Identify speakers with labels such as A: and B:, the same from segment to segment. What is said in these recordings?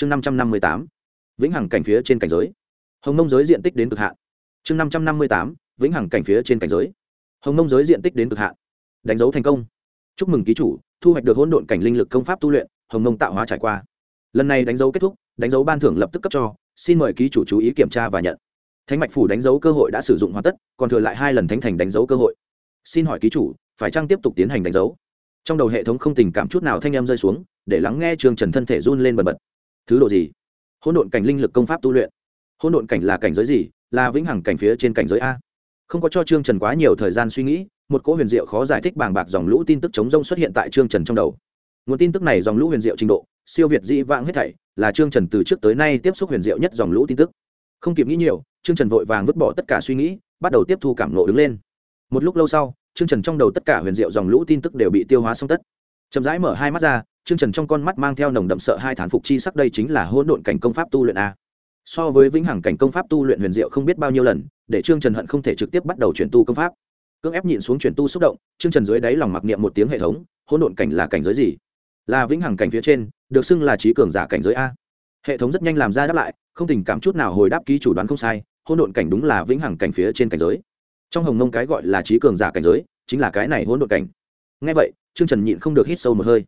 A: chương năm trăm năm mươi tám, vĩnh hằng cảnh phía trên cảnh giới. Hồng mông giới diện tích đến cực hạn. Chương năm trăm năm mươi tám, vĩnh hằng cảnh phía trên cảnh giới. Hồng mông giới diện tích đến cực hạn. Đánh dấu thành công. Chúc mừng ký chủ, thu hoạch được hỗn độn cảnh linh lực công pháp tu luyện, hồng mông tạo hóa trải qua. Lần này đánh dấu kết thúc, đánh dấu ban thưởng lập tức cấp cho, xin mời ký chủ chú ý kiểm tra và nhận. Thánh mạch phủ đánh dấu cơ hội đã sử dụng hoàn tất, còn thừa lại hai lần thánh thành đánh dấu cơ hội. Xin hỏi ký chủ, phải chăng tiếp tục tiến hành đánh dấu? Trong đầu hệ thống không tình cảm chút nào thanh em rơi xuống, để lắng nghe trương trần thân thể run lên bần bật thứ độ gì? Hỗn độn cảnh linh lực công pháp tu luyện. Hỗn độn cảnh là cảnh giới gì? Là vĩnh hằng cảnh phía trên cảnh giới a. Không có cho trương trần quá nhiều thời gian suy nghĩ, một cỗ huyền diệu khó giải thích bàng bạc dòng lũ tin tức chống rông xuất hiện tại trương trần trong đầu. Nguồn tin tức này dòng lũ huyền diệu trình độ, siêu việt dĩ vãng hết thảy, là trương trần từ trước tới nay tiếp xúc huyền diệu nhất dòng lũ tin tức. Không kịp nghĩ nhiều, trương trần vội vàng vứt bỏ tất cả suy nghĩ, bắt đầu tiếp thu cảm nộ đứng lên. Một lúc lâu sau, trương trần trong đầu tất cả huyền diệu dòng lũ tin tức đều bị tiêu hóa xong tất. Chậm rãi mở hai mắt ra trương trần trong con mắt mang theo nồng đậm sợ hai thán phục chi sắc đây chính là hỗn độn cảnh công pháp tu luyện a. So với vĩnh hằng cảnh công pháp tu luyện huyền diệu không biết bao nhiêu lần, để trương trần hận không thể trực tiếp bắt đầu chuyển tu công pháp. Cưỡng ép nhịn xuống chuyển tu xúc động, trương trần dưới đáy lòng mặc niệm một tiếng hệ thống, hỗn độn cảnh là cảnh giới gì? Là vĩnh hằng cảnh phía trên, được xưng là trí cường giả cảnh giới a. Hệ thống rất nhanh làm ra đáp lại, không tình cảm chút nào hồi đáp ký chủ đoán không sai, hỗn độn cảnh đúng là vĩnh hằng cảnh phía trên cảnh giới. Trong hồng mông cái gọi là trí cường giả cảnh giới, chính là cái này hỗn độn cảnh. Nghe vậy, trương trần nhịn không được hít sâu một hơi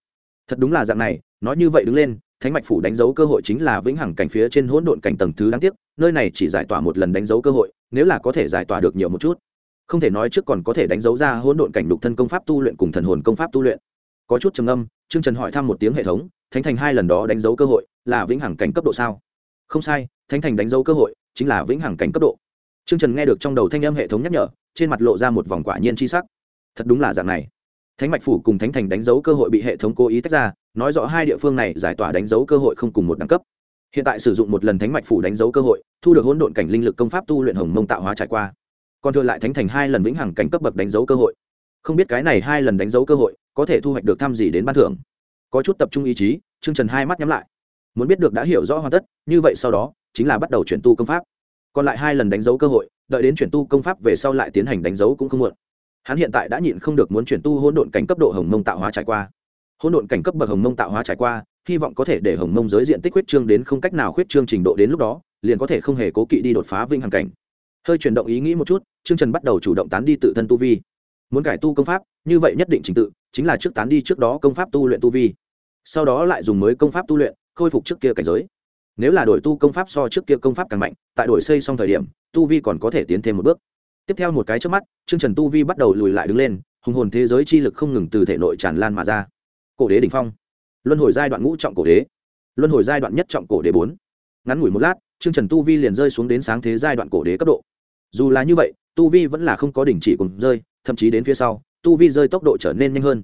A: thật đúng là dạng này, nói như vậy đứng lên, thánh mạch phủ đánh dấu cơ hội chính là vĩnh hằng cảnh phía trên hỗn độn cảnh tầng thứ đáng tiếc, nơi này chỉ giải tỏa một lần đánh dấu cơ hội, nếu là có thể giải tỏa được nhiều một chút. Không thể nói trước còn có thể đánh dấu ra hỗn độn cảnh đục thân công pháp tu luyện cùng thần hồn công pháp tu luyện. Có chút trầm âm trương trần hỏi thăm một tiếng hệ thống, thánh thành hai lần đó đánh dấu cơ hội là vĩnh hằng cảnh cấp độ sao? Không sai, thánh thành đánh dấu cơ hội chính là vĩnh hằng cảnh cấp độ. Trương trần nghe được trong đầu thanh âm hệ thống nhắc nhở, trên mặt lộ ra một vòng quả nhiên tri sắc. Thật đúng là dạng này thánh mạch phủ cùng thánh thành đánh dấu cơ hội bị hệ thống cố ý tách ra, nói rõ hai địa phương này giải tỏa đánh dấu cơ hội không cùng một đẳng cấp. Hiện tại sử dụng một lần thánh mạch phủ đánh dấu cơ hội, thu được hỗn độn cảnh linh lực công pháp tu luyện hồng mông tạo hóa trải qua. Còn thừa lại thánh thành hai lần vĩnh hằng cảnh cấp bậc đánh dấu cơ hội. Không biết cái này hai lần đánh dấu cơ hội có thể thu hoạch được thăm gì đến ban thưởng. Có chút tập trung ý chí chương trần hai mắt nhắm lại. Muốn biết được đã hiểu rõ hoàn tất, như vậy sau đó, chính là bắt đầu chuyển tu công pháp. Còn lại hai lần đánh dấu cơ hội, đợi đến chuyển tu công pháp về sau lại tiến hành đánh dấu cũng không muộn hắn hiện tại đã nhịn không được muốn chuyển tu hỗn độn cảnh cấp độ hồng mông tạo hóa trải qua. Hỗn độn cảnh cấp bậc hồng mông tạo hóa trải qua, hy vọng có thể để hồng mông giới diện tích huyết trương đến không cách nào huyết trương trình độ đến lúc đó, liền có thể không hề cố kỵ đi đột phá vinh hằng cảnh. Hơi chuyển động ý nghĩ một chút chương trần bắt đầu chủ động tán đi tự thân tu vi. Muốn cải tu công pháp, như vậy nhất định trình tự, chính là trước tán đi trước đó công pháp tu luyện tu vi. Sau đó lại dùng mới công pháp tu luyện, khôi phục trước kia cảnh giới. Nếu là đổi tu công pháp so trước kia công pháp càng mạnh, tại đổi xây xong thời điểm, tu vi còn có thể tiến thêm một bước tiếp theo một cái trước mắt chương trần tu vi bắt đầu lùi lại đứng lên, hùng hồn thế giới chi lực không ngừng từ thể nội tràn lan mà ra. Cổ đế đ ỉ n h phong. Luân hồi giai đoạn ngũ trọng cổ đế. Luân hồi giai đoạn nhất trọng cổ đế bốn. Ngắn ngủi một lát chương trần tu vi liền rơi xuống đến sáng thế giai đoạn cổ đế cấp độ. Dù là như vậy, tu vi vẫn là không có đình chỉ cùng rơi, thậm chí đến phía sau, tu vi rơi tốc độ trở nên nhanh hơn.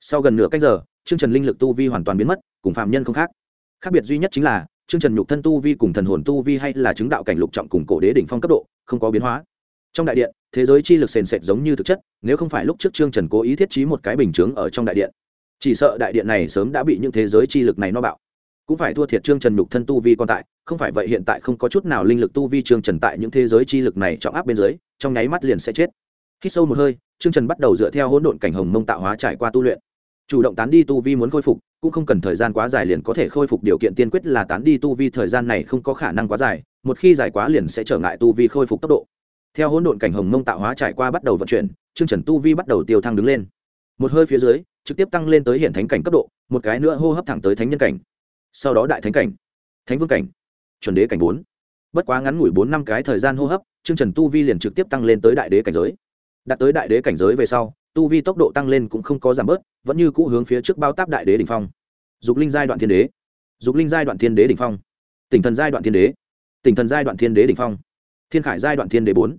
A: Sau gần nửa cách giờ chương trần linh lực tu vi hoàn toàn biến mất, cùng phạm nhân không khác. Khác biệt duy nhất chính là chương trần nhục thân tu vi cùng thần hồn tu vi hay là chứng đạo cảnh lục trọng cùng cổ đế đỉnh phong cấp độ, không có biến hóa trong đại điện, thế giới chi lực sền sệt giống như thực chất, nếu không phải lúc trước trương trần cố ý thiết trí một cái bình chướng ở trong đại điện. Chỉ sợ đại điện này sớm đã bị những thế giới chi lực này no bạo. Cũng phải thua thiệt trương trần nhục thân tu vi còn tại, không phải vậy hiện tại không có chút nào linh lực tu vi trương trần tại những thế giới chi lực này trọng áp bên dưới, trong nháy mắt liền sẽ chết. Khi sâu một hơi, trương trần bắt đầu dựa theo hỗn độn cảnh hồng mông tạo hóa trải qua tu luyện. Chủ động tán đi tu vi muốn khôi phục, cũng không cần thời gian quá dài liền có thể khôi phục điều kiện tiên quyết là tán đi tu vi thời gian này không có khả năng quá dài, một khi dài quá liền sẽ trở ngại tu vi khôi phục tốc độ theo hỗn độn cảnh hồng mông tạo hóa trải qua bắt đầu vận chuyển chương trần tu vi bắt đầu tiêu thăng đứng lên. Một hơi phía dưới, trực tiếp tăng lên tới hiện thánh cảnh cấp độ, một cái nữa hô hấp thẳng tới thánh nhân cảnh. Sau đó đại thánh cảnh, thánh vương cảnh, chuẩn đế cảnh bốn. Bất quá ngắn ngủi bốn năm cái thời gian hô hấp chương trần tu vi liền trực tiếp tăng lên tới đại đế cảnh giới. Đạt tới đại đế cảnh giới về sau, tu vi tốc độ tăng lên cũng không có giảm bớt, vẫn như cũ hướng phía trước bao táp đại đế đ ỉ n h phong. Dục linh giai đoạn thiên đế. Dục linh giai đoạn thiên đế đ ỉ n h phong. Tỉnh thần giai đoạn thiên đế. Tỉnh thần giai đoạn thiên đế đ ỉ n h phong. Thiên khải giai đoạn thiên đế bốn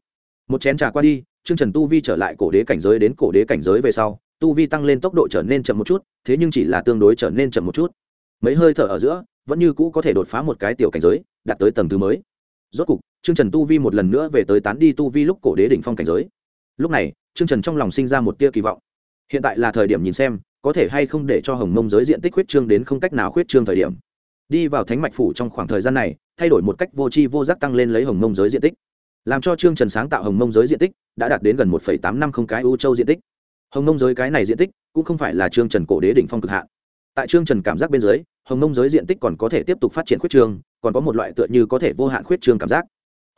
A: một chén trà qua đi chương trần tu vi trở lại cổ đế cảnh giới, đến cổ đế cảnh giới về sau, tu vi tăng lên tốc độ trở nên chậm một chút, thế nhưng chỉ là tương đối trở nên chậm một chút. Mấy hơi thở ở giữa, vẫn như cũ có thể đột phá một cái tiểu cảnh giới, đạt tới tầng thứ mới. Rốt cục chương trần tu vi một lần nữa về tới tán đi tu vi lúc cổ đế đỉnh phong cảnh giới. Lúc này chương trần trong lòng sinh ra một tia kỳ vọng. Hiện tại là thời điểm nhìn xem, có thể hay không để cho hồng mông giới diện tích khuyết trương đến không cách nào khuyết trương thời điểm. Đi vào thánh mạch phủ trong khoảng thời gian này, thay đổi một cách vô tri vô giác tăng lên lấy hồng mông giới diện tích làm cho trương trần sáng tạo hồng mông giới diện tích đã đạt đến gần một tám năm không cái ưu châu diện tích hồng mông giới cái này diện tích cũng không phải là trương trần cổ đế đỉnh phong cực hạn tại trương trần cảm giác bên dưới hồng mông giới diện tích còn có thể tiếp tục phát triển khuyết trương còn có một loại tựa như có thể vô hạn khuyết trương cảm giác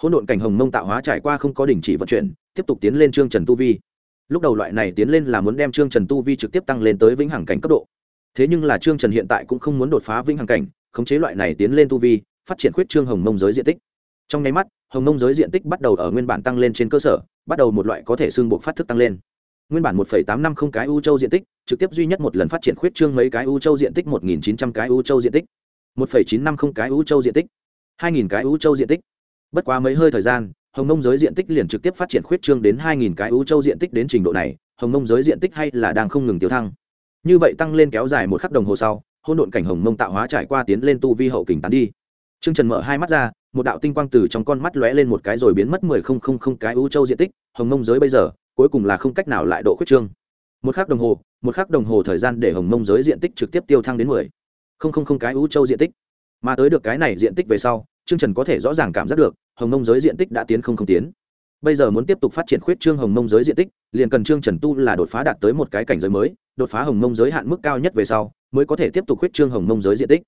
A: hỗn độn cảnh hồng mông tạo hóa trải qua không có đình chỉ vận chuyển tiếp tục tiến lên trương trần tu vi lúc đầu loại này tiến lên là muốn đem trương trần tu vi trực tiếp tăng lên tới vĩnh hằng cảnh cấp độ thế nhưng là trương trần hiện tại cũng không muốn đột phá vĩnh hằng cảnh khống chế loại này tiến lên tu vi phát triển khuyết trương hồng mông giới diện tích trong nháy mắt hồng Nông giới diện tích bắt đầu ở nguyên bản tăng lên trên cơ sở, bắt đầu một loại có thể xương buộc phát thức tăng lên. Nguyên bản một tám năm không cái u châu diện tích, trực tiếp duy nhất một lần phát triển khuyết trương mấy cái u châu diện tích một nghìn chín trăm cái u châu diện tích. Một chín năm không cái u châu diện tích. hai nghìn cái u châu diện tích. Bất quá mấy hơi thời gian, hồng nông giới diện tích liền trực tiếp phát triển khuyết trương đến hai nghìn cái u châu diện tích đến trình độ này, hồng nông giới diện tích hay là đang không ngừng tiêu thăng. Như vậy tăng lên kéo dài một khắc đồng hồ sau, hỗn độn cảnh hồng Nông tạo hóa trải qua tiến lên tu vi hậu kình tán đi. Trương trần mở hai mắt ra một đạo tinh quang từ trong con mắt lóe lên một cái rồi biến mất mười không không không cái u châu diện tích hồng mông giới bây giờ cuối cùng là không cách nào lại độ khuyết trương một khắc đồng hồ một khắc đồng hồ thời gian để hồng mông giới diện tích trực tiếp tiêu thăng đến mười không không không cái u châu diện tích mà tới được cái này diện tích về sau Trương Trần có thể rõ ràng cảm giác được, hồng mông giới diện tích đã tiến không không tiến. Bây giờ muốn tiếp tục phát triển khuyết trương hồng mông giới diện tích, liền cần Trương Trần tu là đột phá đạt tới một cái cảnh giới mới, đột phá hồng mông giới hạn mức cao nhất về sau, mới có thể tiếp tục khuyết trương hồng mông giới diện tích.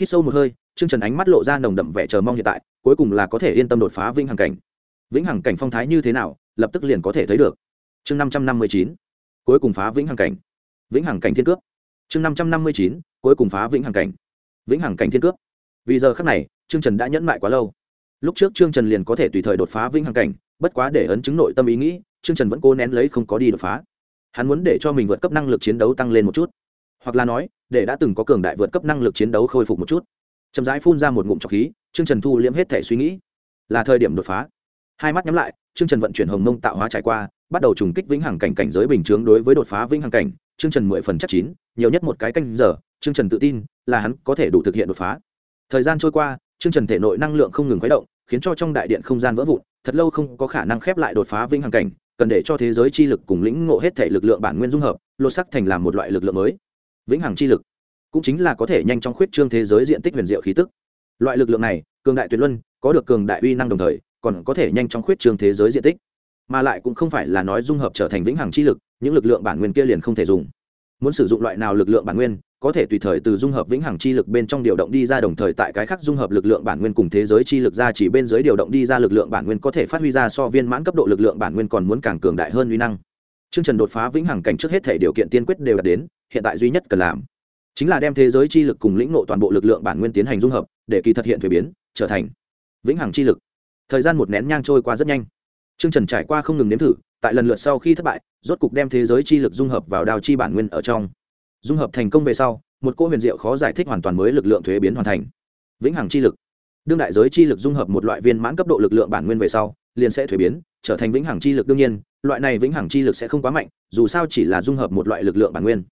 A: Hít sâu một hơi, Trương Trần ánh mắt lộ ra nồng đậm vẻ chờ mong hiện tại, cuối cùng là có thể yên tâm đột phá vĩnh hằng cảnh. Vĩnh hằng cảnh phong thái như thế nào, lập tức liền có thể thấy được. Chương năm trăm năm mươi chín, cuối cùng phá vĩnh hằng cảnh. Vĩnh hằng cảnh thiên cước. Chương năm trăm năm mươi chín, cuối cùng phá vĩnh hằng cảnh. Vĩnh hằng cảnh thiên cước. Vì giờ khắc này, trương trần đã nhẫn mại quá lâu lúc trước trương trần liền có thể tùy thời đột phá vĩnh hằng cảnh bất quá để ấn chứng nội tâm ý nghĩ trương trần vẫn cố nén lấy không có đi đột phá hắn muốn để cho mình vượt cấp năng lực chiến đấu tăng lên một chút hoặc là nói để đã từng có cường đại vượt cấp năng lực chiến đấu khôi phục một chút chậm rãi phun ra một ngụm trọc khí, trương trần thu liễm hết thể suy nghĩ. Là thời điểm đột phá. Hai mắt nhắm lại, trương trần vận chuyển hồng mông tạo hóa trải qua, bắt đầu trùng kích vĩnh hằng cảnh cảnh giới bình chướng đối với đột phá vĩnh hằng cảnh. Trương trần mười phần chắc chín, nhiều nhất một cái canh giờ, trương trần tự tin là hắn có thể đủ thực hiện đột phá. Thời gian trôi qua chương trần thể nội năng lượng không ngừng khuấy động, khiến cho trong đại điện không gian vỡ vụn, thật lâu không có khả năng khép lại đột phá vĩnh hằng cảnh, cần để cho thế giới chi lực cùng lĩnh ngộ hết thể lực lượng bản nguyên dung hợp, lột sắc thành làm một loại lực lượng mới. Vĩnh hằng chi lực cũng chính là có thể nhanh chóng khuyết trương thế giới diện tích huyền diệu khí tức. Loại lực lượng này, cường đại tuyệt luân, có được cường đại uy năng đồng thời, còn có thể nhanh chóng khuyết trương thế giới diện tích. Mà lại cũng không phải là nói dung hợp trở thành vĩnh hằng chi lực, những lực lượng bản nguyên kia liền không thể dùng. Muốn sử dụng loại nào lực lượng bản nguyên, có thể tùy thời từ dung hợp vĩnh hằng chi lực bên trong điều động đi ra đồng thời tại cái khác dung hợp lực lượng bản nguyên cùng thế giới chi lực ra chỉ bên dưới điều động đi ra lực lượng bản nguyên có thể phát huy ra so viên mãn cấp độ lực lượng bản nguyên còn muốn càng cường đại hơn uy năng. Chương trần đột phá vĩnh hằng cảnh trước hết thể điều kiện tiên quyết đều đạt đến, hiện tại duy nhất cần làm chính là đem thế giới chi lực cùng lĩnh ngộ toàn bộ lực lượng bản nguyên tiến hành dung hợp, để kỳ thực hiện thuế biến, trở thành vĩnh hằng chi lực. Thời gian một nén nhang trôi qua rất nhanh. Chương trần trải qua không ngừng nếm thử, tại lần lượt sau khi thất bại, rốt cục đem thế giới chi lực dung hợp vào đào chi bản nguyên ở trong. Dung hợp thành công về sau, một cô huyền diệu khó giải thích hoàn toàn mới lực lượng thuế biến hoàn thành. Vĩnh hằng chi lực. Đương đại giới chi lực dung hợp một loại viên mãn cấp độ lực lượng bản nguyên về sau, liền sẽ thuế biến, trở thành vĩnh hằng chi lực đương nhiên, loại này vĩnh hằng chi lực sẽ không quá mạnh, dù sao chỉ là dung hợp một loại lực lượng bản nguyên.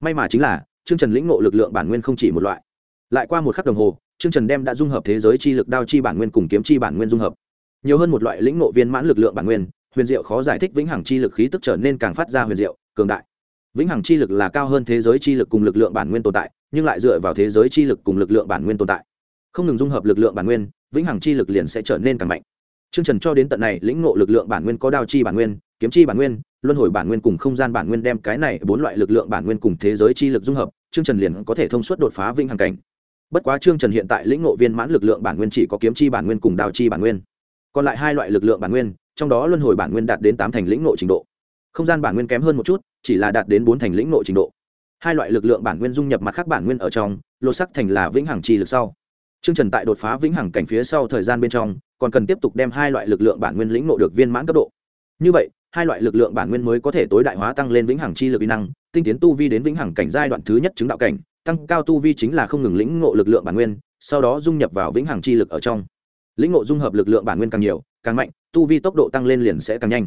A: May mà chính là chương trần lĩnh ngộ lực lượng bản nguyên không chỉ một loại. Lại qua một khắc đồng hồ chương trần đem đã dung hợp thế giới chi lực đao chi bản nguyên cùng kiếm chi bản nguyên dung hợp. Nhiều hơn một loại lĩnh ngộ viên mãn lực lượng bản nguyên huyền diệu khó giải thích vĩnh hằng chi lực khí tức trở nên càng phát ra huyền diệu cường đại. Vĩnh hằng chi lực là cao hơn thế giới chi lực cùng lực lượng bản nguyên tồn tại nhưng lại dựa vào thế giới chi lực cùng lực lượng bản nguyên tồn tại. Không ngừng dung hợp lực lượng bản nguyên vĩnh hằng chi lực liền sẽ trở nên càng mạnh. Trương Trần cho đến tận này lĩnh ngộ lực lượng bản nguyên có đao chi bản nguyên, kiếm chi bản nguyên, luân hồi bản nguyên cùng không gian bản nguyên đem cái này bốn loại lực lượng bản nguyên cùng thế giới chi lực dung hợp, Trương Trần liền có thể thông suốt đột phá vĩnh hằng cảnh. Bất quá Trương Trần hiện tại lĩnh ngộ viên mãn lực lượng bản nguyên chỉ có kiếm chi bản nguyên cùng đao chi bản nguyên. Còn lại hai loại lực lượng bản nguyên, trong đó luân hồi bản nguyên đạt đến tám thành lĩnh ngộ trình độ. Không gian bản nguyên kém hơn một chút, chỉ là đạt đến bốn thành lĩnh ngộ trình độ hai loại lực lượng bản nguyên dung nhập mặt khác bản nguyên ở trong lột sắc thành là vĩnh hằng chi lực sau Trương Trần tại đột phá vĩnh hằng cảnh phía sau thời gian bên trong, còn cần tiếp tục đem hai loại lực lượng bản nguyên lĩnh ngộ được viên mãn cấp độ. Như vậy, hai loại lực lượng bản nguyên mới có thể tối đại hóa tăng lên vĩnh hằng chi lực uy năng, tinh tiến tu vi đến vĩnh hằng cảnh giai đoạn thứ nhất chứng đạo cảnh, tăng cao tu vi chính là không ngừng lĩnh ngộ lực lượng bản nguyên, sau đó dung nhập vào vĩnh hằng chi lực ở trong. Lĩnh ngộ dung hợp lực lượng bản nguyên càng nhiều, càng mạnh, tu vi tốc độ tăng lên liền sẽ càng nhanh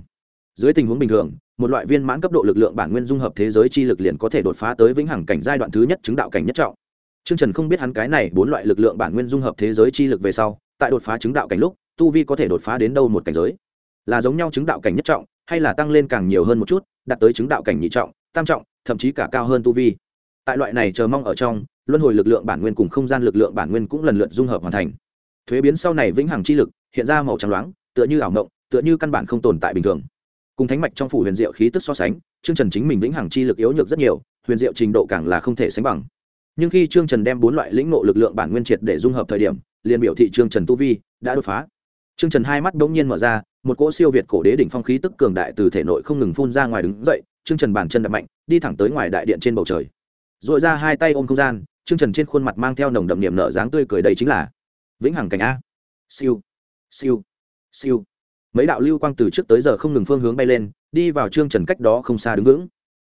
A: dưới tình huống bình thường một loại viên mãn cấp độ lực lượng bản nguyên dung hợp thế giới chi lực liền có thể đột phá tới vĩnh hằng cảnh giai đoạn thứ nhất chứng đạo cảnh nhất trọng Trương Trần không biết hắn cái này bốn loại lực lượng bản nguyên dung hợp thế giới chi lực về sau, tại đột phá chứng đạo cảnh lúc, tu vi có thể đột phá đến đâu một cảnh giới. Là giống nhau chứng đạo cảnh nhất trọng, hay là tăng lên càng nhiều hơn một chút, đạt tới chứng đạo cảnh nhị trọng, tam trọng, thậm chí cả cao hơn tu vi. Tại loại này chờ mong ở trong, luân hồi lực lượng bản nguyên cùng không gian lực lượng bản nguyên cũng lần lượt dung hợp hoàn thành. Thuế biến sau này vĩnh hằng chi lực, hiện ra màu trắng loáng, tựa như ảo mộng, tựa như căn bản không tồn tại bình thường cùng thánh mạch trong phủ huyền diệu khí tức so sánh chương trần chính mình vĩnh hằng chi lực yếu nhược rất nhiều huyền diệu trình độ càng là không thể sánh bằng nhưng khi trương trần đem bốn loại lĩnh nộ lực lượng bản nguyên triệt để dung hợp thời điểm liền biểu thị trương trần tu vi đã đột phá trương trần hai mắt bỗng nhiên mở ra, một cỗ siêu việt cổ đế đỉnh phong khí tức cường đại từ thể nội không ngừng phun ra ngoài đứng dậy, trương trần bàn chân đạp mạnh, đi thẳng tới ngoài đại điện trên bầu trời. Rồi ra hai tay ôm không gian, trương trần trên khuôn mặt mang theo nồng đậm niềm nở dáng tươi cười đây chính là, vĩnh hằng cảnh a. Siêu siêu siêu. Mấy đạo lưu quang từ trước tới giờ không ngừng phương hướng bay lên, đi vào trương trần cách đó không xa đứng vững.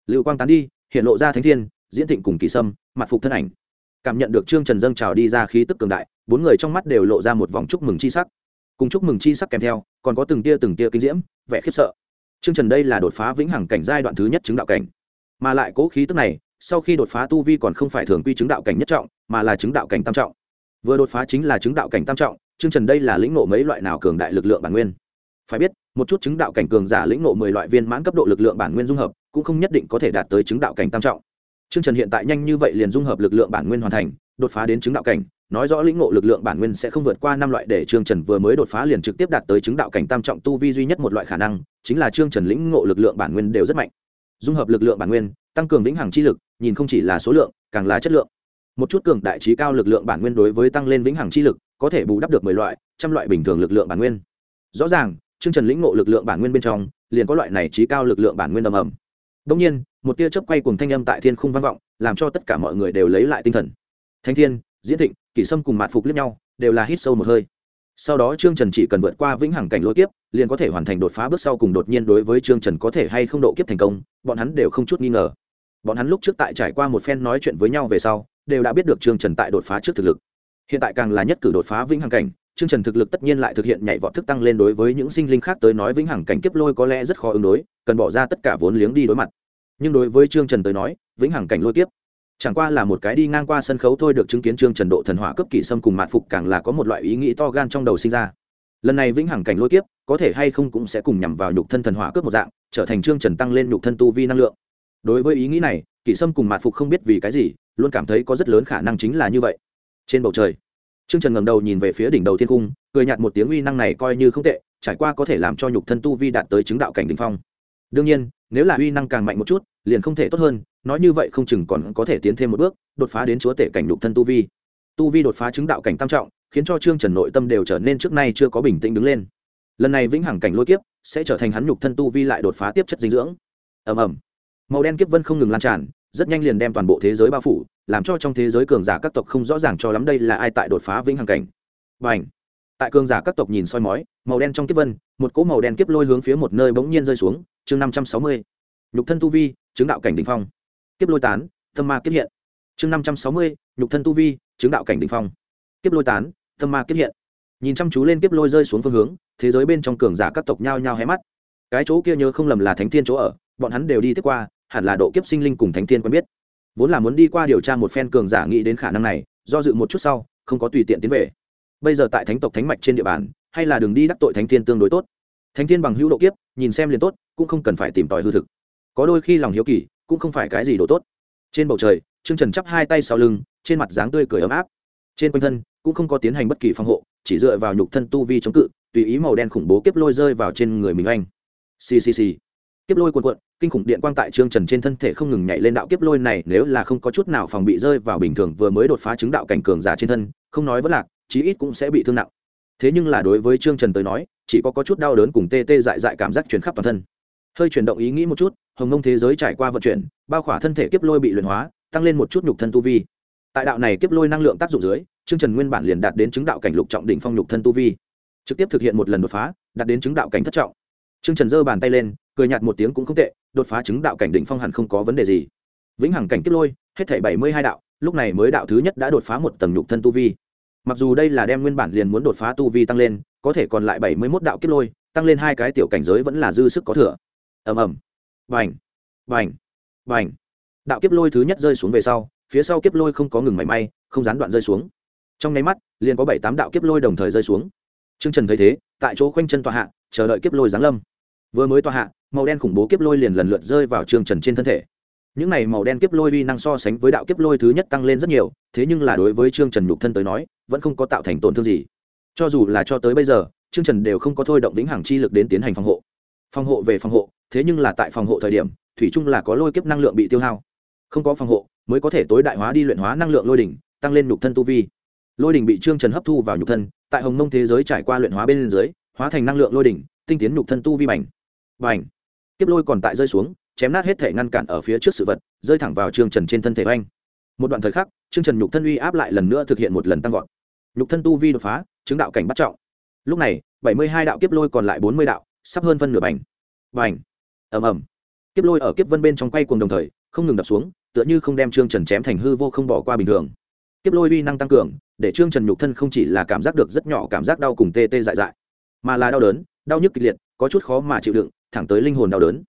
A: Lưu quang tán đi, hiện lộ ra thánh thiên, diễn thịnh cùng kỳ sâm, mặt phục thân ảnh. Cảm nhận được trương trần dâng trào đi ra khí tức cường đại, bốn người trong mắt đều lộ ra một vòng chúc mừng chi sắc cùng chúc mừng chi sắc kèm theo còn có từng tia từng tia kinh diễm vẻ khiếp sợ. Trương trần đây là đột phá vĩnh hằng cảnh giai đoạn thứ nhất chứng đạo cảnh. Mà lại cố khí tức này sau khi đột phá tu vi còn không phải thường quy chứng đạo cảnh nhất trọng mà là chứng đạo cảnh tam trọng. Vừa đột phá chính là chứng đạo cảnh tam trọng trương trần đây là lĩnh nộ mấy loại nào cường đại lực lượng bản nguyên? Phải biết một chút chứng đạo cảnh cường giả lĩnh nộ mười loại viên mãn cấp độ lực lượng bản nguyên dung hợp cũng không nhất định có thể đạt tới chứng đạo cảnh tam trọng. Trương Trần hiện tại nhanh như vậy liền dung hợp lực lượng bản nguyên hoàn thành, đột phá đến chứng đạo cảnh, nói rõ lĩnh ngộ lực lượng bản nguyên sẽ không vượt qua năm loại để Trương Trần vừa mới đột phá liền trực tiếp đạt tới chứng đạo cảnh tam trọng tu vi duy nhất một loại khả năng, chính là Trương Trần lĩnh ngộ lực lượng bản nguyên đều rất mạnh. Dung hợp lực lượng bản nguyên, tăng cường vĩnh hằng chi lực, nhìn không chỉ là số lượng, càng là chất lượng. Một chút cường đại trí cao lực lượng bản nguyên đối với tăng lên vĩnh hằng chi lực, có thể bù đắp được mười loại, trăm loại bình thường lực lượng bản nguyên. Rõ ràng, Trương Trần lĩnh ngộ lực lượng bản nguyên bên trong, liền có loại này trí cao lực lượng bản nguyên ầm ầm. Đương nhiên, một tia chớp quay cùng thanh âm tại thiên khung vang vọng, làm cho tất cả mọi người đều lấy lại tinh thần. Thánh Thiên, Diễn Thịnh, Kỷ Sâm cùng Mạt Phục liếc nhau, đều là hít sâu một hơi. Sau đó Trương Trần chỉ cần vượt qua vĩnh hằng cảnh lôi kiếp, liền có thể hoàn thành đột phá bước sau cùng đột nhiên đối với Trương Trần có thể hay không độ kiếp thành công, bọn hắn đều không chút nghi ngờ. Bọn hắn lúc trước tại trải qua một phen nói chuyện với nhau về sau, đều đã biết được Trương Trần tại đột phá trước thực lực. Hiện tại càng là nhất cử đột phá vĩnh hằng cảnh, Trương Trần thực lực tất nhiên lại thực hiện nhảy vọt thức tăng lên đối với những sinh linh khác tới nói vĩnh hằng cảnh kiếp lôi có lẽ rất khó ứng đối, cần bỏ ra tất cả vốn liếng đi đối mặt nhưng đối với trương trần tới nói vĩnh hằng cảnh lôi kiếp chẳng qua là một cái đi ngang qua sân khấu thôi được chứng kiến trương trần độ thần hỏa cấp kỷ sâm cùng mạn phục càng là có một loại ý nghĩ to gan trong đầu sinh ra. Lần này vĩnh hằng cảnh lôi kiếp, có thể hay không cũng sẽ cùng nhằm vào nhục thân thần hỏa cướp một dạng, trở thành trương trần tăng lên nhục thân tu vi năng lượng. Đối với ý nghĩ này, kỷ sâm cùng mạn phục không biết vì cái gì, luôn cảm thấy có rất lớn khả năng chính là như vậy. Trên bầu trời, trương trần ngầm đầu nhìn về phía đỉnh đầu thiên cung, cười nhạt một tiếng uy năng này coi như không tệ, trải qua có thể làm cho nhục thân tu vi đạt tới chứng đạo cảnh đ ỉ n h phong. Đương nhiên, nếu là uy năng càng mạnh một chút, liền không thể tốt hơn nói như vậy không chừng còn có thể tiến thêm một bước, đột phá đến chúa tể cảnh lục thân tu vi. Tu vi đột phá chứng đạo cảnh tam trọng, khiến cho trương trần nội tâm đều trở nên trước nay chưa có bình tĩnh đứng lên. Lần này vĩnh hằng cảnh lôi kiếp, sẽ trở thành hắn nhục thân tu vi lại đột phá tiếp chất dinh dưỡng. Ầm ầm. Màu đen kiếp vân không ngừng lan tràn, rất nhanh liền đem toàn bộ thế giới bao phủ, làm cho trong thế giới cường giả các tộc không rõ ràng cho lắm đây là ai tại đột phá vĩnh hằng cảnh. Và ảnh tại cường giả các tộc nhìn soi mói, màu đen trong kiếp vân, một cỗ màu đen kiếp lôi hướng phía một nơi bỗng nhiên rơi xuống, chương năm trăm sáu mươi. Nhục thân tu vi, chứng đạo cảnh đ ỉ n h phong kiếp lôi tán, tâm ma kiếp hiện. Chương năm trăm sáu mươi, nhục thân tu vi, chứng đạo cảnh đ ỉ n h phong. Kiếp lôi tán, tâm ma kiếp hiện. Nhìn chăm chú lên kiếp lôi rơi xuống phương hướng, thế giới bên trong cường giả các tộc nhao nhao hé mắt. Cái chỗ kia nhớ không lầm là thánh thiên chỗ ở, bọn hắn đều đi tiếp qua, hẳn là độ kiếp sinh linh cùng thánh thiên quen biết. Vốn là muốn đi qua điều tra một phen cường giả nghĩ đến khả năng này, do dự một chút sau, không có tùy tiện tiến về. Bây giờ tại thánh tộc thánh mạch trên địa bàn, hay là đường đi đắc tội thánh thiên tương đối tốt. Thánh thiên bằng hữu độ kiếp, nhìn xem liền tốt, cũng không cần phải tìm tòi hư thực. Có đôi khi lòng hiếu kỳ cũng không phải cái gì đồ tốt. Trên bầu trời trương trần chắp hai tay sau lưng trên mặt dáng tươi cười ấm áp. Trên quanh thân cũng không có tiến hành bất kỳ phòng hộ chỉ dựa vào nhục thân tu vi chống cự tùy ý màu đen khủng bố kiếp lôi rơi vào trên người mình anh. Ccc kiếp lôi cuộn cuộn kinh khủng điện quang tại trương trần trên thân thể không ngừng nhảy lên đạo kiếp lôi này nếu là không có chút nào phòng bị rơi vào bình thường vừa mới đột phá chứng đạo cảnh cường giả trên thân không nói vẫn lạc chí ít cũng sẽ bị thương nặng. Thế nhưng là đối với trương trần tới nói chỉ có, có chút đau đớn cùng tê tê dại dại cảm giác chuyển khắp toàn thân hơi chuyển động ý nghĩ một chút, hồng mông thế giới trải qua vận chuyển, bao khỏa thân thể kiếp lôi bị luyện hóa, tăng lên một chút nhục thân tu vi. Tại đạo này kiếp lôi năng lượng tác dụng dưới chương trần nguyên bản liền đạt đến chứng đạo cảnh lục trọng đỉnh phong nhục thân tu vi. Trực tiếp thực hiện một lần đột phá, đạt đến chứng đạo cảnh thất trọng. Chương trần giơ bàn tay lên, cười nhạt một tiếng cũng không tệ, đột phá chứng đạo cảnh đỉnh phong hẳn không có vấn đề gì. Vĩnh hằng cảnh kiếp lôi, hết thảy bảy mươi hai đạo, lúc này mới đạo thứ nhất đã đột phá một tầng nhục thân tu vi. Mặc dù đây là đem nguyên bản liền muốn đột phá tu vi tăng lên, có thể còn lại bảy mươi mốt đạo kiếp lôi, tăng lên hai cái tiểu cảnh giới vẫn là dư sức có thừa ầm ầm. Vành vành vành đạo kiếp lôi thứ nhất rơi xuống về sau, phía sau kiếp lôi không có ngừng mảy may, không gián đoạn rơi xuống. Trong nháy mắt, liền có bảy tám đạo kiếp lôi đồng thời rơi xuống. T r ư ơ n g trần thấy thế, tại chỗ khoanh chân tòa hạ, chờ đợi kiếp lôi giáng lâm. Vừa mới tòa hạ, màu đen khủng bố kiếp lôi liền lần lượt rơi vào trương trần trên thân thể. Những này màu đen kiếp lôi uy năng so sánh với đạo kiếp lôi thứ nhất tăng lên rất nhiều, thế nhưng là đối với trương trần nhục thân tới nói, vẫn không có tạo thành tổn thương gì. Cho dù là cho tới bây giờ, trương trần đều không có thôi động vĩnh hằng chi lực đến tiến hành phòng hộ. Phòng hộ về phòng hộ thế nhưng là tại phòng hộ thời điểm, thủy chung là có lôi kiếp năng lượng bị tiêu hao. Không có phòng hộ, mới có thể tối đại hóa đi luyện hóa năng lượng lôi đỉnh, tăng lên nhục thân tu vi. Lôi đỉnh bị trương trần hấp thu vào nhục thân, tại hồng mông thế giới trải qua luyện hóa bên dưới, hóa thành năng lượng lôi đỉnh, tinh tiến nhục thân tu vi bành. Bành. Tiếp lôi còn tại rơi xuống, chém nát hết thể ngăn cản ở phía trước sự vật, rơi thẳng vào trương trần trên thân thể oanh. Một đoạn thời khắc, trương trần nhục thân uy áp lại lần nữa thực hiện một lần tăng vọt. Nhục thân tu vi đột phá, chứng đạo cảnh bắt trọng. Lúc này, bảy mươi hai đạo kiếp lôi còn lại bốn mươi đạo, sắp hơn phân nửa bành. Bành ầm ầm. Kiếp lôi ở kiếp vân bên trong quay cuồng đồng thời, không ngừng đập xuống, tựa như không đem trương trần chém thành hư vô không bỏ qua bình thường. Kiếp lôi uy năng tăng cường, để trương trần nhục thân không chỉ là cảm giác được rất nhỏ cảm giác đau cùng tê tê dại dại, mà là đau đớn, đau nhức kịch liệt, có chút khó mà chịu đựng, thẳng tới linh hồn đau đớn.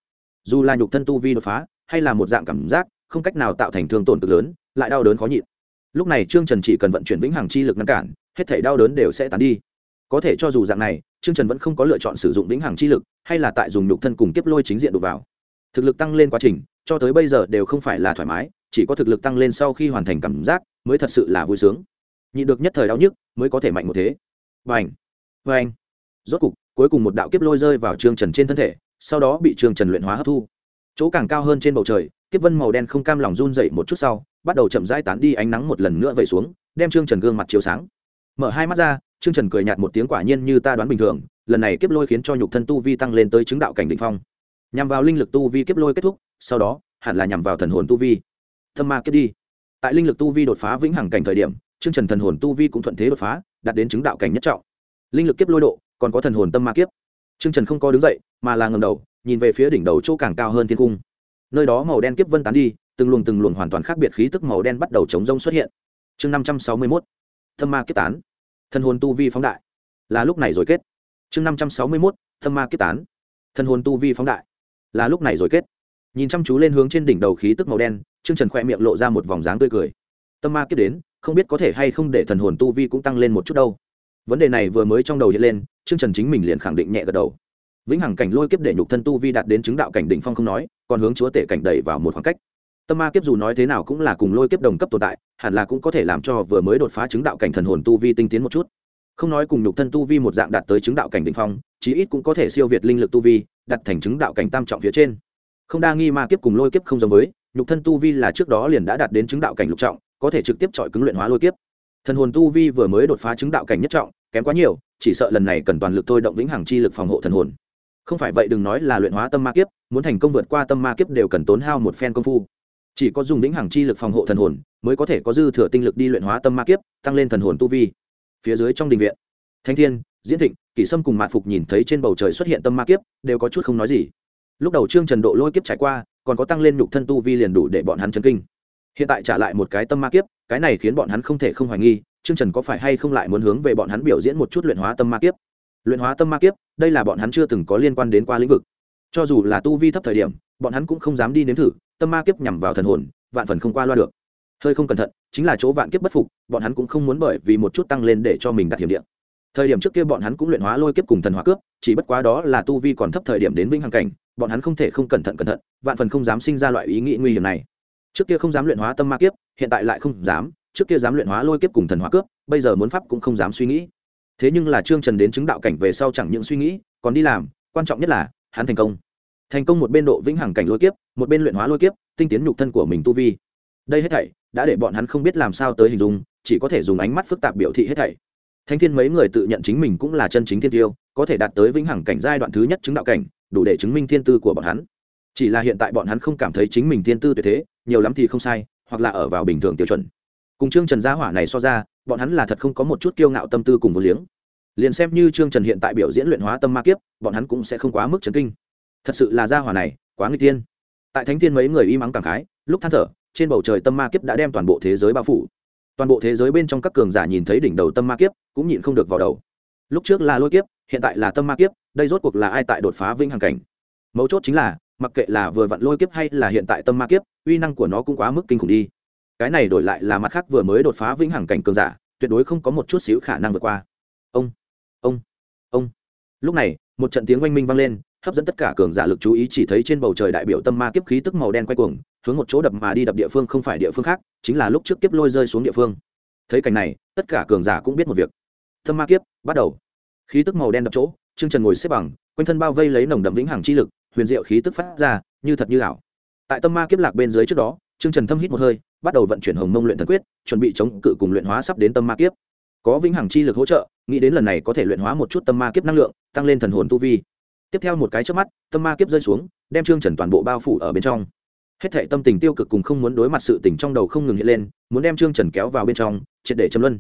A: Dù là nhục thân tu vi đột phá, hay là một dạng cảm giác, không cách nào tạo thành thương tổn cực lớn, lại đau đớn khó nhịn. Lúc này trương trần chỉ cần vận chuyển vĩnh hằng chi lực ngăn cản, hết thể đau đớn đều sẽ tán đi. Có thể cho dù dạng này trương trần vẫn không có lựa chọn sử dụng vĩnh hằng chi lực hay là tại dùng nhục thân cùng kiếp lôi chính diện đục vào. Thực lực tăng lên quá trình cho tới bây giờ đều không phải là thoải mái chỉ có thực lực tăng lên sau khi hoàn thành cảm giác mới thật sự là vui sướng. Nhịn được nhất thời đau nhức mới có thể mạnh một thế. Bành, bành. rốt cục cuối cùng một đạo kiếp lôi rơi vào trương trần trên thân thể sau đó bị trương trần luyện hóa hấp thu. Chỗ càng cao hơn trên bầu trời kiếp vân màu đen không cam lòng run dậy một chút sau bắt đầu chậm rãi tán đi ánh nắng một lần nữa về xuống đem trương trần gương mặt chiếu sáng. Mở hai mắt ra trương trần cười nhạt một tiếng quả nhiên như ta đoán bình thường, lần này kiếp lôi khiến cho nhục thân tu vi tăng lên tới chứng đạo cảnh đỉnh phong. Nhằm vào linh lực tu vi kiếp lôi kết thúc, sau đó, hẳn là nhằm vào thần hồn tu vi. Thâm ma kiếp đi. Tại linh lực tu vi đột phá vĩnh hằng cảnh thời điểm, Trương trần thần hồn tu vi cũng thuận thế đột phá, đạt đến chứng đạo cảnh nhất trọng. Linh lực kiếp lôi độ, còn có thần hồn tâm ma kiếp. Trương trần không có đứng dậy, mà là ngẩng đầu, nhìn về phía đỉnh đầu chỗ càng cao hơn thiên cung. Nơi đó màu đen kiếp vân tán đi, từng luồng từng luồng hoàn toàn khác biệt khí tức màu đen bắt đầu chống rông xuất hiện. Chương năm trăm sáu mươi mốt. Thâm ma kiếp tán thần hồn tu vi phóng đại. Là lúc này rồi kết. Chương năm trăm sáu mươi mốt, thâm ma kiếp tán. Thần hồn tu vi phóng đại. Là lúc này rồi kết. Nhìn chăm chú lên hướng trên đỉnh đầu khí tức màu đen chương trần khoe miệng lộ ra một vòng dáng tươi cười. Tâm ma kiếp đến, không biết có thể hay không để thần hồn tu vi cũng tăng lên một chút đâu. Vấn đề này vừa mới trong đầu hiện lên chương trần chính mình liền khẳng định nhẹ gật đầu. Vĩnh hằng cảnh lôi kiếp để nhục thân tu vi đạt đến chứng đạo cảnh đỉnh phong không nói, còn hướng chúa tể cảnh đẩy vào một khoảng cách tâm ma kiếp dù nói thế nào cũng là cùng lôi kiếp đồng cấp tồn tại, hẳn là cũng có thể làm cho vừa mới đột phá chứng đạo cảnh thần hồn tu vi tinh tiến một chút. Không nói cùng nhục thân tu vi một dạng đạt tới chứng đạo cảnh đ ỉ n h phong, chí ít cũng có thể siêu việt linh lực tu vi, đặt thành chứng đạo cảnh tam trọng phía trên. Không đa nghi ma kiếp cùng lôi kiếp không giống với, nhục thân tu vi là trước đó liền đã đạt đến chứng đạo cảnh lục trọng, có thể trực tiếp chọi cứng luyện hóa lôi kiếp. Thần hồn tu vi vừa mới đột phá chứng đạo cảnh nhất trọng, kém quá nhiều, chỉ sợ lần này cần toàn lực thôi động vĩnh hằng chi lực phòng hộ thần hồn. Không phải vậy đừng nói là luyện hóa tâm ma kiếp, muốn thành công vượt qua tâm ma kiếp đều cần tốn hao một phen công phu chỉ có dùng lĩnh hằng chi lực phòng hộ thần hồn, mới có thể có dư thừa tinh lực đi luyện hóa tâm ma kiếp, tăng lên thần hồn tu vi. Phía dưới trong đình viện, thanh thiên, diễn thịnh, kỷ sâm cùng mạn phục nhìn thấy trên bầu trời xuất hiện tâm ma kiếp, đều có chút không nói gì. Lúc đầu trương trần độ lôi kiếp trải qua, còn có tăng lên nhục thân tu vi liền đủ để bọn hắn chấn kinh. Hiện tại trả lại một cái tâm ma kiếp, cái này khiến bọn hắn không thể không hoài nghi, trương trần có phải hay không lại muốn hướng về bọn hắn biểu diễn một chút luyện hóa tâm ma kiếp? Luyện hóa tâm ma kiếp, đây là bọn hắn chưa từng có liên quan đến qua lĩnh vực. Cho dù là tu vi thấp thời điểm, bọn hắn cũng không dám đi nếm thử tâm ma kiếp nhằm vào thần hồn, vạn phần không qua loa được. Hơi không cẩn thận, chính là chỗ vạn kiếp bất phục, bọn hắn cũng không muốn bởi vì một chút tăng lên để cho mình đặt hiểm điện thời điểm trước kia bọn hắn cũng luyện hóa lôi kiếp cùng thần hóa cướp, chỉ bất quá đó là tu vi còn thấp thời điểm đến vĩnh hằng cảnh, bọn hắn không thể không cẩn thận cẩn thận, vạn phần không dám sinh ra loại ý nghĩ nguy hiểm này. Trước kia không dám luyện hóa tâm ma kiếp, hiện tại lại không dám, trước kia dám luyện hóa lôi kiếp cùng thần hóa cướp, bây giờ muốn pháp cũng không dám suy nghĩ. Thế nhưng là trương trần đến chứng đạo cảnh về sau chẳng những suy nghĩ, còn đi làm, quan trọng nhất là hắn thành công thành công một bên độ vĩnh hằng cảnh lôi kiếp, một bên luyện hóa lôi kiếp, tinh tiến nhục thân của mình tu vi. Đây hết thảy đã để bọn hắn không biết làm sao tới hình dung, chỉ có thể dùng ánh mắt phức tạp biểu thị hết thảy. Thanh thiên mấy người tự nhận chính mình cũng là chân chính thiên tiêu, có thể đạt tới vĩnh hằng cảnh giai đoạn thứ nhất chứng đạo cảnh, đủ để chứng minh thiên tư của bọn hắn. Chỉ là hiện tại bọn hắn không cảm thấy chính mình thiên tư tuyệt thế, nhiều lắm thì không sai, hoặc là ở vào bình thường tiêu chuẩn. Cùng trương trần gia hỏa này so ra, bọn hắn là thật không có một chút kiêu ngạo tâm tư cùng vô liếng. Liền xem như trương trần hiện tại biểu diễn luyện hóa tâm ma kiếp, bọn hắn cũng sẽ không quá mức chấn kinh thật sự là gia hỏa này, quá nguy tiên tại thánh thiên mấy người y mắng cảm khái, lúc than thở, trên bầu trời tâm ma kiếp đã đem toàn bộ thế giới bao phủ. Toàn bộ thế giới bên trong các cường giả nhìn thấy đỉnh đầu tâm ma kiếp, cũng nhịn không được vào đầu. Lúc trước là lôi kiếp, hiện tại là tâm ma kiếp, đây rốt cuộc là ai tại đột phá vinh hằng cảnh? Mấu chốt chính là, mặc kệ là vừa vặn lôi kiếp hay là hiện tại tâm ma kiếp, uy năng của nó cũng quá mức kinh khủng đi. Cái này đổi lại là mặt khác vừa mới đột phá vĩnh hằng cảnh cường giả, tuyệt đối không có một chút xíu khả năng vượt qua. Ông ông ông. Lúc này, một trận tiếng oanh minh vang lên hấp dẫn tất cả cường giả lực chú ý chỉ thấy trên bầu trời đại biểu tâm ma kiếp khí tức màu đen quay cuồng, hướng một chỗ đập mà đi đập địa phương không phải địa phương khác, chính là lúc trước kiếp lôi rơi xuống địa phương. Thấy cảnh này, tất cả cường giả cũng biết một việc. Tâm ma kiếp, bắt đầu. Khí tức màu đen đập chỗ, trương trần ngồi xếp bằng, quanh thân bao vây lấy nồng đậm vĩnh hằng chi lực, huyền diệu khí tức phát ra, như thật như ảo. Tại tâm ma kiếp lạc bên dưới trước đó, trương trần thâm hít một hơi, bắt đầu vận chuyển hồng mông luyện thần quyết, chuẩn bị chống cự cùng luyện hóa sắp đến tâm ma kiếp. Có vĩnh hằng chi lực hỗ trợ, nghĩ đến lần này có thể luyện hóa một chút tâm ma kiếp năng lượng, tăng lên thần hồn tu vi tiếp theo một cái trước mắt, tâm ma kiếp rơi xuống, đem trương trần toàn bộ bao phủ ở bên trong. Hết thệ tâm tình tiêu cực cùng không muốn đối mặt sự tình trong đầu không ngừng hiện lên, muốn đem trương trần kéo vào bên trong, triệt để châm luân.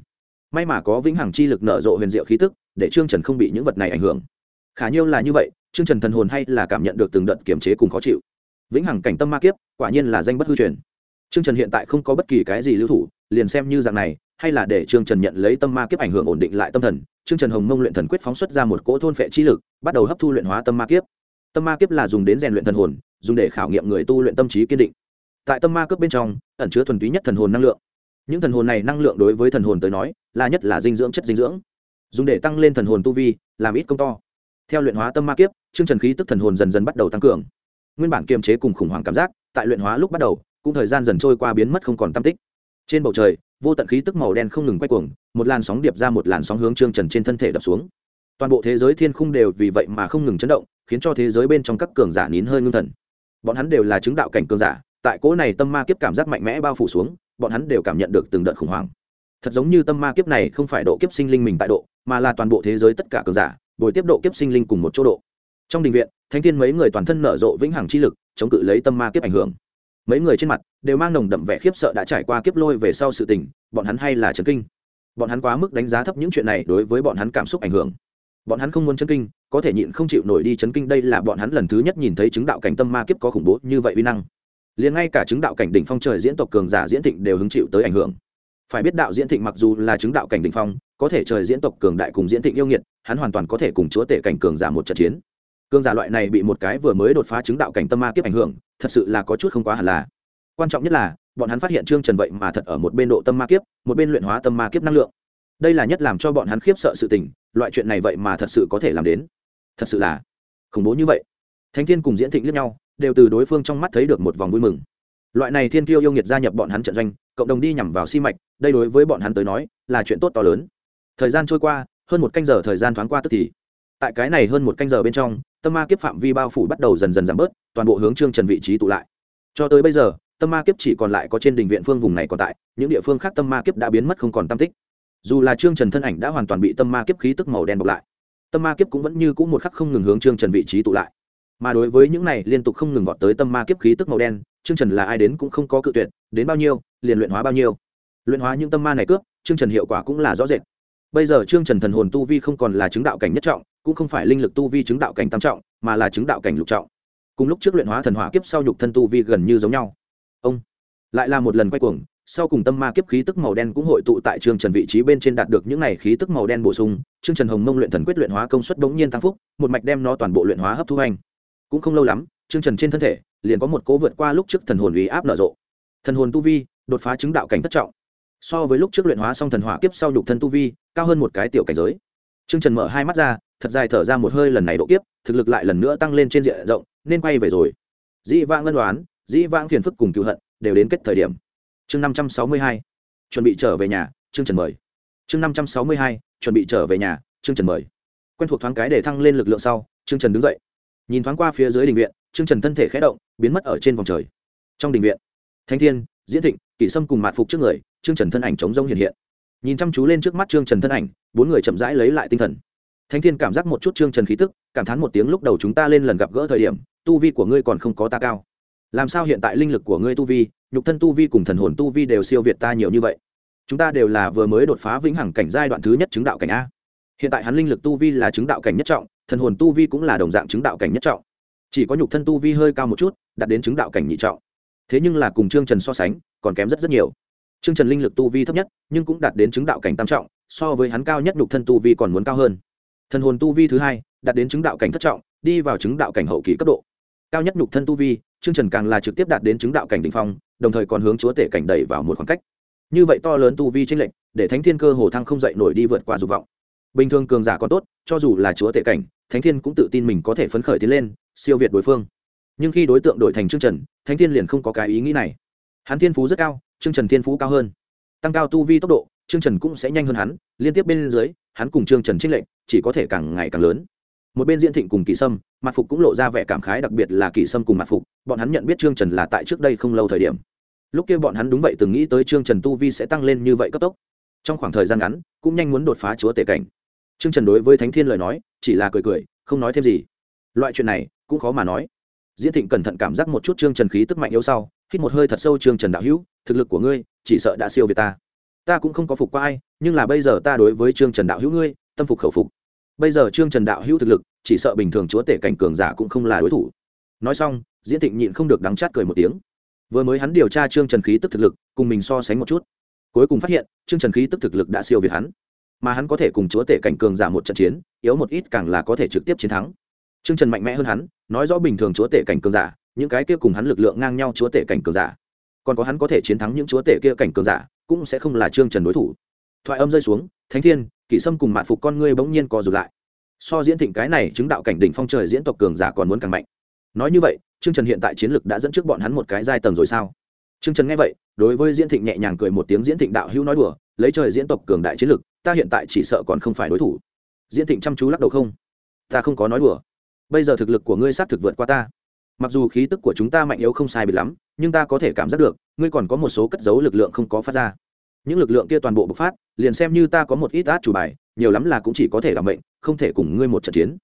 A: May mà có vĩnh hằng chi lực nở rộ huyền diệu khí tức, để trương trần không bị những vật này ảnh hưởng. Khả nhiêu là như vậy, trương trần thần hồn hay là cảm nhận được từng đợt kiềm chế cùng khó chịu. Vĩnh hằng cảnh tâm ma kiếp, quả nhiên là danh bất hư truyền. Trương trần hiện tại không có bất kỳ cái gì lưu thủ, liền xem như dạng này, hay là để trương trần nhận lấy tâm ma kiếp ảnh hưởng ổn định lại tâm thần trương trần hồng mông luyện thần quyết phóng xuất ra một cỗ thôn phệ chi lực, bắt đầu hấp thu luyện hóa tâm ma kiếp. Tâm ma kiếp là dùng đến rèn luyện thần hồn, dùng để khảo nghiệm người tu luyện tâm trí kiên định. Tại tâm ma cướp bên trong, ẩn chứa thuần túy nhất thần hồn năng lượng. Những thần hồn này năng lượng đối với thần hồn tới nói, là nhất là dinh dưỡng chất dinh dưỡng. Dùng để tăng lên thần hồn tu vi, làm ít công to. Theo luyện hóa tâm ma kiếp, Trương trần khí tức thần hồn dần dần bắt đầu tăng cường. Nguyên bản kiềm chế cùng khủng hoảng cảm giác, tại luyện hóa lúc bắt đầu, cũng thời gian dần trôi qua biến mất không còn tâm tích. Trên bầu trời vô tận khí tức màu đen không ngừng quay cuồng, một làn sóng điệp ra một làn sóng hướng trương trần trên thân thể đập xuống. Toàn bộ thế giới thiên khung đều vì vậy mà không ngừng chấn động, khiến cho thế giới bên trong các cường giả nín hơi ngưng thần. Bọn hắn đều là chứng đạo cảnh cường giả, tại cỗ này tâm ma kiếp cảm giác mạnh mẽ bao phủ xuống, bọn hắn đều cảm nhận được từng đợt khủng hoảng. Thật giống như tâm ma kiếp này không phải độ kiếp sinh linh mình tại độ, mà là toàn bộ thế giới tất cả cường giả, bồi tiếp độ kiếp sinh linh cùng một chỗ độ. Trong đình viện thanh thiên mấy người toàn thân nở rộ vĩnh hằng chi lực, chống cự lấy tâm ma kiếp ảnh hưởng mấy người trên mặt đều mang nồng đậm vẻ khiếp sợ đã trải qua kiếp lôi về sau sự tình, bọn hắn hay là chấn kinh. Bọn hắn quá mức đánh giá thấp những chuyện này đối với bọn hắn cảm xúc ảnh hưởng. Bọn hắn không muốn chấn kinh, có thể nhịn không chịu nổi đi chấn kinh đây là bọn hắn lần thứ nhất nhìn thấy chứng đạo cảnh tâm ma kiếp có khủng bố như vậy uy năng. Liền ngay cả chứng đạo cảnh đỉnh phong trời diễn tộc cường giả diễn thịnh đều hứng chịu tới ảnh hưởng. Phải biết đạo diễn thịnh mặc dù là chứng đạo cảnh đỉnh phong, có thể trời diễn tộc cường đại cùng diễn thịnh yêu nghiệt, hắn hoàn toàn có thể cùng chúa tể cảnh cường giả một trận chiến. Cường giả loại này bị một cái vừa mới đột phá chứng đạo cảnh tâm ma kiếp ảnh hưởng thật sự là có chút không quá hẳn là. Quan trọng nhất là, bọn hắn phát hiện trương trần vậy mà thật ở một bên độ tâm ma kiếp, một bên luyện hóa tâm ma kiếp năng lượng. Đây là nhất làm cho bọn hắn khiếp sợ sự tình, loại chuyện này vậy mà thật sự có thể làm đến. Thật sự là khủng bố như vậy. Thánh thiên cùng diễn thịnh liếc nhau, đều từ đối phương trong mắt thấy được một vòng vui mừng. Loại này thiên kiêu yêu nghiệt gia nhập bọn hắn trận doanh, cộng đồng đi nhằm vào si mạch, đây đối với bọn hắn tới nói là chuyện tốt to lớn. Thời gian trôi qua, hơn một canh giờ thời gian thoáng qua tức thì tại cái này hơn một canh giờ bên trong, tâm ma kiếp phạm vi bao phủ bắt đầu dần dần giảm bớt, toàn bộ hướng trương trần vị trí tụ lại. Cho tới bây giờ, tâm ma kiếp chỉ còn lại có trên đình viện phương vùng này còn tại, những địa phương khác tâm ma kiếp đã biến mất không còn tam tích. Dù là trương trần thân ảnh đã hoàn toàn bị tâm ma kiếp khí tức màu đen bọc lại, tâm ma kiếp cũng vẫn như c ũ một khắc không ngừng hướng trương trần vị trí tụ lại. Mà đối với những này liên tục không ngừng vọt tới tâm ma kiếp khí tức màu đen, trương trần là ai đến cũng không có cự tuyệt, đến bao nhiêu, liền luyện hóa bao nhiêu. Luyện hóa những tâm ma này cướp, trương trần hiệu quả cũng là rõ rệt. Bây giờ trương trần thần hồn tu vi không còn là chứng đạo cảnh nhất trọng cũng không phải linh lực tu vi chứng đạo cảnh tam trọng, mà là chứng đạo cảnh lục trọng. Cùng lúc trước luyện hóa thần hỏa kiếp sau nhục thân tu vi gần như giống nhau. Ông lại là một lần quay cuồng, sau cùng tâm ma kiếp khí tức màu đen cũng hội tụ tại trương trần vị trí bên trên đạt được những này khí tức màu đen bổ sung trương trần hồng mông luyện thần quyết luyện hóa công suất bỗng nhiên tăng phúc, một mạch đem nó toàn bộ luyện hóa hấp thu hành cũng không lâu lắm trương trần trên thân thể liền có một cố vượt qua lúc trước thần hồn uy áp nở rộ. Thần hồn tu vi đột phá chứng đạo cảnh thất trọng. So với lúc trước luyện hóa xong thần hỏa kiếp sau nhục thân tu vi, cao hơn một cái tiểu cảnh giới. Trương trần mở hai mắt ra thật dài thở ra một hơi lần này độ kiếp, thực lực lại lần nữa tăng lên trên diện rộng, nên quay về rồi. Dĩ vãng ngân đoán, dĩ vãng phiền phức cùng cựu hận, đều đến kết thời điểm. Chương năm trăm sáu mươi hai, chuẩn bị trở về nhà chương trần mời. Chương năm trăm sáu mươi hai, chuẩn bị trở về nhà chương trần mời. Quen thuộc thoáng cái để thăng lên lực lượng sau chương trần đứng dậy. Nhìn thoáng qua phía dưới đình viện chương trần thân thể khé động, biến mất ở trên vòng trời. Trong đình viện, thanh thiên, diễn thịnh, kỷ sâm cùng mạt phục trước người chương trần thân ảnh chống rông hiện hiện. Nhìn chăm chú lên trước mắt chương trần thân ảnh, bốn người chậm rãi lấy lại tinh thần thanh thiên cảm giác một chút chương trần khí tức, cảm thán một tiếng lúc đầu chúng ta lên lần gặp gỡ thời điểm, tu vi của ngươi còn không có ta cao. Làm sao hiện tại linh lực của ngươi tu vi, nhục thân tu vi cùng thần hồn tu vi đều siêu việt ta nhiều như vậy? Chúng ta đều là vừa mới đột phá vĩnh hằng cảnh giai đoạn thứ nhất chứng đạo cảnh a. Hiện tại hắn linh lực tu vi là chứng đạo cảnh nhất trọng, thần hồn tu vi cũng là đồng dạng chứng đạo cảnh nhất trọng. Chỉ có nhục thân tu vi hơi cao một chút, đạt đến chứng đạo cảnh nhị trọng. Thế nhưng là cùng trương trần so sánh, còn kém rất rất nhiều. Trương trần linh lực tu vi thấp nhất, nhưng cũng đạt đến chứng đạo cảnh tam trọng, so với hắn cao nhất nhục thân tu vi còn muốn cao hơn thần hồn tu vi thứ hai, đạt đến chứng đạo cảnh thất trọng, đi vào chứng đạo cảnh hậu kỳ cấp độ. Cao nhất nhục thân tu vi, trương trần càng là trực tiếp đạt đến chứng đạo cảnh đ ỉ n h phong, đồng thời còn hướng chúa tể cảnh đẩy vào một khoảng cách. Như vậy to lớn tu vi tranh lệch, để thánh thiên cơ hồ thăng không dậy nổi đi vượt qua dục vọng. Bình thường cường giả còn tốt, cho dù là chúa tể cảnh, thánh thiên cũng tự tin mình có thể phấn khởi tiến lên, siêu việt đối phương. Nhưng khi đối tượng đổi thành trương trần, thánh thiên liền không có cái ý nghĩ này. Hắn thiên phú rất cao, trương trần thiên phú cao hơn. Tăng cao tu vi tốc độ trương trần cũng sẽ nhanh hơn hắn, liên tiếp bên dưới, hắn cùng trương trần trích lệnh chỉ có thể càng ngày càng lớn. Một bên diễn thịnh cùng kỳ sâm mặt phục cũng lộ ra vẻ cảm khái, đặc biệt là kỳ sâm cùng mặt phục, bọn hắn nhận biết trương trần là tại trước đây không lâu thời điểm. Lúc kia bọn hắn đúng vậy từng nghĩ tới trương trần tu vi sẽ tăng lên như vậy cấp tốc. Trong khoảng thời gian ngắn, cũng nhanh muốn đột phá chúa tể cảnh. Trương trần đối với thánh thiên lời nói, chỉ là cười cười, không nói thêm gì. Loại chuyện này, cũng khó mà nói. Diễn thịnh cẩn thận cảm giác một chút trương trần khí tức mạnh yếu sau, hít một hơi thật sâu trương trần đạo hữu, thực lực của ngươi, chỉ sợ đã siêu việt ta ta cũng không có phục qua ai, nhưng là bây giờ ta đối với trương trần đạo hữu ngươi, tâm phục khẩu phục. Bây giờ trương trần đạo hữu thực lực, chỉ sợ bình thường chúa tể cảnh cường giả cũng không là đối thủ. Nói xong, diễn thịnh nhịn không được đắng chát cười một tiếng. Vừa mới hắn điều tra trương trần khí tức thực lực, cùng mình so sánh một chút, cuối cùng phát hiện, trương trần khí tức thực lực đã siêu việt hắn. Mà hắn có thể cùng chúa tể cảnh cường giả một trận chiến, yếu một ít càng là có thể trực tiếp chiến thắng. Trương trần mạnh mẽ hơn hắn, nói rõ bình thường chúa tể cảnh cường giả, những cái kia cùng hắn lực lượng ngang nhau chúa tể cảnh cường giả. Còn có hắn có thể chiến thắng những chúa tể kia cảnh cường giả cũng sẽ không là trương trần đối thủ. Thoại âm rơi xuống, thánh thiên, kỷ sâm cùng mạn phục con ngươi bỗng nhiên co rụt lại. So diễn thịnh cái này chứng đạo cảnh đỉnh phong trời diễn tộc cường giả còn muốn càng mạnh. Nói như vậy, trương trần hiện tại chiến lực đã dẫn trước bọn hắn một cái giai tầng rồi sao? Trương trần nghe vậy, đối với diễn thịnh nhẹ nhàng cười một tiếng diễn thịnh đạo hữu nói đùa, lấy trời diễn tộc cường đại chiến lực, ta hiện tại chỉ sợ còn không phải đối thủ. Diễn thịnh chăm chú lắc đầu không? Ta không có nói đùa. Bây giờ thực lực của ngươi xác thực vượt qua ta. Mặc dù khí tức của chúng ta mạnh yếu không sai biệt lắm nhưng ta có thể cảm giác được ngươi còn có một số cất giấu lực lượng không có phát ra. Những lực lượng kia toàn bộ bộc phát liền xem như ta có một ít át chủ bài nhiều lắm là cũng chỉ có thể làm bệnh, không thể cùng ngươi một trận chiến.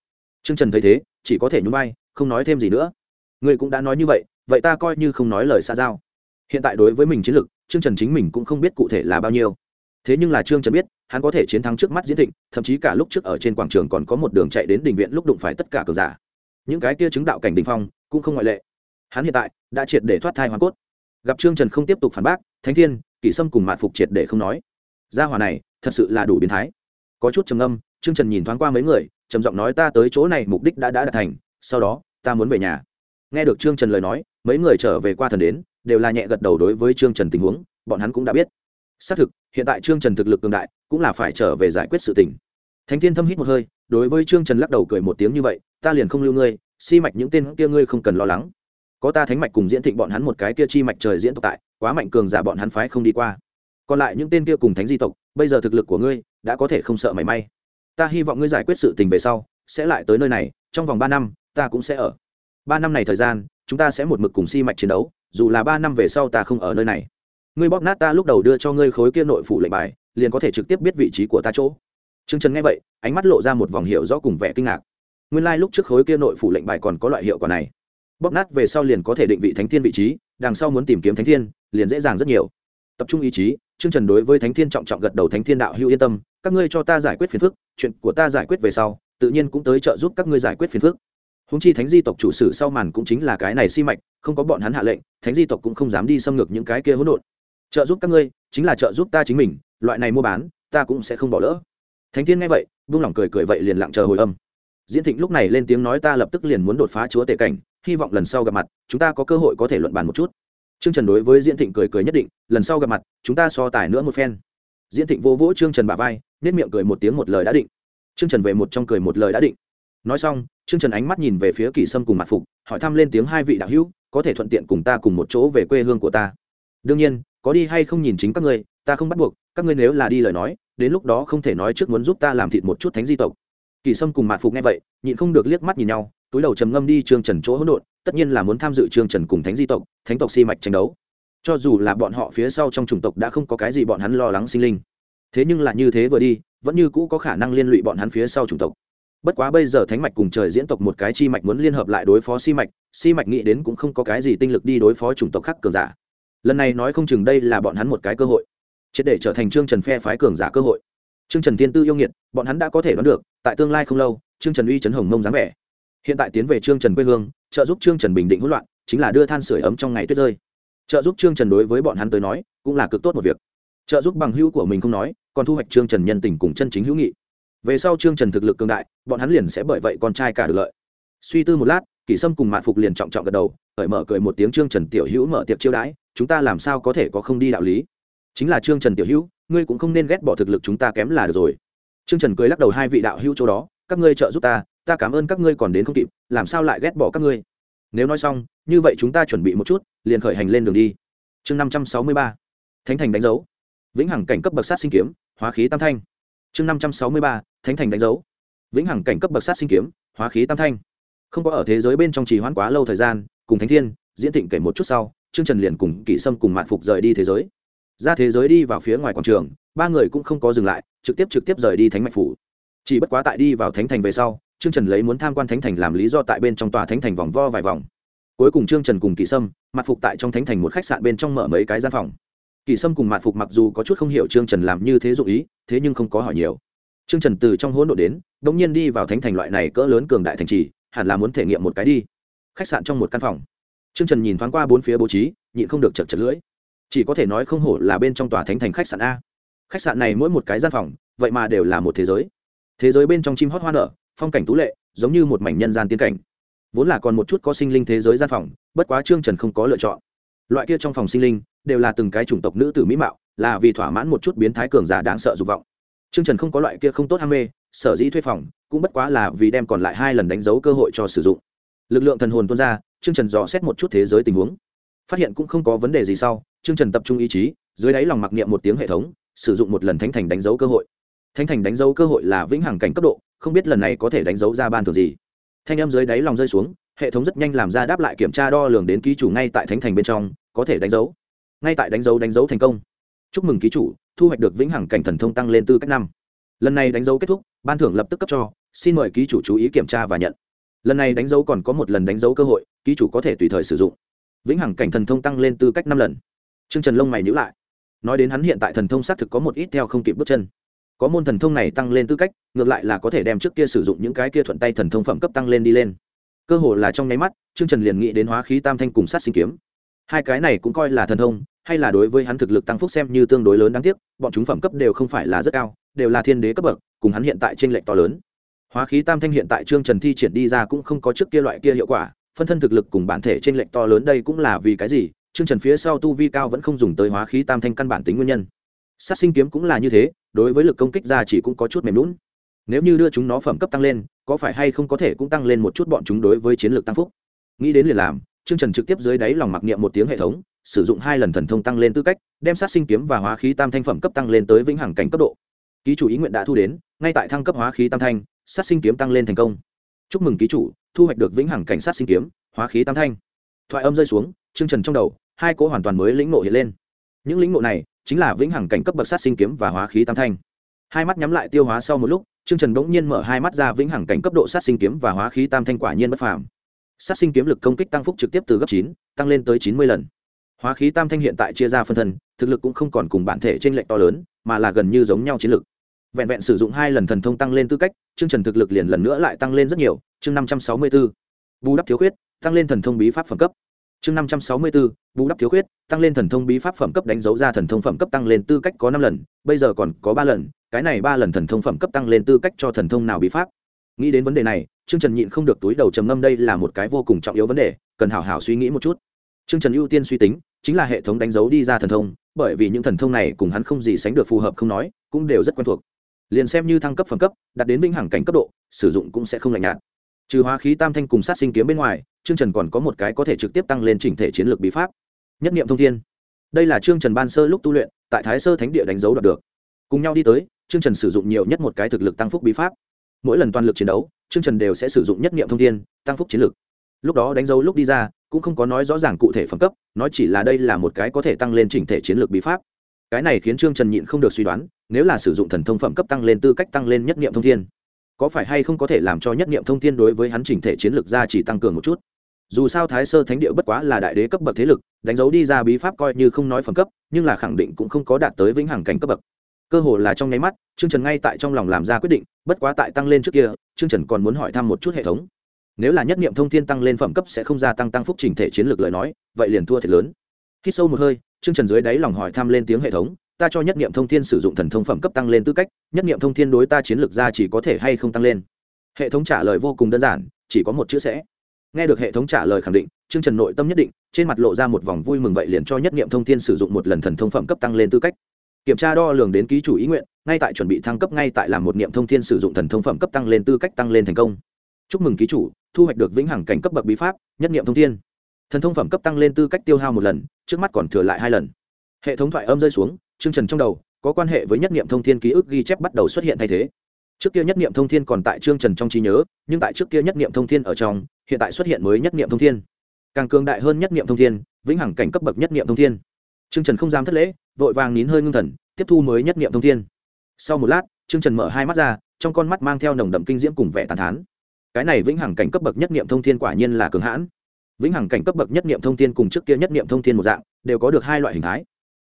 A: T r ư ơ n g trần thấy thế chỉ có thể nhún vai không nói thêm gì nữa. Ngươi cũng đã nói như vậy vậy ta coi như không nói lời xa giao. Hiện tại đối với mình chiến lược trương trần chính mình cũng không biết cụ thể là bao nhiêu. Thế nhưng là trương trần biết hắn có thể chiến thắng trước mắt diễn thịnh thậm chí cả lúc trước ở trên quảng trường còn có một đường chạy đến đình viện lúc đụng phải tất cả cờ giả. Những cái kia chứng đạo cảnh đình phong cũng không ngoại lệ hắn hiện tại đã triệt để thoát thai hoàn cốt. Gặp trương trần không tiếp tục phản bác, thánh thiên, kỷ sâm cùng mạn phục triệt để không nói. Gia hòa này thật sự là đủ biến thái. Có chút trầm âm trương trần nhìn thoáng qua mấy người, trầm giọng nói ta tới chỗ này mục đích đã đã đạt thành, sau đó ta muốn về nhà. Nghe được trương trần lời nói, mấy người trở về qua thần đến, đều là nhẹ gật đầu đối với trương trần tình huống, bọn hắn cũng đã biết. Xác thực, hiện tại trương trần thực lực cường đại, cũng là phải trở về giải quyết sự tình. Thánh thiên thâm hít một hơi, đối với trương trần lắc đầu cười một tiếng như vậy, ta liền không lưu ngươi, si mạch những tên kia ngươi không cần lo lắng có ta thánh mạch cùng diễn thịnh bọn hắn một cái kia chi mạch trời diễn tộc tại, quá mạnh cường giả bọn hắn phái không đi qua. Còn lại những tên kia cùng thánh di tộc, bây giờ thực lực của ngươi đã có thể không sợ mảy may. Ta hy vọng ngươi giải quyết sự tình về sau, sẽ lại tới nơi này, trong vòng ba năm, ta cũng sẽ ở. Ba năm này thời gian, chúng ta sẽ một mực cùng si mạch chiến đấu, dù là ba năm về sau ta không ở nơi này. Ngươi bóp nát ta lúc đầu đưa cho ngươi khối kia nội phủ lệnh bài, liền có thể trực tiếp biết vị trí của ta chỗ. T r ư ơ n g trần nghe vậy, ánh mắt lộ ra một vòng hiệu rõ cùng vẻ kinh ngạc. Nguyên lai、like、lúc trước khối kia nội phủ lệnh bài còn có loại hiệu quả này bóp nát về sau liền có thể định vị thánh thiên vị trí, đằng sau muốn tìm kiếm thánh thiên, liền dễ dàng rất nhiều. Tập trung ý chí chương trần đối với thánh thiên trọng trọng gật đầu thánh thiên đạo hữu yên tâm, các ngươi cho ta giải quyết phiền phức, chuyện của ta giải quyết về sau, tự nhiên cũng tới trợ giúp các ngươi giải quyết phiền phức. Húng chi thánh di tộc chủ sử sau màn cũng chính là cái này si mạch, không có bọn hắn hạ lệnh, thánh di tộc cũng không dám đi xâm ngược những cái kia hỗn độn. Trợ giúp các ngươi, chính là trợ giúp ta chính mình, loại này mua bán, ta cũng sẽ không bỏ lỡ. Thánh thiên nghe vậy, buông lỏng cười cười vậy liền lặng chờ hồi âm diễn thịnh lúc này lên tiếng nói ta lập tức liền muốn đột phá chúa tể cảnh, hy vọng lần sau gặp mặt, chúng ta có cơ hội có thể luận bàn một chút. Trương trần đối với diễn thịnh cười cười nhất định, lần sau gặp mặt, chúng ta so tài nữa một phen. Diễn thịnh vô vỗ trương trần bà vai nết miệng cười một tiếng một lời đã định. Trương trần về một trong cười một lời đã định. Nói xong, trương trần ánh mắt nhìn về phía kỳ sâm cùng mặt phục, hỏi thăm lên tiếng hai vị đạo hữu, có thể thuận tiện cùng ta cùng một chỗ về quê hương của ta. Đương nhiên, có đi hay không nhìn chính các ngươi, ta không bắt buộc, các ngươi nếu là đi lời nói, đến lúc đó không thể nói trước muốn giúp ta làm thịt một chút thánh di tộc kỳ sâm cùng mạn phục nghe vậy, nhịn không được liếc mắt nhìn nhau, túi đầu trầm ngâm đi trương trần chỗ hỗn độn, tất nhiên là muốn tham dự trương trần cùng thánh di tộc, thánh tộc si mạch tranh đấu. Cho dù là bọn họ phía sau trong chủng tộc đã không có cái gì bọn hắn lo lắng sinh linh. Thế nhưng là như thế vừa đi, vẫn như cũ có khả năng liên lụy bọn hắn phía sau chủng tộc. Bất quá bây giờ thánh mạch cùng trời diễn tộc một cái chi mạch muốn liên hợp lại đối phó si mạch si mạch nghĩ đến cũng không có cái gì tinh lực đi đối phó chủng tộc khác cường giả. Lần này nói không chừng đây là bọn hắn một cái cơ hội, triệt để trở thành trương trần phe phái cường giả cơ hội. Trương trần tiên tư yêu nghiệt, bọn hắn đã có thể đoán được tại tương lai không lâu, trương trần uy trấn hồng mông dáng vẻ. Hiện tại tiến về trương trần quê hương, trợ giúp trương trần bình định hỗn loạn, chính là đưa than sửa ấm trong ngày tuyết rơi. Trợ giúp trương trần đối với bọn hắn tới nói, cũng là cực tốt một việc. Trợ giúp bằng hữu của mình không nói, còn thu hoạch trương trần nhân tình cùng chân chính hữu nghị. Về sau trương trần thực lực cường đại, bọn hắn liền sẽ bởi vậy con trai cả được lợi. Suy tư một lát, kỷ sâm cùng mạn phục liền trọng trọng gật đầu, cởi mở cười một tiếng trương trần tiểu hữu mở tiệc chiêu đãi, chúng ta làm sao có thể có không đi đạo lý? Chính là trương trần tiểu hữu, ngươi cũng không nên ghét bỏ thực lực chúng ta kém là được rồi trương trần cười lắc đầu hai vị đạo hữu chỗ đó, các ngươi trợ giúp ta ta cảm ơn các ngươi còn đến không kịp, làm sao lại ghét bỏ các ngươi? Nếu nói xong, như vậy chúng ta chuẩn bị một chút, liền khởi hành lên đường đi. Chương năm trăm sáu mươi ba, thánh thành đánh dấu. Vĩnh hằng cảnh cấp bậc sát sinh kiếm, hóa khí tam thanh. Chương năm trăm sáu mươi ba, thánh thành đánh dấu. Vĩnh hằng cảnh cấp bậc sát sinh kiếm, hóa khí tam thanh. Không có ở thế giới bên trong trì hoãn quá lâu thời gian, cùng thánh thiên, diễn thịnh kể một chút sau, trương trần liền cùng kỷ sâm cùng mạn phục rời đi thế giới. Ra thế giới đi vào phía ngoài quảng trường ba người cũng không có dừng lại, trực tiếp trực tiếp rời đi thánh mạch phủ. Chỉ bất quá tại đi vào thánh thành về sau, trương trần lấy muốn tham quan thánh thành làm lý do tại bên trong tòa thánh thành vòng vo vài vòng. Cuối cùng trương trần cùng kỳ sâm mặt phục tại trong thánh thành một khách sạn bên trong mở mấy cái gian phòng. Kỳ sâm cùng mặt phục mặc dù có chút không hiểu trương trần làm như thế dụ ý, thế nhưng không có hỏi nhiều. Trương trần từ trong hỗn độ đến đ ỗ n g nhiên đi vào thánh thành loại này cỡ lớn cường đại thành trì, hẳn là muốn thể nghiệm một cái đi. Khách sạn trong một căn phòng. Trương trần nhìn thoáng qua bốn phía bố trí, nhịn không được chật chật lưỡi. Chỉ có thể nói không hổ là bên trong tòa thánh thành khách sạn a khách sạn này mỗi một cái gian phòng, vậy mà đều là một thế giới. Thế giới bên trong chim hót hoa nở, phong cảnh tú lệ, giống như một mảnh nhân gian tiên cảnh. Vốn là còn một chút có sinh linh thế giới gian phòng, bất quá trương trần không có lựa chọn. Loại kia trong phòng sinh linh, đều là từng cái chủng tộc nữ tử mỹ mạo, là vì thỏa mãn một chút biến thái cường giả đáng sợ dục vọng. Trương trần không có loại kia không tốt ham mê, sở dĩ thuê phòng, cũng bất quá là vì đem còn lại hai lần đánh dấu cơ hội cho sử dụng. Lực lượng thần hồn tuôn ra, trương trần dò xét một chút thế giới tình huống. Phát hiện cũng không có vấn đề gì sau, trương trần tập trung ý chí, dưới đáy lòng mặc niệm một tiếng hệ thống sử dụng một lần thánh thành đánh dấu cơ hội. Thánh thành đánh dấu cơ hội là vĩnh hằng cảnh cấp độ, không biết lần này có thể đánh dấu ra ban thường gì. Thanh em dưới đáy lòng rơi xuống, hệ thống rất nhanh làm ra đáp lại kiểm tra đo lường đến ký chủ ngay tại thánh thành bên trong, có thể đánh dấu. Ngay tại đánh dấu đánh dấu thành công. Chúc mừng ký chủ, thu hoạch được vĩnh hằng cảnh thần thông tăng lên tư cách năm. Lần này đánh dấu kết thúc, ban thưởng lập tức cấp cho. Xin mời ký chủ chú ý kiểm tra và nhận. Lần này đánh dấu còn có một lần đánh dấu cơ hội, ký chủ có thể tùy thời sử dụng. Vĩnh hằng cảnh thần thông tăng lên tư cách năm lần. Trương trần lông mày nhữ lại nói đến hắn hiện tại thần thông xác thực có một ít theo không kịp bước chân. Có môn thần thông này tăng lên tư cách, ngược lại là có thể đem trước kia sử dụng những cái kia thuận tay thần thông phẩm cấp tăng lên đi lên. Cơ hồ là trong nháy mắt, trương trần liền nghĩ đến hóa khí tam thanh cùng sát sinh kiếm. Hai cái này cũng coi là thần thông, hay là đối với hắn thực lực tăng phúc xem như tương đối lớn đáng tiếc, bọn chúng phẩm cấp đều không phải là rất cao, đều là thiên đế cấp bậc, cùng hắn hiện tại trên lệnh to lớn. Hóa khí tam thanh hiện tại trương trần thi triển đi ra cũng không có trước kia loại kia hiệu quả, phân thân thực lực cùng bản thể trên lệnh to lớn đây cũng là vì cái gì trương trần phía sau tu vi cao vẫn không dùng tới hóa khí tam thanh căn bản tính nguyên nhân. Sát sinh kiếm cũng là như thế, đối với lực công kích ra chỉ cũng có chút mềm lún nếu như đưa chúng nó phẩm cấp tăng lên, có phải hay không có thể cũng tăng lên một chút bọn chúng đối với chiến lược tăng phúc? Nghĩ đến liền làm chương trần trực tiếp dưới đáy lòng mặc niệm một tiếng hệ thống, sử dụng hai lần thần thông tăng lên tư cách, đem sát sinh kiếm và hóa khí tam thanh phẩm cấp tăng lên tới vĩnh hằng cảnh cấp độ. Ký chủ ý nguyện đã thu đến, ngay tại thăng cấp hóa khí tam thanh, sát sinh kiếm tăng lên thành công. Chúc mừng ký chủ, thu hoạch được vĩnh hằng cảnh sát sinh kiếm, hóa khí tam thanh thoại âm rơi xuống chương trần trong đầu, hai cỗ hoàn toàn mới lĩnh nộ hiện lên. Những lĩnh nộ này chính là vĩnh hằng cảnh cấp bậc sát sinh kiếm và hóa khí tam thanh. Hai mắt nhắm lại tiêu hóa sau một lúc, trương trần bỗng nhiên mở hai mắt ra vĩnh hằng cảnh cấp độ sát sinh kiếm và hóa khí tam thanh quả nhiên bất phàm. Sát sinh kiếm lực công kích tăng phúc trực tiếp từ gấp chín, tăng lên tới chín mươi lần. Hóa khí tam thanh hiện tại chia ra phân thân, thực lực cũng không còn cùng bản thể trên lệch to lớn, mà là gần như giống nhau chiến lực. Vẹn vẹn sử dụng hai lần thần thông tăng lên tư cách, trương trần thực lực liền lần nữa lại tăng lên rất nhiều. Chương năm trăm sáu mươi b ố bù đắp thiếu khuyết tăng lên thần thông bí pháp phẩm cấp. Chương năm trăm sáu mươi bốn bù đắp thiếu khuyết, tăng lên thần thông bí pháp phẩm cấp đánh dấu ra thần thông phẩm cấp tăng lên tư cách có năm lần, bây giờ còn có ba lần, cái này ba lần thần thông phẩm cấp tăng lên tư cách cho thần thông nào bí pháp? Nghĩ đến vấn đề này, trương trần nhịn không được túi đầu trầm ngâm đây là một cái vô cùng trọng yếu vấn đề, cần hảo hảo suy nghĩ một chút. Trương trần ưu tiên suy tính, chính là hệ thống đánh dấu đi ra thần thông, bởi vì những thần thông này cùng hắn không gì sánh được phù hợp không nói, cũng đều rất quen thuộc. Liền xem như thăng cấp phẩm cấp, đạt đến vĩnh hằng cảnh cấp độ, sử dụng cũng sẽ không lạnh nhạt. Trừ hóa khí tam thanh cùng sát sinh kiếm bên ngoài trương trần còn có một cái có thể trực tiếp tăng lên chỉnh thể chiến lược bí pháp, nhất niệm thông thiên. Đây là trương trần ban sơ lúc tu luyện, tại thái sơ thánh địa đánh dấu đạt được. Cùng nhau đi tới, trương trần sử dụng nhiều nhất một cái thực lực tăng phúc bí pháp. Mỗi lần toàn lực chiến đấu, trương trần đều sẽ sử dụng nhất niệm thông thiên, tăng phúc chiến lược. Lúc đó đánh dấu lúc đi ra, cũng không có nói rõ ràng cụ thể phẩm cấp, nói chỉ là đây là một cái có thể tăng lên chỉnh thể chiến lược bí pháp. Cái này khiến trương trần nhịn không được suy đoán, nếu là sử dụng thần thông phẩm cấp tăng lên tư cách tăng lên nhất niệm thông thiên, có phải hay không có thể làm cho nhất niệm thông thiên đối với hắn chỉnh thể chiến lược ra chỉ tăng cường một chút? Dù sao thái sơ thánh địa bất quá là đại đế cấp bậc thế lực, đánh dấu đi ra bí pháp coi như không nói phẩm cấp, nhưng là khẳng định cũng không có đạt tới vĩnh hằng cảnh cấp bậc. Cơ hồ là trong nháy mắt chương trần ngay tại trong lòng làm ra quyết định, bất quá tại tăng lên trước kia chương trần còn muốn hỏi thăm một chút hệ thống. Nếu là nhất niệm thông thiên tăng lên phẩm cấp sẽ không gia tăng tăng phúc trình thể chiến lược lời nói, vậy liền thua thiệt lớn. Khi sâu một hơi chương trần dưới đáy lòng hỏi thăm lên tiếng hệ thống, ta cho nhất niệm thông thiên sử dụng thần thông phẩm cấp tăng lên tư cách, nhất niệm thông thiên đối ta chiến lược ra chỉ có thể hay không tăng lên? Hệ thống trả lời vô cùng đơn giản, chỉ có một chữ sẽ nghe được hệ thống trả lời khẳng định chương trần nội tâm nhất định, trên mặt lộ ra một vòng vui mừng vậy liền cho nhất nghiệm thông tin sử dụng một lần thần thông phẩm cấp tăng lên tư cách. Kiểm tra đo lường đến ký chủ ý nguyện, ngay tại chuẩn bị thăng cấp, ngay tại làm một niệm thông thiên sử dụng thần thông phẩm cấp tăng lên tư cách tăng lên thành công. Chúc mừng ký chủ, thu hoạch được vĩnh hằng cảnh cấp bậc bí pháp, nhất niệm thông thiên. Thần thông phẩm cấp tăng lên tư cách tiêu hao một lần, trước mắt còn thừa lại hai lần. Hệ thống thoại âm rơi xuống chương trần trong đầu, có quan hệ với nhất niệm thông thiên ký ức ghi chép bắt đầu xuất hiện thay thế. Trước kia nhất niệm thông thiên còn tại chương trần trong trí nhớ, nhưng tại trước kia nhất niệm thông thiên ở trong hiện tại xuất hiện mới nhất niệm thông thiên. Càng cường đại hơn nhất niệm thông thiên, vĩnh hằng cảnh cấp bậc nhất niệm thông thiên. Trương trần không dám thất lễ, vội vàng nín hơi ngưng thần, tiếp thu mới nhất niệm thông thiên. Sau một lát, trương trần mở hai mắt ra, trong con mắt mang theo nồng đậm kinh diễm cùng vẻ tàn thán. Cái này vĩnh hằng cảnh cấp bậc nhất niệm thông thiên quả nhiên là cường hãn. Vĩnh hằng cảnh cấp bậc nhất niệm thông thiên cùng trước kia nhất niệm thông thiên một dạng, đều có được hai loại hình thái.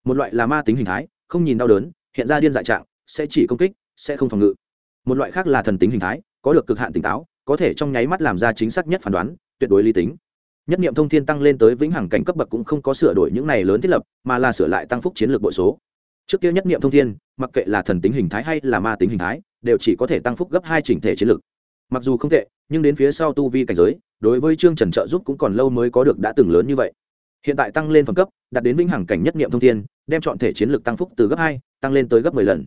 A: Một loại là ma tính hình thái, không nhìn đau đớn, hiện ra điên dại trạng, sẽ chỉ công kích, sẽ không phòng ngự. Một loại khác là thần tính hình thái, có được cực hạn tỉnh táo có thể trong nháy mắt làm ra chính xác nhất phán đoán, tuyệt đối lý tính. Nhất niệm thông thiên tăng lên tới vĩnh hằng cảnh cấp bậc cũng không có sửa đổi những này lớn thiết lập, mà là sửa lại tăng phúc chiến lược bội số. Trước kia nhất niệm thông thiên, mặc kệ là thần tính hình thái hay là ma tính hình thái, đều chỉ có thể tăng phúc gấp hai chỉnh thể chiến lược. Mặc dù không tệ, nhưng đến phía sau tu vi cảnh giới, đối với trương trần trợ giúp cũng còn lâu mới có được đã từng lớn như vậy. Hiện tại tăng lên phẩm cấp, đạt đến vĩnh hằng cảnh nhất niệm thông thiên, đem chọn thể chiến lược tăng phúc từ gấp hai, tăng lên tới gấp mười lần.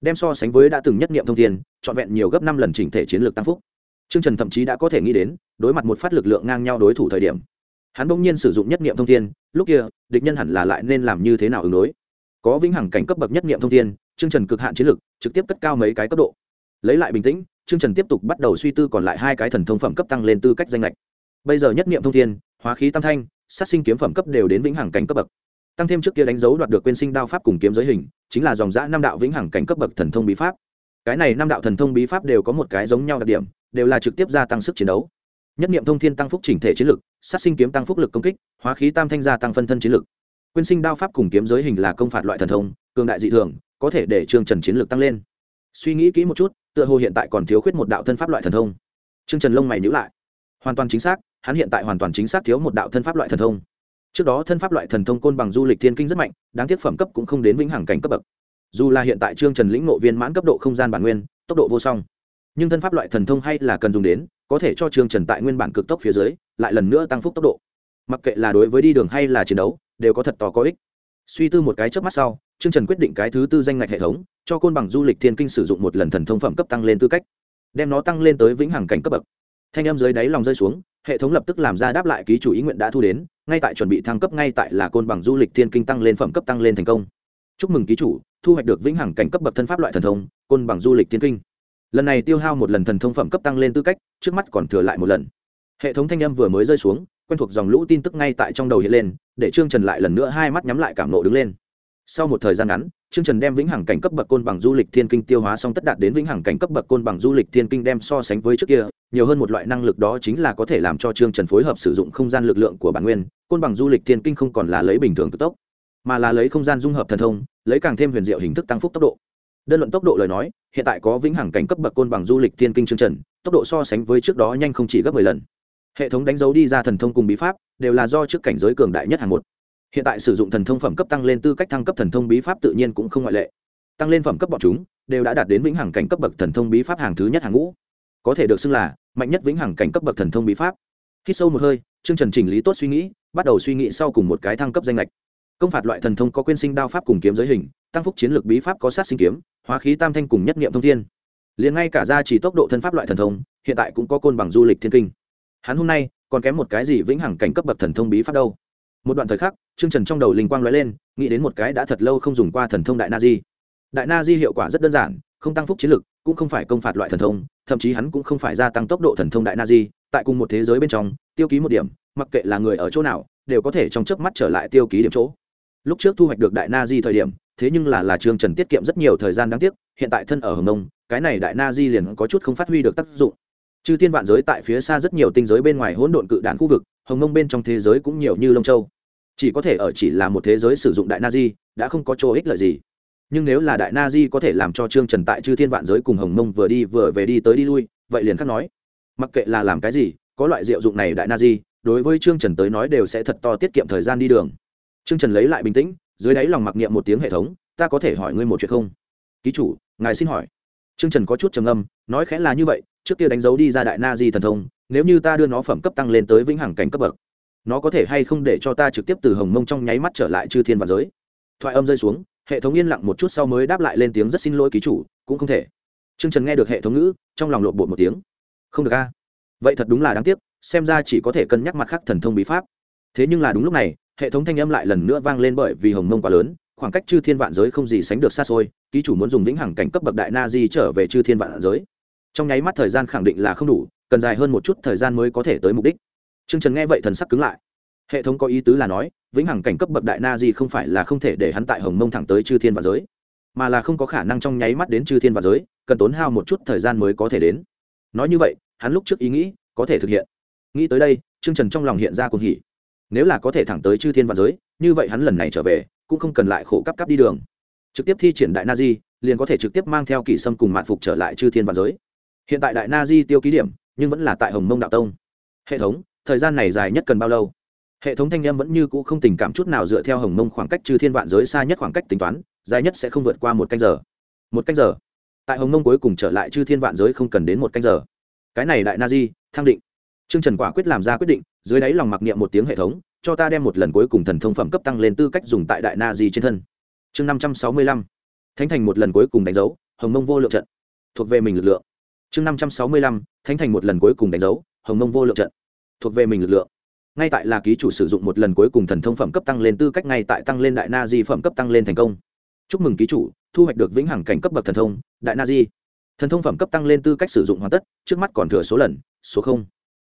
A: Đem so sánh với đã từng nhất niệm thông thiên, trọn vẹn nhiều gấp năm lần chỉnh thể chiến lược tăng phúc trương trần thậm chí đã có thể nghĩ đến, đối mặt một phát lực lượng ngang nhau đối thủ thời điểm, hắn bỗng nhiên sử dụng nhất niệm thông thiên, lúc kia, địch nhân hẳn là lại nên làm như thế nào ứng đối? Có vĩnh hằng cảnh cấp bậc nhất niệm thông thiên, trương trần cực hạn chiến lực, trực tiếp cất cao mấy cái cấp độ. Lấy lại bình tĩnh, trương trần tiếp tục bắt đầu suy tư còn lại hai cái thần thông phẩm cấp tăng lên tư cách danh lệch bây giờ nhất niệm thông thiên, hóa khí tam thanh, sát sinh kiếm phẩm cấp đều đến vĩnh hằng cảnh cấp bậc. Tăng thêm trước kia đánh dấu đoạt được quên sinh đao pháp cùng kiếm giới hình, chính là dòng dã năm đạo vĩnh hằng cảnh cấp bậc thần thông bí pháp. Cái này năm đạo thần thông bí pháp đều có một cái giống nhau đặc điểm đều là trực tiếp gia tăng sức chiến đấu. Nhất niệm thông thiên tăng phúc chỉnh thể chiến lực, sát sinh kiếm tăng phúc lực công kích, hóa khí tam thanh gia tăng phân thân chiến lực. Quyên sinh đao pháp cùng kiếm giới hình là công phạt loại thần thông, cường đại dị thường, có thể để trương trần chiến lực tăng lên. Suy nghĩ kỹ một chút, tựa hồ hiện tại còn thiếu khuyết một đạo thân pháp loại thần thông. Trương trần lông mày nhữ lại. Hoàn toàn chính xác, hắn hiện tại hoàn toàn chính xác thiếu một đạo thân pháp loại thần thông. Trước đó thân pháp loại thần thông côn bằng du lịch thiên kinh rất mạnh, đáng tiếc phẩm cấp cũng không đến vĩnh hằng cảnh cấp bậc. Dù là hiện tại trương trần lĩnh nộ viên mãn cấp độ không gian bản nguyên, tốc độ vô song nhưng thân pháp loại thần thông hay là cần dùng đến, có thể cho trương trần tại nguyên bản cực tốc phía dưới, lại lần nữa tăng phúc tốc độ. Mặc kệ là đối với đi đường hay là chiến đấu, đều có thật to có ích. Suy tư một cái trước mắt sau, trương trần quyết định cái thứ tư danh ngạch hệ thống, cho côn bằng du lịch thiên kinh sử dụng một lần thần thông phẩm cấp tăng lên tư cách, đem nó tăng lên tới vĩnh hằng cảnh cấp bậc. Thanh em dưới đáy lòng rơi xuống, hệ thống lập tức làm ra đáp lại ký chủ ý nguyện đã thu đến, ngay tại chuẩn bị thăng cấp ngay tại là côn bằng du lịch thiên kinh tăng lên phẩm cấp tăng lên thành công. Chúc mừng ký chủ, thu hoạch được vĩnh hằng cảnh cấp bậc thân pháp loại thần thông, côn bằng du lịch thiên kinh lần này tiêu hao một lần thần thông phẩm cấp tăng lên tư cách, trước mắt còn thừa lại một lần. Hệ thống thanh âm vừa mới rơi xuống, quen thuộc dòng lũ tin tức ngay tại trong đầu hiện lên, để trương trần lại lần nữa hai mắt nhắm lại cảm nộ đứng lên. Sau một thời gian ngắn, trương trần đem vĩnh hằng cảnh cấp bậc côn bằng du lịch thiên kinh tiêu hóa xong tất đạt đến vĩnh hằng cảnh cấp bậc côn bằng du lịch thiên kinh đem so sánh với trước kia, nhiều hơn một loại năng lực đó chính là có thể làm cho trương trần phối hợp sử dụng không gian lực lượng của bản nguyên, côn bằng du lịch thiên kinh không còn là lấy bình thường tốc, mà là lấy không gian dung hợp thần thông, lấy càng thêm huyền diệu hình thức tăng phúc tốc độ đơn luận tốc độ lời nói, hiện tại có vĩnh hằng cảnh cấp bậc côn bằng du lịch thiên kinh trương trần tốc độ so sánh với trước đó nhanh không chỉ gấp mười lần. Hệ thống đánh dấu đi ra thần thông cùng bí pháp, đều là do trước cảnh giới cường đại nhất hàng một. Hiện tại sử dụng thần thông phẩm cấp tăng lên tư cách thăng cấp thần thông bí pháp tự nhiên cũng không ngoại lệ. Tăng lên phẩm cấp bọn chúng, đều đã đạt đến vĩnh hằng cảnh cấp bậc thần thông bí pháp hàng thứ nhất hàng ngũ. Có thể được xưng là mạnh nhất vĩnh hằng cảnh cấp bậc thần thông bí pháp. Khi sâu một hơi, chương trần chỉnh lý tốt suy nghĩ, bắt đầu suy nghĩ sau cùng một cái thăng cấp danh lệch công phạt loại thần thông có quyên sinh đao pháp cùng kiếm giới hình, tăng phúc chiến lược bí pháp có sát sinh kiếm hóa khí tam thanh cùng nhất niệm thông thiên. Liền ngay cả ra chỉ tốc độ thân pháp loại thần thông, hiện tại cũng có côn bằng du lịch thiên kinh. Hắn hôm nay, còn kém một cái gì vĩnh hằng cảnh cấp bậc thần thông bí pháp đâu. Một đoạn thời khắc chương trần trong đầu linh quang lóe lên, nghĩ đến một cái đã thật lâu không dùng qua thần thông đại na di. Đại na di hiệu quả rất đơn giản, không tăng phúc chiến lực, cũng không phải công phạt loại thần thông, thậm chí hắn cũng không phải gia tăng tốc độ thần thông đại na di, tại cùng một thế giới bên trong, tiêu ký một điểm, mặc kệ là người ở chỗ nào, đều có thể trong chớp mắt trở lại tiêu ký điểm chỗ lúc trước thu hoạch được đại na di thời điểm, thế nhưng là là trương trần tiết kiệm rất nhiều thời gian đáng tiếc, hiện tại thân ở hồng nông cái này đại na di liền có chút không phát huy được tác dụng. Chư thiên vạn giới tại phía xa rất nhiều tinh giới bên ngoài hỗn độn cự đạn khu vực, hồng nông bên trong thế giới cũng nhiều như lông châu. Chỉ có thể ở chỉ là một thế giới sử dụng đại na di, đã không có chỗ ích lợi gì. Nhưng nếu là đại na di có thể làm cho trương trần tại chư thiên vạn giới cùng hồng mông vừa đi vừa về đi tới đi lui, vậy liền khắc nói. Mặc kệ là làm cái gì, có loại diệu dụng này đại na di, đối với trương trần tới nói đều sẽ thật to tiết kiệm thời gian đi đường trương trần lấy lại bình tĩnh dưới đáy lòng mặc niệm một tiếng hệ thống ta có thể hỏi ngươi một chuyện không? Ký chủ ngài xin hỏi. Trương trần có chút trầm ngâm, nói khẽ là như vậy trước kia đánh dấu đi ra đại na di thần thông nếu như ta đưa nó phẩm cấp tăng lên tới vĩnh hằng cảnh cấp bậc nó có thể hay không để cho ta trực tiếp từ hồng mông trong nháy mắt trở lại chư thiên và giới? Thoại âm rơi xuống hệ thống yên lặng một chút sau mới đáp lại lên tiếng rất xin lỗi ký chủ cũng không thể. Trương trần nghe được hệ thống ngữ trong lòng lộn bột một tiếng. Không được a. Vậy thật đúng là đáng tiếc xem ra chỉ có thể cân nhắc mặt khác thần thông bí pháp. Thế nhưng là đúng lúc này hệ thống thanh âm lại lần nữa vang lên bởi vì hồng mông quá lớn, khoảng cách chư thiên vạn giới không gì sánh được xa xôi, ký chủ muốn dùng vĩnh hằng cảnh cấp bậc đại na di trở về chư thiên vạn giới. Trong nháy mắt thời gian khẳng định là không đủ, cần dài hơn một chút thời gian mới có thể tới mục đích. T r ư ơ n g trần nghe vậy thần sắc cứng lại. Hệ thống có ý tứ là nói, vĩnh hằng cảnh cấp bậc đại na di không phải là không thể để hắn tại hồng mông thẳng tới chư thiên Vạn giới, mà là không có khả năng trong nháy mắt đến chư thiên Vạn giới, cần tốn hao một chút thời gian mới có thể đến. Nói như vậy, hắn lúc trước ý nghĩ có thể thực hiện. Nghĩ tới đây chương trần trong lòng hiện ra cuồng hỉ nếu là có thể thẳng tới chư thiên Vạn giới, như vậy hắn lần này trở về, cũng không cần lại khổ cấp cấp đi đường. Trực tiếp thi triển đại na di, liền có thể trực tiếp mang theo kỷ sâm cùng mạn phục trở lại chư thiên Vạn giới. Hiện tại đại na di tiêu ký điểm, nhưng vẫn là tại hồng mông đạo tông. Hệ thống, thời gian này dài nhất cần bao lâu? Hệ thống thanh em vẫn như cũ không tình cảm chút nào dựa theo hồng mông khoảng cách chư thiên vạn giới xa nhất khoảng cách tính toán, dài nhất sẽ không vượt qua một canh giờ. Một canh giờ? Tại hồng mông cuối cùng trở lại chư thiên vạn giới không cần đến một canh giờ. Cái này đại na di, thăng định trương trần quả quyết làm ra quyết định, dưới đáy lòng mặc niệm một tiếng hệ thống, cho ta đem một lần cuối cùng thần thông phẩm cấp tăng lên tư cách dùng tại đại na di trên thân. Chương năm trăm sáu mươi lăm. Thánh thành một lần cuối cùng đánh dấu, hồng mông vô lượng trận. Thuộc về mình lực lượng. Chương năm trăm sáu mươi lăm. Thánh thành một lần cuối cùng đánh dấu, hồng mông vô lượng trận. Thuộc về mình lực lượng. Ngay tại là ký chủ sử dụng một lần cuối cùng thần thông phẩm cấp tăng lên tư cách ngay tại tăng lên đại na di phẩm cấp tăng lên thành công. Chúc mừng ký chủ, thu hoạch được vĩnh hằng cảnh cấp bậc thần thông, đại na di thần thông phẩm cấp tăng lên tư cách sử dụng hoàn tất, trước mắt còn thừa số lần, số không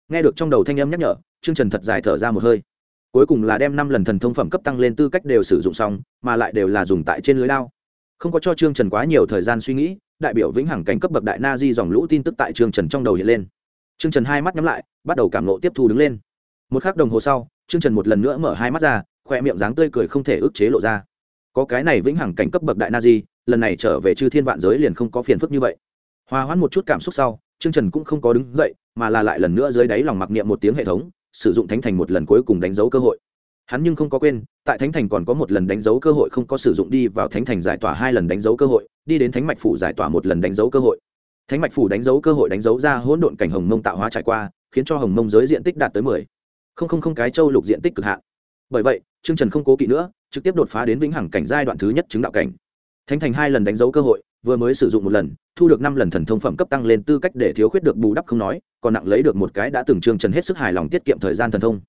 A: nghe được trong đầu thanh âm nhắc nhở chương trần thật dài thở ra một hơi. Cuối cùng là đem năm lần thần thông phẩm cấp tăng lên tư cách đều sử dụng xong, mà lại đều là dùng tại trên lưới lao không có cho chương trần quá nhiều thời gian suy nghĩ, đại biểu vĩnh hằng cảnh cấp bậc đại na di dòng lũ tin tức tại chương trần trong đầu hiện lên. Chương trần hai mắt nhắm lại, bắt đầu cảm nộ tiếp thu đứng lên. Một k h ắ c đồng hồ sau chương trần một lần nữa mở hai mắt ra, khoe miệng dáng tươi cười không thể ức chế lộ ra. Có cái này vĩnh hằng cảnh cấp bậc đại na di, lần này trở về chư thiên vạn giới liền không có phiền phức như vậy. Hòa hoãn một chút cảm xúc sau Trương trần cũng không có đứng dậy, mà là lại lần nữa dưới đáy lòng mặc niệm một tiếng hệ thống, sử dụng thánh thành một lần cuối cùng đánh dấu cơ hội. Hắn nhưng không có quên, tại thánh thành còn có một lần đánh dấu cơ hội không có sử dụng đi vào thánh thành giải tỏa hai lần đánh dấu cơ hội, đi đến thánh mạch phủ giải tỏa một lần đánh dấu cơ hội. Thánh mạch phủ đánh dấu cơ hội đánh dấu ra hỗn độn cảnh hồng mông tạo hóa trải qua, khiến cho hồng mông giới diện tích đạt tới mười. Không không không, cái châu lục diện tích cực hạn. Bởi vậy, Trương trần không cố kỵ nữa, trực tiếp đột phá đến vĩnh hằng cảnh giai đoạn thứ nhất chứng đạo cảnh. Thánh thành hai lần đánh dấu cơ hội vừa mới sử dụng một lần, thu được năm lần thần thông phẩm cấp tăng lên tư cách để thiếu khuyết được bù đắp không nói, còn nặng lấy được một cái đã từng trương trần hết sức hài lòng tiết kiệm thời gian thần thông.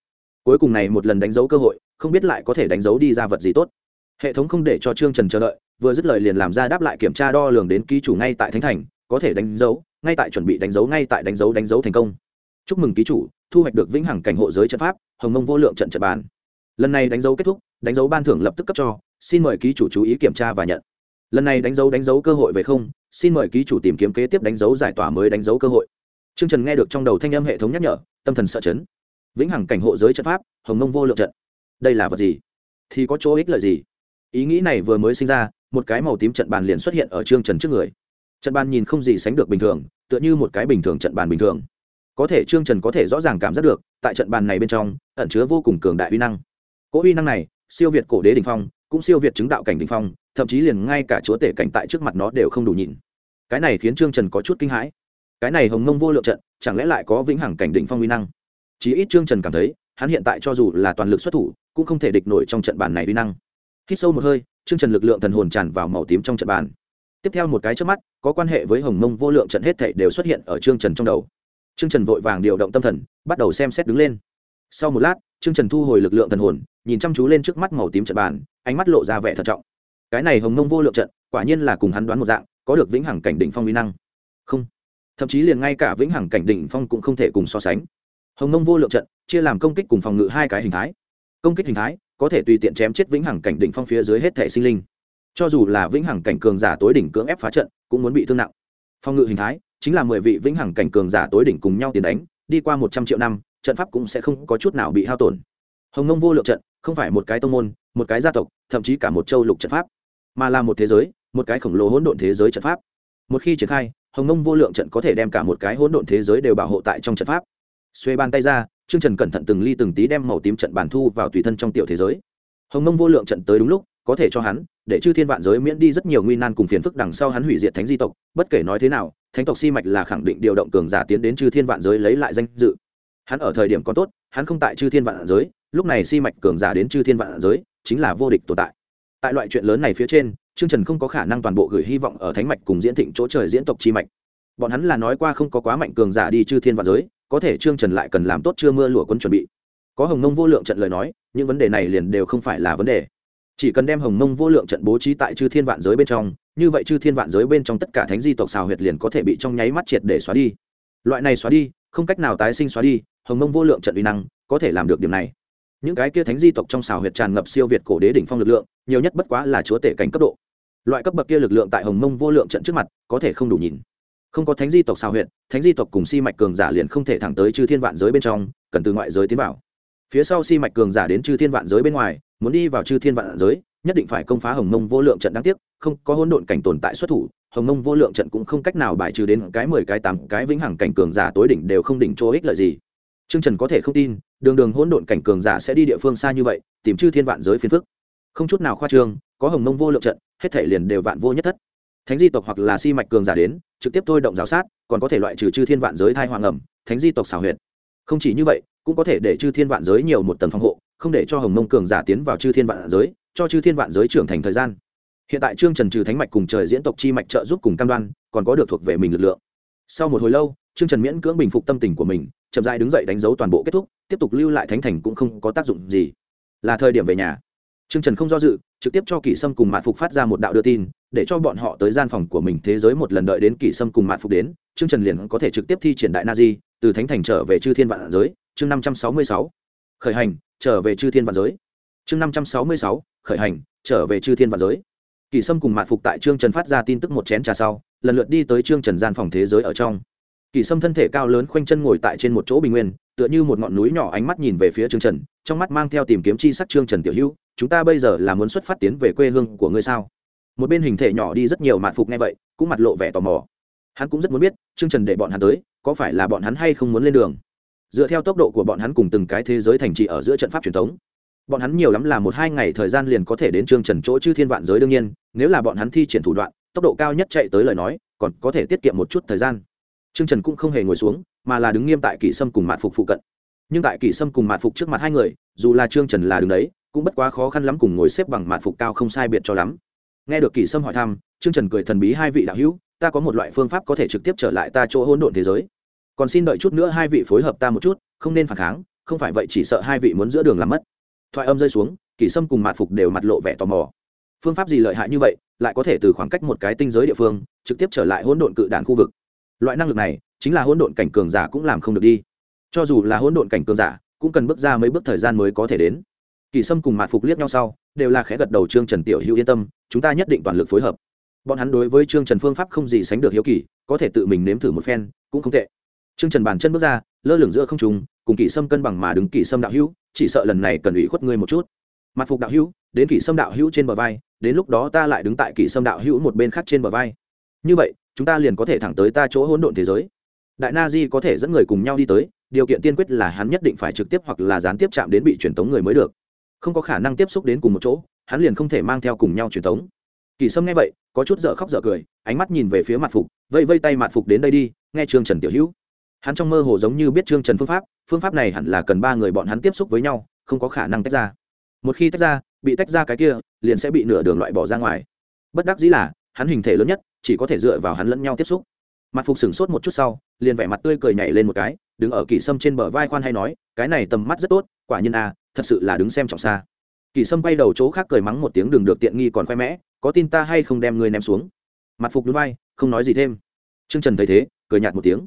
A: Cuối cùng này một lần đánh dấu cơ hội, không biết lại có thể đánh dấu đi ra vật gì tốt. Hệ thống không để cho trương trần chờ đợi, vừa dứt lời liền làm ra đáp lại kiểm tra đo lường đến ký chủ ngay tại thánh thành, có thể đánh dấu, ngay tại chuẩn bị đánh dấu, ngay tại đánh dấu đánh dấu thành công. Chúc mừng ký chủ, thu hoạch được vĩnh hằng cảnh hộ giới trận pháp, hồng mông vô lượng trận trận bàn. Lần này đánh dấu kết thúc, đánh dấu ban thưởng lập tức cấp cho, xin mời ký chủ chú ý kiểm tra và nhận lần này đánh dấu đánh dấu cơ hội về không, xin mời ký chủ tìm kiếm kế tiếp đánh dấu giải tỏa mới đánh dấu cơ hội. T r ư ơ n g trần nghe được trong đầu thanh âm hệ thống nhắc nhở, tâm thần sợ chấn. Vĩnh hằng cảnh hộ giới trận pháp, hồng mông vô lượng trận. Đây là vật gì? Thì có chỗ ích lợi gì? Ý nghĩ này vừa mới sinh ra, một cái màu tím trận bàn liền xuất hiện ở trương trần trước người. Trận bàn nhìn không gì sánh được bình thường, tựa như một cái bình thường trận bàn bình thường. Có thể trương trần có thể rõ ràng cảm giác được, tại trận bàn này bên trong, ẩn chứa vô cùng cường đại uy năng. Cỗ uy năng này, siêu việt cổ đế đình phong cũng siêu việt chứng đạo cảnh đình phong, thậm chí liền ngay cả chúa tể cảnh tại trước mặt nó đều không đủ nhìn. Cái này khiến trương trần có chút kinh hãi. Cái này hồng mông vô lượng trận, chẳng lẽ lại có vĩnh hằng cảnh đỉnh phong uy năng? Chí ít trương trần cảm thấy, hắn hiện tại cho dù là toàn lực xuất thủ, cũng không thể địch nổi trong trận bàn này uy năng. Hít sâu một hơi, trương trần lực lượng thần hồn tràn vào màu tím trong trận bàn. Tiếp theo một cái trước mắt, có quan hệ với hồng mông vô lượng trận hết thảy đều xuất hiện ở trương trần trong đầu. Trương trần vội vàng điều động tâm thần, bắt đầu xem xét đứng lên. Sau một lát, trương trần thu hồi lực lượng thần hồn, nhìn chăm chú lên trước mắt màu tím trận bàn ánh mắt lộ ra vẻ thận trọng. Cái này hồng Nông vô lượng trận, quả nhiên là cùng hắn đoán một dạng, có được vĩnh hằng cảnh đỉnh phong uy năng. Không. Thậm chí liền ngay cả vĩnh hằng cảnh đỉnh phong cũng không thể cùng so sánh. Hồng Nông vô lượng trận, chia làm công kích cùng phòng ngự hai cái hình thái. Công kích hình thái, có thể tùy tiện chém chết vĩnh hằng cảnh đỉnh phong phía dưới hết thể sinh linh. Cho dù là vĩnh hằng cảnh cường giả tối đỉnh cưỡng ép phá trận, cũng muốn bị thương nặng. Phòng ngự hình thái, chính là mười vị vĩnh hằng cảnh cường giả tối đỉnh cùng nhau tiền đánh, đi qua một trăm triệu năm, trận pháp cũng sẽ không có chút nào bị hao tổn. Hồng Nông vô lượng trận không phải một cái tông môn, một cái gia tộc, thậm chí cả một châu lục trận pháp, mà là một thế giới, một cái khổng lồ hỗn độn thế giới trận pháp. Một khi triển khai, hồng nông vô lượng trận có thể đem cả một cái hỗn độn thế giới đều bảo hộ tại trong trận pháp. Xuê bàn tay ra, trương trần cẩn thận từng ly từng tí đem màu tím trận bàn thu vào tùy thân trong tiểu thế giới. Hồng nông vô lượng trận tới đúng lúc, có thể cho hắn, để chư thiên vạn giới miễn đi rất nhiều nguy nan cùng phiền phức đằng sau hắn hủy diệt thánh di tộc, bất kể nói thế nào, thánh tộc si mạch là khẳng định điều động cường giả tiến đến chư thiên vạn giới lấy lại danh dự. Hắn ở thời điểm còn tốt, hắn không tại chư thiên vạn giới lúc này si mạch cường giả đến chư thiên vạn giới chính là vô địch tồn tại tại loại chuyện lớn này phía trên Trương Trần không có khả năng toàn bộ gửi hy vọng ở Thánh mạch cùng diễn thịnh chỗ trời diễn tộc chi mạch. Bọn hắn là nói qua không có quá mạnh cường giả đi chư thiên vạn giới, có thể Trương Trần lại cần làm tốt chưa mưa lụa quân chuẩn bị. Có Hồng nông vô lượng trận lời nói, những vấn đề này liền đều không phải là vấn đề. Chỉ cần đem Hồng nông vô lượng trận bố trí tại chư thiên vạn giới bên trong, như vậy chư thiên vạn giới bên trong tất cả thánh di tộc xào huyệt liền có thể bị trong nháy mắt triệt để xóa đi. Loại này xóa đi, không cách nào tái sinh xóa đi, Hồng nông vô lượng trận uy năng có thể làm được điểm này những cái kia thánh di tộc trong xào huyệt tràn ngập siêu việt cổ đế đỉnh phong lực lượng, nhiều nhất bất quá là chúa tể cảnh cấp độ. Loại cấp bậc kia lực lượng tại hồng mông vô lượng trận trước mặt, có thể không đủ nhìn. Không có thánh di tộc xào huyệt, thánh di tộc cùng si mạch cường giả liền không thể thẳng tới chư thiên vạn giới bên trong, cần từ ngoại giới tiến vào. Phía sau si mạch cường giả đến chư thiên vạn giới bên ngoài, muốn đi vào chư thiên vạn giới, nhất định phải công phá hồng mông vô lượng trận đáng tiếc, không có hỗn độn cảnh tồn tại xuất thủ, hồng mông vô lượng trận cũng không cách nào bài trừ đến cái mười cái tám cái vĩnh hằng cảnh cường giả tối đỉnh đều không đỉnh chỗ ích lợi gì. Trương Trần có thể không tin, đường đường hỗn độn cảnh cường giả sẽ đi địa phương xa như vậy, tìm chư thiên vạn giới phiền phức. Không chút nào khoa trương, có hồng mông vô lượng trận, hết thảy liền đều vạn vô nhất thất. Thánh di tộc hoặc là si mạch cường giả đến, trực tiếp thôi động giáo sát, còn có thể loại trừ chư thiên vạn giới thai hoàng ẩm, thánh di tộc xảo huyệt. Không chỉ như vậy, cũng có thể để chư thiên vạn giới nhiều một tầng phòng hộ, không để cho hồng mông cường giả tiến vào chư thiên vạn giới, cho chư thiên vạn giới trưởng thành thời gian. Hiện tại Trương Trần trừ thánh mạch cùng trời diễn tộc chi mạch trợ giúp cùng cam đoan, còn có được thuộc về mình lực lượng. Sau một hồi lâu, Trương Trần miễn cưỡng bình phục tâm tình của mình, chậm rãi đứng dậy đánh dấu toàn bộ kết thúc tiếp tục lưu lại thánh thành cũng không có tác dụng gì là thời điểm về nhà Trương Trần không do dự, trực tiếp cho Kỷ Sâm cùng Mạn Phục phát ra một đạo đưa tin, để cho bọn họ tới gian phòng của mình thế giới một lần đợi đến Kỷ Sâm cùng Mạn Phục đến, Trương Trần liền có thể trực tiếp thi triển đại Nazi, từ thánh thành trở về chư thiên vạn giới, chương năm trăm sáu mươi sáu Khởi hành, trở về chư thiên vạn giới. Chương năm trăm sáu mươi sáu khởi hành, trở về chư thiên vạn giới. Kỷ Sâm cùng Mạn Phục tại Trương Trần phát ra tin tức một chén trà sau, lần lượt đi tới Trương Trần gian phòng thế giới ở trong kỳ sâm thân thể cao lớn khoanh chân ngồi tại trên một chỗ bình nguyên, tựa như một ngọn núi nhỏ ánh mắt nhìn về phía trương trần, trong mắt mang theo tìm kiếm chi sắc trương trần tiểu hữu, chúng ta bây giờ là muốn xuất phát tiến về quê hương của ngươi sao? Một bên hình thể nhỏ đi rất nhiều mạn phục nghe vậy, cũng mặt lộ vẻ tò mò. Hắn cũng rất muốn biết, trương trần để bọn hắn tới, có phải là bọn hắn hay không muốn lên đường? Dựa theo tốc độ của bọn hắn cùng từng cái thế giới thành trì ở giữa trận pháp truyền thống, bọn hắn nhiều lắm là một hai ngày thời gian liền có thể đến trương trần chỗ chư thiên vạn giới đương nhiên, nếu là bọn hắn thi triển thủ đoạn, tốc độ cao nhất chạy tới lời nói, còn có thể tiết kiệm một chút thời gian. Trương Trần cũng không hề ngồi xuống, mà là đứng nghiêm tại Kỷ Sâm cùng Mạn Phục phụ cận. Nhưng tại Kỷ Sâm cùng Mạn Phục trước mặt hai người, dù là Trương Trần là đứng đấy, cũng bất quá khó khăn lắm cùng ngồi xếp bằng Mạn Phục cao không sai biệt cho lắm. Nghe được Kỷ Sâm hỏi thăm, Trương Trần cười thần bí hai vị đạo hữu, ta có một loại phương pháp có thể trực tiếp trở lại ta chỗ hỗn độn thế giới. Còn xin đợi chút nữa hai vị phối hợp ta một chút, không nên phản kháng, không phải vậy chỉ sợ hai vị muốn giữa đường làm mất. Thoại âm rơi xuống, Kỷ Sâm cùng Mạn Phục đều mặt lộ vẻ tò mò. Phương pháp gì lợi hại như vậy, lại có thể từ khoảng cách một cái tinh giới địa phương, trực tiếp trở lại hỗn độn cự đạn khu vực. Loại năng lực này, chính là hỗn độn cảnh cường giả cũng làm không được đi. Cho dù là hỗn độn cảnh cường giả cũng cần bước ra mấy bước thời gian mới có thể đến. Kỳ sâm cùng mạt phục liếc nhau sau đều là khẽ gật đầu trương trần tiểu hữu yên tâm chúng ta nhất định toàn lực phối hợp. Bọn hắn đối với trương trần phương pháp không gì sánh được hiếu kỳ có thể tự mình nếm thử một phen cũng không tệ. Trương trần bàn chân bước ra lơ lửng giữa không trùng cùng kỳ sâm cân bằng mà đứng kỳ sâm đạo hữu chỉ sợ lần này cần ủy khuất ngươi một chút. Mặt phục đạo hữu đến kỳ sâm đạo hữu trên bờ vai đến lúc đó ta lại đứng tại kỳ sâm đạo hữu một bên khác trên bờ vai như vậy, chúng ta liền có thể thẳng tới ta chỗ hỗn độn thế giới. Đại na di có thể dẫn người cùng nhau đi tới, điều kiện tiên quyết là hắn nhất định phải trực tiếp hoặc là gián tiếp chạm đến bị truyền tống người mới được. Không có khả năng tiếp xúc đến cùng một chỗ, hắn liền không thể mang theo cùng nhau truyền tống. Kỳ sâm nghe vậy, có chút dở khóc dở cười, ánh mắt nhìn về phía mặt phục vây vây tay mặt phục đến đây đi, nghe trương trần tiểu hữu. Hắn trong mơ hồ giống như biết trương trần phương pháp phương pháp này hẳn là cần ba người bọn hắn tiếp xúc với nhau, không có khả năng tách ra. Một khi tách ra, bị tách ra cái kia, liền sẽ bị nửa đường loại bỏ ra ngoài. Bất đắc dĩ là, hắn hình thể lớn nhất chỉ có thể dựa vào hắn lẫn nhau tiếp xúc. Mặt phục sửng sốt một chút sau liền vẻ mặt tươi cười nhảy lên một cái đứng ở kỳ sâm trên bờ vai khoan hay nói cái này tầm mắt rất tốt quả nhiên a à, thật sự là đứng xem trọng xa. Kỳ sâm bay đầu chỗ khác cười mắng một tiếng đường được tiện nghi còn khoe mẽ có tin ta hay không đem ngươi ném xuống? Mặt phục núi vai không nói gì thêm. T r ư ơ n g trần thấy thế cười nhạt một tiếng.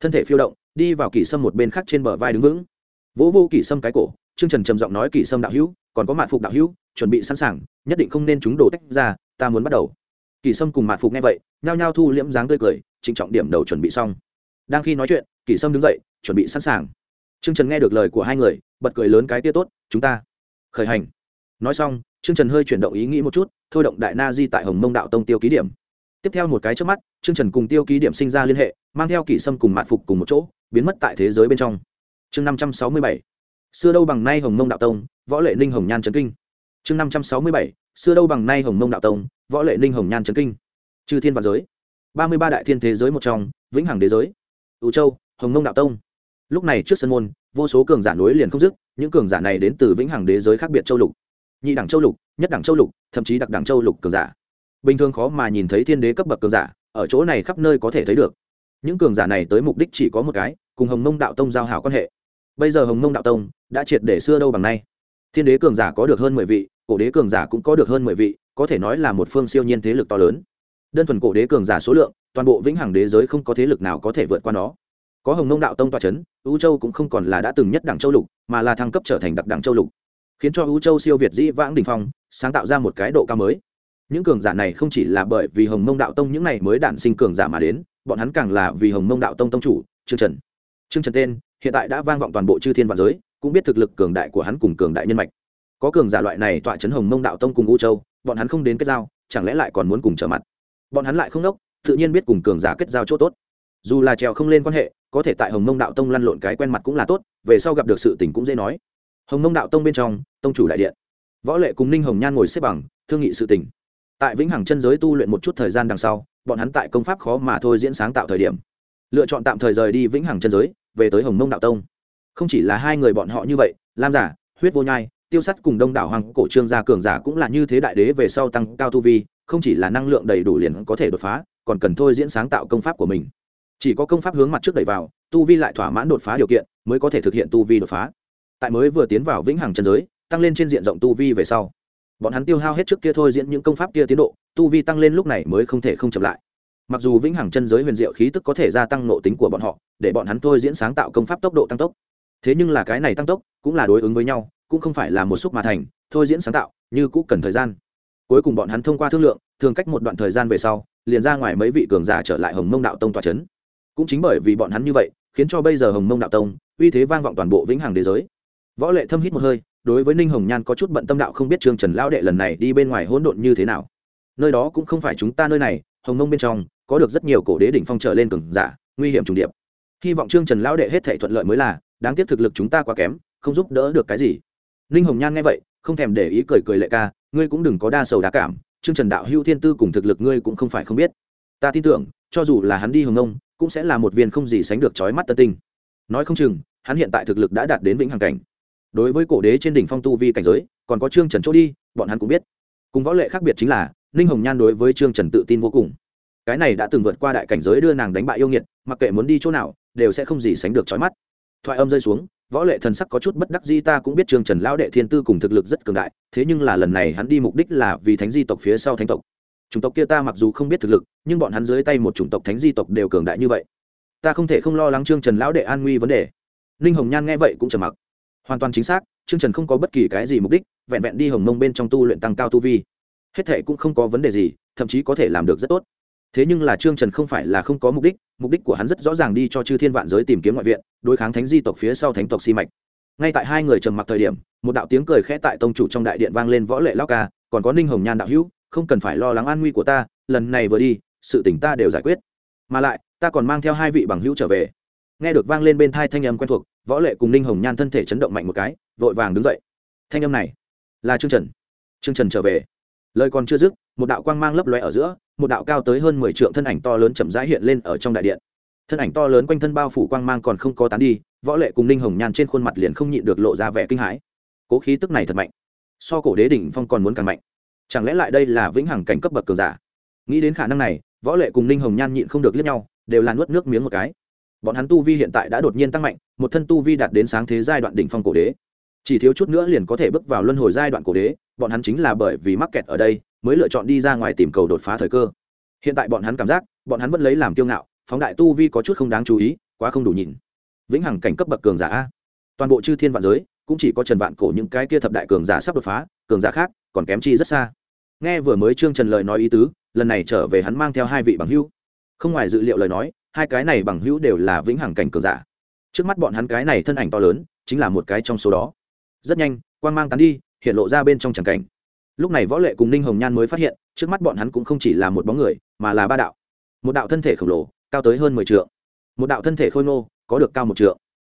A: Thân thể phiêu động đi vào kỳ sâm một bên khác trên bờ vai đứng vững. Vỗ vô kỳ sâm cái cổ t r ư ơ n g trần trầm giọng nói kỳ sâm đạo hữu còn có mặt phục đạo hữu chuẩn bị sẵn sàng nhất định không nên chúng đổ tách ra ta muốn bắt đầu kỳ sâm cùng Mạn phục nghe vậy, nhao nhao thu liễm dáng tươi cười, trịnh trọng điểm đầu chuẩn bị xong. Đang khi nói chuyện, kỳ sâm đứng dậy, chuẩn bị sẵn sàng. T r ư ơ n g trần nghe được lời của hai người, bật cười lớn cái tia tốt, chúng ta khởi hành. Nói xong t r ư ơ n g trần hơi chuyển động ý nghĩ một chút, thôi động đại na di tại hồng mông đạo tông tiêu ký điểm. Tiếp theo một cái trước mắt t r ư ơ n g trần cùng tiêu ký điểm sinh ra liên hệ, mang theo kỷ sâm cùng mạn phục cùng một chỗ, biến mất tại thế giới bên trong. Chương năm trăm sáu mươi bảy. Xưa đâu bằng nay hồng mông đạo tông, võ lệ ninh hồng nhan trấn kinh. Chương năm trăm sáu mươi bảy xưa đâu bằng nay hồng mông đạo tông, võ lệ ninh hồng nhan trấn kinh. Chư thiên và giới, ba mươi ba đại thiên thế giới một trong, vĩnh hằng đế giới. Ủ châu, hồng mông đạo tông. Lúc này trước sân môn, vô số cường giả nối liền không dứt, những cường giả này đến từ vĩnh hằng đế giới khác biệt châu lục. Nhị đẳng châu lục, nhất đẳng châu lục, thậm chí đặc đẳng châu lục cường giả. Bình thường khó mà nhìn thấy thiên đế cấp bậc cường giả, ở chỗ này khắp nơi có thể thấy được. Những cường giả này tới mục đích chỉ có một cái, cùng hồng mông đạo tông giao hảo quan hệ. Bây giờ hồng mông đạo tông đã triệt để xưa đâu bằng nay. Thiên đế cường giả có được hơn mười vị cổ đế cường giả cũng có được hơn mười vị, có thể nói là một phương siêu nhiên thế lực to lớn. Đơn thuần cổ đế cường giả số lượng, toàn bộ vĩnh hằng đế giới không có thế lực nào có thể vượt qua nó. Có hồng Nông đạo tông tọa c h ấ n ưu châu cũng không còn là đã từng nhất đảng châu lục, mà là thăng cấp trở thành đặc đảng châu lục. Khiến cho ưu châu siêu việt dĩ vãng đình phong, sáng tạo ra một cái độ cao mới. Những cường giả này không chỉ là bởi vì hồng mông đạo tông những này mới đản sinh cường giả mà đến, bọn hắn càng là vì hồng mông đạo tông tông chủ, trương trần. Trương trần tên, hiện tại đã vang vọng toàn bộ chư thiên vạn giới, cũng biết thực lực cường đại của hắn cùng cường đại nhân mạch có cường giả loại này tọa chấn hồng mông đạo tông cùng u châu, bọn hắn không đến kết giao, chẳng lẽ lại còn muốn cùng trở mặt? Bọn hắn lại không đốc, tự nhiên biết cùng cường giả kết giao chỗ tốt. Dù là trèo không lên quan hệ, có thể tại hồng mông đạo tông lăn lộn cái quen mặt cũng là tốt, về sau gặp được sự tình cũng dễ nói. Hồng mông đạo tông bên trong, tông chủ đại điện. Võ lệ cùng ninh hồng nhan ngồi xếp bằng, thương nghị sự tình. Tại vĩnh hằng chân giới tu luyện một chút thời gian đằng sau, bọn hắn tại công pháp khó mà thôi diễn sáng tạo thời điểm. Lựa chọn tạm thời rời đi vĩnh hằng chân giới, về tới hồng mông đạo tông. Không chỉ là hai người bọn họ như vậy, lam giả, huyết vô nhai tiêu sắt cùng đông đảo hoàng cổ trương gia cường giả cũng là như thế đại đế về sau tăng cao tu vi, không chỉ là năng lượng đầy đủ liền có thể đột phá, còn cần thôi diễn sáng tạo công pháp của mình. Chỉ có công pháp hướng mặt trước đẩy vào, tu vi lại thỏa mãn đột phá điều kiện, mới có thể thực hiện tu vi đột phá. Tại mới vừa tiến vào vĩnh hằng chân giới, tăng lên trên diện rộng tu vi về sau, bọn hắn tiêu hao hết trước kia thôi diễn những công pháp kia tiến độ, tu vi tăng lên lúc này mới không thể không chậm lại. Mặc dù vĩnh hằng chân giới huyền diệu khí tức có thể gia tăng nộ tính của bọn họ, để bọn hắn thôi diễn sáng tạo công pháp tốc độ tăng tốc. Thế nhưng là cái này tăng tốc cũng là đối ứng với nhau cũng không phải là một xúc mà thành, thôi diễn sáng tạo, như cũng cần thời gian. Cuối cùng bọn hắn thông qua thương lượng, thường cách một đoạn thời gian về sau, liền ra ngoài mấy vị cường giả trở lại hồng mông đạo tông tòa c h ấ n cũng chính bởi vì bọn hắn như vậy, khiến cho bây giờ hồng mông đạo tông, uy thế vang vọng toàn bộ vĩnh hằng thế giới. Võ lệ thâm hít một hơi, đối với ninh hồng nhan có chút bận tâm đạo không biết trương trần lão đệ lần này đi bên ngoài hỗn độn như thế nào. Nơi đó cũng không phải chúng ta nơi này, hồng mông bên trong, có được rất nhiều cổ đế đỉnh phong trở lên cường giả, nguy hiểm trùng điệp. Hy vọng trương trần lão đệ hết thể thuận lợi mới là, đáng tiếc thực lực chúng ta quá kém, không giúp đỡ được cái gì ninh hồng nhan nghe vậy, không thèm để ý cười cười lệ ca, ngươi cũng đừng có đa sầu đa cảm chương trần đạo hưu thiên tư cùng thực lực ngươi cũng không phải không biết. Ta tin tưởng, cho dù là hắn đi hồng nông, cũng sẽ là một viên không gì sánh được trói mắt tân tinh. Nói không chừng, hắn hiện tại thực lực đã đạt đến vĩnh hằng cảnh. Đối với cổ đế trên đỉnh phong tu vi cảnh giới, còn có trương trần chỗ đi, bọn hắn cũng biết. Cùng võ lệ khác biệt chính là ninh hồng nhan đối với trương trần tự tin vô cùng. Cái này đã từng vượt qua đại cảnh giới đưa nàng đánh bại yêu nghiệt, mặc kệ muốn đi chỗ nào, đều sẽ không gì sánh được trói mắt. Thoại âm rơi xuống võ lệ thần sắc có chút bất đắc di ta cũng biết trương trần lão đệ thiên tư cùng thực lực rất cường đại, thế nhưng là lần này hắn đi mục đích là vì thánh di tộc phía sau thánh tộc. Chủng tộc kia ta mặc dù không biết thực lực, nhưng bọn hắn dưới tay một chủng tộc thánh di tộc đều cường đại như vậy. Ta không thể không lo lắng trương trần lão đệ an nguy vấn đề. Ninh hồng nhan nghe vậy cũng trầm mặc. Hoàn toàn chính xác, trương trần không có bất kỳ cái gì mục đích, vẹn vẹn đi hồng mông bên trong tu luyện tăng cao tu vi. Hết thệ cũng không có vấn đề gì, thậm chí có thể làm được rất tốt thế nhưng là trương trần không phải là không có mục đích mục đích của hắn rất rõ ràng đi cho chư thiên vạn giới tìm kiếm ngoại viện, đối kháng thánh di tộc phía sau thánh tộc si mạch. Ngay tại hai người trầm mặc thời điểm, một đạo tiếng cười khẽ tại tông chủ trong đại điện vang lên võ lệ lao ca, còn có ninh hồng nhan đạo hữu, không cần phải lo lắng an nguy của ta, lần này vừa đi, sự tỉnh ta đều giải quyết. Mà lại, ta còn mang theo hai vị bằng hữu trở về. Nghe được vang lên bên thai thanh âm quen thuộc, võ lệ cùng ninh hồng nhan thân thể chấn động mạnh một cái, vội vàng đứng dậy. Thanh âm này là trương trần. Trương trần trở về lời còn chưa dứt, một đạo quang mang lấp loe ở giữa, một đạo cao tới hơn mười trượng thân ảnh to lớn chậm rãi hiện lên ở trong đại điện. Thân ảnh to lớn quanh thân bao phủ quang mang còn không có tán đi, võ lệ cùng ninh hồng nhàn trên khuôn mặt liền không nhịn được lộ ra vẻ kinh hãi. Cố khí tức này thật mạnh, so cổ đế đỉnh phong còn muốn càng mạnh. Chẳng lẽ lại đây là vĩnh hằng cảnh cấp bậc cường giả? Nghĩ đến khả năng này, võ lệ cùng ninh hồng nhan nhịn không được liếc nhau, đều là nuốt nước miếng một cái. Bọn hắn tu vi hiện tại đã đột nhiên tăng mạnh, một thân tu vi đạt đến sáng thế giai đoạn đỉnh phong cổ đế chỉ thiếu chút nữa liền có thể bước vào luân hồi giai đoạn cổ đế, bọn hắn chính là bởi vì mắc kẹt ở đây, mới lựa chọn đi ra ngoài tìm cầu đột phá thời cơ. Hiện tại bọn hắn cảm giác, bọn hắn vẫn lấy làm kiêu ngạo, phóng đại tu vi có chút không đáng chú ý, quá không đủ nhìn vĩnh hằng cảnh cấp bậc cường giả a. Toàn bộ chư thiên vạn giới, cũng chỉ có trần vạn cổ những cái kia thập đại cường giả sắp đột phá, cường giả khác, còn kém chi rất xa. Nghe vừa mới trương trần lời nói ý tứ, lần này trở về hắn mang theo hai vị bằng hữu. Không ngoài dự liệu lời nói, hai cái này bằng hữu đều là vĩnh hằng cảnh cường giả. Trước mắt bọn hắn cái này thân ảnh to lớn, chính là một cái trong số đó rất nhanh quan mang tán đi, hiện lộ ra bên trong tràng cảnh. Lúc này võ lệ cùng ninh hồng nhan mới phát hiện, trước mắt bọn hắn cũng không chỉ là một bóng người, mà là ba đạo. Một đạo thân thể khổng lồ, cao tới hơn mười t một đạo thân thể khôi ngô, có được cao một t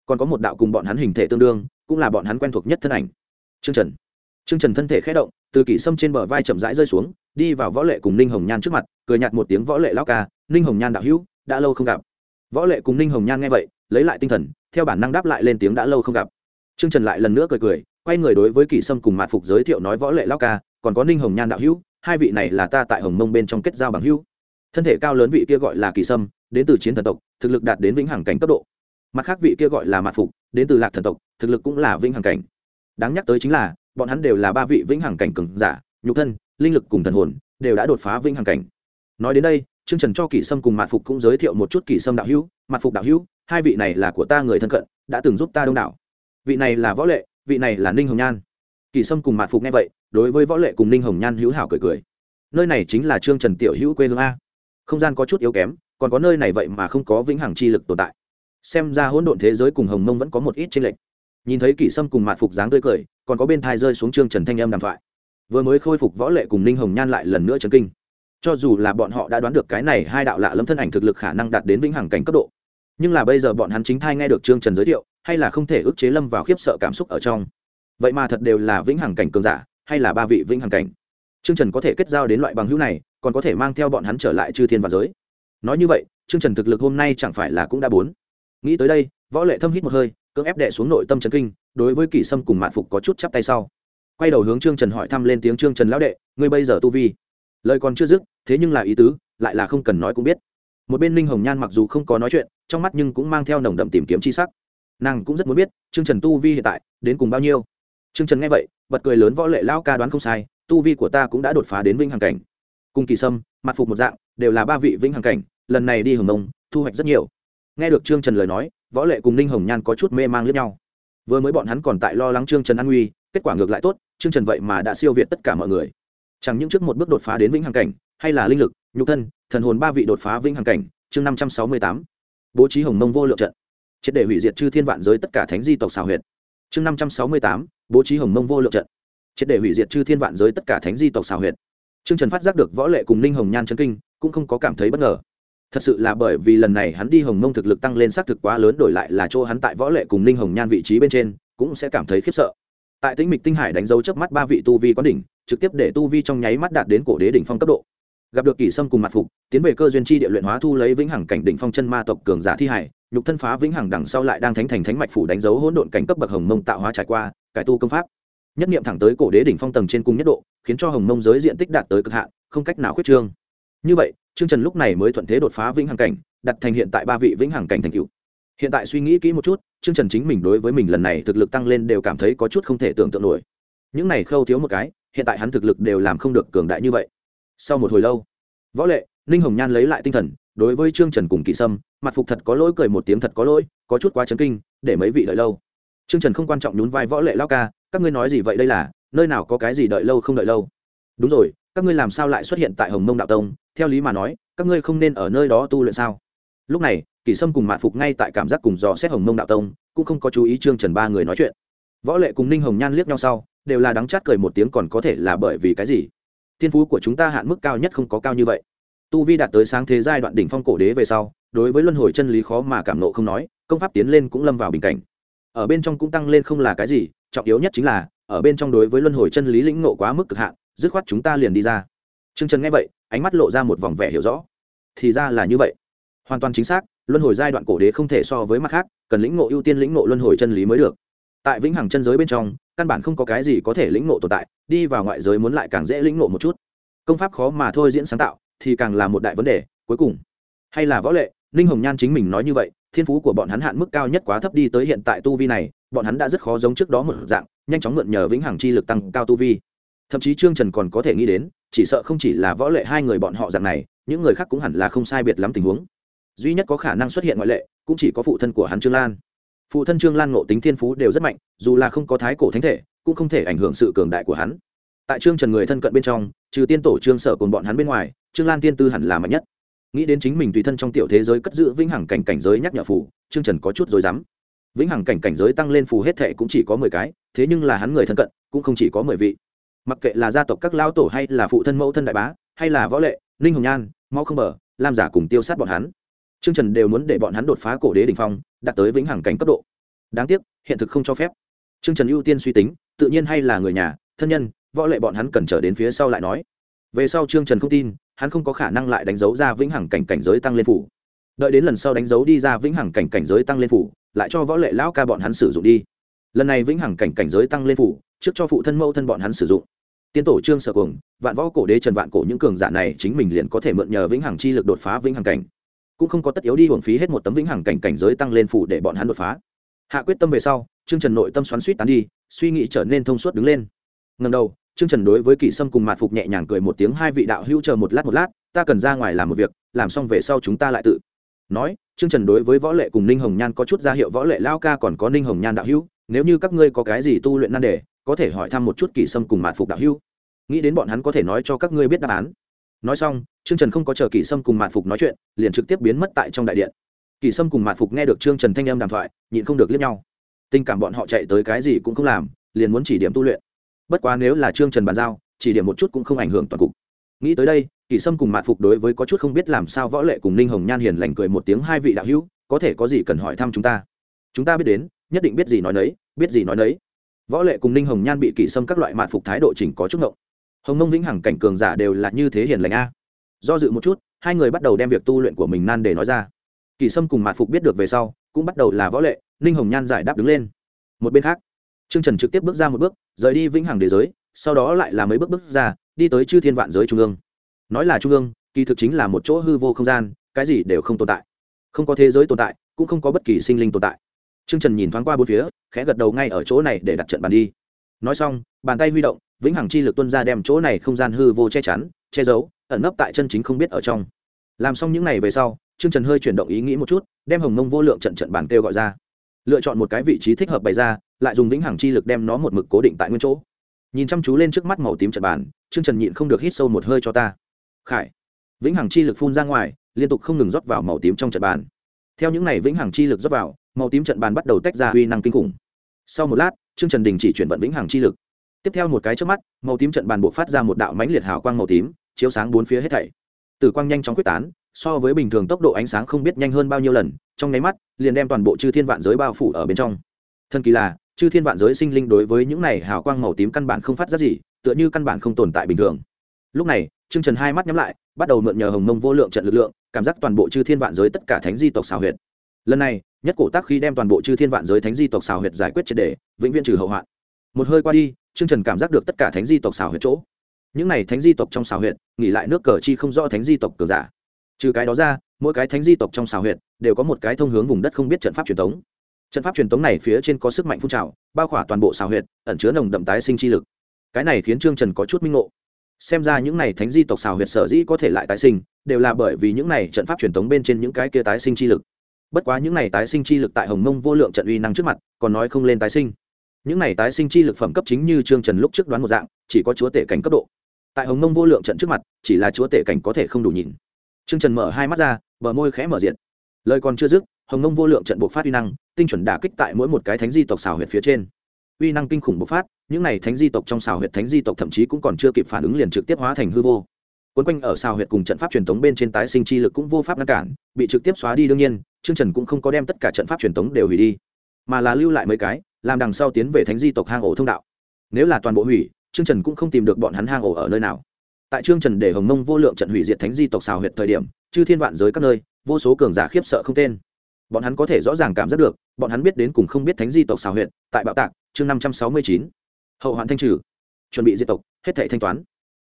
A: còn có một đạo cùng bọn hắn hình thể tương đương, cũng là bọn hắn quen thuộc nhất thân ảnh. Trương trần. Trương trần thân thể khé động, từ kỷ sâm trên bờ vai chậm rãi rơi xuống, đi vào võ lệ cùng ninh hồng nhan trước mặt, cười nhạt một tiếng võ lệ lao ca, ninh hồng nhan đạo hữu, đã lâu không gặp. Võ lệ cùng ninh hồng nhan nghe vậy, lấy lại tinh thần, theo bản năng đáp lại lên tiếng đã lâu không gặp trương trần lại lần nữa cười cười, quay người đối với kỷ sâm cùng mạn phục giới thiệu nói võ lệ lao ca, còn có ninh hồng nhan đạo hữu, hai vị này là ta tại hồng mông bên trong kết giao bằng hữu. Thân thể cao lớn vị kia gọi là kỳ sâm, đến từ chiến thần tộc, thực lực đạt đến vĩnh hằng cảnh cấp độ. Mặt khác vị kia gọi là mạt phục, đến từ lạc thần tộc, thực lực cũng là vĩnh hằng cảnh. Đáng nhắc tới chính là, bọn hắn đều là ba vị vĩnh hằng cảnh cường giả, nhục thân, linh lực cùng thần hồn, đều đã đột phá vĩnh hằng cảnh. Nói đến đây chương trần cho kỷ sâm cùng mạt phục cũng giới thiệu một chút kỷ sâm đạo hữu, mạt phục đạo hữu, hai vị này là của ta người thân cận, đã từng giúp ta đông đảo vị này là võ lệ, vị này là ninh hồng nhan. Kỳ sâm cùng mạn phục nghe vậy, đối với võ lệ cùng ninh hồng nhan hữu hảo cười cười. Nơi này chính là trương trần tiểu hữu quê hương a. Không gian có chút yếu kém, còn có nơi này vậy mà không có vĩnh hằng chi lực tồn tại. Xem ra hỗn độn thế giới cùng hồng mông vẫn có một ít tranh lệch. Nhìn thấy kỷ sâm cùng mạn phục dáng tươi cười, còn có bên thai rơi xuống trương trần thanh âm đàm thoại. Vừa mới khôi phục võ lệ cùng ninh hồng nhan lại lần nữa chấn kinh. Cho dù là bọn họ đã đoán được cái này hai đạo lạ lâm thân ảnh thực lực khả năng đạt đến vĩnh hằng cảnh cấp độ, nhưng là bây giờ bọn hắn chính thai nghe được trương trần giới thiệu hay là không thể ức chế lâm vào khiếp sợ cảm xúc ở trong? Vậy mà thật đều là vĩnh hằng cảnh cường giả, hay là ba vị vĩnh hằng cảnh? Trương trần có thể kết giao đến loại bằng hữu này, còn có thể mang theo bọn hắn trở lại chư thiên và giới. Nói như vậy, trương trần thực lực hôm nay chẳng phải là cũng đã bốn? Nghĩ tới đây, võ lệ thâm hít một hơi, cưỡng ép đệ xuống nội tâm trấn kinh, đối với kỷ sâm cùng mạn phục có chút chắp tay sau. Quay đầu hướng trương trần hỏi thăm lên tiếng trương trần lão đệ, ngươi bây giờ tu vi? Lời còn chưa dứt, thế nhưng là ý tứ, lại là không cần nói cũng biết. Một bên ninh hồng nhan mặc dù không có nói chuyện, trong mắt nhưng cũng mang theo nồng đậm tìm kiếm c h i sắc nàng cũng rất muốn biết trương trần tu vi hiện tại đến cùng bao nhiêu. Trương trần nghe vậy, bật cười lớn võ lệ lao ca đoán không sai, tu vi của ta cũng đã đột phá đến vĩnh hằng cảnh. Cùng kỳ sâm, mặt phục một dạng, đều là ba vị vĩnh hằng cảnh, lần này đi hồng nông thu hoạch rất nhiều. Nghe được trương trần lời nói, võ lệ cùng ninh hồng nhan có chút mê mang lẫn nhau. Vừa mới bọn hắn còn tại lo lắng trương trần an nguy, kết quả ngược lại tốt, trương trần vậy mà đã siêu việt tất cả mọi người. Chẳng những trước một bước đột phá đến vĩnh hằng cảnh, hay là linh lực, nhục thân, thần hồn ba vị đột phá vĩnh hằng cảnh, chương năm trăm sáu mươi tám. Bố trí hồng mông vô lượng trận triệt để hủy diệt chư thiên vạn giới tất cả thánh di tộc xào huyệt. Chương năm trăm sáu mươi tám, bố trí hồng mông vô lượng trận. Triệt để hủy diệt chư thiên vạn giới tất cả thánh di tộc xào huyệt. Trương trần phát giác được võ lệ cùng ninh hồng nhan chân kinh, cũng không có cảm thấy bất ngờ. Thật sự là bởi vì lần này hắn đi hồng mông thực lực tăng lên xác thực quá lớn đổi lại là chỗ hắn tại võ lệ cùng ninh hồng nhan vị trí bên trên, cũng sẽ cảm thấy khiếp sợ. Tại tĩnh mịch tinh hải đánh dấu trước mắt ba vị tu vi có đỉnh, trực tiếp để tu vi trong nháy mắt đạt đến cổ đế đỉnh phong cấp độ. Gặp được kỷ sâm cùng mặt phục, tiến về cơ duyên chi địa luyện hóa thu lấy vĩnh hằng cảnh đỉnh phong chân ma tộc cường giả thi hải nhục thân phá vĩnh hằng đằng sau lại đang thánh thành thánh mạch phủ đánh dấu hỗn độn cảnh cấp bậc hồng mông tạo hóa trải qua, cải tu công pháp. Nhất niệm thẳng tới cổ đế đỉnh phong tầng trên cung nhất độ, khiến cho hồng mông giới diện tích đạt tới cực hạn, không cách nào khuyết trương. Như vậy, trương trần lúc này mới thuận thế đột phá vĩnh hằng cảnh, đặt thành hiện tại ba vị vĩnh hằng cảnh thành cựu hiện tại suy nghĩ kỹ một chút, trương trần chính mình đối với mình lần này thực lực tăng lên đều cảm thấy có chút không thể tưởng tượng nổi. Những này khâu thiếu một cái, hiện tại hắn thực lực đều làm không được cường đại như vậy. Sau một hồi lâu, võ lệ, ninh hồng nhan lấy lại tinh thần, đối với trương trần cùng kỵ sâm mặt phục thật có lỗi cười một tiếng thật có lỗi, có chút quá chấn kinh, để mấy vị đợi lâu. Trương trần không quan trọng nhún vai võ lệ lao ca, các ngươi nói gì vậy đây là, nơi nào có cái gì đợi lâu không đợi lâu. Đúng rồi, các ngươi làm sao lại xuất hiện tại hồng mông đạo tông? Theo lý mà nói, các ngươi không nên ở nơi đó tu luyện sao? Lúc này, kỷ sâm cùng mạn phục ngay tại cảm giác cùng dò xét hồng mông đạo tông, cũng không có chú ý trương trần ba người nói chuyện. Võ lệ cùng ninh hồng nhan liếc nhau sau, đều là đắng chát cười một tiếng còn có thể là bởi vì cái gì? Thiên phú của chúng ta hạn mức cao nhất không có cao như vậy. Tu vi đạt tới sáng thế giai đoạn đỉnh phong cổ đế về sau đối với luân hồi chân lý khó mà cảm nộ không nói, công pháp tiến lên cũng lâm vào bình cảnh. Ở bên trong cũng tăng lên không là cái gì, trọng yếu nhất chính là, ở bên trong đối với luân hồi chân lý lĩnh ngộ quá mức cực hạn, dứt khoát chúng ta liền đi ra. T r ư ơ n g trần nghe vậy, ánh mắt lộ ra một vòng vẻ hiểu rõ. Thì ra là như vậy. Hoàn toàn chính xác, luân hồi giai đoạn cổ đế không thể so với mặt khác, cần lĩnh ngộ ưu tiên lĩnh ngộ luân hồi chân lý mới được. Tại vĩnh hằng chân giới bên trong, căn bản không có cái gì có thể lĩnh ngộ tồn tại, đi vào ngoại giới muốn lại càng dễ lĩnh ngộ một chút. Công pháp khó mà thôi diễn sáng tạo, thì càng là một đại vấn đề, cuối cùng. Hay là võ lệ? Ninh hồng nhan chính mình nói như vậy, thiên phú của bọn hắn hạn mức cao nhất quá thấp đi tới hiện tại tu vi này, bọn hắn đã rất khó giống trước đó một dạng, nhanh chóng mượn nhờ vĩnh hằng chi lực tăng cao tu vi. Thậm chí trương trần còn có thể nghĩ đến, chỉ sợ không chỉ là võ lệ hai người bọn họ dạng này, những người khác cũng hẳn là không sai biệt lắm tình huống. Duy nhất có khả năng xuất hiện ngoại lệ, cũng chỉ có phụ thân của hắn trương lan. Phụ thân trương lan ngộ tính thiên phú đều rất mạnh, dù là không có thái cổ thánh thể, cũng không thể ảnh hưởng sự cường đại của hắn. Tại trương trần người thân cận bên trong, trừ tiên tổ trương sở cùng bọn hắn bên ngoài, trương lan tiên tư hẳn là mạnh nhất nghĩ đến chính mình tùy thân trong tiểu thế giới cất giữ vĩnh hằng cảnh cảnh giới nhắc nhở phù, trương trần có chút rồi rắm. Vĩnh hằng cảnh cảnh giới tăng lên phù hết thệ cũng chỉ có mười cái, thế nhưng là hắn người thân cận, cũng không chỉ có mười vị. Mặc kệ là gia tộc các lao tổ hay là phụ thân mẫu thân đại bá, hay là võ lệ, ninh hồng nhan mau không bờ, lam giả cùng tiêu sát bọn hắn chương trần đều muốn để bọn hắn đột phá cổ đế đ ỉ n h phong, đạt tới vĩnh hằng cảnh cấp độ. Đáng tiếc, hiện thực không cho phép. Chương trần ưu tiên suy tính, tự nhiên hay là người nhà, thân nhân, võ lệ bọn hắn cần trở đến phía sau lại nói. Về sau trương trần không tin hắn không có khả năng lại đánh dấu ra vĩnh hằng cảnh cảnh giới tăng lên phủ. Đợi đến lần sau đánh dấu đi ra vĩnh hằng cảnh cảnh giới tăng lên phủ, lại cho võ lệ lão ca bọn hắn sử dụng đi. Lần này vĩnh hằng cảnh cảnh giới tăng lên phủ, trước cho phụ thân mẫu thân bọn hắn sử dụng. Tiên tổ trương sở cùng vạn võ cổ đế trần vạn cổ những cường giả này chính mình liền có thể mượn nhờ vĩnh hằng chi lực đột phá vĩnh hằng cảnh. Cũng không có tất yếu đi hưởng phí hết một tấm vĩnh hằng cảnh cảnh giới tăng lên phủ để bọn hắn đột phá. Hạ quyết tâm về sau, trương trần nội tâm xoắn suýt tán đi, suy nghĩ trở nên thông suốt đứng lên. Ngầm đầu trương trần đối với kỷ sâm cùng mạt phục nhẹ nhàng cười một tiếng, hai vị đạo hữu chờ một lát một lát, ta cần ra ngoài làm một việc, làm xong về sau chúng ta lại tự. Nói, trương trần đối với võ lệ cùng ninh hồng nhan có chút ra hiệu, võ lệ lao ca còn có ninh hồng nhan đạo hữu, nếu như các ngươi có cái gì tu luyện nan đề, có thể hỏi thăm một chút Kỷ sâm cùng mạn phục đạo hữu. Nghĩ đến bọn hắn có thể nói cho các ngươi biết đáp án. Nói xong, trương trần không có chờ Kỷ sâm cùng mạn phục nói chuyện, liền trực tiếp biến mất tại trong đại điện. Kỷ sâm cùng mạn phục nghe được trương trần thanh âm đàm thoại, nhịn không được liếc nhau. Tình cảm bọn họ chạy tới cái gì cũng không làm, liền muốn chỉ điểm tu luyện bất quá nếu là trương trần bàn giao, chỉ điểm một chút cũng không ảnh hưởng toàn cục. Nghĩ tới đây, kỳ sâm cùng mạn phục đối với có chút không biết làm sao võ lệ cùng ninh hồng nhan hiền lành cười một tiếng hai vị đạo hữu, có thể có gì cần hỏi thăm chúng ta? Chúng ta biết đến, nhất định biết gì nói nấy, biết gì nói nấy. Võ lệ cùng ninh hồng nhan bị kỳ sâm các loại mạn phục thái độ chỉnh có chút ngộng. Hồng mông vĩnh hằng cảnh cường giả đều là như thế hiền lành a. Do dự một chút, hai người bắt đầu đem việc tu luyện của mình nan để nói ra. Kỳ sâm cùng mạn phục biết được về sau, cũng bắt đầu là võ lệ, ninh hồng nhan giải đáp đứng lên. Một bên khác trương trần trực tiếp bước ra một bước, rời đi vĩnh hằng đế giới, sau đó lại là mấy bước bước ra, đi tới chư thiên vạn giới trung ương. Nói là trung ương, kỳ thực chính là một chỗ hư vô không gian, cái gì đều không tồn tại. Không có thế giới tồn tại, cũng không có bất kỳ sinh linh tồn tại. Trương trần nhìn thoáng qua bốn phía, khẽ gật đầu ngay ở chỗ này để đặt trận bàn đi. Nói xong, bàn tay huy động, vĩnh hằng chi lực tuôn ra đem chỗ này không gian hư vô che chắn, che giấu, ẩn nấp tại chân chính không biết ở trong. Làm xong những này về sau, trương trần hơi chuyển động ý nghĩ một chút, đem hồng mông vô lượng trận trận bàn kêu gọi ra. Lựa chọn một cái vị trí thích hợp bày ra lại dùng vĩnh hằng chi lực đem nó một mực cố định tại nguyên chỗ. Nhìn chăm chú lên trước mắt màu tím trận bàn, trương trần nhịn không được hít sâu một hơi cho ta. Khải, vĩnh hằng chi lực phun ra ngoài, liên tục không ngừng rót vào màu tím trong trận bàn. Theo những n à y vĩnh hằng chi lực rót vào, màu tím trận bàn bắt đầu tách ra uy năng kinh khủng. Sau một lát, trương trần đình chỉ chuyển vận vĩnh hằng chi lực. Tiếp theo một cái trước mắt, màu tím trận bàn buộc phát ra một đạo mãnh liệt hào quang màu tím, chiếu sáng bốn phía hết thảy. Tử quang nhanh chóng quyết tán, so với bình thường tốc độ ánh sáng không biết nhanh hơn bao nhiêu lần, trong nháy mắt, liền đem toàn bộ chư thiên vạn giới bao phủ ở bên trong. Thân kỳ là chư thiên vạn giới sinh linh đối với những này hào quang màu tím căn bản không phát ra gì, tựa như căn bản không tồn tại bình thường. Lúc này, trương trần hai mắt nhắm lại, bắt đầu mượn nhờ hồng mông vô lượng trận lực lượng, cảm giác toàn bộ chư thiên vạn giới tất cả thánh di tộc xào huyệt. Lần này, nhất cổ tác khi đem toàn bộ chư thiên vạn giới thánh di tộc xào huyệt giải quyết triệt đề vĩnh viễn trừ hậu hoạn. Một hơi qua đi, trương trần cảm giác được tất cả thánh di tộc xào huyệt chỗ. Những này thánh di tộc trong xào huyệt, nghỉ lại nước cờ chi không rõ thánh di tộc cờ giả. Trừ cái đó ra, mỗi cái thánh di tộc trong xào huyệt, đều có một cái thông hướng vùng đất không biết trận pháp truyền thống trận pháp truyền thống này phía trên có sức mạnh phun trào, bao khỏa toàn bộ xào huyệt, ẩn chứa nồng đậm tái sinh chi lực. Cái này khiến trương trần có chút minh ngộ. Xem ra những này thánh di tộc xào huyệt sở dĩ có thể lại tái sinh, đều là bởi vì những này trận pháp truyền thống bên trên những cái kia tái sinh chi lực. Bất quá những này tái sinh chi lực tại hồng mông vô lượng trận uy năng trước mặt, còn nói không lên tái sinh. Những này tái sinh chi lực phẩm cấp chính như trương trần lúc trước đoán một dạng, chỉ có chúa tể cảnh cấp độ. Tại hồng mông vô lượng trận trước mặt, chỉ là chúa tể cảnh có thể không đủ nhìn. Trương trần mở hai mắt ra, bờ môi khẽ mở diện lời còn chưa dứt, hồng nông vô lượng trận bộc phát uy năng, tinh chuẩn đả kích tại mỗi một cái thánh di tộc xào huyệt phía trên. Uy năng kinh khủng bộc phát, những này thánh di tộc trong xào huyệt thánh di tộc thậm chí cũng còn chưa kịp phản ứng liền trực tiếp hóa thành hư vô. Quấn quanh ở xào huyệt cùng trận pháp truyền thống bên trên tái sinh chi lực cũng vô pháp ngăn cản, bị trực tiếp xóa đi đương nhiên chương trần cũng không có đem tất cả trận pháp truyền thống đều hủy đi, mà là lưu lại mấy cái, làm đằng sau tiến về thánh di tộc hang ổ thông đạo. Nếu là toàn bộ hủy chương trần cũng không tìm được bọn hắn hang ổ ở nơi nào. Tại chương trần để hồng mông vô lượng trận hủy diệt thánh di tộc xào huyệt thời điểm, chư thiên vạn giới các nơi vô số cường giả khiếp sợ không tên. Bọn hắn có thể rõ ràng cảm giác được, bọn hắn biết đến cùng không biết thánh di tộc xào huyệt, tại bạo tạc, chương năm trăm sáu mươi chín. Hậu hoạn thanh trừ. Chuẩn bị diệt tộc, hết thảy thanh toán.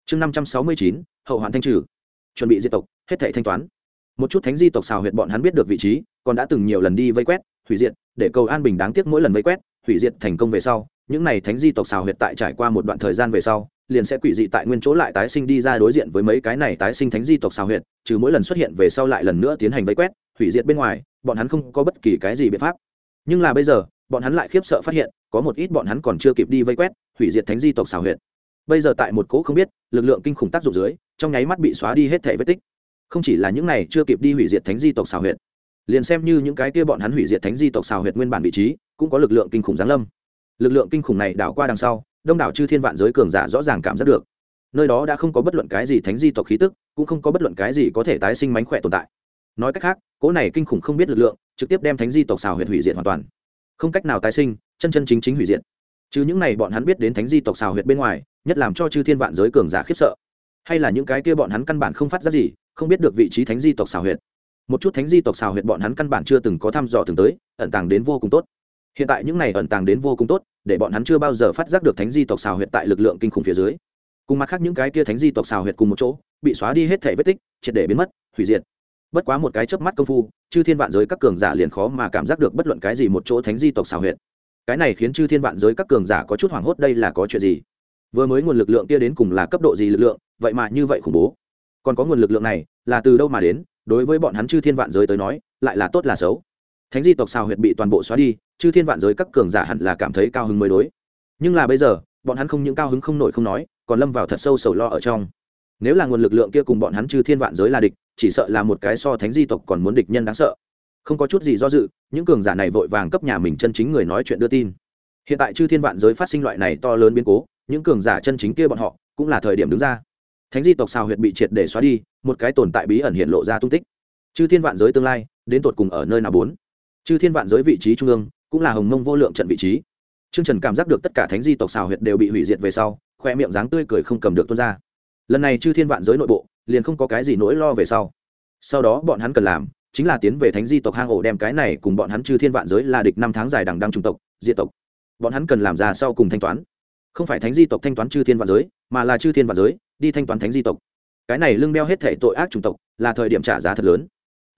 A: Chương năm trăm sáu mươi chín, hậu hoạn thanh trừ. Chuẩn bị diệt tộc, hết thảy thanh toán. Một chút thánh di tộc xào huyệt bọn hắn biết được vị trí, còn đã từng nhiều lần đi vây quét, hủy diệt, để cầu an bình đáng tiếc mỗi lần vây quét, hủy diệt thành công về sau, những này thánh di tộc xào huyệt tại trải qua một đoạn thời gian về sau liền sẽ quỷ dị tại nguyên chỗ lại tái sinh đi ra đối diện với mấy cái này tái sinh thánh di tộc xào huyệt, trừ mỗi lần xuất hiện về sau lại lần nữa tiến hành vây quét, hủy diệt bên ngoài, bọn hắn không có bất kỳ cái gì biện pháp. Nhưng là bây giờ, bọn hắn lại khiếp sợ phát hiện, có một ít bọn hắn còn chưa kịp đi vây quét, hủy diệt thánh di tộc xào huyệt. Bây giờ tại một cỗ không biết, lực lượng kinh khủng tác dụng dưới, trong nháy mắt bị xóa đi hết thể vết tích. Không chỉ là những này chưa kịp đi hủy diệt thánh di tộc xào huyệt, liền xem như những cái kia bọn hắn hủy diệt thánh di tộc xào huyệt nguyên bản vị trí, cũng có lực lượng kinh khủng giáng lâm. Lực lượng kinh khủng này đảo qua đằng sau đông đảo chư thiên vạn giới cường giả rõ ràng cảm giác được. Nơi đó đã không có bất luận cái gì thánh di tộc khí tức, cũng không có bất luận cái gì có thể tái sinh mánh khỏe tồn tại. Nói cách khác, cỗ này kinh khủng không biết lực lượng, trực tiếp đem thánh di tộc xào huyệt hủy diệt hoàn toàn. Không cách nào tái sinh, chân chân chính chính hủy diệt. Chứ những này bọn hắn biết đến thánh di tộc xào huyệt bên ngoài, nhất làm cho chư thiên vạn giới cường giả khiếp sợ. Hay là những cái kia bọn hắn căn bản không phát ra gì, không biết được vị trí thánh di tộc xào huyệt. Một chút thánh di tộc xào huyệt bọn hắn căn bản chưa từng có thăm dò từng tới, ẩn tàng đến vô cùng tốt hiện tại những này ẩn tàng đến vô cùng tốt, để bọn hắn chưa bao giờ phát giác được thánh di tộc xào huyệt tại lực lượng kinh khủng phía dưới. Cùng mặt khác những cái kia thánh di tộc xào huyệt cùng một chỗ, bị xóa đi hết thể vết tích, triệt để biến mất, hủy diệt. Bất quá một cái chớp mắt công phu, chư thiên vạn giới các cường giả liền khó mà cảm giác được bất luận cái gì một chỗ thánh di tộc xào huyệt. Cái này khiến chư thiên vạn giới các cường giả có chút hoảng hốt đây là có chuyện gì? Vừa mới nguồn lực lượng kia đến cùng là cấp độ gì lực lượng, vậy mà như vậy khủng bố. Còn có nguồn lực lượng này, là từ đâu mà đến, đối với bọn hắn chư thiên vạn giới tới nói, lại là tốt là xấu. Thánh di tộc xào huyệt bị toàn bộ xóa đi chư thiên vạn giới các cường giả hẳn là cảm thấy cao hứng mới đối. Nhưng là bây giờ, bọn hắn không những cao hứng không nổi không nói, còn lâm vào thật sâu sầu lo ở trong. Nếu là nguồn lực lượng kia cùng bọn hắn chư thiên vạn giới là địch, chỉ sợ là một cái so thánh di tộc còn muốn địch nhân đáng sợ. Không có chút gì do dự, những cường giả này vội vàng cấp nhà mình chân chính người nói chuyện đưa tin. Hiện tại chư thiên vạn giới phát sinh loại này to lớn biến cố, những cường giả chân chính kia bọn họ cũng là thời điểm đứng ra. Thánh di tộc xào huyệt bị triệt để xóa đi, một cái tồn tại bí ẩn hiện lộ ra tung tích. Chư thiên vạn giới tương lai, đến tột cùng ở nơi nào bốn? Chư thiên vạn giới vị trí trung ương cũng là hồng mông vô lượng trận vị trí Trương Trần cảm giác được tất cả thánh di tộc xào huyệt đều bị hủy diệt về sau, khoe miệng dáng tươi cười không cầm được tuôn ra. Lần này chư thiên vạn giới nội bộ, liền không có cái gì nỗi lo về sau. Sau đó bọn hắn cần làm, chính là tiến về thánh di tộc hang ổ đem cái này cùng bọn hắn chư thiên vạn giới là địch năm tháng dài đằng đăng trung tộc, diệt tộc. Bọn hắn cần làm ra sau cùng thanh toán. Không phải thánh di tộc thanh toán chư thiên vạn giới, mà là chư thiên vạn giới đi thanh toán thánh di tộc. Cái này lưng đeo hết thể tội ác chủng tộc, là thời điểm trả giá thật lớn.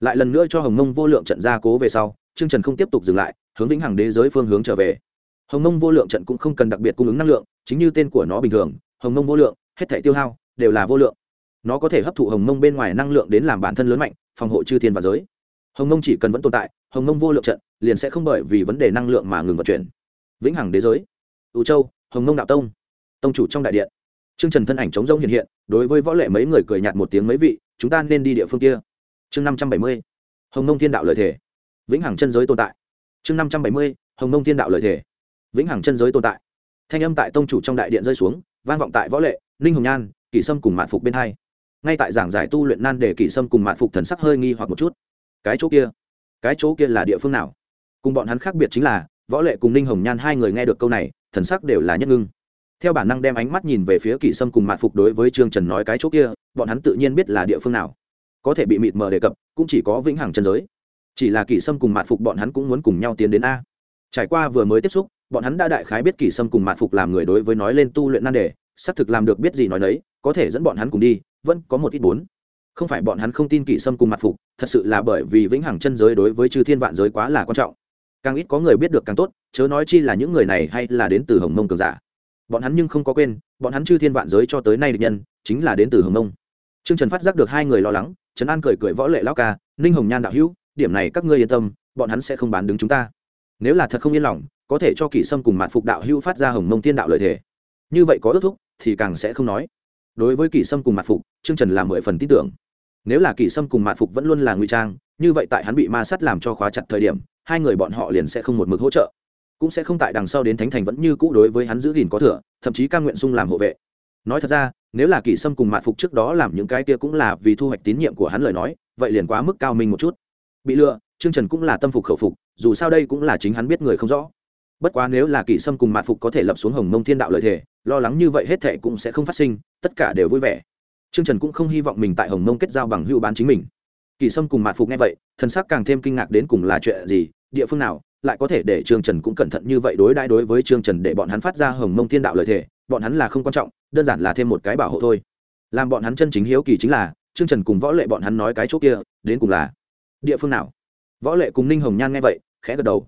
A: Lại lần nữa cho Hồng Mông vô lượng trận ra cố về sau, Trương Trần không tiếp tục dừng lại, hướng vĩnh hằng đế giới phương hướng trở về. Hồng nông vô lượng trận cũng không cần đặc biệt cung ứng năng lượng, chính như tên của nó bình thường, hồng nông vô lượng, hết thể tiêu hao, đều là vô lượng. Nó có thể hấp thụ hồng nông bên ngoài năng lượng đến làm bản thân lớn mạnh, phòng hộ chư thiên và giới. Hồng nông chỉ cần vẫn tồn tại, hồng nông vô lượng trận liền sẽ không bởi vì vấn đề năng lượng mà ngừng vận chuyển. Vĩnh hằng đế giới. Ưu châu, hồng nông đạo tông. Tông chủ trong đại điện. Trương trần thân ảnh chống rông hiện hiện, đối với võ lệ mấy người cười nhạt một tiếng mấy vị, chúng ta nên đi địa phương kia. Chương năm trăm bảy mươi. Hồng nông thiên đạo lợi thể vĩnh hằng chân giới tồn tại chương năm trăm bảy mươi, hồng nông thiên đạo lợi thể vĩnh hằng chân giới tồn tại. Thanh âm tại tông chủ trong đại điện rơi xuống, vang vọng tại võ lệ, ninh hồng nhan, kỷ sâm cùng mạn phục bên hai. Ngay tại giảng giải tu luyện nan để kỷ sâm cùng mạn phục thần sắc hơi nghi hoặc một chút. Cái chỗ kia, cái chỗ kia là địa phương nào? Cùng bọn hắn khác biệt chính là, võ lệ cùng ninh hồng nhan hai người nghe được câu này, thần sắc đều là nhất ngưng. Theo bản năng đem ánh mắt nhìn về phía kỷ sâm cùng mạn phục đối với trương trần nói cái chỗ kia, bọn hắn tự nhiên biết là địa phương nào. Có thể bị mịt mờ đề cập, cũng chỉ có vĩnh hằng chân giới chỉ là kỷ sâm cùng mạn phục bọn hắn cũng muốn cùng nhau tiến đến a. Trải qua vừa mới tiếp xúc, bọn hắn đã đại khái biết kỷ sâm cùng mạn phục làm người đối với nói lên tu luyện nan đề, xác thực làm được biết gì nói đấy có thể dẫn bọn hắn cùng đi, vẫn có một ít bốn. Không phải bọn hắn không tin kỷ sâm cùng mạn phục, thật sự là bởi vì vĩnh hằng chân giới đối với chư thiên vạn giới quá là quan trọng. Càng ít có người biết được càng tốt, chớ nói chi là những người này hay là đến từ hồng mông cường giả. Bọn hắn nhưng không có quên, bọn hắn chư thiên vạn giới cho tới nay được nhân, chính là đến từ hồng mông. Trương trần phát giác được hai người lo lắng trấn an cười cười võ lệ lao ca, ninh hồng nhan đạo hữu điểm này các ngươi yên tâm, bọn hắn sẽ không bán đứng chúng ta. Nếu là thật không yên lòng, có thể cho kỷ sâm cùng mạn phục đạo hữu phát ra hồng mông thiên đạo lợi thể như vậy có ước thúc, thì càng sẽ không nói. Đối với kỷ sâm cùng mạn phục chương trần là mười phần tin tưởng. Nếu là kỷ sâm cùng mạn phục vẫn luôn là ngụy trang, như vậy tại hắn bị ma sát làm cho khóa chặt thời điểm, hai người bọn họ liền sẽ không một mực hỗ trợ. Cũng sẽ không tại đằng sau đến thánh thành vẫn như cũ đối với hắn giữ gìn có thừa, thậm chí cam nguyện sung làm hộ vệ. Nói thật ra, nếu là kỷ sâm cùng mạn phục trước đó làm những cái kia cũng là vì thu hoạch tín nhiệm của hắn lời nói, vậy liền quá mức cao minh một chút bị lừa, trương trần cũng là tâm phục khẩu phục, dù sao đây cũng là chính hắn biết người không rõ. Bất quá nếu là kỷ sâm cùng mạn phục có thể lập xuống hồng mông thiên đạo lợi thể lo lắng như vậy hết thệ cũng sẽ không phát sinh, tất cả đều vui vẻ. Trương trần cũng không hy vọng mình tại hồng mông kết giao bằng hữu bán chính mình. Kỳ sâm cùng mạn phục nghe vậy thân xác càng thêm kinh ngạc đến cùng là chuyện gì, địa phương nào, lại có thể để trương trần cũng cẩn thận như vậy đối đãi đối với trương trần để bọn hắn phát ra hồng mông thiên đạo lợi thể bọn hắn là không quan trọng, đơn giản là thêm một cái bảo hộ thôi. Làm bọn hắn chân chính hiếu kỳ chính là, trương trần cùng võ lệ bọn hắn nói cái chỗ kia, đến cùng là địa phương nào? Võ lệ cùng ninh hồng nhan nghe vậy, khẽ gật đầu.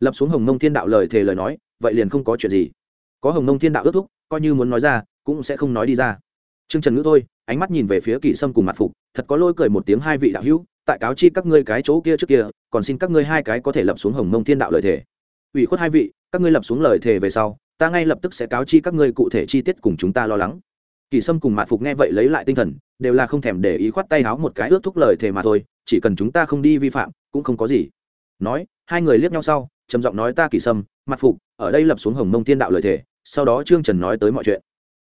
A: Lập xuống hồng mông thiên đạo lời thề lời nói, vậy liền không có chuyện gì. Có hồng mông thiên đạo ước thúc, coi như muốn nói ra, cũng sẽ không nói đi ra. T r ư ơ n g trần ngữ thôi, ánh mắt nhìn về phía kỳ sâm cùng mặt phục, thật có lôi cười một tiếng hai vị đạo hữu, tại cáo chi các ngươi cái chỗ kia trước kia, còn xin các ngươi hai cái có thể lập xuống hồng mông thiên đạo lời thề. Ủy khuất hai vị, các ngươi lập xuống lời thề về sau, ta ngay lập tức sẽ cáo chi các ngươi cụ thể chi tiết cùng chúng ta lo lắng kỳ sâm cùng mạn phục nghe vậy lấy lại tinh thần, đều là không thèm để ý khoát tay háo một cái ước thúc lời thề mà thôi, chỉ cần chúng ta không đi vi phạm, cũng không có gì. Nói, hai người liếc nhau sau, trầm giọng nói ta kỳ sâm mặt phục, ở đây lập xuống hồng mông thiên đạo lời thể sau đó trương trần nói tới mọi chuyện.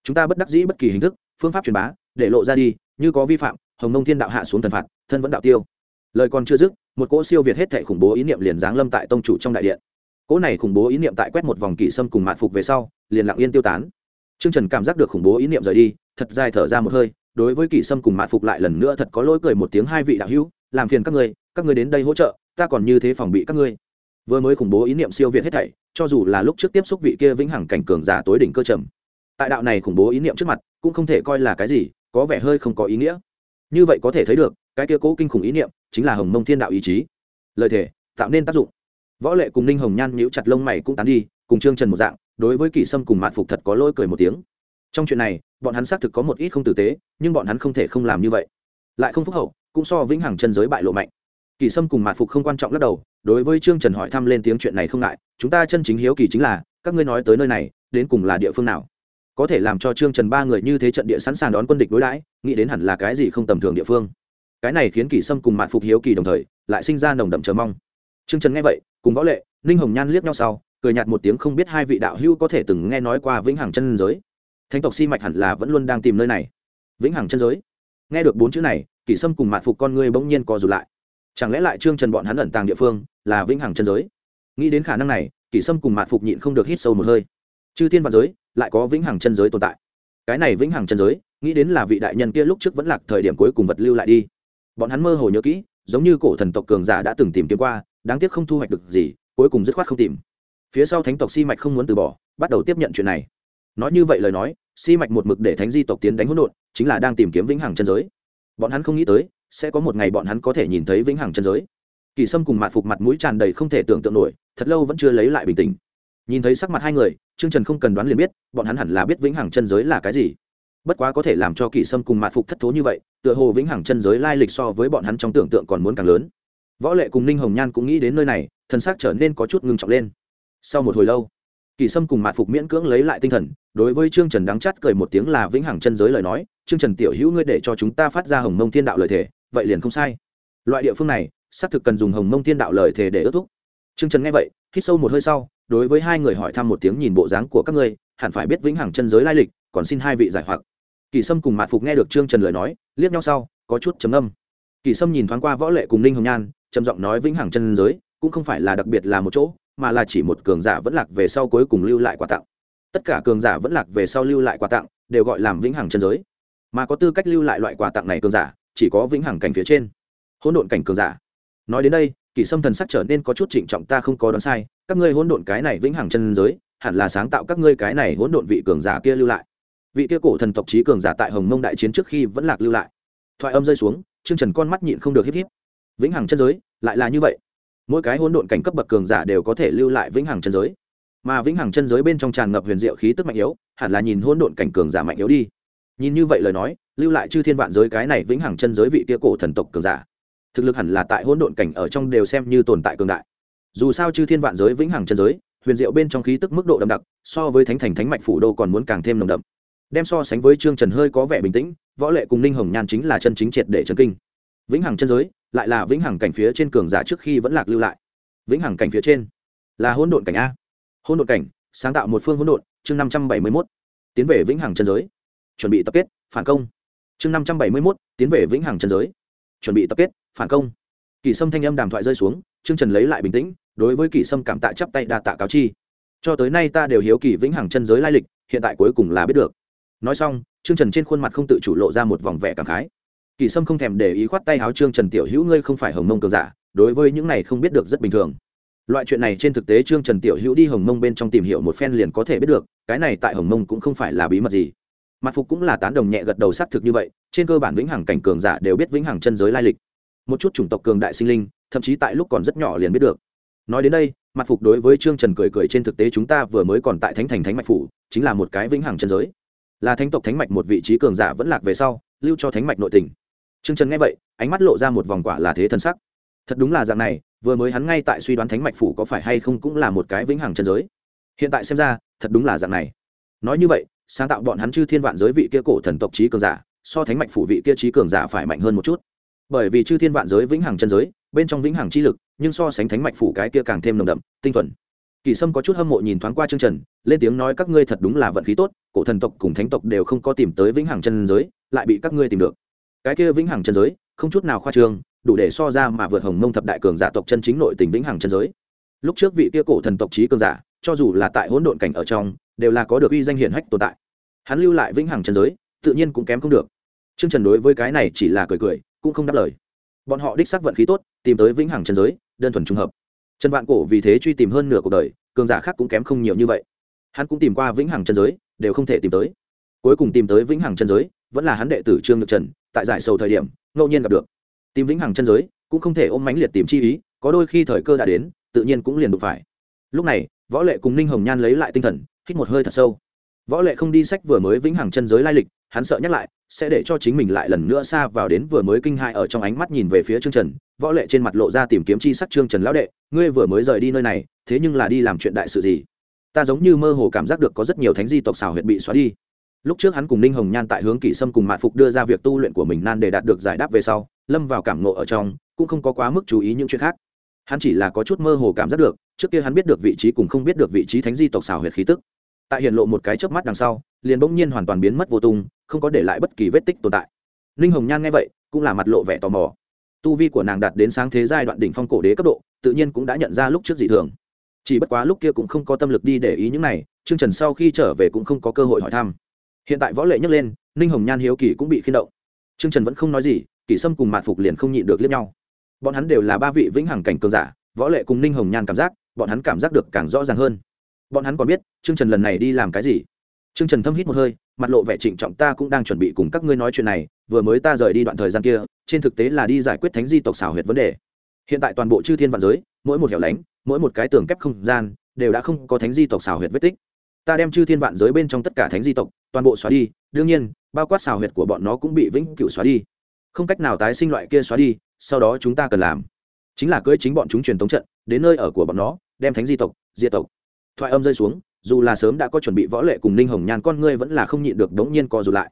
A: Chúng ta bất đắc dĩ bất kỳ hình thức, phương pháp truyền bá, để lộ ra đi, như có vi phạm, hồng mông thiên đạo hạ xuống thần phạt, thân vẫn đạo tiêu. Lời còn chưa dứt, một cỗ siêu việt hết thệ khủng bố ý niệm liền giáng lâm tại tông chủ trong đại điện. Cỗ này khủng bố ý niệm tại quét một vòng kỳ sâm cùng mạn phục về sau, liền lặng yên tiêu tán trương trần cảm giác được khủng bố ý niệm rời đi, thật dài thở ra một hơi, đối với Kỷ sâm cùng mạn phục lại lần nữa thật có lỗi cười một tiếng, hai vị đạo hữu, làm phiền các ngươi các ngươi đến đây hỗ trợ, ta còn như thế phòng bị các ngươi. Vừa mới khủng bố ý niệm siêu việt hết thảy, cho dù là lúc trước tiếp xúc vị kia vĩnh hằng cảnh cường giả tối đỉnh cơ trầm, tại đạo này khủng bố ý niệm trước mặt, cũng không thể coi là cái gì, có vẻ hơi không có ý nghĩa. Như vậy có thể thấy được, cái kia cố kinh khủng ý niệm chính là hồng mông thiên đạo ý chí. Lời thể tạo nên tác dụng. Võ lệ cùng ninh hồng nhan nhíu chặt lông mày cũng tán đi, cùng trương trần một dạng đối với kỳ sâm cùng mạn phục thật có lỗi cười một tiếng. Trong chuyện này, bọn hắn xác thực có một ít không tử tế, nhưng bọn hắn không thể không làm như vậy. Lại không phúc hậu, cũng so vĩnh hằng chân giới bại lộ mạnh. Kỳ sâm cùng Mạn phục không quan trọng lắc đầu, đối với trương trần hỏi thăm lên tiếng chuyện này không ngại, chúng ta chân chính hiếu kỳ chính là, các ngươi nói tới nơi này, đến cùng là địa phương nào? Có thể làm cho trương trần ba người như thế trận địa sẵn sàng đón quân địch đối đãi, nghĩ đến hẳn là cái gì không tầm thường địa phương. Cái này khiến kỳ sâm cùng mạn phục hiếu kỳ đồng thời, lại sinh ra nồng đậm chờ mong. Trương trần nghe vậy, cùng võ lệ, ninh hồng nhan liếc nhau sau cười nhạt một tiếng không biết hai vị đạo hữu có thể từng nghe nói qua vĩnh hằng chân giới. Thánh tộc si mạch hẳn là vẫn luôn đang tìm nơi này. Vĩnh hằng chân giới. Nghe được bốn chữ này, kỷ sâm cùng mạn phục con ngươi bỗng nhiên co rụt lại. Chẳng lẽ lại trương trần bọn hắn ẩn tàng địa phương là vĩnh hằng chân giới? Nghĩ đến khả năng này, kỷ sâm cùng mạn phục nhịn không được hít sâu một hơi. Chư thiên và giới, lại có vĩnh hằng chân giới tồn tại. Cái này vĩnh hằng chân giới, nghĩ đến là vị đại nhân kia lúc trước vẫn lạc thời điểm cuối cùng vật lưu lại đi. Bọn hắn mơ hồ nhớ kỹ, giống như cổ thần tộc cường giả đã từng tìm kiếm qua, đáng tiếc không thu hoạch được gì, cuối cùng dứt khoát không tìm phía sau thánh tộc si mạch không muốn từ bỏ, bắt đầu tiếp nhận chuyện này. Nói như vậy lời nói, si mạch một mực để thánh di tộc tiến đánh hỗn độn, chính là đang tìm kiếm vĩnh hằng chân giới. Bọn hắn không nghĩ tới, sẽ có một ngày bọn hắn có thể nhìn thấy vĩnh hằng chân giới. Kỳ sâm cùng mạn phục mặt mũi tràn đầy không thể tưởng tượng nổi, thật lâu vẫn chưa lấy lại bình tĩnh. Nhìn thấy sắc mặt hai người, trương trần không cần đoán liền biết, bọn hắn hẳn là biết vĩnh hằng chân giới là cái gì. Bất quá có thể làm cho kỳ sâm cùng mạn phục thất thố như vậy, tựa hồ vĩnh hằng chân giới lai lịch so với bọn hắn trong tưởng tượng còn muốn càng lớn. Võ lệ cùng ninh hồng nhan cũng nghĩ đến nơi này thân xác trở nên có chút ngưng trọng lên sau một hồi lâu, kỳ sâm cùng mạt phục miễn cưỡng lấy lại tinh thần, đối với trương trần đắng chắt cười một tiếng là vĩnh hằng chân giới lời nói, trương trần tiểu hữu ngươi để cho chúng ta phát ra hồng mông thiên đạo lời thể vậy liền không sai. Loại địa phương này, xác thực cần dùng hồng mông thiên đạo lời thể để ước thúc. Trương trần nghe vậy, hít sâu một hơi sau, đối với hai người hỏi thăm một tiếng nhìn bộ dáng của các ngươi, hẳn phải biết vĩnh hằng chân giới lai lịch, còn xin hai vị giải hoặc. Kỳ sâm cùng mạt phục nghe được trương trần lời nói, liếc nhau sau, có chút trầm âm kỳ sâm nhìn thoáng qua võ lệ cùng ninh hồng nhan, trầm giọng nói vĩnh hằng chân giới cũng không phải là đặc biệt là một chỗ mà là chỉ một cường giả vẫn lạc về sau cuối cùng lưu lại quà tặng. Tất cả cường giả vẫn lạc về sau lưu lại quà tặng, đều gọi làm vĩnh hằng chân giới. Mà có tư cách lưu lại loại quà tặng này cường giả, chỉ có vĩnh hằng cảnh phía trên. Hỗn độn cảnh cường giả. Nói đến đây kỳ sâm thần sắc trở nên có chút trịnh trọng, ta không có đoán sai, các ngươi hỗn độn cái này vĩnh hằng chân giới, hẳn là sáng tạo các ngươi cái này hỗn độn vị cường giả kia lưu lại. Vị kia cổ thần tộc trí cường giả tại hồng mông đại chiến trước khi vẫn lạc lưu lại. Thoại âm rơi xuống chương trần con mắt nhịn không được híp híp. Vĩnh hằng chân giới, lại là như vậy mỗi cái hỗn độn cảnh cấp bậc cường giả đều có thể lưu lại vĩnh hằng chân giới. Mà vĩnh hằng chân giới bên trong tràn ngập huyền diệu khí tức mạnh yếu, hẳn là nhìn hỗn độn cảnh cường giả mạnh yếu đi. Nhìn như vậy lời nói, lưu lại chư thiên vạn giới cái này vĩnh hằng chân giới vị kia cổ thần tộc cường giả, thực lực hẳn là tại hỗn độn cảnh ở trong đều xem như tồn tại cường đại. Dù sao chư thiên vạn giới vĩnh hằng chân giới, huyền diệu bên trong khí tức mức độ đậm đặc, so với thánh thành thánh mạch phủ đô còn muốn càng thêm nồng đậm. Đem so sánh với trương trần hơi có vẻ bình tĩnh, võ lệ cùng ninh hồng nhan chính là chân chính triệt để chân kinh. Vĩnh hằng chân giới lại là vĩnh hằng cảnh phía trên cường giả trước khi vẫn lạc lưu lại. Vĩnh hằng cảnh phía trên là hỗn độn cảnh a. Hỗn độn cảnh, sáng tạo một phương hỗn độn, chương năm trăm bảy mươi mốt, tiến về vĩnh hằng chân giới. Chuẩn bị tập kết, phản công. Chương năm trăm bảy mươi mốt, tiến về vĩnh hằng chân giới. Chuẩn bị tập kết, phản công. Kỳ sâm thanh âm đàm thoại rơi xuống chương trần lấy lại bình tĩnh, đối với kỳ sâm cảm tạ chắp tay đa tạ cáo chi. Cho tới nay ta đều hiếu kỳ vĩnh hằng chân giới lai lịch, hiện tại cuối cùng là biết được. Nói xong chương trần trên khuôn mặt không tự chủ lộ ra một vòng vẻ cảm khái kỳ sâm không thèm để ý khoát tay áo trương trần tiểu hữu, ngươi không phải hồng mông cường giả, đối với những này không biết được rất bình thường. Loại chuyện này trên thực tế trương trần tiểu hữu đi hồng mông bên trong tìm hiểu một phen liền có thể biết được, cái này tại hồng mông cũng không phải là bí mật gì. Mặt phục cũng là tán đồng nhẹ gật đầu xác thực như vậy, trên cơ bản vĩnh hằng cảnh cường giả đều biết vĩnh hằng chân giới lai lịch. Một chút chủng tộc cường đại sinh linh, thậm chí tại lúc còn rất nhỏ liền biết được. Nói đến đây, mặt phục đối với trương trần cười cười trên thực tế chúng ta vừa mới còn tại thánh thành thánh mạch phủ, chính là một cái vĩnh hằng chân giới. Là thánh tộc thánh mạch một vị trí cường giả vẫn lạc về sau, lưu cho thánh mạch nội tình trương trần nghe vậy, ánh mắt lộ ra một vòng quả là thế thân sắc. Thật đúng là dạng này, vừa mới hắn ngay tại suy đoán thánh mạch phủ có phải hay không cũng là một cái vĩnh hằng chân giới. Hiện tại xem ra, thật đúng là dạng này. Nói như vậy, sáng tạo bọn hắn chư thiên vạn giới vị kia cổ thần tộc trí cường giả, so thánh mạch phủ vị kia trí cường giả phải mạnh hơn một chút. Bởi vì chư thiên vạn giới vĩnh hằng chân giới, bên trong vĩnh hằng chi lực, nhưng so sánh thánh mạch phủ cái kia càng thêm nồng đậm, tinh thuần. Kỳ sâm có chút hâm mộ nhìn thoáng qua Trương trần, lên tiếng nói các ngươi thật đúng là vận khí tốt, cổ thần tộc cùng thánh tộc đều không có tìm tới vĩnh hằng chân giới, lại bị các ngươi tìm được cái kia vĩnh hằng chân giới không chút nào khoa trương đủ để so ra mà vượt hồng mông thập đại cường giả tộc chân chính nội tình vĩnh hằng chân giới lúc trước vị kia cổ thần tộc trí cường giả cho dù là tại hỗn độn cảnh ở trong đều là có được uy danh hiển hách tồn tại hắn lưu lại vĩnh hằng chân giới tự nhiên cũng kém không được Trương Trần đối với cái này chỉ là cười cười, cũng không đáp lời. Bọn họ đích xác vận khí tốt, tìm tới vĩnh hằng chân giới, đơn thuần trùng hợp. Trần Vạn Cổ vì thế truy tìm hơn nửa cuộc đời, cường giả khác cũng kém không nhiều như vậy. Hắn cũng tìm qua vĩnh hằng chân giới, đều không thể tìm tới. Cuối cùng tìm tới vĩnh hằng chân giới, vẫn là hắn đệ tử Trương Nhược Trần, tại giải sầu thời điểm, ngẫu nhiên gặp được. Tìm vĩnh hằng chân giới, cũng không thể ôm mãnh liệt tìm chi ý, có đôi khi thời cơ đã đến, tự nhiên cũng liền đụng phải. Lúc này, Võ Lệ cùng Ninh Hồng Nhan lấy lại tinh thần, hít một hơi thật sâu. Võ Lệ không đi sách vừa mới vĩnh hằng chân giới lai lịch, hắn sợ nhắc lại sẽ để cho chính mình lại lần nữa xa vào đến vừa mới kinh hại ở trong ánh mắt nhìn về phía Trương Trần, võ lệ trên mặt lộ ra tìm kiếm chi sắc trương trần lão đệ ngươi vừa mới rời đi nơi này thế nhưng là đi làm chuyện đại sự gì ta giống như mơ hồ cảm giác được có rất nhiều thánh di tộc xào huyệt bị xóa đi lúc trước hắn cùng ninh hồng nhan tại hướng kỷ sâm cùng mạn phục đưa ra việc tu luyện của mình nan để đạt được giải đáp về sau, lâm vào cảm nộ ở trong, cũng không có quá mức chú ý những chuyện khác. Hắn chỉ là có chút mơ hồ cảm giác được, trước kia hắn biết được vị trí cùng không biết được vị trí thánh di tộc xào huyệt khí tức. Tại hiện lộ một cái chớp mắt đằng sau, liền bỗng nhiên hoàn toàn biến mất vô tung, không có để lại bất kỳ vết tích tồn tại. Ninh hồng nhan nghe vậy, cũng là mặt lộ vẻ tò mò. Tu vi của nàng đạt đến sáng thế giai đoạn đỉnh phong cổ đế cấp độ, tự nhiên cũng đã nhận ra lúc trước dị thường. Chỉ bất quá lúc kia cũng không có tâm lực đi để ý những này chương trần sau khi trở về cũng không có cơ hội hỏi thăm hiện tại võ lệ nhấc lên, ninh hồng nhan hiếu kỳ cũng bị khiên động. Trương trần vẫn không nói gì, kỷ sâm cùng mạn phục liền không nhịn được liếc nhau. Bọn hắn đều là ba vị vĩnh hằng cảnh cường giả, võ lệ cùng ninh hồng nhan cảm giác, bọn hắn cảm giác được càng rõ ràng hơn. Bọn hắn còn biết, trương trần lần này đi làm cái gì. Trương trần thâm hít một hơi, mặt lộ vẻ trịnh trọng ta cũng đang chuẩn bị cùng các ngươi nói chuyện này, vừa mới ta rời đi đoạn thời gian kia, trên thực tế là đi giải quyết thánh di tộc xảo huyệt vấn đề. Hiện tại toàn bộ chư thiên vạn giới, mỗi một hẻo lánh, mỗi một cái tường kép không gian, đều đã không có thánh di tộc xảo huyệt vết tích ta đem chư thiên vạn giới bên trong tất cả thánh di tộc toàn bộ xóa đi, đương nhiên, bao quát xào huyệt của bọn nó cũng bị vĩnh cửu xóa đi. Không cách nào tái sinh loại kia xóa đi, sau đó chúng ta cần làm chính là cưỡi chính bọn chúng truyền tống trận, đến nơi ở của bọn nó, đem thánh di tộc, diệt tộc. Thoại âm rơi xuống, dù là sớm đã có chuẩn bị võ lệ cùng ninh hồng nhàn con ngươi vẫn là không nhịn được đống nhiên co dù lại.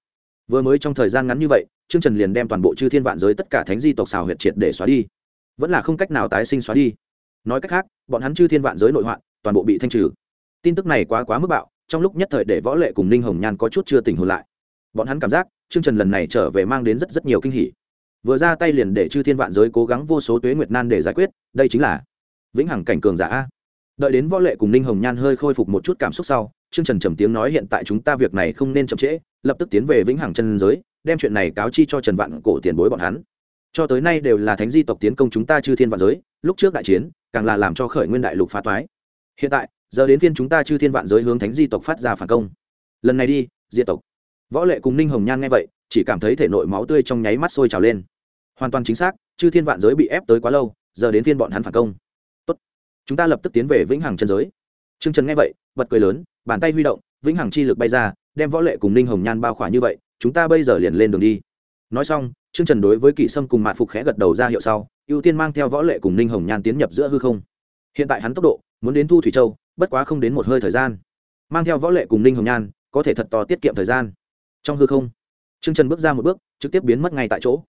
A: Vừa mới trong thời gian ngắn như vậy, trương trần liền đem toàn bộ chư thiên vạn giới tất cả thánh di tộc xào huyệt triệt để xóa đi. Vẫn là không cách nào tái sinh xóa đi. Nói cách khác, bọn hắn chư thiên vạn giới nội hoạn, toàn bộ bị thanh trừ tin tức này quá quá mức bạo, trong lúc nhất thời để võ lệ cùng ninh hồng nhan có chút chưa tỉnh hồn lại. Bọn hắn cảm giác, trương trần lần này trở về mang đến rất rất nhiều kinh hỉ. Vừa ra tay liền để chư thiên vạn giới cố gắng vô số tuế nguyệt nan để giải quyết, đây chính là vĩnh hằng cảnh cường giả a. Đợi đến võ lệ cùng ninh hồng nhan hơi khôi phục một chút cảm xúc sau, trương trần trầm tiếng nói hiện tại chúng ta việc này không nên chậm trễ, lập tức tiến về vĩnh hằng chân giới, đem chuyện này cáo chi cho trần vạn cổ tiền bối bọn hắn. Cho tới nay đều là thánh di tộc tiến công chúng ta chư thiên vạn giới, lúc trước đại chiến, càng là làm cho khởi nguyên đại lục phá toái. Hiện tại giờ đến phiên chúng ta chư thiên vạn giới hướng thánh di tộc phát ra phản công. Lần này đi, diệt tộc. Võ lệ cùng ninh hồng nhan nghe vậy, chỉ cảm thấy thể nội máu tươi trong nháy mắt sôi trào lên. Hoàn toàn chính xác, chư thiên vạn giới bị ép tới quá lâu, giờ đến phiên bọn hắn phản công. Tốt. Chúng ta lập tức tiến về vĩnh hằng chân giới. T r ư ơ n g trần nghe vậy, bật cười lớn, bàn tay huy động, vĩnh hằng chi lực bay ra, đem võ lệ cùng ninh hồng nhan bao khỏa như vậy, chúng ta bây giờ liền lên đường đi. Nói xong, trương trần đối với kỵ sâm cùng mạn phục khẽ gật đầu ra hiệu sau, ưu tiên mang theo võ lệ cùng ninh hồng nhan tiến nhập giữa hư không. Hiện tại hắn tốc độ, muốn đến thu thủy châu bất quá không đến một hơi thời gian. Mang theo võ lệ cùng ninh hồng nhan, có thể thật to tiết kiệm thời gian. Trong hư không, trương trần bước ra một bước, trực tiếp biến mất ngay tại chỗ.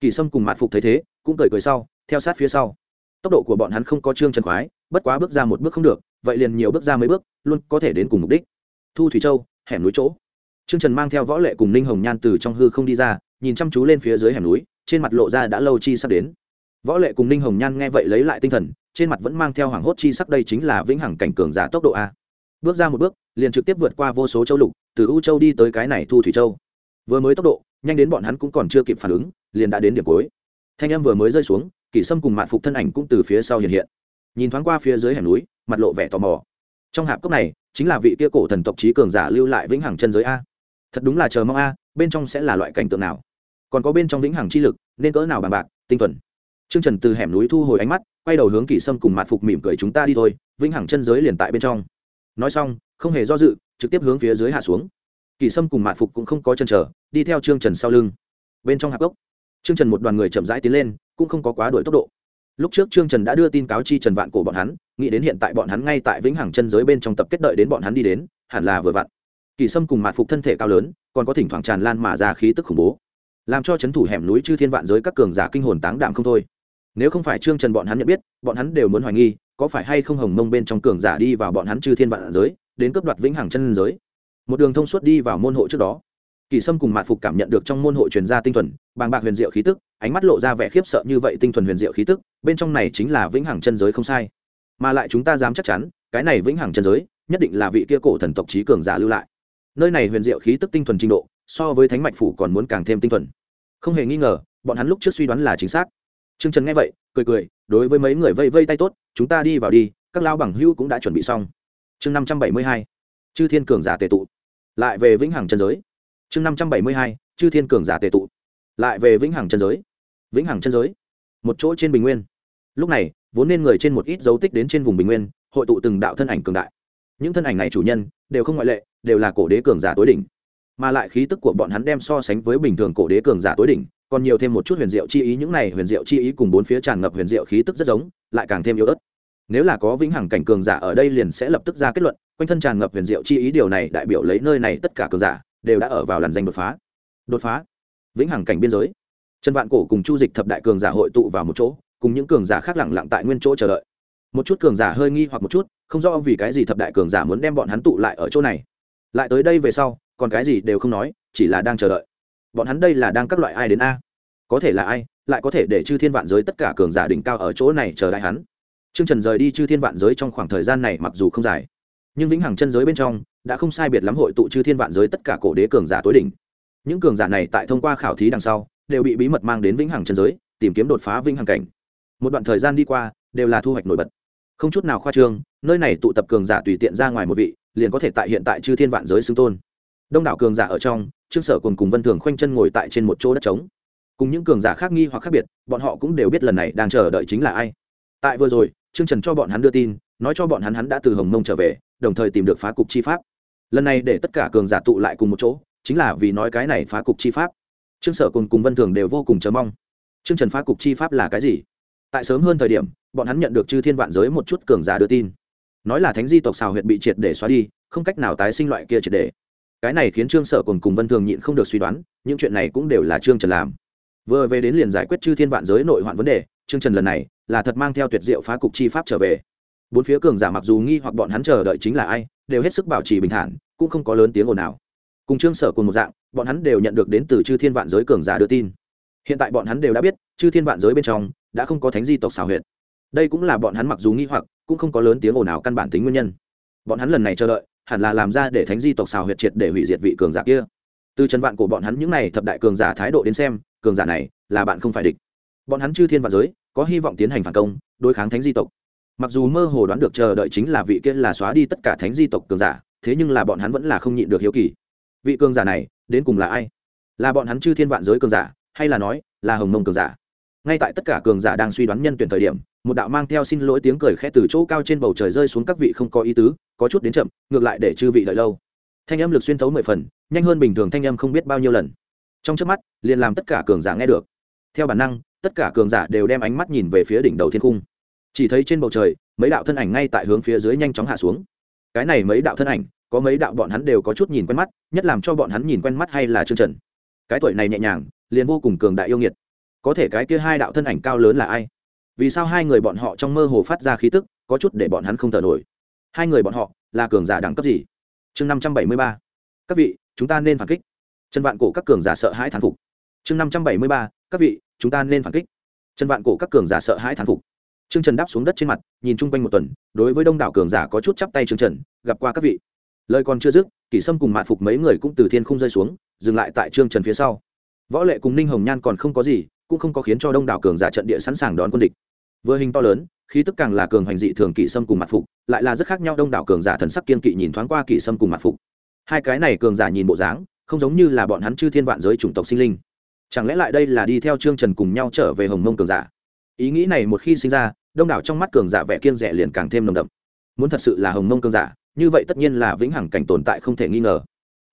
A: Kỳ sâm cùng mạn phục thấy thế, cũng cười cười sau, theo sát phía sau. Tốc độ của bọn hắn không có trương trần khoái, bất quá bước ra một bước không được, vậy liền nhiều bước ra mấy bước, luôn có thể đến cùng mục đích. Thu thủy châu, hẻm núi chỗ. Trương trần mang theo võ lệ cùng ninh hồng nhan từ trong hư không đi ra, nhìn chăm chú lên phía dưới hẻm núi, trên mặt lộ ra đã lâu chi sắp đến. Võ lệ cùng ninh hồng nhan nghe vậy lấy lại tinh thần trên mặt vẫn mang theo hoảng hốt chi sắc đây chính là vĩnh hằng cảnh cường giả tốc độ a. Bước ra một bước, liền trực tiếp vượt qua vô số châu lục, từ u châu đi tới cái này thu thủy châu. Vừa mới tốc độ, nhanh đến bọn hắn cũng còn chưa kịp phản ứng, liền đã đến điểm cuối. Thanh em vừa mới rơi xuống, kỷ sâm cùng mạn phục thân ảnh cũng từ phía sau hiện hiện. Nhìn thoáng qua phía dưới hẻm núi, mặt lộ vẻ tò mò. Trong hạp cốc này, chính là vị kia cổ thần tộc trí cường giả lưu lại vĩnh hằng chân giới a. Thật đúng là chờ mong a, bên trong sẽ là loại cảnh tượng nào? Còn có bên trong vĩnh hằng chi lực, nên cỡ nào bằng bạc, tinh thuần. Trương Trần từ hẻm núi thu hồi ánh mắt, quay đầu hướng Kỷ Sâm cùng Mạn Phục mỉm cười chúng ta đi thôi, vĩnh hằng chân giới liền tại bên trong. Nói xong, không hề do dự, trực tiếp hướng phía dưới hạ xuống. Kỷ Sâm cùng Mạn Phục cũng không có chân chờ, đi theo Trương Trần sau lưng. Bên trong hạp gốc, Trương Trần một đoàn người chậm rãi tiến lên, cũng không có quá đuổi tốc độ. Lúc trước Trương Trần đã đưa tin cáo chi Trần Vạn cổ bọn hắn, nghĩ đến hiện tại bọn hắn ngay tại Vĩnh Hằng chân giới bên trong tập kết đợi đến bọn hắn đi đến, hẳn là vừa vặn. Kỳ Sâm cùng Mạt Phục thân thể cao lớn, còn có thỉnh thoảng tràn lan mà ra khí tức khủng bố, làm cho chấn thủ hẻm núi chư thiên vạn giới các cường giả kinh hồn táng đạm không thôi. Nếu không phải Trương Trần bọn hắn nhận biết, bọn hắn đều muốn hoài nghi, có phải hay không Hồng Mông bên trong cường giả đi vào bọn hắn chư thiên vạn giới, đến cướp đoạt Vĩnh Hằng chân giới. Một đường thông suốt đi vào môn hộ trước đó, kỳ sâm cùng mạn phục cảm nhận được trong môn hội truyền ra tinh thuần bàng bạc huyền diệu khí tức ánh mắt lộ ra vẻ khiếp sợ như vậy tinh thuần huyền diệu khí tức bên trong này chính là vĩnh hằng chân giới không sai. Mà lại chúng ta dám chắc chắn cái này vĩnh hằng chân giới nhất định là vị kia cổ thần tộc trí cường giả lưu lại. Nơi này huyền diệu khí tức tinh thuần trình độ so với thánh mạch phủ còn muốn càng thêm tinh thuần. Không hề nghi ngờ bọn hắn lúc trước suy đoán là chính xác. Trương Trần nghe vậy, cười cười, đối với mấy người vây vây tay tốt, chúng ta đi vào đi, các lao bằng hữu cũng đã chuẩn bị xong. Chương năm trăm bảy mươi hai, Chư Thiên cường giả tề tụ. Lại về vĩnh hằng chân giới. Chương năm trăm bảy mươi hai chư thiên cường giả tề tụ. Lại về vĩnh hằng chân giới. Vĩnh hằng chân giới một chỗ trên bình nguyên. Lúc này vốn nên người trên một ít dấu tích đến trên vùng bình nguyên hội tụ từng đạo thân ảnh cường đại. Những thân ảnh này chủ nhân đều không ngoại lệ đều là cổ đế cường giả tối đỉnh. Mà lại khí tức của bọn hắn đem so sánh với bình thường cổ đế cường giả tối đỉnh còn nhiều thêm một chút huyền diệu chi ý, những này huyền diệu chi ý cùng bốn phía tràn ngập huyền diệu khí tức rất giống, lại càng thêm yếu ớt. Nếu là có vĩnh hằng cảnh cường giả ở đây liền sẽ lập tức ra kết luận, quanh thân tràn ngập huyền diệu chi ý, điều này đại biểu lấy nơi này tất cả cường giả đều đã ở vào làn danh đột phá. Đột phá? Vĩnh hằng cảnh biên giới. Trần vạn cổ cùng chu dịch thập đại cường giả hội tụ vào một chỗ, cùng những cường giả khác lẳng lặng tại nguyên chỗ chờ đợi. Một chút cường giả hơi nghi hoặc một chút, không rõ vì cái gì thập đại cường giả muốn đem bọn hắn tụ lại ở chỗ này. Lại tới đây về sau, còn cái gì đều không nói, chỉ là đang chờ đợi bọn hắn đây là đang các loại ai đến a có thể là ai lại có thể để chư thiên vạn giới tất cả cường giả đỉnh cao ở chỗ này chờ đại hắn Trương Trần rời đi chư thiên vạn giới trong khoảng thời gian này mặc dù không dài, nhưng vĩnh hằng chân giới bên trong đã không sai biệt lắm hội tụ chư thiên vạn giới tất cả cổ đế cường giả tối đỉnh. Những cường giả này tại thông qua khảo thí đằng sau, đều bị bí mật mang đến vĩnh hằng chân giới, tìm kiếm đột phá vĩnh hằng cảnh. Một đoạn thời gian đi qua, đều là thu hoạch nổi bật. Không chút nào khoa trương, nơi này tụ tập cường giả tùy tiện ra ngoài một vị, liền có thể tại hiện tại chư thiên vạn giới xưng tôn. Đông đảo cường giả ở trong, Trương Sở cùng cùng Vân Thường khoanh chân ngồi tại trên một chỗ đất trống. Cùng những cường giả khác nghi hoặc khác biệt, bọn họ cũng đều biết lần này đang chờ đợi chính là ai. Tại vừa rồi, Trương Trần cho bọn hắn đưa tin, nói cho bọn hắn hắn đã từ Hồng Mông trở về, đồng thời tìm được phá cục chi pháp. Lần này để tất cả cường giả tụ lại cùng một chỗ, chính là vì nói cái này phá cục chi pháp. Trương Sở cùng cùng Vân Thường đều vô cùng chờ mong. Trương Trần phá cục chi pháp là cái gì? Tại sớm hơn thời điểm, bọn hắn nhận được chư thiên vạn giới một chút cường giả đưa tin, nói là thánh di tộc xào huyệt bị triệt để xóa đi, không cách nào tái sinh loại kia triệt để. Cái này khiến Trương Sở cùng cùng Vân Thường nhịn không được suy đoán, những chuyện này cũng đều là Trương Trần làm. Vừa về đến liền giải quyết chư thiên vạn giới nội hoạn vấn đề, Trương Trần lần này là thật mang theo tuyệt diệu phá cục chi pháp trở về. Bốn phía cường giả mặc dù nghi hoặc bọn hắn chờ đợi chính là ai đều hết sức bảo trì bình thản cũng không có lớn tiếng ồn nào cùng trương sở cùng một dạng bọn hắn đều nhận được đến từ chư thiên vạn giới cường giả đưa tin. Hiện tại bọn hắn đều đã biết chư thiên vạn giới bên trong đã không có thánh di tộc xảo huyệt. Đây cũng là bọn hắn mặc dù nghi hoặc cũng không có lớn tiếng ồn nào căn bản tính nguyên nhân. Bọn hắn lần này chờ đợi hẳn là làm ra để thánh di tộc xào huyệt triệt để hủy diệt vị cường giả kia. Từ trần vạn của bọn hắn những n à y thập đại cường giả thái độ đến xem, cường giả này là bạn không phải địch. Bọn hắn chư thiên vạn giới, có hy vọng tiến hành phản công, đối kháng thánh di tộc. Mặc dù mơ hồ đoán được chờ đợi chính là vị kia là xóa đi tất cả thánh di tộc cường giả, thế nhưng là bọn hắn vẫn là không nhịn được hiếu kỳ. Vị cường giả này, đến cùng là ai? Là bọn hắn chư thiên vạn giới cường giả, hay là nói là hồng mông cường giả? Ngay tại tất cả cường giả đang suy đoán nhân tuyển thời điểm một đạo mang theo xin lỗi tiếng cười khẽ từ chỗ cao trên bầu trời rơi xuống các vị không có ý tứ, có chút đến chậm, ngược lại để chư vị đợi lâu. Thanh âm lực xuyên thấu mười phần, nhanh hơn bình thường thanh âm không biết bao nhiêu lần. Trong trước mắt, liền làm tất cả cường giả nghe được. Theo bản năng, tất cả cường giả đều đem ánh mắt nhìn về phía đỉnh đầu thiên cung. Chỉ thấy trên bầu trời, mấy đạo thân ảnh ngay tại hướng phía dưới nhanh chóng hạ xuống. Cái này mấy đạo thân ảnh, có mấy đạo bọn hắn đều có chút nhìn quen mắt, nhất làm cho bọn hắn nhìn quen mắt hay là chương trần. Cái tuổi này nhẹ nhàng, liền vô cùng cường đại yêu nghiệt. Có thể cái kia hai đạo thân ảnh cao lớn là ai? Vì sao hai người bọn họ trong mơ hồ phát ra khí tức, có chút để bọn hắn không thở nổi. Hai người bọn họ là cường giả đẳng cấp gì? Chương năm trăm bảy mươi ba. Các vị, chúng ta nên phản kích. Trần vạn cổ các cường giả sợ hãi thán phục. Chương năm trăm bảy mươi ba, các vị, chúng ta nên phản kích. Trần vạn cổ các cường giả sợ hãi thán phục. Trương trần đáp xuống đất trên mặt, nhìn chung quanh một tuần, đối với đông đảo cường giả có chút chắp tay trương trần, gặp qua các vị. Lời còn chưa dứt, kỷ sâm cùng mạn phục mấy người cũng từ thiên không rơi xuống, dừng lại tại trương trần phía sau. Võ lệ cùng ninh hồng nhan còn không có gì, cũng không có khiến cho đông đảo cường giả trận địa sẵn sàng đón quân địch vừa hình to lớn, khí tức càng là cường hành dị thường kỵ sâm cùng mặt phục, lại là rất khác nhau đông đảo cường giả thần sắc kiên kỵ nhìn thoáng qua kỵ sâm cùng mặt phục. Hai cái này cường giả nhìn bộ dáng, không giống như là bọn hắn chư thiên vạn giới chủng tộc sinh linh. Chẳng lẽ lại đây là đi theo trương trần cùng nhau trở về hồng mông cường giả? Ý nghĩ này một khi sinh ra, đông đảo trong mắt cường giả vẻ kiên rẻ liền càng thêm nồng đậm. Muốn thật sự là hồng mông cường giả, như vậy tất nhiên là vĩnh hằng cảnh tồn tại không thể nghi ngờ.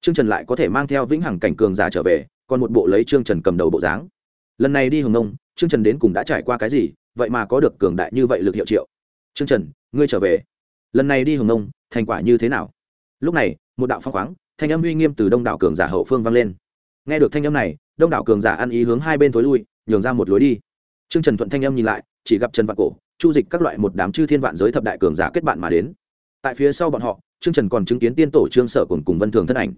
A: Trương trần lại có thể mang theo vĩnh hằng cảnh cường giả trở về, còn một bộ lấy trương trần cầm đầu bộ dáng. Lần này đi hồng mông, trương trần đến cùng đã trải qua cái gì vậy mà có được cường đại như vậy lực hiệu triệu. Trương trần, ngươi trở về. Lần này đi hồng nông, thành quả như thế nào? Lúc này, một đạo phong khoáng, thanh âm uy nghiêm từ đông đảo cường giả hậu phương vang lên. Nghe được thanh âm này, đông đảo cường giả ăn ý hướng hai bên tối lui, nhường ra một lối đi. Trương trần thuận thanh âm nhìn lại, chỉ gặp trần vạn cổ, chu dịch các loại một đám chư thiên vạn giới thập đại cường giả kết bạn mà đến. Tại phía sau bọn họ, trương trần còn chứng kiến tiên tổ trương sở cùng cùng vân thường thân ảnh.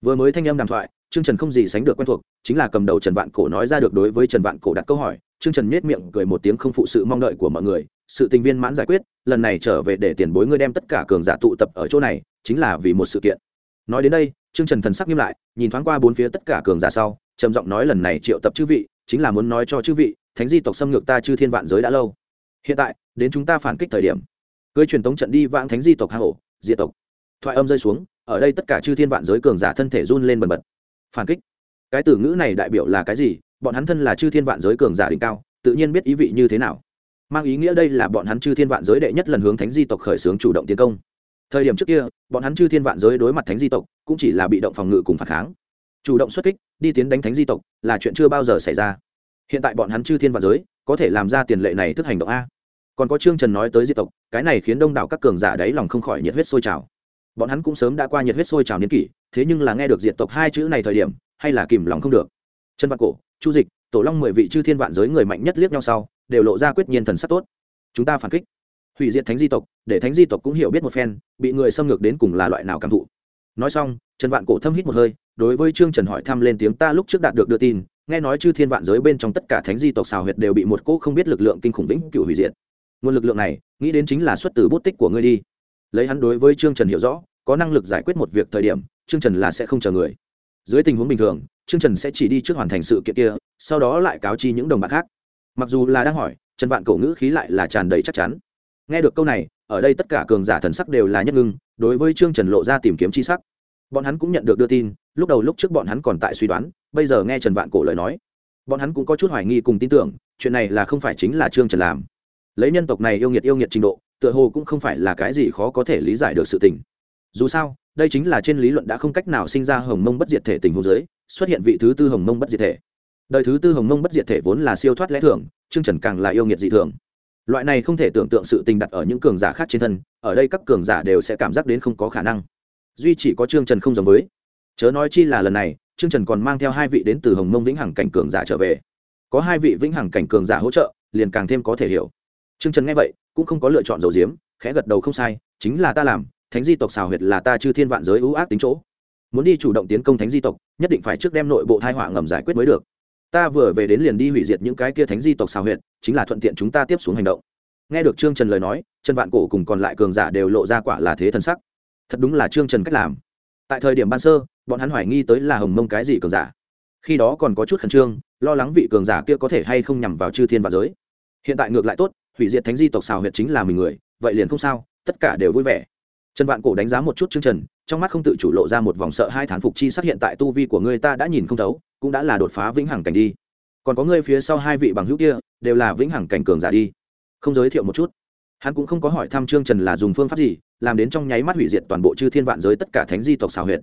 A: Vừa mới thanh âm đàm thoại, trương trần không gì sánh được quen thuộc, chính là cầm đầu trần vạn cổ nói ra được đối với trần vạn cổ đặt câu hỏi trương trần nhếch miệng cười một tiếng không phụ sự mong đợi của mọi người sự tình viên mãn giải quyết lần này trở về để tiền bối ngươi đem tất cả cường giả tụ tập ở chỗ này chính là vì một sự kiện. Nói đến đây trương trần thần sắc nghiêm lại nhìn thoáng qua bốn phía tất cả cường giả sau trầm giọng nói lần này triệu tập chư vị chính là muốn nói cho chư vị thánh di tộc xâm ngược ta chư thiên vạn giới đã lâu. Hiện tại đến chúng ta phản kích thời điểm. Cưới truyền tống trận đi vãng thánh di tộc hang ổ, diệt tộc. Thoại âm rơi xuống ở đây tất cả chư thiên vạn giới cường giả thân thể run lên bần bật. Phản kích. Cái từ ngữ này đại biểu là cái gì? Bọn hắn thân là chư thiên vạn giới cường giả đỉnh cao, tự nhiên biết ý vị như thế nào. Mang ý nghĩa đây là bọn hắn chư thiên vạn giới đệ nhất lần hướng thánh di tộc khởi xướng chủ động tiến công. Thời điểm trước kia, bọn hắn chư thiên vạn giới đối mặt thánh di tộc, cũng chỉ là bị động phòng ngự cùng phản kháng. Chủ động xuất kích, đi tiến đánh thánh di tộc, là chuyện chưa bao giờ xảy ra. Hiện tại bọn hắn chư thiên vạn giới, có thể làm ra tiền lệ này thức hành động a. Còn có trương trần nói tới di tộc, cái này khiến đông đảo các cường giả đáy lòng không khỏi nhiệt huyết sôi trào. Bọn hắn cũng sớm đã qua nhiệt huyết sôi trào niên kỷ, thế nhưng là nghe được diệt tộc hai chữ này thời điểm, hay là kìm lòng không được. Trần văn cổ chu dịch, tổ long mười vị chư thiên vạn giới người mạnh nhất liếc nhau sau, đều lộ ra quyết nhiên thần sắc tốt. Chúng ta phản kích. Hủy diệt thánh di tộc, để thánh di tộc cũng hiểu biết một phen, bị người xâm ngược đến cùng là loại nào cảm thụ. Nói xong, trần vạn cổ thâm hít một hơi, đối với trương trần hỏi thăm lên tiếng ta lúc trước đạt được đưa tin, nghe nói chư thiên vạn giới bên trong tất cả thánh di tộc xào huyệt đều bị một cỗ không biết lực lượng kinh khủng vĩnh cựu hủy diệt. Nguồn lực lượng này, nghĩ đến chính là xuất từ bút tích của ngươi đi. Lấy hắn đối với trương trần hiểu rõ, có năng lực giải quyết một việc thời điểm, trương trần là sẽ không chờ người dưới tình huống bình thường, trương trần sẽ chỉ đi trước hoàn thành sự kiện kia, sau đó lại cáo chi những đồng bạn khác. Mặc dù là đang hỏi, trần vạn cổ ngữ khí lại là tràn đầy chắc chắn. Nghe được câu này, ở đây tất cả cường giả thần sắc đều là nhất ngưng, đối với trương trần lộ ra tìm kiếm c h i sắc. Bọn hắn cũng nhận được đưa tin, lúc đầu lúc trước bọn hắn còn tại suy đoán, bây giờ nghe trần vạn cổ lời nói, bọn hắn cũng có chút hoài nghi cùng tin tưởng, chuyện này là không phải chính là trương trần làm. Lấy nhân tộc này yêu nghiệt yêu nghiệt trình độ, tựa hồ cũng không phải là cái gì khó có thể lý giải được sự tình. Dù sao đây chính là trên lý luận đã không cách nào sinh ra hồng mông bất diệt thể tình huống giới xuất hiện vị thứ tư hồng mông bất diệt thể. Đời thứ tư hồng mông bất diệt thể vốn là siêu thoát lẽ thường chương trần càng là yêu nghiệt dị thường. Loại này không thể tưởng tượng sự tình đặt ở những cường giả khác trên thân, ở đây các cường giả đều sẽ cảm giác đến không có khả năng. Duy chỉ có trương trần không giống với. Chớ nói chi là lần này, trương trần còn mang theo hai vị đến từ hồng mông vĩnh hằng cảnh cường giả trở về. Có hai vị vĩnh hằng cảnh cường giả hỗ trợ, liền càng thêm có thể hiểu. Trương trần nghe vậy, cũng không có lựa chọn dầu diếm, khẽ gật đầu không sai, chính là ta làm thánh di tộc xào huyệt là ta chư thiên vạn giới ưu ác tính chỗ. Muốn đi chủ động tiến công thánh di tộc, nhất định phải trước đem nội bộ thai họa ngầm giải quyết mới được. Ta vừa về đến liền đi hủy diệt những cái kia thánh di tộc xào huyệt, chính là thuận tiện chúng ta tiếp xuống hành động. Nghe được trương trần lời nói, trần vạn cổ cùng còn lại cường giả đều lộ ra quả là thế thân sắc. Thật đúng là trương trần cách làm. Tại thời điểm ban sơ, bọn hắn hoài nghi tới là hồng mông cái gì cường giả. Khi đó còn có chút khẩn trương, lo lắng vị cường giả kia có thể hay không nhằm vào chư thiên và giới. Hiện tại ngược lại tốt, hủy diệt thánh di tộc xào huyệt chính là mình người, vậy liền không sao, tất cả đều vui vẻ trần vạn cổ đánh giá một chút chương trần, trong mắt không tự chủ lộ ra một vòng sợ hai thán phục chi xuất hiện tại tu vi của ngươi ta đã nhìn không thấu, cũng đã là đột phá vĩnh hằng cảnh đi. Còn có ngươi phía sau hai vị bằng hữu kia, đều là vĩnh hằng cảnh cường giả đi. Không giới thiệu một chút. Hắn cũng không có hỏi thăm trương trần là dùng phương pháp gì, làm đến trong nháy mắt hủy diệt toàn bộ chư thiên vạn giới tất cả thánh di tộc xào huyệt.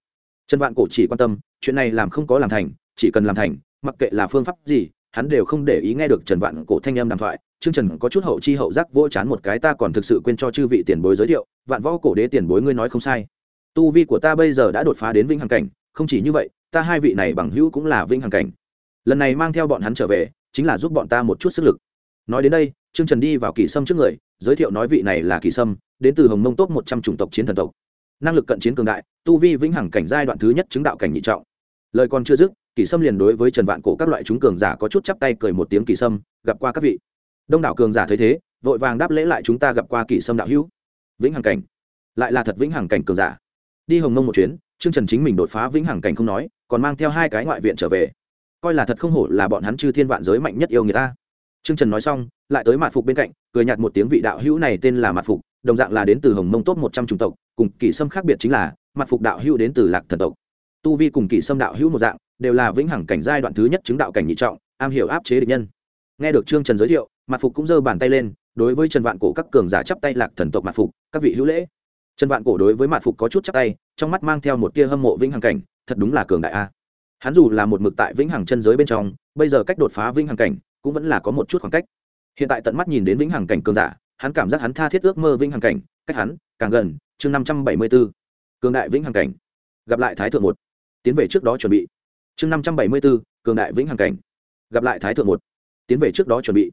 A: Trần vạn cổ chỉ quan tâm, chuyện này làm không có làm thành, chỉ cần làm thành, mặc kệ là phương pháp gì, hắn đều không để ý nghe được trần vạn cổ thanh âm đàm thoại Trương Trần có chút hậu chi hậu giác vỗ chán một cái ta còn thực sự quên cho chư vị tiền bối giới thiệu, vạn võ cổ đế tiền bối ngươi nói không sai. Tu vi của ta bây giờ đã đột phá đến vinh hằng cảnh, không chỉ như vậy, ta hai vị này bằng hữu cũng là vinh hằng cảnh. Lần này mang theo bọn hắn trở về, chính là giúp bọn ta một chút sức lực. Nói đến đây, Trương Trần đi vào Kỳ Sâm trước người, giới thiệu nói vị này là Kỳ Sâm, đến từ Hồng Mông top một trăm chủng tộc chiến thần tộc. Năng lực cận chiến cường đại, tu vi vĩnh hằng cảnh giai đoạn thứ nhất chứng đạo cảnh nhị trọng. Lời còn chưa dứt, Kỳ Sâm liền đối với Trần Vạn Cổ các loại chúng cường giả có chút chắp tay cười một tiếng Kỳ Sâm, gặp qua các vị đông đảo cường giả thấy thế, vội vàng đáp lễ lại chúng ta gặp qua kỷ sâm đạo hữu. Vĩnh hằng cảnh. Lại là thật vĩnh hằng cảnh cường giả. Đi hồng mông một chuyến chương trần chính mình đột phá vĩnh hằng cảnh không nói, còn mang theo hai cái ngoại viện trở về. Coi là thật không hổ là bọn hắn chư thiên vạn giới mạnh nhất yêu người ta. Chương trần nói xong, lại tới mạt phục bên cạnh, cười nhạt một tiếng vị đạo hữu này tên là mạt phục, đồng dạng là đến từ hồng mông tốt một trăm chủng tộc, cùng kỷ sâm khác biệt chính là, mạt phục đạo hữu đến từ lạc thần tộc. Tu vi cùng kỷ sâm đạo hữu một dạng, đều là vĩnh hằng cảnh giai đoạn thứ nhất chứng đạo cảnh nhị trọng, am hiểu áp chế địch nhân. Nghe được trương trần giới thiệu mặt phục cũng giơ bàn tay lên, đối với trần vạn cổ các cường giả chắp tay lạc thần tộc mặt phục, các vị hữu lễ. Trần vạn cổ đối với mặt phục có chút chắp tay, trong mắt mang theo một tia hâm mộ vĩnh hằng cảnh, thật đúng là cường đại a. Hắn dù là một mực tại vĩnh hằng chân giới bên trong, bây giờ cách đột phá vĩnh hằng cảnh cũng vẫn là có một chút khoảng cách. Hiện tại tận mắt nhìn đến vĩnh hằng cảnh cường giả, hắn cảm giác hắn tha thiết ước mơ vĩnh hằng cảnh, cách hắn càng gần, chương năm trăm bảy mươi b ố cường đại vĩnh hằng cảnh. Gặp lại thái thượng một. Tiến về trước đó chuẩn bị. Chương năm trăm bảy mươi b ố cường đại vĩnh hằng cảnh. Gặp lại thái thượng một. Tiến về trước đó chuẩn bị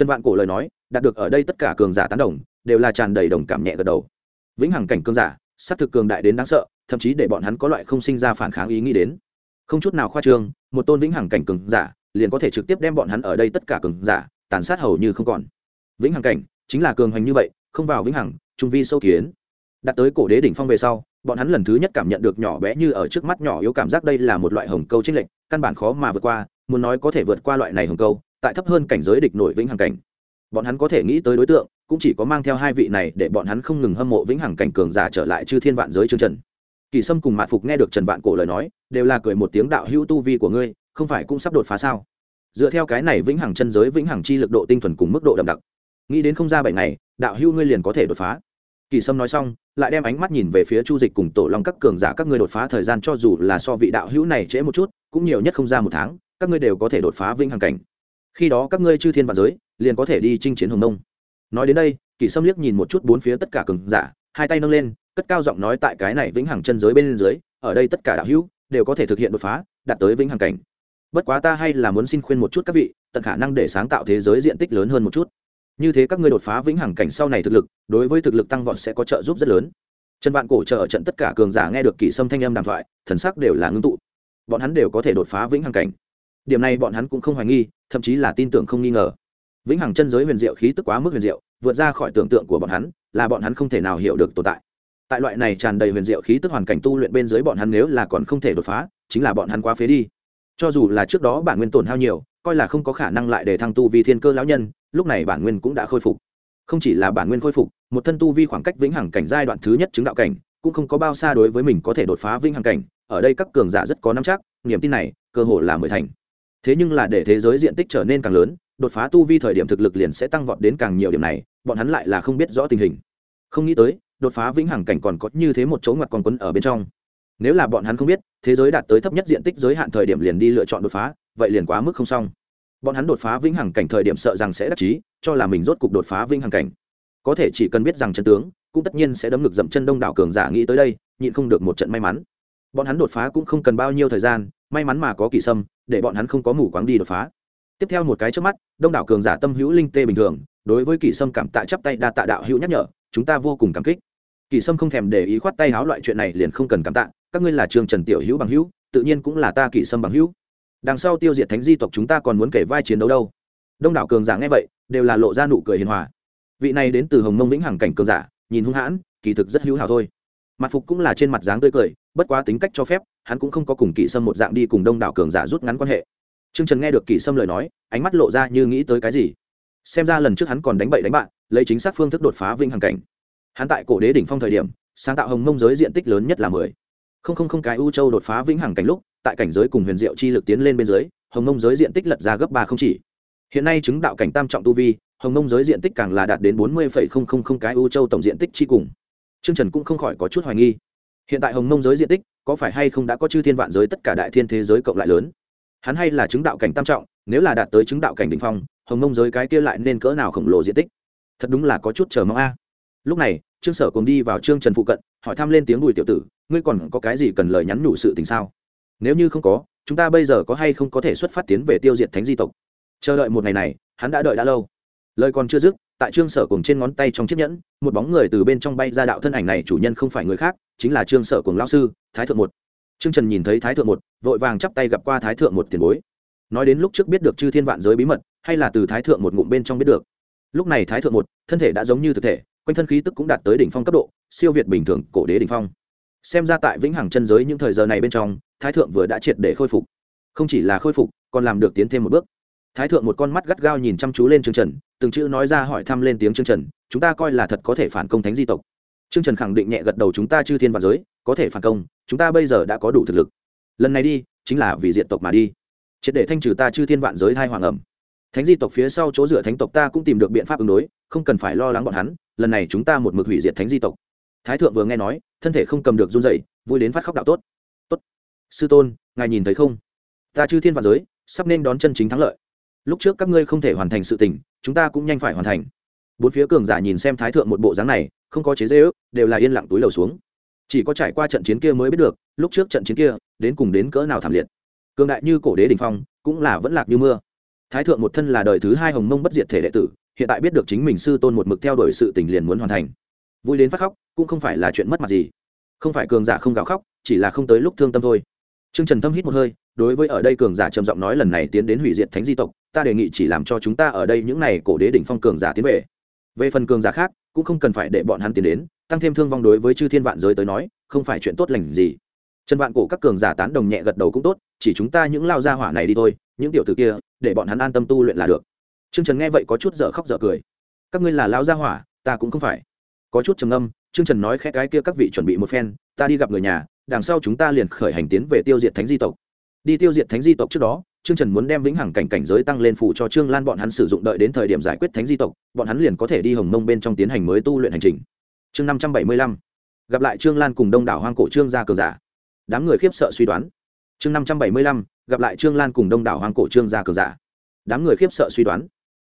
A: trần vạn cổ lời nói, đạt được ở đây tất cả cường giả tán đồng, đều là tràn đầy đồng cảm nhẹ gật đầu. Vĩnh hằng cảnh cường giả s á c thực cường đại đến đáng sợ, thậm chí để bọn hắn có loại không sinh ra phản kháng ý nghĩ đến. Không chút nào khoa trương, một tôn vĩnh hằng cảnh cường giả, liền có thể trực tiếp đem bọn hắn ở đây tất cả cường giả, tàn sát hầu như không còn. Vĩnh hằng cảnh, chính là cường hành như vậy, không vào vĩnh hằng, trung vi sâu kiến. Đạt tới cổ đế đỉnh phong về sau, bọn hắn lần thứ nhất cảm nhận được nhỏ bé như ở trước mắt nhỏ yếu cảm giác đây là một loại hồng câu trích lệnh căn bản khó mà vượt qua, muốn nói có thể vượt qua loại này hồng câu tại thấp hơn cảnh giới địch nổi vĩnh hằng cảnh. Bọn hắn có thể nghĩ tới đối tượng, cũng chỉ có mang theo hai vị này để bọn hắn không ngừng hâm mộ vĩnh hằng cảnh cường giả trở lại chư thiên vạn giới chương trần. Kỳ sâm cùng mạn phục nghe được trần vạn cổ lời nói, đều là cười một tiếng đạo hữu tu vi của ngươi, không phải cũng sắp đột phá sao? Dựa theo cái này vĩnh hằng chân giới vĩnh hằng chi lực độ tinh thuần cùng mức độ đậm đặc. Nghĩ đến không ra bảy ngày, đạo hữu ngươi liền có thể đột phá. Kỳ sâm nói xong, lại đem ánh mắt nhìn về phía chu dịch cùng tổ long các cường giả các ngươi đột phá thời gian cho dù là so vị đạo hữu này trễ một chút, cũng nhiều nhất không ra một tháng, các ngươi đều có thể đột phá vĩnh hằng cảnh khi đó các ngươi chư thiên và giới liền có thể đi chinh chiến hồng nông. Nói đến đây kỳ sâm liếc nhìn một chút bốn phía tất cả cường giả, hai tay nâng lên, cất cao giọng nói tại cái này vĩnh hằng chân giới bên dưới, ở đây tất cả đạo hữu đều có thể thực hiện đột phá, đạt tới vĩnh hằng cảnh. Bất quá ta hay là muốn xin khuyên một chút các vị, tận khả năng để sáng tạo thế giới diện tích lớn hơn một chút. Như thế các ngươi đột phá vĩnh hằng cảnh sau này thực lực, đối với thực lực tăng vọt sẽ có trợ giúp rất lớn. Trần vạn cổ trợ ở trận tất cả cường giả nghe được kỳ sâm thanh âm đàm thoại, thần sắc đều là ngưng tụ. Bọn hắn đều có thể đột phá vĩnh hằng cảnh. Điểm này bọn hắn cũng không hoài nghi thậm chí là tin tưởng không nghi ngờ. Vĩnh hằng chân giới huyền diệu, khí tức quá mức huyền diệu, vượt ra khỏi tưởng tượng của bọn hắn, là bọn hắn không thể nào hiểu được tồn tại. Tại loại này tràn đầy huyền diệu, khí tức hoàn cảnh tu luyện bên dưới bọn hắn nếu là còn không thể đột phá, chính là bọn hắn quá phế đi. Cho dù là trước đó bản nguyên tổn hao nhiều, coi là không có khả năng lại để thăng tu vì thiên cơ lão nhân, lúc này bản nguyên cũng đã khôi phục. Không chỉ là bản nguyên khôi phục, một thân tu vi khoảng cách vĩnh hằng cảnh giai đoạn thứ nhất chứng đạo cảnh, cũng không có bao xa đối với mình có thể đột phá vĩnh hằng cảnh. Ở đây các cường giả rất có nắm chắc, niềm tin này, cơ hội là mười thành thế nhưng là để thế giới diện tích trở nên càng lớn, đột phá tu vi thời điểm thực lực liền sẽ tăng vọt đến càng nhiều điểm này, bọn hắn lại là không biết rõ tình hình. Không nghĩ tới, đột phá vĩnh hằng cảnh còn có như thế một chỗ ngoặt còn quấn ở bên trong. Nếu là bọn hắn không biết, thế giới đạt tới thấp nhất diện tích giới hạn thời điểm liền đi lựa chọn đột phá, vậy liền quá mức không xong. Bọn hắn đột phá vĩnh hằng cảnh thời điểm sợ rằng sẽ đắc chí, cho là mình rốt cục đột phá vĩnh hằng cảnh. Có thể chỉ cần biết rằng chân tướng, cũng tất nhiên sẽ đấm ngực dậm chân đông đảo cường giả nghĩ tới đây, nhịn không được một trận may mắn. Bọn hắn đột phá cũng không cần bao nhiêu thời gian may mắn mà có kỳ sâm, để bọn hắn không có mù quáng đi đột phá. Tiếp theo một cái trước mắt, đông đảo cường giả tâm hữu linh tê bình thường, đối với kỳ sâm cảm tạ chắp tay đa tạ đạo hữu nhắc nhở, chúng ta vô cùng cảm kích. Kỳ sâm không thèm để ý khoát tay háo loại chuyện này liền không cần cảm tạ, các ngươi là trường trần tiểu hữu bằng hữu, tự nhiên cũng là ta kỳ sâm bằng hữu. Đằng sau tiêu diệt thánh di tộc chúng ta còn muốn kể vai chiến đấu đâu. Đông đảo cường giả nghe vậy, đều là lộ ra nụ cười hiền hòa. Vị này đến từ hồng mông vĩnh hằng cảnh cường giả, nhìn hung hãn, kỳ thực rất hữu hảo thôi. Mặt phục cũng là trên mặt dáng tươi cười bất quá tính cách cho phép, hắn cũng không có cùng kỵ sâm một dạng đi cùng đông đảo cường giả rút ngắn quan hệ. T r ư ơ n g trần nghe được kỵ sâm lời nói, ánh mắt lộ ra như nghĩ tới cái gì. Xem ra lần trước hắn còn đánh bậy đánh bạn, lấy chính xác phương thức đột phá vinh hằng cảnh. Hắn tại cổ đế đỉnh phong thời điểm, sáng tạo hồng mông giới diện tích lớn nhất là mười. Không không không cái u châu đột phá vĩnh hằng cảnh lúc, tại cảnh giới cùng huyền diệu chi lực tiến lên bên dưới, hồng mông giới diện tích lật ra gấp ba không chỉ. Hiện nay chứng đạo cảnh tam trọng tu vi, hồng mông giới diện tích càng là đạt đến bốn mươi cái u châu tổng diện tích chi cùng. Trương Trần cũng không khỏi có chút hoài nghi. Hiện tại Hồng Mông giới diện tích, có phải hay không đã có chư thiên vạn giới tất cả đại thiên thế giới cộng lại lớn? Hắn hay là chứng đạo cảnh tam trọng, nếu là đạt tới chứng đạo cảnh đỉnh phong, Hồng Mông giới cái kia lại nên cỡ nào khổng lồ diện tích? Thật đúng là có chút chờ mong a. Lúc này, Trương Sở cùng đi vào Trương Trần phụ cận, hỏi thăm lên tiếng Bùi tiểu tử, ngươi còn có cái gì cần lời nhắn nhủ sự tình sao? Nếu như không có, chúng ta bây giờ có hay không có thể xuất phát tiến về tiêu diệt thánh di tộc? Chờ đợi một ngày này, hắn đã đợi đã lâu. Lời còn chưa dứt, tại trương sở cùng trên ngón tay trong chiếc nhẫn, một bóng người từ bên trong bay ra đạo thân ảnh này chủ nhân không phải người khác, chính là trương sở cùng lao sư, thái thượng một. Trương trần nhìn thấy thái thượng một, vội vàng chắp tay gặp qua thái thượng một tiền bối. Nói đến lúc trước biết được chư thiên vạn giới bí mật, hay là từ thái thượng một ngụm bên trong biết được. Lúc này thái thượng một, thân thể đã giống như thực thể, quanh thân khí tức cũng đạt tới đỉnh phong cấp độ, siêu việt bình thường, cổ đế đỉnh phong. Xem ra tại vĩnh hằng chân giới những thời giờ này bên trong, thái thượng vừa đã triệt để khôi phục. Không chỉ là khôi phục, còn làm được tiến thêm một bước. Thái thượng một con mắt gắt gao nhìn chăm chú lên trương trần từng chữ nói ra hỏi thăm lên tiếng trương trần, chúng ta coi là thật có thể phản công thánh di tộc. Trương trần khẳng định nhẹ gật đầu, chúng ta chư thiên và giới, có thể phản công, chúng ta bây giờ đã có đủ thực lực. Lần này đi, chính là vì diện tộc mà đi. Triệt để thanh trừ ta chư thiên vạn giới thai hoàng ẩm. Thánh di tộc phía sau chỗ dựa thánh tộc ta cũng tìm được biện pháp ứng đối, không cần phải lo lắng bọn hắn, lần này chúng ta một mực hủy diệt thánh di tộc. Thái thượng vừa nghe nói, thân thể không cầm được run dậy vui đến phát khóc đạo tốt. Tốt, sư tôn, ngài nhìn thấy không? Ta chư thiên vạn giới, sắp nên đón chân chính thắng lợi lúc trước các ngươi không thể hoàn thành sự tình chúng ta cũng nhanh phải hoàn thành. Bốn phía cường giả nhìn xem thái thượng một bộ dáng này không có chế dễ ước đều là yên lặng túi lầu xuống. Chỉ có trải qua trận chiến kia mới biết được lúc trước trận chiến kia đến cùng đến cỡ nào thảm liệt. Cường đại như cổ đế đình phong cũng là vẫn lạc như mưa. Thái thượng một thân là đời thứ hai hồng mông bất diệt thể đệ tử hiện tại biết được chính mình sư tôn một mực theo đuổi sự tình liền muốn hoàn thành. Vui đến phát khóc cũng không phải là chuyện mất mặt gì. Không phải cường giả không gào khóc chỉ là không tới lúc thương tâm thôi. Trương Trần tâm hít một hơi, đối với ở đây cường giả trầm giọng nói lần này tiến đến hủy diệt thánh di tộc, ta đề nghị chỉ làm cho chúng ta ở đây những này cổ đế đỉnh phong cường giả tiến về. Về phần cường giả khác, cũng không cần phải để bọn hắn tiến đến, tăng thêm thương vong đối với chư thiên vạn giới tới nói, không phải chuyện tốt lành gì. Trần Vạn cổ các cường giả tán đồng nhẹ gật đầu cũng tốt, chỉ chúng ta những lao gia hỏa này đi thôi, những tiểu tử kia, để bọn hắn an tâm tu luyện là được. Trương Trần nghe vậy có chút dở khóc dở cười. Các ngươi là lao gia hỏa, ta cũng không phải. Có chút trầm ngâm, Trương Trần nói khẽ cái kia các vị chuẩn bị một phen, ta đi gặp người nhà, đằng sau chúng ta liền khởi hành tiến về tiêu diệt thánh di tộc đi tiêu diệt thánh di tộc trước đó, trương trần muốn đem vĩnh hằng cảnh cảnh giới tăng lên phụ cho trương lan bọn hắn sử dụng đợi đến thời điểm giải quyết thánh di tộc, bọn hắn liền có thể đi hồng mông bên trong tiến hành mới tu luyện hành trình. Chương năm trăm bảy mươi lăm. Gặp lại trương lan cùng đông đảo hoang cổ trương gia cường giả. Đám người khiếp sợ suy đoán. Chương năm trăm bảy mươi lăm, gặp lại trương lan cùng đông đảo hoang cổ trương gia cường giả. Đám người khiếp sợ suy đoán.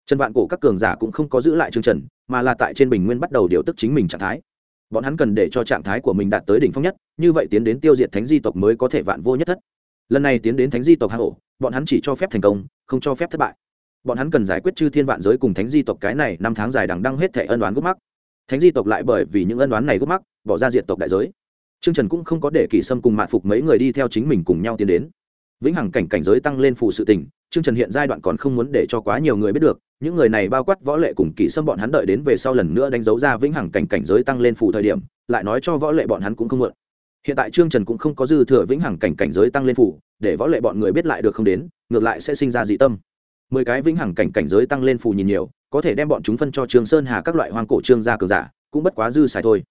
A: Trần vạn cổ các cường giả cũng không có giữ lại trương trần, mà là tại trên bình nguyên bắt đầu điều tức chính mình trạng thái. Bọn hắn cần để cho trạng thái của mình đạt tới đỉnh phong nhất, như vậy tiến đến tiêu diệt thánh di tộc mới có thể vạn vô nhất thất lần này tiến đến thánh di tộc hạ hộ bọn hắn chỉ cho phép thành công, không cho phép thất bại. Bọn hắn cần giải quyết chư thiên vạn giới cùng thánh di tộc cái này năm tháng dài đằng đăng hết thẻ ân đoán gốc mắc. Thánh di tộc lại bởi vì những ân đoán này gốc mắc, bỏ ra diện tộc đại giới. Trương trần cũng không có để kỷ sâm cùng mạn phục mấy người đi theo chính mình cùng nhau tiến đến. Vĩnh hằng cảnh cảnh giới tăng lên phụ sự tình, trương trần hiện giai đoạn còn không muốn để cho quá nhiều người biết được, những người này bao quát võ lệ cùng kỷ sâm bọn hắn đợi đến về sau lần nữa đánh dấu ra vĩnh hằng cảnh cảnh giới tăng lên phụ thời điểm, lại nói cho võ lệ bọn hắn cũng không mượn hiện tại trương trần cũng không có dư thừa vĩnh hằng cảnh cảnh giới tăng lên phủ, để võ lệ bọn người biết lại được không đến, ngược lại sẽ sinh ra dị tâm. Mười cái vĩnh hằng cảnh cảnh giới tăng lên phù nhìn nhiều, có thể đem bọn chúng phân cho trường sơn hà các loại hoang cổ trương gia cường giả, cũng bất quá dư xài thôi.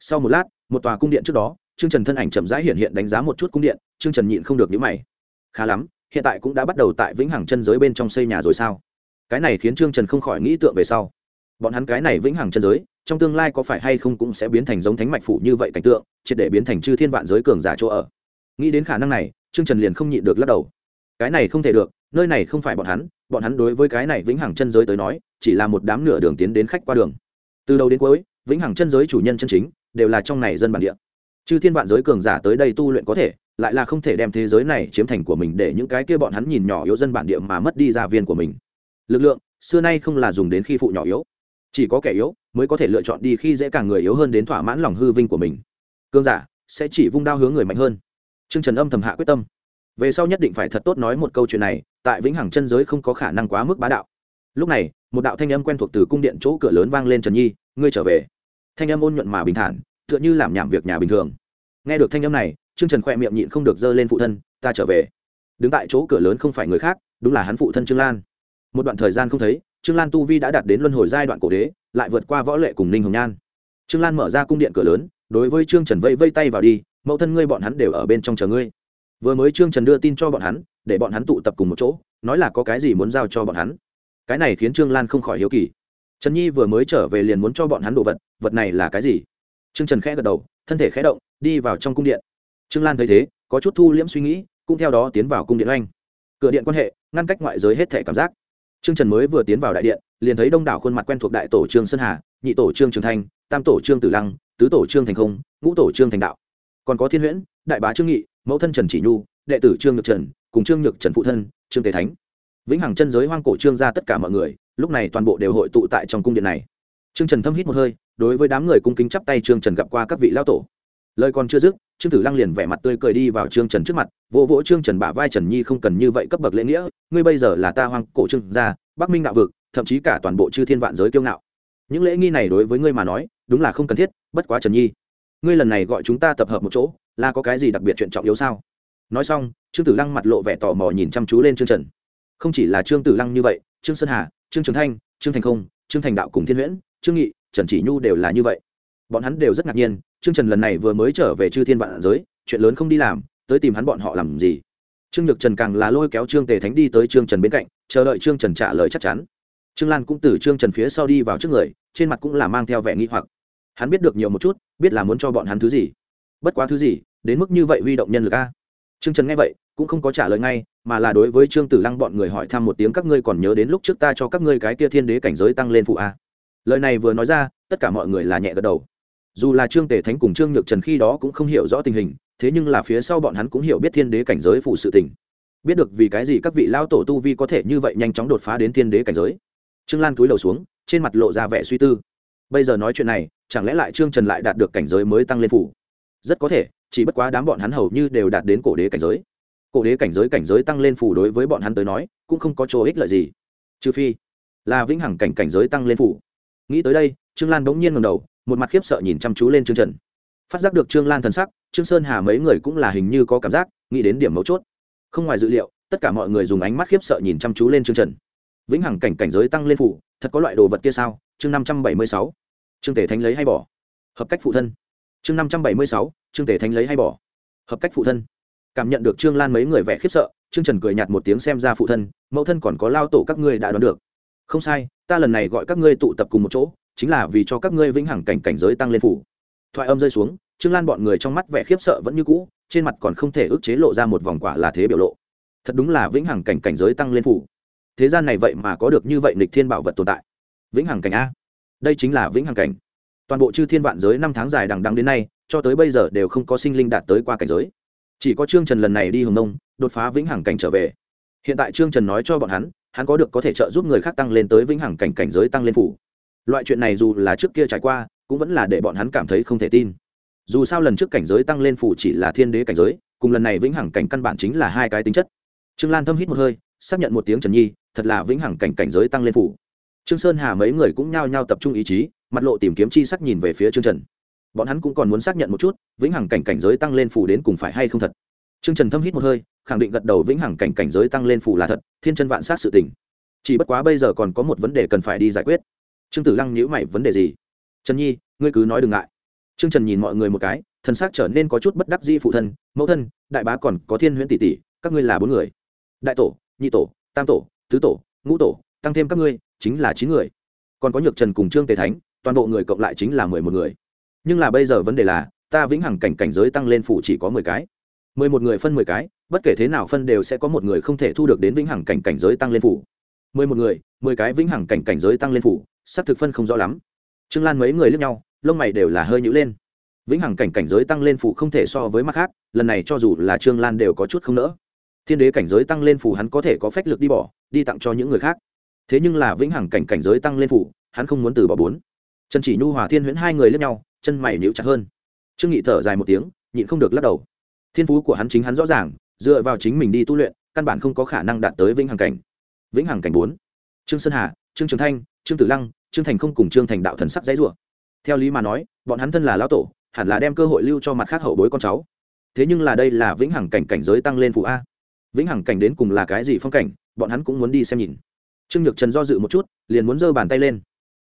A: Sau một lát, một tòa cung điện trước đó, trương trần thân ảnh chậm rãi hiện hiện đánh giá một chút cung điện, trương trần nhịn không được nhữ mày. Khá lắm, hiện tại cũng đã bắt đầu tại vĩnh hằng chân giới bên trong xây nhà rồi sao? Cái này khiến trương trần không khỏi nghĩ tượng về sau bọn hắn cái này vĩnh hằng chân giới, trong tương lai có phải hay không cũng sẽ biến thành giống thánh mạch phủ như vậy cảnh tượng, triệt để biến thành chư thiên vạn giới cường giả chỗ ở. Nghĩ đến khả năng này, trương trần liền không nhịn được lắc đầu. Cái này không thể được, nơi này không phải bọn hắn bọn hắn đối với cái này vĩnh hằng chân giới tới nói, chỉ là một đám nửa đường tiến đến khách qua đường. Từ đầu đến cuối, vĩnh hằng chân giới chủ nhân chân chính, đều là trong này dân bản địa. Chư thiên vạn giới cường giả tới đây tu luyện có thể, lại là không thể đem thế giới này chiếm thành của mình để những cái kia bọn hắn nhìn nhỏ yếu dân bản địa mà mất đi gia viên của mình. Lực lượng, xưa nay không là dùng đến khi phụ nhỏ yếu chỉ có kẻ yếu mới có thể lựa chọn đi khi dễ càng người yếu hơn đến thỏa mãn lòng hư vinh của mình. Cương giả sẽ chỉ vung đao hướng người mạnh hơn. T r ư ơ n g trần âm thầm hạ quyết tâm. Về sau nhất định phải thật tốt nói một câu chuyện này, tại vĩnh hằng chân giới không có khả năng quá mức bá đạo. Lúc này, một đạo thanh âm quen thuộc từ cung điện chỗ cửa lớn vang lên trần nhi, ngươi trở về. Thanh âm ôn nhuận mà bình thản, tựa như làm nhảm việc nhà bình thường. Nghe được thanh âm này, trương trần khoe miệng nhịn không được dơ lên phụ thân, ta trở về. Đứng tại chỗ cửa lớn không phải người khác, đúng là hắn phụ thân trương lan. Một đoạn thời gian không thấy trương lan tu vi đã đạt đến luân hồi giai đoạn cổ đế, lại vượt qua võ lệ cùng ninh hồng nhan. Trương lan mở ra cung điện cửa lớn, đối với trương trần vây vây tay vào đi, mẫu thân ngươi bọn hắn đều ở bên trong chờ ngươi. Vừa mới trương trần đưa tin cho bọn hắn, để bọn hắn tụ tập cùng một chỗ, nói là có cái gì muốn giao cho bọn hắn. Cái này khiến trương lan không khỏi hiếu kỳ. Trần nhi vừa mới trở về liền muốn cho bọn hắn đồ vật vật này là cái gì? Trương trần khẽ gật đầu, thân thể khẽ động, đi vào trong cung điện. Trương lan thấy thế, có chút thu liễm suy nghĩ, cũng theo đó tiến vào cung điện oanh. Cửa điện quan hệ, ngăn cách ngoại giới hết thể cảm giác trương trần mới vừa tiến vào đại điện, liền thấy đông đảo khuôn mặt quen thuộc đại tổ trương sơn hà, nhị tổ trương trường thanh, tam tổ trương tử lăng, tứ tổ trương thành không, ngũ tổ trương thành đạo. Còn có thiên huyễn, đại bá trương nghị, mẫu thân trần chỉ nhu, đệ tử trương nhược trần, cùng trương nhược trần phụ thân, trương tề thánh. Vĩnh hằng chân giới hoang cổ trương ra tất cả mọi người, lúc này toàn bộ đều hội tụ tại trong cung điện này. Trương trần thâm hít một hơi, đối với đám người cung kính chắp tay trương trần gặp qua các vị lao tổ lời còn chưa dứt, trương tử lăng liền vẻ mặt tươi cười đi vào trương trần trước mặt, vỗ vỗ trương trần bả vai trần nhi không cần như vậy cấp bậc lễ nghĩa, ngươi bây giờ là ta hoang cổ trương gia, bắc minh đạo vực, thậm chí cả toàn bộ chư thiên vạn giới kiêu ngạo. Những lễ nghi này đối với ngươi mà nói, đúng là không cần thiết, bất quá trần nhi, ngươi lần này gọi chúng ta tập hợp một chỗ, là có cái gì đặc biệt chuyện trọng yếu sao? Nói xong, trương tử lăng mặt lộ vẻ tò mò nhìn chăm chú lên trương trần. Không chỉ là trương tử lăng như vậy, trương sơn hà, trương trường thanh, trương thành không, trương thành đạo cùng thiên huyễn, trương nghị, trần chỉ nhu đều là như vậy. Bọn hắn đều rất ngạc nhiên trương trần lần này vừa mới trở về chư thiên vạn giới, chuyện lớn không đi làm, tới tìm hắn bọn họ làm gì? Trương nhược trần càng là lôi kéo trương tề thánh đi tới trương trần bên cạnh, chờ đợi trương trần trả lời chắc chắn. Trương lan cũng từ trương trần phía sau đi vào trước người, trên mặt cũng là mang theo vẻ nghi hoặc. Hắn biết được nhiều một chút, biết là muốn cho bọn hắn thứ gì. Bất quá thứ gì, đến mức như vậy huy động nhân lực a? Trương trần nghe vậy, cũng không có trả lời ngay, mà là đối với trương tử lăng bọn người hỏi thăm một tiếng, các ngươi còn nhớ đến lúc trước ta cho các ngươi cái kia thiên đế cảnh giới tăng lên phụ a? Lời này vừa nói ra, tất cả mọi người là nhẹ gật đầu dù là trương tề thánh cùng trương nhược trần khi đó cũng không hiểu rõ tình hình, thế nhưng là phía sau bọn hắn cũng hiểu biết thiên đế cảnh giới phụ sự tình. Biết được vì cái gì các vị lao tổ tu vi có thể như vậy nhanh chóng đột phá đến thiên đế cảnh giới. Trương lan cúi đầu xuống, trên mặt lộ ra vẻ suy tư. Bây giờ nói chuyện này, chẳng lẽ lại trương trần lại đạt được cảnh giới mới tăng lên phủ? Rất có thể, chỉ bất quá đám bọn hắn hầu như đều đạt đến cổ đế cảnh giới. Cổ đế cảnh giới cảnh giới tăng lên phủ đối với bọn hắn tới nói, cũng không có chỗ ích lợi gì. Trừ phi là vĩnh hằng cảnh cảnh giới tăng lên phủ. Nghĩ tới đây, trương lan bỗng nhiên ngầm đầu một mặt khiếp sợ nhìn chăm chú lên trương trần. Phát giác được trương lan thần sắc, trương sơn hà mấy người cũng là hình như có cảm giác, nghĩ đến điểm mấu chốt. Không ngoài dự liệu, tất cả mọi người dùng ánh mắt khiếp sợ nhìn chăm chú lên trương trần. Vĩnh hằng cảnh cảnh giới tăng lên phủ, thật có loại đồ vật kia sao? Chương năm trăm bảy mươi sáu. Trương tể thánh lấy hay bỏ? Hợp cách phụ thân. Chương năm trăm bảy mươi sáu. Trương tể thánh lấy hay bỏ? Hợp cách phụ thân. Cảm nhận được trương lan mấy người vẻ khiếp sợ, trương trần cười nhạt một tiếng xem ra phụ thân, mẫu thân còn có lao tổ các ngươi đã đoán được. Không sai, ta lần này gọi các ngươi tụ tập cùng một chỗ chính là vì cho các ngươi vĩnh hằng cảnh cảnh giới tăng lên phủ. Thoại âm rơi xuống, trương lan bọn người trong mắt vẻ khiếp sợ vẫn như cũ, trên mặt còn không thể ức chế lộ ra một vòng quả là thế biểu lộ. Thật đúng là vĩnh hằng cảnh cảnh giới tăng lên phủ. Thế gian này vậy mà có được như vậy nịch thiên bảo vật tồn tại. Vĩnh hằng cảnh a. Đây chính là vĩnh hằng cảnh. Toàn bộ chư thiên vạn giới năm tháng dài đằng đằng đến nay, cho tới bây giờ đều không có sinh linh đạt tới qua cảnh giới. Chỉ có trương trần lần này đi hồng nông, đột phá vĩnh hằng cảnh trở về. Hiện tại trương trần nói cho bọn hắn hắn có được có thể trợ giúp người khác tăng lên tới vĩnh hằng cảnh cảnh giới tăng lên phủ loại chuyện này dù là trước kia trải qua, cũng vẫn là để bọn hắn cảm thấy không thể tin. Dù sao lần trước cảnh giới tăng lên phủ chỉ là thiên đế cảnh giới, cùng lần này vĩnh hằng cảnh căn bản chính là hai cái tính chất. Trương lan thâm hít một hơi, xác nhận một tiếng trần nhi, thật là vĩnh hằng cảnh cảnh giới tăng lên phủ. Trương sơn hà mấy người cũng nhao nhao tập trung ý chí, mặt lộ tìm kiếm chi sắc nhìn về phía trương trần. Bọn hắn cũng còn muốn xác nhận một chút, vĩnh hằng cảnh cảnh giới tăng lên phủ đến cùng phải hay không thật. Trương trần thâm hít một hơi, khẳng định gật đầu vĩnh hằng cảnh cảnh giới tăng lên phủ là thật, thiên chân vạn sát sự tình. Chỉ bất quá bây giờ còn có một vấn đề cần phải đi giải quyết trương tử lăng nhữ mày, vấn đề gì? Trần nhi, ngươi cứ nói đừng ngại. Trương trần nhìn mọi người một cái thân xác trở nên có chút bất đắc dĩ phụ thân, mẫu thân, đại bá còn có thiên huyễn tỷ tỷ, các ngươi là bốn người. Đại tổ, nhị tổ, tam tổ, tứ tổ, ngũ tổ, tăng thêm các ngươi, chính là chín người. Còn có nhược trần cùng trương tề thánh, toàn bộ người cộng lại chính là mười một người. Nhưng là bây giờ vấn đề là, ta vĩnh hằng cảnh cảnh giới tăng lên phủ chỉ có mười cái. Mười một người phân mười cái, bất kể thế nào phân đều sẽ có một người không thể thu được đến vĩnh hằng cảnh cảnh giới tăng lên phủ mười một người, mười cái vĩnh hằng cảnh cảnh giới tăng lên phủ xác thực phân không rõ lắm. Trương lan mấy người lướt nhau, lông mày đều là hơi nhữ lên. Vĩnh hằng cảnh cảnh giới tăng lên phủ không thể so với mặt khác, lần này cho dù là trương lan đều có chút không nỡ. Thiên đế cảnh giới tăng lên phủ hắn có thể có phách lực đi bỏ, đi tặng cho những người khác. Thế nhưng là vĩnh hằng cảnh cảnh giới tăng lên phủ, hắn không muốn từ bỏ bốn. Trần chỉ nhu, hòa thiên huyễn hai người lướt nhau, chân mày níu chặt hơn. Trương nghị thở dài một tiếng, nhịn không được lắc đầu. Thiên phú của hắn chính hắn rõ ràng, dựa vào chính mình đi tu luyện, căn bản không có khả năng đạt tới vĩnh hằng cảnh vĩnh hằng cảnh bốn. Trương sơn hà, trương trường thanh, trương tử lăng, trương thành không cùng trương thành đạo thần sắc dãy rủa. Theo lý mà nói, bọn hắn thân là lão tổ, hẳn là đem cơ hội lưu cho mặt khác hậu bối con cháu. Thế nhưng là đây là vĩnh hằng cảnh cảnh giới tăng lên phụ a. Vĩnh hằng cảnh đến cùng là cái gì phong cảnh, bọn hắn cũng muốn đi xem nhìn. Trương nhược trần do dự một chút, liền muốn giơ bàn tay lên.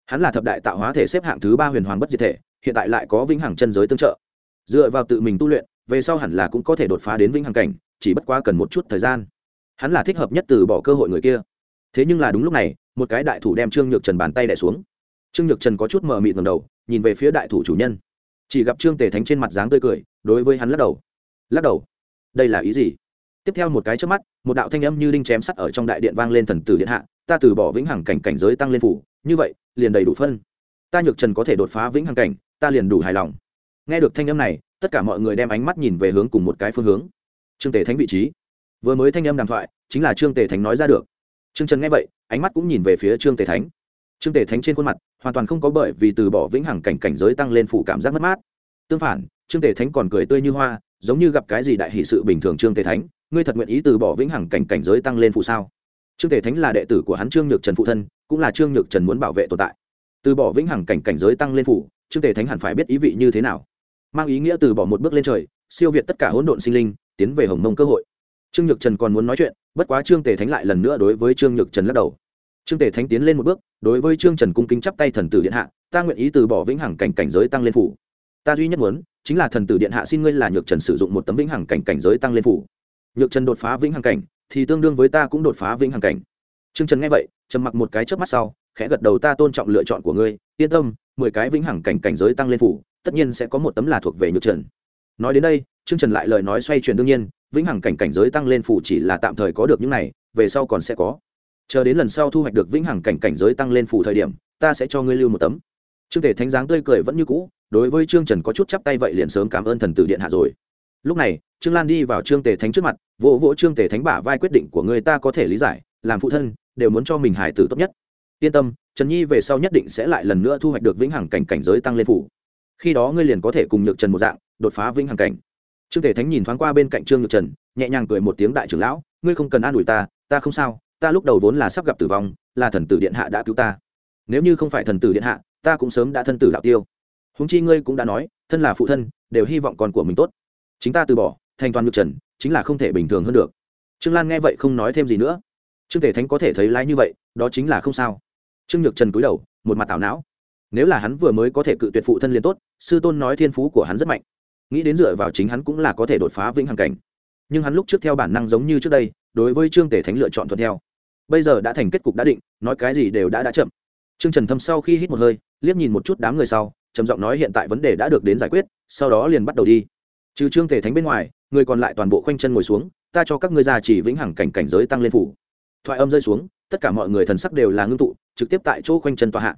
A: Hắn là thập đại tạo hóa thể xếp hạng thứ ba huyền hoàng bất diệt thể, hiện tại lại có vĩnh hằng chân giới tương trợ. Dựa vào tự mình tu luyện, về sau hẳn là cũng có thể đột phá đến vĩnh hằng cảnh, chỉ bất quá cần một chút thời gian. Hắn là thích hợp nhất từ bỏ cơ hội người kia thế nhưng là đúng lúc này, một cái đại thủ đem trương nhược trần bàn tay đẻ xuống. Trương nhược trần có chút mờ mịt ngầm đầu, nhìn về phía đại thủ chủ nhân. Chỉ gặp trương tề thánh trên mặt dáng tươi cười, đối với hắn lắc đầu. Lắc đầu? Đây là ý gì? Tiếp theo một cái trước mắt, một đạo thanh âm như đinh chém sắt ở trong đại điện vang lên thần tử điện hạ, ta từ bỏ vĩnh hằng cảnh cảnh giới tăng lên phủ, như vậy, liền đầy đủ phân. Ta nhược trần có thể đột phá vĩnh hằng cảnh, ta liền đủ hài lòng. Nghe được thanh âm này, tất cả mọi người đem ánh mắt nhìn về hướng cùng một cái phương hướng. Trương tề thánh vị trí. Vừa mới thanh âm đàm thoại, chính là trương tề thánh nói ra được trương trần nghe vậy ánh mắt cũng nhìn về phía trương tề thánh. Trương tề thánh trên khuôn mặt hoàn toàn không có bởi vì từ bỏ vĩnh hằng cảnh cảnh giới tăng lên phủ cảm giác mất mát. Tương phản trương tề thánh còn cười tươi như hoa giống như gặp cái gì đại hỷ sự bình thường trương tề thánh ngươi thật nguyện ý từ bỏ vĩnh hằng cảnh cảnh giới tăng lên phụ sao? Trương tề thánh là đệ tử của hắn trương nhược trần phụ thân cũng là trương nhược trần muốn bảo vệ tồn tại. Từ bỏ vĩnh hằng cảnh cảnh giới tăng lên phụ, trương tề thánh hẳn phải biết ý vị như thế nào. Mang ý nghĩa từ bỏ một bước lên trời siêu việt tất cả hỗn độn sinh linh tiến về hồng mông cơ hội trương nhược trần còn muốn nói chuyện, bất quá trương tề thánh lại lần nữa đối với trương nhược trần lắc đầu. Trương tề thánh tiến lên một bước, đối với trương trần cung kính chắp tay thần tử điện hạ, ta nguyện ý từ bỏ vĩnh hằng cảnh cảnh giới tăng lên phủ. Ta duy nhất muốn, chính là thần tử điện hạ xin ngươi là nhược trần sử dụng một tấm vĩnh hằng cảnh cảnh giới tăng lên phủ. Nhược trần đột phá vĩnh hằng cảnh, thì tương đương với ta cũng đột phá vĩnh hằng cảnh. Trương trần nghe vậy, trầm mặc một cái trước mắt sau, khẽ gật đầu, ta tôn trọng lựa chọn của ngươi, yên tâm, mười cái vĩnh hằng cảnh cảnh giới tăng lên phủ, tất nhiên sẽ có một tấm là thuộc về nhược trần nói đến đây, trương trần lại lời nói xoay chuyển đương nhiên, vĩnh hằng cảnh cảnh giới tăng lên phủ chỉ là tạm thời có được những này, về sau còn sẽ có. Chờ đến lần sau thu hoạch được vĩnh hằng cảnh cảnh giới tăng lên phủ thời điểm, ta sẽ cho ngươi lưu một tấm. Trương thể thánh dáng tươi cười vẫn như cũ, đối với trương trần có chút chắp tay vậy liền sớm cảm ơn thần tử điện hạ rồi. Lúc này, trương lan đi vào trương tề thánh trước mặt, vỗ vỗ trương tề thánh bả vai quyết định của người ta có thể lý giải, làm phụ thân, đều muốn cho mình hải tử tốt nhất. Yên tâm, trần nhi về sau nhất định sẽ lại lần nữa thu hoạch được vĩnh hằng cảnh cảnh giới tăng lên phủ khi đó ngươi liền có thể cùng nhược trần một dạng, đột phá vĩnh hằng cảnh. Trương Thể thánh nhìn thoáng qua bên cạnh trương nhược trần, nhẹ nhàng cười một tiếng đại trưởng lão, ngươi không cần an ủi ta ta không sao, ta lúc đầu vốn là sắp gặp tử vong, là thần tử điện hạ đã cứu ta. Nếu như không phải thần tử điện hạ, ta cũng sớm đã thân tử đạo tiêu. Húng chi ngươi cũng đã nói, thân là phụ thân, đều hy vọng con của mình tốt. Chính ta từ bỏ, thành toàn nhược trần, chính là không thể bình thường hơn được. Trương lan nghe vậy không nói thêm gì nữa. Trương thể thánh có thể thấy lái như vậy, đó chính là không sao. Trương nhược trần cúi đầu, một mặt tảo não nếu là hắn vừa mới có thể cự tuyệt phụ thân liền tốt, sư tôn nói thiên phú của hắn rất mạnh. Nghĩ đến dựa vào chính hắn cũng là có thể đột phá vĩnh hằng cảnh. Nhưng hắn lúc trước theo bản năng giống như trước đây, đối với trương tể thánh lựa chọn thuận theo. Bây giờ đã thành kết cục đã định, nói cái gì đều đã đã chậm. Trương trần thâm sau khi hít một hơi, liếc nhìn một chút đám người sau, trầm giọng nói hiện tại vấn đề đã được đến giải quyết, sau đó liền bắt đầu đi. Trừ trương tể thánh bên ngoài, người còn lại toàn bộ khoanh chân ngồi xuống, ta cho các ngươi già chỉ vĩnh hằng cảnh cảnh giới tăng lên phủ. Thoại âm rơi xuống, tất cả mọi người thần sắc đều là ngưng tụ, trực tiếp tại chỗ khoanh chân tòa hạ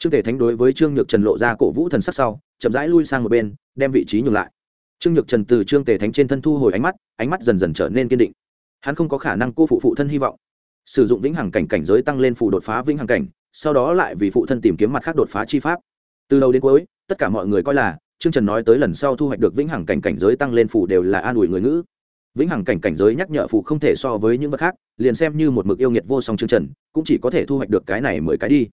A: trương tề thánh đối với trương nhược trần lộ ra cổ vũ thần sắc sau, chậm rãi lui sang một bên, đem vị trí nhường lại. Trương nhược trần từ trương tề thánh trên thân thu hồi ánh mắt ánh mắt dần dần trở nên kiên định. Hắn không có khả năng cô phụ phụ thân hy vọng. Sử dụng vĩnh hằng cảnh cảnh giới tăng lên phụ đột phá vĩnh hằng cảnh, sau đó lại vì phụ thân tìm kiếm mặt khác đột phá chi pháp. Từ đầu đến cuối, tất cả mọi người coi là, trương trần nói tới lần sau thu hoạch được vĩnh hằng cảnh cảnh giới tăng lên phụ đều là an ủi người ngữ. Vĩnh hằng cảnh cảnh giới nhắc nhở phụ không thể so với những vật khác, liền xem như một mực yêu nghiệt vô song trương trần, cũng chỉ có thể thu hoạch được cái này mười cái đi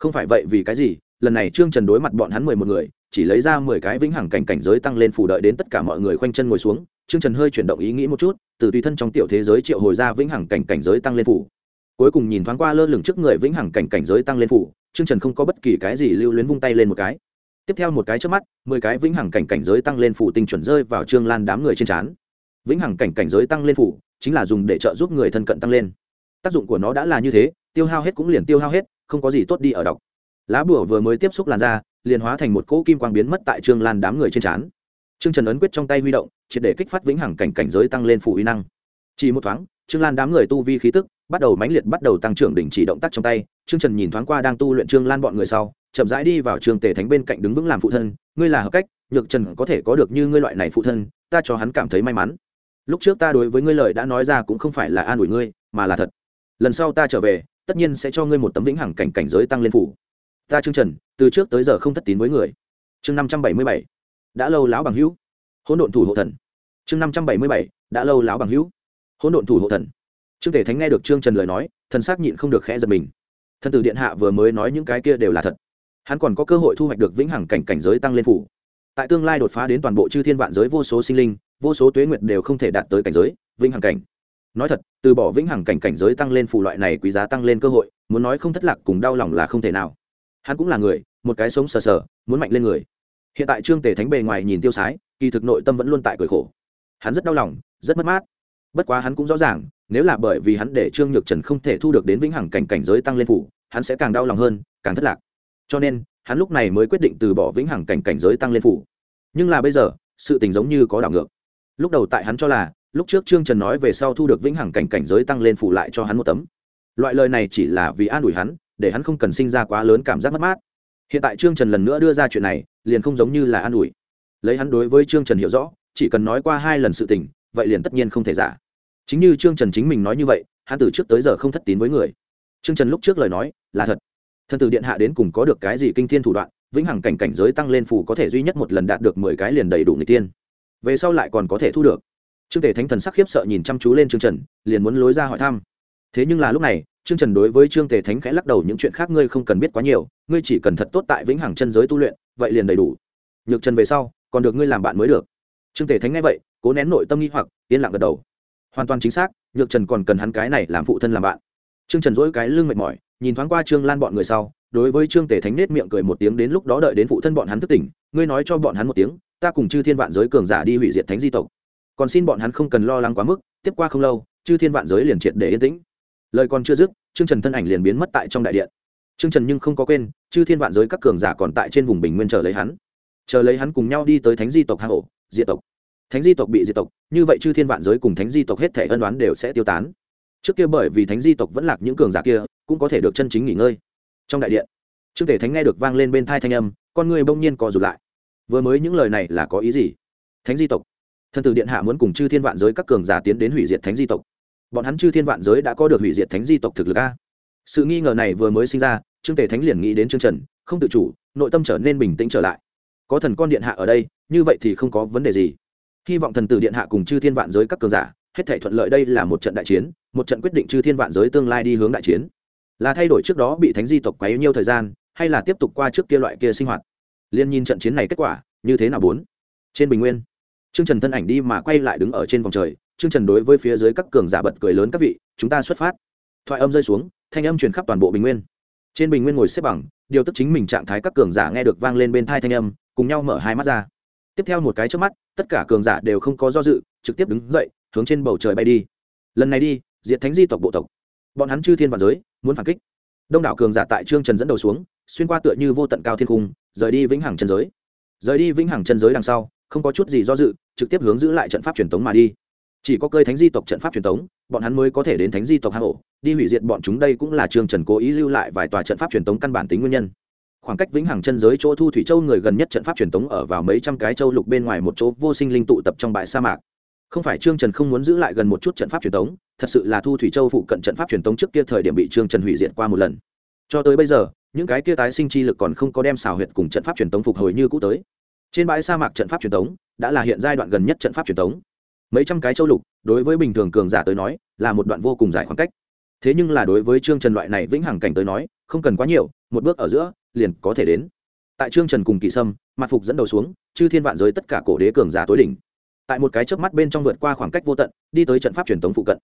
A: không phải vậy vì cái gì, lần này trương trần đối mặt bọn hắn mười một người, chỉ lấy ra mười cái vĩnh hằng cảnh cảnh giới tăng lên phủ đợi đến tất cả mọi người khoanh chân ngồi xuống, trương trần hơi chuyển động ý nghĩ một chút, từ tùy thân trong tiểu thế giới triệu hồi ra vĩnh hằng cảnh cảnh giới tăng lên phủ. Cuối cùng nhìn thoáng qua lơ lửng trước người vĩnh hằng cảnh cảnh giới tăng lên phủ, trương trần không có bất kỳ cái gì lưu luyến vung tay lên một cái. Tiếp theo một cái trước mắt, mười cái vĩnh hằng cảnh cảnh giới tăng lên phủ tinh chuẩn rơi vào trương lan đám người trên trán. Vĩnh hằng cảnh cảnh giới tăng lên phủ, chính là dùng để trợ giúp người thân cận tăng lên. Tác dụng của nó đã là như thế, tiêu hao hết cũng liền tiêu hao hết không có gì tốt đi ở đọc. Lá bùa vừa mới tiếp xúc làn da, liền hóa thành một cỗ kim quang biến mất tại trương lan đám người trên trán. Trương trần ấn quyết trong tay huy động, triệt để kích phát vĩnh hằng cảnh cảnh giới tăng lên phủ uy năng. Chỉ một thoáng, trương lan đám người tu vi khí tức bắt đầu mãnh liệt bắt đầu tăng trưởng đỉnh chỉ động tác trong tay. Trương trần nhìn thoáng qua đang tu luyện trương lan bọn người sau, chậm rãi đi vào trường tề thánh bên cạnh đứng vững làm phụ thân. Ngươi là hợp cách, nhược trần có thể có được như ngươi loại này phụ thân, ta cho hắn cảm thấy may mắn. Lúc trước ta đối với ngươi lời đã nói ra cũng không phải là an ủi ngươi, mà là thật. Lần sau ta trở về tất nhiên sẽ cho ngươi một tấm vĩnh hằng cảnh cảnh giới tăng lên phủ. Ta trương trần, từ trước tới giờ không thất tín với người. Chương năm trăm bảy mươi bảy, đã lâu lão bằng hữu. Hỗn độn thủ hộ thần. Chương năm trăm bảy mươi bảy, đã lâu lão bằng hữu. Hỗn độn thủ hộ thần. Trương thể thánh nghe được trương trần lời nói, thần xác nhịn không được khẽ giật mình. Thần tử điện hạ vừa mới nói những cái kia đều là thật. Hắn còn có cơ hội thu hoạch được vĩnh hằng cảnh cảnh giới tăng lên phủ. Tại tương lai đột phá đến toàn bộ chư thiên vạn giới vô số sinh linh, vô số tuế nguyệt đều không thể đạt tới cảnh giới vĩnh hằng cảnh nói thật, từ bỏ vĩnh hằng cảnh cảnh giới tăng lên phù loại này quý giá tăng lên cơ hội, muốn nói không thất lạc cùng đau lòng là không thể nào. Hắn cũng là người, một cái sống sờ sờ, muốn mạnh lên người. Hiện tại trương tề thánh bề ngoài nhìn tiêu sái, kỳ thực nội tâm vẫn luôn tại cười khổ. Hắn rất đau lòng, rất mất mát. Bất quá hắn cũng rõ ràng, nếu là bởi vì hắn để trương nhược trần không thể thu được đến vĩnh hằng cảnh cảnh giới tăng lên phủ hắn sẽ càng đau lòng hơn, càng thất lạc. Cho nên, hắn lúc này mới quyết định từ bỏ vĩnh hằng cảnh cảnh giới tăng lên phủ nhưng là bây giờ, sự tình giống như có đảo ngược. Lúc đầu tại hắn cho là lúc trước trương trần nói về sau thu được vĩnh hằng cảnh cảnh giới tăng lên phủ lại cho hắn một tấm. Loại lời này chỉ là vì an ủi hắn, để hắn không cần sinh ra quá lớn cảm giác mất mát. Hiện tại trương trần lần nữa đưa ra chuyện này, liền không giống như là an ủi. Lấy hắn đối với trương trần hiểu rõ, chỉ cần nói qua hai lần sự tình, vậy liền tất nhiên không thể giả. Chính như trương trần chính mình nói như vậy, hắn từ trước tới giờ không thất tín với người. Trương trần lúc trước lời nói, là thật. Thần tử điện hạ đến cùng có được cái gì kinh thiên thủ đoạn, vĩnh hằng cảnh cảnh giới tăng lên phù có thể duy nhất một lần đạt được mười cái liền đầy đủ người tiên. Về sau lại còn có thể thu được trương tể thánh thần sắc khiếp sợ nhìn chăm chú lên trương trần, liền muốn lối ra hỏi thăm. Thế nhưng là lúc này, trương trần đối với trương tề thánh khẽ lắc đầu những chuyện khác ngươi không cần biết quá nhiều, ngươi chỉ cần thật tốt tại vĩnh hằng chân giới tu luyện, vậy liền đầy đủ. Nhược trần về sau, còn được ngươi làm bạn mới được. Trương tề thánh nghe vậy, cố nén nội tâm nghi hoặc, yên lặng gật đầu. Hoàn toàn chính xác, nhược trần còn cần hắn cái này làm phụ thân làm bạn. Trương trần dỗi cái lưng mệt mỏi, nhìn thoáng qua trương lan bọn người sau, đối với trương tề thánh nết miệng cười một tiếng đến lúc đó đợi đến phụ thân bọn hắn thức tỉnh, ngươi nói cho bọn hắn một tiếng, ta cùng chư thiên vạn giới cường giả đi hủy diệt thánh di tộc còn xin bọn hắn không cần lo lắng quá mức, tiếp qua không lâu, chư thiên vạn giới liền triệt để yên tĩnh. Lời còn chưa dứt, trương trần thân ảnh liền biến mất tại trong đại điện. Trương trần nhưng không có quên, chư thiên vạn giới các cường giả còn tại trên vùng bình nguyên chờ lấy hắn. Chờ lấy hắn cùng nhau đi tới thánh di tộc hà hộ diệt tộc. Thánh di tộc bị diệt tộc, như vậy chư thiên vạn giới cùng thánh di tộc hết thể ân đoán đều sẽ tiêu tán. Trước kia bởi vì thánh di tộc vẫn lạc những cường giả kia, cũng có thể được chân chính nghỉ ngơi. Trong đại điện, trương thể thánh nghe được vang lên bên thai thanh âm, con người bỗng nhiên co rụt lại. Vừa mới những lời này là có ý gì? Thánh di tộc Thần tử điện hạ muốn cùng chư thiên vạn giới các cường giả tiến đến hủy diệt thánh di tộc. Bọn hắn chư thiên vạn giới đã có được hủy diệt thánh di tộc thực lực a. Sự nghi ngờ này vừa mới sinh ra, trương tề thánh liền nghĩ đến trương trần, không tự chủ, nội tâm trở nên bình tĩnh trở lại. Có thần con điện hạ ở đây, như vậy thì không có vấn đề gì. Hy vọng thần tử điện hạ cùng chư thiên vạn giới các cường giả, hết thể thuận lợi đây là một trận đại chiến, một trận quyết định chư thiên vạn giới tương lai đi hướng đại chiến. Là thay đổi trước đó bị thánh di tộc quấy nhiêu thời gian, hay là tiếp tục qua trước kia loại kia sinh hoạt? Liên nhìn trận chiến này kết quả, như thế nào bốn? Trên bình nguyên trương trần thân ảnh đi mà quay lại đứng ở trên vòng trời, trương trần đối với phía dưới các cường giả bật cười lớn các vị, chúng ta xuất phát. Thoại âm rơi xuống, thanh âm truyền khắp toàn bộ bình nguyên. Trên bình nguyên ngồi xếp bằng, điều tức chính mình trạng thái các cường giả nghe được vang lên bên tai thanh âm, cùng nhau mở hai mắt ra. Tiếp theo một cái trước mắt, tất cả cường giả đều không có do dự, trực tiếp đứng dậy, hướng trên bầu trời bay đi. Lần này đi, diệt thánh di tộc bộ tộc. Bọn hắn chư thiên và giới, muốn phản kích. Đông đảo cường giả tại trương trần dẫn đầu xuống, xuyên qua tựa như vô tận cao thiên cung, rời đi vĩnh hằng chân giới. Rời đi vĩnh hằng chân giới đằng sau không có chút gì do dự, trực tiếp hướng giữ lại trận pháp truyền tống mà đi. Chỉ có cơi thánh di tộc trận pháp truyền tống, bọn hắn mới có thể đến thánh di tộc hang ổ, đi hủy diệt bọn chúng đây cũng là trương trần cố ý lưu lại vài tòa trận pháp truyền tống căn bản tính nguyên nhân. Khoảng cách vĩnh hằng chân giới chỗ thu thủy châu người gần nhất trận pháp truyền tống ở vào mấy trăm cái châu lục bên ngoài một chỗ vô sinh linh tụ tập trong bãi sa mạc. Không phải trương trần không muốn giữ lại gần một chút trận pháp truyền tống, thật sự là thu thủy châu phụ cận trận pháp truyền tống trước kia thời điểm bị trương trần hủy diệt qua một lần. Cho tới bây giờ, những cái kia tái sinh chi lực còn không có đem xào huyệt cùng trận pháp truyền tống phục hồi như cũ tới trên bãi sa mạc trận pháp truyền thống đã là hiện giai đoạn gần nhất trận pháp truyền thống mấy trăm cái châu lục, đối với bình thường cường giả tới nói, là một đoạn vô cùng dài khoảng cách. Thế nhưng là đối với trương trần loại này vĩnh hằng cảnh tới nói, không cần quá nhiều, một bước ở giữa, liền có thể đến. Tại trương trần cùng kỳ sâm, mặt phục dẫn đầu xuống, chư thiên vạn giới tất cả cổ đế cường giả tối đỉnh. Tại một cái chớp mắt bên trong vượt qua khoảng cách vô tận, đi tới trận pháp truyền thống phụ cận.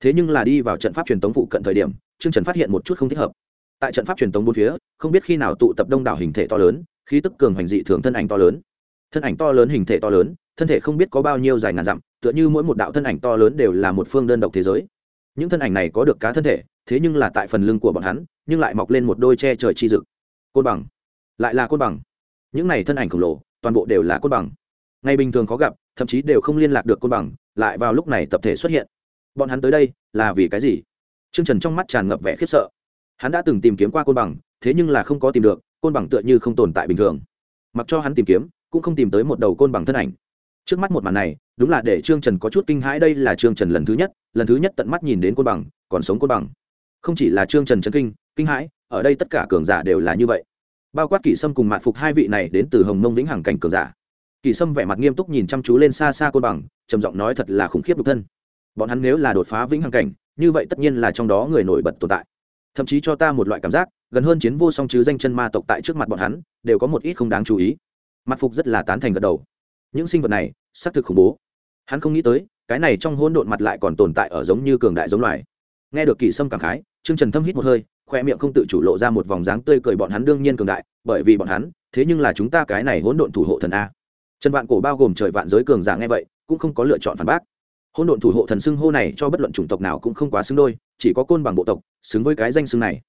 A: Thế nhưng là đi vào trận pháp truyền thống phụ cận thời điểm, trương trần phát hiện một chút không thích hợp. Tại trận pháp truyền thống bốn phía, không biết khi nào tụ tập đông đảo hình thể to lớn, khí tức cường hành dị thường thân ảnh to lớn thân ảnh to lớn hình thể to lớn, thân thể không biết có bao nhiêu dài ngàn dặm, tựa như mỗi một đạo thân ảnh to lớn đều là một phương đơn độc thế giới. Những thân ảnh này có được cá thân thể, thế nhưng là tại phần lưng của bọn hắn, nhưng lại mọc lên một đôi che trời chi dực côn bằng. Lại là côn bằng. Những này thân ảnh khổng lồ, toàn bộ đều là côn bằng. Ngày bình thường khó gặp, thậm chí đều không liên lạc được côn bằng, lại vào lúc này tập thể xuất hiện. Bọn hắn tới đây, là vì cái gì? T r ư ơ n g trần trong mắt tràn ngập vẻ khiếp sợ. Hắn đã từng tìm kiếm qua côn bằng, thế nhưng là không có tìm được, côn bằng tựa như không tồn tại bình thường. Mặc cho hắn tìm kiếm cũng không tìm tới một đầu côn bằng thân ảnh. Trước mắt một màn này, đúng là để trương trần có chút kinh hãi, đây là trương trần lần thứ nhất, lần thứ nhất tận mắt nhìn đến côn bằng, còn sống côn bằng. Không chỉ là trương trần trấn kinh kinh hãi, ở đây tất cả cường giả đều là như vậy. Bao quát kỷ sâm cùng mạn phục hai vị này đến từ hồng mông vĩnh hằng cảnh cường giả. Kỷ sâm vẻ mặt nghiêm túc nhìn chăm chú lên xa xa côn bằng, trầm giọng nói thật là khủng khiếp độc thân. Bọn hắn nếu là đột phá vĩnh hằng cảnh, như vậy tất nhiên là trong đó người nổi bật tồn tại. Thậm chí cho ta một loại cảm giác, gần hơn chiến vô song chứ danh chân ma tộc tại trước mặt bọn hắn, đều có một ít không đáng chú ý mặt phục rất là tán thành gật đầu. Những sinh vật này, xác thực khủng bố. Hắn không nghĩ tới, cái này trong hỗn độn mặt lại còn tồn tại ở giống như cường đại giống loài. Nghe được kỷ sâm cảm khái, trương trần thâm hít một hơi, khoe miệng không tự chủ lộ ra một vòng dáng tươi cười bọn hắn đương nhiên cường đại, bởi vì bọn hắn, thế nhưng là chúng ta cái này hỗn độn thủ hộ thần a. Trần vạn cổ bao gồm trời vạn giới cường giả nghe vậy, cũng không có lựa chọn phản bác. Hỗn độn thủ hộ thần xưng hô này cho bất luận chủng tộc nào cũng không quá xứng đôi, chỉ có côn bằng bộ tộc xứng với cái danh xưng này.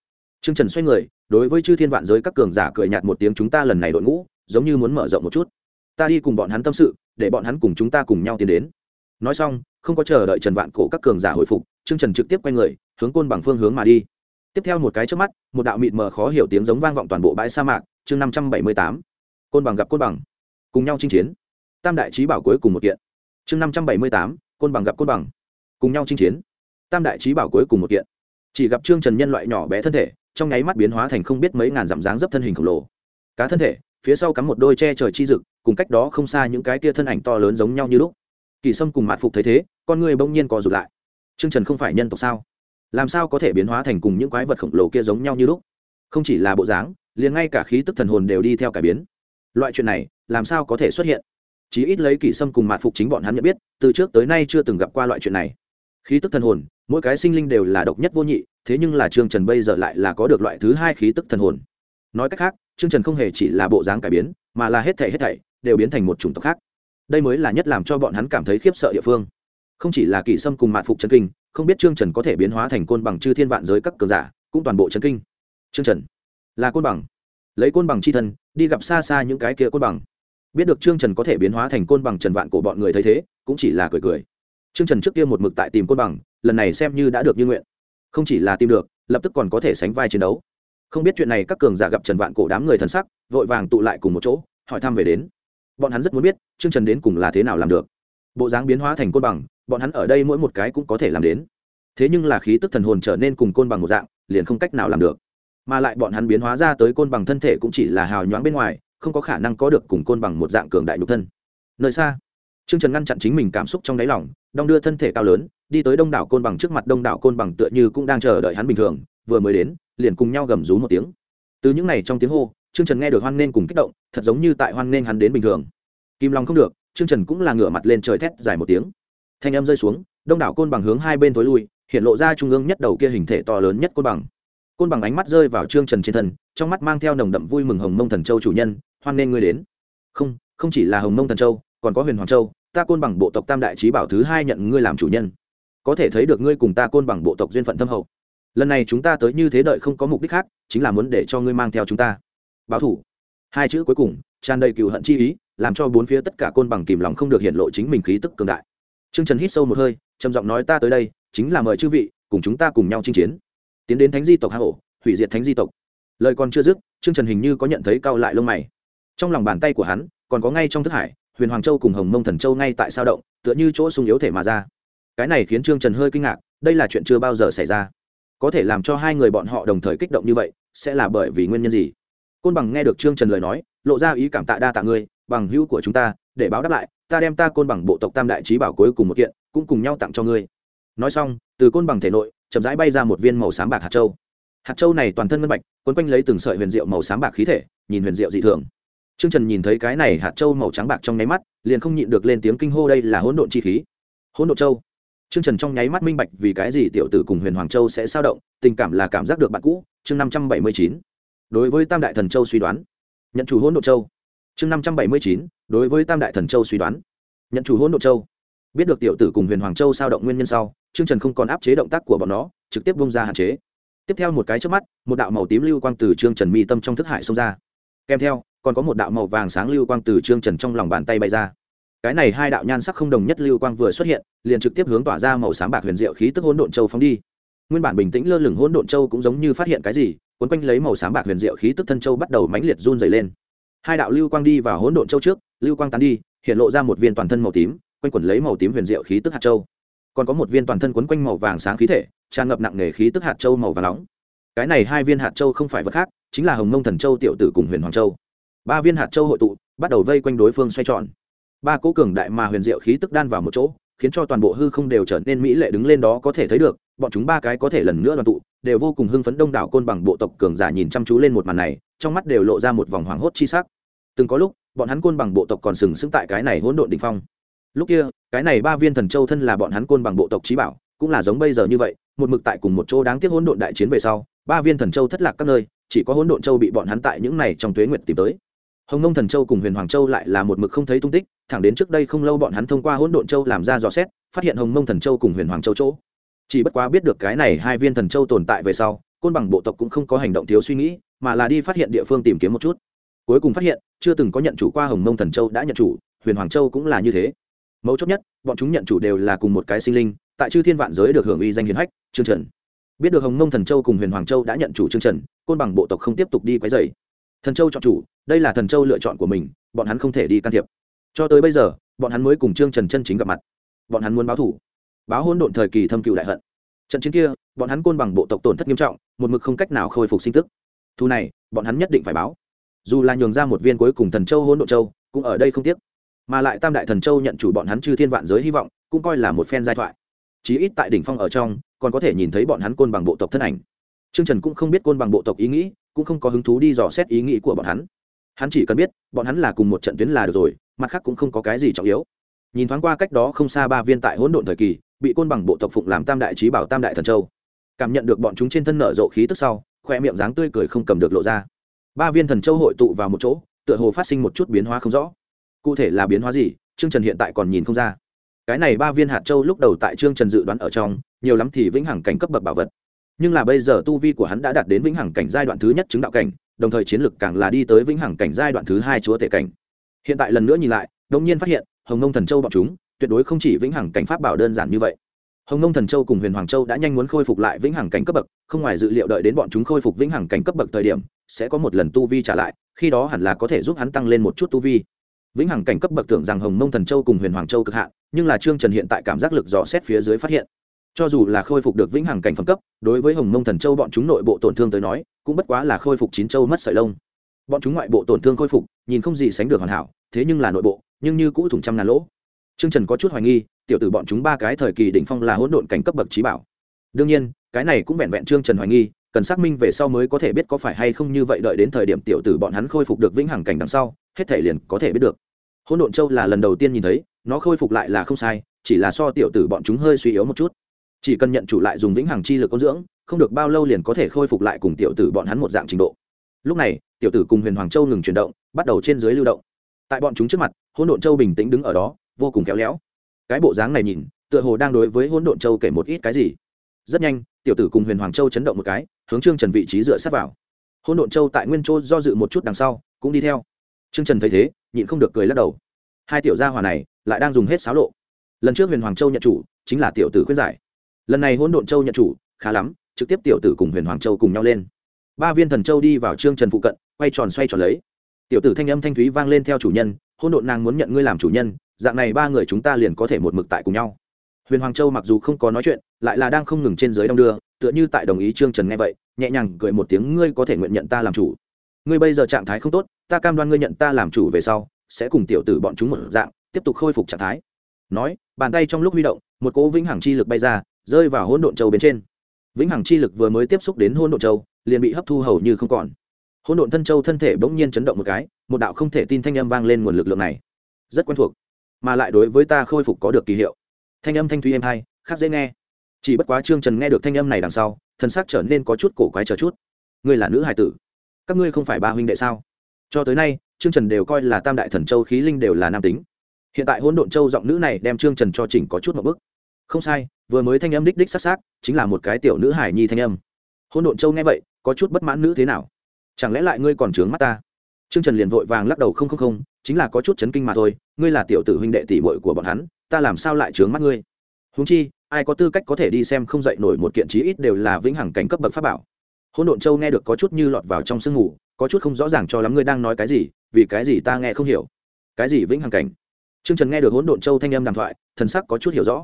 A: Trương trần xoay người, đối với chư thiên vạn giới các cường giả cười nhạt một tiếng, chúng ta lần này đội ngũ giống như muốn mở rộng một chút. Ta đi cùng bọn hắn tâm sự, để bọn hắn cùng chúng ta cùng nhau tiến đến. Nói xong, không có chờ đợi trần vạn cổ các cường giả hồi phục, trương trần trực tiếp quay người, hướng côn bằng phương hướng mà đi. Tiếp theo một cái trước mắt, một đạo mịt mờ khó hiểu tiếng giống vang vọng toàn bộ bãi sa mạc, chương năm trăm bảy mươi tám. Côn bằng gặp côn bằng. Cùng nhau chinh chiến. Tam đại trí bảo cuối cùng một kiện. Chương năm trăm bảy mươi tám, côn bằng gặp côn bằng. Cùng nhau chinh chiến. Tam đại trí bảo cuối cùng một kiện. Chỉ gặp trương trần nhân loại nhỏ bé thân thể, trong nháy mắt biến hóa thành không biết mấy ngàn dặm dáng dấp thân hình khổng lồ. Cá thân thể phía sau cắm một đôi che trời chi rực, cùng cách đó không xa những cái tia thân ảnh to lớn giống nhau như lúc. Kỳ sâm cùng mạt phục thấy thế, con người bỗng nhiên co rụt lại. Trương trần không phải nhân tộc sao? Làm sao có thể biến hóa thành cùng những quái vật khổng lồ kia giống nhau như lúc? Không chỉ là bộ dáng, liền ngay cả khí tức thần hồn đều đi theo cải biến. Loại chuyện này, làm sao có thể xuất hiện? Chí ít lấy kỳ sâm cùng mạt phục chính bọn hắn nhận biết, từ trước tới nay chưa từng gặp qua loại chuyện này. Khí tức thần hồn, mỗi cái sinh linh đều là độc nhất vô nhị, thế nhưng là trương trần bây giờ lại là có được loại thứ hai khí tức thần hồn. Nói cách khác trương trần không hề chỉ là bộ dáng cải biến, mà là hết thảy hết thảy đều biến thành một chủng tộc khác. Đây mới là nhất làm cho bọn hắn cảm thấy khiếp sợ địa phương. Không chỉ là kỷ sâm cùng mạn phục chấn kinh, không biết trương trần có thể biến hóa thành côn bằng chư thiên vạn giới các cường giả, cũng toàn bộ chấn kinh. Trương trần là côn bằng. Lấy côn bằng chi thân, đi gặp xa xa những cái kia côn bằng. Biết được trương trần có thể biến hóa thành côn bằng trần vạn của bọn người thấy thế, cũng chỉ là cười cười. Trương trần trước kia một mực tại tìm côn bằng, lần này xem như đã được như nguyện. Không chỉ là tìm được, lập tức còn có thể sánh vai chiến đấu không biết chuyện này các cường giả gặp trần vạn cổ đám người thần sắc vội vàng tụ lại cùng một chỗ hỏi thăm về đến. Bọn hắn rất muốn biết trương trần đến cùng là thế nào làm được. Bộ dáng biến hóa thành côn bằng bọn hắn ở đây mỗi một cái cũng có thể làm đến. Thế nhưng là khí tức thần hồn trở nên cùng côn bằng một dạng liền không cách nào làm được. Mà lại bọn hắn biến hóa ra tới côn bằng thân thể cũng chỉ là hào nhoáng bên ngoài không có khả năng có được cùng côn bằng một dạng cường đại nhục thân. Nơi xa Trương Trần ngăn chặn chính mình cảm xúc trong đáy lòng, đong đưa thân thể cao lớn, đi tới Đông đảo côn bằng trước mặt Đông đảo côn bằng tựa như cũng đang chờ đợi hắn bình thường, vừa mới đến, liền cùng nhau gầm rú một tiếng. Từ những này trong tiếng hô, Trương Trần nghe được hoan nên cùng kích động, thật giống như tại hoan nên hắn đến bình thường. Kim Long không được, Trương Trần cũng là ngửa mặt lên trời thét dài một tiếng. Thanh âm rơi xuống đông đảo côn bằng hướng hai bên tối lui hiện lộ ra trung ương nhất đầu kia hình thể to lớn nhất côn bằng. Côn bằng ánh mắt rơi vào trương trần trên thân trong mắt mang theo nồng đậm vui mừng hồng mông thần châu chủ nhân hoan nên ngươi đến. Không không chỉ là hồng mông thần châu còn có huyền hoàng châu ta côn bằng bộ tộc tam đại trí bảo thứ hai nhận ngươi làm chủ nhân. Có thể thấy được ngươi cùng ta côn bằng bộ tộc duyên phận thâm hậu lần này chúng ta tới như thế đợi không có mục đích khác chính là muốn để cho ngươi mang theo chúng ta báo thủ hai chữ cuối cùng tràn đầy cựu hận chi ý làm cho bốn phía tất cả côn bằng kìm lòng không được hiện lộ chính mình khí tức cường đại Trương Trần hít sâu một hơi, trầm giọng nói ta tới đây, chính là mời chư vị cùng chúng ta cùng nhau chinh chiến. Tiến đến Thánh Di tộc Hà Hổ, hủy diệt Thánh Di tộc. Lời còn chưa dứt, Trương Trần hình như có nhận thấy cao lại lông mày. Trong lòng bàn tay của hắn, còn có ngay trong thức hải, Huyền Hoàng Châu cùng Hồng Mông Thần Châu ngay tại sao động, tựa như chỗ sung yếu thể mà ra. Cái này khiến Trương Trần hơi kinh ngạc, đây là chuyện chưa bao giờ xảy ra. Có thể làm cho hai người bọn họ đồng thời kích động như vậy, sẽ là bởi vì nguyên nhân gì? Côn Bằng nghe được Trương Trần lời nói, lộ ra ý cảm tạ đa tạ ngươi, bằng hữu của chúng ta, để báo đáp lại, ta đem ta côn bằng bộ tộc tam đại trí bảo cuối cùng một kiện cũng cùng nhau tặng cho ngươi. Nói xong từ côn bằng thể nội chậm rãi bay ra một viên màu xám bạc hạt châu. Hạt châu này toàn thân ngân bạch quấn quanh lấy từng sợi huyền diệu màu xám bạc khí thể nhìn huyền diệu dị thường. Trương trần nhìn thấy cái này hạt châu màu trắng bạc trong nháy mắt liền không nhịn được lên tiếng kinh hô đây là hỗn độn chi khí. Hỗn độn châu. Trương trần trong nháy mắt minh bạch vì cái gì tiểu tử cùng huyền hoàng châu sẽ sao động, tình cảm là cảm giác được bạn cũ. Chương năm trăm bảy mươi chín, đối với tam đại thần châu suy đoán. Nhận chủ hỗn độn châu. Chương năm trăm bảy mươi chín, đối với tam đại thần châu suy đoán. Nhận chủ hỗn Độn châu. Biết được tiểu tử cùng huyền hoàng châu sao động nguyên nhân sau, Trương trần không còn áp chế động tác của bọn nó, trực tiếp vung ra hạn chế. Tiếp theo một cái chớp mắt, một đạo màu tím lưu quang từ trương trần mi tâm trong thức hải xông ra. Kèm theo, còn có một đạo màu vàng sáng lưu quang từ trương trần trong lòng bàn tay bay ra cái này hai đạo nhan sắc không đồng nhất lưu quang vừa xuất hiện, liền trực tiếp hướng tỏa ra màu sáng bạc huyền diệu khí tức hỗn độn châu phóng đi. Nguyên bản bình tĩnh lơ lửng hỗn độn châu cũng giống như phát hiện cái gì quấn quanh lấy màu sáng bạc huyền diệu khí tức thân châu bắt đầu mãnh liệt run dày lên. Hai đạo lưu quang đi vào hỗn độn châu trước, lưu quang tán đi, hiện lộ ra một viên toàn thân màu tím, quanh quẩn lấy màu tím huyền diệu khí tức hạt châu. Còn có một viên toàn thân quấn quanh màu vàng sáng khí thể, tràn ngập nặng nề khí tức hạt châu màu vàng nóng. Cái này hai viên hạt châu không phải vật khác, chính là hồng mông thần châu tiểu tử cùng huyền hoàng châu. Ba viên hạt châu hội tụ, bắt đầu vây quanh đối phương xoay tròn ba cố cường đại mà huyền diệu khí tức đan vào một chỗ, khiến cho toàn bộ hư không đều trở nên mỹ lệ đứng lên đó có thể thấy được, bọn chúng ba cái có thể lần nữa đoàn tụ, đều vô cùng hưng phấn đông đảo côn bằng bộ tộc cường giả nhìn chăm chú lên một màn này, trong mắt đều lộ ra một vòng hoảng hốt chi sắc. Từng có lúc, bọn hắn côn bằng bộ tộc còn sừng sững tại cái này hỗn độn đỉnh phong. Lúc kia, cái này ba viên thần châu thân là bọn hắn côn bằng bộ tộc trí bảo, cũng là giống bây giờ như vậy, một mực tại cùng một chỗ đáng tiếc hỗn độn đại chiến về sau, ba viên thần châu thất lạc các nơi, chỉ có hỗn độn châu bị bọn hắn tại những này trong tuế nguyệt tìm tới. Hồng nông thần châu cùng huyền hoàng châu lại là một mực không thấy tung tích thẳng đến trước đây không lâu bọn hắn thông qua hỗn độn châu làm ra dò xét, phát hiện hồng mông thần châu cùng huyền hoàng châu chỗ. Chỉ bất quá biết được cái này hai viên thần châu tồn tại về sau, côn bằng bộ tộc cũng không có hành động thiếu suy nghĩ, mà là đi phát hiện địa phương tìm kiếm một chút. Cuối cùng phát hiện, chưa từng có nhận chủ qua hồng mông thần châu đã nhận chủ, huyền hoàng châu cũng là như thế. Mấu chốt nhất, bọn chúng nhận chủ đều là cùng một cái sinh linh, tại chư thiên vạn giới được hưởng uy danh hiền hách chương trần. Biết được hồng mông thần châu cùng huyền hoàng châu đã nhận chủ chương trần, côn bằng bộ tộc không tiếp tục đi quấy dày thần châu chọn chủ, đây là thần châu lựa chọn của mình, bọn hắn không thể đi can thiệp cho tới bây giờ bọn hắn mới cùng trương trần chân chính gặp mặt. Bọn hắn muốn báo thủ. Báo hôn độn thời kỳ thâm cựu đại hận. Trận chiến kia bọn hắn côn bằng bộ tộc tổn thất nghiêm trọng một mực không cách nào khôi phục sinh tức. Thu này bọn hắn nhất định phải báo. Dù là nhường ra một viên cuối cùng thần châu hôn độn châu cũng ở đây không tiếc. Mà lại tam đại thần châu nhận chủ bọn hắn chư thiên vạn giới hy vọng cũng coi là một phen giai thoại. Chí ít tại đỉnh phong ở trong còn có thể nhìn thấy bọn hắn côn bằng bộ tộc thân ảnh. Trương Trần cũng không biết côn bằng bộ tộc ý nghĩ, cũng không có hứng thú đi dò xét ý nghĩ của bọn hắn. Hắn chỉ cần biết, bọn hắn là cùng một trận tuyến là được rồi, mặt khác cũng không có cái gì trọng yếu. Nhìn thoáng qua cách đó không xa ba viên tại hỗn độn thời kỳ, bị côn bằng bộ tộc phụng làm tam đại chí bảo tam đại thần châu. Cảm nhận được bọn chúng trên thân nở rộ khí tức sau, khoe miệng dáng tươi cười không cầm được lộ ra. Ba viên thần châu hội tụ vào một chỗ, tựa hồ phát sinh một chút biến hóa không rõ cụ thể là biến hóa gì trương trần hiện tại còn nhìn không ra cái này ba viên hạt châu lúc đầu tại trương trần dự đoán ở trong nhiều lắm thì vĩnh hằng cảnh cấp bậc bảo vật nhưng là bây giờ tu vi của hắn đã đạt đến vĩnh hằng cảnh giai đoạn thứ nhất chứng đạo cảnh đồng thời chiến lực càng là đi tới vĩnh hằng cảnh giai đoạn thứ hai chúa tể cảnh. Hiện tại lần nữa nhìn lại đông nhiên phát hiện, hồng nông thần châu bọn chúng, tuyệt đối không chỉ vĩnh hằng cảnh pháp bảo đơn giản như vậy. Hồng nông thần châu cùng huyền hoàng châu đã nhanh muốn khôi phục lại vĩnh hằng cảnh cấp bậc, không ngoài dự liệu đợi đến bọn chúng khôi phục vĩnh hằng cảnh cấp bậc thời điểm, sẽ có một lần tu vi trả lại, khi đó hẳn là có thể giúp hắn tăng lên một chút tu vi. Vĩnh hằng cảnh cấp bậc tưởng rằng hồng nông thần châu cùng huyền hoàng châu cực hạn, nhưng là trương trần hiện tại cảm giác lực dò xét phía dưới phát hiện cho dù là khôi phục được vĩnh hằng cảnh phẩm cấp, đối với hồng mông thần châu bọn chúng nội bộ tổn thương tới nói, cũng bất quá là khôi phục chín châu mất sợi lông. Bọn chúng ngoại bộ tổn thương khôi phục, nhìn không gì sánh được hoàn hảo, thế nhưng là nội bộ, nhưng như cũ thủng trăm ngàn lỗ. Trương trần có chút hoài nghi, tiểu tử bọn chúng ba cái thời kỳ đỉnh phong là hỗn độn cảnh cấp bậc trí bảo. Đương nhiên, cái này cũng vẹn vẹn trương trần hoài nghi, cần xác minh về sau mới có thể biết có phải hay không như vậy đợi đến thời điểm tiểu tử bọn hắn khôi phục được vĩnh hằng cảnh đằng sau, hết thể liền có thể biết được. Hỗn độn châu là lần đầu tiên nhìn thấy, nó khôi phục lại là không sai, chỉ là so tiểu tử bọn chúng hơi suy yếu một chút chỉ cần nhận chủ lại dùng vĩnh hằng chi lực ôn dưỡng, không được bao lâu liền có thể khôi phục lại cùng tiểu tử bọn hắn một dạng trình độ. Lúc này, tiểu tử cùng huyền hoàng châu ngừng chuyển động, bắt đầu trên dưới lưu động. Tại bọn chúng trước mặt, hỗn độn châu bình tĩnh đứng ở đó, vô cùng khéo léo. Cái bộ dáng này nhìn, tựa hồ đang đối với hỗn độn châu kể một ít cái gì. Rất nhanh, tiểu tử cùng huyền hoàng châu chấn động một cái, hướng trương trần vị trí dựa sát vào. Hôn độn châu tại nguyên châu do dự một chút đằng sau, cũng đi theo. Trương trần thấy thế, nhịn không được cười lắc đầu. Hai tiểu gia hòa này, lại đang dùng hết xáo lộ. Lần trước huyền hoàng châu nhận chủ, chính là tiểu tử khuyên giải lần này hôn độn châu nhận chủ, khá lắm, trực tiếp tiểu tử cùng huyền hoàng châu cùng nhau lên. Ba viên thần châu đi vào trương trần phụ cận, quay tròn xoay tròn lấy. Tiểu tử thanh âm thanh thúy vang lên theo chủ nhân hôn độn nàng muốn nhận ngươi làm chủ nhân, dạng này ba người chúng ta liền có thể một mực tại cùng nhau. Huyền hoàng châu mặc dù không có nói chuyện, lại là đang không ngừng trên giới đong đưa, tựa như tại đồng ý trương trần nghe vậy, nhẹ nhàng cười một tiếng, ngươi có thể nguyện nhận ta làm chủ. Ngươi bây giờ trạng thái không tốt, ta cam đoan ngươi nhận ta làm chủ về sau, sẽ cùng tiểu tử bọn chúng một dạng, tiếp tục khôi phục trạng thái. Nói, bàn tay trong lúc huy động, một cỗ vĩnh hằng chi lực bay ra rơi vào hỗn độn châu bên trên. Vĩnh hằng chi lực vừa mới tiếp xúc đến hỗn độn châu, liền bị hấp thu hầu như không còn. Hỗn độn thân châu thân thể bỗng nhiên chấn động một cái, một đạo không thể tin thanh âm vang lên nguồn lực lượng này. Rất quen thuộc, mà lại đối với ta khôi phục có được kỳ hiệu. Thanh âm thanh thúy êm hay khác dễ nghe. Chỉ bất quá trương trần nghe được thanh âm này đằng sau thân xác trở nên có chút cổ quái chờ chút. Ngươi là nữ hải tử, các ngươi không phải ba huynh đệ sao? Cho tới nay, trương trần đều coi là tam đại thần châu khí linh đều là nam tính. Hiện tại hỗn độn châu giọng nữ này đem trương trần cho chỉnh có chút một bức không sai, vừa mới thanh âm đích đích s á c s á c chính là một cái tiểu nữ hải nhi thanh âm. Hôn độn châu nghe vậy, có chút bất mãn nữ thế nào? Chẳng lẽ lại ngươi còn trướng mắt ta? Trương trần liền vội vàng lắc đầu không không không, chính là có chút chấn kinh mà thôi, ngươi là tiểu tử huynh đệ tỷ bội của bọn hắn, ta làm sao lại trướng mắt ngươi? Húng chi, ai có tư cách có thể đi xem không dậy nổi một kiện chí ít đều là vĩnh hằng cảnh cấp bậc pháp bảo. Hôn độn châu nghe được có chút như lọt vào trong sương ngủ có chút không rõ ràng cho lắm ngươi đang nói cái gì, vì cái gì ta nghe không hiểu? Cái gì vĩnh hằng cảnh? T r ư ơ n g trần nghe được hỗn độn châu thanh âm đàm thoại, thần sắc có chút hiểu rõ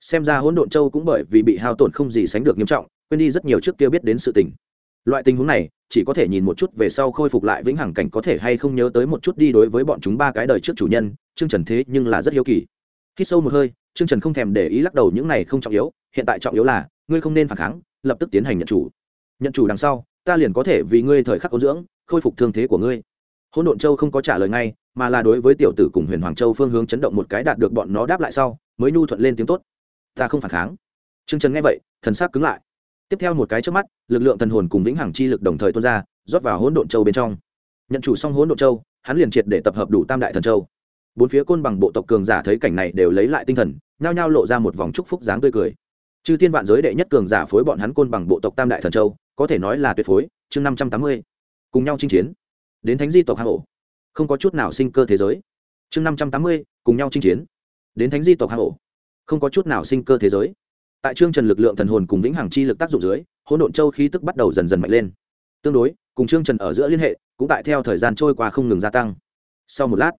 A: xem ra hỗn độn châu cũng bởi vì bị hao tổn không gì sánh được nghiêm trọng, quên đi rất nhiều trước kia biết đến sự tình. Loại tình huống này, chỉ có thể nhìn một chút về sau khôi phục lại vĩnh hằng cảnh có thể hay không nhớ tới một chút đi đối với bọn chúng ba cái đời trước chủ nhân chương trần thế nhưng là rất hiếu kỳ. Khi sâu một hơi chương trần không thèm để ý lắc đầu những này không trọng yếu, hiện tại trọng yếu là, ngươi không nên phản kháng, lập tức tiến hành nhận chủ. Nhận chủ đằng sau, ta liền có thể vì ngươi thời khắc ôn dưỡng, khôi phục thương thế của ngươi. Hỗn độn châu không có trả lời ngay, mà là đối với tiểu tử cùng huyền hoàng châu phương hướng chấn động một cái đạt được bọn nó đáp lại sau, mới nhu thuận lên tiếng tốt ta không phản kháng. Chương trần nghe vậy, thần sắc cứng lại. Tiếp theo một cái trước mắt, lực lượng thần hồn cùng vĩnh hằng chi lực đồng thời tuôn ra, rót vào hỗn độn châu bên trong. Nhận chủ xong hỗn độn châu, hắn liền triệt để tập hợp đủ tam đại thần châu. Bốn phía côn bằng bộ tộc cường giả thấy cảnh này đều lấy lại tinh thần, nhao nhao lộ ra một vòng chúc phúc dáng tươi cười. Chư thiên vạn giới đệ nhất cường giả phối bọn hắn côn bằng bộ tộc tam đại thần châu, có thể nói là tuyệt phối, chương năm trăm tám mươi. Cùng nhau chinh chiến. Đến thánh di tộc hang ổ. Không có chút nào sinh cơ thế giới. Chương năm trăm tám mươi, cùng nhau chinh chiến. Đến thánh di tộc hang ổ không có chút nào sinh cơ thế giới. Tại chương trần lực lượng thần hồn cùng vĩnh hằng chi lực tác dụng dưới, hỗn độn châu khí tức bắt đầu dần dần mạnh lên. Tương đối, cùng chương trần ở giữa liên hệ, cũng tại theo thời gian trôi qua không ngừng gia tăng. Sau một lát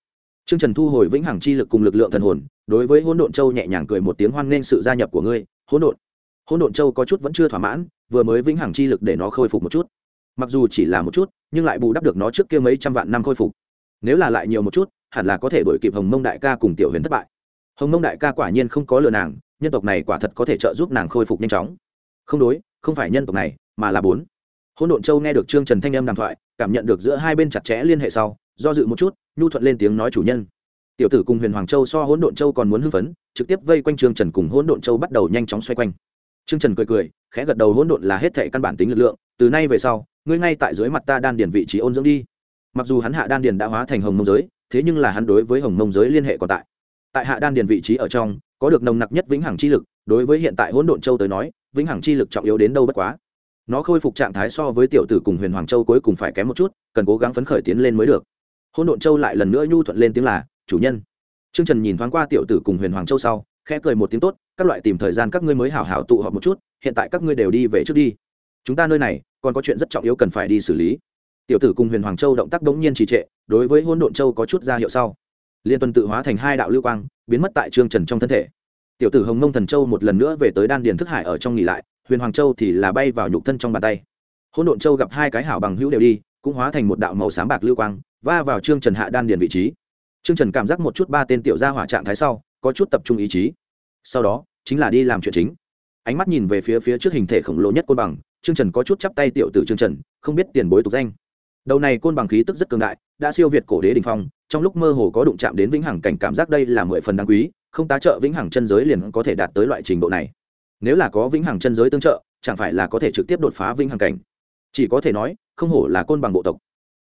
A: chương trần thu hồi vĩnh hằng chi lực cùng lực lượng thần hồn, đối với hỗn độn châu nhẹ nhàng cười một tiếng hoan nghênh sự gia nhập của ngươi, hỗn độn. Hỗn độn châu có chút vẫn chưa thỏa mãn, vừa mới vĩnh hằng chi lực để nó khôi phục một chút. Mặc dù chỉ là một chút, nhưng lại bù đắp được nó trước kia mấy trăm vạn năm khôi phục. Nếu là lại nhiều một chút, hẳn là có thể đổi kịp hồng mông đại ca cùng tiểu huyền thất bại hồng mông đại ca quả nhiên không có lừa nàng, nhân tộc này quả thật có thể trợ giúp nàng khôi phục nhanh chóng. Không đối, không phải nhân tộc này, mà là bốn. Hôn độn châu nghe được trương trần thanh âm đàm thoại, cảm nhận được giữa hai bên chặt chẽ liên hệ sau, do dự một chút, nhu thuận lên tiếng nói chủ nhân. Tiểu tử cùng huyền hoàng châu so hỗn độn châu còn muốn hưng phấn, trực tiếp vây quanh trương trần cùng hỗn độn châu bắt đầu nhanh chóng xoay quanh. Trương trần cười cười, khẽ gật đầu hỗn độn là hết thệ căn bản tính lực lượng, từ nay về sau, ngươi ngay tại dưới mặt ta đan điền vị trí ôn dưỡng đi. Mặc dù hắn hạ đan điền đã hóa thành hồng mông giới, thế nhưng là hắn đối với hồng mông giới liên hệ còn tại tại hạ đan điền vị trí ở trong, có được nồng nặc nhất vĩnh hằng chi lực, đối với hiện tại hỗn độn châu tới nói, vĩnh hằng chi lực trọng yếu đến đâu bất quá. Nó khôi phục trạng thái so với tiểu tử cùng huyền hoàng châu cuối cùng phải kém một chút, cần cố gắng phấn khởi tiến lên mới được. Hỗn độn châu lại lần nữa nhu thuận lên tiếng là, chủ nhân. Trương trần nhìn thoáng qua tiểu tử cùng huyền hoàng châu sau, khẽ cười một tiếng tốt, các loại tìm thời gian các ngươi mới hảo hảo tụ họp một chút, hiện tại các ngươi đều đi về trước đi. Chúng ta nơi này, còn có chuyện rất trọng yếu cần phải đi xử lý. Tiểu tử cùng huyền hoàng châu động tác đống nhiên trì trệ, đối với hôn độn châu có chút ra hiệu sau liên tuần tự hóa thành hai đạo lưu quang, biến mất tại trương trần trong thân thể. Tiểu tử hồng mông thần châu một lần nữa về tới đan điền thức hải ở trong nghỉ lại, huyền hoàng châu thì là bay vào nhục thân trong bàn tay. Hôn độn châu gặp hai cái hảo bằng hữu đều đi, cũng hóa thành một đạo màu sáng bạc lưu quang, va vào trương trần hạ đan điền vị trí. Trương trần cảm giác một chút ba tên tiểu gia hỏa trạng thái sau, có chút tập trung ý chí. Sau đó, chính là đi làm chuyện chính. Ánh mắt nhìn về phía phía trước hình thể khổng lồ nhất côn bằng, trương trần có chút chắp tay tiểu tử trương trần, không biết tiền bối tục danh. Đầu này côn bằng khí tức rất cường đại, đã siêu việt cổ đế đình phong trong lúc mơ hồ có đụng chạm đến vĩnh hằng cảnh cảm giác đây là mười phần đáng quý, không tá trợ vĩnh hằng chân giới liền có thể đạt tới loại trình độ này. Nếu là có vĩnh hằng chân giới tương trợ, chẳng phải là có thể trực tiếp đột phá vĩnh hằng cảnh. Chỉ có thể nói, không hổ là côn bằng bộ tộc.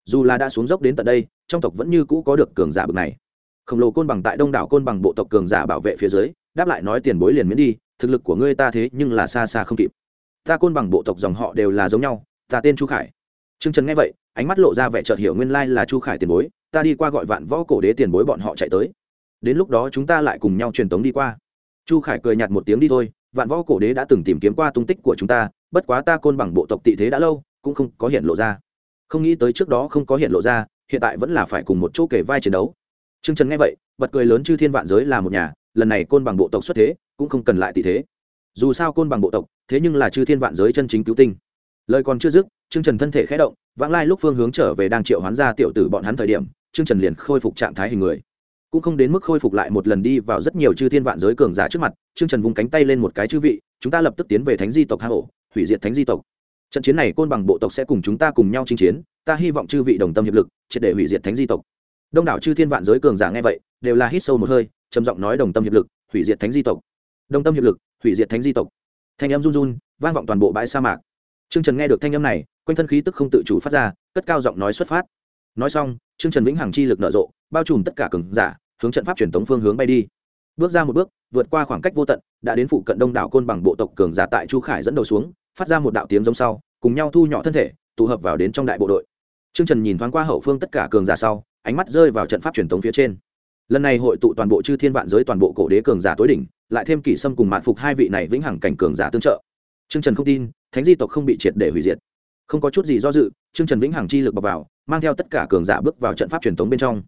A: Dù là đã xuống dốc đến tận đây, trong tộc vẫn như cũ có được cường giả bực này. Khổng lồ côn bằng tại đông đảo côn bằng bộ tộc cường giả bảo vệ phía dưới, đáp lại nói tiền bối liền miễn đi, thực lực của ngươi ta thế nhưng là xa xa không kịp. Ta côn bằng bộ tộc dòng họ đều là giống nhau, ta tên chu khải. Trương trần nghe vậy, ánh mắt lộ ra vẻ chợt hiểu nguyên lai là chu khải tiền bối, ta đi qua gọi vạn võ cổ đế tiền bối bọn họ chạy tới. Đến lúc đó chúng ta lại cùng nhau truyền tống đi qua. Chu khải cười nhạt một tiếng đi thôi, vạn võ cổ đế đã từng tìm kiếm qua tung tích của chúng ta, bất quá ta côn bằng bộ tộc tị thế đã lâu, cũng không có hiện lộ ra. Không nghĩ tới trước đó không có hiện lộ ra, hiện tại vẫn là phải cùng một chỗ kề vai chiến đấu. Trương trần nghe vậy, bật cười lớn chư thiên vạn giới là một nhà, lần này côn bằng bộ tộc xuất thế, cũng không cần lại tị thế. Dù sao côn bằng bộ tộc, thế nhưng là chư thiên vạn giới chân chính cứu tinh lời còn chưa dứt chương trần thân thể khé động, vãng lai lúc phương hướng trở về đang triệu hoán ra tiểu tử bọn hắn thời điểm chương trần liền khôi phục trạng thái hình người. Cũng không đến mức khôi phục lại một lần đi vào rất nhiều chư thiên vạn giới cường giả trước mặt chương trần vung cánh tay lên một cái chư vị, chúng ta lập tức tiến về thánh di tộc hà hổ, hủy diệt thánh di tộc. Trận chiến này côn bằng bộ tộc sẽ cùng chúng ta cùng nhau chinh chiến, ta hy vọng chư vị đồng tâm hiệp lực, triệt để hủy diệt thánh di tộc. Đông đảo chư thiên vạn giới cường giả nghe vậy, đều là hít sâu một hơi, trầm giọng nói đồng tâm hiệp lực, hủy diệt thánh di tộc. Đồng tâm hiệp lực, hủy diệt thánh di tộc. Thanh âm run run, vang vọng toàn bộ bãi sa mạc. Trương trần nghe được thanh âm này, quanh thân khí tức không tự chủ phát ra, cất cao giọng nói xuất phát. Nói xong, Trương trần vĩnh hằng chi lực nở rộ, bao trùm tất cả cường giả, hướng trận pháp truyền tống phương hướng bay đi. Bước ra một bước, vượt qua khoảng cách vô tận, đã đến phụ cận đông đảo côn bằng bộ tộc cường giả tại chu khải dẫn đầu xuống, phát ra một đạo tiếng giống sau, cùng nhau thu nhỏ thân thể, tụ hợp vào đến trong đại bộ đội. Trương trần nhìn thoáng qua hậu phương tất cả cường giả sau, ánh mắt rơi vào trận pháp truyền tống phía trên. Lần này hội tụ toàn bộ chư thiên vạn giới toàn bộ cổ đế cường giả tối đỉnh, lại thêm kỷ sâm cùng mạn phục hai vị này vĩnh hằng cảnh cường giả tương trợ trương trần không tin, thánh di tộc không bị triệt để hủy diệt. Không có chút gì do dự, trương trần vĩnh hằng chi lực bọc vào, mang theo tất cả cường giả bước vào trận pháp truyền thống bên trong.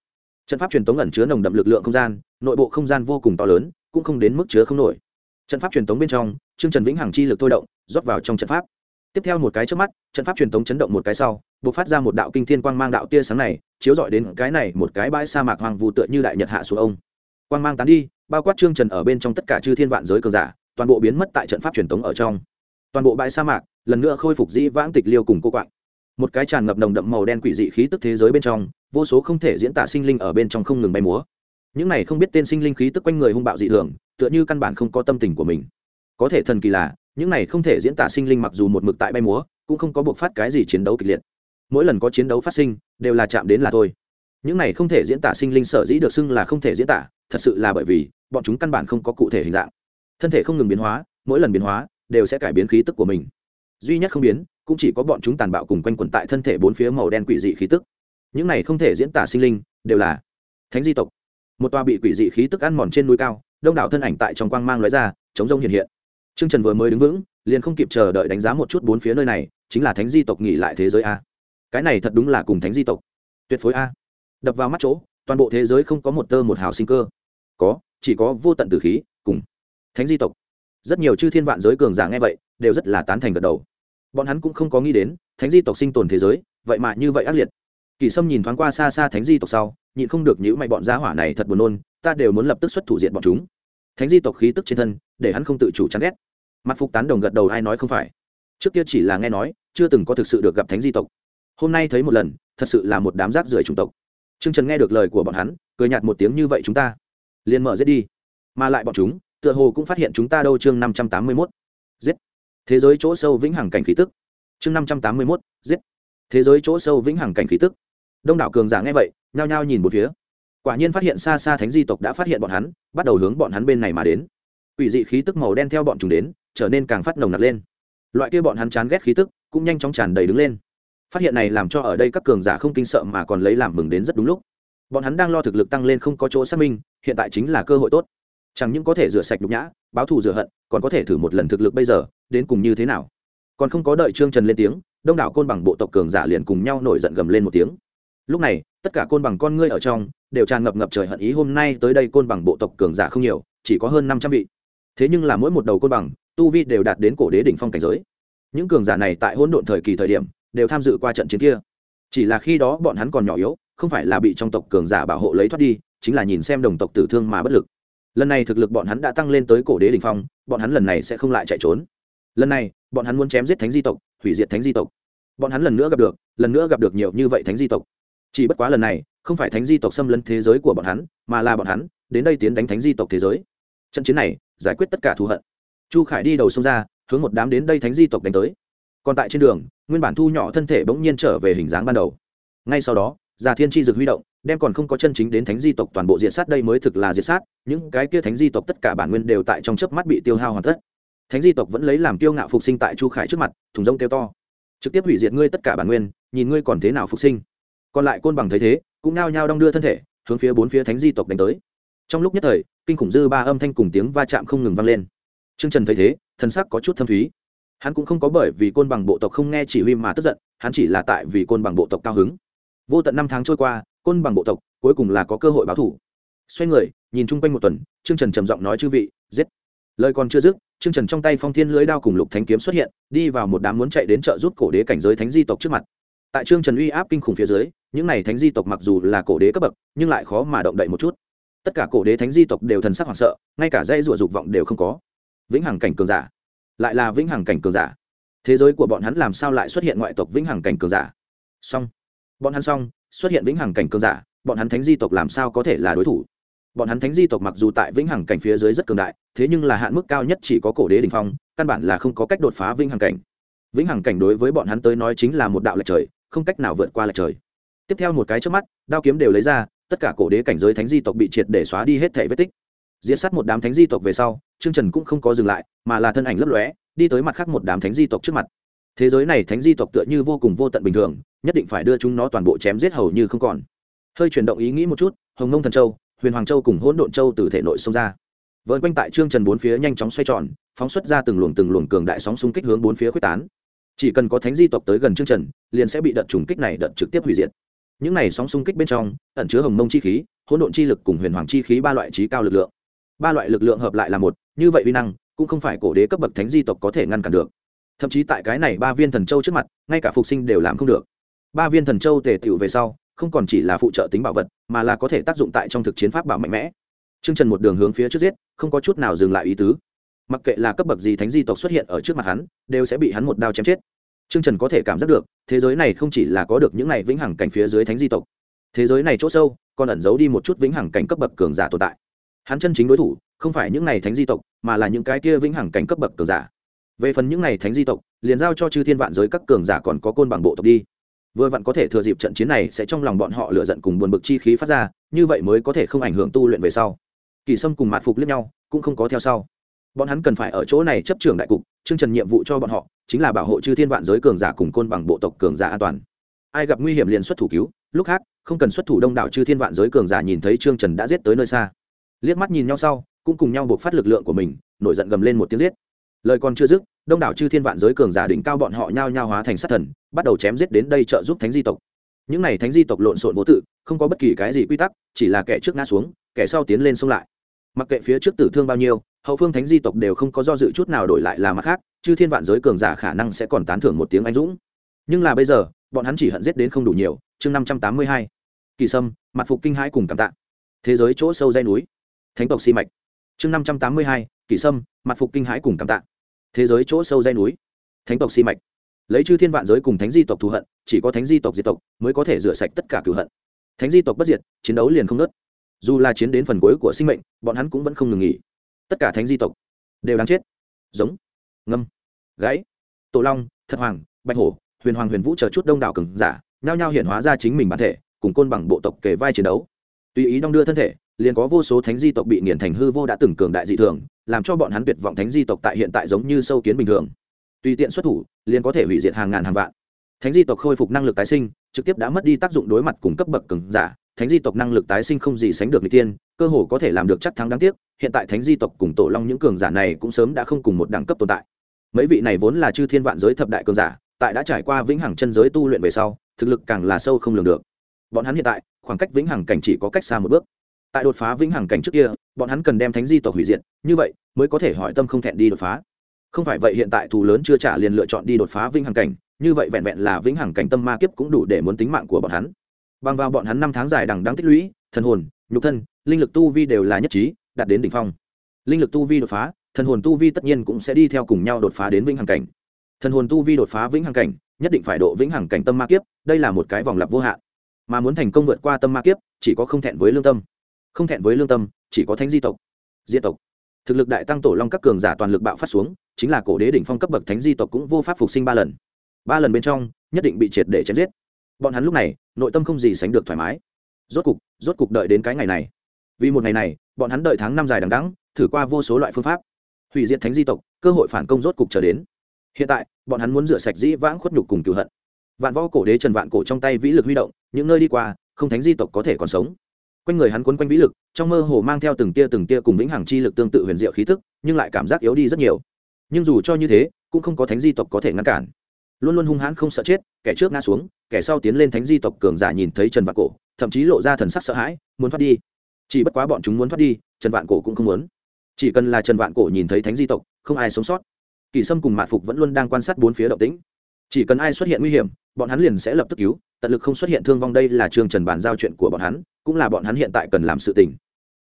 A: Trận pháp truyền thống ẩn chứa nồng đậm lực lượng không gian, nội bộ không gian vô cùng to lớn, cũng không đến mức chứa không nổi. Trận pháp truyền thống bên trong, trương trần vĩnh hằng chi lực thôi động, rót vào trong trận pháp. Tiếp theo một cái trước mắt, trận pháp truyền thống chấn động một cái sau b ộ c phát ra một đạo kinh thiên quang mang đạo tia sáng này, chiếu dọi đến cái này một cái bãi sa mạc hoàng vụ tựa như đại nhật hạ xuống ông. Quang mang tán đi, bao quát trương trần ở bên trong tất cả chư thiên vạn giới cường giả, toàn bộ biến mất tại trận pháp truyền thống ở trong toàn bộ bãi sa mạc, lần nữa khôi phục dĩ vãng tịch liêu cùng cô quạng. Một cái tràn ngập nồng đậm màu đen quỷ dị khí tức thế giới bên trong, vô số không thể diễn tả sinh linh ở bên trong không ngừng bay múa. Những này không biết tên sinh linh khí tức quanh người hung bạo dị thường, tựa như căn bản không có tâm tình của mình. Có thể thần kỳ là, những này không thể diễn tả sinh linh mặc dù một mực tại bay múa, cũng không có buộc phát cái gì chiến đấu kịch liệt. Mỗi lần có chiến đấu phát sinh, đều là chạm đến là thôi. Những này không thể diễn tả sinh linh sở dĩ được xưng là không thể diễn tả, thật sự là bởi vì, bọn chúng căn bản không có cụ thể hình dạng. Thân thể không ngừng biến hóa, mỗi lần biến hóa đều sẽ cải biến khí tức của mình duy nhất không biến cũng chỉ có bọn chúng tàn bạo cùng quanh quẩn tại thân thể bốn phía màu đen quỷ dị khí tức những này không thể diễn tả sinh linh đều là thánh di tộc một tòa bị quỷ dị khí tức ăn mòn trên núi cao đông đảo thân ảnh tại trong quang mang lóe ra chống rông hiện hiện Trương Trần vừa mới đứng vững, liền không kịp chờ đợi đánh giá một chút bốn phía nơi này, chính là Thánh Di tộc nghỉ lại thế giới a. Cái này thật đúng là cùng Thánh Di tộc. Tuyệt phối a. Đập vào mắt chỗ, toàn bộ thế giới không có một tơ một hào sinh cơ. Có, chỉ có vô tận tử khí cùng thánh di tộc rất nhiều chư thiên vạn giới cường giả nghe vậy, đều rất là tán thành gật đầu. Bọn hắn cũng không có nghĩ đến, thánh di tộc sinh tồn thế giới, vậy mà như vậy ác liệt. Kỳ sâm nhìn thoáng qua xa xa thánh di tộc sau, nhịn không được những mày, bọn gia hỏa này thật buồn nôn, ta đều muốn lập tức xuất thủ diện bọn chúng. Thánh di tộc khí tức trên thân, để hắn không tự chủ chán ghét. Mặt phục tán đồng gật đầu, ai nói không phải? Trước kia chỉ là nghe nói, chưa từng có thực sự được gặp thánh di tộc. Hôm nay thấy một lần, thật sự là một đám rác rưởi chủng tộc. T r ư ơ n g trần nghe được lời của bọn hắn, cười nhạt một tiếng, như vậy chúng ta liền mở giết đi, mà lại bọn chúng tựa hồ cũng phát hiện chúng ta đâu chương năm trăm tám mươi mốt. Giết. Thế giới chỗ sâu vĩnh hằng cảnh khí tức. Chương năm trăm tám mươi mốt, giết. Thế giới chỗ sâu vĩnh hằng cảnh khí tức. Đông đảo cường giả nghe vậy, nhao nhao nhìn một phía. Quả nhiên phát hiện xa xa thánh di tộc đã phát hiện bọn hắn, bắt đầu hướng bọn hắn bên này mà đến. Ủy dị khí tức màu đen theo bọn chúng đến, trở nên càng phát nồng nặc lên. Loại kia bọn hắn chán ghét khí tức cũng nhanh chóng tràn đầy đứng lên. Phát hiện này làm cho ở đây các cường giả không kinh sợ mà còn lấy làm mừng đến rất đúng lúc. Bọn hắn đang lo thực lực tăng lên không có chỗ xác minh, hiện tại chính là cơ hội tốt chẳng những có thể rửa sạch nhục nhã, báo thù rửa hận, còn có thể thử một lần thực lực bây giờ, đến cùng như thế nào? Còn không có đợi trương trần lên tiếng, đông đảo côn bằng bộ tộc cường giả liền cùng nhau nổi giận gầm lên một tiếng. Lúc này, tất cả côn bằng con ngươi ở trong, đều tràn ngập ngập trời hận ý hôm nay tới đây côn bằng bộ tộc cường giả không nhiều, chỉ có hơn năm trăm vị. Thế nhưng là mỗi một đầu côn bằng, tu vi đều đạt đến cổ đế đỉnh phong cảnh giới. Những cường giả này tại hỗn độn thời kỳ thời điểm, đều tham dự qua trận chiến kia. Chỉ là khi đó bọn hắn còn nhỏ yếu, không phải là bị trong tộc cường giả bảo hộ lấy thoát đi, chính là nhìn xem đồng tộc tử thương mà bất lực lần này thực lực bọn hắn đã tăng lên tới cổ đế đình phong, bọn hắn lần này sẽ không lại chạy trốn. Lần này, bọn hắn muốn chém giết thánh di tộc, hủy diệt thánh di tộc. Bọn hắn lần nữa gặp được, lần nữa gặp được nhiều như vậy thánh di tộc. Chỉ bất quá lần này, không phải thánh di tộc xâm lấn thế giới của bọn hắn, mà là bọn hắn, đến đây tiến đánh thánh di tộc thế giới. Trận chiến này, giải quyết tất cả thù hận. Chu khải đi đầu sông ra, hướng một đám đến đây thánh di tộc đánh tới. Còn tại trên đường, nguyên bản thu nhỏ thân thể bỗng nhiên trở về hình dáng ban đầu. Ngay sau đó già thiên tri dực huy động, đem còn không có chân chính đến thánh di tộc toàn bộ diệt sát đây mới thực là diệt sát, những cái kia thánh di tộc tất cả bản nguyên đều tại trong chớp mắt bị tiêu hao hoàn tất. Thánh di tộc vẫn lấy làm kiêu ngạo phục sinh tại chu khải trước mặt, thùng rông kêu to. Trực tiếp hủy diệt ngươi tất cả bản nguyên, nhìn ngươi còn thế nào phục sinh. Còn lại côn bằng thấy thế, cũng nao nhao đong đưa thân thể, hướng phía bốn phía thánh di tộc đánh tới. Trong lúc nhất thời, kinh khủng dư ba âm thanh cùng tiếng va chạm không ngừng vang lên. T r ư ơ n g trần thấy thế, thân sắc có chút thâm thúy. Hắn cũng không có bởi vì côn bằng bộ tộc không nghe chỉ huy mà tức giận, hắn chỉ là tại vì côn bằng bộ tộc cao hứng vô tận năm tháng trôi qua, côn bằng bộ tộc cuối cùng là có cơ hội báo thủ. Xoay người, nhìn chung quanh một tuần, trương trần trầm giọng nói chư vị, giết. Lời còn chưa dứt, trương trần trong tay phong thiên lưới đao cùng lục thánh kiếm xuất hiện, đi vào một đám muốn chạy đến chợ rút cổ đế cảnh giới thánh di tộc trước mặt. Tại trương trần uy áp kinh khủng phía dưới, những này thánh di tộc mặc dù là cổ đế cấp bậc, nhưng lại khó mà động đậy một chút. Tất cả cổ đế thánh di tộc đều thần sắc hoảng sợ, ngay cả dây rụa dục vọng đều không có. Vĩnh hằng cảnh cường giả. Lại là vĩnh hằng cảnh cường giả. Thế giới của bọn hắn làm sao lại xuất hiện ngoại tộc vĩnh hằng cảnh cường giả? Song bọn hắn song xuất hiện vĩnh hằng cảnh cường giả, bọn hắn thánh di tộc làm sao có thể là đối thủ? Bọn hắn thánh di tộc mặc dù tại vĩnh hằng cảnh phía dưới rất cường đại, thế nhưng là hạn mức cao nhất chỉ có cổ đế đình phong, căn bản là không có cách đột phá vĩnh hằng cảnh. Vĩnh hằng cảnh đối với bọn hắn tới nói chính là một đạo lệch trời, không cách nào vượt qua lệch trời. Tiếp theo một cái trước mắt, đao kiếm đều lấy ra, tất cả cổ đế cảnh giới thánh di tộc bị triệt để xóa đi hết thể vết tích. Diễn sát một đám thánh di tộc về sau, trương trần cũng không có dừng lại, mà là thân ảnh lấp lóe, đi tới mặt khác một đám thánh di tộc trước mặt. Thế giới này thánh di tộc tựa như vô cùng vô tận bình thường nhất định phải đưa chúng nó toàn bộ chém giết hầu như không còn. Hơi chuyển động ý nghĩ một chút, hồng nông thần châu, huyền hoàng châu cùng hỗn độn châu từ thể nội xông ra. Vợn quanh tại trương trần bốn phía nhanh chóng xoay tròn, phóng xuất ra từng luồng từng luồng cường đại sóng xung kích hướng bốn phía quyết tán. Chỉ cần có thánh di tộc tới gần trương trần, liền sẽ bị đợt trùng kích này đợt trực tiếp hủy diệt. Những này sóng xung kích bên trong, ẩn chứa hồng mông chi khí, hỗn độn chi lực cùng huyền hoàng chi khí ba loại trí cao lực lượng. Ba loại lực lượng hợp lại là một, như vậy uy năng, cũng không phải cổ đế cấp bậc thánh di tộc có thể ngăn cản được. Thậm chí tại cái này ba viên thần châu trước mặt, ngay cả phục sinh đều làm không được ba viên thần châu tề tựu về sau không còn chỉ là phụ trợ tính bảo vật mà là có thể tác dụng tại trong thực chiến pháp bảo mạnh mẽ t r ư ơ n g trần một đường hướng phía trước giết không có chút nào dừng lại ý tứ mặc kệ là cấp bậc gì thánh di tộc xuất hiện ở trước mặt hắn đều sẽ bị hắn một đao chém chết Trương Trần có thể cảm giác được, thế giới này không chỉ là có được những này vĩnh hằng cảnh phía dưới thánh di tộc. Thế giới này chỗ sâu, còn ẩn giấu đi một chút vĩnh hằng cảnh cấp bậc cường giả tồn tại. Hắn chân chính đối thủ, không phải những này thánh di tộc, mà là những cái kia vĩnh hằng cảnh cấp bậc cường giả. Về phần những này thánh di tộc, liền giao cho chư thiên vạn giới các cường giả còn có côn bằng bộ tộc đi. Vừa vặn có thể thừa dịp trận chiến này sẽ trong lòng bọn họ lựa giận cùng buồn bực chi khí phát ra, như vậy mới có thể không ảnh hưởng tu luyện về sau. Kỳ Sâm cùng Mạt Phục liếc nhau, cũng không có theo sau. Bọn hắn cần phải ở chỗ này chấp trưởng đại cục, chương trần nhiệm vụ cho bọn họ chính là bảo hộ chư thiên vạn giới cường giả cùng côn bằng bộ tộc cường giả an toàn ai gặp nguy hiểm liền xuất thủ cứu lúc khác không cần xuất thủ đông đảo chư thiên vạn giới cường giả nhìn thấy trương trần đã giết tới nơi xa liếc mắt nhìn nhau sau cũng cùng nhau buộc phát lực lượng của mình nổi giận gầm lên một tiếng giết lời còn chưa dứt, đông đảo chư thiên vạn giới cường giả đỉnh cao bọn họ nhao nhao hóa thành sát thần, bắt đầu chém giết đến đây trợ giúp thánh di tộc. Những này thánh di tộc lộn xộn vô tự, không có bất kỳ cái gì quy tắc, chỉ là kẻ trước ngã xuống, kẻ sau tiến lên xông lại. Mặc kệ phía trước tử thương bao nhiêu, hậu phương thánh di tộc đều không có do dự chút nào đổi lại là mặt khác, chư thiên vạn giới cường giả khả năng sẽ còn tán thưởng một tiếng anh dũng. Nhưng là bây giờ, bọn hắn chỉ hận giết đến không đủ nhiều, chương năm trăm tám mươi hai. Kỳ sâm, mặt phục kinh hãi cùng cảm tạ. Thế giới chỗ sâu dây núi. Thánh tộc si mạch. Chương năm trăm tám mươi hai, kỳ sâm, mặt phục kinh hãi cùng cảm tạ thế giới chỗ sâu dây núi. Thánh tộc si mạch. Lấy chư thiên vạn giới cùng thánh di tộc thù hận, chỉ có thánh di tộc diệt tộc mới có thể rửa sạch tất cả cửu hận. Thánh di tộc bất diệt, chiến đấu liền không nớt dù là chiến đến phần cuối của sinh mệnh, bọn hắn cũng vẫn không ngừng nghỉ. Tất cả thánh di tộc đều đáng chết. Giống, ngâm, gãy, tổ long thật hoàng, bạch hổ, huyền hoàng huyền vũ chờ chút đông đảo cường giả, nhao nhao hiện hóa ra chính mình bản thể, cùng côn bằng bộ tộc kề vai chiến đấu. Tùy ý đong đưa thân thể liền có vô số thánh di tộc bị nghiền thành hư vô đã từng cường đại dị thường, làm cho bọn hắn tuyệt vọng thánh di tộc tại hiện tại giống như sâu kiến bình thường. Tùy tiện xuất thủ, liền có thể hủy diệt hàng ngàn hàng vạn. Thánh di tộc khôi phục năng lực tái sinh, trực tiếp đã mất đi tác dụng đối mặt cùng cấp bậc cường giả. Thánh di tộc năng lực tái sinh không gì sánh được người tiên cơ hồ có thể làm được chắc thắng đáng tiếc. Hiện tại thánh di tộc cùng tổ long những cường giả này cũng sớm đã không cùng một đẳng cấp tồn tại. Mấy vị này vốn là chư thiên vạn giới thập đại cường giả, tại đã trải qua vĩnh hằng chân giới tu luyện về sau, thực lực càng là sâu không lường được. Bọn hắn hiện tại, khoảng cách vĩnh hằng cảnh chỉ có cách xa một bước tại đột phá vĩnh hằng cảnh trước kia, bọn hắn cần đem thánh di tộc hủy diệt, như vậy mới có thể hỏi tâm không thẹn đi đột phá. Không phải vậy hiện tại thù lớn chưa trả liền lựa chọn đi đột phá vĩnh hằng cảnh, như vậy vẹn vẹn là vĩnh hằng cảnh tâm ma kiếp cũng đủ để muốn tính mạng của bọn hắn. Bằng vào bọn hắn năm tháng dài đằng đáng tích lũy, thần hồn, nhục thân, linh lực tu vi đều là nhất trí, đạt đến đỉnh phong. Linh lực tu vi đột phá, thần hồn tu vi tất nhiên cũng sẽ đi theo cùng nhau đột phá đến vĩnh hằng cảnh. Thần hồn tu vi đột phá vĩnh hằng cảnh, nhất định phải độ vĩnh hằng cảnh tâm ma kiếp, đây là một cái vòng lặp vô hạn. Mà muốn thành công vượt qua tâm ma kiếp, chỉ có không thẹn với lương tâm không thẹn với lương tâm, chỉ có thánh di tộc diệt tộc. Thực lực đại tăng tổ long các cường giả toàn lực bạo phát xuống, chính là cổ đế đỉnh phong cấp bậc thánh di tộc cũng vô pháp phục sinh ba lần. Ba lần bên trong, nhất định bị triệt để chém giết. Bọn hắn lúc này, nội tâm không gì sánh được thoải mái. Rốt cục rốt cục đợi đến cái ngày này. Vì một ngày này, bọn hắn đợi tháng năm dài đằng đẵng, thử qua vô số loại phương pháp. Hủy diệt thánh di tộc, cơ hội phản công rốt cục trở đến. Hiện tại, bọn hắn muốn rửa sạch dĩ vãng khuất nhục cùng cựu hận. Vạn võ cổ đế trần vạn cổ trong tay vĩ lực huy động, những nơi đi qua, không thánh di tộc có thể còn sống quanh người hắn quấn quanh vĩ lực, trong mơ hồ mang theo từng tia từng tia cùng vĩnh hằng chi lực tương tự huyền diệu khí thức nhưng lại cảm giác yếu đi rất nhiều. Nhưng dù cho như thế, cũng không có thánh di tộc có thể ngăn cản. Luôn luôn hung hãn không sợ chết, kẻ trước ngã xuống, kẻ sau tiến lên thánh di tộc cường giả nhìn thấy trần vạn cổ, thậm chí lộ ra thần sắc sợ hãi, muốn thoát đi. Chỉ bất quá bọn chúng muốn thoát đi, trần vạn cổ cũng không muốn. Chỉ cần là trần vạn cổ nhìn thấy thánh di tộc, không ai sống sót. Kỳ sâm cùng mạn phục vẫn luôn đang quan sát bốn phía động tĩnh. Chỉ cần ai xuất hiện nguy hiểm bọn hắn liền sẽ lập tức cứu, tận lực không xuất hiện thương vong. Đây là trương trần bàn giao chuyện của bọn hắn, cũng là bọn hắn hiện tại cần làm sự tình.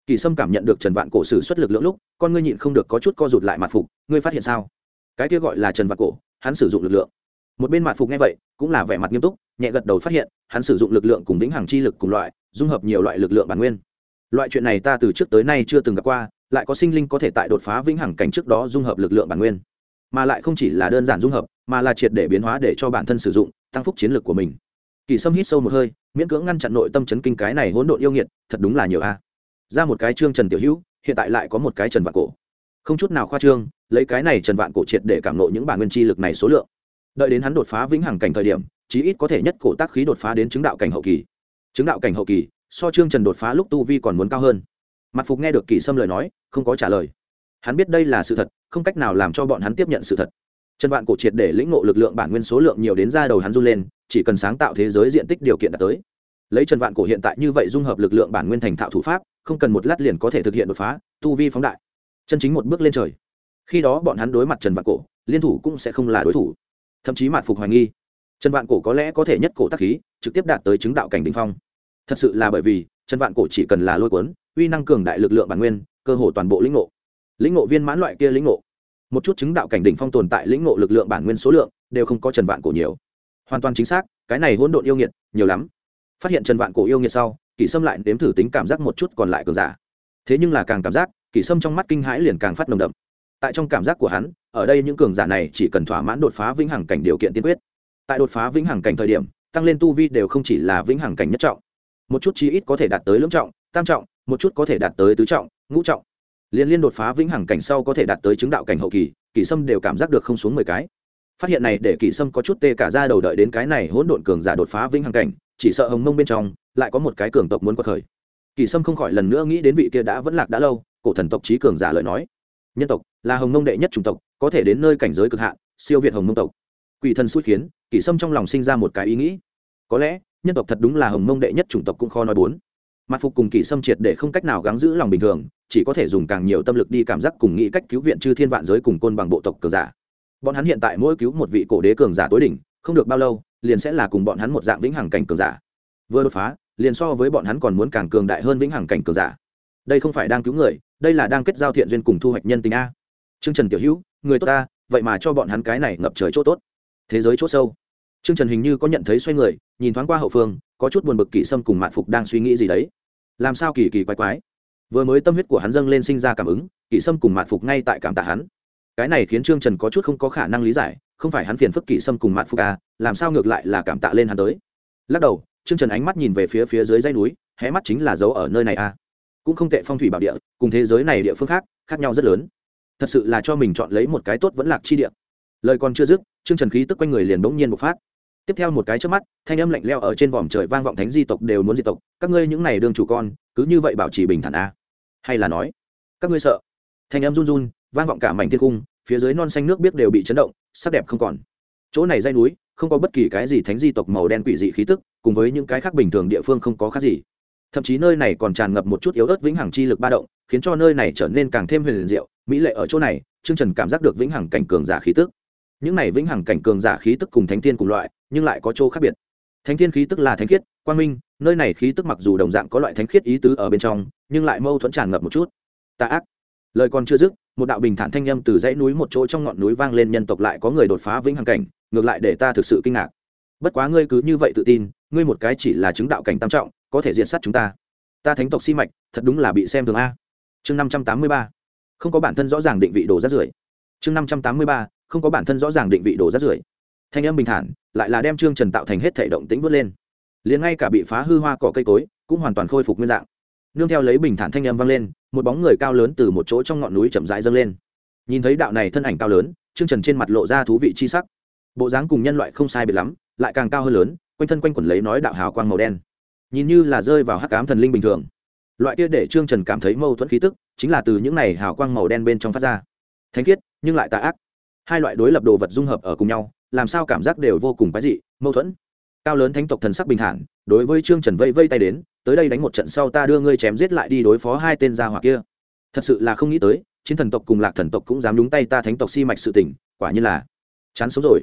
A: Kỳ sâm cảm nhận được trần vạn cổ sử xuất lực lượng lúc, con ngươi nhịn không được có chút co rụt lại mặt phục, ngươi phát hiện sao? Cái kia gọi là trần vạn cổ, hắn sử dụng lực lượng. Một bên mặt phục nghe vậy, cũng là vẻ mặt nghiêm túc, nhẹ gật đầu phát hiện, hắn sử dụng lực lượng cùng vĩnh hằng chi lực cùng loại, dung hợp nhiều loại lực lượng bản nguyên. Loại chuyện này ta từ trước tới nay chưa từng gặp qua, lại có sinh linh có thể tại đột phá vĩnh hằng cảnh trước đó dung hợp lực lượng bản nguyên mà lại không chỉ là đơn giản dung hợp, mà là triệt để biến hóa để cho bản thân sử dụng, tăng phúc chiến lược của mình. Kỳ sâm hít sâu một hơi, miễn cưỡng ngăn chặn nội tâm chấn kinh cái này hỗn độn yêu nghiệt, thật đúng là nhiều a. Ra một cái trương trần tiểu hữu, hiện tại lại có một cái trần vạn cổ. Không chút nào khoa trương, lấy cái này trần vạn cổ triệt để cảm nộ những bản nguyên chi lực này số lượng. Đợi đến hắn đột phá vĩnh hằng cảnh thời điểm, chí ít có thể nhất cổ tác khí đột phá đến chứng đạo cảnh hậu kỳ. Chứng đạo cảnh hậu kỳ, so trương trần đột phá lúc tu vi còn muốn cao hơn. Mặt phục nghe được kỳ sâm lời nói, không có trả lời hắn biết đây là sự thật, không cách nào làm cho bọn hắn tiếp nhận sự thật. Trần vạn cổ triệt để lĩnh ngộ lực lượng bản nguyên số lượng nhiều đến ra đầu hắn run lên, chỉ cần sáng tạo thế giới diện tích điều kiện đạt tới. Lấy trần vạn cổ hiện tại như vậy dung hợp lực lượng bản nguyên thành thạo thủ pháp, không cần một lát liền có thể thực hiện đột phá, tu vi phóng đại. Chân chính một bước lên trời. Khi đó bọn hắn đối mặt trần vạn cổ, liên thủ cũng sẽ không là đối thủ. Thậm chí mạn phục hoài nghi. Trần vạn cổ có lẽ có thể nhất cổ tác khí, trực tiếp đạt tới chứng đạo cảnh đ ỉ n h phong. Thật sự là bởi vì, trần vạn cổ chỉ cần là lôi cuốn, uy năng cường đại lực lượng bản nguyên, cơ hồ toàn bộ lĩnh ngộ lĩnh ngộ viên mãn loại kia lĩnh ngộ. Một chút chứng đạo cảnh đỉnh phong tồn tại lĩnh ngộ lực lượng bản nguyên số lượng đều không có trần vạn cổ nhiều. Hoàn toàn chính xác, cái này hỗn độn yêu nghiệt, nhiều lắm. Phát hiện trần vạn cổ yêu nghiệt sau, kỷ sâm lại nếm thử tính cảm giác một chút còn lại cường giả. Thế nhưng là càng cảm giác, kỷ sâm trong mắt kinh hãi liền càng phát nồng đậm. Tại trong cảm giác của hắn, ở đây những cường giả này chỉ cần thỏa mãn đột phá vĩnh hằng cảnh điều kiện tiên quyết. Tại đột phá vĩnh hằng cảnh thời điểm, tăng lên tu vi đều không chỉ là vĩnh hằng cảnh nhất trọng. Một chút chí ít có thể đạt tới lưỡng trọng, tam trọng, một chút có thể đạt tới tứ trọng, ngũ trọng liên liên đột phá vĩnh hằng cảnh sau có thể đạt tới chứng đạo cảnh hậu kỳ kỳ sâm đều cảm giác được không xuống mười cái. Phát hiện này để kỳ sâm có chút tê cả ra đầu đợi đến cái này hỗn độn cường giả đột phá vĩnh hằng cảnh, chỉ sợ hồng mông bên trong lại có một cái cường tộc muốn quật khởi. Kỳ sâm không khỏi lần nữa nghĩ đến vị kia đã vẫn lạc đã lâu, cổ thần tộc trí cường giả lời nói. Nhân tộc là hồng mông đệ nhất chủng tộc, có thể đến nơi cảnh giới cực hạn, siêu việt hồng mông tộc. Quỷ thần xui khiến kỳ sâm trong lòng sinh ra một cái ý nghĩ. Có lẽ, nhân tộc thật đúng là hồng mông đệ nhất chủng tộc cũng khó nói bốn mặt phục cùng kỳ xâm triệt để không cách nào gắng giữ lòng bình thường, chỉ có thể dùng càng nhiều tâm lực đi cảm giác cùng nghĩ cách cứu viện chư thiên vạn giới cùng côn bằng bộ tộc cường giả. Bọn hắn hiện tại mỗi cứu một vị cổ đế cường giả tối đỉnh, không được bao lâu, liền sẽ là cùng bọn hắn một dạng vĩnh hằng cảnh cường giả. Vừa đột phá, liền so với bọn hắn còn muốn càng cường đại hơn vĩnh hằng cảnh cường giả. Đây không phải đang cứu người, đây là đang kết giao thiện duyên cùng thu hoạch nhân tình a. Trương trần tiểu hữu, người tốt ta, vậy mà cho bọn hắn cái này ngập trời chỗ tốt. Thế giới chỗ sâu trương trần hình như có nhận thấy xoay người, nhìn thoáng qua hậu phương, có chút buồn bực kỳ sâm cùng mạn phục đang suy nghĩ gì đấy. Làm sao kỳ kỳ quái quái? Vừa mới tâm huyết của hắn dâng lên sinh ra cảm ứng kỳ sâm cùng mạn phục ngay tại cảm tạ hắn. Cái này khiến trương trần có chút không có khả năng lý giải, không phải hắn phiền phức kỳ sâm cùng mạn phục à làm sao ngược lại là cảm tạ lên hắn tới. Lắc đầu, trương trần ánh mắt nhìn về phía phía dưới dãy núi, hé mắt chính là dấu ở nơi này à. Cũng không tệ phong thủy bảo địa, cùng thế giới này địa phương khác khác nhau rất lớn. Thật sự là cho mình chọn lấy một cái tốt vẫn lạc chi địa. Lời còn chưa dứt, trương trần khí tức quanh người liền bỗng nhiên bộc phát tiếp theo một cái trước mắt, thanh âm lạnh leo ở trên vòm trời vang vọng thánh di tộc đều muốn di tộc, các ngươi những này đương chủ con, cứ như vậy bảo trì bình thản a. hay là nói, các ngươi sợ? Thanh âm run run, vang vọng cả mảnh thiên cung, phía dưới non xanh nước biết đều bị chấn động, sắc đẹp không còn. Chỗ này dây núi, không có bất kỳ cái gì thánh di tộc màu đen quỷ dị khí tức, cùng với những cái khác bình thường địa phương không có khác gì. Thậm chí nơi này còn tràn ngập một chút yếu ớt vĩnh hằng chi lực ba động, khiến cho nơi này trở nên càng thêm huyền diệu, mỹ lệ ở chỗ này chương trần cảm giác được vĩnh hằng cảnh cường giả khí tức những này vĩnh hằng cảnh cường giả khí tức cùng thánh thiên cùng loại, nhưng lại có chỗ khác biệt. Thánh thiên khí tức là thánh khiết, quang minh, nơi này khí tức mặc dù đồng dạng có loại thánh khiết ý tứ ở bên trong, nhưng lại mâu thuẫn tràn ngập một chút. Tạ ác. Lời còn chưa dứt, một đạo bình thản thanh â m từ dãy núi một chỗ trong ngọn núi vang lên nhân tộc lại có người đột phá vĩnh hằng cảnh, ngược lại để ta thực sự kinh ngạc. Bất quá ngươi cứ như vậy tự tin, ngươi một cái chỉ là chứng đạo cảnh tam trọng, có thể diện sát chúng ta. Ta thánh tộc si mạch, thật đúng là bị xem thường a. Chương năm trăm tám mươi ba. Không có bản thân rõ ràng định vị đồ rát rưởi chương năm trăm tám mươi ba, không có bản thân rõ ràng định vị đồ rất rưởi. Thanh âm bình thản, lại là đem trương trần tạo thành hết thể động tĩnh vớt lên. Liền ngay cả bị phá hư hoa cỏ cây cối, cũng hoàn toàn khôi phục nguyên dạng. Nương theo lấy bình thản thanh âm vang lên, một bóng người cao lớn từ một chỗ trong ngọn núi chậm rãi dâng lên. Nhìn thấy đạo này thân ảnh cao lớn, Trương trần trên mặt lộ ra thú vị chi sắc. Bộ dáng cùng nhân loại không sai biệt lắm, lại càng cao hơn lớn, quanh thân quanh quẩn lấy nói đạo hào quang màu đen. Nhìn như là rơi vào hắc cám thần linh bình thường. Loại kia để trương trần cảm thấy mâu thuẫn khí tức, chính là từ những này hào quang màu đen bên trong phát ra thánh khiết, nhưng lại tà ác. Hai loại đối lập đồ vật dung hợp ở cùng nhau, làm sao cảm giác đều vô cùng quái dị, mâu thuẫn. Cao lớn thánh tộc thần sắc bình thản, đối với trương trần vây vây tay đến, tới đây đánh một trận sau ta đưa ngươi chém giết lại đi đối phó hai tên gia hỏa kia. Thật sự là không nghĩ tới, chiến thần tộc cùng lạc thần tộc cũng dám đúng tay ta thánh tộc si mạch sự tỉnh quả như là chán sống rồi.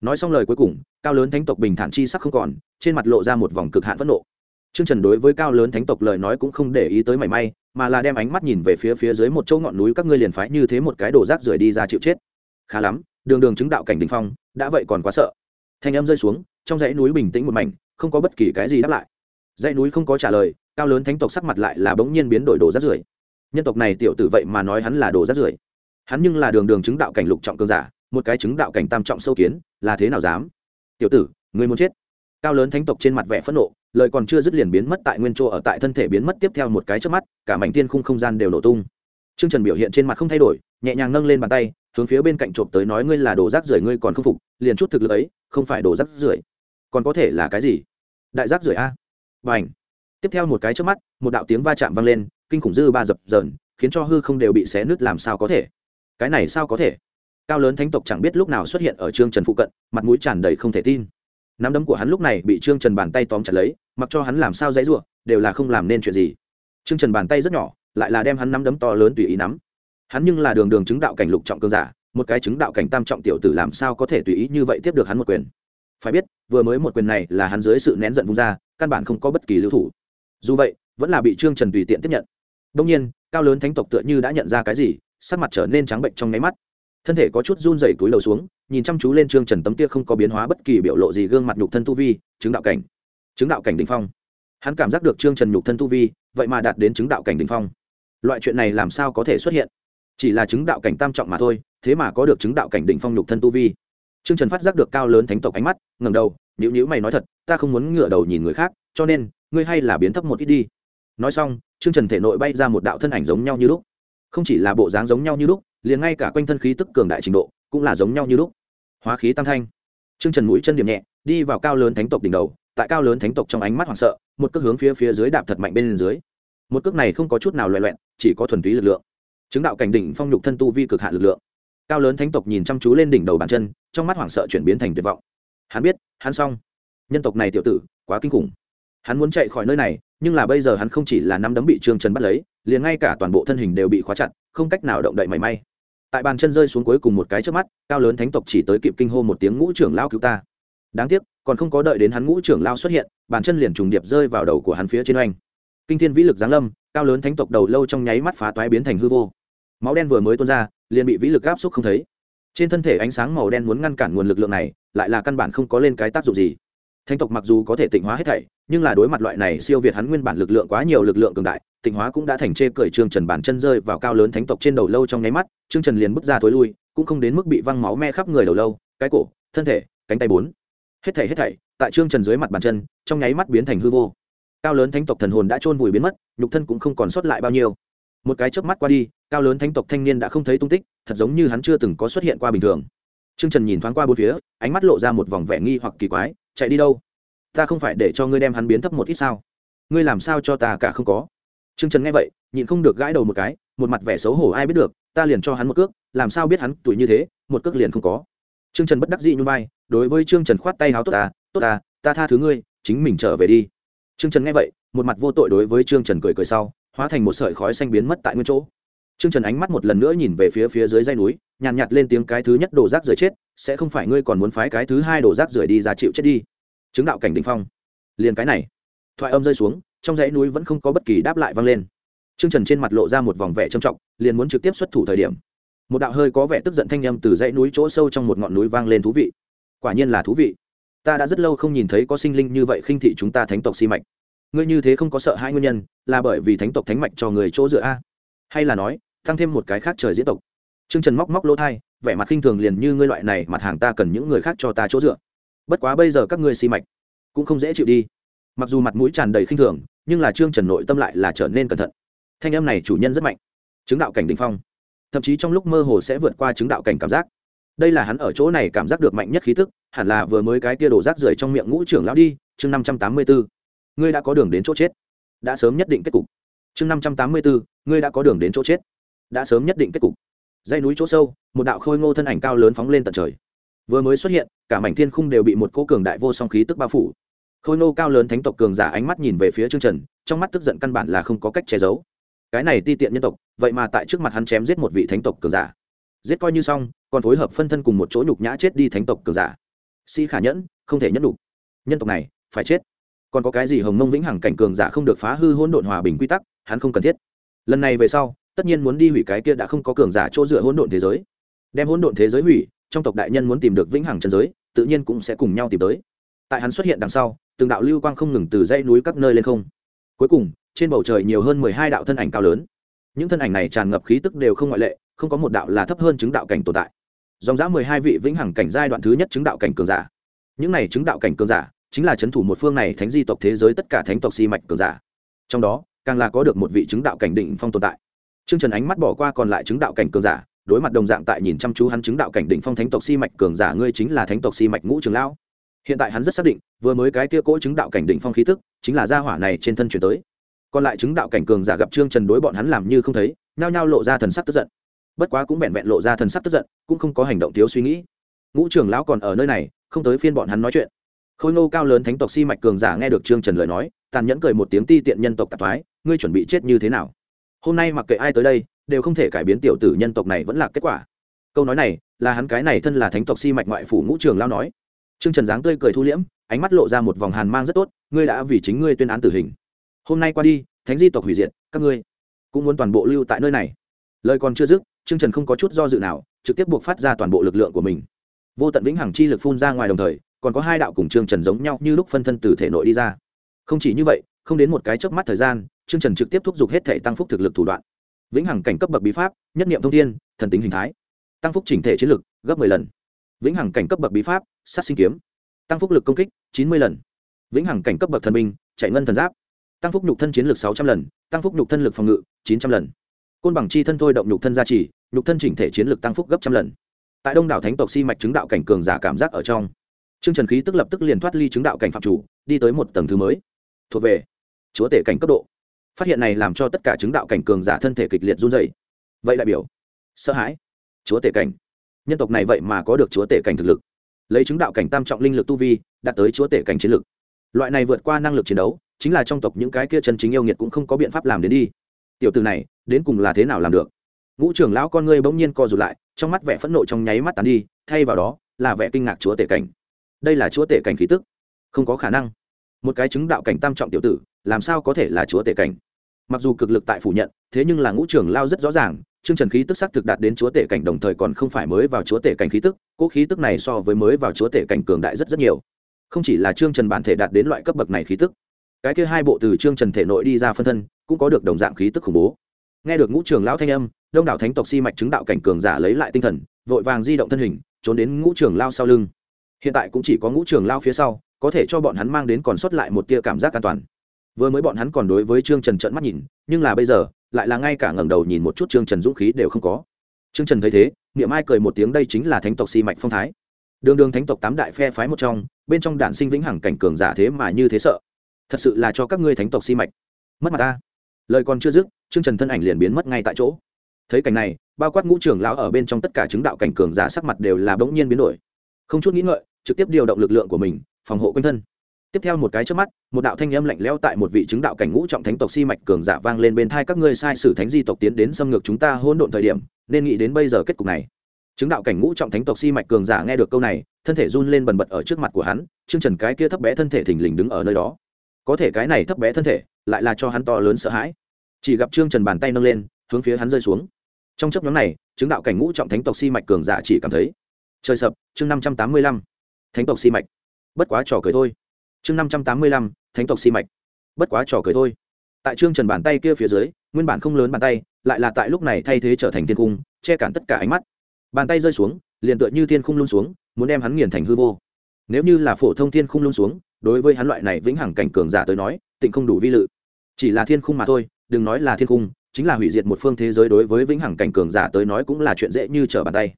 A: Nói xong lời cuối cùng, cao lớn thánh tộc bình thản chi sắc không còn, trên mặt lộ ra một vòng cực hạn phẫn nộ. Trương Trần đối với cao lớn thánh tộc lời nói cũng không để ý tới mảy may, mà là đem ánh mắt nhìn về phía phía dưới một chỗ ngọn núi các ngươi liền phái như thế một cái đồ rác rưởi đi ra chịu chết. Khá lắm, đường đường chứng đạo cảnh đỉnh phong, đã vậy còn quá sợ. Thanh âm rơi xuống, trong dãy núi bình tĩnh một mảnh, không có bất kỳ cái gì đáp lại. Dãy núi không có trả lời, cao lớn thánh tộc sắc mặt lại là bỗng nhiên biến đổi đồ rác rưởi. Nhân tộc này tiểu tử vậy mà nói hắn là đồ rác rưởi. Hắn nhưng là đường đường chứng đạo cảnh lục trọng cường giả, một cái chứng đạo cảnh tam trọng sâu kiến, là thế nào dám? Tiểu tử, ngươi muốn chết. Cao lớn thánh tộc trên mặt vẻ phẫn nộ, lời còn chưa dứt liền biến mất tại nguyên chỗ ở tại thân thể biến mất tiếp theo một cái trước mắt cả mảnh thiên khung không gian đều nổ tung Trương Trần biểu hiện trên mặt không thay đổi, nhẹ nhàng nâng lên bàn tay, hướng phía bên cạnh chộp tới nói ngươi là đồ rác rưởi ngươi còn không phục, liền chút thực lực ấy, không phải đồ rác rưởi. Còn có thể là cái gì? Đại rác rưởi a. Bành. Tiếp theo một cái trước mắt, một đạo tiếng va chạm vang lên, kinh khủng dư ba dập dờn, khiến cho hư không đều bị xé nứt làm sao có thể? Cái này sao có thể? Cao lớn thánh tộc chẳng biết lúc nào xuất hiện ở Trương Trần phụ cận, mặt mũi tràn đầy không thể tin. Nắm đấm của hắn lúc này bị Trương Trần bàn tay tóm chặt lấy, mặc cho hắn làm sao dãy rủa đều là không làm nên chuyện gì Trương Trần bàn tay rất nhỏ, lại là đem hắn nắm đấm to lớn tùy ý nắm. Hắn nhưng là đường đường chứng đạo cảnh lục trọng cơn giả, một cái chứng đạo cảnh tam trọng tiểu tử làm sao có thể tùy ý như vậy tiếp được hắn một quyền. Phải biết, vừa mới một quyền này là hắn dưới sự nén giận vung ra, căn bản không có bất kỳ lưu thủ. Dù vậy, vẫn là bị Trương Trần tùy tiện tiếp nhận. Đương nhiên, cao lớn thánh tộc tựa như đã nhận ra cái gì, sắc mặt trở nên trắng bệnh trong nháy mắt. Thân thể có chút run rẩy túi lầu xuống, nhìn chăm chú lên Trương Trần tấm kia không có biến hóa bất kỳ biểu lộ gì gương mặt nhục thân tu vi, chứng đạo cảnh. Chứng đạo cảnh đ ỉ n h phong. Hắn cảm giác được trương trần nhục thân tu vi vậy mà đạt đến chứng đạo cảnh đ ỉ n h phong. Loại chuyện này làm sao có thể xuất hiện? Chỉ là chứng đạo cảnh tam trọng mà thôi thế mà có được chứng đạo cảnh đ ỉ n h phong nhục thân tu vi. Trương trần phát giác được cao lớn thánh tộc ánh mắt ngầm đầu nhữ nhữ mày nói thật ta không muốn ngửa đầu nhìn người khác cho nên ngươi hay là biến thấp một ít đi. Nói xong trương trần thể nội bay ra một đạo thân ảnh giống nhau như lúc. Không chỉ là bộ dáng giống nhau như lúc liền ngay cả quanh thân khí tức cường đại trình độ cũng là giống nhau như lúc hóa khí tam thanh. Trương trần mũi chân điểm nhẹ, đi vào cao lớn thánh tộc đỉnh đầu, tại cao lớn thánh tộc trong ánh mắt hoảng sợ, một cước hướng phía phía dưới đạp thật mạnh bên dưới. Một cước này không có chút nào loẹ loẹn chỉ có thuần túy lực lượng. Chứng đạo cảnh đỉnh phong nhục thân tu vi cực hạn lực lượng. Cao lớn thánh tộc nhìn chăm chú lên đỉnh đầu bàn chân, trong mắt hoảng sợ chuyển biến thành tuyệt vọng. Hắn biết, hắn xong. Nhân tộc này tiểu tử, quá kinh khủng. Hắn muốn chạy khỏi nơi này, nhưng là bây giờ hắn không chỉ là năm đấm bị trương trần bắt lấy, liền ngay cả toàn bộ thân hình đều bị khóa chặt, không cách nào động đậy mảy may tại bàn chân rơi xuống cuối cùng một cái trước mắt, cao lớn thánh tộc chỉ tới kịp kinh hô một tiếng ngũ trưởng lao cứu ta. Đáng tiếc, còn không có đợi đến hắn ngũ trưởng lao xuất hiện, bàn chân liền trùng điệp rơi vào đầu của hắn phía trên oanh. Kinh thiên vĩ lực giáng lâm, cao lớn thánh tộc đầu lâu trong nháy mắt phá toái biến thành hư vô. Máu đen vừa mới tuôn ra, liền bị vĩ lực áp xúc không thấy. Trên thân thể ánh sáng màu đen muốn ngăn cản nguồn lực lượng này, lại là căn bản không có lên cái tác dụng gì. Thánh tộc mặc dù có thể tịnh hóa hết thảy, nhưng là đối mặt loại này siêu việt hắn nguyên bản lực lượng quá nhiều lực lượng cường đại tịnh hóa cũng đã thành chê cởi trương trần bản chân rơi vào cao lớn thánh tộc trên đầu lâu trong nháy mắt, trương trần liền bước ra thối lui, cũng không đến mức bị văng máu me khắp người đầu lâu, cái cổ, thân thể, cánh tay bốn. Hết thảy hết thảy, tại trương trần dưới mặt bàn chân, trong nháy mắt biến thành hư vô. Cao lớn thánh tộc thần hồn đã trôn vùi biến mất, nhục thân cũng không còn sót lại bao nhiêu. Một cái chớp mắt qua đi, cao lớn thánh tộc thanh niên đã không thấy tung tích, thật giống như hắn chưa từng có xuất hiện qua bình thường. Trương trần nhìn thoáng qua bốn phía, ánh mắt lộ ra một vòng vẻ nghi hoặc kỳ quái, chạy đi đâu? Ta không phải để cho ngươi đem hắn biến thấp một ít sao? Ngươi làm sao cho ta cả không có? Trương trần nghe vậy nhịn không được gãi đầu một cái một mặt vẻ xấu hổ ai biết được ta liền cho hắn một cước làm sao biết hắn tuổi như thế một cước liền không có. Trương trần bất đắc dĩ như vai đối với trương trần khoát tay háo tốt ta tốt ta ta tha thứ ngươi chính mình trở về đi. Trương trần nghe vậy một mặt vô tội đối với trương trần cười cười sau hóa thành một sợi khói xanh biến mất tại nguyên chỗ. Trương trần ánh mắt một lần nữa nhìn về phía phía dưới dãy núi nhàn nhạt, nhạt lên tiếng cái thứ nhất đổ rác rưởi chết sẽ không phải ngươi còn muốn phái cái thứ hai đổ rác rưởi đi ra chịu chết đi. Chứng đạo cảnh đỉnh phong. Liền cái này. Thoại âm rơi xuống trong dãy núi vẫn không có bất kỳ đáp lại vang lên. Trương trần trên mặt lộ ra một vòng vẻ trầm trọng, liền muốn trực tiếp xuất thủ thời điểm, một đạo hơi có vẻ tức giận thanh â m từ dãy núi chỗ sâu trong một ngọn núi vang lên thú vị. Quả nhiên là thú vị. Ta đã rất lâu không nhìn thấy có sinh linh như vậy khinh thị chúng ta thánh tộc si mạch. Ngươi như thế không có sợ hai nguyên nhân, là bởi vì thánh tộc thánh mạch cho người chỗ dựa a. Hay là nói tăng thêm một cái khác trời diễn tộc. T r ư ơ n g trần móc móc lỗ thai, vẻ mặt khinh thường liền như ngươi loại này, mặt hàng ta cần những người khác cho ta chỗ dựa. Bất quá bây giờ các ngươi si mạch cũng không dễ chịu đi mặc dù mặt mũi tràn đầy khinh thường, nhưng là trương trần nội tâm lại là trở nên cẩn thận. Thanh em này chủ nhân rất mạnh. Chứng đạo cảnh đình phong. Thậm chí trong lúc mơ hồ sẽ vượt qua chứng đạo cảnh cảm giác. Đây là hắn ở chỗ này cảm giác được mạnh nhất khí tức, hẳn là vừa mới cái tia đổ rác rưởi trong miệng ngũ trưởng lão đi, chương năm trăm tám mươi bốn ngươi đã có đường đến chỗ chết. Đã sớm nhất định kết cục. Chương năm trăm tám mươi bốn ngươi đã có đường đến chỗ chết. Đã sớm nhất định kết cục. Dây núi chỗ sâu, một đạo khôi ngô thân ảnh cao lớn phóng lên tận trời. Vừa mới xuất hiện, cả mảnh thiên khung đều bị một cỗ cường đại vô song khí tức bao phủ khôi nô cao lớn thánh tộc cường giả ánh mắt nhìn về phía trương trần, trong mắt tức giận căn bản là không có cách che giấu. Cái này ti tiện nhân tộc, vậy mà tại trước mặt hắn chém giết một vị thánh tộc cường giả. Giết coi như xong, còn phối hợp phân thân cùng một chỗ nhục nhã chết đi thánh tộc cường giả. Sĩ khả nhẫn, không thể nhẫn đục nhân tộc này, phải chết. Còn có cái gì hồng mông vĩnh hằng cảnh cường giả không được phá hư hỗn độn hòa bình quy tắc, hắn không cần thiết. Lần này về sau, tất nhiên muốn đi hủy cái kia đã không có cường giả chỗ dựa hỗn độn thế giới. Đem hỗn độn thế giới hủy, trong tộc đại nhân muốn tìm được vĩnh hằng chân giới, tự nhiên cũng sẽ cùng nhau tìm tới. Tại hắn xuất hiện đằng sau từng đạo lưu quang không ngừng từ dãy núi các nơi lên không. Cuối cùng, trên bầu trời nhiều hơn mười hai đạo thân ảnh cao lớn. Những thân ảnh này tràn ngập khí tức đều không ngoại lệ, không có một đạo là thấp hơn chứng đạo cảnh tồn tại. Dòng dã mười hai vị vĩnh hằng cảnh giai đoạn thứ nhất chứng đạo cảnh cường giả. Những này chứng đạo cảnh cường giả chính là c h ấ n thủ một phương này thánh di tộc thế giới tất cả thánh tộc si mạch cường giả. Trong đó, càng là có được một vị chứng đạo cảnh định phong tồn tại. T r ư ơ n g trần ánh mắt bỏ qua còn lại chứng đạo cảnh cường giả, đối mặt đồng dạng tại nhìn chăm chú hắn chứng đạo cảnh định phong thánh tộc si mạch cường giả, ngươi chính là thánh tộc si mạch ngũ trường lão hiện tại hắn rất xác định, vừa mới cái kia cỗ chứng đạo cảnh định phong khí tức, chính là gia hỏa này trên thân chuyển tới. Còn lại chứng đạo cảnh cường giả gặp trương trần đối bọn hắn làm như không thấy, nhao nhao lộ ra thần sắc tức giận. Bất quá cũng vẹn vẹn lộ ra thần sắc tức giận, cũng không có hành động thiếu suy nghĩ. Ngũ trưởng lão còn ở nơi này, không tới phiên bọn hắn nói chuyện. Khôi ngô cao lớn thánh tộc si mạch cường giả nghe được trương trần lời nói, tàn nhẫn cười một tiếng ti tiện nhân tộc tạp thoái, ngươi chuẩn bị chết như thế nào? Hôm nay mặc kệ ai tới đây, đều không thể cải biến tiểu tử nhân tộc này vẫn là kết quả. Câu nói này, là hắn cái này thân là thánh tộc si mạch ngoại phủ ngũ trường lao nói trương trần dáng tươi cười thu liễm ánh mắt lộ ra một vòng hàn mang rất tốt ngươi đã vì chính ngươi tuyên án tử hình hôm nay qua đi thánh di tộc hủy diệt các ngươi cũng muốn toàn bộ lưu tại nơi này lời còn chưa dứt Trương Trần không có chút do dự nào, trực tiếp buộc phát ra toàn bộ lực lượng của mình. Vô tận vĩnh hằng chi lực phun ra ngoài đồng thời, còn có hai đạo cùng Trương Trần giống nhau như lúc phân thân từ thể nội đi ra. Không chỉ như vậy, không đến một cái chớp mắt thời gian, Trương Trần trực tiếp thúc giục hết thể tăng phúc thực lực thủ đoạn. Vĩnh hằng cảnh cấp bậc bí pháp, nhất niệm thông thiên, thần tính hình thái, tăng phúc chỉnh thể chiến lực gấp 10 lần. Vĩnh hằng cảnh cấp bậc bí pháp, sát sinh kiếm, tăng phúc lực công kích 90 lần. Vĩnh hằng cảnh cấp bậc thần binh, chạy ngân thần giáp, tăng phúc nhục thân chiến lược sáu trăm lần, tăng phúc nhục thân lực phòng ngự 900 lần. Côn bằng chi thân thôi động nhục thân gia trì nhục thân chỉnh thể chiến lược tăng phúc gấp trăm lần. Tại đông đảo thánh tộc si mạch chứng đạo cảnh cường giả cảm giác ở trong chương trần khí tức lập tức liền thoát ly chứng đạo cảnh phạm chủ đi tới một tầng thứ mới. Thuộc về chúa tể cảnh cấp độ. Phát hiện này làm cho tất cả chứng đạo cảnh cường giả thân thể kịch liệt run dày vậy đại biểu sợ hãi. Chúa tể cảnh. Nhân tộc này vậy mà có được chúa tể cảnh thực lực lấy chứng đạo cảnh tam trọng linh lực tu vi, đạt tới chúa tể cảnh chiến lực. Loại này vượt qua năng lực chiến đấu, chính là trong tộc những cái kia chân chính yêu nghiệt cũng không có biện pháp làm đến đi. Tiểu từ này, đến cùng là thế nào làm được? Ngũ trưởng lão con ngươi bỗng nhiên co rụt lại, trong mắt vẻ phẫn nộ trong nháy mắt tàn đi, thay vào đó, là vẻ kinh ngạc chúa tể cảnh. Đây là chúa tể cảnh khí tức. Không có khả năng. Một cái chứng đạo cảnh tam trọng tiểu tử, làm sao có thể là chúa tể cảnh? Mặc dù cực lực tại phủ nhận, thế nhưng là ngũ trưởng lao rất rõ ràng Trương trần khí tức sắc thực đạt đến chúa tể cảnh đồng thời còn không phải mới vào chúa tể cảnh khí tức, cỗ khí tức này so với mới vào chúa tể cảnh cường đại rất rất nhiều. Không chỉ là Trương trần bản thể đạt đến loại cấp bậc này khí tức, cái kia hai bộ từ Trương trần thể nội đi ra phân thân, cũng có được đồng dạng khí tức khủng bố. Nghe được ngũ trường lão thanh âm, đông đảo thánh tộc si mạch chứng đạo cảnh cường giả lấy lại tinh thần, vội vàng di động thân hình, trốn đến ngũ trường lao sau lưng. Hiện tại cũng chỉ có ngũ trường lao phía sau, có thể cho bọn hắn mang đến còn sót lại một tia cảm giác an toàn. Vừa mới bọn hắn còn đối với trương trần trợn mắt nhìn, nhưng là bây giờ lại là ngay cả ngẩng đầu nhìn một chút trương trần dũng khí đều không có. Trương trần thấy thế, niệm ai cười một tiếng đây chính là thánh tộc si mạch phong thái. Đường đường thánh tộc tám đại phe phái một trong, bên trong đản sinh vĩnh hằng cảnh cường giả thế mà như thế sợ. Thật sự là cho các ngươi thánh tộc si mạch. Mất mặt ta. Lời còn chưa dứt, trương trần thân ảnh liền biến mất ngay tại chỗ. Thấy cảnh này, bao quát ngũ trưởng lão ở bên trong tất cả chứng đạo cảnh cường giả sắc mặt đều là bỗng nhiên biến đổi. Không chút nghĩ ngợi, trực tiếp điều động lực lượng của mình, phòng hộ quanh thân tiếp theo một cái trước mắt, một đạo thanh âm lạnh lẽo tại một vị chứng đạo cảnh ngũ trọng thánh tộc si mạch cường giả vang lên bên thai các ngươi sai sử thánh di tộc tiến đến xâm ngược chúng ta hôn độn thời điểm, nên nghĩ đến bây giờ kết cục này. Chứng đạo cảnh ngũ trọng thánh tộc si mạch cường giả nghe được câu này, thân thể run lên bần bật ở trước mặt của hắn chương trần cái kia thấp bé thân thể thình lình đứng ở nơi đó. Có thể cái này thấp bé thân thể, lại là cho hắn to lớn sợ hãi. Chỉ gặp trương trần bàn tay nâng lên, hướng phía hắn rơi xuống. Trong chấp nhóm này, chứng đạo cảnh ngũ trọng thánh tộc si mạch cường giả chỉ cảm thấy, trời sập, chương năm trăm tám mươi lăm, thánh tộc si mạch. Bất quá trò cười thôi chương năm trăm tám mươi lăm, thánh tộc si mạch. Bất quá trò cười thôi. Tại trương trần bàn tay kia phía dưới, nguyên bản không lớn bàn tay, lại là tại lúc này thay thế trở thành thiên cung, che cản tất cả ánh mắt. Bàn tay rơi xuống, liền tựa như thiên khung luôn xuống, muốn đem hắn nghiền thành hư vô. Nếu như là phổ thông thiên khung luôn xuống, đối với hắn loại này vĩnh hằng cảnh cường giả tới nói, tịnh không đủ vi lự. Chỉ là thiên khung mà thôi, đừng nói là thiên khung, chính là hủy diệt một phương thế giới đối với vĩnh hằng cảnh cường giả tới nói cũng là chuyện dễ như trở bàn tay.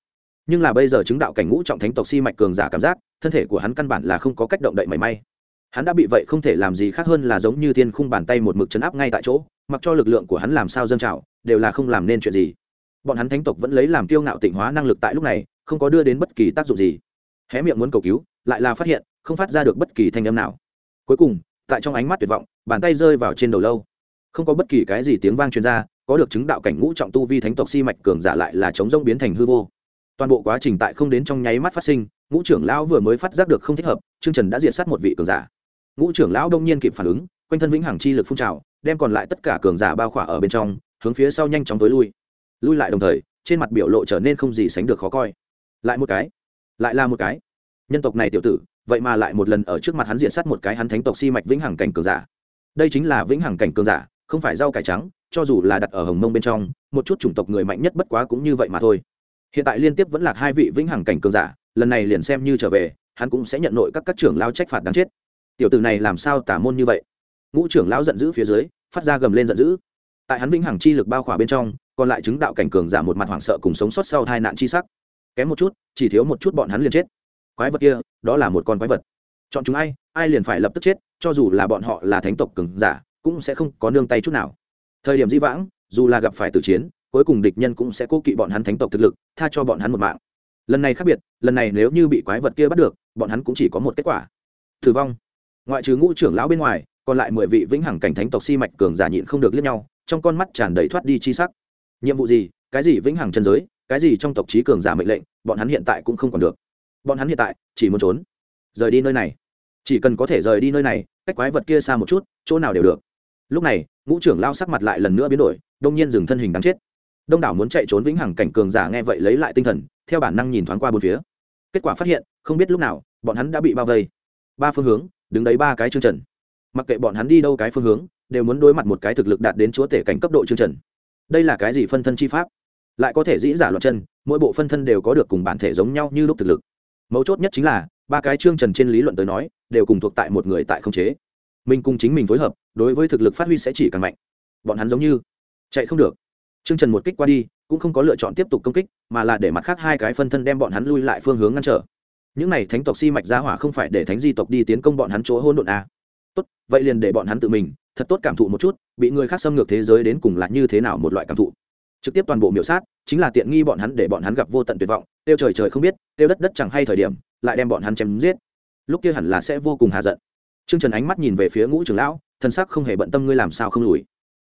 A: Nhưng là bây giờ chứng đạo cảnh ngũ trọng thánh tộc si mạch cường giả cảm giác, thân thể của hắn căn bản là không có cách động đậy mảy may hắn đã bị vậy không thể làm gì khác hơn là giống như thiên khung bàn tay một mực chấn áp ngay tại chỗ, mặc cho lực lượng của hắn làm sao dâng trào, đều là không làm nên chuyện gì. Bọn hắn thánh tộc vẫn lấy làm tiêu ngạo tịnh hóa năng lực tại lúc này, không có đưa đến bất kỳ tác dụng gì. Hé miệng muốn cầu cứu, lại là phát hiện, không phát ra được bất kỳ thanh âm nào. Cuối cùng, tại trong ánh mắt tuyệt vọng, bàn tay rơi vào trên đầu lâu. Không có bất kỳ cái gì tiếng vang truyền ra, có được chứng đạo cảnh ngũ trọng tu vi thánh tộc si mạch cường giả lại là chống rông biến thành hư vô. Toàn bộ quá trình tại không đến trong nháy mắt phát sinh, ngũ trưởng lão vừa mới phát giác được không thích hợp chương trần đã diệt sát một vị cường giả ngũ trưởng lão đông nhiên kịp phản ứng, quanh thân vĩnh hằng chi lực phun trào, đem còn lại tất cả cường giả bao khỏa ở bên trong, hướng phía sau nhanh chóng tối lui. Lui lại đồng thời, trên mặt biểu lộ trở nên không gì sánh được khó coi. Lại một cái, lại là một cái. Nhân tộc này tiểu tử, vậy mà lại một lần ở trước mặt hắn diện sát một cái hắn thánh tộc si mạch vĩnh hằng cảnh cường giả. Đây chính là vĩnh hằng cảnh cường giả, không phải rau cải trắng, cho dù là đặt ở hồng mông bên trong, một chút chủng tộc người mạnh nhất bất quá cũng như vậy mà thôi. Hiện tại liên tiếp vẫn là hai vị vĩnh hằng cảnh cường giả, lần này liền xem như trở về, hắn cũng sẽ nhận nội các các trưởng lao trách phạt đáng chết tiểu tử này làm sao tả môn như vậy? Ngũ trưởng lão giận dữ phía dưới, phát ra gầm lên giận dữ. Tại hắn vĩnh hằng chi lực bao khỏa bên trong, còn lại chứng đạo cảnh cường giả một mặt hoảng sợ cùng sống sót sau hai nạn chi sắc. Kém một chút, chỉ thiếu một chút bọn hắn liền chết. Quái vật kia, đó là một con quái vật. Chọn chúng ai ai liền phải lập tức chết, cho dù là bọn họ là thánh tộc cường giả, cũng sẽ không có nương tay chút nào. Thời điểm di vãng, dù là gặp phải tử chiến, cuối cùng địch nhân cũng sẽ cố kỵ bọn hắn thánh tộc thực lực, tha cho bọn hắn một mạng. Lần này khác biệt, lần này nếu như bị quái vật kia bắt được, bọn hắn cũng chỉ có một kết quả. Tử vong ngoại trừ ngũ trưởng lão bên ngoài, còn lại mười vị vĩnh hằng cảnh thánh tộc si mạch cường giả nhịn không được liếc nhau, trong con mắt tràn đầy thoát đi chi sắc. Nhiệm vụ gì? Cái gì vĩnh hằng chân giới? Cái gì trong tộc trí cường giả mệnh lệnh? Bọn hắn hiện tại cũng không còn được. Bọn hắn hiện tại chỉ muốn trốn. Rời đi nơi này. Chỉ cần có thể rời đi nơi này, cách quái vật kia xa một chút, chỗ nào đều được. Lúc này, ngũ trưởng lao sắc mặt lại lần nữa biến đổi, đông nhiên dừng thân hình đáng chết. Đông đảo muốn chạy trốn vĩnh hằng cảnh cường giả nghe vậy lấy lại tinh thần, theo bản năng nhìn thoáng qua bốn phía. Kết quả phát hiện, không biết lúc nào, bọn hắn đã bị bao vây ba phương hướng, đứng đấy ba cái chương trần mặc kệ bọn hắn đi đâu cái phương hướng, đều muốn đối mặt một cái thực lực đạt đến chúa tể cảnh cấp độ chương trần đây là cái gì phân thân chi pháp? Lại có thể dĩ giả loạn chân, mỗi bộ phân thân đều có được cùng bản thể giống nhau như lúc thực lực. Mấu chốt nhất chính là, ba cái chương trần trên lý luận tới nói, đều cùng thuộc tại một người tại không chế. Mình cùng chính mình phối hợp, đối với thực lực phát huy sẽ chỉ càng mạnh. Bọn hắn giống như chạy không được. Chương trần một kích qua đi, cũng không có lựa chọn tiếp tục công kích, mà là để mặt khác hai cái phân thân đem bọn hắn lui lại phương hướng ngăn trở những này thánh tộc si mạch gia hỏa không phải để thánh di tộc đi tiến công bọn hắn chỗ hôn độn à. tốt vậy liền để bọn hắn tự mình thật tốt cảm thụ một chút bị người khác xâm ngược thế giới đến cùng là như thế nào một loại cảm thụ trực tiếp toàn bộ miểu sát chính là tiện nghi bọn hắn để bọn hắn gặp vô tận tuyệt vọng tiêu trời trời không biết tiêu đất đất chẳng hay thời điểm lại đem bọn hắn chém giết lúc kia hẳn là sẽ vô cùng hạ giận Trương Trần ánh mắt nhìn về phía Ngũ trưởng lão, thân sắc không hề bận tâm ngươi làm sao không lùi.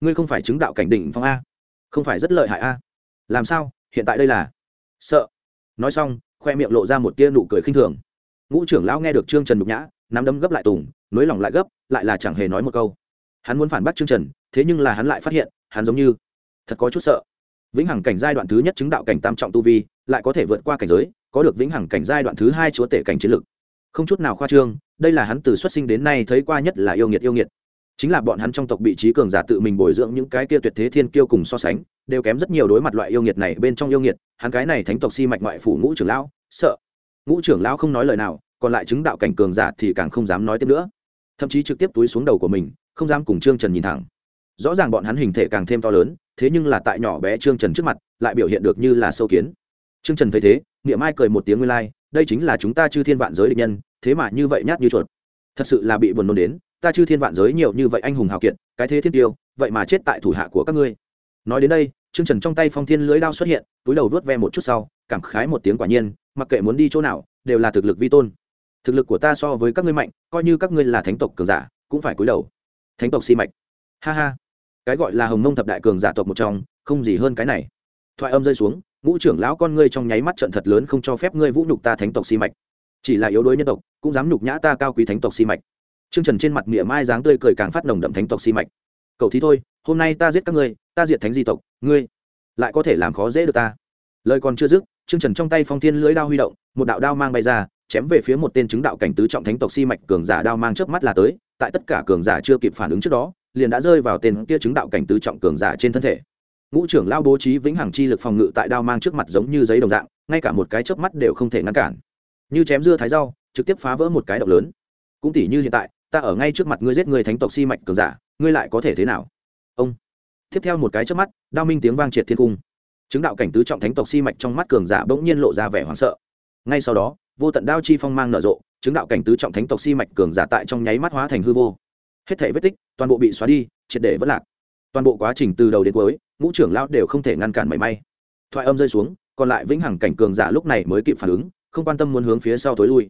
A: Ngươi không phải chứng đạo cảnh đỉnh phong a? Không phải rất lợi hại a? Làm sao? Hiện tại đây là sợ. Nói xong, khoe miệng lộ ra một tia nụ cười khinh thường. Ngũ trưởng lão nghe được Trương Trần nhục nhã, nắm đấm gấp lại tùng, nới lỏng lại gấp, lại là chẳng hề nói một câu. Hắn muốn phản bác Trương Trần, thế nhưng là hắn lại phát hiện, hắn giống như thật có chút sợ. Vĩnh hằng cảnh giai đoạn thứ nhất chứng đạo cảnh tam trọng tu vi, lại có thể vượt qua cảnh giới, có được vĩnh hằng cảnh giai đoạn thứ hai chúa tể cảnh chiến lực. Không chút nào khoa trương, đây là hắn từ xuất sinh đến nay thấy qua nhất là yêu nghiệt yêu nghiệt chính là bọn hắn trong tộc bị trí cường giả tự mình bồi dưỡng những cái kia tuyệt thế thiên kiêu cùng so sánh đều kém rất nhiều đối mặt loại yêu nghiệt này bên trong yêu nghiệt hắn cái này thánh tộc si mạch ngoại phủ ngũ trưởng lão sợ. Ngũ trưởng lão không nói lời nào còn lại chứng đạo cảnh cường giả thì càng không dám nói tiếp nữa. Thậm chí trực tiếp túi xuống đầu của mình không dám cùng trương trần nhìn thẳng. Rõ ràng bọn hắn hình thể càng thêm to lớn thế nhưng là tại nhỏ bé trương trần trước mặt lại biểu hiện được như là sâu kiến. Trương trần thấy thế niệm ai cười một tiếng nguyên lai、like, đây chính là chúng ta chư thiên vạn giới định nhân thế mà như vậy nhát như chuột. Thật sự là bị buồn nôn đến ta chư thiên vạn giới nhiều như vậy anh hùng hào kiệt, cái thế thiên tiêu, vậy mà chết tại thủ hạ của các ngươi. Nói đến đây chương trần trong tay phong thiên lưới đao xuất hiện, túi đầu vớt ve một chút sau, cảm khái một tiếng quả nhiên, mặc kệ muốn đi chỗ nào, đều là thực lực vi tôn. Thực lực của ta so với các ngươi mạnh, coi như các ngươi là thánh tộc cường giả, cũng phải cúi đầu. Thánh tộc si mạch. Ha ha. Cái gọi là hồng mông thập đại cường giả tộc một trong, không gì hơn cái này. Thoại âm rơi xuống, ngũ trưởng lão con ngươi trong nháy mắt trận thật lớn không cho phép ngươi vũ nhục ta thánh tộc si mạch. Chỉ là yếu đuối nhân tộc, cũng dám nhục nhã ta cao quý thánh tộc si mạch. Trương Trần trên mặt mỉa mai dáng tươi cười càng phát nồng đậm thánh tộc si mạch. Cậu thí thôi, hôm nay ta giết các ngươi, ta diệt thánh di tộc, ngươi lại có thể làm khó dễ được ta. Lời còn chưa dứt, Trương Trần trong tay phong thiên lưỡi đao huy động, một đạo đao mang bay ra, chém về phía một tên chứng đạo cảnh tứ trọng thánh tộc si mạch cường giả đao mang chớp mắt là tới, tại tất cả cường giả chưa kịp phản ứng trước đó, liền đã rơi vào tên kia chứng đạo cảnh tứ trọng cường giả trên thân thể. Ngũ trưởng lao bố trí vĩnh hằng chi lực phòng ngự tại đao mang trước mặt giống như giấy đồng dạng, ngay cả một cái chớp mắt đều không thể ngăn cản. Như chém dưa thái rau, trực tiếp phá vỡ một cái động lớn. Cũng tỉ như hiện tại, ta ở ngay trước mặt ngươi giết người thánh tộc si mạch cường giả, ngươi lại có thể thế nào? Ông. Tiếp theo một cái trước mắt, đao minh tiếng vang triệt thiên cung. Chứng đạo cảnh tứ trọng thánh tộc si mạch trong mắt cường giả bỗng nhiên lộ ra vẻ hoảng sợ. Ngay sau đó, vô tận đao chi phong mang nở rộ, chứng đạo cảnh tứ trọng thánh tộc si mạch cường giả tại trong nháy mắt hóa thành hư vô. Hết thể vết tích, toàn bộ bị xóa đi, triệt để vất lạc. Toàn bộ quá trình từ đầu đến cuối, ngũ trưởng lão đều không thể ngăn cản mảy may. Thoại âm rơi xuống, còn lại vĩnh hằng cảnh cường giả lúc này mới kịp phản ứng, không quan tâm muốn hướng phía sau tối lui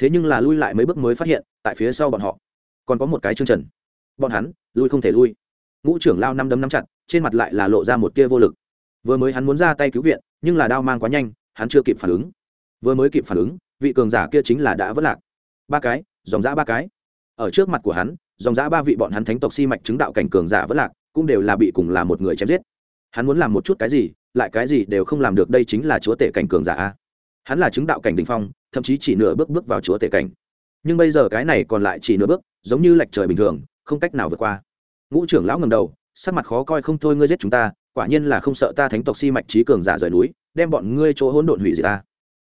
A: thế nhưng là lui lại mấy bước mới phát hiện, tại phía sau bọn họ, còn có một cái chương trần. Bọn hắn, lui không thể lui. Ngũ trưởng lao năm đấm năm chặt, trên mặt lại là lộ ra một tia vô lực. Vừa mới hắn muốn ra tay cứu viện, nhưng là đao mang quá nhanh, hắn chưa kịp phản ứng. Vừa mới kịp phản ứng, vị cường giả kia chính là đã vất lạc. Ba cái, dòng giã ba cái. Ở trước mặt của hắn, dòng giã ba vị bọn hắn thánh tộc si mạch chứng đạo cảnh cường giả vất lạc, cũng đều là bị cùng là một người chém giết. Hắn muốn làm một chút cái gì, lại cái gì đều không làm được, đây chính là chúa tể cảnh cường giả a. Hắn là chứng đạo cảnh đình phong thậm chí chỉ nửa bước bước vào chúa tể cảnh. Nhưng bây giờ cái này còn lại chỉ nửa bước giống như lệch trời bình thường không cách nào vượt qua. Ngũ trưởng lão ngầm đầu sắc mặt khó coi không thôi ngươi giết chúng ta quả nhiên là không sợ ta thánh tộc si mạch trí cường giả rời núi đem bọn ngươi chỗ hỗn độn hủy diệt ta.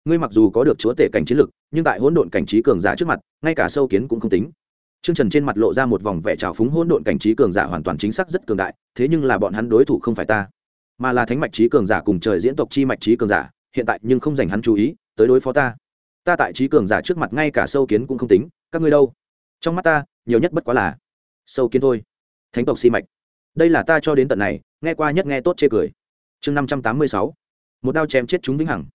A: Ngươi mặc dù có được chúa tể cảnh chiến lực nhưng tại hỗn độn cảnh trí cường giả trước mặt ngay cả sâu kiến cũng không tính. Trương Trần trên mặt lộ ra một vòng vẻ trào phúng hỗn độn cảnh trí cường giả hoàn toàn chính xác rất cường đại, thế nhưng là bọn hắn đối thủ không phải ta, mà là thánh mạch trí cường giả cùng trời diễn tộc chi mạch trí cường giả, hiện tại nhưng không dành hắn chú ý, tới đối phó ta. Ta tại trí cường giả trước mặt ngay cả sâu kiến cũng không tính, các ngươi đâu? Trong mắt ta, nhiều nhất bất quá là sâu kiến thôi. Thánh tộc si mạch. Đây là ta cho đến tận này, nghe qua nhất nghe tốt chê cười. Chương năm trăm tám mươi sáu, Một đao chém chết chúng vĩnh hằng.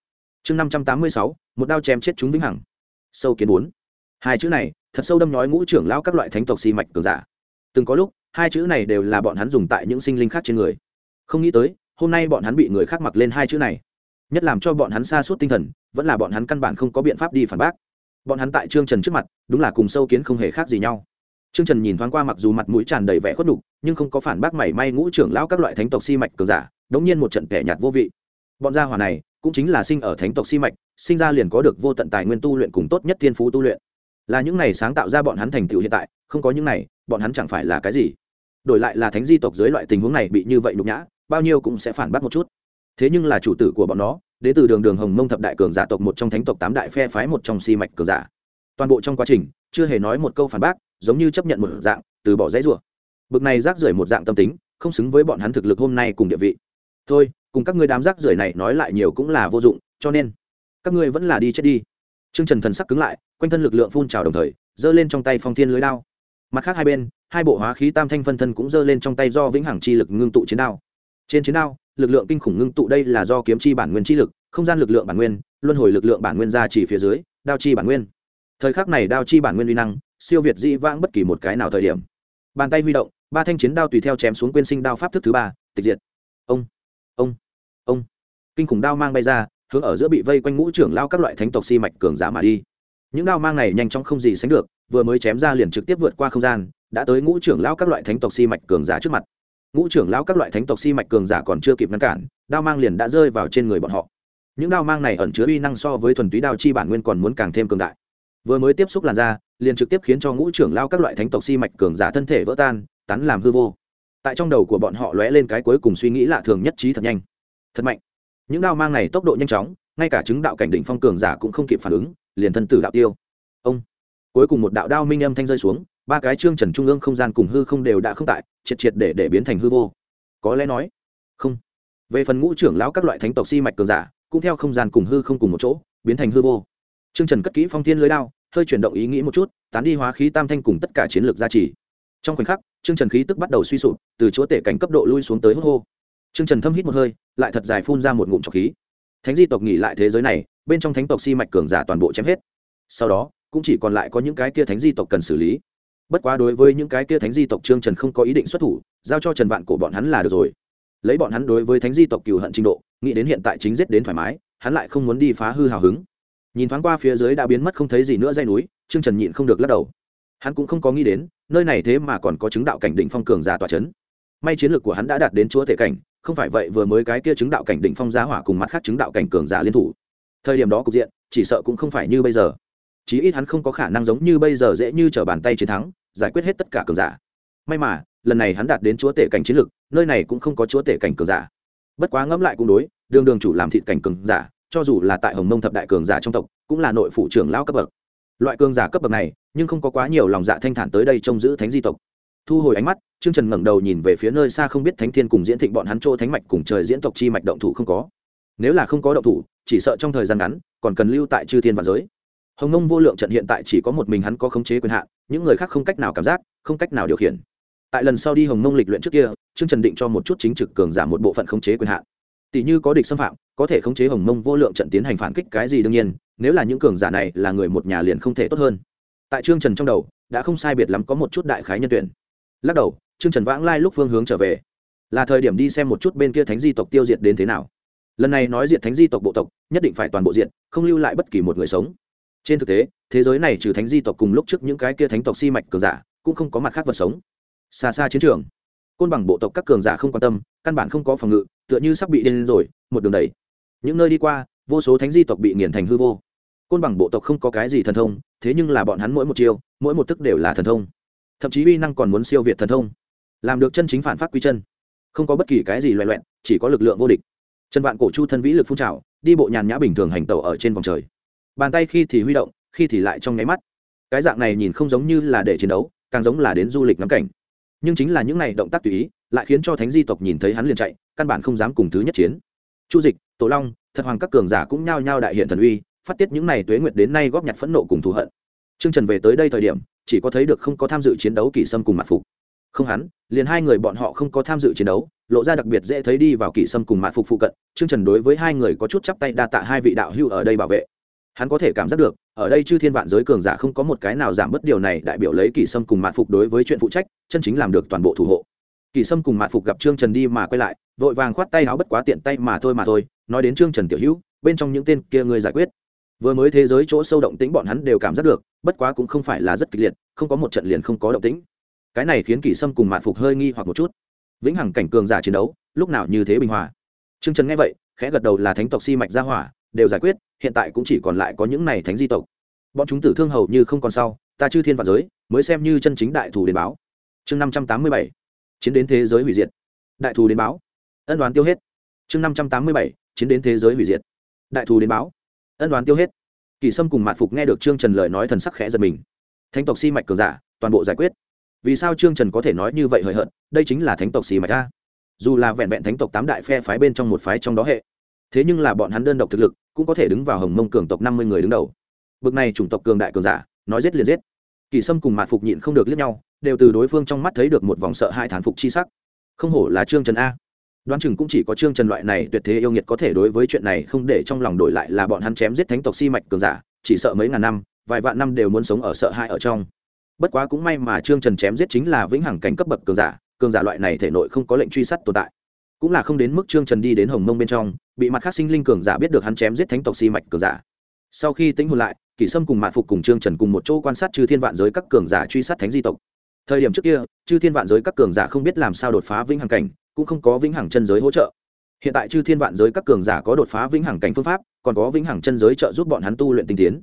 A: Chương năm trăm tám mươi sáu, Một đao chém chết chúng vĩnh hằng. Sâu kiến bốn. Hai chữ này, thật sâu đâm nói ngũ trưởng lão các loại thánh tộc si mạch cường giả từng có lúc hai chữ này đều là bọn hắn dùng tại những sinh linh khác trên người không nghĩ tới hôm nay bọn hắn bị người khác mặc lên hai chữ này nhất làm cho bọn hắn xa suốt tinh thần, vẫn là bọn hắn căn bản không có biện pháp đi phản bác. Bọn hắn tại trương trần trước mặt, đúng là cùng sâu kiến không hề khác gì nhau. Trương trần nhìn thoáng qua mặc dù mặt mũi tràn đầy vẻ khuất đục nhưng không có phản bác mảy may ngũ trưởng lão các loại thánh tộc si mạch cờ giả, đống nhiên một trận kẻ nhạt vô vị. Bọn gia hỏa này, cũng chính là sinh ở thánh tộc si mạch, sinh ra liền có được vô tận tài nguyên tu luyện cùng tốt nhất thiên phú tu luyện. Là những này sáng tạo ra bọn hắn thành tựu hiện tại, không có những này, bọn hắn chẳng phải là cái gì? Đổi lại là thánh di tộc dưới loại tình huống này bị như vậy nhục nhã, bao nhiêu cũng sẽ phản bác một chút thế nhưng là chủ tử của bọn nó đến từ đường đường hồng mông thập đại cường giả tộc một trong thánh tộc tám đại phe phái một trong si mạch cường giả toàn bộ trong quá trình chưa hề nói một câu phản bác giống như chấp nhận một dạng từ bỏ dãy rủa bực này rác rưởi một dạng tâm tính không xứng với bọn hắn thực lực hôm nay cùng địa vị thôi cùng các ngươi đám rác rưởi này nói lại nhiều cũng là vô dụng cho nên các ngươi vẫn là đi chết đi Trương Trần thần sắc cứng lại, quanh thân lực lượng phun trào đồng thời, giơ lên trong tay phong thiên lưới đao. Mặt khác hai bên, hai bộ hóa khí tam thanh phân thân cũng giơ lên trong tay do vĩnh hằng chi lực ngưng tụ chiến đao. Trên chiến đao, lực lượng kinh khủng ngưng tụ đây là do kiếm chi bản nguyên chi lực, không gian lực lượng bản nguyên, luân hồi lực lượng bản nguyên ra chỉ phía dưới, đao chi bản nguyên. Thời khắc này đao chi bản nguyên uy năng, siêu việt dị vãng bất kỳ một cái nào thời điểm. Bàn tay huy động, ba thanh chiến đao tùy theo chém xuống quên sinh đao pháp thức thứ ba, tịch diệt. Ông, ông, ông. Kinh khủng đao mang bay ra, hướng ở giữa bị vây quanh ngũ trưởng lao các loại thánh tộc si mạch cường giả mà đi những đao mang này nhanh chóng không gì sánh được vừa mới chém ra liền trực tiếp vượt qua không gian đã tới ngũ trưởng lao các loại thánh tộc si mạch cường giả trước mặt ngũ trưởng lão các loại thánh tộc si mạch cường giả còn chưa kịp ngăn cản, đao mang liền đã rơi vào trên người bọn họ. Những đao mang này ẩn chứa uy năng so với thuần túy đao chi bản nguyên còn muốn càng thêm cường đại. Vừa mới tiếp xúc làn da, liền trực tiếp khiến cho ngũ trưởng lao các loại thánh tộc si mạch cường giả thân thể vỡ tan tắn làm hư vô. Tại trong đầu của bọn họ lóe lên cái cuối cùng suy nghĩ lạ thường nhất trí thật nhanh. Thật mạnh. Những đao mang này tốc độ nhanh chóng, ngay cả chứng đạo cảnh đỉnh phong cường giả cũng không kịp phản ứng, liền thân tử đạo tiêu. Ông. Cuối cùng một đạo đao minh âm thanh rơi xuống ba cái trương trần trung ương không gian cùng hư không đều đã không tại triệt triệt để để biến thành hư vô có lẽ nói không về phần ngũ trưởng lão các loại thánh tộc si mạch cường giả cũng theo không gian cùng hư không cùng một chỗ biến thành hư vô trương trần cất kỹ phong thiên lưới đao hơi chuyển động ý nghĩ một chút tán đi hóa khí tam thanh cùng tất cả chiến lược gia trì trong khoảnh khắc trương trần khí tức bắt đầu suy sụp từ chúa tể cảnh cấp độ lui xuống tới hốt hô Trương Trần thâm hít một hơi, lại thật dài phun ra một ngụm trọc khí. Thánh di tộc nghỉ lại thế giới này, bên trong thánh tộc si mạch cường giả toàn bộ chém hết. Sau đó, cũng chỉ còn lại có những cái kia thánh di tộc cần xử lý. Bất quá đối với những cái kia thánh di tộc Trương Trần không có ý định xuất thủ, giao cho Trần Vạn Cổ bọn hắn là được rồi. Lấy bọn hắn đối với thánh di tộc cừu hận trình độ, nghĩ đến hiện tại chính giết đến thoải mái, hắn lại không muốn đi phá hư hào hứng. Nhìn thoáng qua phía dưới đã biến mất không thấy gì nữa dãy núi, Trương Trần nhịn không được lắc đầu. Hắn cũng không có nghĩ đến, nơi này thế mà còn có chứng đạo cảnh đỉnh phong cường giả tọa chấn. May chiến lược của hắn đã đạt đến chúa thể cảnh, không phải vậy vừa mới cái kia chứng đạo cảnh đỉnh phong giá hỏa cùng mặt khác chứng đạo cảnh cường giả liên thủ thời điểm đó cục diện chỉ sợ cũng không phải như bây giờ chí ít hắn không có khả năng giống như bây giờ dễ như trở bàn tay chiến thắng, giải quyết hết tất cả cường giả. May mà, lần này hắn đạt đến chúa tể cảnh chiến lực nơi này cũng không có chúa tể cảnh cường giả. Bất quá ngẫm lại cũng đối, đường đường chủ làm thịt cảnh cường giả, cho dù là tại hồng mông thập đại cường giả trong tộc, cũng là nội phụ trưởng lao cấp bậc. Loại cường giả cấp bậc này, nhưng không có quá nhiều lòng dạ thanh thản tới đây trông giữ thánh di tộc. Thu hồi ánh mắt, trương trần ngẩng đầu nhìn về phía nơi xa không biết thánh thiên cùng diễn thịnh bọn hắn chỗ thánh mạch cùng trời diễn tộc chi mạch động thủ không có. Nếu là không có động thủ, chỉ sợ trong thời gian ngắn, còn cần lưu tại chư thiên và giới hồng nông vô lượng trận hiện tại chỉ có một mình hắn có khống chế quyền hạn, những người khác không cách nào cảm giác, không cách nào điều khiển. Tại lần sau đi hồng nông lịch luyện trước kia, trương trần định cho một chút chính trực cường giảm một bộ phận khống chế quyền hạn. Tỷ như có địch xâm phạm, có thể khống chế hồng mông vô lượng trận tiến hành phản kích cái gì đương nhiên, nếu là những cường giả này là người một nhà liền không thể tốt hơn. Tại trương trần trong đầu, đã không sai biệt lắm có một chút đại khái nhân tuyển. Lắc đầu, trương trần vãng lai lúc phương hướng trở về. Là thời điểm đi xem một chút bên kia thánh di tộc tiêu diệt đến thế nào. Lần này nói diệt thánh di tộc bộ tộc, nhất định phải toàn bộ diện không lưu lại bất kỳ một người sống trên thực tế, thế giới này trừ thánh di tộc cùng lúc trước những cái kia thánh tộc si mạch cường giả, cũng không có mặt khác vật sống. Xa xa chiến trường, côn bằng bộ tộc các cường giả không quan tâm, căn bản không có phòng ngự, tựa như sắp bị điên rồi, một đường đầy những nơi đi qua, vô số thánh di tộc bị nghiền thành hư vô. Côn bằng bộ tộc không có cái gì thần thông, thế nhưng là bọn hắn mỗi một chiêu, mỗi một thức đều là thần thông. Thậm chí uy năng còn muốn siêu việt thần thông. Làm được chân chính phản phát quy chân. Không có bất kỳ cái gì loại loẹn chỉ có lực lượng vô địch. Chân vạn cổ chu thân vĩ lực phun trào, đi bộ nhàn nhã bình thường hành tẩu ở trên vòng trời bàn tay khi thì huy động, khi thì lại trong nháy mắt. Cái dạng này nhìn không giống như là để chiến đấu, càng giống là đến du lịch ngắm cảnh. Nhưng chính là những này động tác tùy ý, lại khiến cho thánh di tộc nhìn thấy hắn liền chạy, căn bản không dám cùng thứ nhất chiến. Chu dịch, tổ long, thật hoàng các cường giả cũng nhao nhao đại hiện thần uy, phát tiết những này tuế nguyệt đến nay góp nhặt phẫn nộ cùng thù hận. Trương trần về tới đây thời điểm, chỉ có thấy được không có tham dự chiến đấu kỳ sâm cùng mặt phục. Không hắn, liền hai người bọn họ không có tham dự chiến đấu, lộ ra đặc biệt dễ thấy đi vào kỳ sâm cùng mặt phục phụ cận. Trương trần đối với hai người có chút chắp tay đa tạ hai vị đạo hưu ở đây bảo vệ hắn có thể cảm giác được, ở đây chư thiên vạn giới cường giả không có một cái nào giảm bớt điều này, đại biểu lấy kỳ sâm cùng mạn phục đối với chuyện phụ trách, chân chính làm được toàn bộ thủ hộ. Kỳ sâm cùng mạn phục gặp trương trần đi mà quay lại, vội vàng khoát tay áo bất quá tiện tay mà thôi mà thôi, nói đến trương trần tiểu hữu, bên trong những tên kia người giải quyết. Vừa mới thế giới chỗ sâu động tĩnh bọn hắn đều cảm giác được, bất quá cũng không phải là rất kịch liệt, không có một trận liền không có động tĩnh. Cái này khiến kỳ sâm cùng mạn phục hơi nghi hoặc một chút. Vĩnh hằng cảnh cường giả chiến đấu, lúc nào như thế bình hòa. Trương trần nghe vậy, khẽ gật đầu là thánh tộc si mạch gia hỏa đều giải quyết, hiện tại cũng chỉ còn lại có những này thánh di tộc. Bọn chúng tử thương hầu như không còn sau, ta chư thiên vạn giới, mới xem như chân chính đại thù đến báo. Chương năm trăm tám mươi bảy, chiến đến thế giới hủy diệt. Đại thù đến báo. Ân đoán tiêu hết. Chương năm trăm tám mươi bảy, chiến đến thế giới hủy diệt. Đại thù đến báo. Ân đoán tiêu hết. Kỳ sâm cùng mạn phục nghe được trương trần lời nói thần sắc khẽ giật mình. Thánh tộc si mạch cường giả, toàn bộ giải quyết. Vì sao trương trần có thể nói như vậy hời hợt? Đây chính là thánh tộc si mạch a. Dù là vẹn vẹn thánh tộc tám đại phe phái bên trong một phái trong đó hệ thế nhưng là bọn hắn đơn độc thực lực, cũng có thể đứng vào hồng mông cường tộc năm mươi người đứng đầu. Bực này chủng tộc cường đại cường giả, nói giết liền giết. Kỳ sâm cùng mạt phục nhịn không được liếc nhau, đều từ đối phương trong mắt thấy được một vòng sợ hai thán phục chi sắc. Không hổ là trương trần a. Đoán chừng cũng chỉ có trương trần loại này tuyệt thế yêu nghiệt có thể đối với chuyện này không để trong lòng đổi lại là bọn hắn chém giết thánh tộc si mạch cường giả, chỉ sợ mấy ngàn năm, vài vạn năm đều muốn sống ở sợ hãi ở trong. Bất quá cũng may mà trương trần chém giết chính là vĩnh hằng cảnh cấp bậc cường giả cường giả loại này thể nội không có lệnh truy sát tồn tại cũng là không đến mức trương trần đi đến hồng mông bên trong, bị mặt khác sinh linh cường giả biết được hắn chém giết thánh tộc si mạch cường giả. Sau khi tính hồn lại, kỷ sâm cùng mạn phục cùng trương trần cùng một chỗ quan sát chư thiên vạn giới các cường giả truy sát thánh di tộc. Thời điểm trước kia, chư thiên vạn giới các cường giả không biết làm sao đột phá vĩnh hằng cảnh, cũng không có vĩnh hằng chân giới hỗ trợ. Hiện tại chư thiên vạn giới các cường giả có đột phá vĩnh hằng cảnh phương pháp, còn có vĩnh hằng chân giới trợ giúp bọn hắn tu luyện tinh tiến.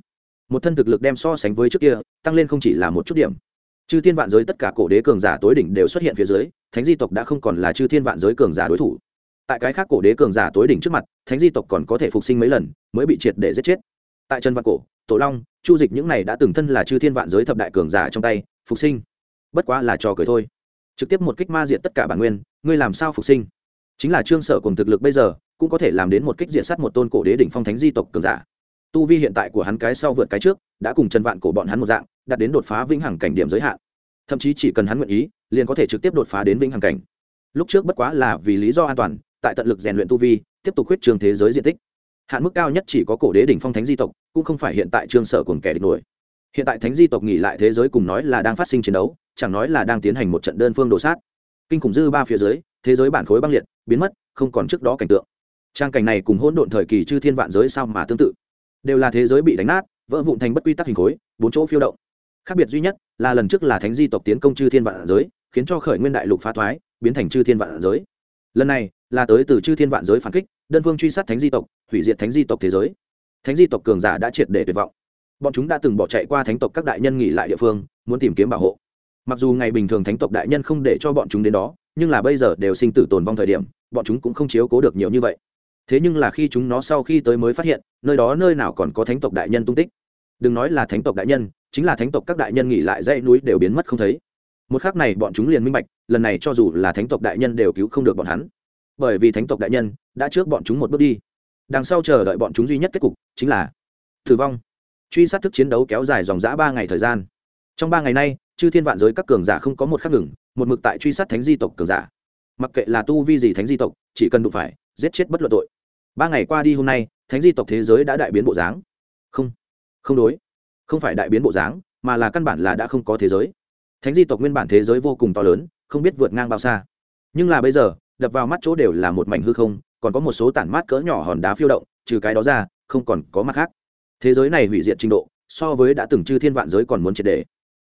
A: Một thân thực lực đem so sánh với trước kia, tăng lên không chỉ là một chút điểm chư thiên vạn giới tất cả cổ đế cường giả tối đỉnh đều xuất hiện phía dưới, thánh di tộc đã không còn là chư thiên vạn giới cường giả đối thủ. Tại cái khác cổ đế cường giả tối đỉnh trước mặt, thánh di tộc còn có thể phục sinh mấy lần, mới bị triệt để giết chết. Tại Trần vạn cổ, tổ long, chu dịch những này đã từng thân là chư thiên vạn giới thập đại cường giả trong tay, phục sinh. Bất quá là trò cười thôi. Trực tiếp một kích ma diện tất cả bản nguyên, ngươi làm sao phục sinh? Chính là trương sở cùng thực lực bây giờ, cũng có thể làm đến một kích diện sát một tôn cổ đế đỉnh phong thánh di tộc cường giả. Tu vi hiện tại của hắn cái sau vượt cái trước, đã cùng Trần vạn cổ bọn hắn một dạng đạt đến đột phá vĩnh hằng cảnh điểm giới hạn. Thậm chí chỉ cần hắn nguyện ý, liền có thể trực tiếp đột phá đến vĩnh hằng cảnh. Lúc trước bất quá là vì lý do an toàn, tại tận lực rèn luyện tu vi, tiếp tục huyết trường thế giới diện tích. Hạn mức cao nhất chỉ có cổ đế đỉnh phong thánh di tộc, cũng không phải hiện tại trương sở cùng kẻ địch nổi. Hiện tại thánh di tộc nghỉ lại thế giới cùng nói là đang phát sinh chiến đấu, chẳng nói là đang tiến hành một trận đơn phương đổ sát. Kinh khủng dư ba phía dưới, thế giới bản khối băng liệt, biến mất, không còn trước đó cảnh tượng. Trang cảnh này cùng hỗn độn thời kỳ chư thiên vạn giới sao mà tương tự. Đều là thế giới bị đánh nát, vỡ vụn thành bất quy tắc hình khối, bốn chỗ phiêu động khác biệt duy nhất là lần trước là thánh di tộc tiến công chư thiên vạn giới, khiến cho khởi nguyên đại lục phá thoái, biến thành chư thiên vạn giới. Lần này là tới từ chư thiên vạn giới phản kích, đơn phương truy sát thánh di tộc, hủy diệt thánh di tộc thế giới. Thánh di tộc cường giả đã triệt để tuyệt vọng. Bọn chúng đã từng bỏ chạy qua thánh tộc các đại nhân nghỉ lại địa phương, muốn tìm kiếm bảo hộ. Mặc dù ngày bình thường thánh tộc đại nhân không để cho bọn chúng đến đó, nhưng là bây giờ đều sinh tử tồn vong thời điểm, bọn chúng cũng không chiếu cố được nhiều như vậy. Thế nhưng là khi chúng nó sau khi tới mới phát hiện, nơi đó nơi nào còn có thánh tộc đại nhân tung tích. Đừng nói là thánh tộc đại nhân chính là thánh tộc các đại nhân nghỉ lại dãy núi đều biến mất không thấy. Một khác này bọn chúng liền minh bạch, lần này cho dù là thánh tộc đại nhân đều cứu không được bọn hắn. Bởi vì thánh tộc đại nhân đã trước bọn chúng một bước đi. Đằng sau chờ đợi bọn chúng duy nhất kết cục chính là tử vong. Truy sát thức chiến đấu kéo dài dòng dã ba ngày thời gian. Trong ba ngày nay, chư thiên vạn giới các cường giả không có một khắc ngừng, một mực tại truy sát thánh di tộc cường giả. Mặc kệ là tu vi gì thánh di tộc, chỉ cần đụng phải, giết chết bất luận tội. Ba ngày qua đi hôm nay, thánh di tộc thế giới đã đại biến bộ dáng. Không không đối không phải đại biến bộ dáng, mà là căn bản là đã không có thế giới. Thánh di tộc nguyên bản thế giới vô cùng to lớn, không biết vượt ngang bao xa. Nhưng là bây giờ, đập vào mắt chỗ đều là một mảnh hư không, còn có một số tản mát cỡ nhỏ hòn đá phiêu động, trừ cái đó ra, không còn có mặt khác. Thế giới này hủy diệt trình độ, so với đã từng chư thiên vạn giới còn muốn triệt đề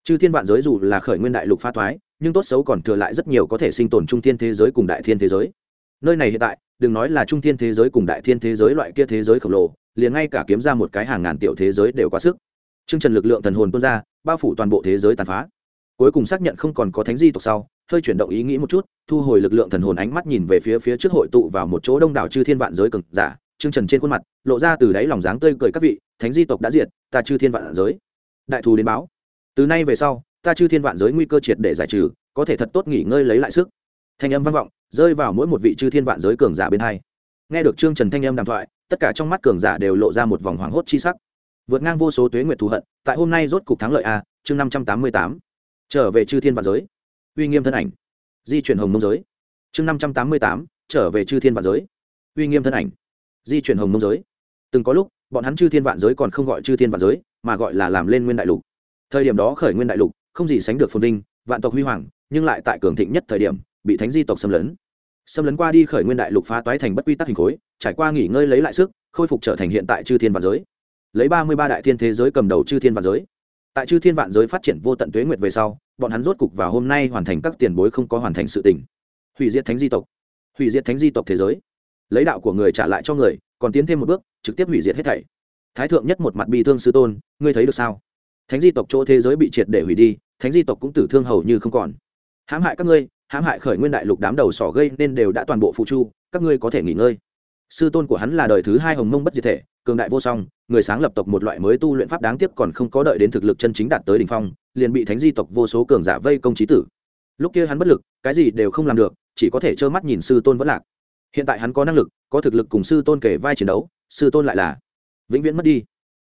A: chư thiên vạn giới dù là khởi nguyên đại lục pha thoái, nhưng tốt xấu còn thừa lại rất nhiều có thể sinh tồn trung thiên thế giới cùng đại thiên thế giới. Nơi này hiện tại, đừng nói là trung thiên thế giới cùng đại thiên thế giới loại kia thế giới khổng lồ, liền ngay cả kiếm ra một cái hàng ngàn tiểu thế giới đều quá sức. Trương trần lực lượng thần hồn tuôn ra, bao phủ toàn bộ thế giới tàn phá. Cuối cùng xác nhận không còn có thánh di tộc sau, hơi chuyển động ý nghĩ một chút, thu hồi lực lượng thần hồn ánh mắt nhìn về phía phía trước hội tụ vào một chỗ đông đảo chư thiên vạn giới cường giả. Trương trần trên khuôn mặt, lộ ra từ đáy lòng dáng tươi cười các vị, thánh di tộc đã diệt, ta chư thiên vạn giới. Đại thù đến báo. Từ nay về sau, ta chư thiên vạn giới nguy cơ triệt để giải trừ, có thể thật tốt nghỉ ngơi lấy lại sức. Thanh âm vang vọng, rơi vào mỗi một vị chư thiên vạn giới cường giả bên hai. Nghe được trương trần thanh âm đàm thoại, tất cả trong mắt cường giả đều lộ ra một vòng hoảng hốt chi sắc vượt ngang vô số tuế nguyệt thù hận, tại hôm nay rốt cục thắng lợi a, chương năm trăm tám mươi tám. Trở về chư thiên vạn giới. Uy nghiêm thân ảnh. Di chuyển hồng mông giới. Chương năm trăm tám mươi tám, trở về chư thiên vạn giới. Uy nghiêm thân ảnh. Di chuyển hồng mông giới. Từng có lúc, bọn hắn chư thiên vạn giới còn không gọi chư thiên vạn giới, mà gọi là làm lên nguyên đại lục. Thời điểm đó khởi nguyên đại lục, không gì sánh được phồn vinh, vạn tộc huy hoàng, nhưng lại tại cường thịnh nhất thời điểm, bị thánh di tộc xâm lấn. Xâm lấn qua đi khởi nguyên đại lục phá toái thành bất quy tắc hình khối, trải qua nghỉ ngơi lấy lại sức, khôi phục trở thành hiện tại chư thiên vạn giới lấy ba mươi ba đại thiên thế giới cầm đầu chư thiên vạn giới. Tại chư thiên vạn giới phát triển vô tận tuế nguyệt về sau, bọn hắn rốt cục vào hôm nay hoàn thành các tiền bối không có hoàn thành sự tình. Hủy diệt thánh di tộc. Hủy diệt thánh di tộc thế giới. Lấy đạo của người trả lại cho người, còn tiến thêm một bước, trực tiếp hủy diệt hết thảy. Thái thượng nhất một mặt bi thương sư tôn, ngươi thấy được sao? Thánh di tộc chỗ thế giới bị triệt để hủy đi, thánh di tộc cũng tử thương hầu như không còn. Hãm hại các ngươi, hãm hại khởi nguyên đại lục đám đầu sỏ gây nên đều đã toàn bộ phụ chu, các ngươi có thể nghỉ ngơi sư tôn của hắn là đời thứ hai hồng mông bất diệt thể, cường đại vô song, người sáng lập tộc một loại mới tu luyện pháp đáng tiếc còn không có đợi đến thực lực chân chính đạt tới đỉnh phong, liền bị thánh di tộc vô số cường giả vây công trí tử. Lúc kia hắn bất lực, cái gì đều không làm được, chỉ có thể trơ mắt nhìn sư tôn vẫn lạc. Hiện tại hắn có năng lực, có thực lực cùng sư tôn kể vai chiến đấu, sư tôn lại là vĩnh viễn mất đi.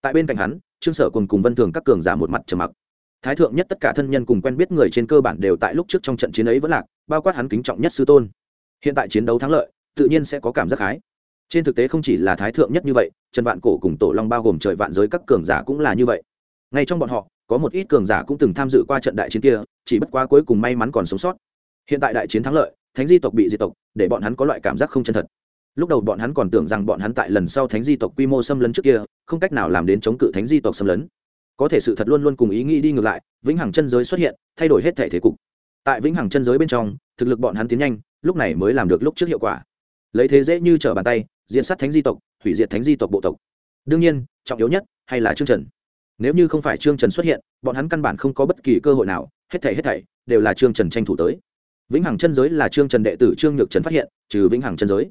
A: Tại bên cạnh hắn, trương sở cùng cùng vân thường các cường giả một mặt trầm mặc. Thái thượng nhất tất cả thân nhân cùng quen biết người trên cơ bản đều tại lúc trước trong trận chiến ấy vẫn lạc, bao quát hắn kính trọng nhất sư tôn. Hiện tại chiến đấu thắng lợi, tự nhiên sẽ có cảm giác khái trên thực tế không chỉ là thái thượng nhất như vậy, trần vạn cổ cùng tổ long bao gồm trời vạn giới các cường giả cũng là như vậy. Ngay trong bọn họ, có một ít cường giả cũng từng tham dự qua trận đại chiến kia, chỉ bất quá cuối cùng may mắn còn sống sót. Hiện tại đại chiến thắng lợi, thánh di tộc bị diệt tộc, để bọn hắn có loại cảm giác không chân thật. Lúc đầu bọn hắn còn tưởng rằng bọn hắn tại lần sau thánh di tộc quy mô xâm lấn trước kia, không cách nào làm đến chống cự thánh di tộc xâm lấn. Có thể sự thật luôn luôn cùng ý nghĩ đi ngược lại, vĩnh hằng chân giới xuất hiện, thay đổi hết thể thế cục. Tại vĩnh hằng chân giới bên trong, thực lực bọn hắn tiến nhanh, lúc này mới làm được lúc trước hiệu quả lấy thế dễ như trở bàn tay diễn sát thánh di tộc, hủy diệt thánh di tộc bộ tộc. Đương nhiên, trọng yếu nhất hay là trương trần. Nếu như không phải trương trần xuất hiện, bọn hắn căn bản không có bất kỳ cơ hội nào, hết thảy hết thảy đều là trương trần tranh thủ tới. Vĩnh hằng chân giới là trương trần đệ tử trương nhược trần phát hiện, trừ vĩnh hằng chân giới.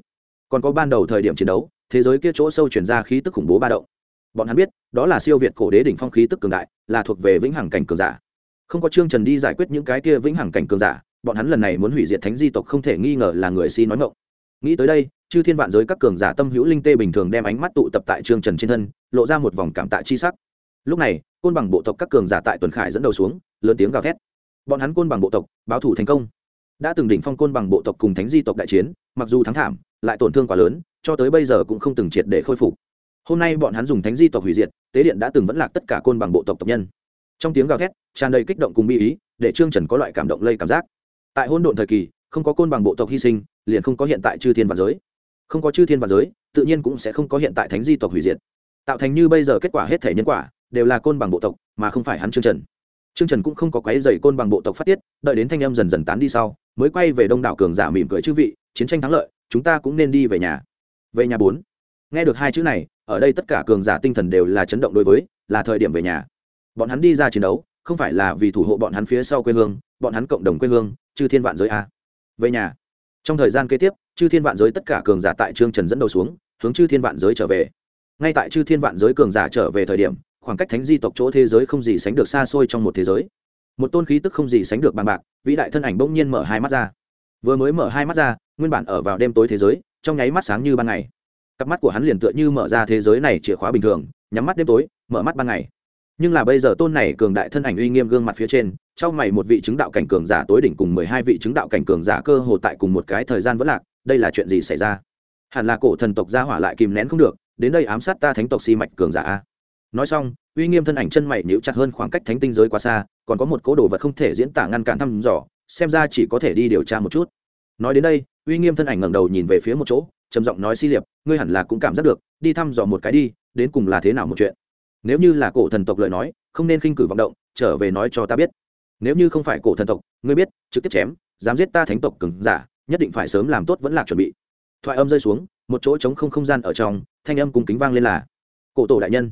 A: Còn có ban đầu thời điểm chiến đấu, thế giới kia chỗ sâu chuyển ra khí tức khủng bố ba động. Bọn hắn biết, đó là siêu việt cổ đế đỉnh phong khí tức cường đại, là thuộc về vĩnh hằng cảnh cường giả. Không có trương trần đi giải quyết những cái kia vĩnh hằng cảnh cường giả, bọn hắn lần này muốn hủy diệt thánh di tộc không thể nghi ngờ là người si nói ngộng nghĩ tới đây, chư thiên vạn giới các cường giả tâm hữu linh tê bình thường đem ánh mắt tụ tập tại trương trần trên thân, lộ ra một vòng cảm tạ chi sắc. Lúc này, côn bằng bộ tộc các cường giả tại tuần khải dẫn đầu xuống, lớn tiếng gào thét. Bọn hắn côn bằng bộ tộc, báo thủ thành công. Đã từng đỉnh phong côn bằng bộ tộc cùng thánh di tộc đại chiến, mặc dù thắng thảm, lại tổn thương quá lớn, cho tới bây giờ cũng không từng triệt để khôi phục. Hôm nay bọn hắn dùng thánh di tộc hủy diệt, tế điện đã từng vẫn lạc tất cả côn bằng bộ tộc tộc nhân. Trong tiếng gào thét, tràn đầy kích động cùng bi ý, để trương trần có loại cảm động lây cảm giác. Tại hôn độn thời kỳ, không có côn bằng bộ tộc hy sinh liền không có hiện tại chư thiên và giới. Không có chư thiên và giới, tự nhiên cũng sẽ không có hiện tại thánh di tộc hủy diệt. Tạo thành như bây giờ kết quả hết thể nhân quả, đều là côn bằng bộ tộc, mà không phải hắn trương trần. Trương trần cũng không có quái dày côn bằng bộ tộc phát tiết, đợi đến thanh em dần dần tán đi sau, mới quay về đông đảo cường giả mỉm cười chư vị, chiến tranh thắng lợi, chúng ta cũng nên đi về nhà. Về nhà bốn. Nghe được hai chữ này, ở đây tất cả cường giả tinh thần đều là chấn động đối với, là thời điểm về nhà. Bọn hắn đi ra chiến đấu, không phải là vì thủ hộ bọn hắn phía sau quê hương, bọn hắn cộng đồng quê hương, chư thiên vạn giới a về nhà trong thời gian kế tiếp, chư thiên vạn giới tất cả cường giả tại trương trần dẫn đầu xuống, hướng chư thiên vạn giới trở về. Ngay tại chư thiên vạn giới cường giả trở về thời điểm, khoảng cách thánh di tộc chỗ thế giới không gì sánh được xa xôi trong một thế giới. Một tôn khí tức không gì sánh được bằng bạc, vĩ đại thân ảnh bỗng nhiên mở hai mắt ra. Vừa mới mở hai mắt ra, nguyên bản ở vào đêm tối thế giới, trong nháy mắt sáng như ban ngày. Cặp mắt của hắn liền tựa như mở ra thế giới này chìa khóa bình thường, nhắm mắt đêm tối, mở mắt ban ngày nhưng là bây giờ tôn này cường đại thân ảnh uy nghiêm gương mặt phía trên, trong mày một vị chứng đạo cảnh cường giả tối đỉnh cùng mười hai vị chứng đạo cảnh cường giả cơ hồ tại cùng một cái thời gian vẫn lạc, đây là chuyện gì xảy ra? Hẳn là cổ thần tộc gia hỏa lại kìm nén không được, đến đây ám sát ta thánh tộc si mạch cường giả a. Nói xong, uy nghiêm thân ảnh chân mày níu chặt hơn khoảng cách thánh tinh giới quá xa, còn có một cố đồ vật không thể diễn tả ngăn cản thăm dò, xem ra chỉ có thể đi điều tra một chút. Nói đến đây, uy nghiêm thân ảnh ngẩng đầu nhìn về phía một chỗ, trầm giọng nói, si liệp, ngươi hẳn là cũng cảm giác được, đi thăm dò một cái đi, đến cùng là thế nào một chuyện? Nếu như là cổ thần tộc lời nói, không nên khinh cử vọng động, trở về nói cho ta biết. Nếu như không phải cổ thần tộc, ngươi biết, trực tiếp chém, dám giết ta thánh tộc cứng giả, nhất định phải sớm làm tốt vẫn là chuẩn bị. Thoại âm rơi xuống, một chỗ trống không không gian ở trong, thanh âm cùng kính vang lên là, cổ tổ đại nhân.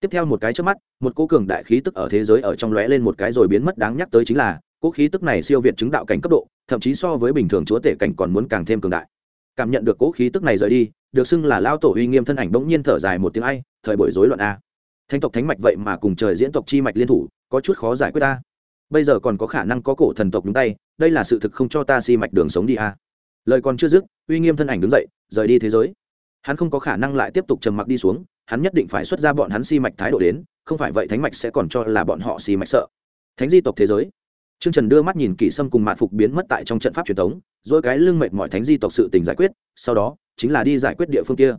A: Tiếp theo một cái trước mắt, một cô cường đại khí tức ở thế giới ở trong lóe lên một cái rồi biến mất đáng nhắc tới chính là, cỗ khí tức này siêu việt chứng đạo cảnh cấp độ, thậm chí so với bình thường chúa tể cảnh còn muốn càng thêm cường đại. Cảm nhận được cỗ khí tức này rời đi, được xưng là lao tổ uy nghiêm thân ảnh bỗng nhiên thở dài một tiếng ai, thời buổi rối loạn a thánh tộc thánh mạch vậy mà cùng trời diễn tộc chi mạch liên thủ có chút khó giải quyết ta. Bây giờ còn có khả năng có cổ thần tộc nhúng tay đây là sự thực không cho ta si mạch đường sống đi a lời còn chưa dứt uy nghiêm thân ảnh đứng dậy rời đi thế giới. Hắn không có khả năng lại tiếp tục trầm mặc đi xuống hắn nhất định phải xuất ra bọn hắn si mạch thái độ đến không phải vậy thánh mạch sẽ còn cho là bọn họ si mạch sợ. Thánh di tộc thế giới. Trương Trần đưa mắt nhìn Kỷ Sâm cùng Mạn Phục biến mất tại trong trận pháp truyền thống, rồi cái lưng mệt mỏi thánh di tộc sự tình giải quyết, sau đó chính là đi giải quyết địa phương kia.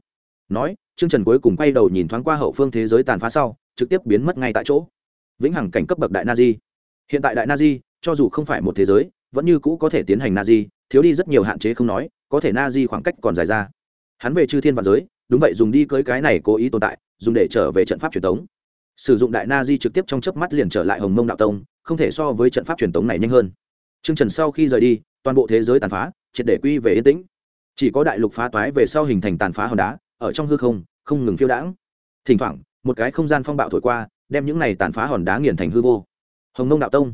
A: Nói, Trương Trần cuối cùng quay đầu nhìn thoáng qua hậu phương thế giới tàn phá sau, trực tiếp biến mất ngay tại chỗ. Vĩnh hằng cảnh cấp bậc đại Nazi. Hiện tại đại Nazi, cho dù không phải một thế giới, vẫn như cũ có thể tiến hành Nazi, thiếu đi rất nhiều hạn chế không nói, có thể Nazi khoảng cách còn dài ra. Hắn về chư thiên và giới, đúng vậy dùng đi cưới cái này cố ý tồn tại, dùng để trở về trận pháp truyền thống sử dụng đại nazi trực tiếp trong chớp mắt liền trở lại hồng mông đạo tông không thể so với trận pháp truyền tống này nhanh hơn Trương trần sau khi rời đi toàn bộ thế giới tàn phá triệt để quy về yên tĩnh chỉ có đại lục phá toái về sau hình thành tàn phá hòn đá ở trong hư không không ngừng phiêu đãng. Thỉnh thoảng, một cái không gian phong bạo thổi qua, đem những này tàn phá hòn đá nghiền thành hư vô. Hồng nông đạo tông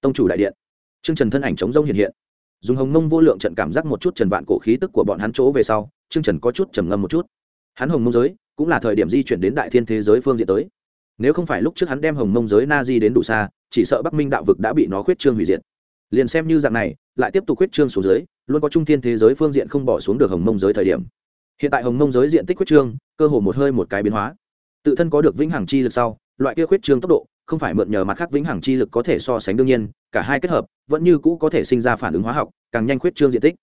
A: tông chủ đại điện. T r ư ơ n g trần thân ảnh chống rông hiện hiện. Dùng hồng nông vô lượng trận cảm giác một chút trần vạn cổ khí tức của bọn hắn chỗ về sau t r ư ơ n g trần có chút trầm ngâm một chút. Hắn hồng mông giới, cũng là thời điểm di chuyển đến đại thiên thế giới phương diện tới. Nếu không phải lúc trước hắn đem hồng mông giới na di đến đủ xa, chỉ sợ bắc minh đạo vực đã bị nó khuyết trương hủy diệt. Liền xem như dạng này, lại tiếp tục khuyết trương xuống dưới, luôn có trung thiên thế giới phương diện không bỏ xuống được hồng mông giới thời điểm hiện tại hồng mông giới diện tích khuyết trương, cơ hồ một hơi một cái biến hóa. Tự thân có được vĩnh hằng chi lực sau, loại kia khuyết trương tốc độ, không phải mượn nhờ mặt khác vĩnh hằng chi lực có thể so sánh đương nhiên, cả hai kết hợp, vẫn như cũ có thể sinh ra phản ứng hóa học, càng nhanh khuyết trương diện tích.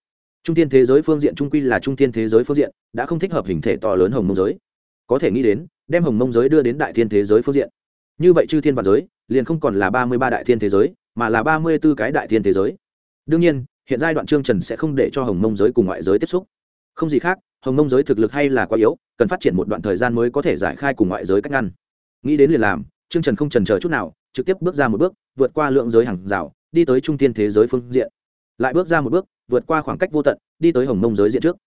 A: Trung thiên thế giới phương diện trung quy là trung thiên thế giới phương diện, đã không thích hợp hình thể to lớn hồng mông giới. Có thể nghĩ đến, đem hồng mông giới đưa đến đại thiên thế giới phương diện. Như vậy chư thiên và giới, liền không còn là ba mươi ba đại thiên thế giới, mà là ba mươi b ố cái đại thiên thế giới. Đương nhiên, hiện giai đoạn trương trần sẽ không để cho hồng mông giới cùng ngoại giới tiếp xúc. Không gì khác hồng mông giới thực lực hay là quá yếu cần phát triển một đoạn thời gian mới có thể giải khai cùng ngoại giới cách ngăn nghĩ đến liền làm trương trần không trần chờ chút nào trực tiếp bước ra một bước vượt qua lượng giới hàng rào đi tới trung tiên thế giới phương diện lại bước ra một bước vượt qua khoảng cách vô tận đi tới hồng mông giới diện trước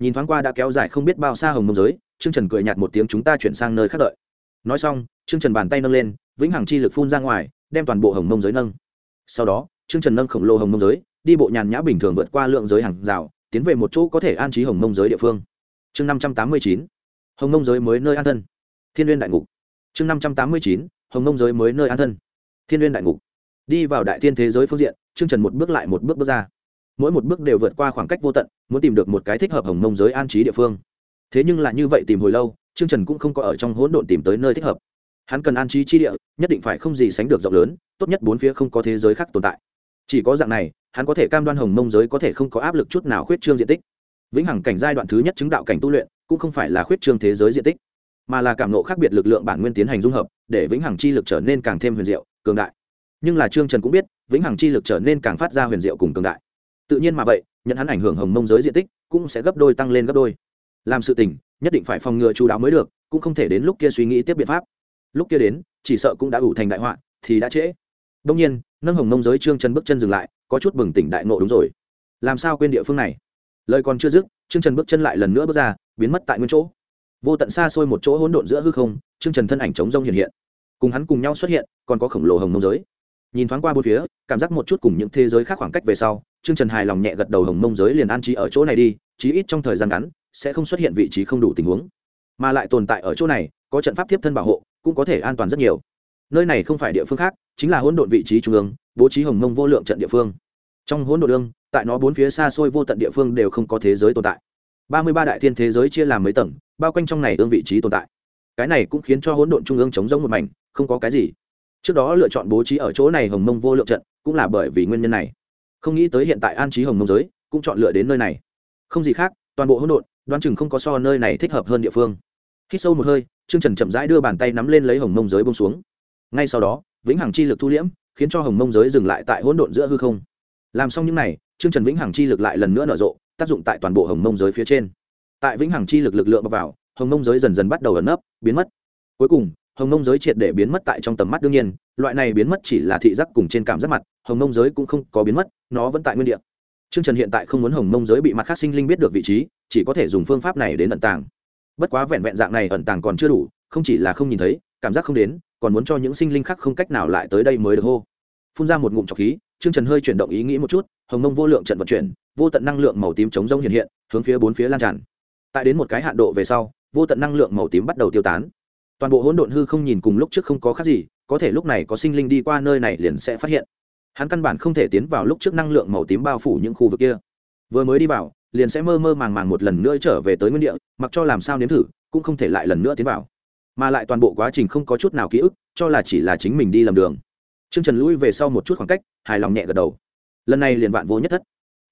A: nhìn thoáng qua đã kéo dài không biết bao xa hồng mông giới Trương Trần cười nhạt một tiếng chúng ta chuyển sang nơi khác đợi. Nói xong, Trương Trần bàn tay nâng lên, vĩnh hằng chi lực phun ra ngoài, đem toàn bộ hồng mông giới nâng. Sau đó, Trương Trần nâng khổng lồ hồng mông giới, đi bộ nhàn nhã bình thường vượt qua lượng giới hàng rào, tiến về một chỗ có thể an trí hồng mông giới địa phương. Chương năm trăm tám mươi chín, Hồng mông giới mới nơi an thân. Thiên Nguyên đại ngục. Chương năm trăm tám mươi chín, Hồng mông giới mới nơi an thân. Thiên Nguyên đại ngục. Đi vào đại thiên thế giới phương diện, Trương Trần một bước lại một bước bước ra. Mỗi một bước đều vượt qua khoảng cách vô tận, muốn tìm được một cái thích hợp hồng mông giới an trí địa phương thế nhưng là như vậy tìm hồi lâu trương trần cũng không có ở trong hỗn độn tìm tới nơi thích hợp hắn cần an trí chi địa nhất định phải không gì sánh được rộng lớn tốt nhất bốn phía không có thế giới khác tồn tại chỉ có dạng này, hắn có thể cam đoan hồng mông giới có thể không có áp lực chút nào khuyết trương diện tích. Vĩnh hằng cảnh giai đoạn thứ nhất chứng đạo cảnh tu luyện, cũng không phải là khuyết trương thế giới diện tích, mà là cảm nộ khác biệt lực lượng bản nguyên tiến hành dung hợp, để vĩnh hằng chi lực trở nên càng thêm huyền diệu, cường đại. Nhưng là trương trần cũng biết, vĩnh hằng chi lực trở nên càng phát ra huyền diệu cùng cường đại. Tự nhiên mà vậy, nhận hắn ảnh hưởng hồng mông giới diện tích, cũng sẽ gấp đôi tăng lên gấp đôi. Làm sự tình, nhất định phải phòng ngừa chú đáo mới được, cũng không thể đến lúc kia suy nghĩ tiếp biện pháp. Lúc kia đến, chỉ sợ cũng đã ủ thành đại họa, thì đã trễ. Đông nhiên nâng hồng nông giới trương trần bước chân dừng lại, có chút bừng tỉnh đại nộ đúng rồi. Làm sao quên địa phương này? Lời còn chưa dứt, trương trần bước chân lại lần nữa bước ra, biến mất tại nguyên chỗ. Vô tận xa xôi một chỗ hỗn độn giữa hư không, trương trần thân ảnh chống rông hiện hiện. Cùng hắn cùng nhau xuất hiện, còn có khổng lồ hồng nông giới. Nhìn thoáng qua bốn phía, cảm giác một chút cùng những thế giới khác khoảng cách về sau, trương trần hài lòng nhẹ gật đầu hồng mông giới liền an trí ở chỗ này đi, chí ít trong thời gian ngắn, sẽ không xuất hiện vị trí không đủ tình huống. Mà lại tồn tại ở chỗ này, có trận pháp tiếp thân bảo hộ, cũng có thể an toàn rất nhiều nơi này không phải địa phương khác, chính là hỗn độn vị trí trung ương, bố trí hồng mông vô lượng trận địa phương. Trong hỗn độ đương tại nó bốn phía xa xôi vô tận địa phương đều không có thế giới tồn tại. Ba mươi ba đại thiên thế giới chia làm mấy tầng, bao quanh trong này ương vị trí tồn tại. Cái này cũng khiến cho hỗn độn trung ương chống giống một mảnh, không có cái gì. Trước đó lựa chọn bố trí ở chỗ này hồng mông vô lượng trận, cũng là bởi vì nguyên nhân này. Không nghĩ tới hiện tại an trí hồng mông giới, cũng chọn lựa đến nơi này. Không gì khác, toàn bộ hỗn độn, đoán chừng không có so nơi này thích hợp hơn địa phương. Khi sâu một hơi, trương trần chậm rãi đưa bàn tay nắm lên lấy hồng mông giới bông xuống ngay sau đó vĩnh hằng chi lực thu liễm khiến cho hồng mông giới dừng lại tại hỗn độn giữa hư không. Làm xong những n à y trương trần vĩnh hằng chi lực lại lần nữa nở rộ tác dụng tại toàn bộ hồng mông giới phía trên. Tại vĩnh hằng chi lực lực lượng vào hồng mông giới dần dần bắt đầu ẩn nấp biến mất. Cuối cùng hồng mông giới triệt để biến mất tại trong tầm mắt đương nhiên loại này biến mất chỉ là thị giác cùng trên cảm giác mặt hồng mông giới cũng không có biến mất nó vẫn tại nguyên đ ị a Trương Trần hiện tại không muốn Hồng Mông giới bị mặt khác sinh linh biết được vị trí, chỉ có thể dùng phương pháp này đến ẩn tàng. Bất quá vẹn vẹn dạng này ẩn tàng còn chưa đủ, không chỉ là không nhìn thấy, cảm giác không đến, còn muốn cho những sinh linh khác không cách nào lại tới đây mới được hô. Phun ra một ngụm trọc khí, Trương Trần hơi chuyển động ý nghĩ một chút, Hồng Mông vô lượng trận vận chuyển, vô tận năng lượng màu tím chống rông hiện hiện, hướng phía bốn phía lan tràn. Tại đến một cái hạn độ về sau, vô tận năng lượng màu tím bắt đầu tiêu tán. Toàn bộ hỗn độn hư không nhìn cùng lúc trước không có khác gì, có thể lúc này có sinh linh đi qua nơi này liền sẽ phát hiện hắn căn bản không thể tiến vào lúc trước năng lượng màu tím bao phủ những khu vực kia vừa mới đi vào liền sẽ mơ mơ màng màng một lần nữa trở về tới nguyên địa mặc cho làm sao nếm thử cũng không thể lại lần nữa tiến vào mà lại toàn bộ quá trình không có chút nào ký ức, cho là chỉ là chính mình đi lầm đường. Trương trần lui về sau một chút khoảng cách, hài lòng nhẹ gật đầu. Lần này liền vạn vô nhất thất.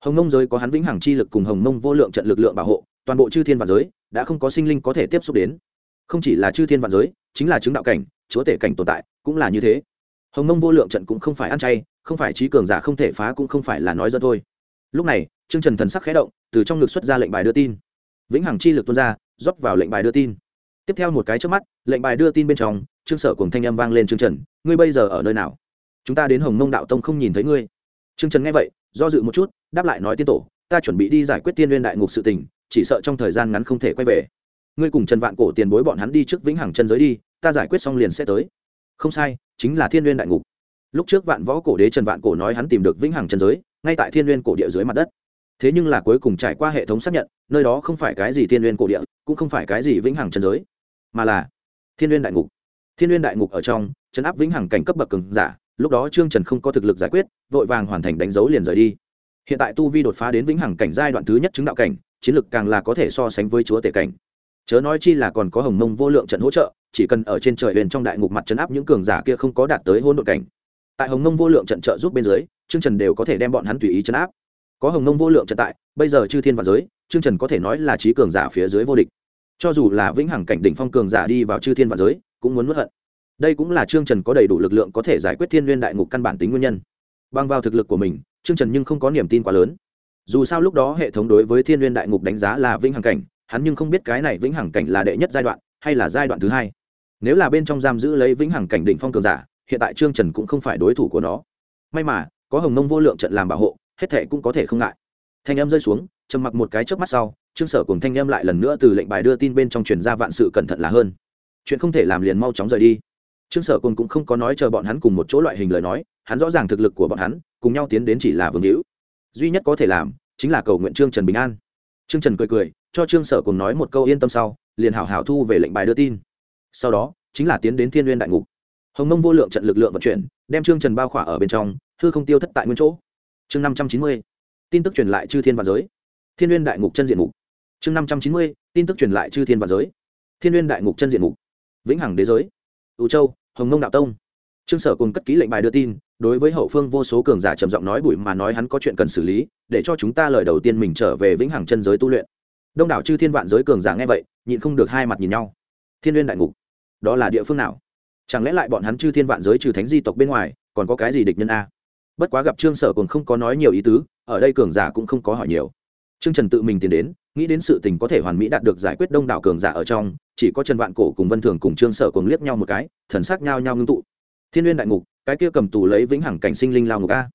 A: Hồng mông giới có hắn vĩnh hằng chi lực cùng hồng mông vô lượng trận lực lượng bảo hộ, toàn bộ chư thiên và giới đã không có sinh linh có thể tiếp xúc đến. Không chỉ là chư thiên và giới, chính là chứng đạo cảnh, chúa tể cảnh tồn tại, cũng là như thế. Hồng mông vô lượng trận cũng không phải ăn chay, không phải trí cường giả không thể phá cũng không phải là nói dân thôi. Lúc này, trương trần thần sắc khé động, từ trong ngực xuất ra lệnh bài đưa tin. Vĩnh hằng chi lực tuôn ra, rót vào lệnh bài đưa tin tiếp theo một cái trước mắt, lệnh bài đưa tin bên trong, trương sở cùng thanh âm vang lên trương trần, ngươi bây giờ ở nơi nào? Chúng ta đến hồng mông đạo tông không nhìn thấy ngươi. Trương trần nghe vậy, do dự một chút, đáp lại nói tiên tổ, ta chuẩn bị đi giải quyết tiên liên đại ngục sự tình, chỉ sợ trong thời gian ngắn không thể quay về. Ngươi cùng trần vạn cổ tiền bối bọn hắn đi trước vĩnh hằng chân giới đi, ta giải quyết xong liền sẽ tới. Không sai, chính là thiên n g u y ê n đại ngục. Lúc trước vạn võ cổ đế trần vạn cổ nói hắn tìm được vĩnh hằng chân giới, ngay tại thiên n g u y ê n cổ địa dưới mặt đất. Thế nhưng là cuối cùng trải qua hệ thống xác nhận, nơi đó không phải cái gì thiên n g u y ê n cổ địa, cũng không phải cái gì vĩnh hằng chân giới mà là thiên n đại ngục. Thiên n đại ngục ở trong, chấn áp vĩnh hằng cảnh cấp bậc cường giả, lúc đó trương trần không có thực lực giải quyết, vội vàng hoàn thành đánh dấu liền rời đi. Hiện tại tu vi đột phá đến vĩnh hằng cảnh giai đoạn thứ nhất chứng đạo cảnh, chiến lực càng là có thể so sánh với chúa tể cảnh. Chớ nói chi là còn có hồng mông vô lượng trận hỗ trợ, chỉ cần ở trên trời huyền trong đại ngục mặt chấn áp những cường giả kia không có đạt tới hôn đội cảnh. Tại hồng nông vô lượng trận trợ giúp bên dưới, trương trần đều có thể đem bọn hắn tùy ý chấn áp. Có hồng nông vô lượng trận tại, bây giờ chư thiên và giới, trương trần có thể nói là trí cường giả phía dưới vô địch cho dù là vĩnh hằng cảnh đỉnh phong cường giả đi vào chư thiên và giới, cũng muốn nuốt hận. Đây cũng là Trương trần có đầy đủ lực lượng có thể giải quyết thiên n g u y ê n đại ngục căn bản tính nguyên nhân. Bằng vào thực lực của mình, Trương trần nhưng không có niềm tin quá lớn. Dù sao lúc đó hệ thống đối với thiên n g u y ê n đại ngục đánh giá là vĩnh hằng cảnh, hắn nhưng không biết cái này vĩnh hằng cảnh là đệ nhất giai đoạn hay là giai đoạn thứ hai. Nếu là bên trong giam giữ lấy vĩnh hằng cảnh đỉnh phong cường giả, hiện tại trương trần cũng không phải đối thủ của nó. May mà, có hồng nông vô lượng trận làm bảo hộ, hết thệ cũng có thể không ngại. Thanh em rơi xuống, trầm mặc một cái trước mắt sau trương sở cùng thanh em lại lần nữa từ lệnh bài đưa tin bên trong truyền ra vạn sự cẩn thận là hơn. Chuyện không thể làm liền mau chóng rời đi. Trương sở cùng cũng không có nói chờ bọn hắn cùng một chỗ loại hình lời nói, hắn rõ ràng thực lực của bọn hắn, cùng nhau tiến đến chỉ là vương hữu. Duy nhất có thể làm, chính là cầu nguyện trương trần bình an. Trương trần cười cười, cho trương sở cùng nói một câu yên tâm sau, liền hảo hảo thu về lệnh bài đưa tin. Sau đó, chính là tiến đến thiên n đại ngục. Hồng mông vô lượng trận lực lượng vận chuyển, đem trương trần bao khỏa ở bên trong, hư không tiêu thất tại nguyên chỗ. Chương năm trăm chín mươi, tin tức truyền lại chư thiên và giới. Thiên n đại ngục chân diện mục chương năm trăm chín mươi, tin tức truyền lại chư thiên và giới. Thiên liên đại ngục chân diện mục. Vĩnh hằng đế giới. Ưu châu, hồng mông đạo tông. Trương sở cùng cất ký lệnh bài đưa tin, đối với hậu phương vô số cường giả trầm giọng nói bụi mà nói hắn có chuyện cần xử lý, để cho chúng ta lời đầu tiên mình trở về vĩnh hằng chân giới tu luyện. Đông đảo chư thiên vạn giới cường giả nghe vậy, nhịn không được hai mặt nhìn nhau. Thiên n đại ngục, đó là địa phương nào? Chẳng lẽ lại bọn hắn chư thiên vạn giới trừ thánh di tộc bên ngoài, còn có cái gì địch nhân a? Bất quá gặp trương sở còn không có nói nhiều ý tứ, ở đây cường giả cũng không có hỏi nhiều trương trần tự mình tiến đến, nghĩ đến sự tình có thể hoàn mỹ đạt được giải quyết đông đảo cường giả ở trong, chỉ có trần vạn cổ cùng vân thường cùng trương sở cùng liếc nhau một cái, thần sắc nhau nhau ngưng tụ. Thiên Nguyên đại ngục, cái kia cầm tù lấy vĩnh hằng cảnh sinh linh lao ngục a.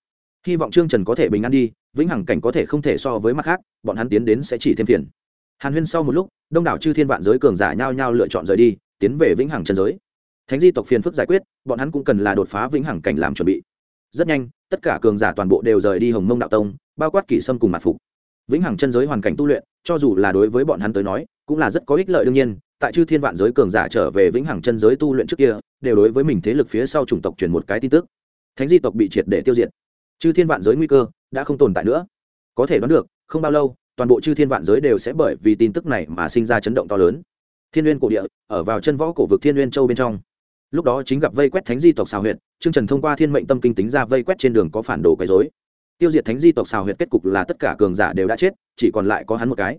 A: Hy vọng trương trần có thể bình an đi, vĩnh hằng cảnh có thể không thể so với mặt khác, bọn hắn tiến đến sẽ chỉ thêm phiền. Hàn huyên sau một lúc, đông đảo chư thiên vạn giới cường giả nhau nhau lựa chọn rời đi, tiến về vĩnh hằng chân giới. Thánh di tộc phiền phức giải quyết, bọn hắn cũng cần là đột phá vĩnh hằng cảnh làm chuẩn bị. Rất nhanh, tất cả cường giả toàn bộ đều rời đi hồng mông đạo tông, bao quát kỷ sâm cùng mặt phục vĩnh hằng chân giới hoàn cảnh tu luyện, cho dù là đối với bọn hắn tới nói, cũng là rất có ích lợi đương nhiên, tại chư thiên vạn giới cường giả trở về vĩnh hằng chân giới tu luyện trước kia, đều đối với mình thế lực phía sau chủng tộc truyền một cái tin tức. Thánh di tộc bị triệt để tiêu diệt. Chư thiên vạn giới nguy cơ đã không tồn tại nữa. Có thể đoán được, không bao lâu, toàn bộ chư thiên vạn giới đều sẽ bởi vì tin tức này mà sinh ra chấn động to lớn. Thiên n cổ địa, ở vào chân võ cổ vực thiên n châu bên trong. Lúc đó chính gặp vây quét thánh di tộc xào huyện chương trần thông qua thiên mệnh tâm kinh tính ra vây quét trên đường có phản đồ quấy dối tiêu diệt thánh di tộc xào huyệt kết cục là tất cả cường giả đều đã chết, chỉ còn lại có hắn một cái.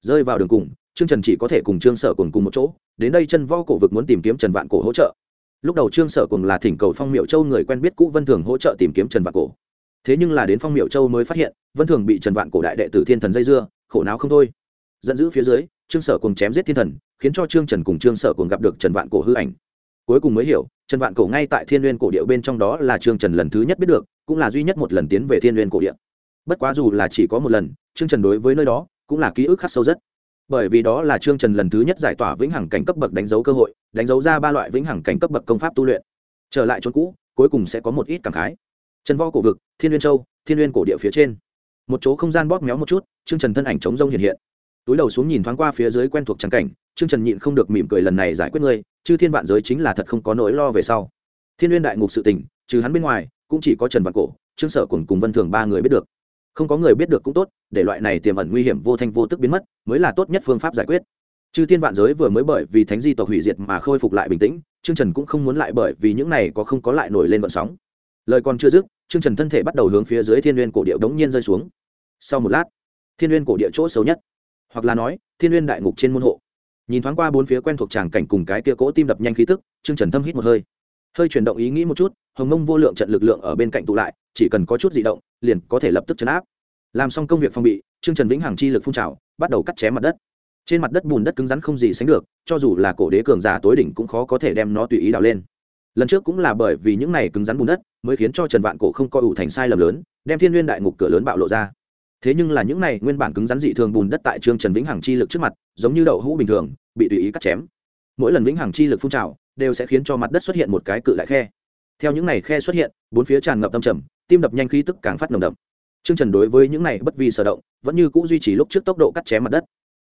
A: Rơi vào đường cùng, trương trần chỉ có thể cùng trương sở cùng cùng một chỗ, đến đây chân võ cổ vực muốn tìm kiếm trần vạn cổ hỗ trợ. Lúc đầu trương sở cùng là thỉnh cầu phong miệu châu người quen biết cũ vân thường hỗ trợ tìm kiếm trần vạn cổ. Thế nhưng là đến phong miệu châu mới phát hiện, vân thường bị trần vạn cổ đại đệ tử thiên thần dây dưa, khổ não không thôi. Giận dữ phía dưới, trương sở cùng chém giết thiên thần, khiến cho trương trần cùng trương sở cùng gặp được trần vạn cổ hư ảnh. Cuối cùng mới hiểu trần vạn cổ ngay tại thiên n cổ địa bên trong đó là trương trần lần thứ nhất biết được, cũng là duy nhất một lần tiến về thiên n cổ địa. Bất quá dù là chỉ có một lần, trương trần đối với nơi đó cũng là ký ức khắc sâu rất. Bởi vì đó là trương trần lần thứ nhất giải tỏa vĩnh hằng cảnh cấp bậc đánh dấu cơ hội, đánh dấu ra ba loại vĩnh hằng cảnh cấp bậc công pháp tu luyện. Trở lại chỗ cũ, cuối cùng sẽ có một ít cảm khái. Trần vo cổ vực, thiên Nguyên châu, thiên Nguyên cổ địa phía trên. Một chỗ không gian bóp méo một chút, trương trần thân ảnh chống rông hiện hiện túi đầu xuống nhìn thoáng qua phía dưới quen thuộc trắng cảnh, trương trần nhịn không được mỉm cười lần này giải quyết ngươi chứ thiên vạn giới chính là thật không có nỗi lo về sau. Thiên liên đại ngục sự tỉnh trừ hắn bên ngoài, cũng chỉ có trần vạn cổ, trương sở cùng cùng vân thường ba người biết được. Không có người biết được cũng tốt, để loại này tiềm ẩn nguy hiểm vô thanh vô tức biến mất, mới là tốt nhất phương pháp giải quyết. Chư thiên vạn giới vừa mới bởi vì thánh di tộc hủy diệt mà khôi phục lại bình tĩnh chương trần cũng không muốn lại bởi vì những này có không có lại nổi lên vận sóng. Lời còn chưa dứt chương trần thân thể bắt đầu hướng phía dưới thiên n cổ điệu đống nhiên rơi xuống. Sau một lát, thiên n cổ địa chỗ xấu nhất hoặc là nói, thiên n đại ngục trên môn hộ. Nhìn thoáng qua bốn phía quen thuộc tràng cảnh cùng cái kia cỗ tim đập nhanh khí tức, Trương trần thâm hít một hơi. Hơi chuyển động ý nghĩ một chút, hồng mông vô lượng trận lực lượng ở bên cạnh tụ lại, chỉ cần có chút di động, liền có thể lập tức chấn áp. Làm xong công việc phòng bị, trương trần vĩnh hằng chi lực phun trào, bắt đầu cắt chém mặt đất. Trên mặt đất bùn đất cứng rắn không gì sánh được, cho dù là cổ đế cường giả tối đỉnh cũng khó có thể đem nó tùy ý đào lên. Lần trước cũng là bởi vì những này cứng rắn bùn đất, mới khiến cho trần vạn cổ không coi ủ thành sai lầm lớn, đem thiên n đại ngục cửa lớn bạo lộ ra thế nhưng là những này nguyên bản cứng rắn dị thường bùn đất tại trương trần vĩnh hằng chi lực trước mặt giống như đậu hũ bình thường bị tùy ý cắt chém mỗi lần vĩnh hằng chi lực phun trào đều sẽ khiến cho mặt đất xuất hiện một cái cự đại khe theo những này khe xuất hiện bốn phía tràn ngập tâm trầm tim đập nhanh khí tức càng phát nồng đậm Trương Trần đối với những này bất vi sở động, vẫn như cũ duy trì lúc trước tốc độ cắt chém mặt đất.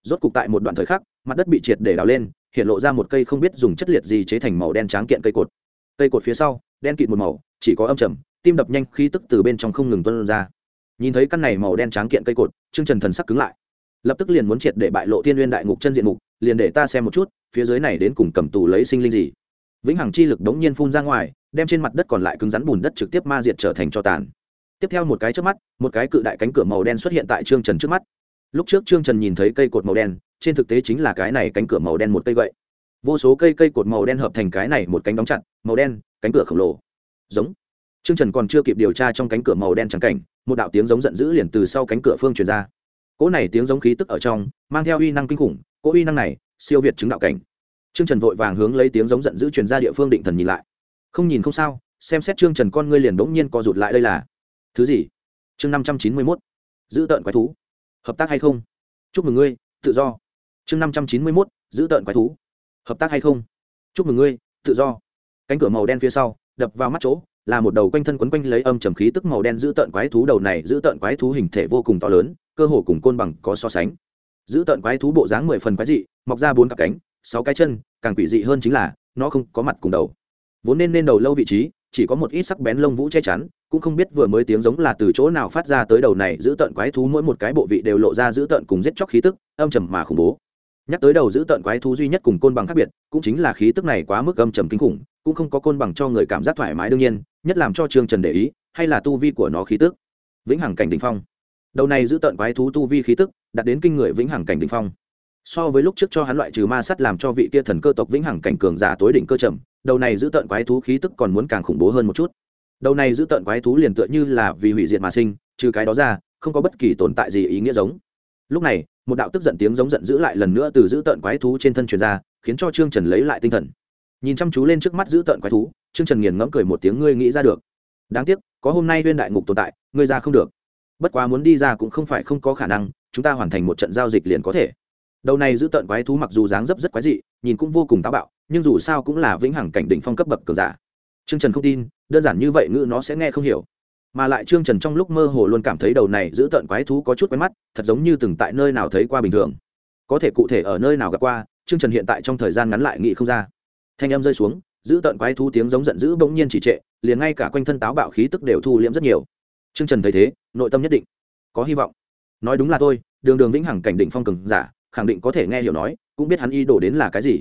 A: Rốt cục tại một đoạn thời khắc, mặt đất bị triệt để đào lên, hiện lộ ra một cây không biết dùng chất liệt gì chế thành màu đen tráng kiện cây cột. Cây cột phía sau, đen kịt một màu, chỉ có âm trầm, tim đập nhanh khí tức từ bên trong không ngừng tuân ra. Nhìn thấy căn này màu đen tráng kiện cây cột, Trương Trần thần sắc cứng lại. Lập tức liền muốn triệt để bại lộ thiên Nguyên đại ngục chân diện mục, liền để ta xem một chút, phía dưới này đến cùng cầm tù lấy sinh linh gì. Vĩnh hằng chi lực đống nhiên phun ra ngoài, đem trên mặt đất còn lại cứng rắn bùn đất trực tiếp ma diệt trở thành cho tàn. Tiếp theo một cái trước mắt một cái cự đại cánh cửa màu đen xuất hiện tại trương trần trước mắt. Lúc trước trương trần nhìn thấy cây cột màu đen trên thực tế chính là cái này cánh cửa màu đen một cây gậy. Vô số cây cây cột màu đen hợp thành cái này một cánh đóng chặt màu đen cánh cửa khổng lồ. Giống. Trương trần còn chưa kịp điều tra trong cánh cửa màu đen trắng cảnh một đạo tiếng giống giận dữ liền từ sau cánh cửa phương truyền ra. Cỗ này tiếng giống khí tức ở trong, mang theo uy năng kinh khủng, cỗ uy năng này, siêu việt chứng đạo cảnh. Trương trần vội vàng hướng lấy tiếng giống giận dữ truyền ra địa phương định thần nhìn lại. Không nhìn không sao, xem xét trương trần con ngươi liền bỗng nhiên co rụt lại đây là. Thứ gì? Chương năm trăm chín mươi mốt. Giữ tợn quái thú. Hợp tác hay không? Chúc mừng ngươi, tự do. Chương năm trăm chín mươi mốt, giữ tợn quái thú. Hợp tác hay không? Chúc mừng ngươi, tự do. Cánh cửa màu đen phía sau, đập vào mắt chỗ là một đầu quanh thân quấn quanh lấy âm trầm khí tức màu đen giữ tợn quái thú, đầu này giữ tợn quái thú hình thể vô cùng to lớn, cơ hồ cùng côn bằng có so sánh. Giữ tợn quái thú bộ dáng mười phần quái dị, mọc ra bốn cặp cánh, sáu cái chân, càng quỷ dị hơn chính là, nó không có mặt cùng đầu. Vốn nên nên đầu lâu vị trí, chỉ có một ít sắc bén lông vũ che chắn, cũng không biết vừa mới tiếng giống là từ chỗ nào phát ra tới đầu này giữ tợn quái thú, mỗi một cái bộ vị đều lộ ra giữ tợn cùng giết chóc khí tức, âm trầm mà khủng bố. Nhắc tới đầu giữ tợn quái thú duy nhất cùng côn bằng khác biệt, cũng chính là khí tức này quá mức âm trầm kinh khủng, cũng không có côn bằng cho người cảm giác thoải mái đương nhiên nhất làm cho trương trần để ý, hay là tu vi của nó khí tức? Vĩnh hằng cảnh đ ỉ n h phong. Đầu này giữ tận quái thú tu vi khí tức, đạt đến kinh người vĩnh hằng cảnh đ ỉ n h phong. So với lúc trước cho hắn loại trừ ma sắt làm cho vị kia thần cơ tộc vĩnh hằng cảnh cường giả tối đỉnh cơ trầm, đầu này giữ tận quái thú khí tức còn muốn càng khủng bố hơn một chút. Đầu này giữ tận quái thú liền tựa như là vì hủy diệt mà sinh, trừ cái đó ra, không có bất kỳ tồn tại gì ý nghĩa giống. Lúc này, một đạo tức giận tiếng giống giận dữ lại lần nữa từ giữ tận quái thú trên thân truyền ra, khiến cho trương trần lấy lại tinh thần. Nhìn chăm chú lên trước mắt giữ tận quái thú trương trần nghiền ngẫm cười một tiếng ngươi nghĩ ra được đáng tiếc có hôm nay huyên đại ngục tồn tại ngươi ra không được bất quá muốn đi ra cũng không phải không có khả năng chúng ta hoàn thành một trận giao dịch liền có thể đầu này giữ tận quái thú mặc dù dáng dấp rất quái dị nhìn cũng vô cùng táo bạo nhưng dù sao cũng là vĩnh hằng cảnh đỉnh phong cấp bậc cường giả Trương Trần không tin, đơn giản như vậy ngữ nó sẽ nghe không hiểu. Mà lại Trương Trần trong lúc mơ hồ luôn cảm thấy đầu này giữ tận quái thú có chút quen mắt, thật giống như từng tại nơi nào thấy qua bình thường. Có thể cụ thể ở nơi nào gặp qua, Trương Trần hiện tại trong thời gian ngắn lại nghĩ không ra. Thanh âm rơi xuống, giữ tận quái thú tiếng giống giận dữ bỗng nhiên chỉ trệ, liền ngay cả quanh thân táo bạo khí tức đều thu liễm rất nhiều. T r ư ơ n g trần thấy thế, nội tâm nhất định có hy vọng. Nói đúng là tôi đường đường vĩnh hằng cảnh định phong cường giả, khẳng định có thể nghe hiểu nói, cũng biết hắn y đổ đến là cái gì.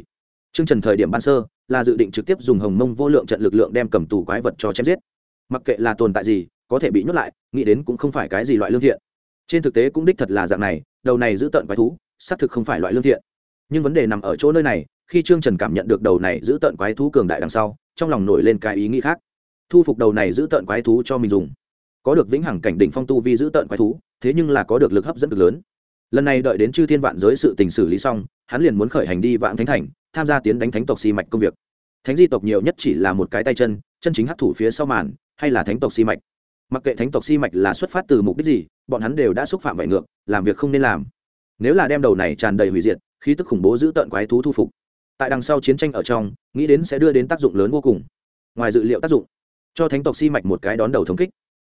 A: T r ư ơ n g trần thời điểm ban sơ, là dự định trực tiếp dùng hồng mông vô lượng trận lực lượng đem cầm tù quái vật cho chém giết. Mặc kệ là tồn tại gì, có thể bị nhốt lại, nghĩ đến cũng không phải cái gì loại lương thiện. Trên thực tế cũng đích thật là dạng này, đầu này giữ tận quái thú, xác thực không phải loại lương thiện. Nhưng vấn đề nằm ở chỗ nơi này khi trương trần cảm nhận được đầu này giữ tận quái thú cường đại đằng sau, trong lòng nổi lên cái ý nghĩ khác. Thu phục đầu này giữ tận quái thú cho mình dùng. Có được vĩnh hằng cảnh đỉnh phong tu vi giữ tận quái thú, thế nhưng là có được lực hấp dẫn cực lớn. Lần này đợi đến chư thiên vạn giới sự tình xử lý xong, hắn liền muốn khởi hành đi vạn thánh thành, tham gia tiến đánh thánh tộc si mạch công việc. Thánh di tộc nhiều nhất chỉ là một cái tay chân chân chính hấp thủ phía sau màn, hay là thánh tộc si mạch. Mặc kệ thánh tộc si mạch là xuất phát từ mục đích gì, bọn hắn đều đã xúc phạm vải ngược, làm việc không nên làm. Nếu là đem đầu này tràn đầy hủy diệt, khí tức khủng bố giữ tận quái thú thu phục tại đằng sau chiến tranh ở trong, nghĩ đến sẽ đưa đến tác dụng lớn vô cùng. Ngoài dự liệu tác dụng, cho thánh tộc si mạch một cái đón đầu thống kích.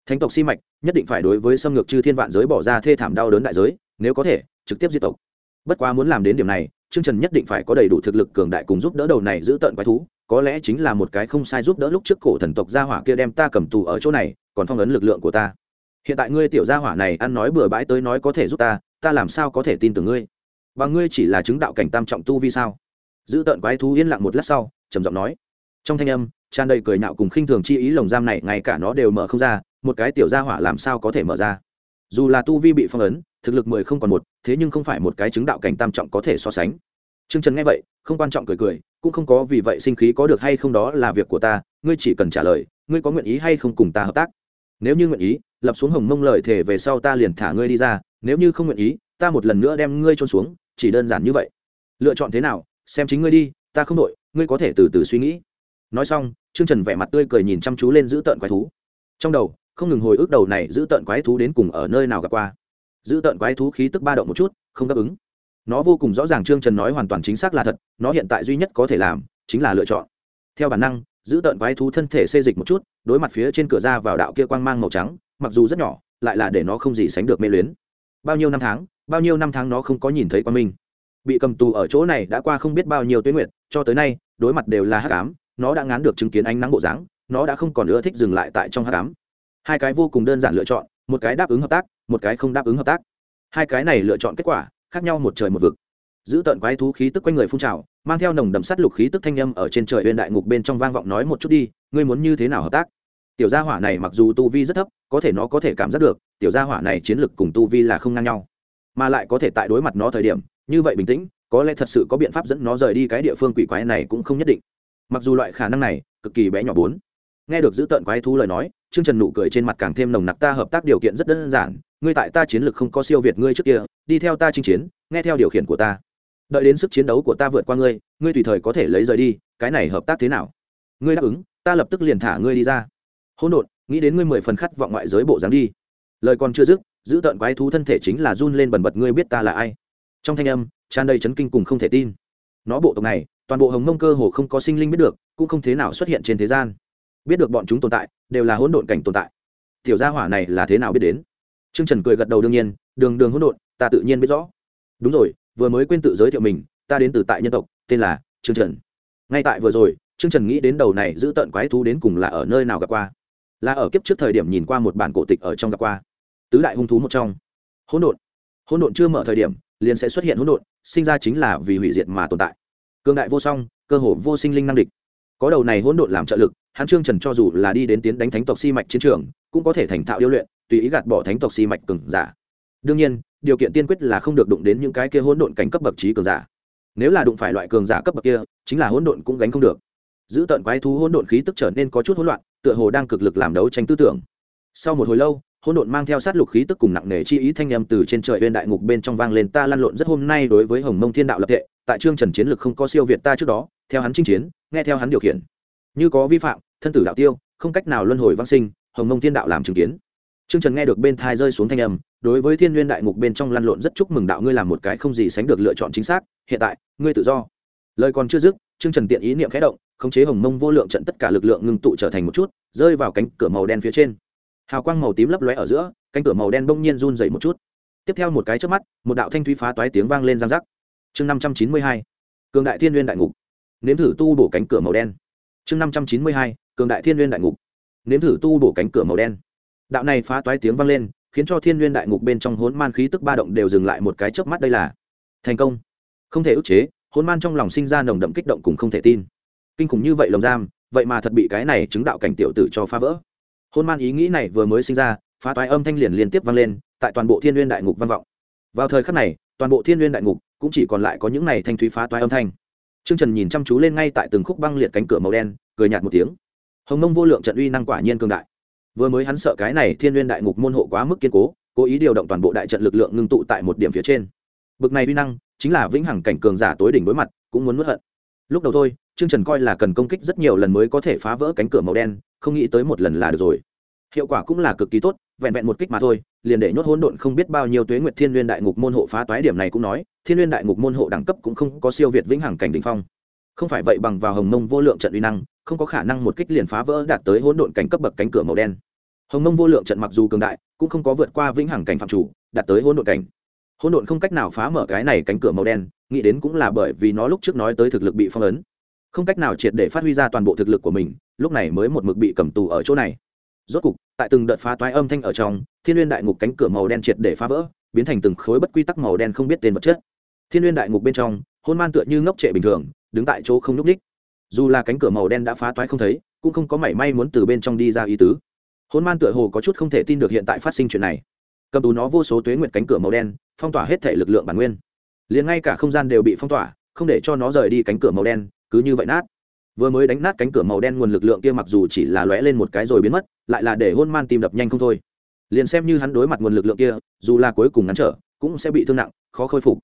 A: Thánh tộc si mạch nhất định phải đối với xâm ngược chư thiên vạn giới bỏ ra thê thảm đau đớn đại giới, nếu có thể, trực tiếp diệt tộc. Bất quá muốn làm đến điểm này chương trần nhất định phải có đầy đủ thực lực cường đại cùng giúp đỡ đầu này giữ tận quái thú, có lẽ chính là một cái không sai giúp đỡ lúc trước cổ thần tộc gia hỏa kia đem ta cầm tù ở chỗ này, còn phong ấn lực lượng của ta. Hiện tại ngươi tiểu gia hỏa này ăn nói bừa bãi tới nói có thể giúp ta ta làm sao có thể tin tưởng ngươi? Và ngươi chỉ là chứng đạo cảnh tam trọng tu vi sao? Giữ tợn quái thú yên lặng một lát sau, trầm giọng nói. Trong thanh âm, tràn đầy cười nhạo cùng khinh thường chi ý lồng giam này, ngay cả nó đều mở không ra, một cái tiểu gia hỏa làm sao có thể mở ra? Dù là tu vi bị phong ấn, thực lực mười không còn một, thế nhưng không phải một cái chứng đạo cảnh tam trọng có thể so sánh. T r ư ơ n g trần nghe vậy, không quan trọng cười cười, cũng không có vì vậy sinh khí có được hay không đó là việc của ta, ngươi chỉ cần trả lời, ngươi có nguyện ý hay không cùng ta hợp tác? Nếu như nguyện ý, lập xuống hồng mông lời thể về sau ta liền thả ngươi đi ra, nếu như không nguyện ý, ta một lần nữa đem ngươi trôn xuống, chỉ đơn giản như vậy. Lựa chọn thế nào xem chính ngươi đi, ta không đội, ngươi có thể từ từ suy nghĩ. Nói xong, trương trần vẻ mặt tươi cười nhìn chăm chú lên giữ tợn quái thú. Trong đầu, không ngừng hồi ức đầu này giữ tợn quái thú đến cùng ở nơi nào gặp qua. Giữ tợn quái thú khí tức ba động một chút, không đáp ứng. Nó vô cùng rõ ràng trương trần nói hoàn toàn chính xác là thật, nó hiện tại duy nhất có thể làm, chính là lựa chọn. Theo bản năng, giữ tợn quái thú thân thể xê dịch một chút, đối mặt phía trên cửa ra vào đạo kia quang mang màu trắng, mặc dù rất nhỏ, lại là để nó không gì sánh được mê luyến. Bao nhiêu năm tháng, bao nhiêu năm tháng nó không có nhìn thấy quang minh bị cầm tù ở chỗ này đã qua không biết bao nhiêu tuyến nguyện cho tới nay, đối mặt đều là hắc ám, nó đã ngán được chứng kiến ánh nắng bộ dáng, nó đã không còn ưa thích dừng lại tại trong hắc ám. Hai cái vô cùng đơn giản lựa chọn, một cái đáp ứng hợp tác, một cái không đáp ứng hợp tác. Hai cái này lựa chọn kết quả, khác nhau một trời một vực. Giữ tận quái thú khí tức quanh người phun trào, mang theo nồng đậm sắt lục khí tức thanh â m ở trên trời huyền đại ngục bên trong vang vọng nói một chút đi, ngươi muốn như thế nào hợp tác? Tiểu gia hỏa này mặc dù tu vi rất thấp, có thể nó có thể cảm giác được, tiểu gia hỏa này chiến lực cùng tu vi là không ngang nhau, mà lại có thể tại đối mặt nó thời điểm như vậy bình tĩnh, có lẽ thật sự có biện pháp dẫn nó rời đi cái địa phương quỷ quái này cũng không nhất định. Mặc dù loại khả năng này cực kỳ bé nhỏ bốn. Nghe được giữ tợn quái thú lời nói chương trần nụ cười trên mặt càng thêm nồng nặc, ta hợp tác điều kiện rất đơn giản, ngươi tại ta chiến lược không có siêu việt ngươi trước kia, đi theo ta chinh chiến, nghe theo điều khiển của ta. Đợi đến sức chiến đấu của ta vượt qua ngươi ngươi tùy thời có thể lấy rời đi, cái này hợp tác thế nào? Ngươi đáp ứng, ta lập tức liền thả ngươi đi ra. Hỗn độn, nghĩ đến ngươi mười phần khát vọng ngoại giới bộ dáng đi. Lời còn chưa dứt, giữ tợn quái thú thân thể chính là run lên bần bật, ngươi biết ta là ai? Trong thanh âm, tràn đầy chấn kinh cùng không thể tin. Nó bộ tộc này, toàn bộ hồng mông cơ hồ không có sinh linh biết được, cũng không thế nào xuất hiện trên thế gian. Biết được bọn chúng tồn tại, đều là hỗn độn cảnh tồn tại. Tiểu gia hỏa này là thế nào biết đến? Trương trần cười gật đầu đương nhiên, đường đường hỗn độn, ta tự nhiên biết rõ. Đúng rồi, vừa mới quên tự giới thiệu mình, ta đến từ tại nhân tộc, tên là trương trần. Ngay tại vừa rồi, trương trần nghĩ đến đầu này giữ tận quái thú đến cùng là ở nơi nào gặp qua. Là ở kiếp trước thời điểm nhìn qua một bản cổ tịch ở trong gặp qua. Tứ đại hung thú một trong. Hỗn độn. Hỗn độn chưa mở thời điểm liền sẽ xuất hiện hỗn độn, sinh ra chính là vì hủy diệt mà tồn tại. Cương đại vô song, cơ hồ vô sinh linh năng địch. Có đầu này hỗn độn làm trợ lực, hắn trương trần cho dù là đi đến tiến đánh thánh tộc si mạch chiến trường, cũng có thể thành thạo điêu luyện, tùy ý gạt bỏ thánh tộc si mạch cường giả. Đương nhiên, điều kiện tiên quyết là không được đụng đến những cái kia hỗn độn cảnh cấp bậc trí cường giả. Nếu là đụng phải loại cường giả cấp bậc kia, chính là hỗn độn cũng gánh không được. Giữ tận quái thú hỗn độn khí tức trở nên có chút hỗn loạn, tựa hồ đang cực lực làm đấu tranh tư tưởng. Sau một hồi lâu hỗn độn mang theo sát lục khí tức cùng nặng nề chi ý thanh âm từ trên trời uyên đại ngục bên trong vang lên, ta lăn lộn rất hôm nay đối với hồng mông thiên đạo lập tệ, tại trương trần chiến lực không có siêu việt ta trước đó, theo hắn chinh chiến, nghe theo hắn điều khiển. Như có vi phạm, thân tử đạo tiêu, không cách nào luân hồi vang sinh, hồng mông thiên đạo làm chứng kiến. Trương trần nghe được bên thai rơi xuống thanh âm, đối với thiên uyên đại ngục bên trong lăn lộn rất chúc mừng đạo ngươi làm một cái không gì sánh được lựa chọn chính xác, hiện tại, ngươi tự do. Lời còn chưa dứt, trương trần tiện ý niệm khẽ động, khống chế hồng mông vô lượng trận tất cả lực lượng ngưng tụ trở thành một chút, rơi vào cánh cửa màu đen phía trên hào quang màu tím lấp lóe ở giữa, cánh cửa màu đen bỗng nhiên run dày một chút. Tiếp theo một cái trước mắt, một đạo thanh thúy phá toái tiếng vang lên giang giác chương năm trăm chín mươi hai, cường đại thiên n g u y ê n đại ngục. Nếm thử tu bổ cánh cửa màu đen. Chương năm trăm chín mươi hai, cường đại thiên n đại ngục. Nếm thử tu bổ cánh cửa màu đen. Đạo này phá toái tiếng vang lên, khiến cho thiên n đại ngục bên trong hỗn man khí tức ba động đều dừng lại một cái chớp mắt đây là. Thành công. Không thể ức chế, hỗn man trong lòng sinh ra nồng đậm kích động cùng không thể tin. Kinh khủng như vậy lồng giam, vậy mà thật bị cái này chứng đạo cảnh tiểu tử cho phá vỡ hôn man ý nghĩ này vừa mới sinh ra, phá toái âm thanh liền liên tiếp vang lên, tại toàn bộ thiên n đại ngục vang vọng. Vào thời khắc này, toàn bộ thiên n đại ngục cũng chỉ còn lại có những này thanh thúy phá toái âm thanh. Trương trần nhìn chăm chú lên ngay tại từng khúc băng liệt cánh cửa màu đen, cười nhạt một tiếng. Hồng mông vô lượng trận uy năng quả nhiên cương đại. Vừa mới hắn sợ cái này thiên Nguyên đại ngục môn hộ quá mức kiên cố cố ý điều động toàn bộ đại trận lực lượng ngưng tụ tại một điểm phía trên. Bực này uy năng, chính là vĩnh hằng cảnh cường giả tối đỉnh đối mặt, cũng muốn nuốt hận lúc đầu thôi Trương Trần coi là cần công kích rất nhiều lần mới có thể phá vỡ cánh cửa màu đen, không nghĩ tới một lần là được rồi. Hiệu quả cũng là cực kỳ tốt, vẹn vẹn một kích mà thôi, liền để nhốt hỗn độn không biết bao nhiêu tuế nguyệt thiên nguyên đại ngục môn hộ phá toái điểm này cũng nói, thiên nguyên đại ngục môn hộ đẳng cấp cũng không có siêu việt vĩnh hằng cảnh đỉnh phong. Không phải vậy bằng vào hồng mông vô lượng trận uy năng, không có khả năng một kích liền phá vỡ đạt tới hỗn độn cảnh cấp bậc cánh cửa màu đen. Hồng mông vô lượng trận mặc dù cường đại, cũng không có vượt qua vĩnh hằng cảnh phạm chủ, đạt tới hỗn độn cảnh. Hỗn độn không cách nào phá mở cái này cánh cửa màu đen, nghĩ đến cũng là bởi vì nó lúc trước nói tới thực lực bị phong ấn. Không cách nào triệt để phát huy ra toàn bộ thực lực của mình, lúc này mới một mực bị cầm tù ở chỗ này. Rốt cục, tại từng đợt phá toái âm thanh ở trong, thiên n đại ngục cánh cửa màu đen triệt để phá vỡ, biến thành từng khối bất quy tắc màu đen không biết tên vật chất. Thiên n đại ngục bên trong, hôn man tựa như ngốc trệ bình thường, đứng tại chỗ không n ú c ních dù là cánh cửa màu đen đã phá toái không thấy, cũng không có mảy may muốn từ bên trong đi ra ý tứ. Hôn man tựa hồ có chút không thể tin được hiện tại phát sinh chuyện này. Cầm tù nó vô số tuế nguyện cánh cửa màu đen, phong tỏa hết thể lực lượng bản nguyên liền ngay cả không gian đều bị phong tỏa, không để cho nó rời đi cánh cửa màu đen, cứ như vậy nát. Vừa mới đánh nát cánh cửa màu đen nguồn lực lượng kia mặc dù chỉ là lóe lên một cái rồi biến mất, lại là để hôn man tim đập nhanh không thôi. Liền xem như hắn đối mặt nguồn lực lượng kia, dù là cuối cùng ngắn trở, cũng sẽ bị thương nặng, khó khôi phục.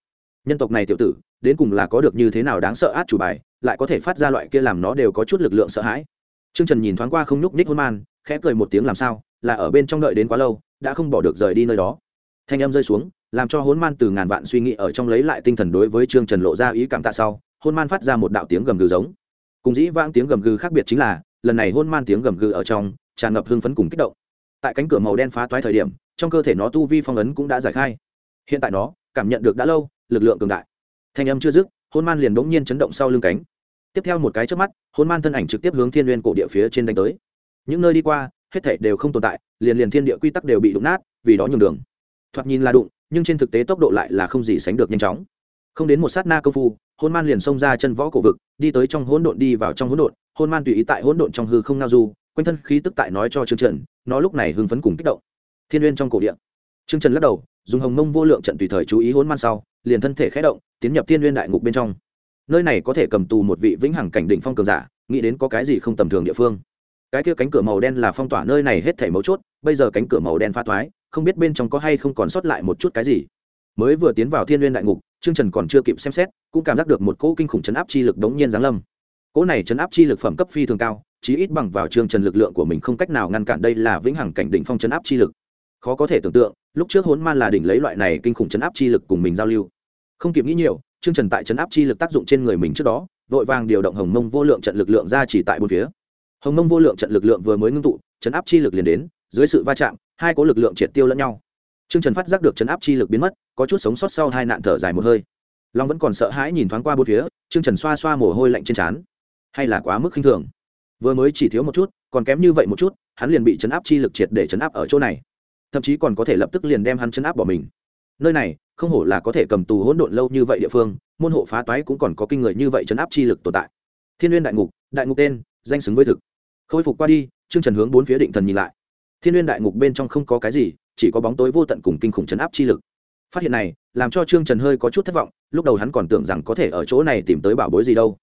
A: Nhân tộc này tiểu tử, đến cùng là có được như thế nào đáng sợ át chủ bài, lại có thể phát ra loại kia làm nó đều có chút lực lượng sợ hãi. Trương trần nhìn thoáng qua không nhúc nhích hôn man, khẽ cười một tiếng làm sao, là ở bên trong đợi đến quá lâu, đã không bỏ được rời đi nơi đó. Thanh âm rơi xuống làm cho hôn man từ ngàn vạn suy nghĩ ở trong lấy lại tinh thần đối với trương trần lộ ra ý cảm tạ sau hôn man phát ra một đạo tiếng gầm gừ giống. Cùng dĩ vãng tiếng gầm gừ khác biệt chính là, lần này hôn man tiếng gầm gừ ở trong, tràn ngập hưng phấn cùng kích động. Tại cánh cửa màu đen phá toái thời điểm, trong cơ thể nó tu vi phong ấn cũng đã giải khai. Hiện tại nó, cảm nhận được đã lâu, lực lượng cường đại. Thanh âm chưa dứt hôn man liền bỗng nhiên chấn động sau lưng cánh. Tiếp theo một cái trước mắt hôn man thân ảnh trực tiếp hướng thiên n cổ địa phía trên đánh tới. Những nơi đi qua, hết thảy đều không tồn tại, liền liền thiên địa quy tắc đều bị đụng nát, vì đó nhường đường. Thoạt nhìn là đụng nhưng trên thực tế tốc độ lại là không gì sánh được nhanh chóng. Không đến một sát na công phu, hôn man liền xông ra chân võ cổ vực, đi tới trong hỗn độn đi vào trong hỗn độn, hôn man tùy ý tại hỗn độn trong hư không ngao du, quanh thân khí tức tại nói cho trương trần, nó lúc này hưng phấn cùng kích động. Thiên uyên trong cổ điện trương trần lắc đầu, dùng hồng mông vô lượng trận tùy thời chú ý hôn man sau, liền thân thể khé động, tiến nhập thiên uyên đại ngục bên trong. Nơi này có thể cầm tù một vị vĩnh hằng cảnh đỉnh phong cường giả, nghĩ đến có cái gì không tầm thường địa phương cái kia cánh cửa màu đen là phong tỏa nơi này hết thảy mấu chốt bây giờ cánh cửa màu đen pha thoái không biết bên trong có hay không còn sót lại một chút cái gì mới vừa tiến vào thiên uyên đại ngục Trương Trần còn chưa kịp xem xét, cũng cảm giác được một cỗ kinh khủng chấn áp chi lực đống nhiên giáng lâm. Cỗ này chấn áp chi lực phẩm cấp phi thường cao, chí ít bằng vào Trương Trần lực lượng của mình không cách nào ngăn cản đây là vĩnh hằng cảnh đỉnh phong chấn áp chi lực. Khó có thể tưởng tượng, lúc trước Hỗn Man là đỉnh lấy loại này kinh khủng chấn áp chi lực cùng mình giao lưu. Không kịp nghĩ nhiều, Trương Trần tại chấn áp chi lực tác dụng trên người mình trước đó, vội vàng điều động Hồng Mông vô lượng trận lực lượng ra chỉ tại bốn phía. Hồng Mông vô lượng trận lực lượng vừa mới ngưng tụ, chấn áp chi lực liền đến, dưới sự va chạm, hai có lực lượng triệt tiêu lẫn nhau. Trương Trần phát giác được chấn áp chi lực biến mất, có chút sống sót sau hai nạn thở dài một hơi. Long vẫn còn sợ hãi nhìn thoáng qua bốn phía, Trương Trần xoa xoa mồ hôi lạnh trên trán. Hay là quá mức khinh thường. Vừa mới chỉ thiếu một chút, còn kém như vậy một chút, hắn liền bị chấn áp chi lực triệt để chấn áp ở chỗ này. Thậm chí còn có thể lập tức liền đem hắn chấn áp bỏ mình. Nơi này, không hổ là có thể cầm tù hỗn độn lâu như vậy địa phương, môn hộ phá toái cũng còn có kinh người như vậy chấn áp chi lực tồn tại. Thiên Nguyên đại ngục, đại ngục tên, danh xứng với thực. Khôi phục qua đi, Trương Trần hướng bốn phía định thần nhìn lại. Thiên Nguyên đại ngục bên trong không có cái gì, chỉ có bóng tối vô tận cùng kinh khủng chấn áp chi lực. Phát hiện này làm cho trương trần hơi có chút thất vọng lúc đầu hắn còn tưởng rằng có thể ở chỗ này tìm tới bảo bối gì đâu.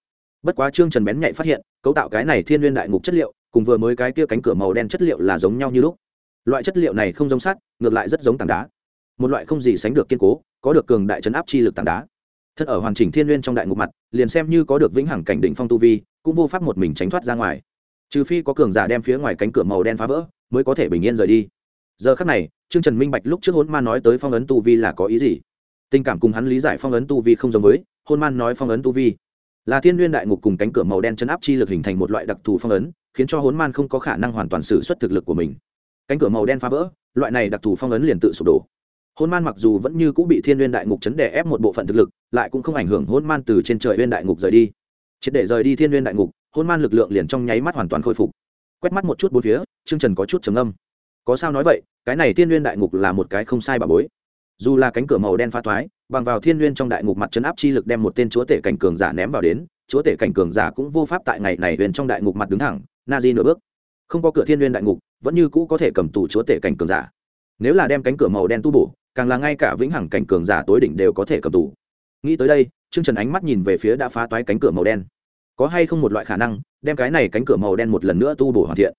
A: Bất quá trương trần bén nhạy phát hiện cấu tạo cái này thiên n g u y ê n đại ngục chất liệu cùng vừa mới cái kia cánh cửa màu đen chất liệu là giống nhau như lúc. Loại chất liệu này không giống sắt ngược lại rất giống tảng đá. Một loại không gì sánh được kiên cố có được cường đại chấn áp chi lực tảng đá. Thân ở hoàn chỉnh thiên n g u y ê n trong đại ngục mặt liền xem như có được vĩnh hằng cảnh đỉnh phong tu vi cũng vô pháp một mình tránh thoát ra ngoài. Trừ phi có cường giả đem phía ngoài cánh cửa màu đen phá vỡ, mới có thể bình yên rời đi. Giờ khắc này, trương trần minh bạch lúc trước hôn man nói tới phong ấn tu vi là có ý gì? Tình cảm cùng hắn lý giải phong ấn tu vi không giống với, hôn man nói phong ấn tu vi là thiên n đại ngục cùng cánh cửa màu đen chấn áp chi lực hình thành một loại đặc thù phong ấn, khiến cho hôn man không có khả năng hoàn toàn xử suất thực lực của mình. Cánh cửa màu đen phá vỡ, loại này đặc thù phong ấn liền tự sụp đổ. Hôn man mặc dù vẫn như cũng bị thiên n đại ngục chấn đè ép một bộ phận thực lực, lại cũng không ảnh hưởng hôn man từ trên trời n đại ngục rời đi triệt để rời đi thiên n đại ngục, hôn man lực lượng liền trong nháy mắt hoàn toàn khôi phục. Quét mắt một chút bốn phía chương trần có chút trầm âm có sao nói vậy, cái này thiên n đại ngục là một cái không sai bà bối. Dù là cánh cửa màu đen phá thoái, bằng vào thiên n trong đại ngục mặt chấn áp chi lực đem một tên chúa tể cảnh cường giả ném vào đến, chúa tể cảnh cường giả cũng vô pháp tại ngày này huyền trong đại ngục mặt đứng thẳng, na di nửa bước. Không có cửa thiên n đại ngục, vẫn như cũ có thể cầm tù chúa tể cảnh cường giả. Nếu là đem cánh cửa màu đen tu bổ, càng là ngay cả vĩnh hằng cảnh cường giả tối đỉnh đều có thể cầm tù. Nghĩ tới đây chương trần ánh mắt nhìn về phía đã phá toái cánh cửa màu đen có hay không một loại khả năng, đem cái này cánh cửa màu đen một lần nữa tu bổ hoàn thiện.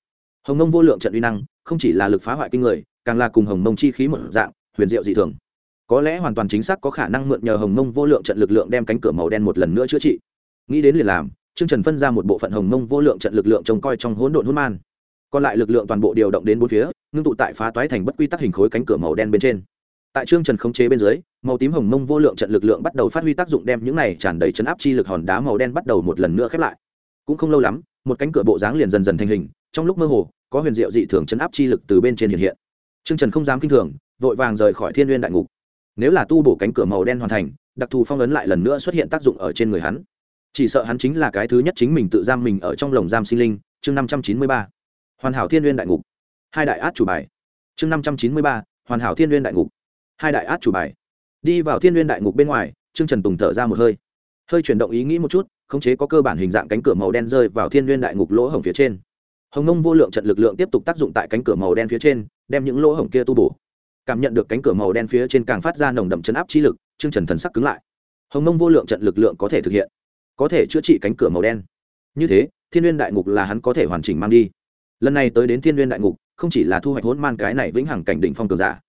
A: Hồng mông vô lượng trận uy năng, không chỉ là lực phá hoại kinh người, càng là cùng hồng mông chi khí một dạng, huyền diệu dị thường. Có lẽ hoàn toàn chính xác có khả năng mượn nhờ hồng mông vô lượng trận lực lượng đem cánh cửa màu đen một lần nữa chữa trị. Nghĩ đến liền làm chương trần phân ra một bộ phận hồng mông vô lượng trận lực lượng trông coi trong hỗn độn hôn man. Còn lại lực lượng toàn bộ điều động đến bốn phía, ngưng tụ tại phá toái thành bất quy tắc hình khối cánh cửa màu đen bên trên tại trương trần khống chế bên dưới, màu tím hồng mông vô lượng trận lực lượng bắt đầu phát huy tác dụng đem những này tràn đầy chấn áp chi lực hòn đá màu đen bắt đầu một lần nữa khép lại. Cũng không lâu lắm, một cánh cửa bộ dáng liền dần dần thành hình, trong lúc mơ hồ, có huyền diệu dị thường chấn áp chi lực từ bên trên hiện hiện. Trương trần không dám kinh thường, vội vàng rời khỏi thiên n đại ngục. Nếu là tu bổ cánh cửa màu đen hoàn thành, đặc thù phong ấn lại lần nữa xuất hiện tác dụng ở trên người hắn. Chỉ sợ hắn chính là cái thứ nhất chính mình tự giam mình ở trong lồng giam sinh linh, chương năm trăm chín mươi ba. Hoàn hảo thiên n đại ngục. Hai đại át chủ bài. Chương năm trăm chín mươi ba, hoàn hảo thiên n đại ngục hai đại át chủ bài. Đi vào thiên n đại ngục bên ngoài, trương trần tùng thở ra một hơi. Hơi chuyển động ý nghĩ một chút, khống chế có cơ bản hình dạng cánh cửa màu đen rơi vào thiên n đại ngục lỗ hổng phía trên. Hồng nông vô lượng trận lực lượng tiếp tục tác dụng tại cánh cửa màu đen phía trên, đem những lỗ hổng kia tu bổ. Cảm nhận được cánh cửa màu đen phía trên càng phát ra nồng đậm chấn áp chi lực chương trần thần sắc cứng lại. Hồng nông vô lượng trận lực lượng có thể thực hiện, có thể chữa trị cánh cửa màu đen. Như thế, thiên n đại ngục là hắn có thể hoàn chỉnh mang đi. Lần này tới đến thiên n đại ngục, không chỉ là thu hoạch hỗn man cái này vĩnh hằng cảnh đỉnh phong cường giả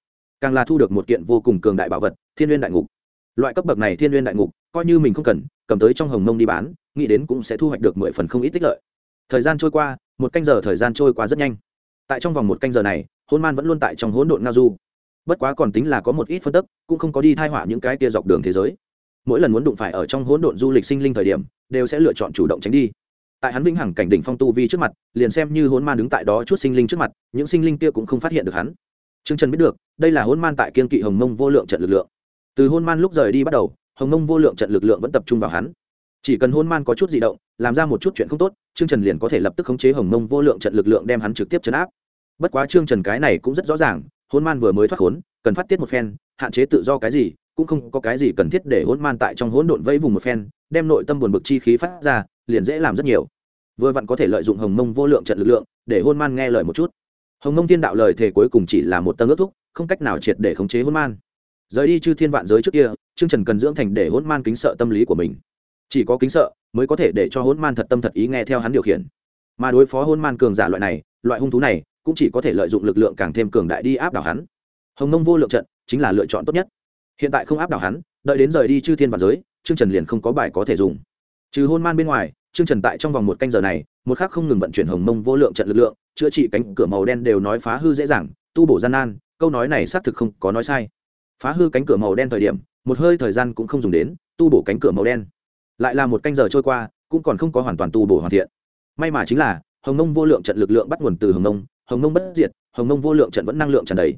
A: càng là thu được một kiện vô cùng cường đại bảo vật, thiên liên đại ngục. Loại cấp bậc này thiên liên đại ngục, coi như mình không cần, cầm tới trong hồng mông đi bán, nghĩ đến cũng sẽ thu hoạch được mười phần không ít tích lợi. Thời gian trôi qua, một canh giờ thời gian trôi qua rất nhanh. Tại trong vòng một canh giờ này, hôn man vẫn luôn tại trong hỗn độn ngao du. Bất quá còn tính là có một ít phân tức, cũng không có đi thai họa những cái tia dọc đường thế giới. Mỗi lần muốn đụng phải ở trong hỗn độn du lịch sinh linh thời điểm, đều sẽ lựa chọn chủ động tránh đi. Tại hắn vĩnh hằng cảnh đỉnh phong tu vi trước mặt, liền xem như hôn man đứng tại đó chút sinh linh trước mặt, những sinh linh kia cũng không phát hiện được hắn. Trương Trần biết được, đây là hôn man tại kiên kỵ Hồng Mông vô lượng trận lực lượng. Từ hôn man lúc rời đi bắt đầu, Hồng Mông vô lượng trận lực lượng vẫn tập trung vào hắn. Chỉ cần hôn man có chút dị động, làm ra một chút chuyện không tốt, Trương Trần liền có thể lập tức khống chế Hồng Mông vô lượng trận lực lượng đem hắn trực tiếp trấn áp. Bất quá Trương Trần cái này cũng rất rõ ràng, hôn man vừa mới thoát khốn, cần phát tiết một phen, hạn chế tự do cái gì, cũng không có cái gì cần thiết để hôn man tại trong hỗn độn vây vùng một phen, đem nội tâm buồn bực chi khí phát ra, liền dễ làm rất nhiều. Vừa vặn có thể lợi dụng Hồng Mông vô lượng trận lực lượng, để hôn man nghe lời một chút hồng mông thiên đạo lời thề cuối cùng chỉ là một tầng ước thúc, không cách nào triệt để khống chế hôn man. Rời đi chư thiên vạn giới trước kia chương trần cần dưỡng thành để hôn man kính sợ tâm lý của mình. Chỉ có kính sợ mới có thể để cho hôn man thật tâm thật ý nghe theo hắn điều khiển. Mà đối phó hôn man cường giả loại này, loại hung thú này cũng chỉ có thể lợi dụng lực lượng càng thêm cường đại đi áp đảo hắn. Hồng mông vô lượng trận chính là lựa chọn tốt nhất. Hiện tại không áp đảo hắn, đợi đến rời đi chư thiên vạn giới chương trần liền không có bài có thể dùng. Trừ hôn man bên ngoài chương trần tại trong vòng một canh giờ này, một khắc không ngừng vận chuyển hồng mông vô lượng trận lực lượng chữa trị cánh cửa màu đen đều nói phá hư dễ dàng, tu bổ gian nan, câu nói này xác thực không có nói sai. Phá hư cánh cửa màu đen thời điểm, một hơi thời gian cũng không dùng đến, tu bổ cánh cửa màu đen. Lại là một canh giờ trôi qua, cũng còn không có hoàn toàn tu bổ hoàn thiện. May mà chính là, hồng nông vô lượng trận lực lượng bắt nguồn từ hồng nông hồng nông bất diệt, hồng nông vô lượng trận vẫn năng lượng tràn đầy.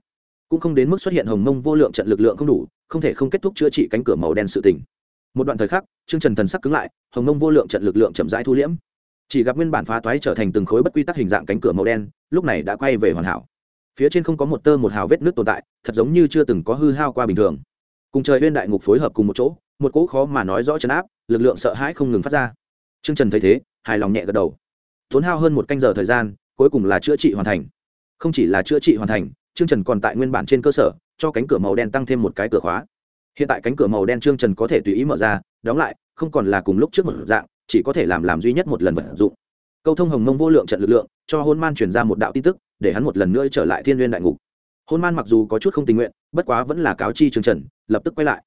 A: Cũng không đến mức xuất hiện hồng nông vô lượng trận lực lượng không đủ, không thể không kết thúc chữa trị cánh cửa màu đen sự tình. Một đoạn thời khắc, chương trần thần sắc cứng lại, hồng nông vô lượng trận lực lượng chậm rãi thu liễm chỉ gặp nguyên bản phá toái trở thành từng khối bất quy tắc hình dạng cánh cửa màu đen, lúc này đã quay về hoàn hảo. Phía trên không có một tơ một hào vết nước tồn tại, thật giống như chưa từng có hư hao qua bình thường. Cùng trời huyên đại ngục phối hợp cùng một chỗ, một cỗ khó mà nói rõ chấn áp, lực lượng sợ hãi không ngừng phát ra. Trương trần thấy thế, hài lòng nhẹ gật đầu. Tốn hao hơn một canh giờ thời gian, cuối cùng là chữa trị hoàn thành. Không chỉ là chữa trị hoàn thành, trương trần còn tại nguyên bản trên cơ sở, cho cánh cửa màu đen tăng thêm một cái cửa khóa hiện tại cánh cửa màu đen trương trần có thể tùy ý mở ra, đóng lại, không còn là cùng lúc trước một dạng, chỉ có thể làm làm duy nhất một lần vận dụng. Câu thông hồng mông vô lượng trận lực lượng, cho hôn man truyền ra một đạo tin tức, để hắn một lần nữa trở lại thiên n g u y ê n đại ngục. Hôn man mặc dù có chút không tình nguyện, bất quá vẫn là cáo chi trương trần, lập tức quay lại.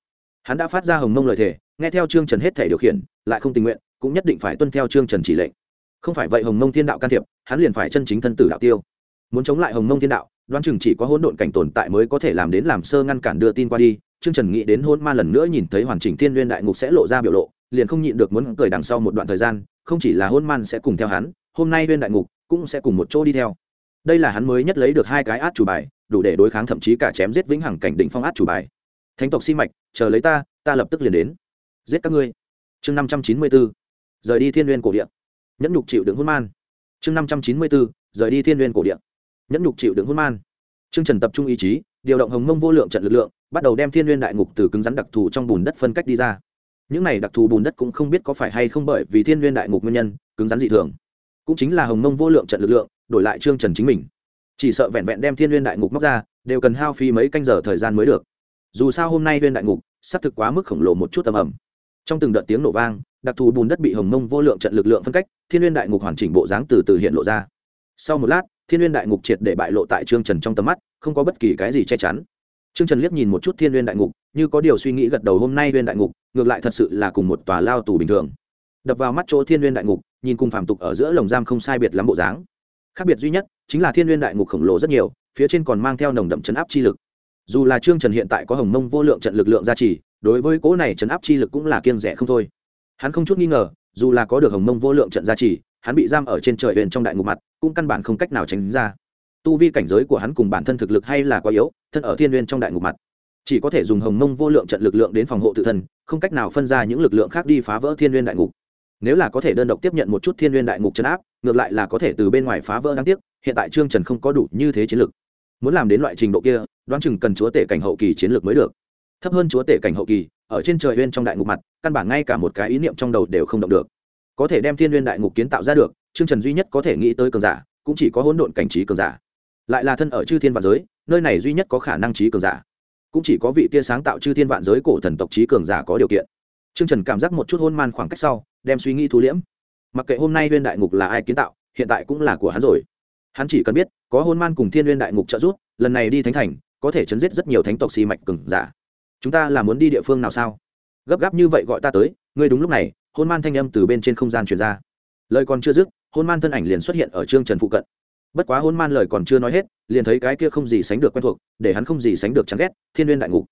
A: Hắn đã phát ra hồng mông lời thề, nghe theo trương trần hết thể điều khiển, lại không tình nguyện, cũng nhất định phải tuân theo trương trần chỉ lệnh. Không phải vậy hồng mông thiên đạo can thiệp, hắn liền phải chân chính thân tử đạo tiêu. Muốn chống lại hồng mông thiên đạo, đoán chừng chỉ có hỗn độn cảnh tồn tại mới có thể làm đến làm sơ ngăn cản đưa tin qua đi trương trần nghĩ đến hôn man lần nữa nhìn thấy hoàn chỉnh thiên Nguyên đại ngục sẽ lộ ra biểu lộ, liền không nhịn được muốn cười đằng sau một đoạn thời gian, không chỉ là hôn man sẽ cùng theo hắn, hôm nay nguyên đại ngục cũng sẽ cùng một chỗ đi theo. Đây là hắn mới nhất lấy được hai cái át chủ bài, đủ để đối kháng thậm chí cả chém giết vĩnh hằng cảnh đỉnh phong át chủ bài. Thánh tộc si mạch, chờ lấy ta ta lập tức liền đến. Giết các ngươi. Chương năm trăm chín mươi bốn rời đi thiên Nguyên cổ địa. Nhẫn nhục chịu đựng hôn man. Chương năm trăm chín mươi bốn rời đi thiên Nguyên cổ địa. nhẫn nhục chịu đựng hôn man. Trương trần tập trung ý chí điều động hồng mông vô lượng trận lực lượng, bắt đầu đem thiên n g u y ê n đại ngục từ cứng rắn đặc thù trong bùn đất phân cách đi ra. Những này đặc thù bùn đất cũng không biết có phải hay không bởi vì thiên n g u y ê n đại ngục nguyên nhân, cứng rắn dị thường. Cũng chính là hồng mông vô lượng trận lực lượng, đổi lại trương trần chính mình. Chỉ sợ vẹn vẹn đem thiên n g u y ê n đại ngục móc ra, đều cần hao phí mấy canh giờ thời gian mới được. Dù sao hôm nay viên đại ngục sắp thực quá mức khổng lồ một chút tầm ẩm trong từng đợt tiếng nổ vang, đặc thù bùn đất bị hồng mông vô lượng trận lực lượng phân cách, thiên n đại ngục hoàn chỉnh bộ dáng từ từ hiện lộ ra. Sau một lát thiên n đại ngục triệt để bại lộ tại trương trần trong tầm mắt, không có bất kỳ cái gì che chắn. Trương trần liếc nhìn một chút thiên n đại ngục, như có điều suy nghĩ gật đầu hôm nay viên đại ngục, ngược lại thật sự là cùng một tòa lao tù bình thường. Đập vào mắt chỗ thiên n đại ngục, nhìn cùng phàm tục ở giữa lồng giam không sai biệt lắm bộ dáng. Khác biệt duy nhất, chính là thiên n đại ngục khổng lồ rất nhiều, phía trên còn mang theo nồng đậm chấn áp chi lực. Dù là trương trần hiện tại có hồng mông vô lượng trận lực lượng gia trì, đối với cỗ này chấn áp chi lực cũng là kiên rẻ không thôi. Hắn không chút nghi ngờ, dù là có được hồng mông vô lượng trận gia trì hắn bị giam ở trên trời huyền trong đại ngục mặt, cũng căn bản không cách nào tránh ra. Tu vi cảnh giới của hắn cùng bản thân thực lực hay là quá yếu, thân ở thiên huyền trong đại ngục mặt. Chỉ có thể dùng hồng mông vô lượng trận lực lượng đến phòng hộ tự thân, không cách nào phân ra những lực lượng khác đi phá vỡ thiên huyền đại ngục. Nếu là có thể đơn độc tiếp nhận một chút thiên huyền đại ngục chấn áp, ngược lại là có thể từ bên ngoài phá vỡ đáng tiếc, hiện tại trương trần không có đủ như thế chiến lược muốn làm đến loại trình độ kia, đoán chừng cần chúa tể cảnh hậu kỳ chiến lược mới được. Thấp hơn chúa tể cảnh hậu kỳ, ở trên trời huyên trong đại ngục mặt, căn bản ngay cả một cái ý niệm trong đầu đều không động được có thể đem thiên huyên đại ngục kiến tạo ra được, trương trần duy nhất có thể nghĩ tới cường giả, cũng chỉ có hỗn độn cảnh trí cường giả. Lại là thân ở chư thiên vạn giới, nơi này duy nhất có khả năng trí cường giả. Cũng chỉ có vị kia sáng tạo chư thiên vạn giới cổ thần tộc trí cường giả có điều kiện. Trương trần cảm giác một chút hôn man khoảng cách sau, đem suy nghĩ thu liễm. Mặc kệ hôm nay viên đại ngục là ai kiến tạo, hiện tại cũng là của hắn rồi. Hắn chỉ cần biết, có hôn man cùng thiên huyên đại ngục trợ giúp, lần này đi thánh thành, có thể chấn giết rất nhiều thánh tộc xì mạch cường giả. Chúng ta là muốn đi địa phương nào sao? Gấp gáp như vậy gọi ta tới, ngươi đúng lúc này hôn man thanh âm từ bên trên không gian truyền ra. Lời còn chưa dứt, hôn man thân ảnh liền xuất hiện ở trương trần phụ cận. Bất quá hôn man lời còn chưa nói hết, liền thấy cái kia không gì sánh được quen thuộc, để hắn không gì sánh được chán ghét, thiên n đại ngục.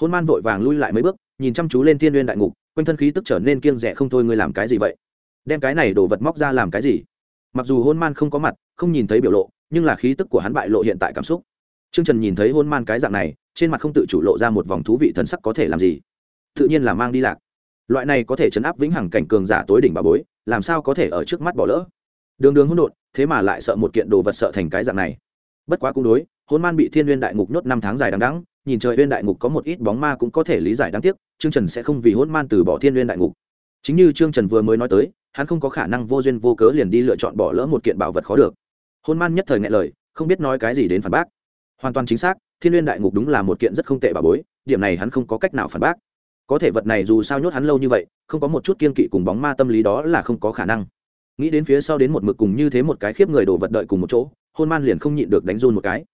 A: Hôn man vội vàng lui lại mấy bước, nhìn chăm chú lên thiên n đại ngục, quanh thân khí tức trở nên kiêng rẻ không thôi, ngươi làm cái gì vậy? Đem cái này đổ vật móc ra làm cái gì? Mặc dù hôn man không có mặt, không nhìn thấy biểu lộ, nhưng là khí tức của hắn bại lộ hiện tại cảm xúc. T r ư ơ n g trần nhìn thấy hôn man cái dạng này, trên mặt không tự chủ lộ ra một vòng thú vị thần sắc có thể làm gì? Tự nhiên là mang đi lạc loại này có thể chấn áp vĩnh hằng cảnh cường giả tối đỉnh bà bối, làm sao có thể ở trước mắt bỏ lỡ? Đường đường hỗn độn, thế mà lại sợ một kiện đồ vật sợ thành cái dạng này. Bất quá cũng đối, hôn man bị thiên n g u y ê n đại ngục nhốt năm tháng dài đằng đắng nhìn trời uyên đại ngục có một ít bóng ma cũng có thể lý giải đáng tiếc, trương trần sẽ không vì hôn man từ bỏ thiên n đại ngục. Chính như trương trần vừa mới nói tới, hắn không có khả năng vô duyên vô cớ liền đi lựa chọn bỏ lỡ một kiện bảo vật khó được. Hôn man nhất thời ngại lời, không biết nói cái gì đến phản bác. Hoàn toàn chính xác, thiên uyên đại ngục đúng là một kiện rất không tệ bà bối, điểm này hắn không có cách nào phản bác có thể vật này dù sao nhốt hắn lâu như vậy, không có một chút kiên kỵ cùng bóng ma tâm lý đó là không có khả năng. Nghĩ đến phía sau đến một mực cùng như thế một cái khiếp người đổ vật đợi cùng một chỗ, hôn man liền không nhịn được đánh run một cái.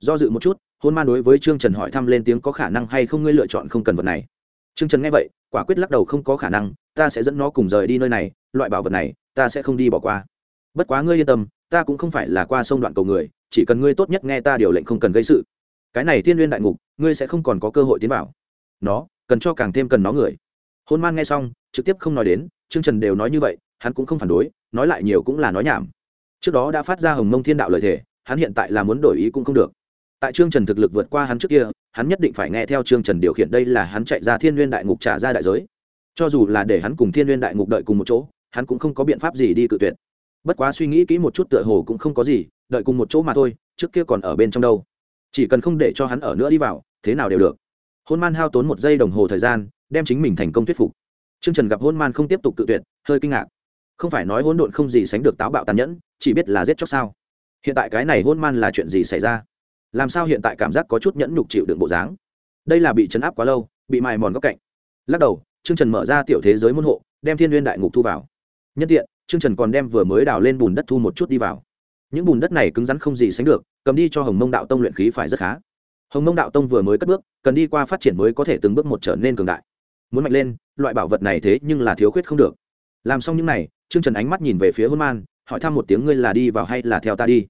A: Do dự một chút, hôn man đối với trương trần hỏi thăm lên tiếng có khả năng hay không ngươi lựa chọn không cần vật này. Trương trần nghe vậy, quả quyết lắc đầu không có khả năng, ta sẽ dẫn nó cùng rời đi nơi này, loại bảo vật này, ta sẽ không đi bỏ qua. Bất quá ngươi yên tâm, ta cũng không phải là qua sông đoạn cầu người, chỉ cần ngươi tốt nhất nghe ta điều lệnh không cần gây sự. Cái này thiên n đại ngục, ngươi sẽ không còn có cơ hội tiến vào. Nó cần cho càng thêm cần nó người. Hôn man nghe xong, trực tiếp không nói đến, trương trần đều nói như vậy, hắn cũng không phản đối, nói lại nhiều cũng là nói nhảm. Trước đó đã phát ra hồng mông thiên đạo lời thề, hắn hiện tại là muốn đổi ý cũng không được. Tại trương trần thực lực vượt qua hắn trước kia, hắn nhất định phải nghe theo trương trần điều khiển đây là hắn chạy ra thiên n g u y ê n đại ngục trả ra đại giới. Cho dù là để hắn cùng thiên n g u y ê n đại ngục đợi cùng một chỗ, hắn cũng không có biện pháp gì đi cự tuyệt. Bất quá suy nghĩ kỹ một chút tựa hồ cũng không có gì, đợi cùng một chỗ mà thôi, trước kia còn ở bên trong đâu. Chỉ cần không để cho hắn ở nữa đi vào, thế nào đều được hôn man hao tốn một giây đồng hồ thời gian, đem chính mình thành công thuyết phục. Trương trần gặp hôn man không tiếp tục tự tuyệt, hơi kinh ngạc. Không phải nói hôn độn không gì sánh được táo bạo tàn nhẫn, chỉ biết là giết chóc sao? Hiện tại cái này hôn man là chuyện gì xảy ra? Làm sao hiện tại cảm giác có chút nhẫn nhục chịu đựng bộ dáng? Đây là bị chấn áp quá lâu, bị mài mòn góc cạnh. Lắc đầu, trương trần mở ra tiểu thế giới môn hộ, đem thiên n đại ngục thu vào. Nhân tiện, trương trần còn đem vừa mới đào lên bùn đất thu một chút đi vào. Những bùn đất này cứng rắn không gì sánh được, cầm đi cho hồng mông đạo tông luyện khí phải rất khá hồng mông đạo tông vừa mới cất bước, cần đi qua phát triển mới có thể từng bước một trở nên cường đại. Muốn mạnh lên, loại bảo vật này thế nhưng là thiếu khuyết không được. Làm xong những n à y trương trần ánh mắt nhìn về phía hôn man, hỏi thăm một tiếng ngươi là đi vào hay là theo ta đi?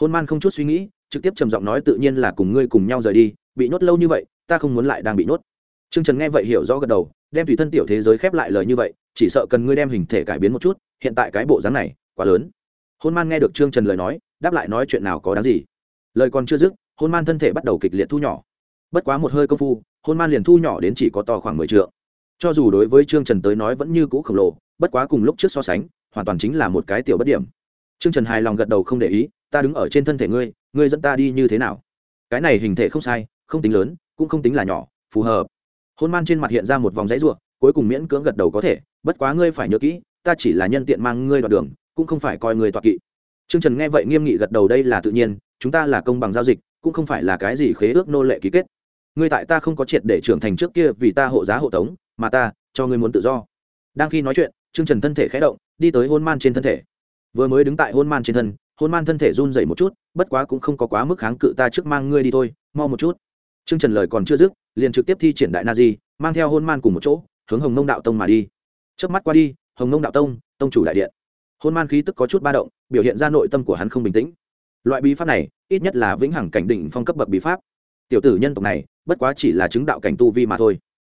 A: Hôn man không chút suy nghĩ, trực tiếp trầm giọng nói tự nhiên là cùng ngươi cùng nhau rời đi, bị nhốt lâu như vậy, ta không muốn lại đang bị nhốt. Trương trần nghe vậy hiểu rõ gật đầu, đem tùy thân tiểu thế giới khép lại lời như vậy, chỉ sợ cần ngươi đem hình thể cải biến một chút, hiện tại cái bộ dáng này, quá lớn. Hôn man nghe được trương trần lời nói, đáp lại nói chuyện nào có đáng gì. Lời còn chưa dứt hôn man thân thể bắt đầu kịch liệt thu nhỏ bất quá một hơi công phu hôn man liền thu nhỏ đến chỉ có to khoảng mười t cho dù đối với trương trần tới nói vẫn như cũ khổng lồ bất quá cùng lúc trước so sánh hoàn toàn chính là một cái tiểu bất điểm Trương Trần hài lòng gật đầu không để ý, ta đứng ở trên thân thể ngươi, ngươi dẫn ta đi như thế nào? Cái này hình thể không sai, không tính lớn, cũng không tính là nhỏ, phù hợp. Hôn Man trên mặt hiện ra một vòng dãy rủa, cuối cùng miễn cưỡng gật đầu có thể, bất quá ngươi phải nhớ kỹ, ta chỉ là nhân tiện mang ngươi đoạn đường, cũng không phải coi ngươi toạc kỵ. Trương Trần nghe vậy nghiêm nghị gật đầu đây là tự nhiên, chúng ta là công bằng giao dịch, cũng không phải là cái gì khế ước nô lệ ký kết. Ngươi tại ta không có triệt để trưởng thành trước kia vì ta hộ giá hộ tống, mà ta cho ngươi muốn tự do. Đang khi nói chuyện, Trương Trần thân thể khẽ động, đi tới hôn man trên thân thể. Vừa mới đứng tại hôn man trên thân hôn man thân thể run dậy một chút bất quá cũng không có quá mức kháng cự ta trước mang ngươi đi thôi mau một chút. Trương trần lời còn chưa dứt liền trực tiếp thi triển đại na di mang theo hôn man cùng một chỗ hướng hồng nông đạo tông mà đi. Trước mắt qua đi hồng nông đạo tông tông chủ đại điện. Hôn man khí tức có chút ba động biểu hiện ra nội tâm của hắn không bình tĩnh loại bí pháp này ít nhất là vĩnh hằng cảnh định phong cấp bậc bí pháp tiểu tử nhân tộc này bất quá chỉ là chứng đạo cảnh tu vi mà thôi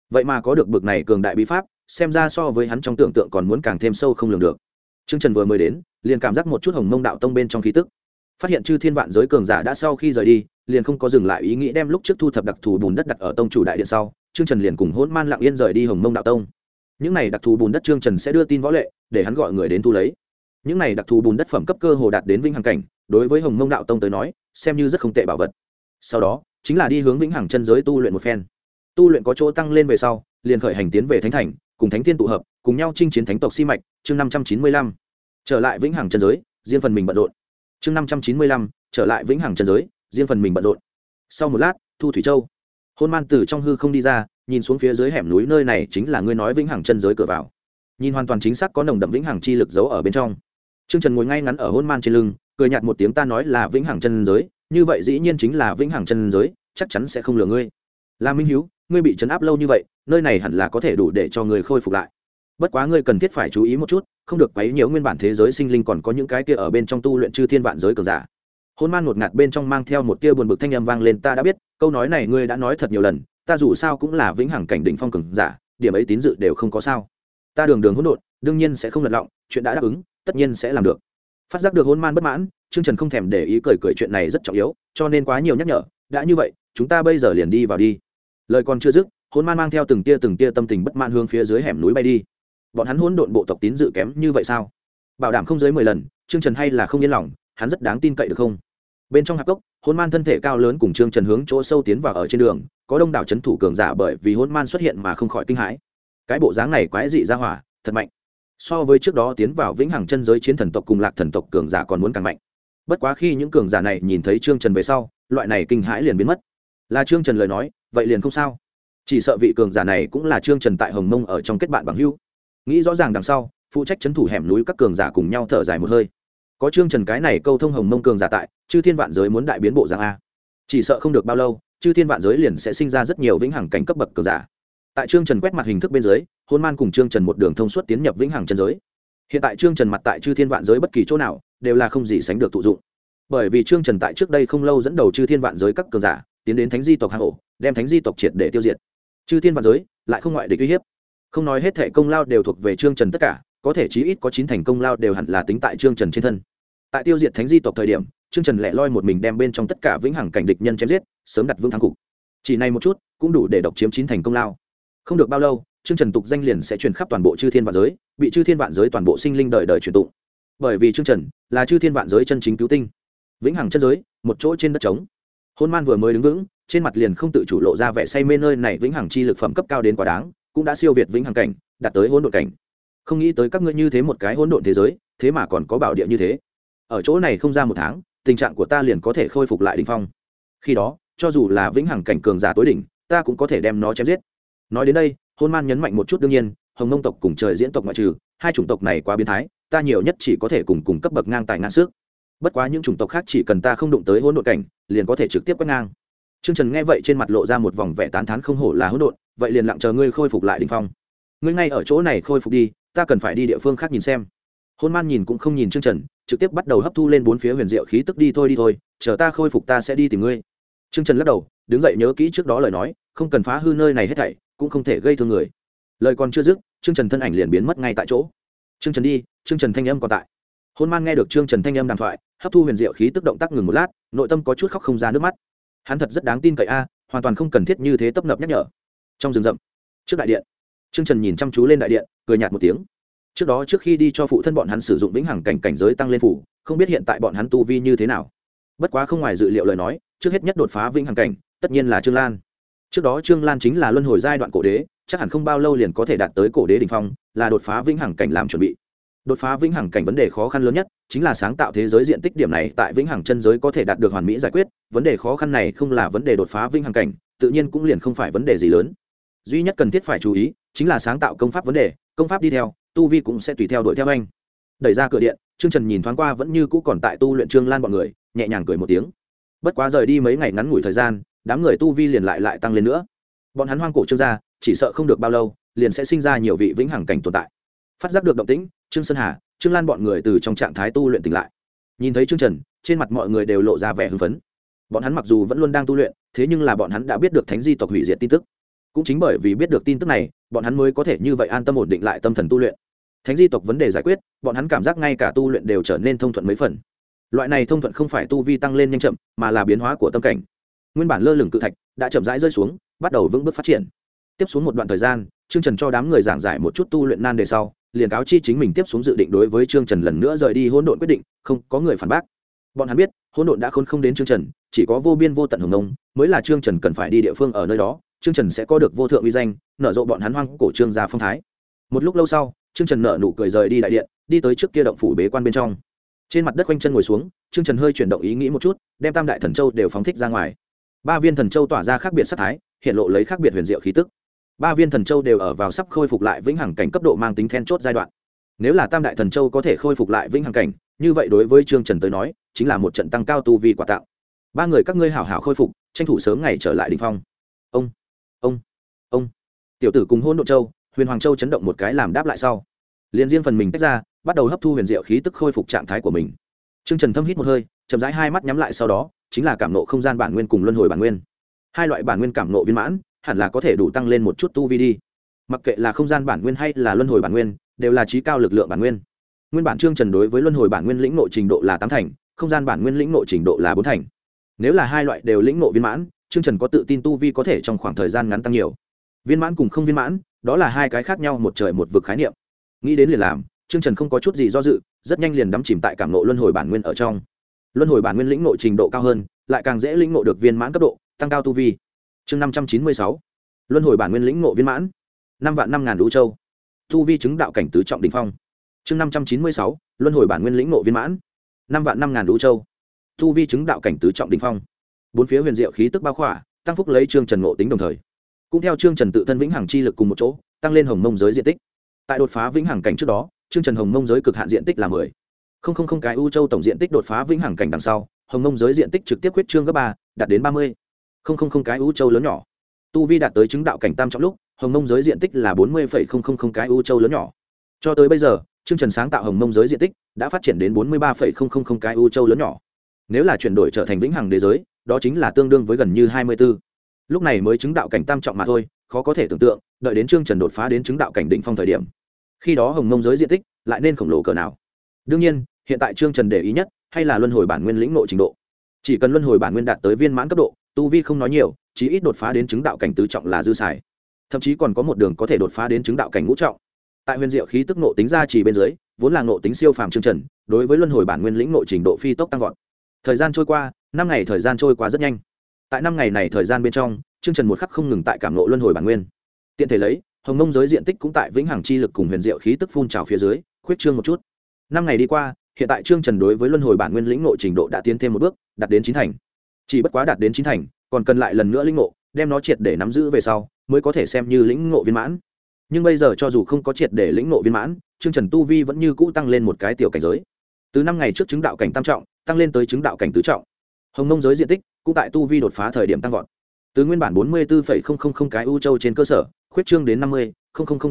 A: vậy mà có được bậc này cường đại bí pháp xem ra so với hắn trong tưởng tượng còn muốn càng thêm sâu không lường được Trương Trần vừa mới đến, liền cảm giác một chút Hồng Mông đạo tông bên trong khí tức. Phát hiện chư thiên vạn giới cường giả đã sau khi rời đi, liền không có dừng lại ý nghĩ đem lúc trước thu thập đặc thù bùn đất đặt ở tông chủ đại điện sau, Trương Trần liền cùng hôn Man lặng yên rời đi Hồng Mông đạo tông. Những này đặc thù bùn đất Trương Trần sẽ đưa tin võ lệ, để hắn gọi người đến thu lấy. Những này đặc thù bùn đất phẩm cấp cơ hồ đạt đến vĩnh hằng cảnh, đối với Hồng Mông đạo tông tới nói, xem như rất không tệ bảo vật. Sau đó, chính là đi hướng vĩnh hằng chân giới tu luyện một phen. Tu luyện có chỗ tăng lên về sau, liền khởi hành tiến về thánh thành, cùng thánh thiên tụ hợp, cùng nhau chinh chiến thánh tộc si mạch, chương năm trăm chín mươi lăm. Trở lại vĩnh hằng chân giới riêng phần mình bận rộn. Chương năm trăm chín mươi lăm trở lại vĩnh hằng chân giới riêng phần mình bận rộn. Sau một lát thu thủy châu. Hôn man từ trong hư không đi ra nhìn xuống phía dưới hẻm núi nơi này chính là ngươi nói vĩnh hằng chân giới cửa vào. Nhìn hoàn toàn chính xác có nồng đậm vĩnh hằng chi lực giấu ở bên trong. Trương Trần ngồi ngay ngắn ở hôn man trên lưng, cười nhạt một tiếng ta nói là vĩnh hằng chân giới, như vậy dĩ nhiên chính là vĩnh hằng chân giới, chắc chắn sẽ không lừa ngươi. La Minh Hiếu, ngươi bị trấn áp lâu như vậy, nơi này hẳn là có thể đủ để cho ngươi khôi phục lại. Bất quá ngươi cần thiết phải chú ý một chút không được quấy nhiễu nguyên bản thế giới sinh linh còn có những cái kia ở bên trong tu luyện chư thiên vạn giới cường giả. Hôn man ngột ngạt bên trong mang theo một tia buồn bực thanh âm vang lên ta đã biết câu nói này ngươi đã nói thật nhiều lần ta dù sao cũng là vĩnh hằng cảnh đỉnh phong cường giả điểm ấy tín dự đều không có sao. Ta đường đường hỗn độn đương nhiên sẽ không lật lọng chuyện đã đáp ứng tất nhiên sẽ làm được. Phát giác được hôn man bất mãn chương trần không thèm để ý cười cười chuyện này rất trọng yếu, cho nên quá nhiều nhắc nhở, đã như vậy, chúng ta bây giờ liền đi vào đi. Lời còn chưa dứt, hôn man mang theo từng tia từng tia tâm tình bất mãn hướng phía dưới hẻm núi bay đi. Bọn hắn hỗn độn bộ tộc tín dự kém như vậy sao? Bảo đảm không dưới mười lần, trương trần hay là không yên lòng, hắn rất đáng tin cậy được không? Bên trong hạp cốc, hôn man thân thể cao lớn cùng trương trần hướng chỗ sâu tiến vào ở trên đường, có đông đảo c h ấ n thủ cường giả bởi vì hôn man xuất hiện mà không khỏi kinh hãi. Cái bộ dáng này quái dị ra hỏa, thật mạnh so với trước đó tiến vào vĩnh hằng chân giới chiến thần tộc cùng lạc thần tộc cường giả còn muốn càng mạnh. Bất quá khi những cường giả này nhìn thấy trương trần về sau, loại này kinh hãi liền biến mất. Là trương trần lời nói, vậy liền không sao. Chỉ sợ vị cường giả này cũng là trương trần tại hồng mông ở trong kết bạn bằng hưu nghĩ rõ ràng đằng sau, phụ trách c thủ hẻm núi các cường giả cùng nhau thở dài một hơi. Có trương trần cái này câu thông hồng mông cường giả tại, chư thiên vạn giới muốn đại biến bộ dạng a. Chỉ sợ không được bao lâu, chư thiên vạn giới liền sẽ sinh ra rất nhiều vĩnh hằng cảnh cấp bậc cường giả tại trương trần quét mặt hình thức bên dưới, hôn man cùng trương trần một đường thông suốt tiến nhập vĩnh hằng chân giới. Hiện tại trương trần mặt tại chư thiên vạn giới bất kỳ chỗ nào, đều là không gì sánh được thụ dụng. Bởi vì trương trần tại trước đây không lâu dẫn đầu chư thiên vạn giới các cường giả, tiến đến thánh di tộc hang ổ, đem thánh di tộc triệt để tiêu diệt. Chư thiên vạn giới lại không ngoại địch uy hiếp. Không nói hết thệ công lao đều thuộc về trương trần tất cả, có thể chí ít có chín thành công lao đều hẳn là tính tại trương trần trên thân. Tại tiêu diệt thánh di tộc thời điểm, trương trần lẻ loi một mình đem bên trong tất cả vĩnh hằng cảnh địch nhân chém giết, sớm đặt vương thắng cục. Chỉ này một chút, cũng đủ để độc chiếm chín thành công lao không được bao lâu, trương trần tục danh liền sẽ truyền khắp toàn bộ chư thiên vạn giới, bị chư thiên vạn giới toàn bộ sinh linh đời đời truyền tụng. Bởi vì trương trần là chư thiên vạn giới chân chính cứu tinh. Vĩnh hằng chân giới, một chỗ trên đất trống. Hôn man vừa mới đứng vững, trên mặt liền không tự chủ lộ ra vẻ say mê nơi này vĩnh hằng chi lực phẩm cấp cao đến quá đáng, cũng đã siêu việt vĩnh hằng cảnh, đạt tới hỗn độn cảnh. Không nghĩ tới các ngươi như thế một cái hỗn độn thế giới, thế mà còn có bảo địa như thế. Ở chỗ này không ra một tháng, tình trạng của ta liền có thể khôi phục lại đ ỉ n h phong. Khi đó, cho dù là vĩnh hằng cảnh cường giả tối đỉnh, ta cũng có thể đem nó chém giết nói đến đây, hôn man nhấn mạnh một chút đương nhiên, hồng nông tộc cùng trời diễn tộc ngoại trừ, hai chủng tộc này quá biến thái, ta nhiều nhất chỉ có thể cùng cùng cấp bậc ngang tài ngang sức. Bất quá những chủng tộc khác chỉ cần ta không đụng tới hỗn độn cảnh, liền có thể trực tiếp quét ngang. T r ư ơ n g trần nghe vậy trên mặt lộ ra một vòng vẻ tán thán không hổ là hỗn độn, vậy liền lặng chờ ngươi khôi phục lại đình phong. Ngươi ngay ở chỗ này khôi phục đi, ta cần phải đi địa phương khác nhìn xem. Hôn man nhìn cũng không nhìn trương trần, trực tiếp bắt đầu hấp thu lên bốn phía huyền diệu khí tức đi thôi đi thôi, chờ ta khôi phục ta sẽ đi tìm ngươi. Trương trần lắc đầu, đứng dậy nhớ kỹ trước đó lời nói, không cần phá hư nơi này hết thảy cũng không thể gây thương người. Lời còn chưa dứt chương trần thân ảnh liền biến mất ngay tại chỗ. Chương trần đi chương trần thanh âm còn tại. Hôn man nghe được chương trần thanh âm đàm thoại, hấp thu huyền diệu khí tức động tác ngừng một lát, nội tâm có chút khóc không ra nước mắt. Hắn thật rất đáng tin cậy a, hoàn toàn không cần thiết như thế tấp nập nhắc nhở. Trong rừng rậm, trước đại điện, trương trần nhìn chăm chú lên đại điện, cười nhạt một tiếng. Trước đó trước khi đi cho phụ thân bọn hắn sử dụng vĩnh hằng cảnh cảnh giới tăng lên phủ, không biết hiện tại bọn hắn tu vi như thế nào. Bất quá không ngoài dự liệu lời nói, trước hết nhất đột phá vĩnh hằng cảnh, tất nhiên là trương lan trước đó trương lan chính là luân hồi giai đoạn cổ đế, chắc hẳn không bao lâu liền có thể đạt tới cổ đế đ ỉ n h phong, là đột phá vĩnh hằng cảnh làm chuẩn bị. Đột phá vĩnh hằng cảnh vấn đề khó khăn lớn nhất chính là sáng tạo thế giới diện tích điểm này tại vĩnh hằng chân giới có thể đạt được hoàn mỹ giải quyết, vấn đề khó khăn này không là vấn đề đột phá vĩnh hằng cảnh, tự nhiên cũng liền không phải vấn đề gì lớn. Duy nhất cần thiết phải chú ý chính là sáng tạo công pháp vấn đề, công pháp đi theo, tu vi cũng sẽ tùy theo đuổi theo anh. Đẩy ra cửa điện, trương trần nhìn thoáng qua vẫn như cũ còn tại tu luyện trương lan b ọ n người, nhẹ nhàng cười một tiếng. Bất quá rời đi mấy ngày ngắn ngủi thời gian đám người tu vi liền lại lại tăng lên nữa. Bọn hắn hoang cổ trương gia, chỉ sợ không được bao lâu, liền sẽ sinh ra nhiều vị vĩnh hằng cảnh tồn tại. Phát giác được động tĩnh, trương sơn hà, trương lan bọn người từ trong trạng thái tu luyện tỉnh lại. Nhìn thấy trương trần, trên mặt mọi người đều lộ ra vẻ hưng phấn. Bọn hắn mặc dù vẫn luôn đang tu luyện, thế nhưng là bọn hắn đã biết được thánh di tộc hủy diệt tin tức. Cũng chính bởi vì biết được tin tức này, bọn hắn mới có thể như vậy an tâm ổn định lại tâm thần tu luyện. Thánh di tộc vấn đề giải quyết, bọn hắn cảm giác ngay cả tu luyện đều trở nên thông thuận mấy phần. Loại này thông thuận không phải tu vi tăng lên nhanh chậm, mà là biến hóa của tâm cảnh nguyên bản lơ lửng cự thạch đã chậm rãi rơi xuống, bắt đầu vững bước phát triển. Tiếp xuống một đoạn thời gian, trương trần cho đám người giảng giải một chút tu luyện nan đề sau, liền cáo chi chính mình tiếp xuống dự định đối với trương trần lần nữa rời đi hỗn độn quyết định, không có người phản bác. Bọn hắn biết, hỗn độn đã khôn không đến trương trần, chỉ có vô biên vô tận hồng nông mới là trương trần cần phải đi địa phương ở nơi đó, trương trần sẽ có được vô thượng uy danh, nở rộ bọn hắn hoang cổ trương gia phong thái. Một lúc lâu sau, trương trần nở nụ cười rời đi đại điện, đi tới trước kia động phủ bế quan bên trong. Trên mặt đất quanh chân ngồi xuống, trương trần hơi chuyển động ý nghĩ một chút, đem tam đại thần châu đều phóng thích ra ngoài ba viên thần châu tỏa ra khác biệt sắc thái, hiện lộ lấy khác biệt huyền diệu khí tức. Ba viên thần châu đều ở vào sắp khôi phục lại vĩnh hằng cảnh cấp độ mang tính then chốt giai đoạn. Nếu là tam đại thần châu có thể khôi phục lại vĩnh hằng cảnh, như vậy đối với trương trần tới nói, chính là một trận tăng cao tu vi quả tạo. Ba người các ngươi hảo hảo khôi phục, tranh thủ sớm ngày trở lại đình phong. Ông ông ông. Tiểu tử cùng hôn độ châu, huyền hoàng châu chấn động một cái làm đáp lại sau. Liền riêng phần mình tách ra, bắt đầu hấp thu huyền diệu khí tức khôi phục trạng thái của mình. Trương trần thâm hít một hơi, chậm rãi hai mắt nhắm lại sau đó chính là cảm nộ không gian bản nguyên cùng luân hồi bản nguyên. Hai loại bản nguyên cảm nộ viên mãn, hẳn là có thể đủ tăng lên một chút tu vi đi. Mặc kệ là không gian bản nguyên hay là luân hồi bản nguyên, đều là trí cao lực lượng bản nguyên. Nguyên bản trương trần đối với luân hồi bản nguyên lĩnh nộ trình độ là tám thành, không gian bản nguyên lĩnh nộ trình độ là bốn thành. Nếu là hai loại đều lĩnh nộ viên mãn, trương trần có tự tin tu vi có thể trong khoảng thời gian ngắn tăng nhiều. Viên mãn cùng không viên mãn, đó là hai cái khác nhau một trời một vực khái niệm. Nghĩ đến liền làm, trương trần không có chút gì do dự, rất nhanh liền đắm chìm tại cảm nộ luân hồi bản nguyên ở trong luân hồi bản nguyên lĩnh nội trình độ cao hơn, lại càng dễ lĩnh nộ được viên mãn cấp độ, tăng cao tu vi. Chương năm trăm chín mươi sáu. Luân hồi bản nguyên lĩnh nộ viên mãn. Năm vạn năm ngàn đũ châu. Tu vi chứng đạo cảnh tứ trọng đình phong. Chương năm trăm chín mươi sáu. Luân hồi bản nguyên lĩnh nộ viên mãn. Năm vạn năm ngàn đũ châu. Tu vi chứng đạo cảnh tứ trọng đình phong. Bốn phía huyền diệu khí tức bao khỏa, tăng phúc lấy trương trần ngộ tính đồng thời. Cũng theo trương trần tự thân vĩnh hằng chi lực cùng một chỗ, tăng lên hồng mông giới diện tích. Tại đột phá vĩnh hằng cảnh trước đó, trương trần hồng mông giới cực hạn diện tích là mười không không không, cái u châu tổng diện tích đột phá vĩnh hằng cảnh đằng sau, hồng mông giới diện tích trực tiếp quyết trương gấp ba, đạt đến ba mươi. Không không không, cái u châu lớn nhỏ. Tu vi đạt tới chứng đạo cảnh tam trọng lúc, hồng mông giới diện tích là bốn mươi phẩy không không không, cái u châu lớn nhỏ. Cho tới bây giờ, chương trần sáng tạo hồng mông giới diện tích đã phát triển đến bốn mươi ba phẩy không không không, cái u châu lớn nhỏ. Nếu là chuyển đổi trở thành vĩnh hằng đế giới, đó chính là tương đương với gần như hai mươi b ố lúc này mới chứng đạo cảnh tam trọng mà thôi, khó có thể tưởng tượng, đợi đến chương trần đột phá đến chứng đạo cảnh định phong thời điểm. Khi đó hồng mông giới diện tích lại nên khổng lồ cỡ nào? Đương nhiên, hiện tại trương trần để ý nhất hay là luân hồi bản nguyên lĩnh nội trình độ. Chỉ cần luân hồi bản nguyên đạt tới viên mãn cấp độ, tu vi không nói nhiều, chí ít đột phá đến chứng đạo cảnh tứ trọng là dư xài. Thậm chí còn có một đường có thể đột phá đến chứng đạo cảnh ngũ trọng. Tại huyền diệu khí tức nộ tính ra chỉ bên dưới, vốn là nộ tính siêu phàm trương trần, đối với luân hồi bản nguyên lĩnh nội trình độ phi tốc tăng vọt. Thời gian trôi qua, năm ngày thời gian trôi qua rất nhanh. Tại năm ngày này thời gian bên trong, trương trần một khắc không ngừng tại cảm nộ luân hồi bản nguyên. Tiện thể lấy, hồng mông giới diện tích cũng tại vĩnh hằng chi lực cùng huyền diệu khí tức phun trào phía dưới, khuyết trương một chút năm ngày đi qua, hiện tại trương trần đối với luân hồi bản nguyên lĩnh ngộ trình độ đã tiến thêm một bước, đạt đến chín thành. Chỉ bất quá đạt đến chín thành, còn cần lại lần nữa lĩnh ngộ, đem nó triệt để nắm giữ về sau, mới có thể xem như lĩnh ngộ viên mãn. Nhưng bây giờ cho dù không có triệt để lĩnh ngộ viên mãn, trương trần tu vi vẫn như cũ tăng lên một cái tiểu cảnh giới. Từ năm ngày trước chứng đạo cảnh tam trọng, tăng lên tới chứng đạo cảnh tứ trọng. Hồng nông giới diện tích cũng tại tu vi đột phá thời điểm tăng vọt. Từ nguyên bản bốn mươi bốn cái u châu trên cơ sở, khuyết trương đến năm mươi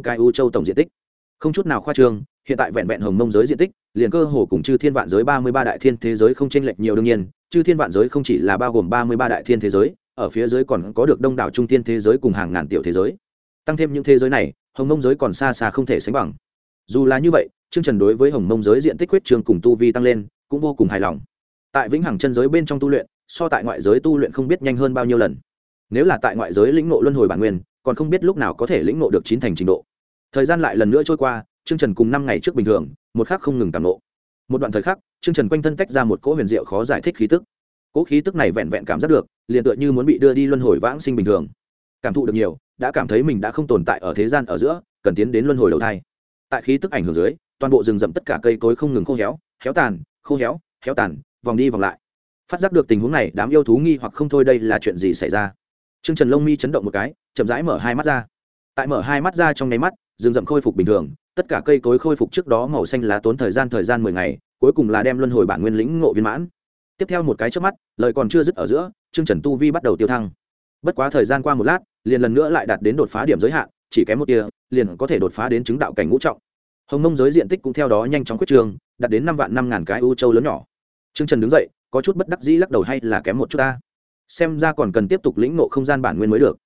A: cái u châu tổng diện tích. Không chút nào khoa trương hiện tại vẹn vẹn hồng mông giới diện tích, liền cơ hồ cùng chư thiên vạn giới ba mươi ba đại thiên thế giới không chênh lệch nhiều đương nhiên, chư thiên vạn giới không chỉ là bao gồm ba mươi ba đại thiên thế giới, ở phía dưới còn có được đông đảo trung thiên thế giới cùng hàng ngàn tiểu thế giới. Tăng thêm những thế giới này, hồng mông giới còn xa xa không thể sánh bằng. Dù là như vậy, chương trần đối với hồng mông giới diện tích huyết trường cùng tu vi tăng lên, cũng vô cùng hài lòng. Tại vĩnh hằng chân giới bên trong tu luyện, so tại ngoại giới tu luyện không biết nhanh hơn bao nhiêu lần. Nếu là tại ngoại giới lĩnh ngộ luân hồi bản nguyên, còn không biết lúc nào có thể lĩnh ngộ được chín thành trình độ. Thời gian lại lần nữa trôi qua trương trần cùng năm ngày trước bình thường, một khắc không ngừng cảm ngộ. một đoạn thời khắc, trương trần quanh thân tách ra một cỗ huyền diệu khó giải thích khí tức. Cỗ khí tức này vẹn vẹn cảm giác được, liền tựa như muốn bị đưa đi luân hồi vãng sinh bình thường. Cảm thụ được nhiều, đã cảm thấy mình đã không tồn tại ở thế gian ở giữa, cần tiến đến luân hồi đầu thai. Tại khí tức ảnh hưởng dưới, toàn bộ rừng rậm tất cả cây cối không ngừng khô héo héo tàn, khô héo héo tàn, vòng đi vòng lại. Phát giác được tình huống này, đám yêu thú nghi hoặc không thôi đây là chuyện gì xảy ra. Trương trần lông mi chấn động một cái, chậm rãi mở hai mắt ra. Tại mở hai mắt ra trong nháy mắt, rừng rậm khôi phục bình thường tất cả cây cối khôi phục trước đó màu xanh lá tốn thời gian thời gian mười ngày, cuối cùng là đem luân hồi bản nguyên lĩnh ngộ viên mãn. Tiếp theo một cái trước mắt, lời còn chưa dứt ở giữa chương trần tu vi bắt đầu tiêu thăng. Bất quá thời gian qua một lát, liền lần nữa lại đạt đến đột phá điểm giới hạn, chỉ kém một tia, liền có thể đột phá đến chứng đạo cảnh ngũ trọng. Hồng mông giới diện tích cũng theo đó nhanh chóng quyết trường, đạt đến năm vạn năm ngàn cái u châu lớn nhỏ. Trương trần đứng dậy, có chút bất đắc dĩ lắc đầu hay là kém một chút ta. Xem ra còn cần tiếp tục lĩnh nộ không gian bản nguyên mới được.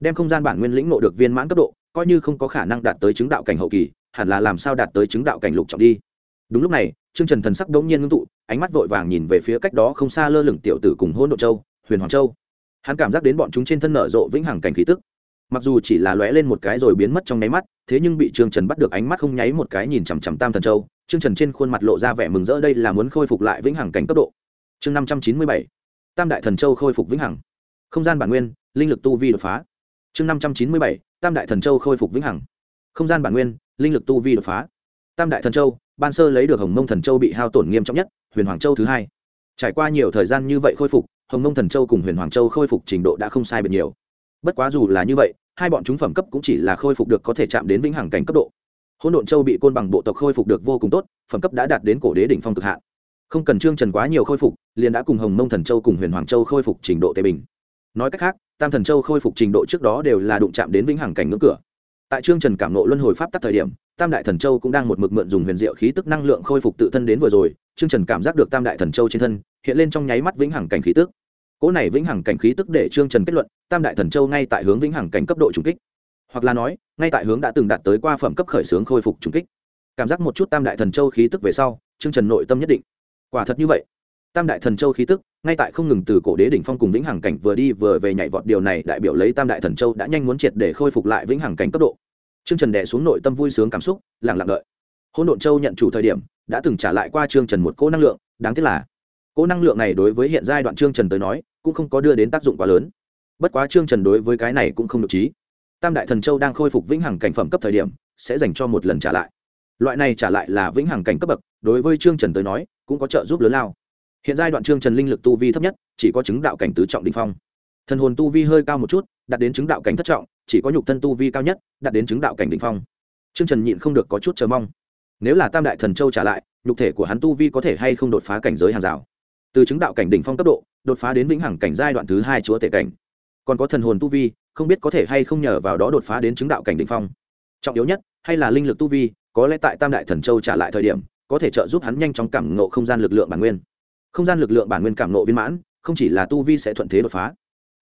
A: Đem không gian bản nguyên lĩnh nộ được viên mãn cấp độ, coi như không có khả năng đạt tới chứng đạo cảnh hậu kỳ hẳn là làm sao đạt tới chứng đạo cảnh lục trọng đi. Đúng lúc này, trương trần thần sắc đ n g nhiên ngưng tụ, ánh mắt vội vàng nhìn về phía cách đó không xa lơ lửng tiểu tử cùng hôn độ châu, huyền hoàng châu. Hắn cảm giác đến bọn chúng trên thân nở rộ vĩnh hằng cảnh khí tức. Mặc dù chỉ là lóe lên một cái rồi biến mất trong nháy mắt, thế nhưng bị trương trần bắt được ánh mắt không nháy một cái nhìn chằm chằm tam thần châu, trương trần trên khuôn mặt lộ ra vẻ mừng rỡ đây là muốn khôi phục lại vĩnh hằng cảnh cấp độ. Chương năm trăm chín mươi bảy, tam đại thần châu khôi phục vĩnh hằng. Không gian bản nguyên, linh lực tu vi đột phá. Chương năm trăm chín mươi bảy, tam đại thần châu khôi phục vĩnh hằng không gian bản nguyên, linh lực tu vi đột phá. Tam đại thần châu, ban sơ lấy được hồng mông thần châu bị hao tổn nghiêm trọng nhất, huyền hoàng châu thứ hai. Trải qua nhiều thời gian như vậy khôi phục, hồng mông thần châu cùng huyền hoàng châu khôi phục trình độ đã không sai biệt nhiều. Bất quá dù là như vậy, hai bọn chúng phẩm cấp cũng chỉ là khôi phục được có thể chạm đến vĩnh hằng cảnh cấp độ. Hỗn độn châu bị côn bằng bộ tộc khôi phục được vô cùng tốt, phẩm cấp đã đạt đến cổ đế đỉnh phong cực hạn. Không cần trương trần quá nhiều khôi phục, liền đã cùng hồng mông thần châu cùng huyền hoàng châu khôi phục trình độ tề bình. Nói cách khác, tam thần châu khôi phục trình độ trước đó đều là đụng chạm đến vĩnh hằng cảnh ngưỡng cửa tại trương trần cảm nộ luân hồi pháp tắc thời điểm, tam đại thần châu cũng đang một mực mượn dùng huyền diệu khí tức năng lượng khôi phục tự thân đến vừa rồi, trương trần cảm giác được tam đại thần châu trên thân hiện lên trong nháy mắt vĩnh hằng cảnh khí tức. Cỗ này vĩnh hằng cảnh khí tức để trương trần kết luận, tam đại thần châu ngay tại hướng vĩnh hằng cảnh cấp độ trùng kích. Hoặc là nói, ngay tại hướng đã từng đạt tới qua phẩm cấp khởi xướng khôi phục trùng kích. Cảm giác một chút tam đại thần châu khí tức về sau, trương trần nội tâm nhất định, quả thật như vậy tam đại thần châu khí tức, ngay tại không ngừng từ cổ đế đỉnh phong cùng vĩnh hằng cảnh vừa đi vừa về nhảy vọt điều này đại biểu lấy tam đại thần châu đã nhanh muốn triệt để khôi phục lại vĩnh hằng cảnh cấp độ. Trương trần đẻ xuống nội tâm vui sướng cảm xúc, lặng lặng đợi. Hôn độn châu nhận chủ thời điểm, đã từng trả lại qua trương trần một cỗ năng lượng, đáng tiếc là, cỗ năng lượng này đối với hiện giai đoạn trương trần tới nói, cũng không có đưa đến tác dụng quá lớn. Bất quá trương trần đối với cái này cũng không được trí tam đại thần châu đang khôi phục vĩnh hằng cảnh phẩm cấp thời điểm, sẽ dành cho một lần trả lại. Loại này trả lại là vĩnh hằng cảnh cấp bậc, đối với trương trần tới nói, cũng có trợ giúp lớn lao hiện giai đoạn trương trần linh lực tu vi thấp nhất, chỉ có chứng đạo cảnh tứ trọng đình phong. Thần hồn tu vi hơi cao một chút, đạt đến chứng đạo cảnh thất trọng, chỉ có nhục thân tu vi cao nhất, đạt đến chứng đạo cảnh đình phong. Trương trần nhịn không được có chút chờ mong. Nếu là tam đại thần châu trả lại, nhục thể của hắn tu vi có thể hay không đột phá cảnh giới hàng rào? Từ chứng đạo cảnh đỉnh phong cấp độ, đột phá đến vĩnh hằng cảnh giai đoạn thứ hai chúa tể cảnh. Còn có thần hồn tu vi, không biết có thể hay không nhờ vào đó đột phá đến chứng đạo cảnh đỉnh phong. Trọng yếu nhất, hay là linh lực tu vi, có lẽ tại tam đại thần châu trả lại thời điểm, có thể trợ giúp hắn nhanh chóng cảm ngộ không gian lực lượng bản nguyên không gian lực lượng bản nguyên cảm ngộ viên mãn, không chỉ là tu vi sẽ thuận thế đột phá,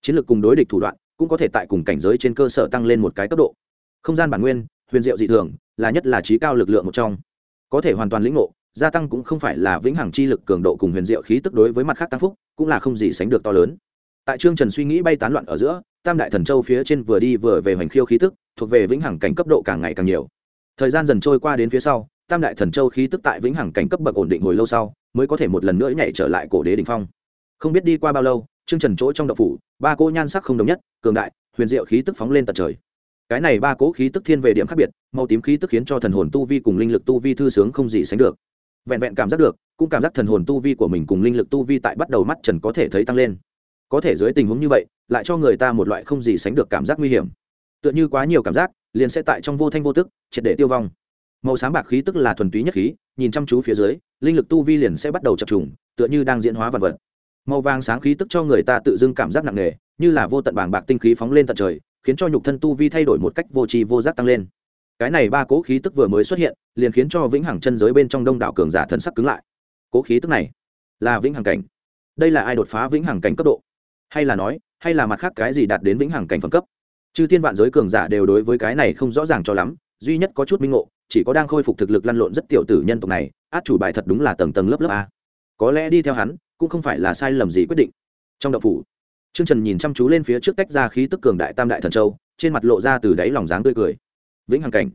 A: chiến lược cùng đối địch thủ đoạn cũng có thể tại cùng cảnh giới trên cơ sở tăng lên một cái cấp độ. Không gian bản nguyên, huyền diệu dị thường, là nhất là trí cao lực lượng một trong. Có thể hoàn toàn lĩnh ngộ, gia tăng cũng không phải là vĩnh hằng chi lực cường độ cùng huyền diệu khí tức đối với mặt khác tăng phúc, cũng là không gì sánh được to lớn. Tại trương trần suy nghĩ bay tán loạn ở giữa, tam đại thần châu phía trên vừa đi vừa về hoành khiêu khí tức, thuộc về vĩnh hằng cảnh cấp độ càng ngày càng nhiều. Thời gian dần trôi qua đến phía sau tam đại thần châu khí tức tại vĩnh hằng cảnh cấp bậc ổn định hồi lâu sau, mới có thể một lần nữa nhảy trở lại cổ đế đ ỉ n h phong. Không biết đi qua bao lâu, trương trần chỗ trong đậu phủ, ba cô nhan sắc không đồng nhất, cường đại, huyền diệu khí tức phóng lên tận trời. Cái này ba cố khí tức thiên về điểm khác biệt, màu tím khí tức khiến cho thần hồn tu vi cùng linh lực tu vi thư sướng không gì sánh được. Vẹn vẹn cảm giác được, cũng cảm giác thần hồn tu vi của mình cùng linh lực tu vi tại bắt đầu mắt trần có thể thấy tăng lên. Có thể dưới tình huống như vậy, lại cho người ta một loại không gì sánh được cảm giác nguy hiểm. Tựa như quá nhiều cảm giác, liền sẽ tại trong vô thanh vô tức, triệt để tiêu vong màu sáng bạc khí tức là thuần túy nhất khí, nhìn chăm chú phía dưới, linh lực tu vi liền sẽ bắt đầu chập trùng, tựa như đang diễn hóa vật vật. Màu vàng sáng khí tức cho người ta tự dưng cảm giác nặng nề, như là vô tận bảng bạc tinh khí phóng lên tận trời, khiến cho nhục thân tu vi thay đổi một cách vô tri vô giác tăng lên. Cái này ba cố khí tức vừa mới xuất hiện, liền khiến cho vĩnh hằng chân giới bên trong đông đảo cường giả thần sắc cứng lại. Cố khí tức này là vĩnh hằng cảnh. Đây là ai đột phá vĩnh hằng cảnh cấp độ? Hay là nói, hay là mặt khác cái gì đạt đến vĩnh hằng cảnh phẩm cấp? Chư thiên vạn giới cường giả đều đối với cái này không rõ ràng cho lắm duy nhất có chút minh ngộ, chỉ có đang khôi phục thực lực lăn lộn rất tiểu tử nhân tộc này, át chủ bài thật đúng là tầng tầng lớp lớp a. Có lẽ đi theo hắn, cũng không phải là sai lầm gì quyết định. Trong đậu phủ, trương trần nhìn chăm chú lên phía trước tách ra khí tức cường đại tam đại thần châu, trên mặt lộ ra từ đáy lòng dáng tươi cười. Vĩnh hằng cảnh,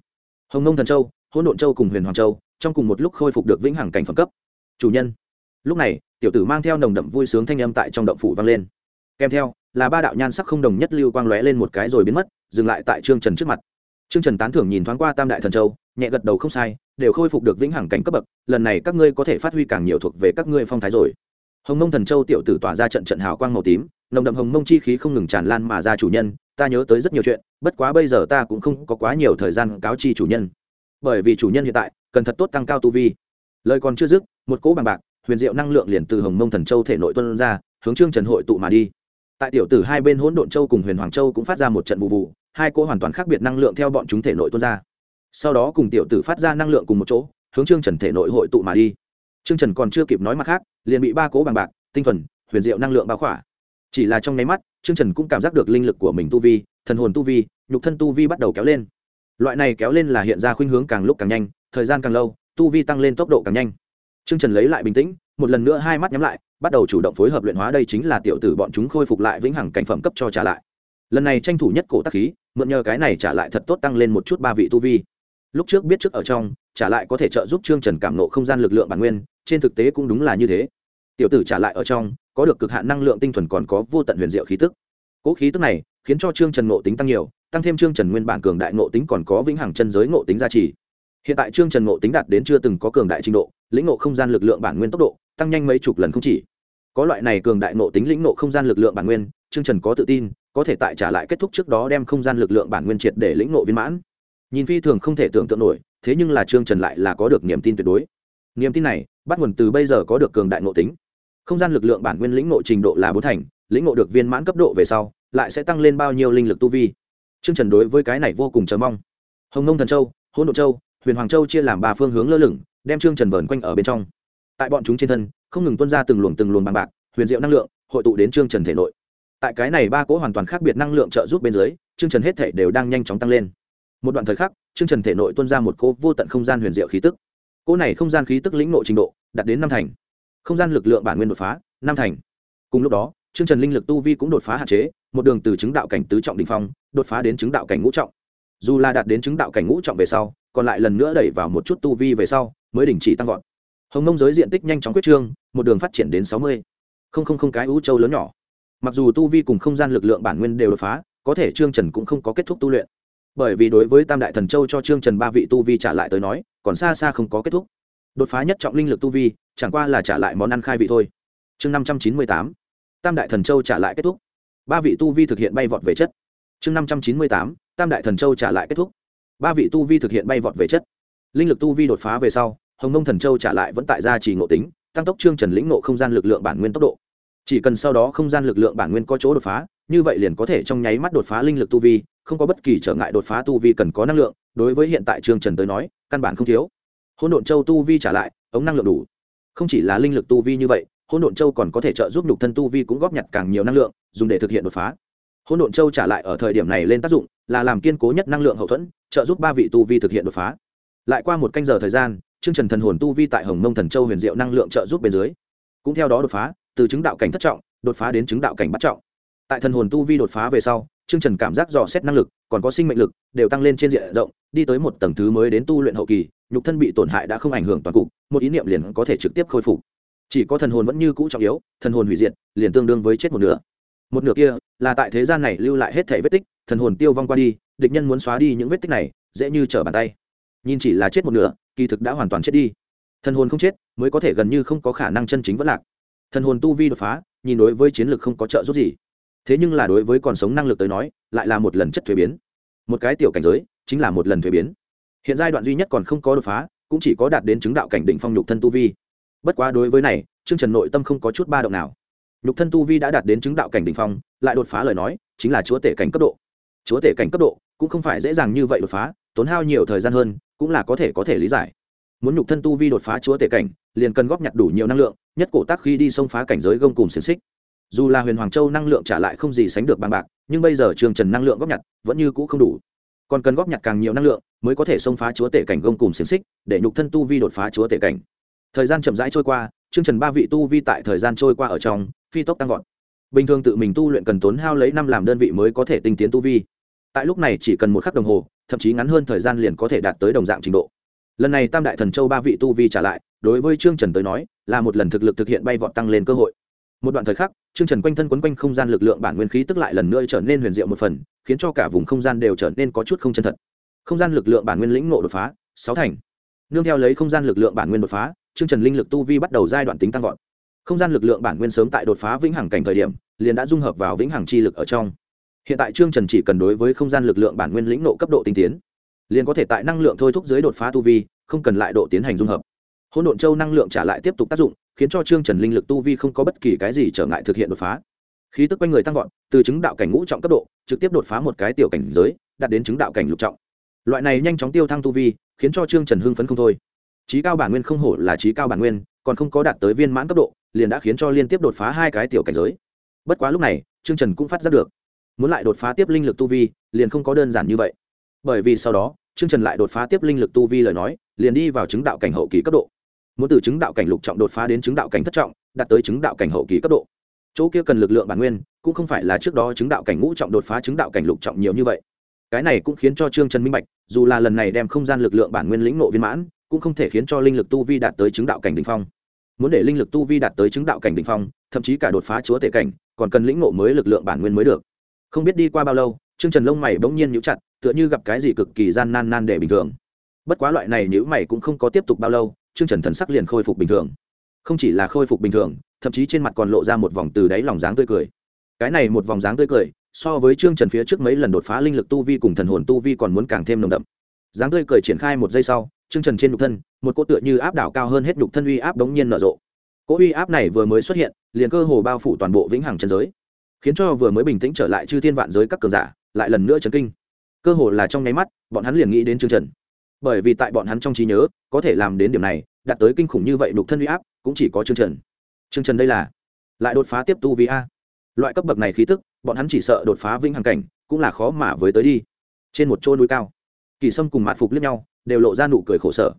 A: hồng nông thần châu, hỗn độn châu cùng huyền hoàng châu, trong cùng một lúc khôi phục được vĩnh hằng cảnh phẩm cấp. Chủ nhân, lúc này, tiểu tử mang theo nồng đậm vui sướng thanh âm tại trong động phủ vang lên. Kèm theo, là ba đạo nhan sắc không đồng nhất lưu quang lóe lên một cái rồi biến mất, dừng lại tại trương trần trước mặt trương trần tán thưởng nhìn thoáng qua tam đại thần châu, nhẹ gật đầu không sai, đều khôi phục được vĩnh hằng cảnh cấp bậc, lần này các ngươi có thể phát huy càng nhiều thuộc về các ngươi phong thái rồi. Hồng mông thần châu tiểu tử tỏa ra trận trận hào quang màu tím, nồng đậm hồng mông chi khí không ngừng tràn lan mà ra chủ nhân, ta nhớ tới rất nhiều chuyện, bất quá bây giờ ta cũng không có quá nhiều thời gian cáo chi chủ nhân. Bởi vì chủ nhân hiện tại, cần thật tốt tăng cao tu vi. Lời còn chưa dứt, một cỗ bằng bạc, huyền diệu năng lượng liền từ hồng mông thần châu thể nội tuôn ra, hướng trương trần hội tụ mà đi. Tại tiểu tử hai bên hỗn độn châu cùng huyền hoàng châu cũng phát ra một trận vụ vụ hai cỗ hoàn toàn khác biệt năng lượng theo bọn chúng thể nội tuôn ra. Sau đó cùng tiểu tử phát ra năng lượng cùng một chỗ, hướng trương trần thể nội hội tụ mà đi. Trương trần còn chưa kịp nói mặt khác, liền bị ba cỗ bằng bạc, tinh thuần, huyền diệu năng lượng bao khỏa. Chỉ là trong nháy mắt, trương trần cũng cảm giác được linh lực của mình tu vi, thần hồn tu vi, nhục thân tu vi bắt đầu kéo lên. Loại này kéo lên là hiện ra khuynh hướng càng lúc càng nhanh, thời gian càng lâu, tu vi tăng lên tốc độ càng nhanh. Trương trần lấy lại bình tĩnh, một lần nữa hai mắt nhắm lại, bắt đầu chủ động phối hợp luyện hóa đây chính là tiểu tử bọn chúng khôi phục lại vĩnh hằng cảnh phẩm cấp cho trả lại lần này tranh thủ nhất cổ tác khí, mượn nhờ cái này trả lại thật tốt tăng lên một chút ba vị tu vi. Lúc trước biết trước ở trong, trả lại có thể trợ giúp trương trần cảm nộ không gian lực lượng bản nguyên, trên thực tế cũng đúng là như thế. Tiểu tử trả lại ở trong, có được cực hạn năng lượng tinh thuần còn có vô tận huyền diệu khí tức. Cố khí tức này khiến cho trương trần ngộ tính tăng nhiều, tăng thêm trương trần nguyên bản cường đại ngộ tính còn có vĩnh hằng chân giới ngộ tính gia trì. Hiện tại trương trần ngộ tính đạt đến chưa từng có cường đại trình độ, lĩnh ngộ không gian lực lượng bản nguyên tốc độ tăng nhanh mấy chục lần không chỉ. Có loại này cường đại ngộ tính lĩnh ngộ không gian lực lượng bản nguyên, trương trần có tự tin có thể tại trả lại kết thúc trước đó đem không gian lực lượng bản nguyên triệt để lĩnh ngộ viên mãn. Nhìn phi thường không thể tưởng tượng nổi, thế nhưng là trương trần lại là có được niềm tin tuyệt đối. Niềm tin này, bắt nguồn từ bây giờ có được cường đại ngộ tính. Không gian lực lượng bản nguyên lĩnh ngộ trình độ là bốn thành, lĩnh ngộ được viên mãn cấp độ về sau, lại sẽ tăng lên bao nhiêu linh lực tu vi. Trương trần đối với cái này vô cùng chờ mong. Hồng nông thần châu hôn độ châu, huyền hoàng châu chia làm ba phương hướng lơ lửng, đem trương trần vờn quanh ở bên trong. Tại bọn chúng trên thân, không ngừng tuân ra từng luồng từng luồng bằng bạc, huyền diệu năng lượng, hội tụ đến trương trần thể nội tại cái này ba cỗ hoàn toàn khác biệt năng lượng trợ giúp bên dưới trương trần hết thể đều đang nhanh chóng tăng lên. Một đoạn thời khắc trương trần thể nội tuân ra một cỗ vô tận không gian huyền diệu khí tức. Cỗ này không gian khí tức lĩnh nội trình độ, đạt đến năm thành. Không gian lực lượng bản nguyên đột phá, năm thành. Cùng lúc đó trương trần linh lực tu vi cũng đột phá hạn chế, một đường từ chứng đạo cảnh tứ trọng đình phong, đột phá đến chứng đạo cảnh ngũ trọng. Dù là đạt đến chứng đạo cảnh ngũ trọng về sau, còn lại lần nữa đẩy vào một chút tu vi về sau, mới đình chỉ tăng vọt. Hồng nông giới diện tích nhanh chóng quyết trương, một đường phát triển đến sáu mươi. Không không không cái ú châu lớn nhỏ mặc dù tu vi cùng không gian lực lượng bản nguyên đều đột phá, có thể trương trần cũng không có kết thúc tu luyện. Bởi vì đối với tam đại thần châu cho trương trần ba vị tu vi trả lại tới nói, còn xa xa không có kết thúc. Đột phá nhất trọng linh lực tu vi, chẳng qua là trả lại món ăn khai vị thôi. Chương năm trăm chín mươi tám. Tam đại thần châu trả lại kết thúc. Ba vị tu vi thực hiện bay vọt về chất. Chương năm trăm chín mươi tám. Tam đại thần châu trả lại kết thúc. Ba vị tu vi thực hiện bay vọt về chất. Linh lực tu vi đột phá về sau, hồng nông thần châu trả lại vẫn tại gia trì ngộ tính, tăng tốc trương trần lĩnh nộ không gian lực lượng bản nguyên tốc độ chỉ cần sau đó không gian lực lượng bản nguyên có chỗ đột phá, như vậy liền có thể trong nháy mắt đột phá linh lực tu vi, không có bất kỳ trở ngại đột phá tu vi cần có năng lượng, đối với hiện tại trương trần tới nói, căn bản không thiếu. Hỗn độn châu tu vi trả lại, ống năng lượng đủ. Không chỉ là linh lực tu vi như vậy, hỗn độn châu còn có thể trợ giúp nhục thân tu vi cũng góp nhặt càng nhiều năng lượng, dùng để thực hiện đột phá. Hỗn độn châu trả lại ở thời điểm này lên tác dụng là làm kiên cố nhất năng lượng hậu thuẫn, trợ giúp ba vị tu vi thực hiện đột phá. Lại qua một canh giờ thời gian chương trần thần hồn tu vi tại hồng mông thần châu huyền diệu năng lượng trợ giúp bên dưới, cũng theo đó đột phá từ chứng đạo cảnh thất trọng, đột phá đến chứng đạo cảnh bắt trọng. Tại thần hồn tu vi đột phá về sau chương trần cảm giác dò xét năng lực, còn có sinh mệnh lực, đều tăng lên trên diện rộng, đi tới một tầng thứ mới đến tu luyện hậu kỳ, nhục thân bị tổn hại đã không ảnh hưởng toàn cục, một ý niệm liền có thể trực tiếp khôi phục. Chỉ có thần hồn vẫn như cũ trọng yếu, thần hồn hủy diệt, liền tương đương với chết một nửa. Một nửa kia, là tại thế gian này lưu lại hết thể vết tích, thần hồn tiêu vong qua đi, địch nhân muốn xóa đi những vết tích này, dễ như trở bàn tay. Nhìn chỉ là chết một nửa, kỳ thực đã hoàn toàn chết đi. Thần hồn không chết, mới có thể gần như không có khả năng chân chính vẫn lạc thần hồn tu vi đột phá, nhìn đối với chiến lược không có trợ giúp gì. Thế nhưng là đối với còn sống năng lực tới nói, lại là một lần chất thuế biến. Một cái tiểu cảnh giới, chính là một lần thuế biến. Hiện giai đoạn duy nhất còn không có đột phá, cũng chỉ có đạt đến chứng đạo cảnh định phong nhục thân tu vi. Bất quá đối với này chương trần nội tâm không có chút ba động nào. Nhục thân tu vi đã đạt đến chứng đạo cảnh định phong, lại đột phá lời nói, chính là chúa tể cảnh cấp độ. Chúa tể cảnh cấp độ, cũng không phải dễ dàng như vậy đột phá, tốn hao nhiều thời gian hơn, cũng là có thể có thể lý giải muốn nhục thân tu vi đột phá chúa tể cảnh, liền cần góp nhặt đủ nhiều năng lượng, nhất cổ tác khi đi xông phá cảnh giới gông cùng xiềng xích. Dù là huyền hoàng châu năng lượng trả lại không gì sánh được bằng bạc, nhưng bây giờ trường trần năng lượng góp nhặt vẫn như cũ không đủ. Còn cần góp nhặt càng nhiều năng lượng mới có thể xông phá chúa tể cảnh gông cùng xiềng xích, để nhục thân tu vi đột phá chúa tể cảnh. Thời gian chậm rãi trôi qua chương trần ba vị tu vi tại thời gian trôi qua ở trong, phi tốc tăng vọt. Bình thường tự mình tu luyện cần tốn hao lấy năm làm đơn vị mới có thể tinh tiến tu vi. Tại lúc này chỉ cần một khắc đồng hồ, thậm chí ngắn hơn thời gian liền có thể đạt tới đồng dạng trình độ lần này tam đại thần châu ba vị tu vi trả lại, đối với trương trần tới nói, là một lần thực lực thực hiện bay vọt tăng lên cơ hội. Một đoạn thời khắc, trương trần quanh thân quấn quanh không gian lực lượng bản nguyên khí tức lại lần nữa trở nên huyền diệu một phần, khiến cho cả vùng không gian đều trở nên có chút không chân thật. Không gian lực lượng bản nguyên lĩnh ngộ đột phá, sáu thành. Nương theo lấy không gian lực lượng bản nguyên đột phá, trương trần linh lực tu vi bắt đầu giai đoạn tính tăng vọt. Không gian lực lượng bản nguyên sớm tại đột phá vĩnh hằng cảnh thời điểm, liền đã dung hợp vào vĩnh hằng chi lực ở trong. Hiện tại trương trần chỉ cần đối với không gian lực lượng bản nguyên lĩnh nộ cấp độ tinh tiến liền có thể tại năng lượng thôi thúc dưới đột phá tu vi, không cần lại độ tiến hành dung hợp. Hỗn độn châu năng lượng trả lại tiếp tục tác dụng, khiến cho trương trần linh lực tu vi không có bất kỳ cái gì trở ngại thực hiện đột phá. Khí tức quanh người tăng vọt, từ chứng đạo cảnh ngũ trọng cấp độ, trực tiếp đột phá một cái tiểu cảnh giới, đạt đến chứng đạo cảnh lục trọng. Loại này nhanh chóng tiêu thăng tu vi, khiến cho trương trần hưng phấn không thôi. Trí cao bản nguyên không hổ là trí cao bản nguyên, còn không có đạt tới viên mãn cấp độ, liền đã khiến cho liên tiếp đột phá hai cái tiểu cảnh giới. Bất quá lúc này, trương trần cũng phát giác được, muốn lại đột phá tiếp linh lực tu vi, liền không có đơn giản như vậy bởi vì sau đó, trương trần lại đột phá tiếp linh lực tu vi lời nói, liền đi vào chứng đạo cảnh hậu kỳ cấp độ. Muốn từ chứng đạo cảnh lục trọng đột phá đến chứng đạo cảnh thất trọng, đạt tới chứng đạo cảnh hậu kỳ cấp độ. Chỗ kia cần lực lượng bản nguyên, cũng không phải là trước đó chứng đạo cảnh ngũ trọng đột phá chứng đạo cảnh lục trọng nhiều như vậy. Cái này cũng khiến cho trương trần minh bạch, dù là lần này đem không gian lực lượng bản nguyên lĩnh nộ viên mãn, cũng không thể khiến cho linh lực tu vi đạt tới chứng đạo cảnh đ ỉ n h phong. Muốn để linh lực tu vi đạt tới chứng đạo cảnh đ ỉ n h phong, thậm chí cả đột phá chúa tể cảnh, còn cần lĩnh nộ mới lực lượng bản nguyên mới được. Không biết đi qua bao lâu trương trần lông mày bỗng nhiên nhíu chặt, tựa như gặp cái gì cực kỳ gian nan nan để bình thường. Bất quá loại này nhíu mày cũng không có tiếp tục bao lâu, trương trần thần sắc liền khôi phục bình thường. Không chỉ là khôi phục bình thường, thậm chí trên mặt còn lộ ra một vòng từ đáy lòng dáng tươi cười. Cái này một vòng dáng tươi cười, so với trương trần phía trước mấy lần đột phá linh lực tu vi cùng thần hồn tu vi còn muốn càng thêm nồng đậm. Dáng tươi cười triển khai một giây sau, trương trần trên nhục thân, một cỗ tựa như áp đảo cao hơn hết nhục thân uy áp đống nhiên nở rộ. Cỗ uy áp này vừa mới xuất hiện, liền cơ hồ bao phủ toàn bộ vĩnh hằng chân giới, khiến cho vừa mới bình tĩnh trở lại chư thiên vạn giới các cường giả lại lần nữa chấn kinh. Cơ hội là trong nháy mắt, bọn hắn liền nghĩ đến trương trần. Bởi vì tại bọn hắn trong trí nhớ, có thể làm đến điểm này, đạt tới kinh khủng như vậy đục thân uy áp, cũng chỉ có trương trần. Trương trần đây là lại đột phá tiếp tu vi a. Loại cấp bậc này khí tức, bọn hắn chỉ sợ đột phá vĩnh hằng cảnh, cũng là khó mà với tới đi. Trên một chỗ núi cao, kỳ sâm cùng mạt phục lướt nhau, đều lộ ra nụ cười khổ sở.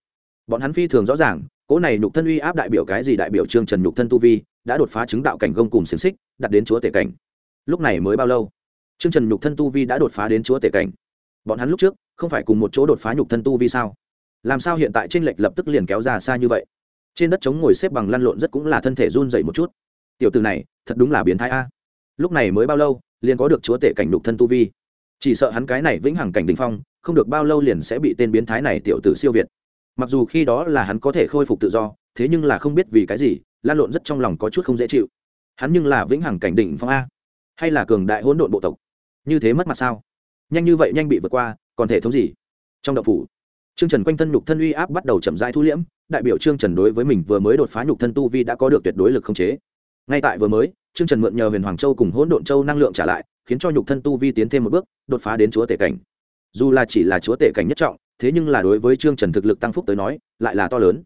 A: Bọn hắn phi thường rõ ràng, cỗ này nhục thân uy áp đại biểu cái gì đại biểu trương trần nhục thân tu vi, đã đột phá chứng đạo cảnh gông cùng xiềng xích đặt đến chúa tể cảnh. Lúc này mới bao lâu? Trương trần nhục thân tu vi đã đột phá đến chúa tể cảnh. Bọn hắn lúc trước, không phải cùng một chỗ đột phá nhục thân tu vi sao? Làm sao hiện tại trên lệch lập tức liền kéo ra xa như vậy? Trên đất trống ngồi xếp bằng lăn lộn rất cũng là thân thể run rẩy một chút. Tiểu tử này, thật đúng là biến thái a. Lúc này mới bao lâu, liền có được chúa tể cảnh nhục thân tu vi? Chỉ sợ hắn cái này vĩnh hằng cảnh đỉnh phong, không được bao lâu liền sẽ bị tên biến thái này tiểu tử siêu việt. Mặc dù khi đó là hắn có thể khôi phục tự do, thế nhưng là không biết vì cái gì lan lộn rất trong lòng có chút không dễ chịu. Hắn nhưng là vĩnh hằng cảnh đỉnh phong a, hay là cường đại hỗn độn bộ tộc? Như thế mất mặt sao? Nhanh như vậy nhanh bị vượt qua, còn thể thống gì? Trong đậu phủ, trương trần quanh thân nhục thân uy áp bắt đầu chậm rãi thu liễm, đại biểu trương trần đối với mình vừa mới đột phá nhục thân tu vi đã có được tuyệt đối lực không chế. Ngay tại vừa mới, trương trần mượn nhờ huyền hoàng châu cùng hỗn độn châu năng lượng trả lại, khiến cho nhục thân tu vi tiến thêm một bước, đột phá đến chúa tể cảnh. Dù là chỉ là chúa tể cảnh nhất trọng, thế nhưng là đối với trương trần thực lực tăng phúc tới nói, lại là to lớn.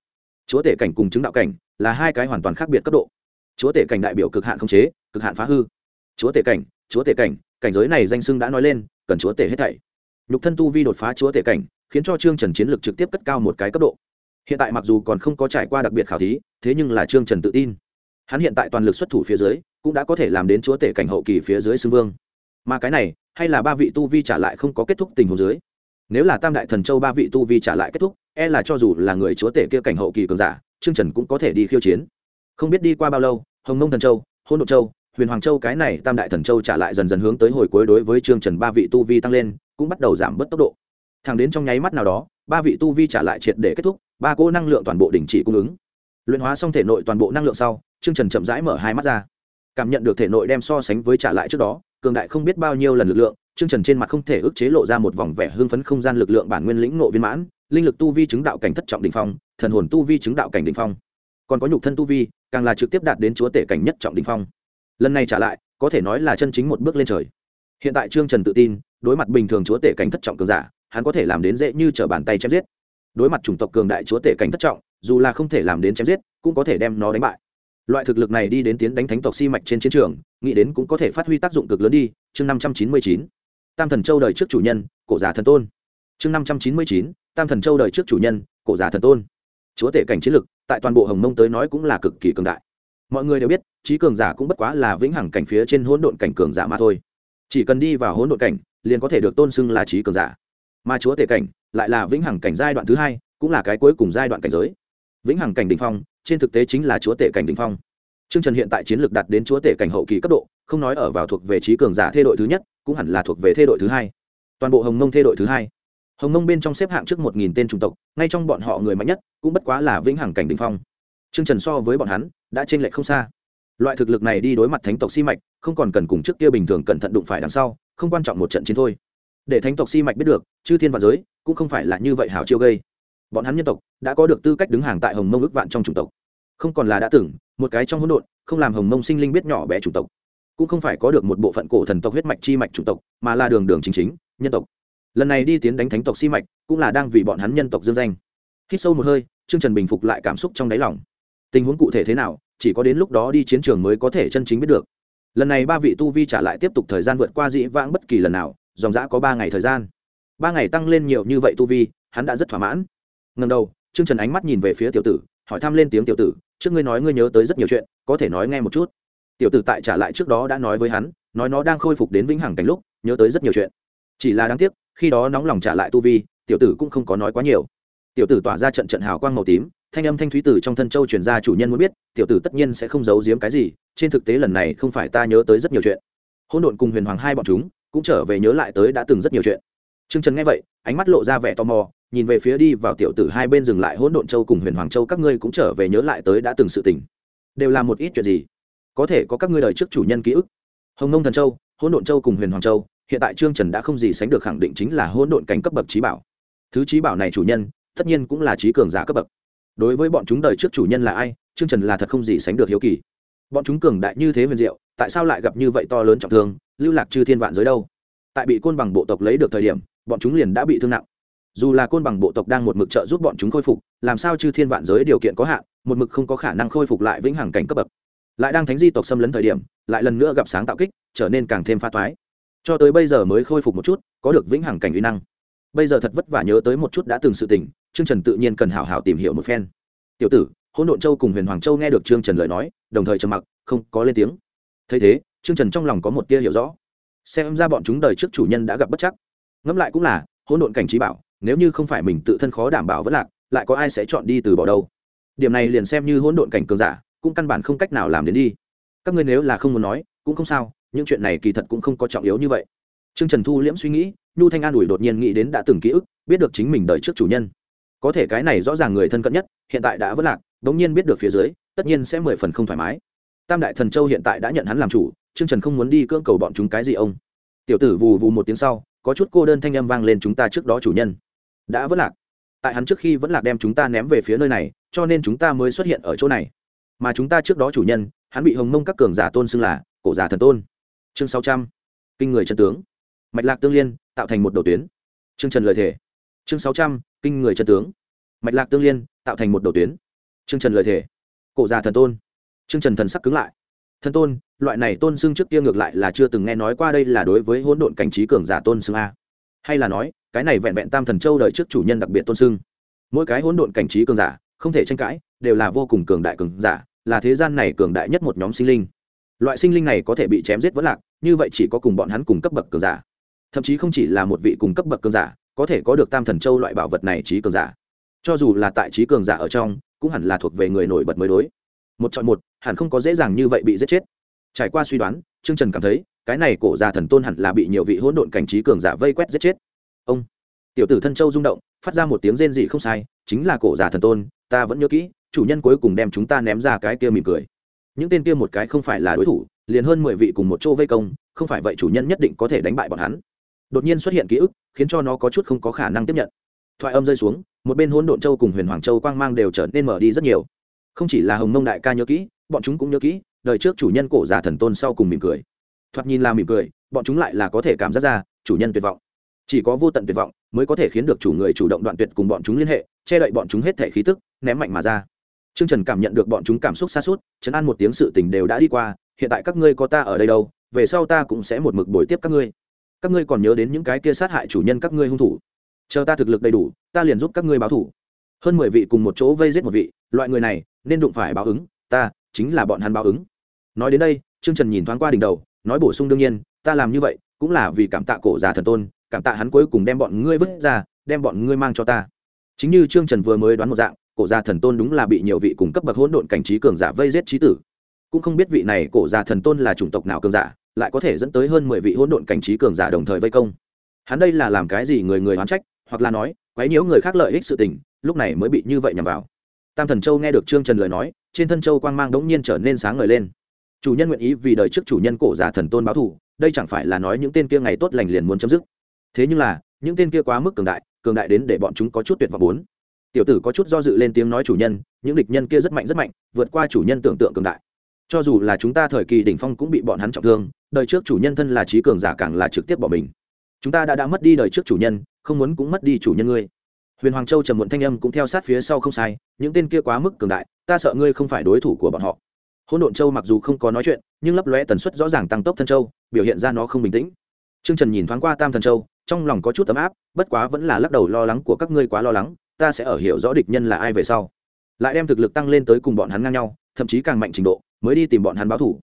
A: Chúa tể cảnh cùng chứng đạo cảnh là hai cái hoàn toàn khác biệt cấp độ. Chúa tể cảnh đại biểu cực hạn không chế, cực hạn phá hư. Chúa tể cảnh, chúa tể cảnh cảnh giới này danh xưng đã nói lên, cần chúa tể hết thảy. Nhục thân tu vi đột phá chúa tể cảnh, khiến cho trương trần chiến lược trực tiếp cất cao một cái cấp độ. Hiện tại mặc dù còn không có trải qua đặc biệt khảo thí, thế nhưng là trương trần tự tin. Hắn hiện tại toàn lực xuất thủ phía dưới, cũng đã có thể làm đến chúa tể cảnh hậu kỳ phía dưới xưng vương. Mà cái này, hay là ba vị tu vi trả lại không có kết thúc tình huống dưới. Nếu là tam đại thần châu ba vị tu vi trả lại kết thúc e là cho dù là người chúa tể kia cảnh hậu kỳ cường giả, trương trần cũng có thể đi khiêu chiến. Không biết đi qua bao lâu, hồng nông thần châu hôn đ châu huyền hoàng châu cái này tam đại thần châu trả lại dần dần hướng tới hồi cuối đối với trương trần ba vị tu vi tăng lên cũng bắt đầu giảm bớt tốc độ thẳng đến trong nháy mắt nào đó ba vị tu vi trả lại triệt để kết thúc ba cỗ năng lượng toàn bộ đình chỉ cung ứng luyện hóa xong thể nội toàn bộ năng lượng sau trương trần chậm rãi mở hai mắt ra cảm nhận được thể nội đem so sánh với trả lại trước đó cường đại không biết bao nhiêu lần lực lượng Trương Trần trên mặt không thể ức chế lộ ra một vòng vẻ hưng phấn không gian lực lượng bản nguyên lĩnh nộ viên mãn, linh lực tu vi chứng đạo cảnh thất trọng đỉnh phong, thần hồn tu vi chứng đạo cảnh đỉnh phong. Còn có nhục thân tu vi, càng là trực tiếp đạt đến chúa tể cảnh nhất trọng đỉnh phong. Lần này trả lại, có thể nói là chân chính một bước lên trời. Hiện tại Trương Trần tự tin, đối mặt bình thường chúa tể cảnh thất trọng cường giả, hắn có thể làm đến dễ như trở bàn tay chém giết. Đối mặt chủng tộc cường đại chúa tể cảnh thất trọng, dù là không thể làm đến chém giết, cũng có thể đem nó đánh bại. Loại thực lực này đi đến tiến đánh thánh tộc si mạch trên chiến trường nghĩ đến cũng có thể phát huy tác dụng cực lớn đi. Chương năm trăm chín mươi chín tam thần châu đời trước chủ nhân cổ giả thần tôn. Chương năm trăm chín mươi chín tam thần châu đời trước chủ nhân cổ giả thần tôn. Chúa tể cảnh chiến lực tại toàn bộ hồng mông tới nói cũng là cực kỳ cường đại mọi người đều biết trí cường giả cũng bất quá là vĩnh hằng cảnh phía trên hỗn độn cảnh cường giả mà thôi chỉ cần đi vào hỗn độn cảnh liền có thể được tôn xưng là trí cường giả mà chúa tể cảnh lại là vĩnh hằng cảnh giai đoạn thứ hai cũng là cái cuối cùng giai đoạn cảnh giới vĩnh hằng cảnh đ ỉ n h phong trên thực tế chính là chúa tể cảnh đ ỉ n h phong Trương Trần hiện tại chiến lược đạt đến chúa tể cảnh hậu kỳ cấp độ, không nói ở vào thuộc về trí cường giả thê đội thứ nhất, cũng hẳn là thuộc về thê đội thứ hai. Toàn bộ Hồng Nông thê đội thứ hai. Hồng Nông bên trong xếp hạng trước một nghìn tên chủng tộc, ngay trong bọn họ người mạnh nhất, cũng bất quá là vĩnh hằng cảnh đỉnh phong. Trương Trần so với bọn hắn, đã trên lệch không xa. Loại thực lực này đi đối mặt thánh tộc si mạch, không còn cần cùng trước kia bình thường cẩn thận đụng phải đằng sau, không quan trọng một trận chiến thôi. Để thánh tộc si mạch biết được, chư thiên và giới, cũng không phải là như vậy hảo chiêu gây. Bọn hắn nhân tộc đã có được tư cách đứng hàng tại hồng mông ước vạn trong chủng tộc. Không còn là đã từng một cái trong hỗn độn không làm hồng mông sinh linh biết nhỏ bé chủng tộc. Cũng không phải có được một bộ phận cổ thần tộc huyết mạch chi mạch chủng tộc mà là đường đường chính chính nhân tộc. Lần này đi tiến đánh thánh tộc si mạch cũng là đang vì bọn hắn nhân tộc dương danh. Hít sâu một hơi Trương trần bình phục lại cảm xúc trong đáy lòng tình huống cụ thể thế nào, chỉ có đến lúc đó đi chiến trường mới có thể chân chính biết được. Lần này ba vị tu vi trả lại tiếp tục thời gian vượt qua dĩ vãng bất kỳ lần nào, dòng dã có ba ngày thời gian. Ba ngày tăng lên nhiều như vậy tu vi, hắn đã rất thỏa mãn. Ngần đầu chương trần ánh mắt nhìn về phía tiểu tử, hỏi thăm lên tiếng tiểu tử, trước ngươi nói ngươi nhớ tới rất nhiều chuyện, có thể nói nghe một chút. Tiểu tử tại trả lại trước đó đã nói với hắn, nói nó đang khôi phục đến vĩnh hằng cảnh lúc, nhớ tới rất nhiều chuyện. Chỉ là đáng tiếc, khi đó nóng lòng trả lại tu vi, tiểu tử cũng không có nói quá nhiều. Tiểu tử tỏa ra trận trận hào quang màu tím thanh âm thanh thúy tử trong thân châu chuyển ra chủ nhân muốn biết, tiểu tử tất nhiên sẽ không giấu giếm cái gì, trên thực tế lần này không phải ta nhớ tới rất nhiều chuyện. Hôn độn cùng huyền hoàng hai bọn chúng, cũng trở về nhớ lại tới đã từng rất nhiều chuyện. T r ư ơ n g trần nghe vậy, ánh mắt lộ ra vẻ tò mò, nhìn về phía đi vào tiểu tử hai bên dừng lại hỗn độn châu cùng huyền hoàng châu các ngươi cũng trở về nhớ lại tới đã từng sự tình. Đều là một ít chuyện gì? Có thể có các ngươi đời trước chủ nhân ký ức. Hồng nông thần châu, hỗn độn châu cùng huyền hoàng châu, hiện tại trương trần đã không gì sánh được khẳng định chính là hỗn độn cảnh cấp bậc trí bảo. Thứ trí bảo này chủ nhân, tất nhiên cũng là trí cường giả cấp bậc đối với bọn chúng đời trước chủ nhân là ai chương trần là thật không gì sánh được hiếu kỳ. Bọn chúng cường đại như thế huyền diệu, tại sao lại gặp như vậy to lớn trọng thương, lưu lạc chư thiên vạn giới đâu? Tại bị côn bằng bộ tộc lấy được thời điểm, bọn chúng liền đã bị thương nặng. Dù là côn bằng bộ tộc đang một mực trợ giúp bọn chúng khôi phục, làm sao chư thiên vạn giới điều kiện có hạn, một mực không có khả năng khôi phục lại vĩnh hằng cảnh cấp bậc. Lại đang thánh di tộc xâm lấn thời điểm, lại lần nữa gặp sáng tạo kích, trở nên càng thêm pha toái. Cho tới bây giờ mới khôi phục một chút, có được vĩnh hằng cảnh uy năng. Bây giờ thật vất vả nhớ tới một chút đã từng sự tình trương trần tự nhiên cần hảo hảo tìm hiểu một phen. Tiểu tử, Hỗn độn châu cùng huyền hoàng châu nghe được trương trần lời nói, đồng thời trầm mặc, không có lên tiếng. Thấy thế, trương trần trong lòng có một tia hiểu rõ. Xem ra bọn chúng đời trước chủ nhân đã gặp bất chắc. Ngẫm lại cũng là, Hỗn độn cảnh trí bảo, nếu như không phải mình tự thân khó đảm bảo vẫn lạc, lại có ai sẽ chọn đi từ bỏ đâu? Điểm này liền xem như hỗn độn cảnh cường giả, cũng căn bản không cách nào làm đến đi. Các ngươi nếu là không muốn nói, cũng không sao, những chuyện này kỳ thật cũng không có trọng yếu như vậy. Trương trần thu liễm suy nghĩ, nhu thanh an ủi đột nhiên nghĩ đến đã từng ký ức, biết được chính mình đời trước chủ nhân có thể cái này rõ ràng người thân cận nhất, hiện tại đã vất lạc bỗng nhiên biết được phía dưới, tất nhiên sẽ mười phần không thoải mái. Tam đại thần châu hiện tại đã nhận hắn làm chủ, trương trần không muốn đi cưỡng cầu bọn chúng cái gì ông. Tiểu tử vù vù một tiếng sau, có chút cô đơn thanh âm vang lên chúng ta trước đó chủ nhân. Đã vất lạc. Tại hắn trước khi vẫn lạc đem chúng ta ném về phía nơi này, cho nên chúng ta mới xuất hiện ở chỗ này. Mà chúng ta trước đó chủ nhân, hắn bị hồng mông các cường giả tôn xưng là cổ giả thần tôn. Chương sáu trăm, kinh người chân tướng. Mạch lạc tương liên, tạo thành một đầu tuyến. Chương trần lời thể chương sáu trăm kinh người chân tướng. Mạch lạc tương liên tạo thành một đầu tuyến. Chương trần lời thể cổ già thần tôn. Chương trần thần sắc cứng lại. Thần tôn, loại này tôn xưng trước kia ngược lại là chưa từng nghe nói qua đây là đối với hỗn độn cảnh trí cường giả tôn xưng a. Hay là nói, cái này vẹn vẹn tam thần châu đợi trước chủ nhân đặc biệt tôn sưng mỗi cái hỗn độn cảnh trí cường giả, không thể tranh cãi, đều là vô cùng cường đại cường giả, là thế gian này cường đại nhất một nhóm sinh linh. Loại sinh linh này có thể bị chém giết vẫn lạc, như vậy chỉ có cùng bọn hắn cùng cấp bậc cường giả. Thậm chí không chỉ là một vị cùng cấp bậc cường giả có thể có được tam thần châu loại bảo vật này trí cường giả. Cho dù là tại trí cường giả ở trong, cũng hẳn là thuộc về người nổi bật mới đối. Một chọn một, hẳn không có dễ dàng như vậy bị giết chết. Trải qua suy đoán, trương trần cảm thấy, cái này cổ già thần tôn hẳn là bị nhiều vị hỗn độn cảnh trí cường giả vây quét giết chết. Ông, tiểu tử thân châu rung động, phát ra một tiếng rên dị không sai, chính là cổ già thần tôn, ta vẫn nhớ kỹ, chủ nhân cuối cùng đem chúng ta ném ra cái kia mỉm cười. Những tên kia một cái không phải là đối thủ, liền hơn mười vị cùng một chỗ vây công, không phải vậy chủ nhân nhất định có thể đánh bại bọn hắn đột nhiên xuất hiện ký ức, khiến cho nó có chút không có khả năng tiếp nhận. Thoại âm rơi xuống, một bên hỗn độn châu cùng huyền hoàng châu quang mang đều trở nên mở đi rất nhiều. Không chỉ là hồng mông đại ca nhớ kỹ, bọn chúng cũng nhớ kỹ, đời trước chủ nhân cổ già thần tôn sau cùng mỉm cười. Thoạt nhìn là mỉm cười, bọn chúng lại là có thể cảm giác ra, chủ nhân tuyệt vọng. Chỉ có vô tận tuyệt vọng mới có thể khiến được chủ người chủ động đoạn tuyệt cùng bọn chúng liên hệ, che đậy bọn chúng hết thể khí tức, ném mạnh mà ra. T r ư ơ n g trần cảm nhận được bọn chúng cảm xúc xa suốt, chấn an một tiếng sự tình đều đã đi qua, hiện tại các ngươi có ta ở đây đâu, về sau ta cũng sẽ một mực bồi tiếp các ngươi các ngươi còn nhớ đến những cái kia sát hại chủ nhân các ngươi hung thủ. Chờ ta thực lực đầy đủ, ta liền giúp các ngươi báo thủ. Hơn mười vị cùng một chỗ vây giết một vị, loại người này nên đụng phải báo ứng, ta chính là bọn hắn báo ứng. Nói đến đây, trương trần nhìn thoáng qua đỉnh đầu, nói bổ sung đương nhiên, ta làm như vậy cũng là vì cảm tạ cổ già thần tôn, cảm tạ hắn cuối cùng đem bọn ngươi vứt ra, đem bọn ngươi mang cho ta. Chính như trương trần vừa mới đoán một dạng, cổ già thần tôn đúng là bị nhiều vị cùng cấp bậc hỗn độn cảnh trí cường giả vây giết trí tử. Cũng không biết vị này cổ già thần tôn là chủng tộc nào cường giả lại có thể dẫn tới hơn mười vị hỗn độn cảnh trí cường giả đồng thời vây công. Hắn đây là làm cái gì người người oán trách, hoặc là nói, quấy nhiễu người khác lợi ích sự tình, lúc này mới bị như vậy nhằm vào. Tam thần châu nghe được trương trần lời nói, trên thân châu quang mang đống nhiên trở nên sáng ngời lên. Chủ nhân nguyện ý vì đời trước chủ nhân cổ giả thần tôn báo thù, đây chẳng phải là nói những tên kia ngày tốt lành liền muốn chấm dứt. Thế nhưng là, những tên kia quá mức cường đại cường đại đến để bọn chúng có chút tuyệt vọng bốn. Tiểu tử có chút do dự lên tiếng nói chủ nhân, những địch nhân kia rất mạnh rất mạnh, vượt qua chủ nhân tưởng tượng cường đại cho dù là chúng ta thời kỳ đỉnh phong cũng bị bọn hắn trọng thương, đời trước chủ nhân thân là trí cường giả càng là trực tiếp bỏ mình. Chúng ta đã đã mất đi đời trước chủ nhân, không muốn cũng mất đi chủ nhân ngươi. Huyền hoàng châu trầm muộn thanh âm cũng theo sát phía sau không sai, những tên kia quá mức cường đại, ta sợ ngươi không phải đối thủ của bọn họ. Hỗn độn châu mặc dù không có nói chuyện, nhưng lấp lóe tần suất rõ ràng tăng tốc thân châu, biểu hiện ra nó không bình tĩnh. Trương trần nhìn thoáng qua tam thần châu, trong lòng có chút tấm áp, bất quá vẫn là lắc đầu lo lắng của các ngươi quá lo lắng, ta sẽ ở hiểu rõ địch nhân là ai về sau. Lại đem thực lực tăng lên tới cùng bọn hắn ngang nhau, thậm chí càng mạnh trình độ mới đi tìm bọn hắn báo thủ.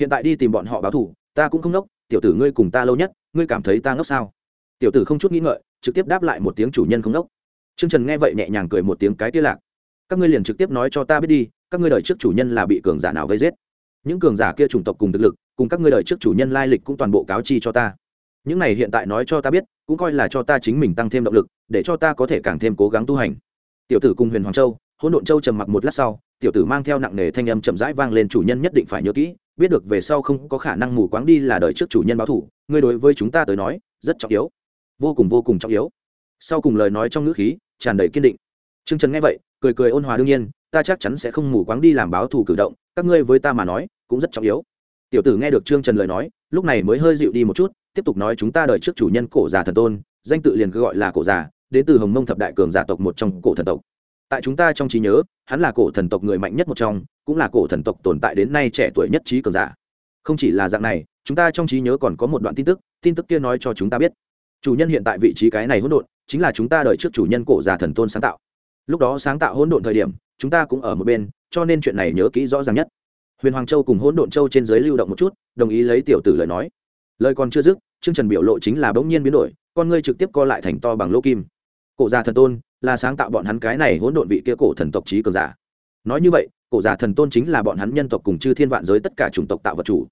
A: Hiện tại đi tìm bọn họ báo thủ, ta cũng không nốc, tiểu tử ngươi cùng ta lâu nhất, ngươi cảm thấy ta ngốc sao? Tiểu tử không chút nghĩ ngợi, trực tiếp đáp lại một tiếng chủ nhân không nốc. T r ư ơ n g trần nghe vậy nhẹ nhàng cười một tiếng cái tia lạc. Các ngươi liền trực tiếp nói cho ta biết đi, các ngươi đợi trước chủ nhân là bị cường giả nào vây giết? Những cường giả kia chủng tộc cùng thực lực, cùng các ngươi đợi trước chủ nhân lai lịch cũng toàn bộ cáo chi cho ta. Những này hiện tại nói cho ta biết, cũng coi là cho ta chính mình tăng thêm động lực, để cho ta có thể càng thêm cố gắng tu hành. Tiểu tử cùng huyền hoàng châu hỗn độn châu trầm mặc một lát sau, tiểu tử mang theo nặng nề thanh âm chậm rãi vang lên, chủ nhân nhất định phải nhớ kỹ, biết được về sau không có khả năng mù quáng đi là đợi trước chủ nhân báo thủ ngươi đối với chúng ta tới nói, rất trọng yếu, vô cùng vô cùng trọng yếu. Sau cùng lời nói trong ngữ khí tràn đầy kiên định. T r ư ơ n g trần nghe vậy, cười cười ôn hòa đương nhiên, ta chắc chắn sẽ không mù quáng đi làm báo thù cử động, các ngươi với ta mà nói, cũng rất trọng yếu. Tiểu tử nghe được trương trần lời nói, lúc này mới hơi dịu đi một chút, tiếp tục nói, chúng ta đợi trước chủ nhân cổ già thần tôn, danh tự liền cứ gọi là cổ già, đến từ hồng mông thập đại cường giả tộc một trong cổ thần tộc tại chúng ta trong trí nhớ, hắn là cổ thần tộc người mạnh nhất một trong, cũng là cổ thần tộc tồn tại đến nay trẻ tuổi nhất trí cường giả. Không chỉ là dạng này, chúng ta trong trí nhớ còn có một đoạn tin tức tin tức kia nói cho chúng ta biết. Chủ nhân hiện tại vị trí cái này hỗn độn, chính là chúng ta đợi trước chủ nhân cổ già thần tôn sáng tạo. Lúc đó sáng tạo hỗn độn thời điểm, chúng ta cũng ở một bên, cho nên chuyện này nhớ kỹ rõ ràng nhất. Huyền hoàng châu cùng hỗn độn châu trên dưới lưu động một chút, đồng ý lấy tiểu tử lời nói. Lời còn chưa dứt chương trần biểu lộ chính là bỗng nhiên biến đổi, con ngươi trực tiếp co lại thành to bằng lỗ kim cổ già thần tôn là sáng tạo bọn hắn cái này hỗn độn vị kia cổ thần tộc trí cường giả. Nói như vậy, cổ già thần tôn chính là bọn hắn nhân tộc cùng chư thiên vạn giới tất cả chủng tộc tạo vật chủ.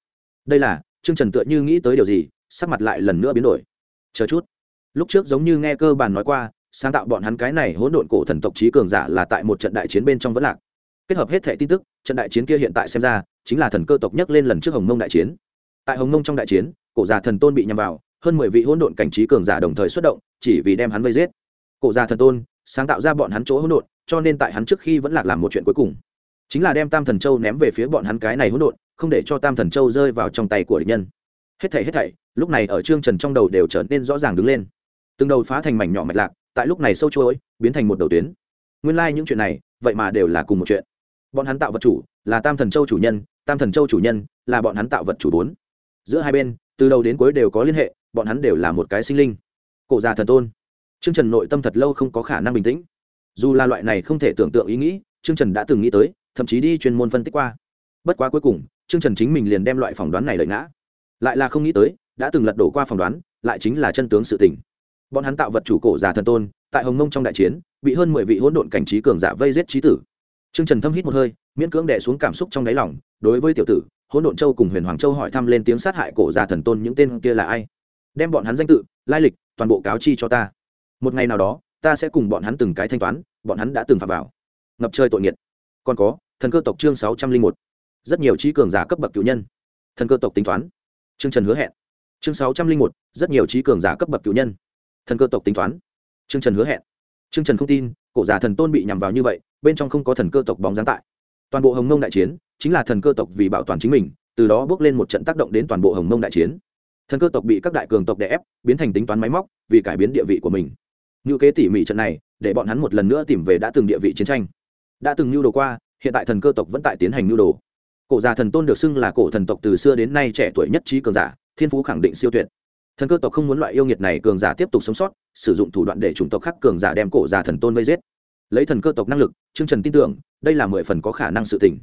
A: Đây là chương trần tựa như nghĩ tới điều gì, sắc mặt lại lần nữa biến đổi. Chờ chút. Lúc trước giống như nghe cơ bản nói qua, sáng tạo bọn hắn cái này hỗn độn cổ thần tộc trí cường giả là tại một trận đại chiến bên trong vẫn lạc. Kết hợp hết thẻ tin tức, trận đại chiến kia hiện tại xem ra, chính là thần cơ tộc nhắc lên lần trước hồng mông đại chiến. Tại hồng mông trong đại chiến, cổ già thần tôn bị nhằm vào, hơn mười vị hỗn độn cảnh trí cường giả đồng thời xuất động, chỉ vì đem hắn vây giết cổ già thần tôn, sáng tạo ra bọn hắn chỗ hỗn độn, cho nên tại hắn trước khi vẫn lạc làm một chuyện cuối cùng. Chính là đem tam thần châu ném về phía bọn hắn cái này hỗn độn, không để cho tam thần châu rơi vào trong tay của địch nhân. Hết thảy hết thảy, lúc này ở trương trần trong đầu đều trở nên rõ ràng đứng lên. Từng đầu phá thành mảnh nhỏ mạch lạc, tại lúc này sâu chuỗi, biến thành một đầu tuyến. Nguyên lai、like、những chuyện này, vậy mà đều là cùng một chuyện. Bọn hắn tạo vật chủ, là tam thần châu chủ nhân, tam thần châu chủ nhân, là bọn hắn tạo vật chủ bốn. Giữa hai bên, từ đầu đến cuối đều có liên hệ, bọn hắn đều là một cái sinh linh. Cổ già thần tôn. Trương trần nội tâm thật lâu không có khả năng bình tĩnh. Dù là loại này không thể tưởng tượng ý nghĩ Trương trần đã từng nghĩ tới thậm chí đi chuyên môn phân tích qua. Bất quá cuối cùng Trương trần chính mình liền đem loại phỏng đoán này lợi ngã. Lại là không nghĩ tới đã từng lật đổ qua phỏng đoán lại chính là chân tướng sự tình. Bọn hắn tạo vật chủ cổ giả thần tôn tại hồng mông trong đại chiến bị hơn mười vị hỗn độn cảnh trí cường giả vây giết chí tử. Trương Trần thâm hít một hơi, miễn cưỡng đè xuống cảm xúc trong đáy lòng, đối với tiểu tử, Hỗn Độn Châu cùng Huyền Hoàng Châu hỏi thăm lên tiếng sát hại cổ gia thần tôn những tên kia là ai? Đem bọn hắn danh tự, lai lịch, toàn bộ cáo chi cho ta. Một ngày nào đó, ta sẽ cùng bọn hắn từng cái thanh toán, bọn hắn đã từng phạm vào. Ngập trời tội nghiệt. Còn có, thần cơ tộc chương sáu trăm linh một Rất nhiều trí cường giả cấp bậc cựu nhân. Thần cơ tộc tính toán. Trương Trần hứa hẹn. Chương sáu trăm linh một rất nhiều trí cường giả cấp bậc cựu nhân thần cơ tộc tính toán trương trần hứa hẹn trương trần không tin cổ giả thần tôn bị nhằm vào như vậy bên trong không có thần cơ tộc bóng giáng tại toàn bộ hồng mông đại chiến chính là thần cơ tộc vì bảo toàn chính mình từ đó bước lên một trận tác động đến toàn bộ hồng mông đại chiến thần cơ tộc bị các đại cường tộc đè ép biến thành tính toán máy móc vì cải biến địa vị của mình ngữ kế tỉ mỉ trận này, để bọn hắn một lần nữa tìm về đã từng địa vị chiến tranh. Đã từng nhu đồ qua, hiện tại thần cơ tộc vẫn tại tiến hành nhu đồ. Cổ già thần tôn được xưng là cổ thần tộc từ xưa đến nay trẻ tuổi nhất trí cường giả, thiên phú khẳng định siêu tuyệt. Thần cơ tộc không muốn loại yêu nghiệt này cường giả tiếp tục sống sót, sử dụng thủ đoạn để chủng tộc khác cường giả đem cổ già thần tôn vây giết. Lấy thần cơ tộc năng lực chương trần tin tưởng, đây là mười phần có khả năng sự tình.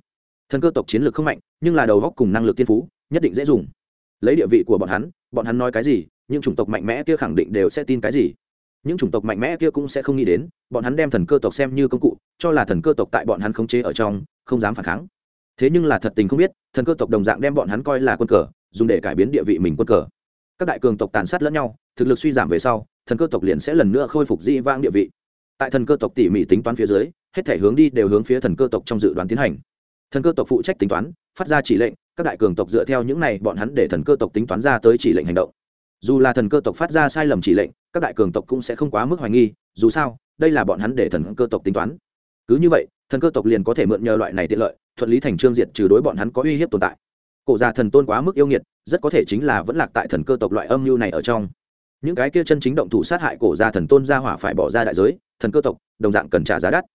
A: Thần cơ tộc chiến lược không mạnh, nhưng là đầu góc cùng năng lực thiên phú, nhất định dễ dùng. Lấy địa vị của bọn hắn bọn hắn nói cái gì, nhưng chủng tộc mạnh mẽ kia khẳng định đều sẽ tin cái gì những chủng tộc mạnh mẽ kia cũng sẽ không nghĩ đến, bọn hắn đem thần cơ tộc xem như công cụ, cho là thần cơ tộc tại bọn hắn khống chế ở trong, không dám phản kháng. Thế nhưng là thật tình không biết, thần cơ tộc đồng dạng đem bọn hắn coi là quân cờ, dùng để cải biến địa vị mình quân cờ. Các đại cường tộc tàn sát lẫn nhau, thực lực suy giảm về sau, thần cơ tộc liền sẽ lần nữa khôi phục dĩ vang địa vị. Tại thần cơ tộc tỉ mỉ tính toán phía dưới, hết thể hướng đi đều hướng phía thần cơ tộc trong dự đoán tiến hành. Thần cơ tộc phụ trách tính toán, phát ra chỉ lệnh, các đại cường tộc dựa theo những này bọn hắn để thần cơ tộc tính toán ra tới chỉ lệnh hành động. Dù là thần cơ tộc phát ra sai lầm chỉ lệnh các đại cường tộc cũng sẽ không quá mức hoài nghi, dù sao, đây là bọn hắn để thần cơ tộc tính toán. Cứ như vậy, thần cơ tộc liền có thể mượn nhờ loại này tiện lợi, thuận lý thành trương diệt trừ đối bọn hắn có uy hiếp tồn tại. Cổ già thần tôn quá mức yêu nghiệt, rất có thể chính là vẫn lạc tại thần cơ tộc loại âm mưu này ở trong. Những cái kia chân chính động thủ sát hại cổ gia thần tôn ra hỏa phải bỏ ra đại giới, thần cơ tộc, đồng dạng cần trả giá đắt.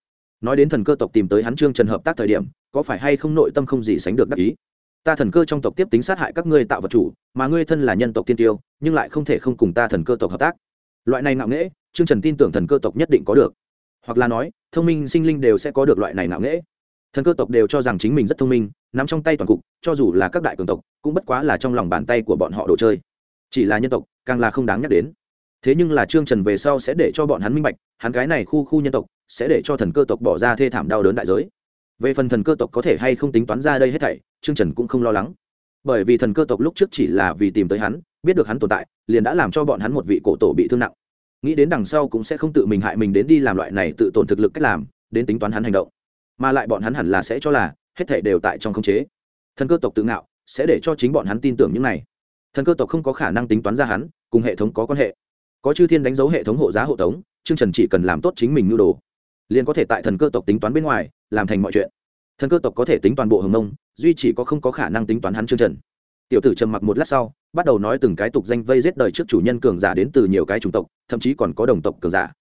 A: Nói đến thần cơ tộc tìm tới hắn trương trần hợp tác thời điểm, có phải hay không nội tâm không gì sánh được đắc ý? Ta thần cơ trong tộc tiếp tính sát hại các ngươi tạo vật chủ, mà ngươi thân là nhân tộc tiên tiêu, nhưng lại không thể không cùng ta thần cơ tộc hợp tác loại này ngạo nghễ, trương trần tin tưởng thần cơ tộc nhất định có được. Hoặc là nói, thông minh sinh linh đều sẽ có được loại này ngạo nghễ. Thần cơ tộc đều cho rằng chính mình rất thông minh, nắm trong tay toàn cục, cho dù là các đại cường tộc, cũng bất quá là trong lòng bàn tay của bọn họ đồ chơi. Chỉ là nhân tộc, càng là không đáng nhắc đến. Thế nhưng là trương trần về sau sẽ để cho bọn hắn minh bạch, hắn cái này khu khu nhân tộc, sẽ để cho thần cơ tộc bỏ ra thê thảm đau đớn đại giới. Về phần thần cơ tộc có thể hay không tính toán ra đây hết thảy, trương trần cũng không lo lắng bởi vì thần cơ tộc lúc trước chỉ là vì tìm tới hắn, biết được hắn tồn tại, liền đã làm cho bọn hắn một vị cổ tổ bị thương nặng. Nghĩ đến đằng sau cũng sẽ không tự mình hại mình đến đi làm loại này tự tổn thực lực cách làm, đến tính toán hắn hành động. Mà lại bọn hắn hẳn là sẽ cho là, hết thể đều tại trong khống chế. Thần cơ tộc tự ngạo, sẽ để cho chính bọn hắn tin tưởng những này. Thần cơ tộc không có khả năng tính toán ra hắn, cùng hệ thống có quan hệ. Có chư thiên đánh dấu hệ thống hộ giá hộ tống chương trần chỉ cần làm tốt chính mình nhu đồ, liền có thể tại thần cơ tộc tính toán bên ngoài, làm thành mọi chuyện. Thần cơ tộc có thể tính toàn bộ hồng nông duy chỉ có không có khả năng tính toán hắn chương trần tiểu tử trầm mặc một lát sau, bắt đầu nói từng cái tục danh vây giết đời trước chủ nhân cường giả đến từ nhiều cái chủng tộc, thậm chí còn có đồng tộc cường giả.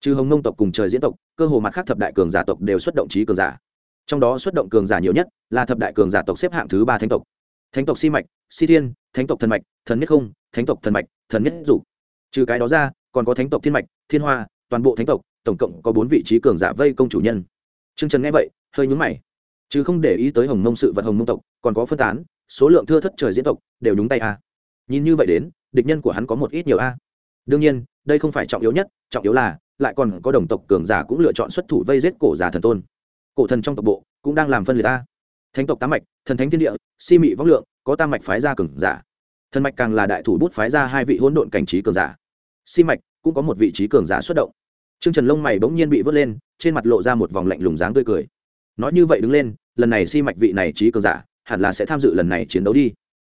A: Trừ hồng nông tộc cùng trời diễn tộc, cơ hồ mặt khác thập đại cường giả tộc đều xuất động trí cường giả. Trong đó xuất động cường giả nhiều nhất là thập đại cường giả tộc xếp hạng thứ ba thánh tộc. Thánh tộc si mạch, si thiên, thánh tộc thần mạch, thần nhất không, thánh tộc thần mạch, thần nhất dục. Trừ cái đó ra, còn có thánh tộc thiên mạch, thiên hoa, toàn bộ thánh tộc, tổng cộng có bốn vị trí cường giả vây công chủ nhân. T r ư ơ n g trần nghe vậy, hơi nhúng mày chứ không để ý tới hồng mông sự vật hồng mông tộc còn có phân tán số lượng thưa thất trời diễn tộc đều nhúng tay a. Nhìn như vậy đến địch nhân của hắn có một ít nhiều a. Đương nhiên đây không phải trọng yếu nhất trọng yếu là lại còn có đồng tộc cường giả cũng lựa chọn xuất thủ vây giết cổ giả thần tôn. Cổ thần trong tộc bộ cũng đang làm phân liệt ta thánh tộc tám mạch thần thánh thiên địa si mị võng lượng có tam mạch phái ra cường giả. Thần mạch càng là đại thủ bút phái ra hai vị hỗn độn cảnh trí cường giả. Si mạch cũng có một vị trí cường giả xuất động. Trương Trần lông mày bỗng nhiên bị vớt lên, trên mặt lộ ra một vòng lạnh lùng dáng tươi cười. Nói như vậy đứng lên, lần này si mạch vị này trí cường giả, hẳn là sẽ tham dự lần này chiến đấu đi.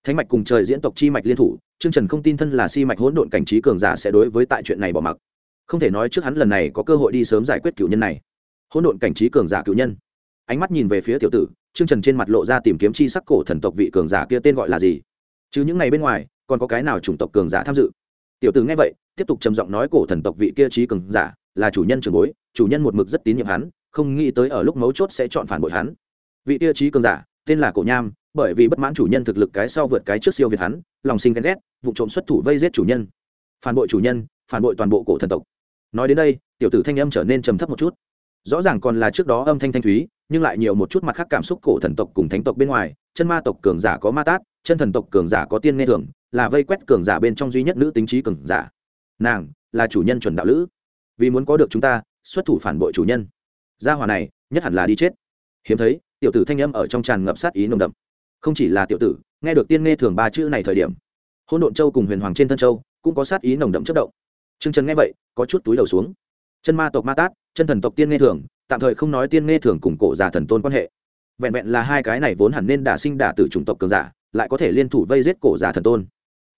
A: Thánh mạch cùng trời diễn tộc chi mạch liên thủ, Trương Trần không tin thân là si mạch hỗn độn cảnh trí cường giả sẽ đối với tại chuyện này bỏ mặc. Không thể nói trước hắn lần này có cơ hội đi sớm giải quyết cựu nhân này. Hỗn độn cảnh trí cường giả cựu nhân. Ánh mắt nhìn về phía tiểu tử, Trương Trần trên mặt lộ ra tìm kiếm chi sắc cổ thần tộc vị cường giả kia tên gọi là gì? Chứ những này bên ngoài, còn có cái nào chủng tộc cường giả tham dự? Tiểu tử nghe vậy, tiếp tục trầm giọng nói cổ thần tộc vị kia trí cường giả, là chủ nhân trưởng bối chủ nhân một mực rất tín nhiệm hắn không nghĩ tới ở lúc mấu chốt sẽ chọn phản bội hắn. Vị tiêu chí cường giả, tên là cổ nham, bởi vì bất mãn chủ nhân thực lực cái sau vượt cái trước siêu việt hắn, lòng sinh ghen ghét, vụ trộm xuất thủ vây giết chủ nhân. Phản bội chủ nhân, phản bội toàn bộ cổ thần tộc. Nói đến đây, tiểu tử thanh âm trở nên trầm thấp một chút. Rõ ràng còn là trước đó âm thanh thanh thúy, nhưng lại nhiều một chút mặt khác cảm xúc cổ thần tộc cùng thánh tộc bên ngoài. Chân ma tộc cường giả có ma tát, chân thần tộc cường giả có tiên nghe thường, là vây quét cường giả bên trong duy nhất nữ tính trí cường giả. Nàng là chủ nhân chuẩn đạo lữ. Vì muốn có được chúng ta, xuất thủ phản bội chủ nhân gia hỏa này, nhất hẳn là đi chết. Hiếm thấy, tiểu tử thanh âm ở trong tràn ngập sát ý nồng đậm. Không chỉ là tiểu tử, nghe được tiên nghe thường ba chữ này thời điểm hôn độn châu cùng huyền hoàng trên thân châu cũng có sát ý nồng đậm chất động. T r ư ơ n g trần nghe vậy, có chút túi đầu xuống. Chân ma tộc ma tát, chân thần tộc tiên nghe thường, tạm thời không nói tiên nghe thường cùng cổ giả thần tôn quan hệ. Vẹn vẹn là hai cái này vốn hẳn nên đả sinh đả tử chủng tộc cường giả, lại có thể liên thủ vây giết cổ giả thần tôn.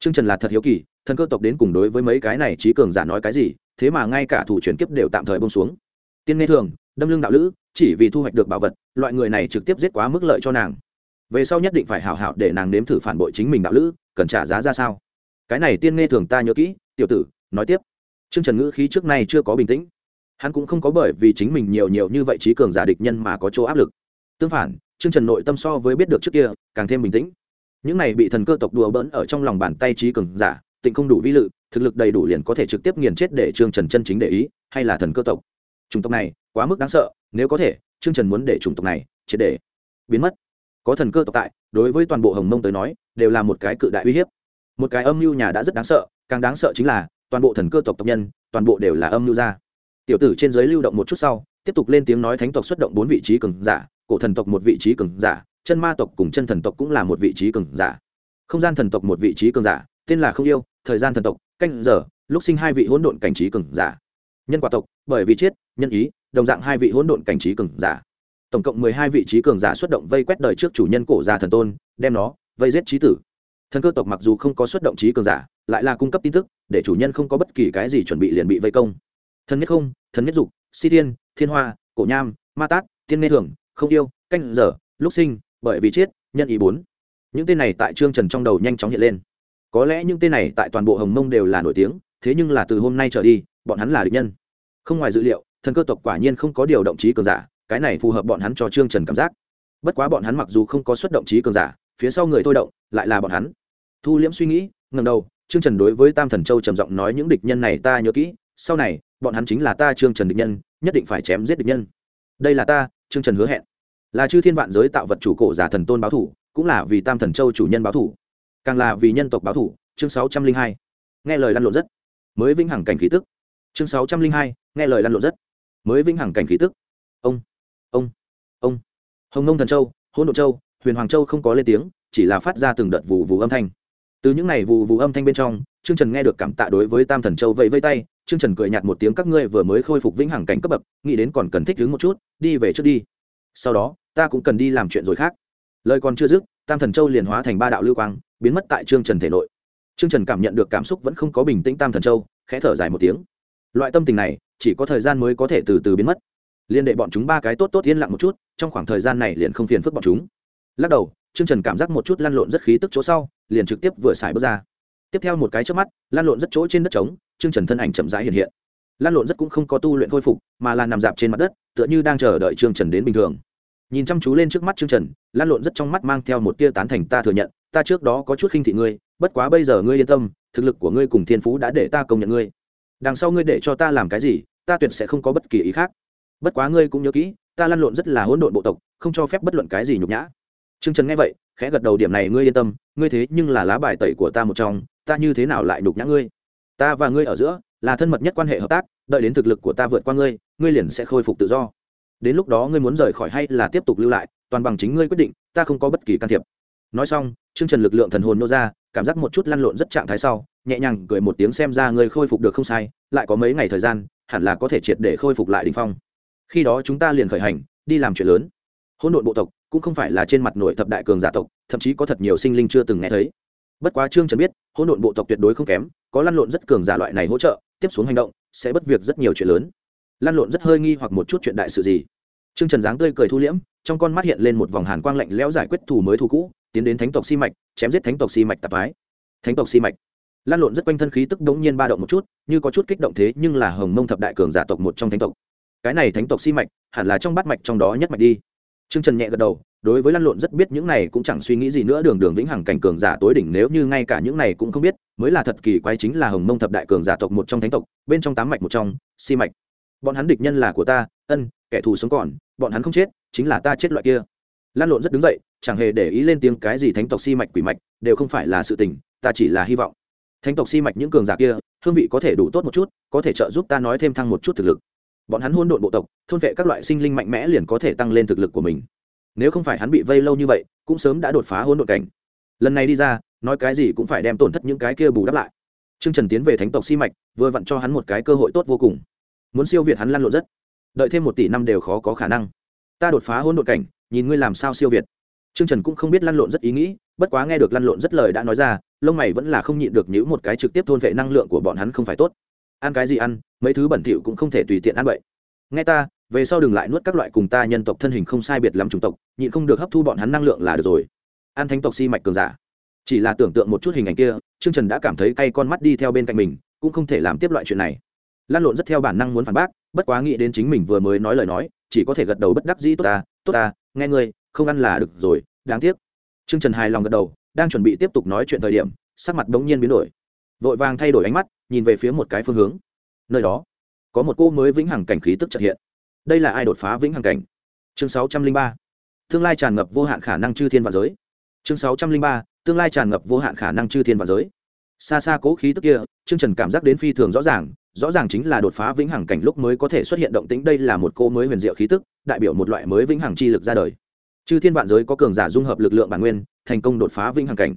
A: T r ư ơ n g trần là thật hiếu kỳ, thần cơ tộc đến cùng đối với mấy cái này trí cường giả nói cái gì, thế mà ngay cả thủ chuyển kiếp đều tạm thời bông xuống. Tiên nghe thường đâm lưng đạo lữ, chỉ vì thu hoạch được bảo vật, loại người này trực tiếp giết quá mức lợi cho nàng. Về sau nhất định phải hảo hảo để nàng nếm thử phản bội chính mình đạo lữ, cần trả giá ra sao? Cái này tiên nghe thường ta nhớ kỹ, tiểu tử, nói tiếp. Trương trần ngữ khí trước nay chưa có bình tĩnh. Hắn cũng không có bởi vì chính mình nhiều nhiều như vậy trí cường giả địch nhân mà có chỗ áp lực. Tương phản, trương trần nội tâm so với biết được trước kia, càng thêm bình tĩnh. Những này bị thần cơ tộc đùa bỡn ở trong lòng bàn tay trí cường giả, tịnh không đủ vi lự, thực lực đầy đủ liền có thể trực tiếp nghiền chết để trương trần chân chính để ý, hay là thần cơ tộc. Chủng tộc này quá mức đáng sợ, nếu có thể, trương trần muốn để chủng tộc này triệt để biến mất. Có thần cơ tộc tại, đối với toàn bộ hồng mông tới nói, đều là một cái cự đại uy hiếp. Một cái âm mưu nhà đã rất đáng sợ, càng đáng sợ chính là, toàn bộ thần cơ tộc tộc nhân, toàn bộ đều là âm lưu gia. Tiểu tử trên giới lưu động một chút sau, tiếp tục lên tiếng nói thánh tộc xuất động bốn vị trí cường giả, cổ thần tộc một vị trí cường giả, chân ma tộc cùng chân thần tộc cũng là một vị trí cường giả. Không gian thần tộc một vị trí cường giả, tên là không yêu, thời gian thần tộc, canh giờ, lúc sinh hai vị hỗn độn cảnh trí cường giả. Nhân quả tộc, bởi vì chết, nhân ý đồng dạng hai vị hỗn độn cảnh trí cường giả. Tổng cộng mười hai vị trí cường giả xuất động vây quét đời trước chủ nhân cổ gia thần tôn, đem nó vây giết trí tử. Thần cơ tộc mặc dù không có xuất động trí cường giả, lại là cung cấp tin tức, để chủ nhân không có bất kỳ cái gì chuẩn bị liền bị vây công. Thần nhất không, thần nhất dục, si thiên thiên hoa, cổ nham, ma tát, tiên nê thường không yêu, canh giờ, lúc sinh, bởi vì chết, nhân ý bốn. Những tên này tại trương trần trong đầu nhanh chóng hiện lên. Có lẽ những tên này tại toàn bộ hồng mông đều là nổi tiếng, thế nhưng là từ hôm nay trở đi, bọn hắn là địch nhân. Không ngoài dự liệu thần cơ tộc quả nhiên không có điều động trí cường giả, cái này phù hợp bọn hắn cho trương trần cảm giác. Bất quá bọn hắn mặc dù không có xuất động trí cường giả, phía sau người thôi động, lại là bọn hắn. Thu liễm suy nghĩ ngầm đầu, trương trần đối với tam thần châu trầm giọng nói những địch nhân này ta nhớ kỹ, sau này, bọn hắn chính là ta trương trần địch nhân, nhất định phải chém giết địch nhân. Đây là ta, trương trần hứa hẹn. Là chư thiên vạn giới tạo vật chủ cổ giả thần tôn báo thủ, cũng là vì tam thần châu chủ nhân báo thủ. Càng là vì nhân tộc báo thủ, chương sáu trăm linh hai. Nghe lời lăn lộn rất. Mới vĩnh hằng cảnh khí tức. Chương sáu trăm linh hai, nghe lời lăn lộn rất mới vĩnh hằng cảnh khí tức. Ông ông ông. Hồng nông thần châu, hỗn độ châu, huyền hoàng châu không có lên tiếng, chỉ là phát ra từng đợt vụ vụ âm thanh. Từ những này vụ vụ âm thanh bên trong, trương trần nghe được cảm tạ đối với tam thần châu vẫy vây tay, trương trần cười nhạt một tiếng, các ngươi vừa mới khôi phục vĩnh hằng cảnh cấp bậc, nghĩ đến còn cần thích đứng một chút, đi về trước đi. Sau đó, ta cũng cần đi làm chuyện rồi khác. Lời còn chưa dứt, tam thần châu liền hóa thành ba đạo lưu quang, biến mất tại trương trần thể nội. Trương trần cảm nhận được cảm xúc vẫn không có bình tĩnh tam thần châu, khẽ thở dài một tiếng. Loại tâm tình này chỉ có thời gian mới có thể từ từ biến mất. Liên đệ bọn chúng ba cái tốt tốt yên lặng một chút, trong khoảng thời gian này liền không phiền phức bọn chúng. Lắc đầu, trương trần cảm giác một chút lăn lộn rất khí tức chỗ sau, liền trực tiếp vừa xài bước ra. Tiếp theo một cái trước mắt, lăn lộn rất chỗ trên đất trống, trương trần thân ảnh chậm rãi hiện hiện. Lăn lộn rất cũng không có tu luyện khôi phục, mà là nằm dạp trên mặt đất, tựa như đang chờ đợi trương trần đến bình thường. Nhìn chăm chú lên trước mắt trương trần, lăn lộn rất trong mắt mang theo một tia tán thành ta thừa nhận, ta trước đó có chút khinh thị ngươi, bất quá bây giờ ngươi yên tâm, thực lực của ngươi cùng thiên phú đã để ta công nhận ngươi đằng sau ngươi để cho ta làm cái gì, ta tuyệt sẽ không có bất kỳ ý khác. Bất quá ngươi cũng nhớ kỹ, ta lăn lộn rất là hỗn độn bộ tộc, không cho phép bất luận cái gì nhục nhã. T r ư ơ n g trần nghe vậy, khẽ gật đầu điểm này, ngươi yên tâm, ngươi thế nhưng là lá bài tẩy của ta một trong, ta như thế nào lại nhục nhã ngươi? Ta và ngươi ở giữa là thân mật nhất quan hệ hợp tác, đợi đến thực lực của ta vượt qua ngươi ngươi liền sẽ khôi phục tự do. Đến lúc đó ngươi muốn rời khỏi hay là tiếp tục lưu lại, toàn bằng chính ngươi quyết định, ta không có bất kỳ can thiệp. Nói xong chương trần lực lượng thần hồn nô ra, cảm giác một chút lăn lộn rất trạng thái sau nhẹ nhàng cười một tiếng xem ra ngươi khôi phục được không sai, lại có mấy ngày thời gian, hẳn là có thể triệt để khôi phục lại đỉnh phong. Khi đó chúng ta liền khởi hành, đi làm chuyện lớn. Hỗn độn bộ tộc cũng không phải là trên mặt nội thập đại cường giả tộc, thậm chí có thật nhiều sinh linh chưa từng nghe thấy. Bất quá trương trần biết, hỗn độn bộ tộc tuyệt đối không kém, có lăn lộn rất cường giả loại này hỗ trợ, tiếp xuống hành động sẽ bất việc rất nhiều chuyện lớn. Lăn lộn rất hơi nghi hoặc một chút chuyện đại sự gì. Trương trần dáng tươi cười thu liễm, trong con mắt hiện lên một vòng hàn quang lạnh lẽo giải quyết thù mới thù cũ, tiến đến thánh tộc si mạch, chém giết thánh tộc si mạch tạp ái thánh tộc si mạch lan lộn rất quanh thân khí tức đống nhiên ba động một chút như có chút kích động thế nhưng là hồng mông thập đại cường giả tộc một trong thánh tộc cái này thánh tộc si mạch hẳn là trong bát mạch trong đó nhất mạch đi Trương Trần nhẹ gật đầu, đối với Lan Lộn rất biết những này cũng chẳng suy nghĩ gì nữa, đường đường vĩnh hằng cảnh cường giả tối đỉnh nếu như ngay cả những này cũng không biết, mới là thật kỳ quái chính là Hồng Mông thập đại cường giả tộc một trong thánh tộc, bên trong tám mạch một trong, si mạch. Bọn hắn địch nhân là của ta, ân, kẻ thù sống còn, bọn hắn không chết, chính là ta chết loại kia. Lan Lộn rất đứng dậy, chẳng hề để ý lên tiếng cái gì thánh tộc si mạch quỷ mạch, đều không phải là sự tình, ta chỉ là hy vọng. Thánh tộc si mạch những cường giả kia, hương vị có thể đủ tốt một chút, có thể trợ giúp ta nói thêm thăng một chút thực lực. Bọn hắn hôn độn bộ tộc thôn vệ các loại sinh linh mạnh mẽ liền có thể tăng lên thực lực của mình. Nếu không phải hắn bị vây lâu như vậy cũng sớm đã đột phá hôn độn cảnh. Lần này đi ra nói cái gì cũng phải đem tổn thất những cái kia bù đắp lại. T r ư ơ n g trần tiến về thánh tộc si mạch vừa vặn cho hắn một cái cơ hội tốt vô cùng. Muốn siêu việt hắn lăn lộn rất. Đợi thêm một tỷ năm đều khó có khả năng. Ta đột phá hôn độn cảnh nhìn ngươi làm sao siêu việt. T r ư ơ n g trần cũng không biết lăn lộn rất ý nghĩ bất quá nghe được lăn lộn rất lời đã nói ra, lông mày vẫn là không nhịn được nhữ một cái trực tiếp thôn vệ năng lượng của bọn hắn không phải tốt. Ăn cái gì ăn, mấy thứ bẩn thỉu cũng không thể tùy tiện ăn vậy. Nghe ta, về sau đừng lại nuốt các loại cùng ta nhân tộc thân hình không sai biệt lắm chủng tộc, nhịn không được hấp thu bọn hắn năng lượng là được rồi. Ăn thánh tộc si mạch cường giả. Chỉ là tưởng tượng một chút hình ảnh kia, trương trần đã cảm thấy cay con mắt đi theo bên cạnh mình, cũng không thể làm tiếp loại chuyện này. Lan lộn rất theo bản năng muốn phản bác, bất quá nghĩ đến chính mình vừa mới nói lời nói, chỉ có thể gật đầu bất đắc dĩ, tốt ta tốt ta, nghe ngươi, không ăn là được rồi, đáng tiếc trương trần hài lòng gật đầu, đang chuẩn bị tiếp tục nói chuyện thời điểm, sắc mặt bỗng nhiên biến đổi. Vội vàng thay đổi ánh mắt, nhìn về phía một cái phương hướng. Nơi đó, có một cô mới vĩnh hằng cảnh khí tức chợt hiện. Đây là ai đột phá vĩnh hằng cảnh? Chương sáu trăm linh ba. Tương lai tràn ngập vô hạn khả năng chư thiên và giới. Chương sáu trăm linh ba, tương lai tràn ngập vô hạn khả năng chư thiên và giới. Xa xa cố khí tức kia, Trương trần cảm giác đến phi thường rõ ràng rõ ràng chính là đột phá vĩnh hằng cảnh lúc mới có thể xuất hiện động tĩnh. Đây là một cô mới huyền diệu khí tức, đại biểu một loại mới vĩnh hằng chi lực ra đời chư thiên vạn giới có cường giả dung hợp lực lượng bản nguyên, thành công đột phá vĩnh hằng cảnh.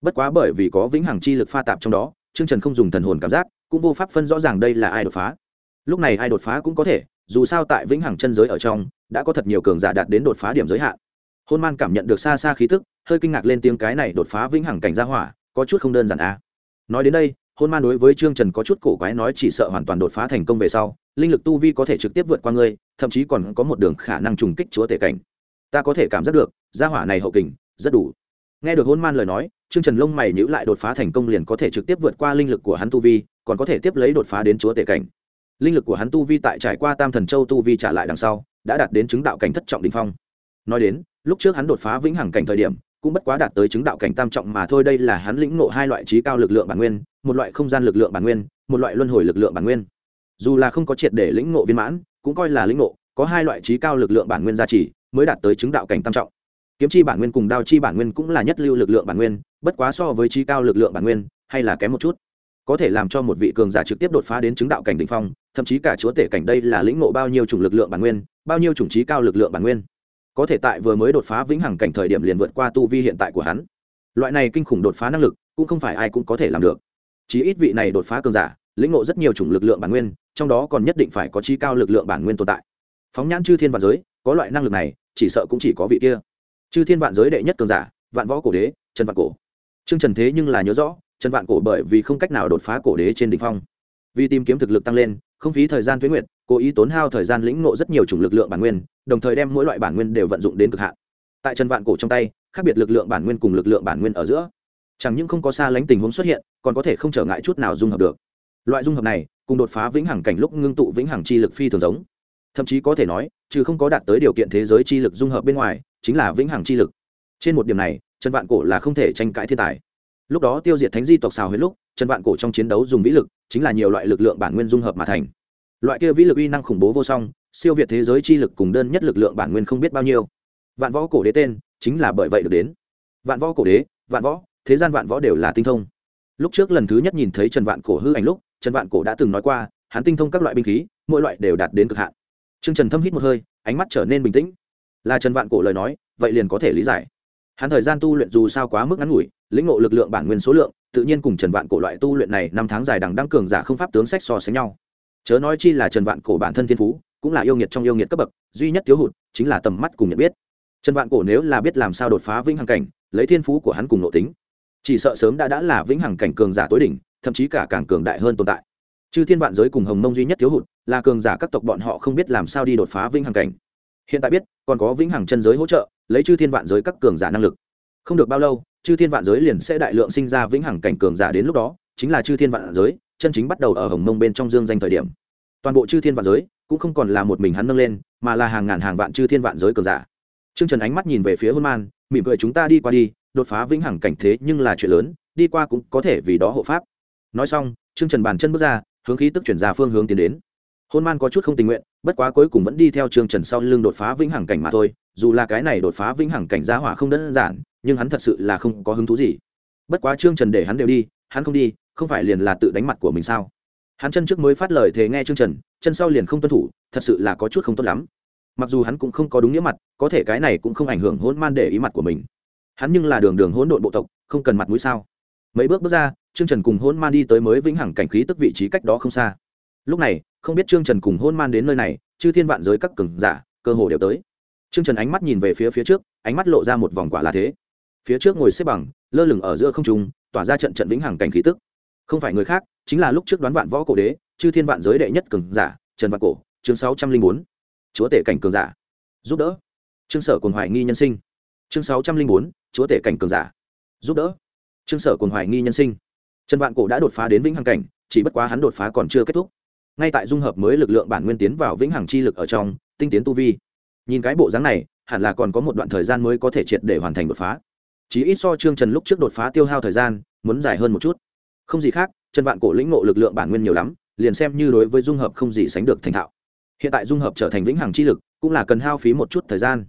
A: Bất quá bởi vì có vĩnh hằng chi lực pha tạp trong đó chương trần không dùng thần hồn cảm giác, cũng vô pháp phân rõ ràng đây là ai đột phá. Lúc này ai đột phá cũng có thể, dù sao tại vĩnh hằng chân giới ở trong, đã có thật nhiều cường giả đạt đến đột phá điểm giới hạn. Hôn man cảm nhận được xa xa khí tức, hơi kinh ngạc lên tiếng cái này đột phá vĩnh hằng cảnh gia hỏa, có chút không đơn giản a à. nói đến đây, hôn man đối với trương trần có chút cổ quái nói chỉ sợ hoàn toàn đột phá thành công về sau, linh lực tu vi có thể trực tiếp vượt qua ngươi, thậm chí còn có một đường khả năng trùng kích chúa tể cảnh ta có thể cảm giác được, gia hỏa này hậu kình, rất đủ. Nghe được hôn man lời nói, trương trần lông mày nhữ lại đột phá thành công liền có thể trực tiếp vượt qua linh lực của hắn tu vi, còn có thể tiếp lấy đột phá đến chúa tể cảnh. Linh lực của hắn tu vi tại trải qua tam thần châu tu vi trả lại đằng sau, đã đạt đến chứng đạo cảnh thất trọng đình phong. Nói đến, lúc trước hắn đột phá vĩnh hằng cảnh thời điểm, cũng bất quá đạt tới chứng đạo cảnh tam trọng mà thôi, đây là hắn lĩnh ngộ hai loại trí cao lực lượng bản nguyên, một loại không gian lực lượng bản nguyên, một loại luân hồi lực lượng bản nguyên. Dù là không có triệt để lĩnh ngộ viên mãn, cũng coi là lĩnh ngộ, có hai loại trí cao lực lượng bản nguyên gia trì mới đạt tới chứng đạo cảnh tam trọng. Kiếm chi bản nguyên cùng đao chi bản nguyên cũng là nhất lưu lực lượng bản nguyên, bất quá so với chi cao lực lượng bản nguyên, hay là kém một chút. Có thể làm cho một vị cường giả trực tiếp đột phá đến chứng đạo cảnh đ ỉ n h phong, thậm chí cả chúa tể cảnh đây là lĩnh ngộ bao nhiêu chủng lực lượng bản nguyên, bao nhiêu chủng trí cao lực lượng bản nguyên. Có thể tại vừa mới đột phá vĩnh hằng cảnh thời điểm liền vượt qua tu vi hiện tại của hắn. Loại này kinh khủng đột phá năng lực, cũng không phải ai cũng có thể làm được. Chí ít vị này đột phá cường giả, lĩnh ngộ rất nhiều chủng lực lượng bản nguyên, trong đó còn nhất định phải có trí cao lực lượng bản nguyên tồn tại. Phóng nhãn chư thiên và giới, có loại năng lực này chỉ sợ cũng chỉ có vị kia. Chư thiên vạn giới đệ nhất cường giả, vạn võ cổ đế, trần vạn cổ. Trương trần thế nhưng là nhớ rõ, trần vạn cổ bởi vì không cách nào đột phá cổ đế trên đ ỉ n h phong. Vì tìm kiếm thực lực tăng lên, không phí thời gian tuyến nguyện cố ý tốn hao thời gian lĩnh ngộ rất nhiều chủng lực lượng bản nguyên, đồng thời đem mỗi loại bản nguyên đều vận dụng đến cực hạn. Tại trần vạn cổ trong tay, khác biệt lực lượng bản nguyên cùng lực lượng bản nguyên ở giữa. Chẳng những không có xa lánh tình huống xuất hiện, còn có thể không trở ngại chút nào dung hợp được. Loại dung hợp này, cùng đột phá vĩnh hằng cảnh lúc ngưng tụ vĩnh hằng chi lực phi thường giống thậm chí có thể nói, trừ không có đạt tới điều kiện thế giới chi lực dung hợp bên ngoài, chính là vĩnh hằng chi lực. Trên một điểm này, trần vạn cổ là không thể tranh cãi thiên tài. Lúc đó tiêu diệt thánh di tộc xào huyết lúc, trần vạn cổ trong chiến đấu dùng vĩ lực, chính là nhiều loại lực lượng bản nguyên dung hợp mà thành. Loại kia vĩ lực uy năng khủng bố vô song, siêu việt thế giới chi lực cùng đơn nhất lực lượng bản nguyên không biết bao nhiêu. Vạn võ cổ đế tên, chính là bởi vậy được đến. Vạn võ cổ đế, vạn võ, thế gian vạn võ đều là tinh thông. Lúc trước lần thứ nhất nhìn thấy trần vạn cổ hư ảnh lúc, trần vạn cổ đã từng nói qua, hắn tinh thông các loại binh khí, mỗi loại đều đạt đến cực hạn. Trương trần thâm hít một hơi, ánh mắt trở nên bình tĩnh. Là trần vạn cổ lời nói, vậy liền có thể lý giải. Hắn thời gian tu luyện dù sao quá mức ngắn ngủi, lĩnh ngộ lực lượng bản nguyên số lượng, tự nhiên cùng trần vạn cổ loại tu luyện này năm tháng dài đằng đăng cường giả không pháp tướng sách so sánh nhau. Chớ nói chi là trần vạn cổ bản thân thiên phú, cũng là yêu nghiệt trong yêu nghiệt cấp bậc, duy nhất thiếu hụt chính là tầm mắt cùng nhận biết. Trần vạn cổ nếu là biết làm sao đột phá vĩnh hằng cảnh, lấy thiên phú của hắn cùng nội tính, chỉ sợ sớm đã đã là vĩnh hằng cảnh cường giả tối đỉnh, thậm chí cả càng cường đại hơn tồn tại. Chư thiên vạn giới cùng hồng mông duy nhất thiếu hụt là cường giả các tộc bọn họ không biết làm sao đi đột phá vĩnh hằng cảnh. Hiện tại biết, còn có vĩnh hằng chân giới hỗ trợ, lấy chư thiên vạn giới các cường giả năng lực. Không được bao lâu, chư thiên vạn giới liền sẽ đại lượng sinh ra vĩnh hằng cảnh cường giả đến lúc đó, chính là chư thiên vạn giới, chân chính bắt đầu ở hồng mông bên trong dương danh thời điểm. Toàn bộ chư thiên vạn giới cũng không còn là một mình hắn nâng lên, mà là hàng ngàn hàng vạn chư thiên vạn giới cường giả. Trương trần ánh mắt nhìn về phía hôn man, mỉm cười chúng ta đi qua đi, đột phá vĩnh hằng cảnh thế nhưng là chuyện lớn, đi qua cũng có thể vì đó hộ pháp. Nói xong, Trương trần bàn chân bước ra, hướng khí tức chuyển ra phương hướng tiến đến hôn man có chút không tình nguyện, bất quá cuối cùng vẫn đi theo trương trần sau lưng đột phá vĩnh hằng cảnh mà thôi, dù là cái này đột phá vĩnh hằng cảnh giá hỏa không đơn giản, nhưng hắn thật sự là không có hứng thú gì. Bất quá trương trần để hắn đều đi, hắn không đi, không phải liền là tự đánh mặt của mình sao? Hắn chân trước mới phát lời thế nghe trương trần, chân sau liền không tuân thủ, thật sự là có chút không tốt lắm. Mặc dù hắn cũng không có đúng nghĩa mặt, có thể cái này cũng không ảnh hưởng hôn man để ý mặt của mình. Hắn nhưng là đường đường hỗn độn bộ tộc, không cần mặt mũi sao? Mấy bước bước ra, trương trần cùng hôn man đi tới mới vĩnh hằng cảnh khí tức vị trí cách đó không xa lúc này, không biết trương trần cùng hôn man đến nơi này, chư thiên vạn giới các cường giả, cơ hồ đều tới. Trương trần ánh mắt nhìn về phía phía trước, ánh mắt lộ ra một vòng quả là thế. Phía trước ngồi xếp bằng, lơ lửng ở giữa không trung, tỏa ra trận trận vĩnh hằng cảnh khí tức. Không phải người khác, chính là lúc trước đoán vạn võ cổ đế, chư thiên vạn giới đệ nhất cường giả, trần vạn cổ, chương sáu trăm linh bốn. Chúa tể cảnh cường giả. Giúp đỡ. Trương sở cùng hoài nghi nhân sinh. Chương sáu trăm linh bốn, chúa tể cảnh cường giả. Giúp đỡ. Trương sở cùng hoài nghi nhân sinh. Trần vạn cổ đã đột phá đến vĩnh hằng cảnh, chỉ bất quá hắn đột phá còn chưa kết thúc ngay tại dung hợp mới lực lượng bản nguyên tiến vào vĩnh hằng chi lực ở trong, tinh tiến tu vi. Nhìn cái bộ dáng này, hẳn là còn có một đoạn thời gian mới có thể triệt để hoàn thành đột phá. Chỉ ít so trương trần lúc trước đột phá tiêu hao thời gian, muốn dài hơn một chút. Không gì khác, trần vạn cổ lĩnh ngộ lực lượng bản nguyên nhiều lắm, liền xem như đối với dung hợp không gì sánh được thành thạo. Hiện tại dung hợp trở thành vĩnh hằng chi lực, cũng là cần hao phí một chút thời gian.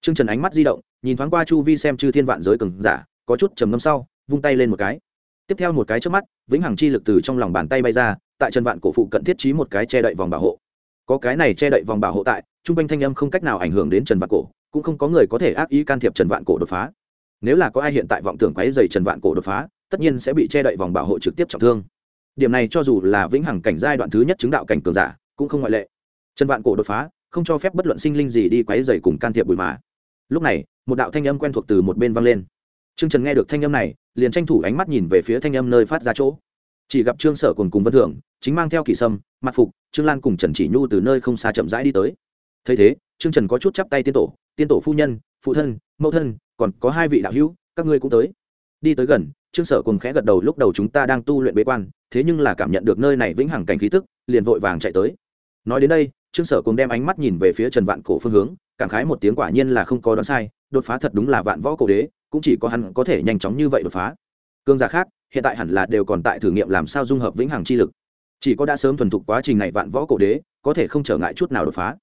A: Trương trần ánh mắt di động, nhìn thoáng qua chu vi xem chư thiên vạn giới cường giả, có chút trầm ngâm sau, vung tay lên một cái. Tiếp theo một cái trước mắt, vĩnh hằng chi lực từ trong lòng bàn tay bay ra tại trần vạn cổ phụ cận thiết trí một cái che đậy vòng bảo hộ. Có cái này che đậy vòng bảo hộ tại, trung quanh thanh âm không cách nào ảnh hưởng đến trần vạn cổ, cũng không có người có thể ác ý can thiệp trần vạn cổ đột phá. Nếu là có ai hiện tại vọng tưởng quáy dày trần vạn cổ đột phá, tất nhiên sẽ bị che đậy vòng bảo hộ trực tiếp trọng thương. Điểm này cho dù là vĩnh hằng cảnh giai đoạn thứ nhất chứng đạo cảnh cường giả, cũng không ngoại lệ. Trần vạn cổ đột phá, không cho phép bất luận sinh linh gì đi quáy dày cùng can thiệp bụi mà. Lúc này, một đạo thanh âm quen thuộc từ một bên vang lên. Trương trần nghe được thanh âm này, liền tranh thủ ánh mắt nhìn về phía thanh âm nơi phát ra chỗ chỉ gặp trương sở cùng cùng vân thưởng, chính mang theo kỳ sâm mặt phục, trương lan cùng trần chỉ nhu từ nơi không xa chậm rãi đi tới. Thấy thế, trương trần có chút chắp tay tiên tổ tiên tổ phu nhân, phụ thân, mẫu thân, còn có hai vị đạo hữu, các ngươi cũng tới. Đi tới gần, trương sở cùng khẽ gật đầu, lúc đầu chúng ta đang tu luyện bế quan, thế nhưng là cảm nhận được nơi này vĩnh hằng cảnh khí tức, liền vội vàng chạy tới. Nói đến đây, trương sở cùng đem ánh mắt nhìn về phía trần vạn cổ phương hướng, cảm khái một tiếng quả nhiên là không có đoán sai, đột phá thật đúng là vạn võ cổ đế, cũng chỉ có hắn có thể nhanh chóng như vậy đột phá cương giả khác, hiện tại hẳn là đều còn tại thử nghiệm làm sao dung hợp vĩnh hằng chi lực. Chỉ có đã sớm thuần thục quá trình này vạn võ cổ đế, có thể không trở ngại chút nào đột phá.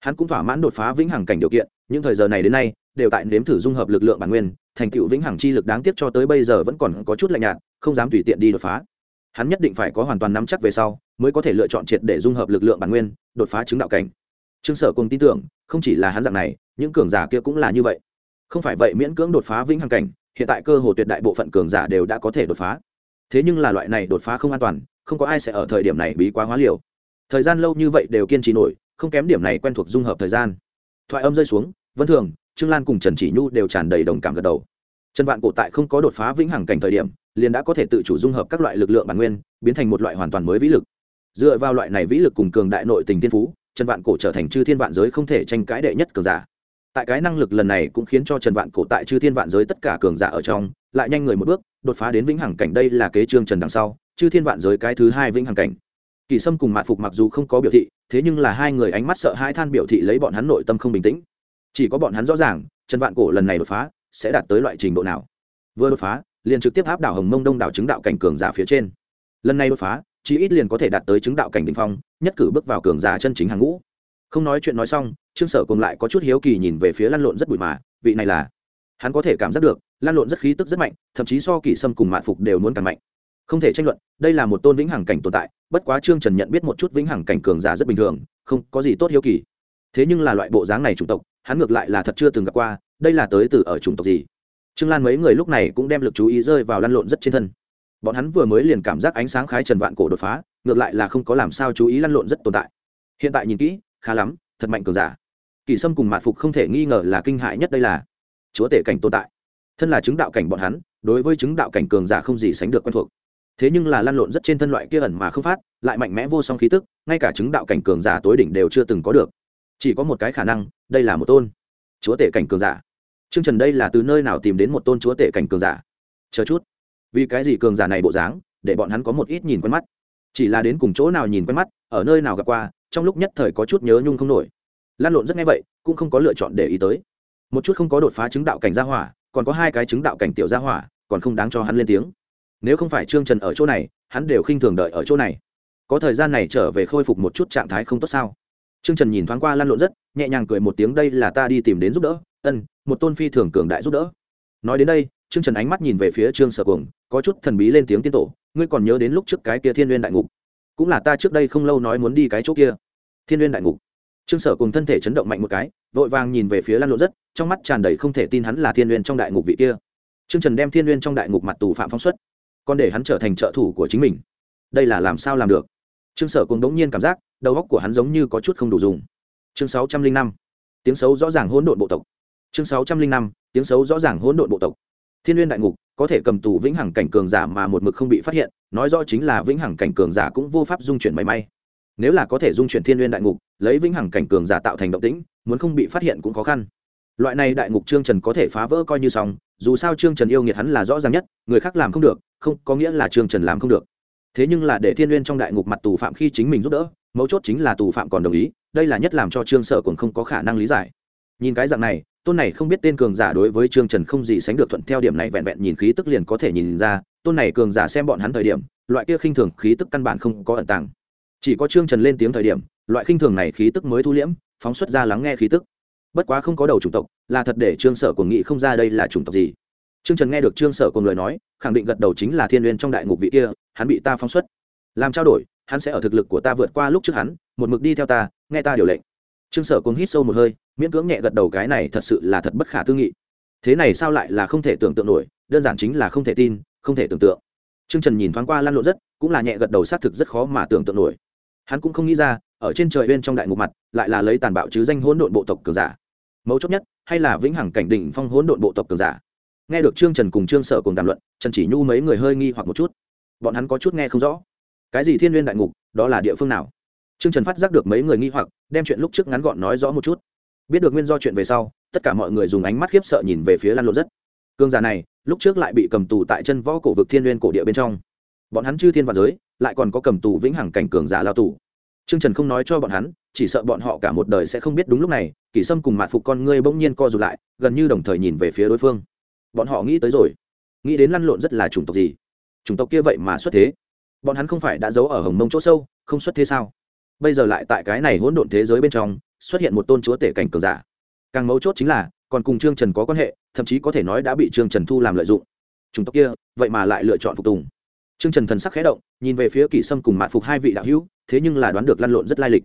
A: Hắn cũng thỏa mãn đột phá vĩnh hằng cảnh điều kiện, những thời giờ này đến nay, đều tại nếm thử dung hợp lực lượng bản nguyên, thành tựu vĩnh hằng chi lực đáng tiếc cho tới bây giờ vẫn còn có chút lạnh nhạt, không dám tùy tiện đi đột phá. Hắn nhất định phải có hoàn toàn nắm chắc về sau, mới có thể lựa chọn triệt để dung hợp lực lượng bản nguyên, đột phá chứng đạo cảnh. Trương sở cùng tin tưởng, không chỉ là hắn dạng này, những cường giả kia cũng là như vậy. Không phải vậy miễn cưỡng đột phá vĩnh hằng cảnh hiện tại cơ hồ tuyệt đại bộ phận cường giả đều đã có thể đột phá. Thế nhưng là loại này đột phá không an toàn, không có ai sẽ ở thời điểm này bí quá hóa liều. Thời gian lâu như vậy đều kiên trì nổi, không kém điểm này quen thuộc dung hợp thời gian. Thoại âm rơi xuống, vân thường, trương lan cùng trần chỉ nhu đều tràn đầy đồng cảm gật đầu. Trần vạn cổ tại không có đột phá vĩnh hằng cảnh thời điểm, liền đã có thể tự chủ dung hợp các loại lực lượng bản nguyên, biến thành một loại hoàn toàn mới vĩ lực. Dựa vào loại này vĩ lực cùng cường đại nội tình thiên phú, trần vạn cổ trở thành chư thiên vạn giới không thể tranh cãi đệ nhất cường giả tại cái năng lực lần này cũng khiến cho trần vạn cổ tại chư thiên vạn giới tất cả cường giả ở trong, lại nhanh người một bước, đột phá đến vĩnh hằng cảnh đây là kế trương trần đằng sau, chư thiên vạn giới cái thứ hai vĩnh hằng cảnh. Kỳ sâm cùng mạn phục mặc dù không có biểu thị, thế nhưng là hai người ánh mắt sợ hai than biểu thị lấy bọn hắn nội tâm không bình tĩnh. Chỉ có bọn hắn rõ ràng, trần vạn cổ lần này đột phá sẽ đạt tới loại trình độ nào. Vừa đột phá, liền trực tiếp áp đảo hồng mông đông đảo chứng đạo cảnh cường giả phía trên. Lần này đột phá chỉ ít liền có thể đạt tới chứng đạo cảnh đ ỉ n h phong, nhất cử bước vào cường giả chân chính hàng ngũ. Không nói chuyện nói xong trương sở cùng lại có chút hiếu kỳ nhìn về phía lăn lộn rất bụi mà, vị này là? Hắn có thể cảm giác được, lan lộn rất khí tức rất mạnh, thậm chí so kỳ sâm cùng mạn phục đều muốn càng mạnh. Không thể tranh luận, đây là một tôn vĩnh hằng cảnh tồn tại, bất quá trương trần nhận biết một chút vĩnh hằng cảnh cường giả rất bình thường, không có gì tốt hiếu kỳ. Thế nhưng là loại bộ dáng này chủng tộc, hắn ngược lại là thật chưa từng gặp qua, đây là tới từ ở chủng tộc gì? Trương lan mấy người lúc này cũng đem lực chú ý rơi vào lăn lộn rất trên thân. Bọn hắn vừa mới liền cảm giác ánh sáng khái trần vạn cổ đột phá, ngược lại là không có làm sao chú ý lăn lộn rất tồn tại. Hiện tại nhìn kỹ, khá lắm, thật mạnh cường giả kỳ sâm cùng mạn phục không thể nghi ngờ là kinh hại nhất đây là chúa tể cảnh tồn tại thân là chứng đạo cảnh bọn hắn đối với chứng đạo cảnh cường giả không gì sánh được quen thuộc thế nhưng là lăn lộn rất trên thân loại kia ẩn mà không phát lại mạnh mẽ vô song khí tức ngay cả chứng đạo cảnh cường giả tối đỉnh đều chưa từng có được chỉ có một cái khả năng đây là một tôn chúa tể cảnh cường giả Trương Trần đây là từ nơi nào tìm đến một tôn chúa tể cảnh cường giả? Chờ chút, vì cái gì cường giả này bộ dáng, để bọn hắn có một ít nhìn quen mắt. Chỉ là đến cùng chỗ nào nhìn quen mắt, ở nơi nào gặp qua, trong lúc nhất thời có chút nhớ nhung không nổi. Lan lộn rất nghe vậy, cũng không có lựa chọn để ý tới. Một chút không có đột phá chứng đạo cảnh gia hỏa, còn có hai cái chứng đạo cảnh tiểu gia hỏa, còn không đáng cho hắn lên tiếng. Nếu không phải Trương Trần ở chỗ này, hắn đều khinh thường đợi ở chỗ này. Có thời gian này trở về khôi phục một chút trạng thái không tốt sao? Trương Trần nhìn thoáng qua Lan Lộn rất, nhẹ nhàng cười một tiếng đây là ta đi tìm đến giúp đỡ, ân, một tôn phi thường cường đại giúp đỡ nói đến đây trương trần ánh mắt nhìn về phía trương sở cuồng có chút thần bí lên tiếng tiên tổ ngươi còn nhớ đến lúc trước cái kia thiên n g u y ê n đại ngục cũng là ta trước đây không lâu nói muốn đi cái chỗ kia thiên n g u y ê n đại ngục trương sở cùng thân thể chấn động mạnh một cái, vội vàng nhìn về phía lan lộ rất, trong mắt tràn đầy không thể tin hắn là thiên n trong đại ngục vị kia. Trương trần đem thiên n n trong đại ngục mặt tù phạm phóng xuất, còn để hắn trở thành trợ thủ của chính mình. Đây là làm sao làm được? Trương sở cùng đống nhiên cảm giác, đầu óc của hắn giống như có chút không đủ dùng. Chương sáu trăm linh năm, tiếng xấu rõ ràng hỗn độn bộ tộc. Chương sáu trăm linh năm, tiếng xấu rõ ràng hỗn độn bộ tộc. Thiên n đại ngục, có thể cầm tù vĩnh hằng cảnh cường giả mà một mực không bị phát hiện, nói rõ chính là vĩnh hằng cảnh cường giả cũng vô pháp dung chuyển mảy may nếu là có thể dung chuyển thiên n đại ngục, lấy vĩnh hằng cảnh cường giả tạo thành động tĩnh, muốn không bị phát hiện cũng khó khăn. Loại này đại ngục trương trần có thể phá vỡ coi như xong, dù sao trương trần yêu nghiệt hắn là rõ ràng nhất, người khác làm không được, không, có nghĩa là trương trần làm không được. Thế nhưng là để thiên n trong đại ngục mặt tù phạm khi chính mình giúp đỡ, mấu chốt chính là tù phạm còn đồng ý, đây là nhất làm cho trương sợ còn không có khả năng lý giải. Nhìn cái dạng này, tôn này không biết tên cường giả đối với trương trần không gì sánh được thuận theo điểm này vẹn vẹn nhìn khí tức liền có thể nhìn ra, tôn này cường giả xem bọn hắn thời điểm, loại kia khinh thường khí tức căn bản không có ẩn tàng chỉ có trương trần lên tiếng thời điểm, loại khinh thường này khí tức mới thu liễm, phóng xuất ra lắng nghe khí tức. Bất quá không có đầu chủng tộc, là thật để trương sở của nghị không ra đây là chủng tộc gì. Trương trần nghe được trương sở cùng lời nói, khẳng định gật đầu chính là thiên uyên trong đại ngục vị kia, hắn bị ta phóng xuất. Làm trao đổi, hắn sẽ ở thực lực của ta vượt qua lúc trước hắn, một mực đi theo ta, nghe ta điều lệnh. Trương sở cùng hít sâu một hơi, miễn cưỡng nhẹ gật đầu cái này thật sự là thật bất khả tư nghị. Thế này sao lại là không thể tưởng tượng nổi, đơn giản chính là không thể tin, không thể tưởng tượng. Trương trần nhìn thoáng qua lăn lộn rất, cũng là nhẹ gật đầu xác thực rất khó mà tưởng tượng nổi hắn cũng không nghĩ ra, ở trên trời bên trong đại ngục mặt, lại là lấy tàn bạo chứ danh hỗn độn bộ tộc cường giả. Mấu chốt nhất, hay là vĩnh hằng cảnh đỉnh phong hỗn độn bộ tộc cường giả. Nghe được trương trần cùng trương sở cùng đàm luận, trần chỉ nhu mấy người hơi nghi hoặc một chút. Bọn hắn có chút nghe không rõ. Cái gì thiên n g u y ê n đại ngục, đó là địa phương nào? Trương trần phát giác được mấy người nghi hoặc, đem chuyện lúc trước ngắn gọn nói rõ một chút. Biết được nguyên do chuyện về sau, tất cả mọi người dùng ánh mắt khiếp sợ nhìn về phía lan lộ rất. Cương giả này, lúc trước lại bị cầm tù tại chân võ cổ vực thiên n g u y ê n cổ địa bên trong. Bọn hắn chư thiên và giới lại còn có cầm tù vĩnh hằng cảnh cường giả lao tù. Trương trần không nói cho bọn hắn, chỉ sợ bọn họ cả một đời sẽ không biết đúng lúc này kỷ sâm cùng mạt phục con ngươi bỗng nhiên co rụt lại, gần như đồng thời nhìn về phía đối phương. Bọn họ nghĩ tới rồi. Nghĩ đến lăn lộn rất là chủng tộc gì? Chủng tộc kia vậy mà xuất thế. Bọn hắn không phải đã giấu ở hồng mông chỗ sâu, không xuất thế sao? Bây giờ lại tại cái này hỗn độn thế giới bên trong, xuất hiện một tôn chúa tể cảnh cường giả. Càng mấu chốt chính là, còn cùng trương trần có quan hệ, thậm chí có thể nói đã bị trương trần thu làm lợi dụng. Chủng tộc kia, vậy mà lại lựa chọn phục tùng trương trần thần sắc khẽ động, nhìn về phía kỷ sâm cùng mạn phục hai vị đạo hữu, thế nhưng là đoán được lăn lộn rất lai lịch.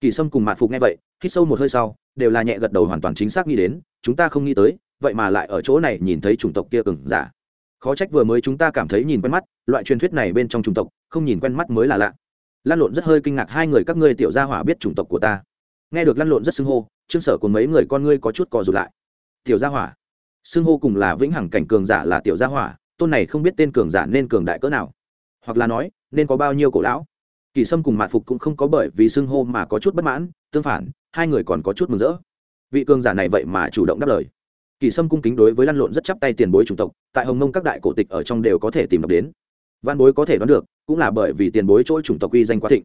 A: Kỷ sâm cùng mạn phục nghe vậy, hít sâu một hơi sau, đều là nhẹ gật đầu hoàn toàn chính xác nghĩ đến, chúng ta không nghĩ tới, vậy mà lại ở chỗ này nhìn thấy chủng tộc kia cừng giả. Khó trách vừa mới chúng ta cảm thấy nhìn quen mắt, loại truyền thuyết này bên trong chủng tộc, không nhìn quen mắt mới là lạ. Lan lộn rất hơi kinh ngạc hai người các ngươi tiểu gia hỏa biết chủng tộc của ta. Nghe được lan lộn rất xưng hô chương sở của mấy người con ngươi có chút cò rụt lại. Tiểu gia hỏa. Xưng hô cùng là vĩnh hằng cảnh cường giả là tiểu gia hỏa tôn này không biết tên cường giả nên cường đại cỡ nào. Hoặc là nói, nên có bao nhiêu cổ lão. Kỳ sâm cùng mạn phục cũng không có bởi vì xưng hô mà có chút bất mãn, tương phản, hai người còn có chút mừng rỡ. Vị cường giả này vậy mà chủ động đáp lời. Kỳ sâm cung kính đối với lăn lộn rất chắp tay tiền bối chủng tộc, tại hồng mông các đại cổ tịch ở trong đều có thể tìm đọc đến. Văn bối có thể đoán được, cũng là bởi vì tiền bối chỗ chủng tộc uy danh quá thịnh.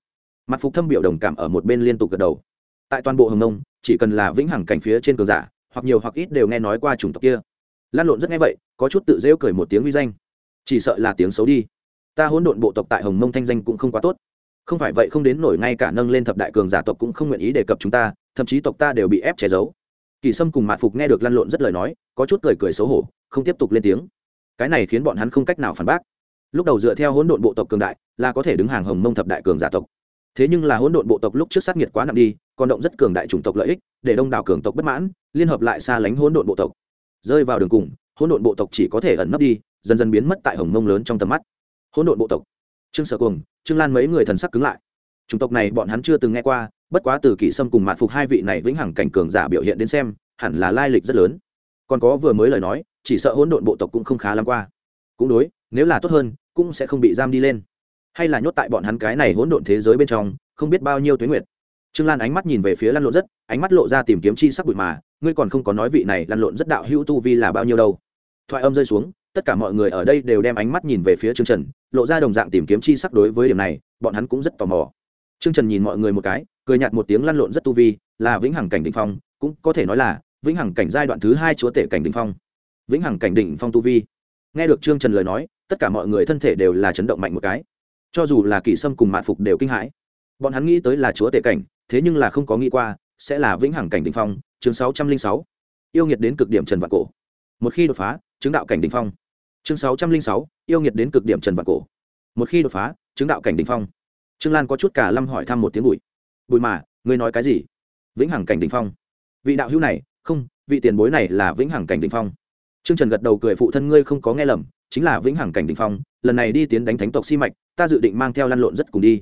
A: Mặt phục thâm biểu đồng cảm ở một bên liên tục gật đầu. Tại toàn bộ hồng mông, chỉ cần là vĩnh hằng cảnh phía trên cường giả, hoặc nhiều hoặc ít đều nghe nói qua chủng tộc kia lan lộn rất nghe vậy, có chút tự rêu cười một tiếng uy danh. Chỉ sợ là tiếng xấu đi. Ta hỗn độn bộ tộc tại hồng mông thanh danh cũng không quá tốt. Không phải vậy không đến nổi ngay cả nâng lên thập đại cường giả tộc cũng không nguyện ý đề cập chúng ta, thậm chí tộc ta đều bị ép che giấu. Kỳ sâm cùng mạn phục nghe được lăn lộn rất lời nói, có chút cười cười xấu hổ, không tiếp tục lên tiếng. Cái này khiến bọn hắn không cách nào phản bác. Lúc đầu dựa theo hỗn độn bộ tộc cường đại, là có thể đứng hàng hồng mông thập đại cường giả tộc. Thế nhưng là hỗn độn bộ tộc lúc trước sát nghiệt quá nặng đi, còn động rất cường đại chủng tộc lợi ích, để đông đảo cường tộc bất mãn, liên hợp lại xa lánh hỗn độn bộ tộc rơi vào đường cùng, hỗn độn bộ tộc chỉ có thể ẩn nấp đi, dần dần biến mất tại hồng mông lớn trong tầm mắt. Hỗn độn bộ tộc. Trương sở cùng trương lan mấy người thần sắc cứng lại. Chủng tộc này bọn hắn chưa từng nghe qua, bất quá từ kỷ sâm cùng mạn phục hai vị này vĩnh hằng cảnh cường giả biểu hiện đến xem, hẳn là lai lịch rất lớn. Còn có vừa mới lời nói, chỉ sợ hỗn độn bộ tộc cũng không khá lắm qua. Cũng đối, nếu là tốt hơn, cũng sẽ không bị giam đi lên. Hay là nhốt tại bọn hắn cái này hỗn độn thế giới bên trong, không biết bao nhiêu tuyến nguyệt trương lan ánh mắt nhìn về phía lăn lộn rất, ánh mắt lộ ra tìm kiếm chi sắc bụi mà, ngươi còn không có nói vị này lăn lộn rất đạo hữu tu vi là bao nhiêu đâu. Thoại âm rơi xuống, tất cả mọi người ở đây đều đem ánh mắt nhìn về phía trương trần, lộ ra đồng dạng tìm kiếm chi sắc đối với điểm này, bọn hắn cũng rất tò mò. Trương trần nhìn mọi người một cái, cười nhạt một tiếng lăn lộn rất tu vi, là vĩnh hằng cảnh đỉnh phong, cũng có thể nói là vĩnh hằng cảnh giai đoạn thứ hai chúa tể cảnh đỉnh phong. Vĩnh hằng cảnh đỉnh phong tu vi. Nghe được trương trần lời nói, tất cả mọi người thân thể đều là chấn động mạnh một cái. Cho dù là kỷ sâm cùng mạn phục đều kinh hãi. Bọn hắn nghĩ tới là chúa tể cảnh thế nhưng là không có nghĩ qua, sẽ là vĩnh hằng cảnh đỉnh phong, chương sáu trăm linh sáu. Yêu nghiệt đến cực điểm trần vạn cổ. Một khi đột phá, chứng đạo cảnh đỉnh phong. Chương sáu trăm linh sáu, yêu nghiệt đến cực điểm trần vạn cổ. Một khi đột phá, chứng đạo cảnh đỉnh phong. Trương lan có chút cả lâm hỏi thăm một tiếng bụi. Bụi mà, ngươi nói cái gì? Vĩnh hằng cảnh đỉnh phong. Vị đạo hữu này, không, vị tiền bối này là vĩnh hằng cảnh đỉnh phong. Trương trần gật đầu cười phụ thân ngươi không có nghe lầm, chính là vĩnh hằng cảnh đỉnh phong. Lần này đi tiến đánh thánh tộc si mạch, ta dự định mang theo lăn lộn rất cùng đi.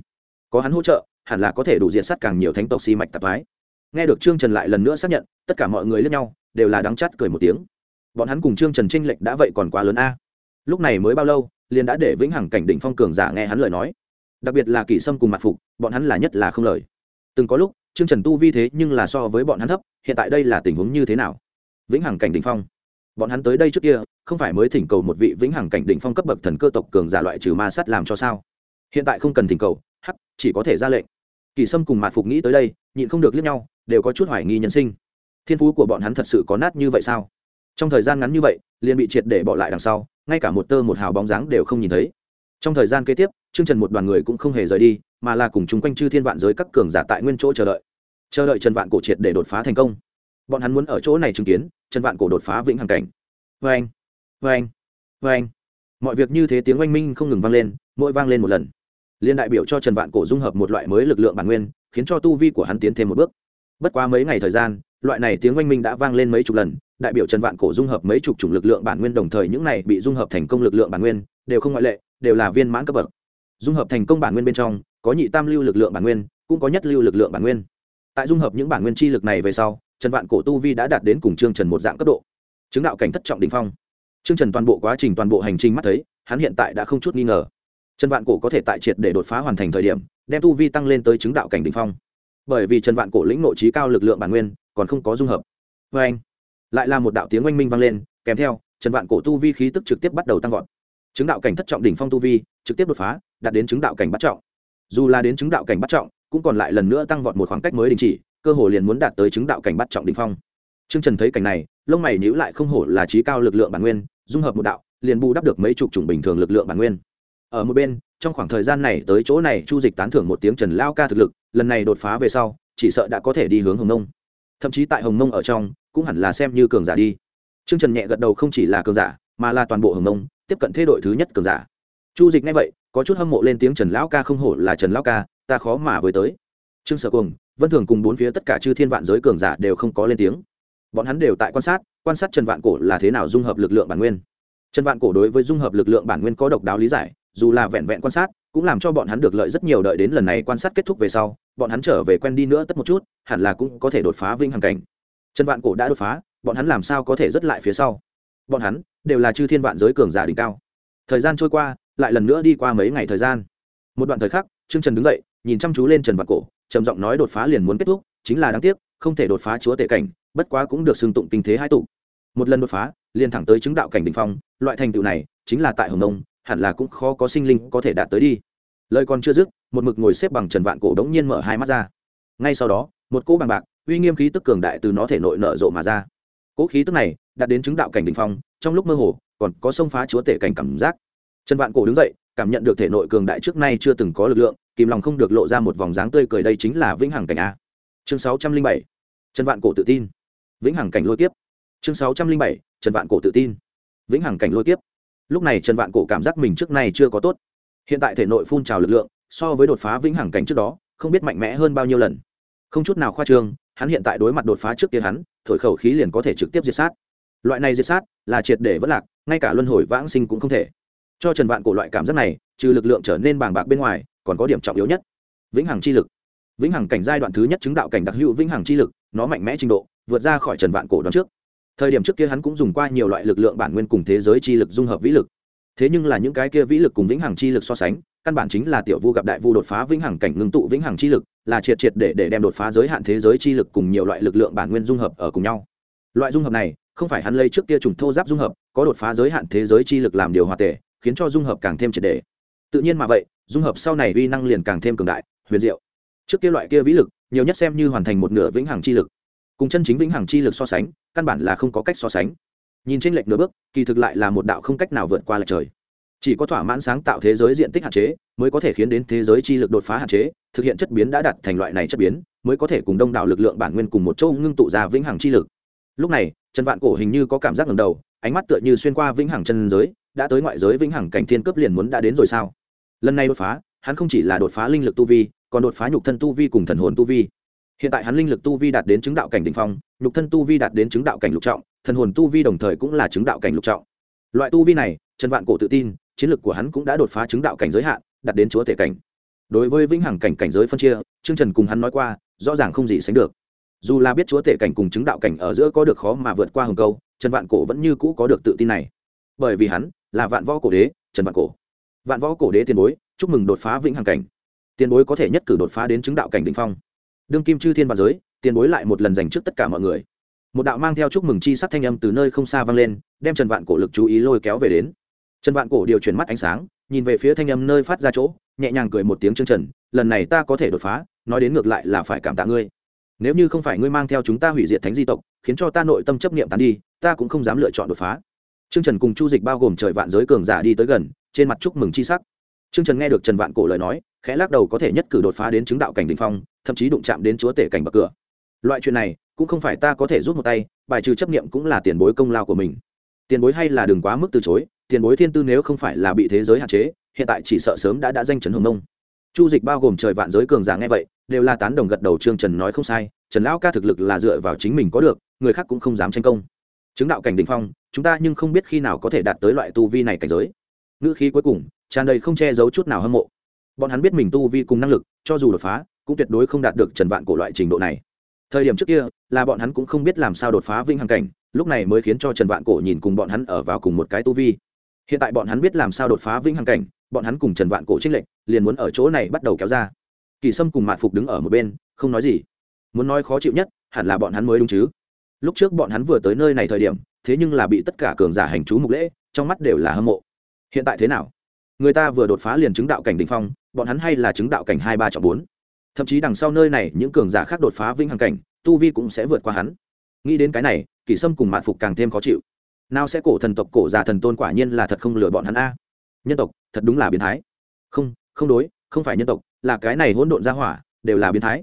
A: Có hắn hỗ trợ hẳn là có thể đủ diện sát càng nhiều thánh tộc si mạch tạp thái. Nghe được trương trần lại lần nữa xác nhận, tất cả mọi người lẫn nhau, đều là đắng chắt cười một tiếng. Bọn hắn cùng trương trần tranh lệch đã vậy còn quá lớn a. Lúc này mới bao lâu, liền đã để vĩnh hằng cảnh đỉnh phong cường giả nghe hắn lời nói. Đặc biệt là kỷ sâm cùng mặt phục, bọn hắn là nhất là không lời. Từng có lúc, trương trần tu vi thế nhưng là so với bọn hắn thấp, hiện tại đây là tình huống như thế nào? Vĩnh hằng cảnh đỉnh phong. Bọn hắn tới đây trước kia, không phải mới thỉnh cầu một vị vĩnh hằng cảnh đỉnh phong cấp bậc thần cơ tộc cường giả loại trừ ma sắt làm cho sao? Hiện tại không cần thỉnh cầu, hắc, chỉ có thể ra lệnh kỳ sâm cùng mạt phục nghĩ tới đây, nhịn không được liếc nhau, đều có chút hoài nghi nhân sinh. Thiên phú của bọn hắn thật sự có nát như vậy sao? Trong thời gian ngắn như vậy, liền bị triệt để bỏ lại đằng sau, ngay cả một tơ một hào bóng dáng đều không nhìn thấy. Trong thời gian kế tiếp chương trần một đoàn người cũng không hề rời đi, mà là cùng chung quanh chư thiên vạn giới các cường giả tại nguyên chỗ chờ đợi. Chờ đợi trần vạn cổ triệt để đột phá thành công. Bọn hắn muốn ở chỗ này chứng kiến, trần vạn cổ đột phá vĩnh hằng cảnh. Vê anh vê anh vê anh mọi việc như thế tiếng oanh minh không ngừng vang lên, mỗi vang lên một lần liên đại biểu cho trần vạn cổ dung hợp một loại mới lực lượng bản nguyên, khiến cho tu vi của hắn tiến thêm một bước. Bất quá mấy ngày thời gian, loại này tiếng oanh minh đã vang lên mấy chục lần, đại biểu trần vạn cổ dung hợp mấy chục chủng lực lượng bản nguyên đồng thời những này bị dung hợp thành công lực lượng bản nguyên, đều không ngoại lệ, đều là viên mãn cấp bậc. Dung hợp thành công bản nguyên bên trong, có nhị tam lưu lực lượng bản nguyên, cũng có nhất lưu lực lượng bản nguyên. Tại dung hợp những bản nguyên chi lực này về sau, trần vạn cổ tu vi đã đạt đến cùng trương trần một dạng cấp độ. Chứng đạo cảnh thất trọng đình phong. Trương trần toàn bộ quá trình, toàn bộ hành trình mắt thấy, hắn hiện tại đã không chút nghi ngờ trần vạn cổ có thể tại triệt để đột phá hoàn thành thời điểm, đem tu vi tăng lên tới chứng đạo cảnh đỉnh phong. Bởi vì trần vạn cổ lĩnh nội trí cao lực lượng bản nguyên, còn không có dung hợp. Vê anh, lại là một đạo tiếng oanh minh vang lên, kèm theo, trần vạn cổ tu vi khí tức trực tiếp bắt đầu tăng vọt. Chứng đạo cảnh thất trọng đỉnh phong tu vi, trực tiếp đột phá, đạt đến chứng đạo cảnh bắt trọng. Dù là đến chứng đạo cảnh bắt trọng, cũng còn lại lần nữa tăng vọt một khoảng cách mới đình chỉ, cơ hồ liền muốn đạt tới chứng đạo cảnh bắt trọng đỉnh phong. Trương trần thấy cảnh này, lông mày nhíu lại không hổ là trí cao lực lượng bản nguyên, dung hợp một đạo, liền bù đắp được mấy chục chủng bình thường lực lượng bản nguyên ở một bên, trong khoảng thời gian này tới chỗ này, chu dịch tán thưởng một tiếng trần lao ca thực lực, lần này đột phá về sau, chỉ sợ đã có thể đi hướng hồng nông. Thậm chí tại hồng nông ở trong, cũng hẳn là xem như cường giả đi. Trương trần nhẹ gật đầu không chỉ là cường giả, mà là toàn bộ hồng nông, tiếp cận thế đội thứ nhất cường giả. Chu dịch nghe vậy, có chút hâm mộ lên tiếng trần lão ca không hổ là trần lão ca, ta khó mà với tới. Trương sở cùng vân thường cùng bốn phía tất cả chư thiên vạn giới cường giả đều không có lên tiếng. Bọn hắn đều tại quan sát quan sát trần vạn cổ là thế nào dung hợp lực lượng bản nguyên. Trần vạn cổ đối với dung hợp lực lượng bản nguyên có độc đáo lý giải dù là vẹn vẹn quan sát, cũng làm cho bọn hắn được lợi rất nhiều đợi đến lần này quan sát kết thúc về sau, bọn hắn trở về quen đi nữa tất một chút, hẳn là cũng có thể đột phá vinh hằng cảnh. Trần vạn cổ đã đột phá, bọn hắn làm sao có thể rất lại phía sau? Bọn hắn đều là chư thiên vạn giới cường giả đỉnh cao. Thời gian trôi qua, lại lần nữa đi qua mấy ngày thời gian. Một đoạn thời khắc, trương trần đứng dậy, nhìn chăm chú lên trần vạn cổ, trầm giọng nói đột phá liền muốn kết thúc, chính là đáng tiếc, không thể đột phá chúa tể cảnh, bất quá cũng được xưng tụng kinh thế hai tụ. Một lần đột phá, liền thẳng tới chứng đạo cảnh đ ỉ n h phong, loại thành tựu này chính là tại hồng nông hẳn là cũng khó có sinh linh có thể đạt tới đi. Lời còn chưa dứt, một mực ngồi xếp bằng trần vạn cổ đống nhiên mở hai mắt ra. Ngay sau đó, một cỗ bằng bạc, uy nghiêm khí tức cường đại từ nó thể nội nở rộ mà ra. Cỗ khí tức này đạt đến chứng đạo cảnh đ ỉ n h phong, trong lúc mơ hồ, còn có xông phá chúa tể cảnh cảm giác. Trần vạn cổ đứng dậy, cảm nhận được thể nội cường đại trước nay chưa từng có lực lượng, kìm lòng không được lộ ra một vòng dáng tươi cười đây chính là vĩnh hằng cảnh a. Chương sáu trăm linh bảy, trần vạn cổ tự tin. Vĩnh hằng cảnh lôi kiếp. Chương sáu trăm linh bảy, trần vạn cổ tự tin. Vĩnh hằng cảnh lôi kiếp lúc này trần vạn cổ cảm giác mình trước nay chưa có tốt. Hiện tại thể nội phun trào lực lượng, so với đột phá vĩnh hằng cảnh trước đó, không biết mạnh mẽ hơn bao nhiêu lần. Không chút nào khoa trương, hắn hiện tại đối mặt đột phá trước kia hắn, thổi khẩu khí liền có thể trực tiếp diệt sát. Loại này diệt sát là triệt để vất lạc, ngay cả luân hồi vãng sinh cũng không thể. Cho trần vạn cổ loại cảm giác này, trừ lực lượng trở nên bàng bạc bên ngoài, còn có điểm trọng yếu nhất. Vĩnh hằng chi lực. Vĩnh hằng cảnh giai đoạn thứ nhất chứng đạo cảnh đặc hữu vĩnh hằng chi lực, nó mạnh mẽ trình độ, vượt ra khỏi trần vạn cổ đón trước thời điểm trước kia hắn cũng dùng qua nhiều loại lực lượng bản nguyên cùng thế giới chi lực dung hợp vĩ lực. Thế nhưng là những cái kia vĩ lực cùng vĩnh hằng chi lực so sánh, căn bản chính là tiểu vu gặp đại vu đột phá vĩnh hằng cảnh ngưng tụ vĩnh hằng chi lực, là triệt triệt để để đem đột phá giới hạn thế giới chi lực cùng nhiều loại lực lượng bản nguyên dung hợp ở cùng nhau. Loại dung hợp này, không phải hắn lấy trước kia trùng thô giáp dung hợp, có đột phá giới hạn thế giới chi lực làm điều hòa tể khiến cho dung hợp càng thêm triệt để. Tự nhiên mà vậy, dung hợp sau này uy năng liền càng thêm cường đại, huyền diệu. Trước kia loại kia vĩ lực, nhiều nhất xem như hoàn thành một nửa vĩnh hằng chi lực cùng chân chính vĩnh hằng chi lực so sánh, căn bản là không có cách so sánh. Nhìn trên lệch nửa bước, kỳ thực lại là một đạo không cách nào vượt qua lệch trời. Chỉ có thỏa mãn sáng tạo thế giới diện tích hạn chế, mới có thể khiến đến thế giới chi lực đột phá hạn chế, thực hiện chất biến đã đặt thành loại này chất biến, mới có thể cùng đông đảo lực lượng bản nguyên cùng một châu ngưng tụ ra vĩnh hằng chi lực. Lúc này, trần vạn cổ hình như có cảm giác ngầm đầu, ánh mắt tựa như xuyên qua vĩnh hằng chân giới, đã tới ngoại giới vĩnh hằng cảnh thiên cấp liền muốn đã đến rồi sao? Lần này đột phá, hắn không chỉ là đột phá linh lực tu vi, còn đột phá nhục thân tu vi cùng thần hồn tu vi hiện tại hắn linh lực tu vi đạt đến chứng đạo cảnh đ ỉ n h phong, nhục thân tu vi đạt đến chứng đạo cảnh lục trọng, thần hồn tu vi đồng thời cũng là chứng đạo cảnh lục trọng. Loại tu vi này, trần vạn cổ tự tin, chiến lược của hắn cũng đã đột phá chứng đạo cảnh giới hạn, đạt đến chúa tể cảnh. Đối với vĩnh hằng cảnh cảnh giới phân chia chương trần cùng hắn nói qua, rõ ràng không gì sánh được. Dù là biết chúa tể cảnh cùng chứng đạo cảnh ở giữa có được khó mà vượt qua hồng câu, trần vạn cổ vẫn như cũ có được tự tin này. Bởi vì hắn là vạn võ cổ đế, trần vạn cổ. Vạn võ cổ đế tiền bối, chúc mừng đột phá vĩnh hằng cảnh. Tiền bối có thể nhất cử đột phá đến chứng đạo cảnh đ ỉ n h phong đương kim chư thiên và giới tiền bối lại một lần dành trước tất cả mọi người. Một đạo mang theo chúc mừng chi sắc thanh âm từ nơi không xa vang lên đem trần vạn cổ lực chú ý lôi kéo về đến. Trần vạn cổ điều chuyển mắt ánh sáng nhìn về phía thanh âm nơi phát ra chỗ nhẹ nhàng cười một tiếng chương trần lần này ta có thể đột phá nói đến ngược lại là phải cảm tạ ngươi. Nếu như không phải ngươi mang theo chúng ta hủy diệt thánh di tộc khiến cho ta nội tâm chấp niệm tán đi ta cũng không dám lựa chọn đột phá. Chương Trần cùng Chu Dịch bao gồm trời vạn giới cường giả đi tới gần, trên mặt chúc mừng chi sắc. Trương Trần nghe được Trần Vạn Cổ lời nói, khẽ lắc đầu có thể nhất cử đột phá đến chứng đạo cảnh đỉnh phong, thậm chí đụng chạm đến chúa tể cảnh bậc cửa. Loại chuyện này, cũng không phải ta có thể giúp một tay, bài trừ chấp niệm cũng là tiền bối công lao của mình. Tiền bối hay là đừng quá mức từ chối, tiền bối thiên tư nếu không phải là bị thế giới hạn chế hiện tại chỉ sợ sớm đã đã danh chấn hồng nông chu dịch bao gồm trời vạn giới cường giả nghe vậy đều là tán đồng gật đầu trương trần nói không sai trần lão ca thực lực là dựa vào chính mình có được người khác cũng không dám tranh công chứng đạo cảnh đỉnh phong chúng ta nhưng không biết khi nào có thể đạt tới loại tu vi này cảnh giới ngữ khí cuối cùng tràn đầy không che giấu chút nào hâm mộ. Bọn hắn biết mình tu vi cùng năng lực, cho dù đột phá, cũng tuyệt đối không đạt được trần vạn cổ loại trình độ này. Thời điểm trước kia, là bọn hắn cũng không biết làm sao đột phá vinh hằng cảnh, lúc này mới khiến cho trần vạn cổ nhìn cùng bọn hắn ở vào cùng một cái tu vi. Hiện tại bọn hắn biết làm sao đột phá vĩnh hằng cảnh, bọn hắn cùng trần vạn cổ trích lệnh liền muốn ở chỗ này bắt đầu kéo ra. Kỳ sâm cùng mạn phục đứng ở một bên, không nói gì. Muốn nói khó chịu nhất, hẳn là bọn hắn mới đúng chứ. Lúc trước bọn hắn vừa tới nơi này thời điểm, thế nhưng là bị tất cả cường giả hành chú mục lễ, trong mắt đều là hâm mộ. Hiện tại thế nào? Người ta vừa đột phá liền chứng đạo cảnh đ ỉ n h phong, bọn hắn hay là chứng đạo cảnh hai ba trọng bốn. Thậm chí đằng sau nơi này, những cường giả khác đột phá vĩnh hằng cảnh, tu vi cũng sẽ vượt qua hắn. Nghĩ đến cái này, Kỷ sâm cùng mạn phục càng thêm khó chịu. Nào sẽ cổ thần tộc, cổ già thần tôn quả nhiên là thật không lừa bọn hắn a. Nhân tộc, thật đúng là biến thái. Không không đối, không phải nhân tộc, là cái này hỗn độn ra hỏa, đều là biến thái.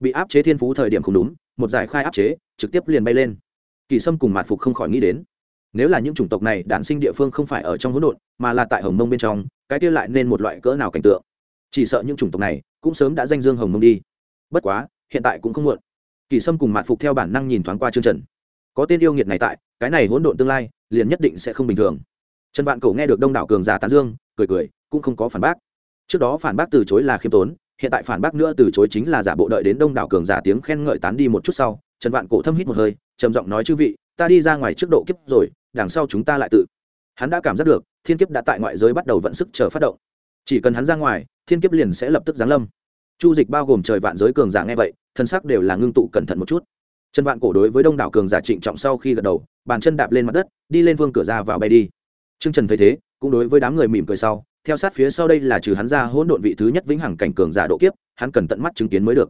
A: Bị áp chế thiên phú thời điểm không đúng, một giải khai áp chế, trực tiếp liền bay lên. Kỳ sâm cùng mạt phục không khỏi nghĩ đến. Nếu là những chủng tộc này, đản sinh địa phương không phải ở trong hỗn độn, mà là tại hồng mông bên trong cái kia lại nên một loại cỡ nào cảnh tượng. Chỉ sợ những chủng tộc này cũng sớm đã danh dương hồng mông đi. Bất quá, hiện tại cũng không muộn. Kỳ sâm cùng mạt phục theo bản năng nhìn thoáng qua chương trần. Có tên yêu nghiệt này tại, cái này hỗn độn tương lai liền nhất định sẽ không bình thường. Trần vạn cầu nghe được đông đảo cường giả tán dương, cười cười, cũng không có phản bác. Trước đó phản bác từ chối là khiêm tốn, hiện tại phản bác nữa từ chối chính là giả bộ đợi đến đông đảo cường giả tiếng khen ngợi tán đi một chút sau, trần vạn cổ thâm hít một hơi, trầm giọng nói, chư vị, ta đi ra ngoài trước độ kiếp rồi, đằng sau chúng ta lại tự hắn đã cảm giác được, thiên kiếp đã tại ngoại giới bắt đầu vận sức chờ phát động. Chỉ cần hắn ra ngoài, thiên kiếp liền sẽ lập tức giáng lâm. Chu dịch bao gồm trời vạn giới cường giả nghe vậy, thân sắc đều là ngưng tụ cẩn thận một chút. Chân vạn cổ đối với đông đảo cường giả trịnh trọng sau khi gật đầu, bàn chân đạp lên mặt đất, đi lên vương cửa ra vào bay đi. T r ư ơ n g trần thấy thế, cũng đối với đám người mỉm cười sau, theo sát phía sau đây là trừ hắn ra hỗn độn vị thứ nhất vĩnh hằng cảnh cường giả độ kiếp, hắn cần tận mắt chứng kiến mới được.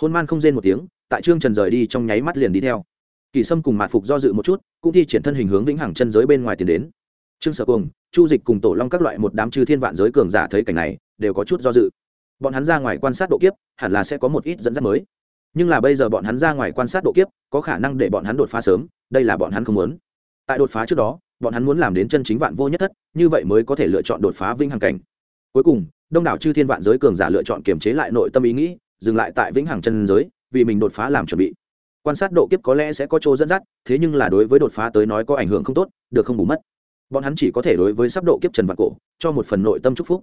A: Hôn man không rên một tiếng, tại trương trần rời đi trong nháy mắt liền đi theo. Kỳ sâm cùng mạt phục do dự một chút, cũng thi triển thân hình hướng vĩnh hằng chân giới bên ngoài tiến đến trương sở cùng chu dịch cùng tổ long các loại một đám chư thiên vạn giới cường giả thấy cảnh này, đều có chút do dự. Bọn hắn ra ngoài quan sát độ kiếp, hẳn là sẽ có một ít dẫn dắt mới. Nhưng là bây giờ bọn hắn ra ngoài quan sát độ kiếp, có khả năng để bọn hắn đột phá sớm, đây là bọn hắn không muốn. Tại đột phá trước đó, bọn hắn muốn làm đến chân chính vạn vô nhất thất, như vậy mới có thể lựa chọn đột phá vĩnh hằng cảnh. Cuối cùng, đông đảo chư thiên vạn giới cường giả lựa chọn kiềm chế lại nội tâm ý nghĩ, dừng lại tại vĩnh hằng chân giới, vì mình đột phá làm chuẩn bị. Quan sát độ kiếp có lẽ sẽ có chỗ dẫn dắt, thế nhưng là đối với đột phá tới nói có ảnh hưởng không tốt, được không bù mất bọn hắn chỉ có thể đối với sắp độ kiếp trần vạn cổ, cho một phần nội tâm chúc phúc.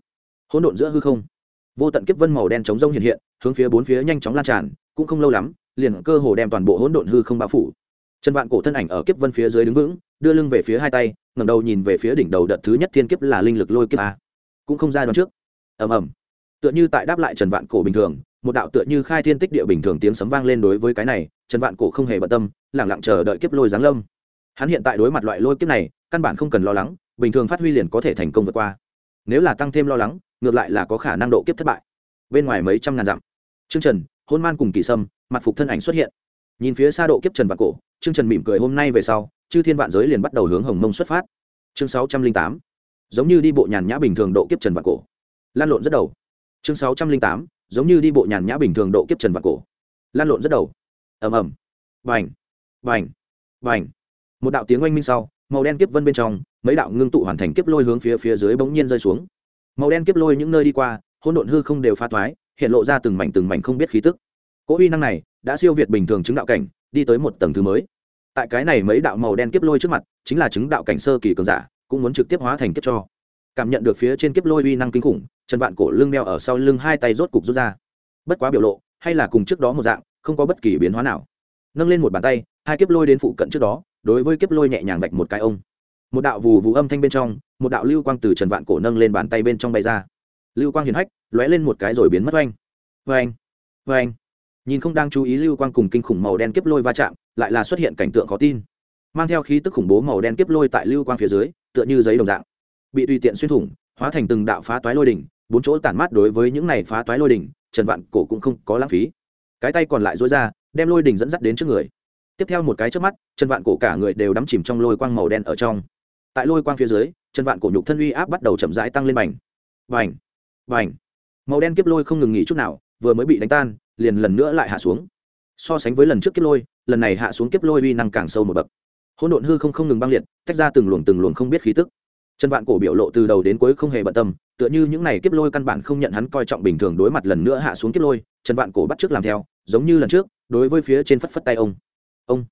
A: Hỗn độn giữa hư không, vô tận kiếp vân màu đen chống rông hiện hiện, hướng phía bốn phía nhanh chóng lan tràn, cũng không lâu lắm, liền cơ hồ đem toàn bộ hỗn độn hư không bao phủ. Trần vạn cổ thân ảnh ở kiếp vân phía dưới đứng vững, đưa lưng về phía hai tay, ngẩng đầu nhìn về phía đỉnh đầu đợt thứ nhất thiên kiếp là linh lực lôi kiếp a. Cũng không ra đoạn trước. Ầm ầm. Tựa như tại đáp lại trần vạn cổ bình thường, một đạo tựa như khai thiên tích địa bình thường tiếng sấm vang lên đối với cái này, trần vạn cổ không hề bận tâm lẳng lặng chờ đợi kiếp lôi giáng lâm hắn hiện tại đối mặt loại lôi kiếp này, căn bản không cần lo lắng, bình thường phát huy liền có thể thành công vượt qua. Nếu là tăng thêm lo lắng, ngược lại là có khả năng độ kiếp thất bại. Bên ngoài mấy trăm ngàn dặm, trương trần, hôn man cùng kỳ sâm, mặt phục thân ảnh xuất hiện. Nhìn phía xa độ kiếp trần vạn cổ, trương trần mỉm cười hôm nay về sau, chư thiên vạn giới liền bắt đầu hướng hồng mông xuất phát. Chương sáu trăm linh tám, giống như đi bộ nhàn nhã bình thường độ kiếp trần vạn cổ. Lan lộn rất đầu. Chương sáu trăm linh tám, giống như đi bộ nhàn nhã bình thường độ kiếp trần vạn cổ. Lan lộn rất đầu. Ầm ầm. Vành vành vành một đạo tiếng oanh minh sau, màu đen kiếp vân bên trong, mấy đạo ngưng tụ hoàn thành kiếp lôi hướng phía phía dưới bỗng nhiên rơi xuống. Màu đen kiếp lôi những nơi đi qua, hỗn độn hư không đều pha thoái, hiện lộ ra từng mảnh từng mảnh không biết khí tức. Cỗ uy năng này đã siêu việt bình thường chứng đạo cảnh, đi tới một tầng thứ mới. Tại cái này mấy đạo màu đen kiếp lôi trước mặt, chính là chứng đạo cảnh sơ kỳ cường giả, cũng muốn trực tiếp hóa thành kiếp cho. Cảm nhận được phía trên kiếp lôi uy năng kinh khủng, trần vạn cổ lưng đeo ở sau lưng hai tay rốt cục rút ra. Bất quá biểu lộ, hay là cùng trước đó một dạng, không có bất kỳ biến hóa nào. Nâng lên một bàn tay, hai kiếp lôi đến phụ cận trước đó đối với kiếp lôi nhẹ nhàng vạch một cái ông. Một đạo vù vù âm thanh bên trong, một đạo lưu quang từ trần vạn cổ nâng lên bàn tay bên trong bay ra. Lưu quang hiền hách, lóe lên một cái rồi biến mất oanh. Oanh oanh. Nhìn không đang chú ý lưu quang cùng kinh khủng màu đen kiếp lôi va chạm, lại là xuất hiện cảnh tượng khó tin. Mang theo khí tức khủng bố màu đen kiếp lôi tại lưu quang phía dưới, tựa như giấy đồng dạng. Bị tùy tiện xuyên thủng, hóa thành từng đạo phá toái lôi đỉnh, bốn chỗ tản mát đối với những này phá toái lôi đỉnh, trần vạn cổ cũng không có lãng phí. Cái tay còn lại dối ra, đem lôi đỉnh dẫn dắt đến trước người tiếp theo một cái trước mắt, chân vạn cổ cả người đều đắm chìm trong lôi quang màu đen ở trong. Tại lôi quang phía dưới, chân vạn cổ nhục thân uy áp bắt đầu chậm rãi tăng lên bành. Bành! Bành! Màu đen kiếp lôi không ngừng nghỉ chút nào, vừa mới bị đánh tan, liền lần nữa lại hạ xuống. So sánh với lần trước kiếp lôi, lần này hạ xuống kiếp lôi uy năng càng sâu một bậc. Hỗn độn hư không không ngừng băng liệt, tách ra từng luồng từng luồng không biết khí tức. Chân vạn cổ biểu lộ từ đầu đến cuối không hề bận tâm, tựa như những này kiếp lôi căn bản không nhận hắn coi trọng bình thường đối mặt lần nữa hạ xuống kiếp lôi, chân vạn cổ bắt trước làm theo, giống như lần trước, đối với phía trên phất phất tay ông ông.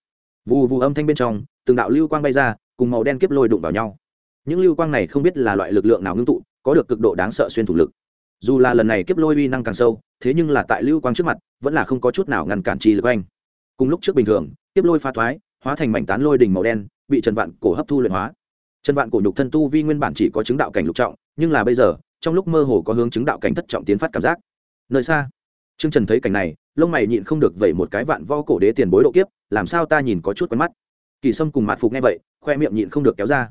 A: Vù vù âm thanh bên trong, từng đạo lưu quang bay ra, cùng màu đen kiếp lôi đụng vào nhau. Những lưu quang này không biết là loại lực lượng nào ngưng tụ, có được cực độ đáng sợ xuyên thủ lực. Dù là lần này kiếp lôi uy năng càng sâu, thế nhưng là tại lưu quang trước mặt, vẫn là không có chút nào ngăn cản trì lực anh cùng lúc trước bình thường, kiếp lôi pha thoái, hóa thành mảnh tán lôi đỉnh màu đen, bị trần vạn cổ hấp thu luyện hóa. Trần vạn cổ nhục thân tu vi nguyên bản chỉ có chứng đạo cảnh lục trọng, nhưng là bây giờ, trong lúc mơ hồ có hướng chứng đạo cảnh thất trọng tiến phát cảm giác. Nơi xa trương trần thấy cảnh này, lông mày nhịn không được vẩy một cái vạn vo cổ đế tiền bối độ kiếp, làm sao ta nhìn có chút quen mắt. Kỳ sâm cùng mạt phục nghe vậy, khoe miệng nhịn không được kéo ra.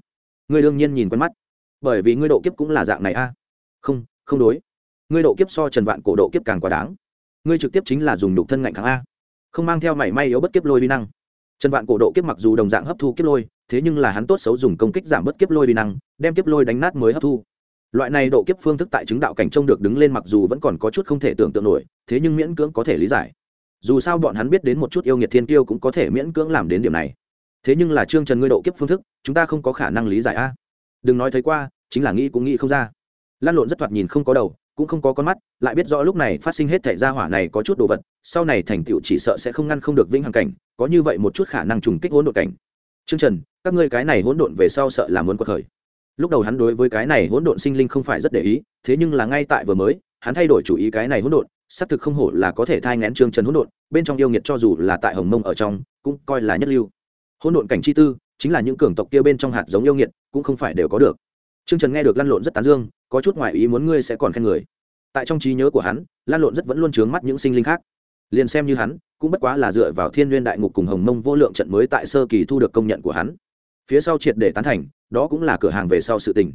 A: Ngươi đương nhiên nhìn quen mắt, bởi vì ngươi độ kiếp cũng là dạng này a. Không không đối. Ngươi độ kiếp so trần vạn cổ độ kiếp càng quá đáng. Ngươi trực tiếp chính là dùng nhục thân ngạnh kháng a. Không mang theo mảy may yếu bất kiếp lôi vi năng. Trần vạn cổ độ kiếp mặc dù đồng dạng hấp thu kiếp lôi, thế nhưng là hắn tốt xấu dùng công kích giảm bất kiếp lôi vi năng, đem kiếp lôi đánh nát mới hấp thu loại này độ kiếp phương thức tại chứng đạo cảnh trông được đứng lên mặc dù vẫn còn có chút không thể tưởng tượng nổi, thế nhưng miễn cưỡng có thể lý giải. Dù sao bọn hắn biết đến một chút yêu nghiệt thiên tiêu cũng có thể miễn cưỡng làm đến điểm này. Thế nhưng là trương trần ngươi độ kiếp phương thức, chúng ta không có khả năng lý giải a. Đừng nói thấy qua, chính là nghĩ cũng nghĩ không ra. Lan lộn rất thoạt nhìn không có đầu, cũng không có con mắt, lại biết rõ lúc này phát sinh hết thảy gia hỏa này có chút đồ vật, sau này thành tựu chỉ sợ sẽ không ngăn không được vĩnh hằng cảnh, có như vậy một chút khả năng trùng kích hỗn độn cảnh. Trương trần, các ngươi cái này hỗn độn về sau sợ là muốn quật khởi lúc đầu hắn đối với cái này hỗn độn sinh linh không phải rất để ý, thế nhưng là ngay tại vừa mới, hắn thay đổi chủ ý cái này hỗn độn, xác thực không hổ là có thể thai ngén trương trần hỗn độn, bên trong yêu nghiệt cho dù là tại hồng mông ở trong, cũng coi là nhất lưu. Hỗn độn cảnh chi tư, chính là những cường tộc kia bên trong hạt giống yêu nghiệt, cũng không phải đều có được. Trương trần nghe được lăn lộn rất tán dương, có chút ngoại ý muốn ngươi sẽ còn khen người. Tại trong trí nhớ của hắn lan lộn rất vẫn luôn trướng mắt những sinh linh khác. Liền xem như hắn, cũng bất quá là dựa vào thiên n đại ngục cùng hồng mông vô lượng trận mới tại sơ kỳ thu được công nhận của hắn. Phía sau triệt để tán thành đó cũng là cửa hàng về sau sự tình.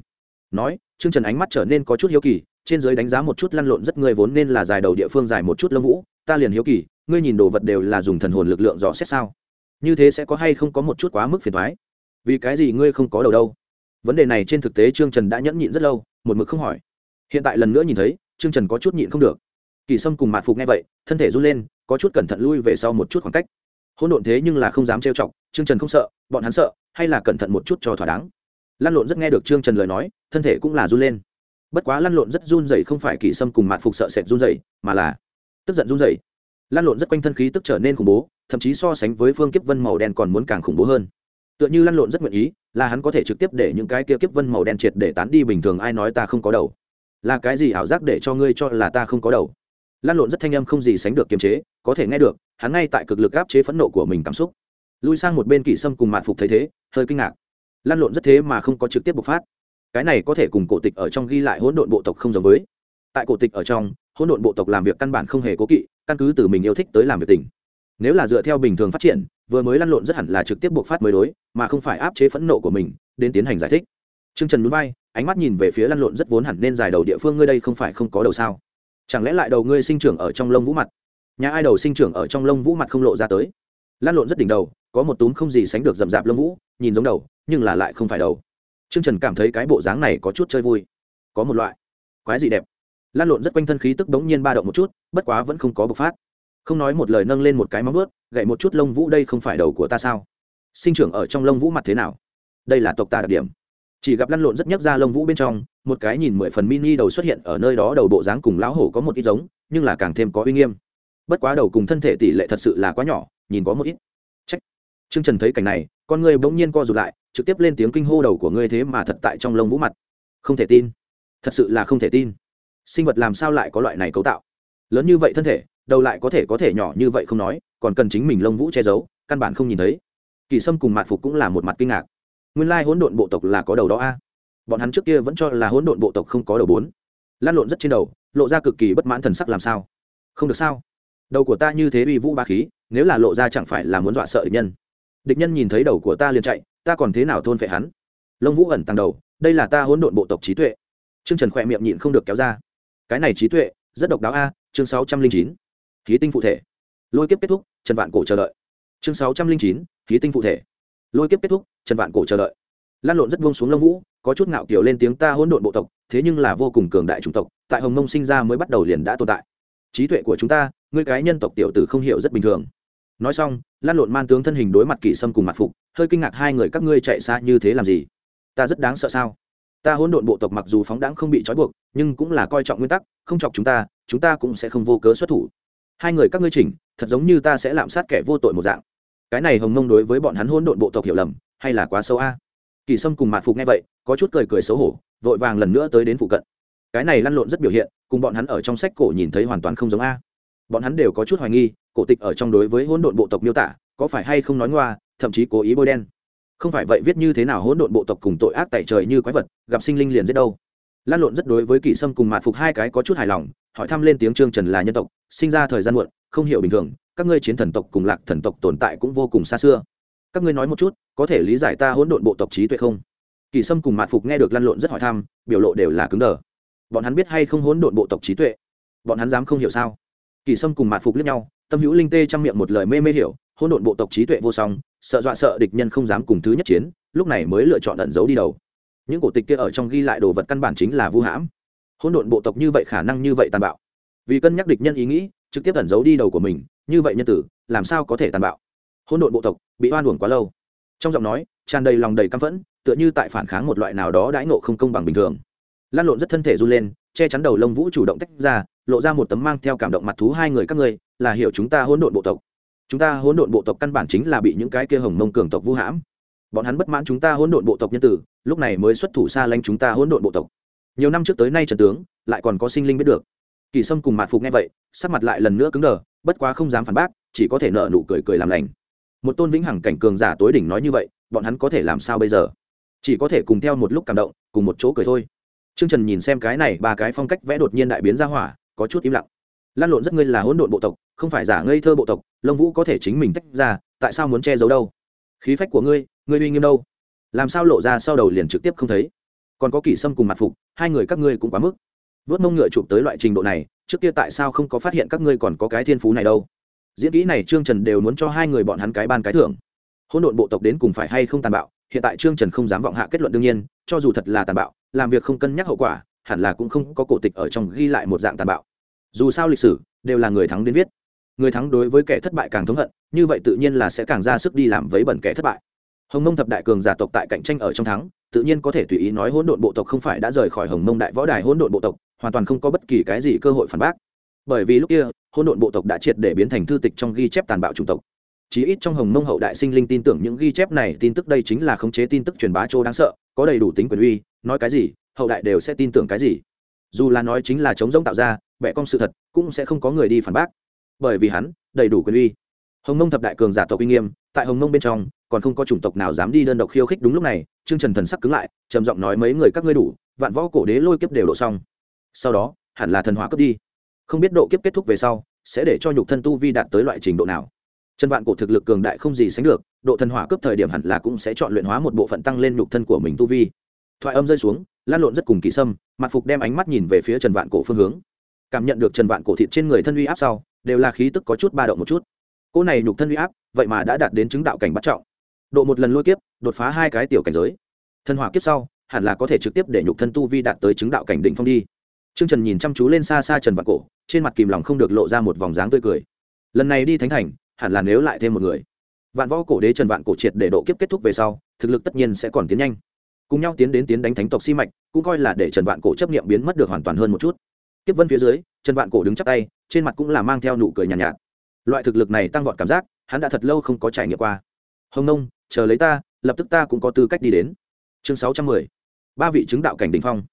A: Nói chương trần ánh mắt trở nên có chút hiếu kỳ, trên giới đánh giá một chút lăn lộn rất ngươi vốn nên là dài đầu địa phương dài một chút lông vũ, ta liền hiếu kỳ, ngươi nhìn đồ vật đều là dùng thần hồn lực lượng dò xét sao? Như thế sẽ có hay không có một chút quá mức phiền thoái vì cái gì ngươi không có đầu đâu? Vấn đề này trên thực tế trương trần đã nhẫn nhịn rất lâu, một mực không hỏi. Hiện tại lần nữa nhìn thấy, trương trần có chút nhịn không được. Kỳ sâm cùng mạt phục nghe vậy, thân thể run lên, có chút cẩn thận lui về sau một chút khoảng cách. Hỗn độn thế nhưng là không dám trêu chọc, trương trần không sợ, bọn hắn sợ, hay là cẩn thận một chút cho thỏa đáng lăn lộn rất nghe được trương trần lời nói, thân thể cũng là run lên. Bất quá lăn lộn rất run dày không phải kỳ sâm cùng mạt phục sợ sệt run dày mà là tức giận run dày lăn lộn rất quanh thân khí tức trở nên khủng bố, thậm chí so sánh với phương kiếp vân màu đen còn muốn càng khủng bố hơn. Tựa như lăn lộn rất nguyện ý, là hắn có thể trực tiếp để những cái kia kiếp vân màu đen triệt để tán đi bình thường, ai nói ta không có đầu? Là cái gì ảo giác để cho ngươi cho là ta không có đầu? Lan lộn rất thanh âm không gì sánh được kiềm chế, có thể nghe được, hắn ngay tại cực lực áp chế phẫn nộ của mình cảm xúc. Lui sang một bên kỷ sâm cùng mạn phục thấy thế, hơi kinh ngạc lan lộn rất thế mà không có trực tiếp bộc phát. Cái này có thể cùng cổ tịch ở trong ghi lại hỗn độn bộ tộc không giống với. Tại cổ tịch ở trong, hỗn độn bộ tộc làm việc căn bản không hề cố kỵ, căn cứ từ mình yêu thích tới làm việc tình. Nếu là dựa theo bình thường phát triển, vừa mới lăn lộn rất hẳn là trực tiếp bộc phát mới đối, mà không phải áp chế phẫn nộ của mình, đến tiến hành giải thích. T r ư ơ n g trần núi bay ánh mắt nhìn về phía lăn lộn rất vốn hẳn nên dài đầu địa phương ngươi đây không phải không có đầu sao? Chẳng lẽ lại đầu ngươi sinh trưởng ở trong lông vũ mặt? Nhà ai đầu sinh trưởng ở trong lông vũ mặt không lộ ra tới? Lăn lộn rất đỉnh đầu, có một túm không gì sánh được rậm rạp lông vũ nhìn giống đầu nhưng là lại không phải đầu Trương Trần cảm thấy cái bộ dáng này có chút chơi vui. Có một loại quái gì đẹp. Lan lộn rất quanh thân khí tức đống nhiên ba động một chút, bất quá vẫn không có bộc phát. Không nói một lời nâng lên một cái móng ướt gậy một chút lông vũ đây không phải đầu của ta sao? Sinh trưởng ở trong lông vũ mặt thế nào? Đây là tộc ta đặc điểm chỉ gặp lăn lộn rất nhấc ra lông vũ bên trong một cái nhìn mười phần mini đầu xuất hiện ở nơi đó đầu bộ dáng cùng lão hổ có một ít giống nhưng là càng thêm có uy nghiêm bất quá đầu cùng thân thể tỷ lệ thật sự là quá nhỏ nhìn có một ít trương trần thấy cảnh này, con người bỗng nhiên co rụt lại, trực tiếp lên tiếng kinh hô đầu của ngươi thế mà thật tại trong lông vũ mặt. Không thể tin. Thật sự là không thể tin. Sinh vật làm sao lại có loại này cấu tạo? Lớn như vậy thân thể, đầu lại có thể có thể nhỏ như vậy không nói, còn cần chính mình lông vũ che giấu, căn bản không nhìn thấy. Kỳ sâm cùng mạt phục cũng là một mặt kinh ngạc. Nguyên lai hỗn độn bộ tộc là có đầu đó a. Bọn hắn trước kia vẫn cho là hỗn độn bộ tộc không có đầu bốn. Lan lộn rất trên đầu, lộ ra cực kỳ bất mãn thần sắc làm sao? Không được sao? Đầu của ta như thế uy vũ ba khí, nếu là lộ ra chẳng phải là muốn dọa sợ địch nhân địch nhân nhìn thấy đầu của ta liền chạy, ta còn thế nào thôn phệ hắn? Lông vũ ẩn tăng đầu, đây là ta hỗn độn bộ tộc trí tuệ. Chương trần khỏe miệng nhịn không được kéo ra. Cái này trí tuệ, rất độc đáo a, chương sáu trăm linh chín khí tinh phụ thể. Lôi kiếp kết thúc, trần vạn cổ chờ đợi. Chương sáu trăm linh chín khí tinh phụ thể. Lôi kiếp kết thúc, trần vạn cổ chờ đợi. Lan lộn rất buông xuống lông vũ, có chút ngạo kiểu lên tiếng ta hỗn độn bộ tộc, thế nhưng là vô cùng cường đại chủng tộc, tại hồng mông sinh ra mới bắt đầu liền đã tồn tại. Trí tuệ của chúng ta, ngươi cái nhân tộc tiểu tử không hiểu rất bình thường nói xong, lan lộn man tướng thân hình đối mặt kỷ sâm cùng mặt phục, hơi kinh ngạc hai người các ngươi chạy xa như thế làm gì? Ta rất đáng sợ sao? Ta hỗn độn bộ tộc mặc dù phóng đãng không bị trói buộc, nhưng cũng là coi trọng nguyên tắc, không chọc chúng ta chúng ta cũng sẽ không vô cớ xuất thủ. Hai người các ngươi chỉnh, thật giống như ta sẽ lạm sát kẻ vô tội một dạng. Cái này hồng mông đối với bọn hắn hỗn độn bộ tộc hiểu lầm, hay là quá sâu a? Kỳ sâm cùng mạt phục nghe vậy, có chút cười cười xấu hổ, vội vàng lần nữa tới đến phụ cận. Cái này lăn lộn rất biểu hiện, cùng bọn hắn ở trong sách cổ nhìn thấy hoàn toàn không giống a. Bọn hắn đều có chút hoài nghi cổ tịch ở trong đối với hỗn độn bộ tộc miêu tả, có phải hay không nói ngoa, thậm chí cố ý bôi đen? Không phải vậy viết như thế nào hỗn độn bộ tộc cùng tội ác tại trời như quái vật, gặp sinh linh liền giết đâu? Lan lộn rất đối với kỷ sâm cùng mạt phục hai cái có chút hài lòng, hỏi thăm lên tiếng trương trần là nhân tộc, sinh ra thời gian muộn, không hiểu bình thường, các ngươi chiến thần tộc cùng lạc thần tộc tồn tại cũng vô cùng xa xưa. Các ngươi nói một chút, có thể lý giải ta hỗn độn bộ tộc trí tuệ không? Kỳ sâm cùng mạt phục nghe được lăn lộn rất hỏi thăm, biểu lộ đều là cứng đờ. Bọn hắn biết hay không hỗn độn bộ tộc trí tuệ? Bọn hắn dám không hiểu sao? Kỳ sâm cùng mạt phục liếc nhau tâm hữu linh tê trong miệng một lời mê mê hiểu, hỗn độn bộ tộc trí tuệ vô song, sợ dọa sợ địch nhân không dám cùng thứ nhất chiến, lúc này mới lựa chọn ẩn giấu đi đầu. Những cổ tịch kia ở trong ghi lại đồ vật căn bản chính là vu hãm. Hỗn độn bộ tộc như vậy khả năng như vậy tàn bạo. Vì cân nhắc địch nhân ý nghĩ, trực tiếp ẩn giấu đi đầu của mình, như vậy nhân tử, làm sao có thể tàn bạo? Hỗn độn bộ tộc bị oan uổng quá lâu. Trong giọng nói, tràn đầy lòng đầy căm phẫn, tựa như tại phản kháng một loại nào đó đãi nộ không công bằng bình thường. Lan lộn rất thân thể run lên, che chắn đầu lông vũ chủ động tách ra, lộ ra một tấm mang theo cảm động mặt thú hai người các ngươi là hiểu chúng ta hỗn độn bộ tộc. Chúng ta hỗn độn bộ tộc căn bản chính là bị những cái kia hồng mông cường tộc vu hãm. Bọn hắn bất mãn chúng ta hỗn độn bộ tộc nhân tử, lúc này mới xuất thủ xa lánh chúng ta hỗn độn bộ tộc. Nhiều năm trước tới nay trần tướng, lại còn có sinh linh biết được. Kỳ sâm cùng mạt phục nghe vậy, sắc mặt lại lần nữa cứng đờ, bất quá không dám phản bác, chỉ có thể nợ nụ cười cười làm lành. Một tôn vĩnh hằng cảnh cường giả tối đỉnh nói như vậy, bọn hắn có thể làm sao bây giờ? Chỉ có thể cùng theo một lúc cảm động, cùng một chỗ cười thôi. T r ư ơ n g trần nhìn xem cái này, ba cái phong cách vẽ đột nhiên đại biến ra hỏa, có chút im lặng lan lộn rất ngươi là hỗn độn bộ tộc, không phải giả ngây thơ bộ tộc, lông vũ có thể chính mình tách ra, tại sao muốn che giấu đâu? Khí phách của ngươi ngươi uy nghiêm đâu? Làm sao lộ ra sau đầu liền trực tiếp không thấy? Còn có kỷ sâm cùng mặt phục, hai người các ngươi cũng quá mức. Vớt mông ngựa chụp tới loại trình độ này, trước kia tại sao không có phát hiện các ngươi còn có cái thiên phú này đâu? Diễn kỹ này trương trần đều muốn cho hai người bọn hắn cái ban cái thưởng. Hỗn độn bộ tộc đến cùng phải hay không tàn bạo, hiện tại trương trần không dám vọng hạ kết luận đương nhiên, cho dù thật là tàn bạo, làm việc không cân nhắc hậu quả, hẳn là cũng không có cổ tịch ở trong ghi lại một dạng tàn bạo dù sao lịch sử đều là người thắng đến viết. Người thắng đối với kẻ thất bại càng thống hận, như vậy tự nhiên là sẽ càng ra sức đi làm vấy bẩn kẻ thất bại. Hồng mông thập đại cường giả tộc tại cạnh tranh ở trong thắng, tự nhiên có thể tùy ý nói hỗn độn bộ tộc không phải đã rời khỏi hồng mông đại võ đài hỗn độn bộ tộc, hoàn toàn không có bất kỳ cái gì cơ hội phản bác. Bởi vì lúc kia, hỗn độn bộ tộc đã triệt để biến thành thư tịch trong ghi chép tàn bạo chủng tộc. Chí ít trong hồng mông hậu đại sinh linh tin tưởng những ghi chép này, tin tức đây chính là khống chế tin tức truyền bá chỗ đáng sợ, có đầy đủ tính quyền uy, nói cái gì, hậu đại đều sẽ tin tưởng cái gì dù là nói chính là chống giống tạo ra, bẻ cong sự thật cũng sẽ không có người đi phản bác. Bởi vì hắn đầy đủ quyền uy. Hồng mông thập đại cường giả tộc uy nghiêm, tại hồng mông bên trong, còn không có chủng tộc nào dám đi đơn độc khiêu khích đúng lúc này, trương trần thần sắc cứng lại, trầm giọng nói mấy người các ngươi đủ, vạn võ cổ đế lôi kiếp đều độ xong. Sau đó, hẳn là thần hỏa cướp đi. Không biết độ kiếp kết thúc về sau, sẽ để cho nhục thân tu vi đạt tới loại trình độ nào. Chân vạn cổ thực lực cường đại không gì sánh được, độ thần hỏa cướp thời điểm hẳn là cũng sẽ chọn luyện hóa một bộ phận tăng lên nhục thân của mình tu vi. Thoại âm rơi xuống lan lộn rất cùng kỳ sâm mặt phục đem ánh mắt nhìn về phía trần vạn cổ phương hướng cảm nhận được trần vạn cổ thịt trên người thân uy áp sau đều là khí tức có chút ba động một chút cỗ này nhục thân uy áp vậy mà đã đạt đến chứng đạo cảnh bắt trọng độ một lần lôi kiếp đột phá hai cái tiểu cảnh giới thân hỏa kiếp sau hẳn là có thể trực tiếp để nhục thân tu vi đạt tới chứng đạo cảnh đỉnh phong đi Trương Trần nhìn chăm chú lên xa xa Trần Vạn Cổ, trên mặt kìm lòng không được lộ ra một vòng dáng tươi cười. Lần này đi thánh thành, hẳn là nếu lại thêm một người. Vạn Võ Cổ Đế Trần Vạn Cổ triệt để độ kiếp kết thúc về sau, thực lực tất nhiên sẽ còn tiến nhanh. Cùng nhau tiến đến tiến đánh thánh tộc Si mạch, cũng coi là để Trần Vạn Cổ chấp niệm biến mất được hoàn toàn hơn một chút. Tiếp Vân phía dưới, Trần Vạn Cổ đứng chắp tay, trên mặt cũng là mang theo nụ cười nhàn nhạt, nhạt. Loại thực lực này tăng vọt cảm giác, hắn đã thật lâu không có trải nghiệm qua. Hồng Nông, chờ lấy ta, lập tức ta cũng có tư cách đi đến. Chương 610. Ba vị chứng đạo cảnh đỉnh phong.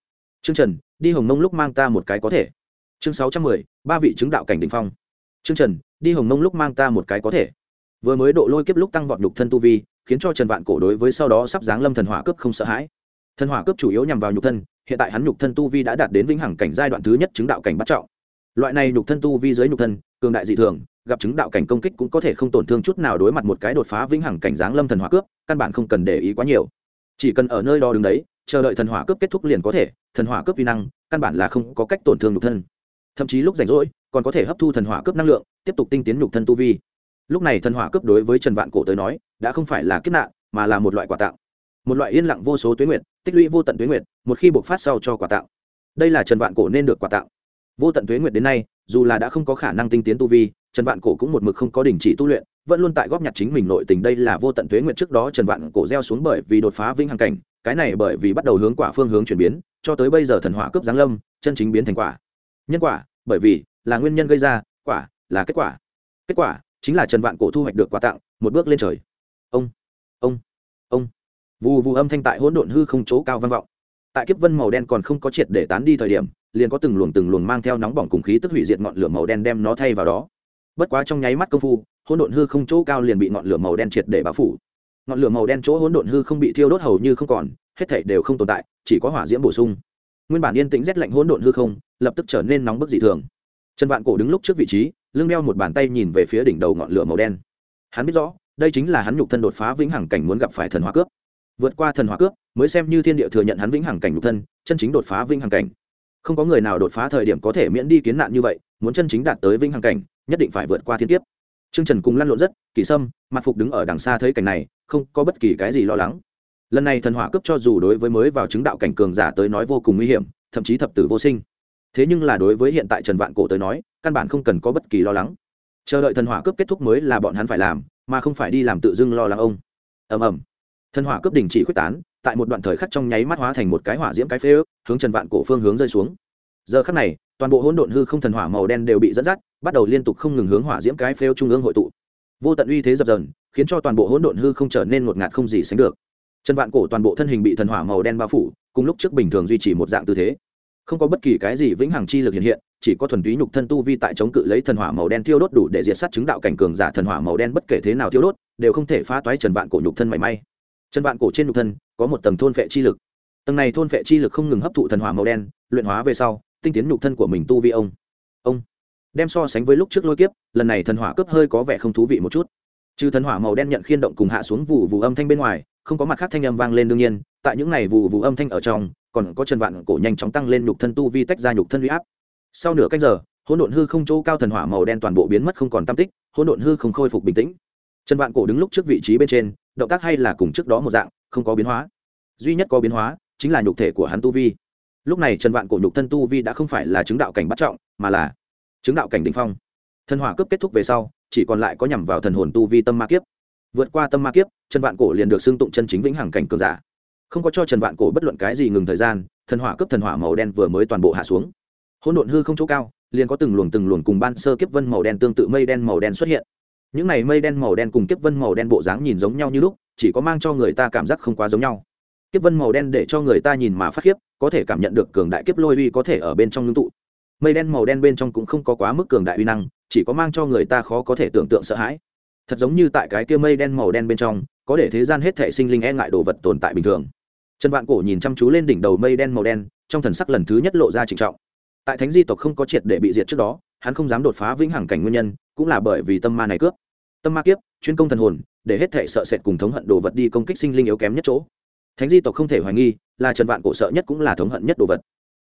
A: Chương Trần, đi hồng Nông lúc mang ta một cái có thể chương sáu trăm mười ba vị chứng đạo cảnh đ ỉ n h phong chương trần đi hồng Nông lúc mang ta một cái có thể vừa mới độ lôi kiếp lúc tăng vọt đục thân tu vi khiến cho trần vạn cổ đối với sau đó sắp giáng lâm thần hỏa cướp không sợ hãi. Thần hỏa cướp chủ yếu nhằm vào nhục thân, hiện tại hắn nhục thân tu vi đã đạt đến vĩnh hằng cảnh giai đoạn thứ nhất chứng đạo cảnh bắt trọng. Loại này nhục thân tu vi dưới nhục thân, cường đại dị thường, gặp chứng đạo cảnh công kích cũng có thể không tổn thương chút nào đối mặt một cái đột phá vĩnh hằng cảnh giáng lâm thần hỏa cướp, căn bản không cần để ý quá nhiều. Chỉ cần ở nơi đó đứng đấy, chờ đợi thần hỏa cướp kết thúc liền có thể, thần hỏa cướp vi năng, căn bản là không có cách tổn thương nhục thân. Thậm chí lúc rảnh rỗi, còn có thể hấp thu thần hỏa cướp năng lượng, tiếp tục tinh tiến nhục thân tu vi lúc này thần hỏa cướp đối với trần vạn cổ tới nói, đã không phải là kiếp nạn, mà là một loại quà tặng. Một loại yên lặng vô số tuyến nguyện tích lũy vô tận tuyến nguyện một khi buộc phát sau cho quà tặng. Đây là trần vạn cổ nên được quà tặng. Vô tận tuyến nguyện đến nay, dù là đã không có khả năng tinh tiến tu vi, trần vạn cổ cũng một mực không có đình chỉ tu luyện, vẫn luôn tại góp nhặt chính mình nội tình đây là vô tận tuế nguyện trước đó trần vạn cổ gieo xuống bởi vì đột phá vĩnh hằng cảnh, cái này bởi vì bắt đầu hướng quả phương hướng chuyển biến, cho tới bây giờ thần hỏa cướp giáng lâm, chân chính biến thành quả. Nhân quả, bởi vì là nguyên nhân gây ra, quả là kết quả. Kết quả chính là trần vạn cổ thu hoạch được quà tặng, một bước lên trời. Ông ông ông. Vù vù âm thanh tại hỗn độn hư không chỗ cao vang vọng. Tại kiếp vân màu đen còn không có triệt để tán đi thời điểm, liền có từng luồng từng luồng mang theo nóng bỏng cùng khí tức hủy diệt ngọn lửa màu đen đem nó thay vào đó. Bất quá trong nháy mắt công phu, hỗn độn hư không chỗ cao liền bị ngọn lửa màu đen triệt để bao phủ. Ngọn lửa màu đen chỗ hỗn độn hư không bị thiêu đốt hầu như không còn, hết thảy đều không tồn tại, chỉ có hỏa diễm bổ sung. Nguyên bản yên tĩnh rét lạnh hỗn độn hư không, lập tức trở nên nóng bức dị thường. Trần vạn cổ đứng lúc trước vị trí lưng đeo một bàn tay nhìn về phía đỉnh đầu ngọn lửa màu đen hắn biết rõ đây chính là hắn nhục thân đột phá vĩnh hằng cảnh muốn gặp phải thần hóa cướp vượt qua thần hóa cướp mới xem như thiên địa thừa nhận hắn vĩnh hằng cảnh nhục thân chân chính đột phá vĩnh hằng cảnh không có người nào đột phá thời điểm có thể miễn đi kiến nạn như vậy muốn chân chính đạt tới vĩnh hằng cảnh nhất định phải vượt qua thiên kiếp Trương Trần cùng lăn lộn rất, Kỳ Sâm, mặt phục đứng ở đằng xa thấy cảnh này, không có bất kỳ cái gì lo lắng. Lần này thần hỏa cấp cho dù đối với mới vào chứng đạo cảnh cường giả tới nói vô cùng nguy hiểm, thậm chí thập tử vô sinh. Thế nhưng là đối với hiện tại Trần Vạn Cổ tới nói, căn bản không cần có bất kỳ lo lắng. Chờ đợi thần hỏa cướp kết thúc mới là bọn hắn phải làm, mà không phải đi làm tự dưng lo lắng ông. Ầm ầm. Thần hỏa cướp đỉnh chỉ quyết tán, tại một đoạn thời khắc trong nháy mắt hóa thành một cái hỏa diễm cái phế, hướng Trần Vạn Cổ phương hướng rơi xuống. Giờ khắc này, toàn bộ hỗn độn hư không thần hỏa màu đen đều bị dẫn dắt, bắt đầu liên tục không ngừng hướng hỏa diễm cái phêu trung ương hội tụ vô tận uy thế dập dần khiến cho toàn bộ hỗn độn hư không trở nên ngột ngạt không gì sánh được trần vạn cổ toàn bộ thân hình bị thần hỏa màu đen bao phủ cùng lúc trước bình thường duy trì một dạng tư thế không có bất kỳ cái gì vĩnh hằng chi lực hiện hiện chỉ có thuần túy nhục thân tu vi tại chống cự lấy thần hỏa màu đen thiêu đốt đủ để diệt sát chứng đạo cảnh cường giả thần hỏa màu đen bất kể thế nào thiêu đốt, đều không thể phá toái trần vạn cổ nhục thân mảy may. Trần vạn cổ trên nhục thân có một tầng thôn vệ chi lực. Tầng này thôn vệ chi lực không ngừng hấp thụ thần hỏa màu đen, luyện hóa về sau, tinh tiến nhục thân của mình tu vi ông. Ông đem so sánh với lúc trước lôi kiếp, lần này thần hỏa cấp hơi có vẻ không thú vị một chút. Trừ thần hỏa màu đen nhận khiên động cùng hạ xuống vụ vụ âm thanh bên ngoài, không có mặt khác thanh âm vang lên đương nhiên, tại những này vụ vụ âm thanh ở trong, còn có trần vạn cổ nhanh chóng tăng lên nhục thân tu vi tách ra nhục thân huy áp sau nửa cách giờ, hỗn độn hư không chỗ cao thần hỏa màu đen toàn bộ biến mất không còn tam tích, hỗn độn hư không khôi phục bình tĩnh. Trần vạn cổ đứng lúc trước vị trí bên trên, động tác hay là cùng trước đó một dạng, không có biến hóa. Duy nhất có biến hóa, chính là nhục thể của hắn tu vi. Lúc này trần vạn cổ nhục thân tu vi đã không phải là chứng đạo cảnh bắt trọng, mà là chứng đạo cảnh đ ỉ n h phong. Thần hỏa cướp kết thúc về sau, chỉ còn lại có nhằm vào thần hồn tu vi tâm ma kiếp. Vượt qua tâm ma kiếp, trần vạn cổ liền được xưng tụng chân chính vĩnh hằng cảnh cường giả. Không có cho trần vạn cổ bất luận cái gì ngừng thời gian, thần hỏa cướp thần hỏa màu đen vừa mới toàn bộ hạ xuống hỗn độn hư không chỗ cao, liền có từng luồng từng luồng cùng ban sơ kiếp vân màu đen tương tự mây đen màu đen xuất hiện. Những này mây đen màu đen cùng kiếp vân màu đen bộ dáng nhìn giống nhau như lúc, chỉ có mang cho người ta cảm giác không quá giống nhau. Kiếp vân màu đen để cho người ta nhìn mà phát khiếp, có thể cảm nhận được cường đại kiếp lôi uy có thể ở bên trong ngưng tụ. Mây đen màu đen bên trong cũng không có quá mức cường đại uy năng, chỉ có mang cho người ta khó có thể tưởng tượng sợ hãi. Thật giống như tại cái kia mây đen màu đen bên trong, có để thế gian hết thể sinh linh e ngại đồ vật tồn tại bình thường. Trần vạn cổ nhìn chăm chú lên đỉnh đầu mây đen màu đen, trong thần sắc lần thứ nhất lộ ra trịnh trọng tại thánh di tộc không có triệt để bị diệt trước đó, hắn không dám đột phá vĩnh hằng cảnh nguyên nhân, cũng là bởi vì tâm ma này cướp. Tâm ma kiếp, chuyên công thần hồn, để hết thể sợ sệt cùng thống hận đồ vật đi công kích sinh linh yếu kém nhất chỗ. Thánh di tộc không thể hoài nghi, là trần vạn cổ sợ nhất cũng là thống hận nhất đồ vật.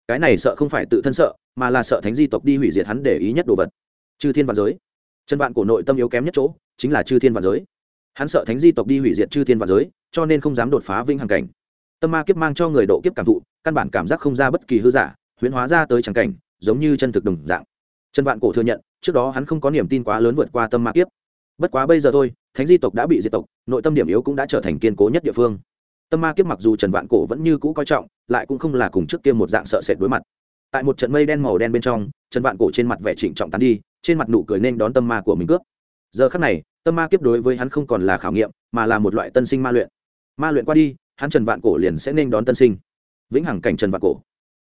A: Cái này sợ không phải tự thân sợ, mà là sợ thánh di tộc đi hủy diệt hắn để ý nhất đồ vật. Chư thiên và giới. Trần vạn cổ nội tâm yếu kém nhất chỗ, chính là chư thiên và giới. Hắn sợ thánh di tộc đi hủy diệt chư thiên và giới, cho nên không dám đột phá vinh hằng cảnh. Tâm ma kiếp mang cho người độ kiếp cảm thụ, căn bản cảm giác không ra bất kỳ hư giả huyễn hóa ra tới tràng cảnh, giống như chân thực đồng dạng. Trần vạn cổ thừa nhận, trước đó hắn không có niềm tin quá lớn vượt qua tâm ma kiếp. Bất quá bây giờ thôi, thánh di tộc đã bị diệt tộc, nội tâm điểm yếu cũng đã trở thành kiên cố nhất địa phương. Tâm ma kiếp mặc dù trần vạn cổ vẫn như cũ coi trọng, lại cũng không là cùng trước kia một dạng sợ sệt đối mặt. Tại một trận mây đen màu đen bên trong, trần vạn cổ trên mặt vẻ trịnh trọng tán đi, trên mặt nụ cười nên đón tâm ma của mình cướp. Giờ khắc này, tâm ma kiếp đối với hắn không còn là khảo nghiệm, mà là một loại tân sinh ma luyện. Ma luyện qua đi, hắn trần vạn cổ liền sẽ nên đón tân sinh. Vĩnh hằng cảnh trần vạn cổ.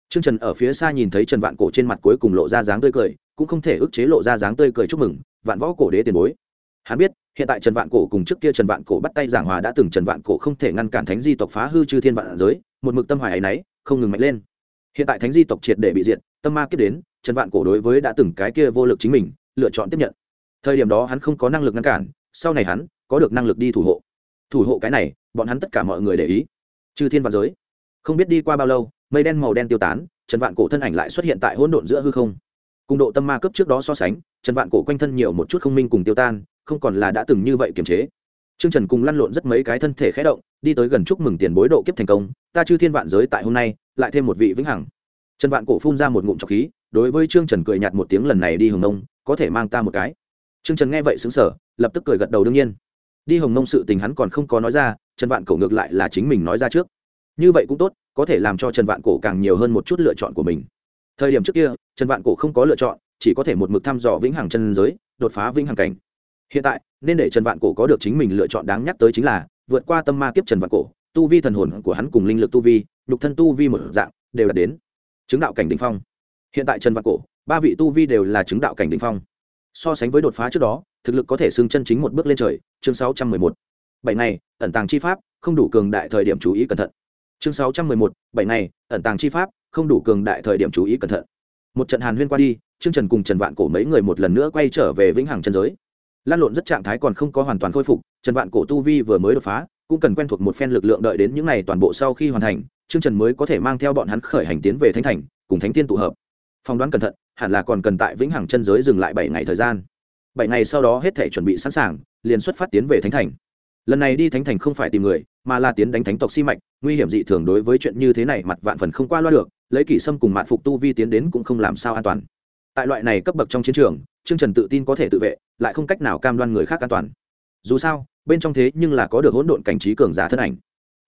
A: Trương Trần ở phía xa nhìn thấy Trần Vạn Cổ trên mặt cuối cùng lộ ra dáng tươi cười, cũng không thể ức chế lộ ra dáng tươi cười chúc mừng, Vạn Võ cổ đế tiền bối. Hắn biết, hiện tại Trần Vạn Cổ cùng trước kia Trần Vạn Cổ bắt tay giảng hòa đã từng Trần Vạn Cổ không thể ngăn cản Thánh Di tộc phá hư chư thiên vạn giới, một mực tâm hoài ấy nấy, không ngừng mạnh lên. Hiện tại Thánh Di tộc triệt để bị diệt, tâm ma kiếp đến, Trần Vạn Cổ đối với đã từng cái kia vô lực chính mình, lựa chọn tiếp nhận. Thời điểm đó hắn không có năng lực ngăn cản, sau này hắn có được năng lực đi thủ hộ. Thủ hộ cái này, bọn hắn tất cả mọi người để ý. Chư thiên vạn giới. Không biết đi qua bao lâu, mây đen màu đen tiêu tán, Trần Vạn Cổ thân ảnh lại xuất hiện tại hỗn độn giữa hư không. Cùng độ tâm ma cấp trước đó so sánh, Trần Vạn Cổ quanh thân nhiều một chút không minh cùng tiêu tan, không còn là đã từng như vậy kiềm chế. Trương trần cùng lăn lộn rất mấy cái thân thể khẽ động đi tới gần chúc mừng tiền bối độ kiếp thành công ta chư thiên vạn giới tại hôm nay lại thêm một vị vĩnh hằng. Trần vạn cổ phun ra một ngụm trọc khí đối với trương trần cười nhạt một tiếng lần này đi hồng nông có thể mang ta một cái. Trương trần nghe vậy xứng sở lập tức cười gật đầu đương nhiên. Đi hồng nông sự tình hắn còn không có nói ra trần vạn cổ ngược lại là chính mình nói ra trước. Như vậy cũng tốt có thể làm cho trần vạn cổ càng nhiều hơn một chút lựa chọn của mình. Thời điểm trước kia, trần vạn cổ không có lựa chọn, chỉ có thể một mực thăm dò vĩnh hằng chân giới, đột phá vĩnh hằng cảnh. Hiện tại, nên để trần vạn cổ có được chính mình lựa chọn đáng nhắc tới chính là vượt qua tâm ma kiếp trần vạn cổ, tu vi thần hồn của hắn cùng linh lực tu vi, nhục thân tu vi một dạng, đều đạt đến chứng đạo cảnh đ ỉ n h phong. Hiện tại trần vạn cổ, ba vị tu vi đều là chứng đạo cảnh đ ỉ n h phong. So sánh với đột phá trước đó, thực lực có thể xưng chân chính một bước lên trời, chương sáu trăm mười một. Bảy này ẩn tàng chi pháp, không đủ cường đại thời điểm chú ý cẩn thận chương sáu trăm mười một, bảy này ẩn tàng chi pháp, không đủ cường đại thời điểm chú ý cẩn thận. Một trận hàn huyên qua đi, trương trần cùng trần vạn cổ mấy người một lần nữa quay trở về vĩnh hằng chân giới. Lan lộn rất trạng thái còn không có hoàn toàn khôi phục, trần vạn cổ tu vi vừa mới đột phá, cũng cần quen thuộc một phen lực lượng đợi đến những n à y toàn bộ sau khi hoàn thành, trương trần mới có thể mang theo bọn hắn khởi hành tiến về thánh thành, cùng thánh tiên tụ hợp. Phỏng đoán cẩn thận, hẳn là còn cần tại vĩnh hằng chân giới dừng lại bảy ngày thời gian. Bảy ngày sau đó hết thể chuẩn bị sẵn sàng, liền xuất phát tiến về thánh thành lần này đi thánh thành không phải tìm người, mà là tiến đánh thánh tộc si mạch, nguy hiểm dị thường đối với chuyện như thế này mặt vạn phần không qua loa được, lấy kỷ sâm cùng mạn phục tu vi tiến đến cũng không làm sao an toàn. Tại loại này cấp bậc trong chiến trường, trương trần tự tin có thể tự vệ, lại không cách nào cam đoan người khác an toàn. Dù sao, bên trong thế nhưng là có được hỗn độn cảnh trí cường giả thân ảnh.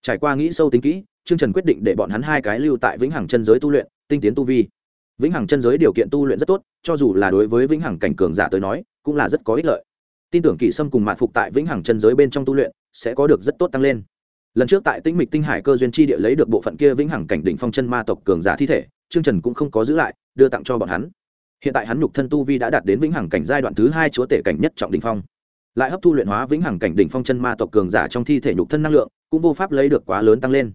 A: Trải qua nghĩ sâu tính kỹ, trương trần quyết định để bọn hắn hai cái lưu tại vĩnh hằng chân giới tu luyện, tinh tiến tu vi. Vĩnh hằng chân giới điều kiện tu luyện rất tốt, cho dù là đối với vĩnh hằng cảnh cường giả tới nói, cũng là rất có ích lợi tin tưởng kỷ sâm cùng mạn phục tại vĩnh hằng chân giới bên trong tu luyện, sẽ có được rất tốt tăng lên. Lần trước tại tĩnh mịch tinh hải cơ duyên chi địa lấy được bộ phận kia vĩnh hằng cảnh đỉnh phong chân ma tộc cường giả thi thể, trương trần cũng không có giữ lại, đưa tặng cho bọn hắn. Hiện tại hắn nhục thân tu vi đã đạt đến vĩnh hằng cảnh giai đoạn thứ hai chúa tể cảnh nhất trọng đình phong. Lại hấp thu luyện hóa vĩnh hằng cảnh đỉnh phong chân ma tộc cường giả trong thi thể nhục thân năng lượng, cũng vô pháp lấy được quá lớn tăng lên.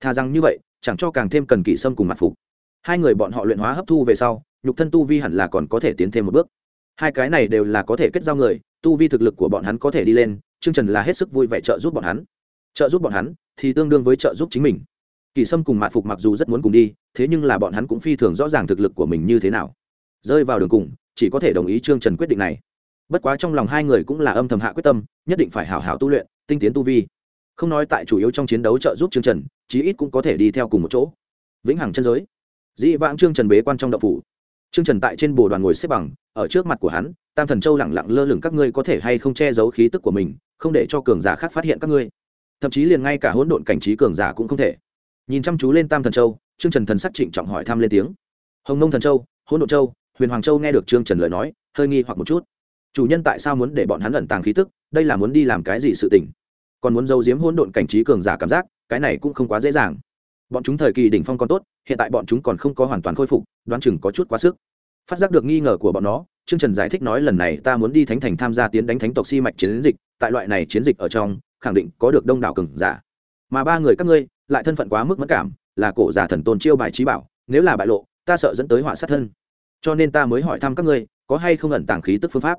A: Thà rằng như vậy, chẳng cho càng thêm cần kỷ sâm cùng mặt phục. Hai người bọn họ luyện hóa hấp thu về sau, nhục thân tu vi hẳn là còn có thể tiến thêm một bước hai cái này đều là có thể kết giao người, tu vi thực lực của bọn hắn có thể đi lên chương trần là hết sức vui vẻ trợ giúp bọn hắn. Trợ giúp bọn hắn thì tương đương với trợ giúp chính mình. Kỳ sâm cùng mạn phục mặc dù rất muốn cùng đi, thế nhưng là bọn hắn cũng phi thường rõ ràng thực lực của mình như thế nào. Rơi vào đường cùng, chỉ có thể đồng ý trương trần quyết định này. Bất quá trong lòng hai người cũng là âm thầm hạ quyết tâm, nhất định phải hảo hảo tu luyện, tinh tiến tu vi. Không nói tại chủ yếu trong chiến đấu trợ giúp trương trần, chí ít cũng có thể đi theo cùng một chỗ. Vĩnh hằng chân giới. Dĩ vãng trương trần bế quan trong đậu phủ trương trần tại trên bồ đoàn ngồi xếp bằng, ở trước mặt của hắn, tam thần châu lẳng lặng lơ lửng các ngươi có thể hay không che giấu khí tức của mình, không để cho cường giả khác phát hiện các ngươi. Thậm chí liền ngay cả hỗn độn cảnh trí cường giả cũng không thể. Nhìn chăm chú lên tam thần châu, trương trần thần sắc trịnh trọng hỏi thăm lên tiếng. Hồng nông thần châu, hỗn độn châu, huyền hoàng châu nghe được trương trần lời nói, hơi nghi hoặc một chút. Chủ nhân tại sao muốn để bọn hắn ẩn tàng khí tức? Đây là muốn đi làm cái gì sự tình? Còn muốn giấu giếm hỗn độn cảnh trí cường giả cảm giác, cái này cũng không quá dễ dàng. Bọn chúng thời kỳ đỉnh phong còn tốt, hiện tại bọn chúng còn không có hoàn toàn khôi phục, đoán chừng có chút quá sức phát giác được nghi ngờ của bọn nó, trương trần giải thích nói lần này ta muốn đi thánh thành tham gia tiến đánh thánh tộc si mạch chiến dịch, tại loại này chiến dịch ở trong, khẳng định có được đông đảo cường giả. Mà ba người các ngươi, lại thân phận quá mức mất cảm, là cổ giả thần tôn chiêu bài trí bảo, nếu là bại lộ, ta sợ dẫn tới họa sát thân. Cho nên ta mới hỏi thăm các ngươi, có hay không ẩn tàng khí tức phương pháp?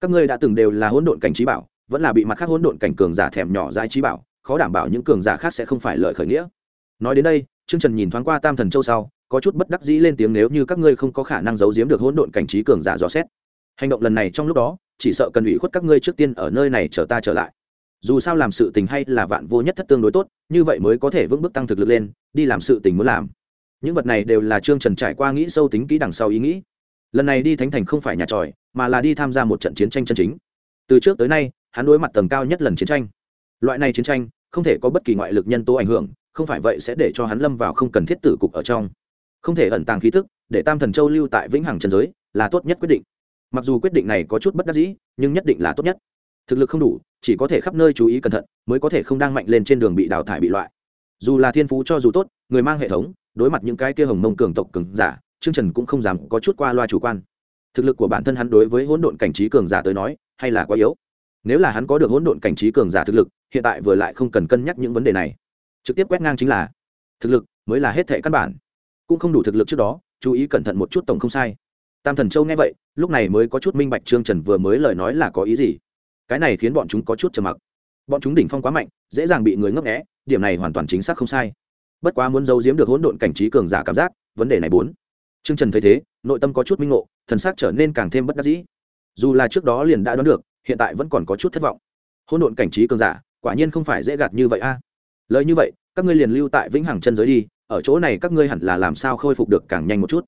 A: Các ngươi đã từng đều là hỗn độn cảnh trí bảo, vẫn là bị mặt khác hỗn độn cảnh cường giả thèm nhỏ dãi trí bảo, khó đảm bảo những cường giả khác sẽ không phải lợi khởi nghĩa. Nói đến đây, trương trần nhìn thoáng qua tam thần châu sau có chút bất đắc dĩ lên tiếng nếu như các ngươi không có khả năng giấu giếm được hỗn độn cảnh trí cường giả dò xét. Hành động lần này trong lúc đó, chỉ sợ cần ủy khuất các ngươi trước tiên ở nơi này chờ ta trở lại. Dù sao làm sự tình hay là vạn vô nhất thất tương đối tốt, như vậy mới có thể vững bước tăng thực lực lên, đi làm sự tình muốn làm. Những vật này đều là trương trần trải qua nghĩ sâu tính kỹ đằng sau ý nghĩ. Lần này đi thánh thành không phải nhà tròi, mà là đi tham gia một trận chiến tranh chân chính. Từ trước tới nay, hắn đối mặt tầng cao nhất lần chiến tranh. Loại này chiến tranh, không thể có bất kỳ ngoại lực nhân tố ảnh hưởng, không phải vậy sẽ để cho hắn lâm vào không cần thiết tử cục ở trong không thể ẩn tàng khí thức để tam thần châu lưu tại vĩnh hằng trần giới là tốt nhất quyết định. Mặc dù quyết định này có chút bất đắc dĩ, nhưng nhất định là tốt nhất. Thực lực không đủ, chỉ có thể khắp nơi chú ý cẩn thận, mới có thể không đang mạnh lên trên đường bị đào thải bị loại. Dù là thiên phú cho dù tốt, người mang hệ thống, đối mặt những cái kia hồng mông cường tộc cường giả, trương trần cũng không dám có chút qua loa chủ quan. Thực lực của bản thân hắn đối với hỗn độn cảnh trí cường giả tới nói, hay là quá yếu. Nếu là hắn có được hỗn độn cảnh trí cường giả thực lực, hiện tại vừa lại không cần cân nhắc những vấn đề này. Trực tiếp quét ngang chính là, thực lực mới là hết thể căn bản cũng không đủ thực lực trước đó chú ý cẩn thận một chút tổng không sai tam thần châu nghe vậy lúc này mới có chút minh bạch trương trần vừa mới lời nói là có ý gì cái này khiến bọn chúng có chút trầm mặc bọn chúng đỉnh phong quá mạnh dễ dàng bị người ngấp nghẽ điểm này hoàn toàn chính xác không sai bất quá muốn giấu giếm được hỗn độn cảnh trí cường giả cảm giác vấn đề này bốn Trương Trần thấy thế, nội tâm có chút minh ngộ, thần sắc trở nên càng thêm bất đắc dĩ. Dù là trước đó liền đã đoán được, hiện tại vẫn còn có chút thất vọng. Hỗn độn cảnh trí cường giả, quả nhiên không phải dễ gạt như vậy a. Lời như vậy, các ngươi liền lưu tại Vĩnh Hằng chân giới đi, ở chỗ này các ngươi hẳn là làm sao khôi phục được càng nhanh một chút.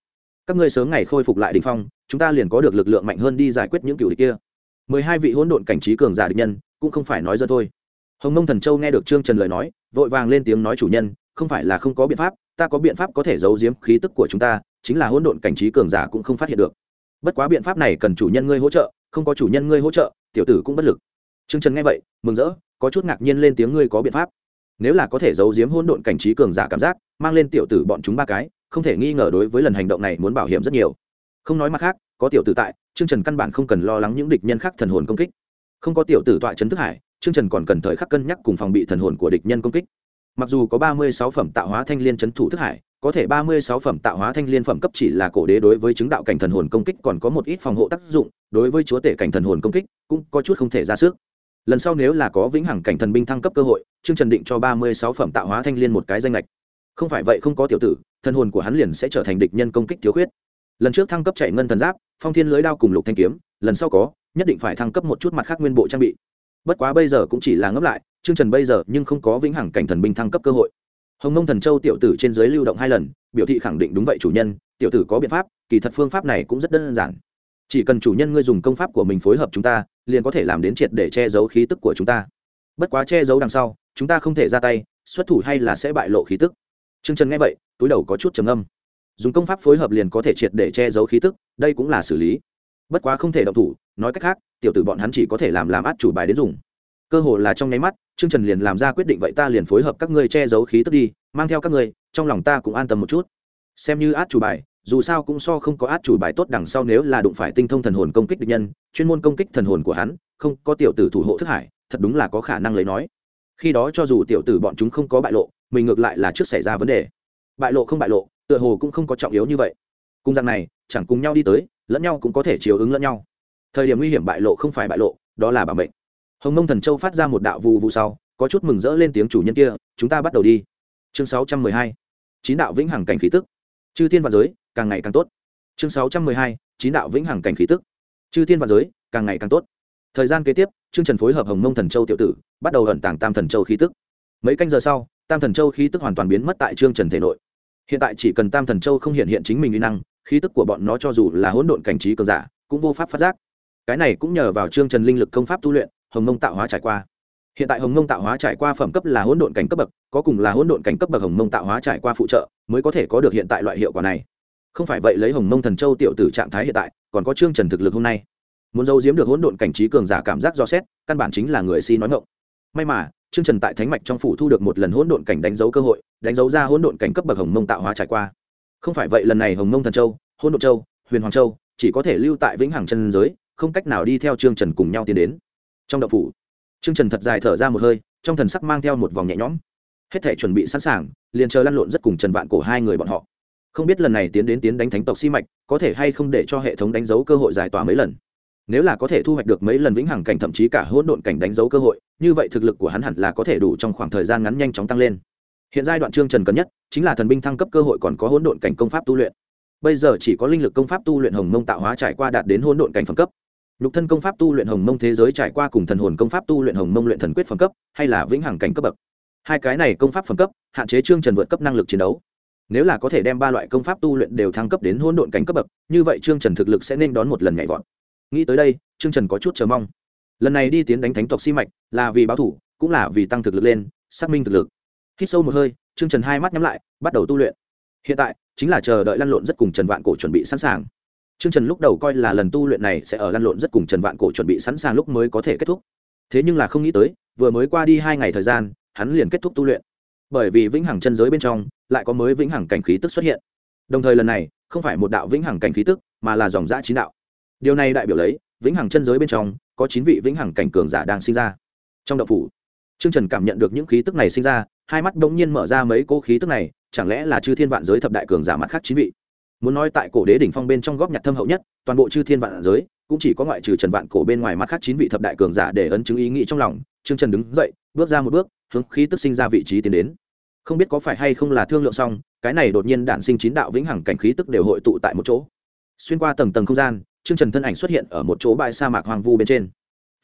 A: Các ngươi sớm ngày khôi phục lại đình phong, chúng ta liền có được lực lượng mạnh hơn đi giải quyết những cựu địch kia. Mười hai vị hỗn độn cảnh trí cường giả địch nhân, cũng không phải nói dân thôi. Hồng Mông Thần Châu nghe được Trương Trần lời nói, vội vàng lên tiếng nói chủ nhân, không phải là không có biện pháp ta có biện pháp có thể giấu giếm khí tức của chúng ta chính là hỗn độn cảnh trí cường giả cũng không phát hiện được bất quá biện pháp này cần chủ nhân ngươi hỗ trợ không có chủ nhân ngươi hỗ trợ tiểu tử cũng bất lực Trương trần nghe vậy mừng rỡ có chút ngạc nhiên lên tiếng ngươi có biện pháp nếu là có thể giấu giếm hỗn độn cảnh trí cường giả cảm giác mang lên tiểu tử bọn chúng ba cái không thể nghi ngờ đối với lần hành động này muốn bảo hiểm rất nhiều. Không nói mặt khác có tiểu tử tại chương trần căn bản không cần lo lắng những địch nhân khác thần hồn công kích. Không có tiểu tử tọa trấn thức hải chương trần còn cần thời khắc cân nhắc cùng phòng bị thần hồn của địch nhân công kích. Mặc dù có ba mươi sáu phẩm tạo hóa thanh liên c thủ thức hải có thể ba mươi sáu phẩm tạo hóa thanh liên phẩm cấp chỉ là cổ đế đối với chứng đạo cảnh thần hồn công kích còn có một ít phòng hộ tác dụng, đối với chúa tể cảnh thần hồn công kích cũng có chút không thể ra sức. Lần sau nếu là có vĩnh hằng cảnh thần binh thăng cấp cơ hội, Trương Trần định cho ba mươi sáu phẩm tạo hóa thanh liên một cái danh lệch. Không phải vậy không có tiểu tử, thân hồn của hắn liền sẽ trở thành địch nhân công kích thiếu khuyết. Lần trước thăng cấp chạy ngân thần giáp, phong thiên lưới đao cùng lục thanh kiếm, lần sau có, nhất định phải thăng cấp một chút mặt khác nguyên bộ trang bị. Bất quá bây giờ cũng chỉ là ngấp lại, Trương Trần bây giờ nhưng không có vĩnh hằng cảnh thần binh thăng cấp cơ hội hồng nông thần châu tiểu tử trên dưới lưu động hai lần biểu thị khẳng định đúng vậy chủ nhân tiểu tử có biện pháp kỳ thật phương pháp này cũng rất đơn giản chỉ cần chủ nhân ngươi dùng công pháp của mình phối hợp chúng ta liền có thể làm đến triệt để che giấu khí tức của chúng ta. Bất quá che giấu đằng sau, chúng ta không thể ra tay, xuất thủ hay là sẽ bại lộ khí tức. T r ư ơ n g trần nghe vậy, túi đầu có chút trầm âm dùng công pháp phối hợp liền có thể triệt để che giấu khí tức, đây cũng là xử lý. Bất quá không thể động thủ, nói cách khác, tiểu tử bọn hắn chỉ có thể làm làm át chủ bài đến dùng. Cơ hồ là trong nháy mắt, trương trần liền làm ra quyết định vậy ta liền phối hợp các ngươi che giấu khí tức đi, mang theo các ngươi, trong lòng ta cũng an tâm một chút. Xem như át chủ bài dù sao cũng so không có át chủ bài tốt đằng sau nếu là đụng phải tinh thông thần hồn công kích địch nhân, chuyên môn công kích thần hồn của hắn, không, có tiểu tử thủ hộ thức hải, thật đúng là có khả năng lấy nói. Khi đó cho dù tiểu tử bọn chúng không có bại lộ, mình ngược lại là trước xảy ra vấn đề. Bại lộ không bại lộ, tựa hồ cũng không có trọng yếu như vậy. Cung rằng này, chẳng cùng nhau đi tới, lẫn nhau cũng có thể chiều ứng lẫn nhau. Thời điểm nguy hiểm bại lộ không phải bại lộ, đó là bảo mệnh. Hồng nông thần châu phát ra một đạo vụ vụ sau, có chút mừng rỡ lên tiếng chủ nhân kia, chúng ta bắt đầu đi. Chương sáu trăm mười hai. Chín đạo vĩnh hằng cảnh khí tức. Chư thiên và giới càng ngày càng tốt. Chương sáu trăm mười hai, chín đạo vĩnh hằng cảnh khí tức. Chư thiên vạn giới, càng ngày càng tốt. Thời gian kế tiếp chương trần phối hợp hồng mông thần châu tiểu tử, bắt đầu ẩn tàng tam thần châu khí tức. Mấy canh giờ sau, tam thần châu khí tức hoàn toàn biến mất tại trương trần thể nội. Hiện tại chỉ cần tam thần châu không hiện hiện chính mình uy năng, khí tức của bọn nó cho dù là hỗn độn cảnh trí cờ giả, cũng vô pháp phát giác. Cái này cũng nhờ vào trương trần linh lực công pháp tu luyện, hồng mông tạo hóa trải qua. Hiện tại hồng mông tạo hóa trải qua phẩm cấp là hỗn độn cảnh cấp bậc, có cùng là hỗn độn cảnh cấp bậc hồng mông tạo hóa trải qua phụ trợ, mới có thể có được hiện tại loại hiệu quả này không phải vậy lấy hồng mông thần châu tiểu tử trạng thái hiện tại, còn có trương trần thực lực hôm nay. Muốn giấu giếm được hỗn độn cảnh trí cường giả cảm giác do xét, căn bản chính là người si nói ngộng may mà, trương trần tại thánh mạch trong phủ thu được một lần hỗn độn cảnh đánh dấu cơ hội, đánh dấu ra hỗn độn cảnh cấp bậc hồng mông tạo hóa trải qua. Không phải vậy lần này hồng mông thần châu, hỗn độn châu, huyền hoàng châu, chỉ có thể lưu tại vĩnh hằng chân giới, không cách nào đi theo trương trần cùng nhau tiến đến. Trong đậu phủ, trương trần thật dài thở ra một hơi, trong thần sắc mang theo một vòng nhẹ nhõm. Hết thể chuẩn bị sẵn sàng, liền chờ lăn lộn rất cùng trần vạn cổ hai người bọn họ không biết lần này tiến đến tiến đánh thánh tộc si mạch, có thể hay không để cho hệ thống đánh dấu cơ hội giải tỏa mấy lần. Nếu là có thể thu hoạch được mấy lần vĩnh hằng cảnh thậm chí cả hỗn độn cảnh đánh dấu cơ hội, như vậy thực lực của hắn hẳn là có thể đủ trong khoảng thời gian ngắn nhanh chóng tăng lên. Hiện giai đoạn trương trần cần nhất, chính là thần binh thăng cấp cơ hội còn có hỗn độn cảnh công pháp tu luyện. Bây giờ chỉ có linh lực công pháp tu luyện hồng mông tạo hóa trải qua đạt đến hỗn độn cảnh phẩm cấp. Nhục thân công pháp tu luyện hồng mông thế giới trải qua cùng thần hồn công pháp tu luyện hồng mông luyện thần quyết phẩm cấp, hay là vĩnh hằng cảnh cấp bậc. Hai cái này công pháp phẩm cấp, hạn chế trương trần vượt cấp năng lực chiến đấu nếu là có thể đem ba loại công pháp tu luyện đều thăng cấp đến hỗn độn cảnh cấp bậc như vậy trương trần thực lực sẽ nên đón một lần nhảy vọt. Nghĩ tới đây trương trần có chút chờ mong. Lần này đi tiến đánh thánh tộc si mạch là vì báo thủ cũng là vì tăng thực lực lên xác minh thực lực. Hít sâu một hơi trương trần hai mắt nhắm lại bắt đầu tu luyện. Hiện tại chính là chờ đợi lăn lộn rất cùng trần vạn cổ chuẩn bị sẵn sàng. Trương Trần lúc đầu coi là lần tu luyện này sẽ ở lăn lộn rất cùng Trần Vạn Cổ chuẩn bị sẵn sàng lúc mới có thể kết thúc. Thế nhưng là không nghĩ tới, vừa mới qua đi hai ngày thời gian, hắn liền kết thúc tu luyện. Bởi vì vĩnh hằng chân giới bên trong, lại có mới vĩnh hằng cảnh khí tức xuất hiện. Đồng thời lần này, không phải một đạo vĩnh hằng cảnh khí tức, mà là dòng giã chín đạo. Điều này đại biểu lấy, vĩnh hằng chân giới bên trong, có chín vị vĩnh hằng cảnh cường giả đang sinh ra. Trong động phủ, Trương Trần cảm nhận được những khí tức này sinh ra, hai mắt bỗng nhiên mở ra mấy cỗ khí tức này, chẳng lẽ là chư thiên vạn giới thập đại cường giả mặt khác chín vị? muốn nói tại cổ đế đỉnh phong bên trong góp nhặt thâm hậu nhất toàn bộ chư thiên vạn giới cũng chỉ có ngoại trừ trần vạn cổ bên ngoài mặt khác chín vị thập đại cường giả để ấn chứng ý nghĩ trong lòng trương trần đứng dậy bước ra một bước hướng khí tức sinh ra vị trí tiến đến. Không biết có phải hay không là thương lượng xong, cái này đột nhiên đản sinh chín đạo vĩnh hằng cảnh khí tức đều hội tụ tại một chỗ. Xuyên qua tầng tầng không gian, trương trần thân ảnh xuất hiện ở một chỗ bãi sa mạc hoang vu bên trên.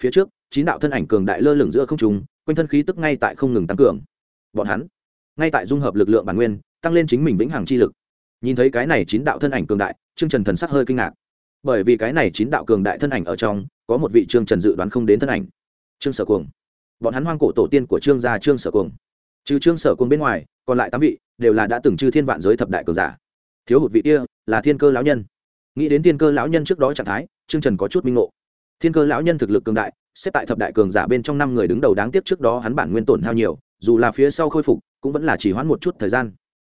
A: Phía trước, chín đạo thân ảnh cường đại lơ lửng giữa không trùng quanh thân khí tức ngay tại không ngừng tăng cường. Bọn hắn, ngay tại dung hợp lực lượng bản nguyên, tăng lên chính mình vĩnh hằng chi lực. Nhìn thấy cái này chín đạo thân ảnh cường đại, trương trần thần sắc hơi kinh ngạc. Bởi vì cái này chín đạo cường đại thân ảnh ở trong, có một vị trương trần dự đoán không đến thân ảnh. Trương sở cuồng bọn hắn hoang cổ tổ tiên của trương gia trương sở cuồng. Trừ trương sở cuồng bên ngoài, còn lại tám vị đều là đã từng chư thiên vạn giới thập đại cường giả. Thiếu hụt vị kia là thiên cơ lão nhân. Nghĩ đến thiên cơ lão nhân trước đó trạng thái, trương trần có chút minh ngộ. Thiên cơ lão nhân thực lực cường đại, xếp tại thập đại cường giả bên trong năm người đứng đầu đáng tiếc trước đó hắn bản nguyên tổn hao nhiều, dù là phía sau khôi phục, cũng vẫn là chỉ hoãn một chút thời gian.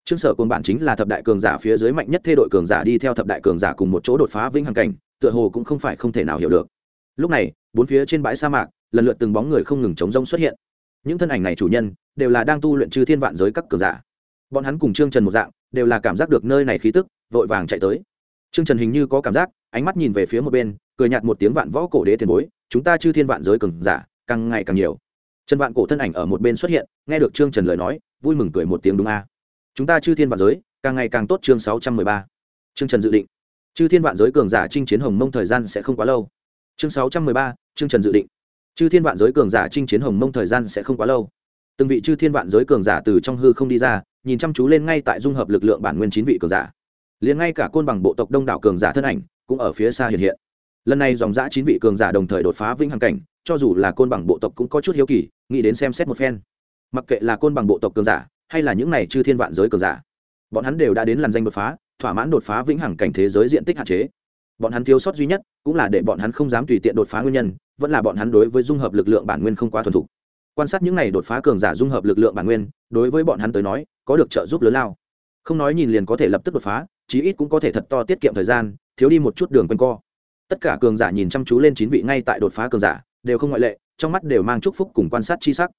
A: Trương sở cùng bản chính là thập đại cường giả phía dưới mạnh nhất thê đội cường giả đi theo thập đại cường giả cùng một chỗ đột phá vĩnh hằng cảnh, tựa hồ cũng không phải không thể nào hiểu được. Lúc này, bốn phía trên bãi sa mạc lần lượt từng bóng người không ngừng chống rông xuất hiện. Những thân ảnh này chủ nhân, đều là đang tu luyện chư thiên vạn giới các cường giả. Bọn hắn cùng trương trần một dạng, đều là cảm giác được nơi này khí tức, vội vàng chạy tới. Trương trần hình như có cảm giác, ánh mắt nhìn về phía một bên, cười nhạt một tiếng vạn võ cổ đế tiền bối, chúng ta chư thiên vạn giới cường giả, càng ngày càng nhiều. Trần vạn cổ thân ảnh ở một bên xuất hiện, nghe được trương trần lời nói, vui mừng cười một tiếng đúng a. Chúng ta chư thiên vạn giới, càng ngày càng tốt chương sáu trăm mười ba. Trương trần dự định. Chư thiên vạn giới cường giả chinh chiến hồng mông thời gian sẽ không quá lâu. Chương sáu trăm mười ba, trương trần dự định chư thiên vạn giới cường giả chinh chiến hồng mông thời gian sẽ không quá lâu. Từng vị chư thiên vạn giới cường giả từ trong hư không đi ra, nhìn chăm chú lên ngay tại dung hợp lực lượng bản nguyên chín vị cường giả. Liền ngay cả côn bằng bộ tộc đông đảo cường giả thân ảnh cũng ở phía xa hiện hiện. Lần này dòng giã chín vị cường giả đồng thời đột phá vĩnh hằng cảnh, cho dù là côn bằng bộ tộc cũng có chút hiếu kỳ, nghĩ đến xem xét một phen. Mặc kệ là côn bằng bộ tộc cường giả hay là những này chư thiên vạn giới cường giả, bọn hắn đều đã đến làn danh đột phá, thỏa mãn đột phá vĩnh hằng cảnh thế giới diện tích hạn chế. Bọn hắn thiếu sót duy nhất cũng là để bọn hắn không dám tùy tiện đột phá nguyên nhân vẫn là bọn hắn đối với dung hợp lực lượng bản nguyên không quá thuần thục. Quan sát những n à y đột phá cường giả dung hợp lực lượng bản nguyên, đối với bọn hắn tới nói, có được trợ giúp lớn lao. Không nói nhìn liền có thể lập tức đột phá, chí ít cũng có thể thật to tiết kiệm thời gian, thiếu đi một chút đường quanh co. Tất cả cường giả nhìn chăm chú lên chín vị ngay tại đột phá cường giả, đều không ngoại lệ, trong mắt đều mang chúc phúc cùng quan sát chi sắc.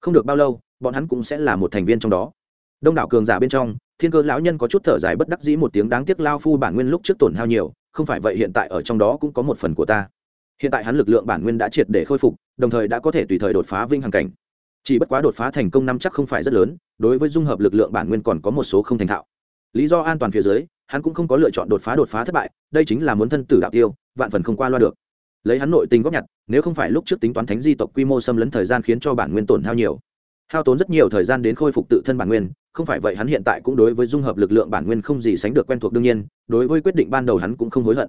A: Không được bao lâu, bọn hắn cũng sẽ là một thành viên trong đó. Đông đảo cường giả bên trong, thiên cơ lão nhân có chút thở dài bất đắc dĩ một tiếng, đáng tiếc lao phu bản nguyên lúc trước tổn hao nhiều, không phải vậy hiện tại ở trong đó cũng có một phần của ta hiện tại hắn lực lượng bản nguyên đã triệt để khôi phục, đồng thời đã có thể tùy thời đột phá vinh hằng cảnh. Chỉ bất quá đột phá thành công năm chắc không phải rất lớn, đối với dung hợp lực lượng bản nguyên còn có một số không thành thạo. Lý do an toàn phía dưới, hắn cũng không có lựa chọn đột phá đột phá thất bại, đây chính là muốn thân tử đạo tiêu, vạn phần không qua loa được. Lấy hắn nội tình góp nhặt, nếu không phải lúc trước tính toán thánh di tộc quy mô xâm lấn thời gian khiến cho bản nguyên tổn hao nhiều, hao tốn rất nhiều thời gian đến khôi phục tự thân bản nguyên, không phải vậy hắn hiện tại cũng đối với dung hợp lực lượng bản nguyên không gì sánh được quen thuộc đương nhiên, đối với quyết định ban đầu hắn cũng không hối hận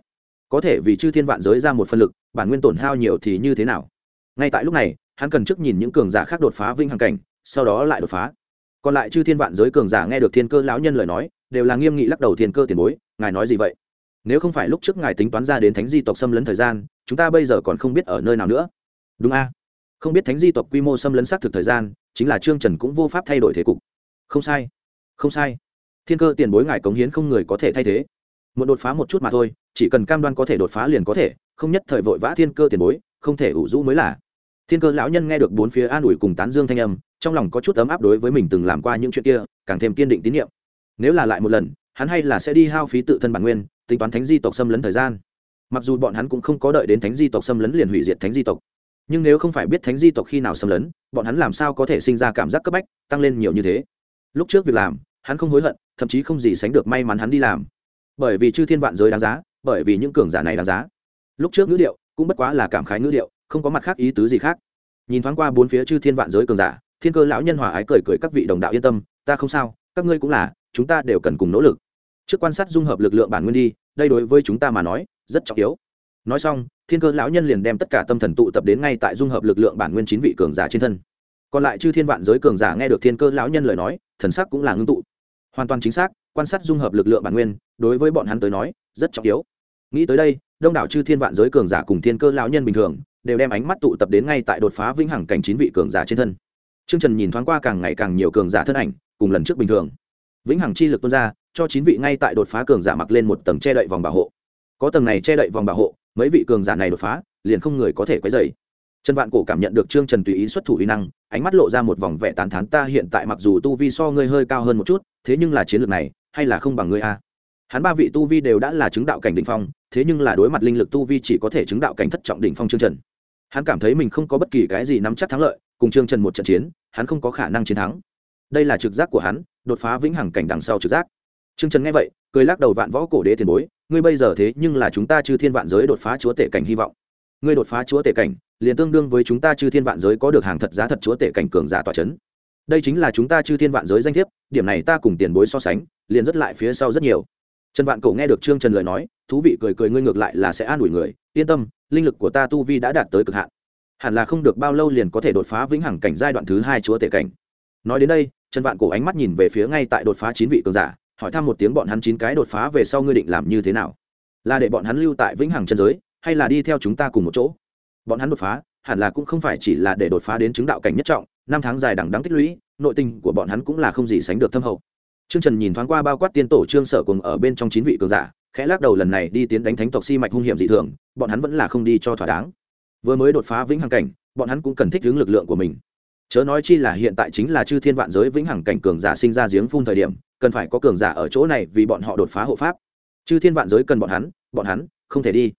A: có thể vì chư thiên vạn giới ra một phân lực, bản nguyên tổn hao nhiều thì như thế nào? Ngay tại lúc này, hắn cần trước nhìn những cường giả khác đột phá vinh hằng cảnh, sau đó lại đột phá. Còn lại chư thiên vạn giới cường giả nghe được thiên cơ lão nhân lời nói, đều là nghiêm nghị lắc đầu thiên cơ tiền bối, ngài nói gì vậy? Nếu không phải lúc trước ngài tính toán ra đến thánh di tộc xâm lấn thời gian, chúng ta bây giờ còn không biết ở nơi nào nữa. Đúng a. Không biết thánh di tộc quy mô xâm lấn xác thực thời gian, chính là trương trần cũng vô pháp thay đổi thế cục. Không sai. Không sai. Thiên cơ tiền bối ngài cống hiến không người có thể thay thế. Một đột phá một chút mà thôi chỉ cần cam đoan có thể đột phá liền có thể, không nhất thời vội vã thiên cơ tiền bối, không thể ủ rũ mới là. Thiên cơ lão nhân nghe được bốn phía an ủi cùng tán dương thanh âm, trong lòng có chút ấm áp đối với mình từng làm qua những chuyện kia, càng thêm kiên định tín nhiệm. Nếu là lại một lần, hắn hay là sẽ đi hao phí tự thân bản nguyên, tính toán thánh di tộc xâm lấn thời gian. Mặc dù bọn hắn cũng không có đợi đến thánh di tộc xâm lấn liền hủy diệt thánh di tộc. Nhưng nếu không phải biết thánh di tộc khi nào xâm lấn, bọn hắn làm sao có thể sinh ra cảm giác cấp bách, tăng lên nhiều như thế. Lúc trước việc làm, hắn không hối hận, thậm chí không gì sánh được may mắn hắn đi làm bởi vì chư thiên vạn giới đáng giá, bởi vì những cường giả này đáng giá. Lúc trước ngữ điệu cũng bất quá là cảm khái ngữ điệu, không có mặt khác ý tứ gì khác. Nhìn thoáng qua bốn phía chư thiên vạn giới cường giả, thiên cơ lão nhân hòa ái cười cười các vị đồng đạo yên tâm, ta không sao, các ngươi cũng là, chúng ta đều cần cùng nỗ lực. Trước quan sát dung hợp lực lượng bản nguyên đi, đây đối với chúng ta mà nói, rất trọng yếu. Nói xong, thiên cơ lão nhân liền đem tất cả tâm thần tụ tập đến ngay tại dung hợp lực lượng bản nguyên chín vị cường giả trên thân. Còn lại chư thiên vạn giới cường giả nghe được thiên cơ lão nhân lời nói, thần sắc cũng là ngưng tụ. Hoàn toàn chính xác quan sát dung hợp lực lượng bản nguyên đối với bọn hắn tới nói rất trọng yếu nghĩ tới đây đông đảo chư thiên vạn giới cường giả cùng thiên cơ lão nhân bình thường đều đem ánh mắt tụ tập đến ngay tại đột phá vĩnh hằng cảnh chín vị cường giả trên thân Trương Trần nhìn thoáng qua càng ngày càng nhiều cường giả thân ảnh, cùng lần trước bình thường. Vĩnh hằng chi lực tuôn ra, cho chín vị ngay tại đột phá cường giả mặc lên một tầng che đậy vòng bảo hộ. Có tầng này che đậy vòng bảo hộ, mấy vị cường giả này đột phá, liền không người có thể quấy rầy. Trần Vạn Cổ cảm nhận được Trương Trần tùy ý xuất thủ uy năng, ánh mắt lộ ra một vòng vẻ tán thán ta hiện tại mặc dù tu vi so ngươi hơi cao hơn một chút, thế nhưng là chiến lược này, hay là không bằng ngươi a. Hắn ba vị tu vi đều đã là chứng đạo cảnh đỉnh phong, thế nhưng là đối mặt linh lực tu vi chỉ có thể chứng đạo cảnh thất trọng đỉnh phong Trương Trần. Hắn cảm thấy mình không có bất kỳ cái gì nắm chắc thắng lợi, cùng Trương Trần một trận chiến, hắn không có khả năng chiến thắng. Đây là trực giác của hắn, đột phá vĩnh hằng cảnh đằng sau trực giác. Trương Trần nghe vậy, cười lắc đầu vạn võ cổ đế tiền bối, ngươi bây giờ thế nhưng là chúng ta chư thiên vạn giới đột phá chúa tể cảnh hy vọng. Ngươi đột phá chúa tể cảnh, liền tương đương với chúng ta chư thiên vạn giới có được hàng thật giá thật chúa tể cảnh cường giả tỏa chấn. Đây chính là chúng ta chư thiên vạn giới danh thiếp, điểm này ta cùng tiền bối so sánh, liền rất lại phía sau rất nhiều. Trần Vạn Cổ nghe được Trương Trần lời nói, thú vị cười cười ngươi ngược lại là sẽ an ủi người, yên tâm, linh lực của ta tu vi đã đạt tới cực hạn. Hẳn là không được bao lâu liền có thể đột phá vĩnh hằng cảnh giai đoạn thứ hai chúa tể cảnh. Nói đến đây trần vạn cổ ánh mắt nhìn về phía ngay tại đột phá chín vị cường giả hỏi thăm một tiếng bọn hắn chín cái đột phá về sau ngươi định làm như thế nào? Là để bọn hắn lưu tại vĩnh hằng chân giới hay là đi theo chúng ta cùng một chỗ? Bọn hắn đột phá hẳn là cũng không phải chỉ là để đột phá đến chứng đạo cảnh nhất trọng năm tháng dài đằng đắng tích lũy nội tình của bọn hắn cũng là không gì sánh được thâm hậu. Trương Trần nhìn thoáng qua bao quát tiên tổ Trương Sở cùng ở bên trong chín vị cường giả, khẽ lắc đầu lần này đi tiến đánh thánh tộc si mạch hung hiểm dị thường, bọn hắn vẫn là không đi cho thỏa đáng. Vừa mới đột phá vĩnh hằng cảnh, bọn hắn cũng cần thích ứng lực lượng của mình. Chớ nói chi là hiện tại chính là chư thiên vạn giới vĩnh hằng cảnh cường giả sinh ra giếng phun thời điểm, cần phải có cường giả ở chỗ này vì bọn họ đột phá hộ pháp. Chư thiên vạn giới cần bọn hắn, bọn hắn không thể đi.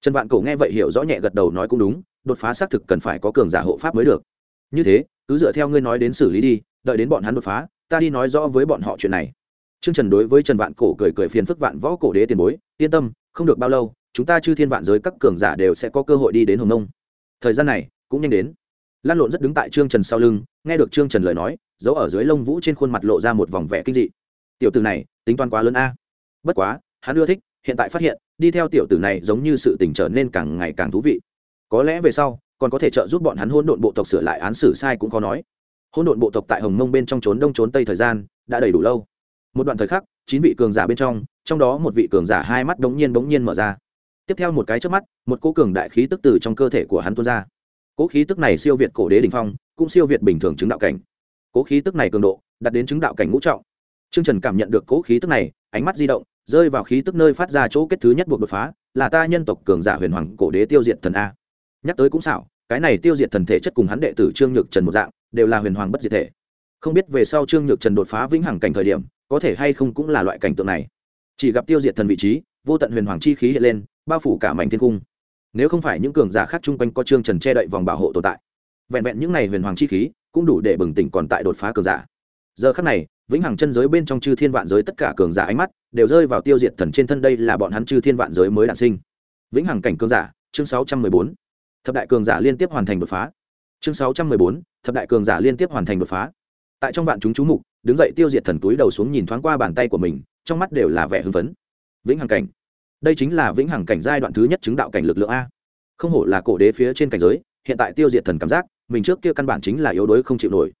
A: Trần Vạn Cổ nghe vậy hiểu rõ nhẹ gật đầu nói cũng đúng, đột phá xác thực cần phải có cường giả hộ pháp mới được. Như thế, cứ dựa theo ngươi nói đến xử lý đi, đợi đến bọn hắn đột phá, ta đi nói rõ với bọn họ chuyện này. Trương trần đối với trần vạn cổ cười cười phiền phức vạn võ cổ đế tiền bối, yên tâm, không được bao lâu, chúng ta chư thiên vạn giới các cường giả đều sẽ có cơ hội đi đến hồng nông. Thời gian này cũng nhanh đến. Lan lộn rất đứng tại trương trần sau lưng, nghe được trương trần lời nói, giấu ở dưới lông vũ trên khuôn mặt lộ ra một vòng vẻ kinh dị. Tiểu tử này, tính toán quá lớn a. Bất quá, hắn ưa thích, hiện tại phát hiện, đi theo tiểu tử này giống như sự tình trở nên càng ngày càng thú vị. Có lẽ về sau, còn có thể trợ giúp bọn hắn hôn độn bộ tộc sửa lại án xử sai cũng có nói hỗn độn bộ tộc tại hồng mông bên trong trốn đông trốn tây thời gian đã đầy đủ lâu. Một đoạn thời khắc chín vị cường giả bên trong trong đó một vị cường giả hai mắt đống nhiên đống nhiên mở ra. Tiếp theo một cái trước mắt một cỗ cường đại khí tức từ trong cơ thể của hắn tuôn ra. Cỗ khí tức này siêu việt cổ đế đình phong cũng siêu việt bình thường chứng đạo cảnh. Cỗ khí tức này cường độ đạt đến chứng đạo cảnh ngũ trọng. Trương Trần cảm nhận được cỗ khí tức này, ánh mắt di động, rơi vào khí tức nơi phát ra chỗ kết thứ nhất buộc đột phá, là ta nhân tộc cường giả huyền hoàng cổ đế tiêu diệt thần a. Nhắc tới cũng xảo, cái này tiêu diệt thần thể chất cùng hắn đệ tử Trương Nhược Trần một dạng, đều là huyền hoàng bất diệt thể. Không biết về sau Trương Nhược Trần đột phá vĩnh hằng cảnh thời điểm, có thể hay không cũng là loại cảnh tượng này. Chỉ gặp tiêu diệt thần vị trí vô tận huyền hoàng chi khí hiện lên bao phủ cả mảnh thiên cung. Nếu không phải những cường giả khác chung quanh có trương trần che đậy vòng bảo hộ tồn tại vẹn vẹn những n à y huyền hoàng chi khí cũng đủ để bừng tỉnh còn tại đột phá cường giả. Giờ khắc này vĩnh hằng chân giới bên trong chư thiên vạn giới tất cả cường giả ánh mắt đều rơi vào tiêu diệt thần trên thân đây là bọn hắn chư thiên vạn giới mới đản sinh. Vĩnh hằng cảnh cường giả chương sáu trăm mười bốn. Thập đại cường giả liên tiếp hoàn thành đột phá. Chương sáu trăm mười bốn thập đại cường giả liên tiếp hoàn thành đột phá. Tại trong vạn chúng chú mục, đứng dậy tiêu diệt thần túi đầu xuống nhìn thoáng qua bàn tay của mình, trong mắt đều là vẻ hưng phấn. Vĩnh hằng cảnh. Đây chính là vĩnh hằng cảnh giai đoạn thứ nhất chứng đạo cảnh lực lượng a. Không hổ là cổ đế phía trên cảnh giới, hiện tại tiêu diệt thần cảm giác, mình trước kia căn bản chính là yếu đuối không chịu nổi.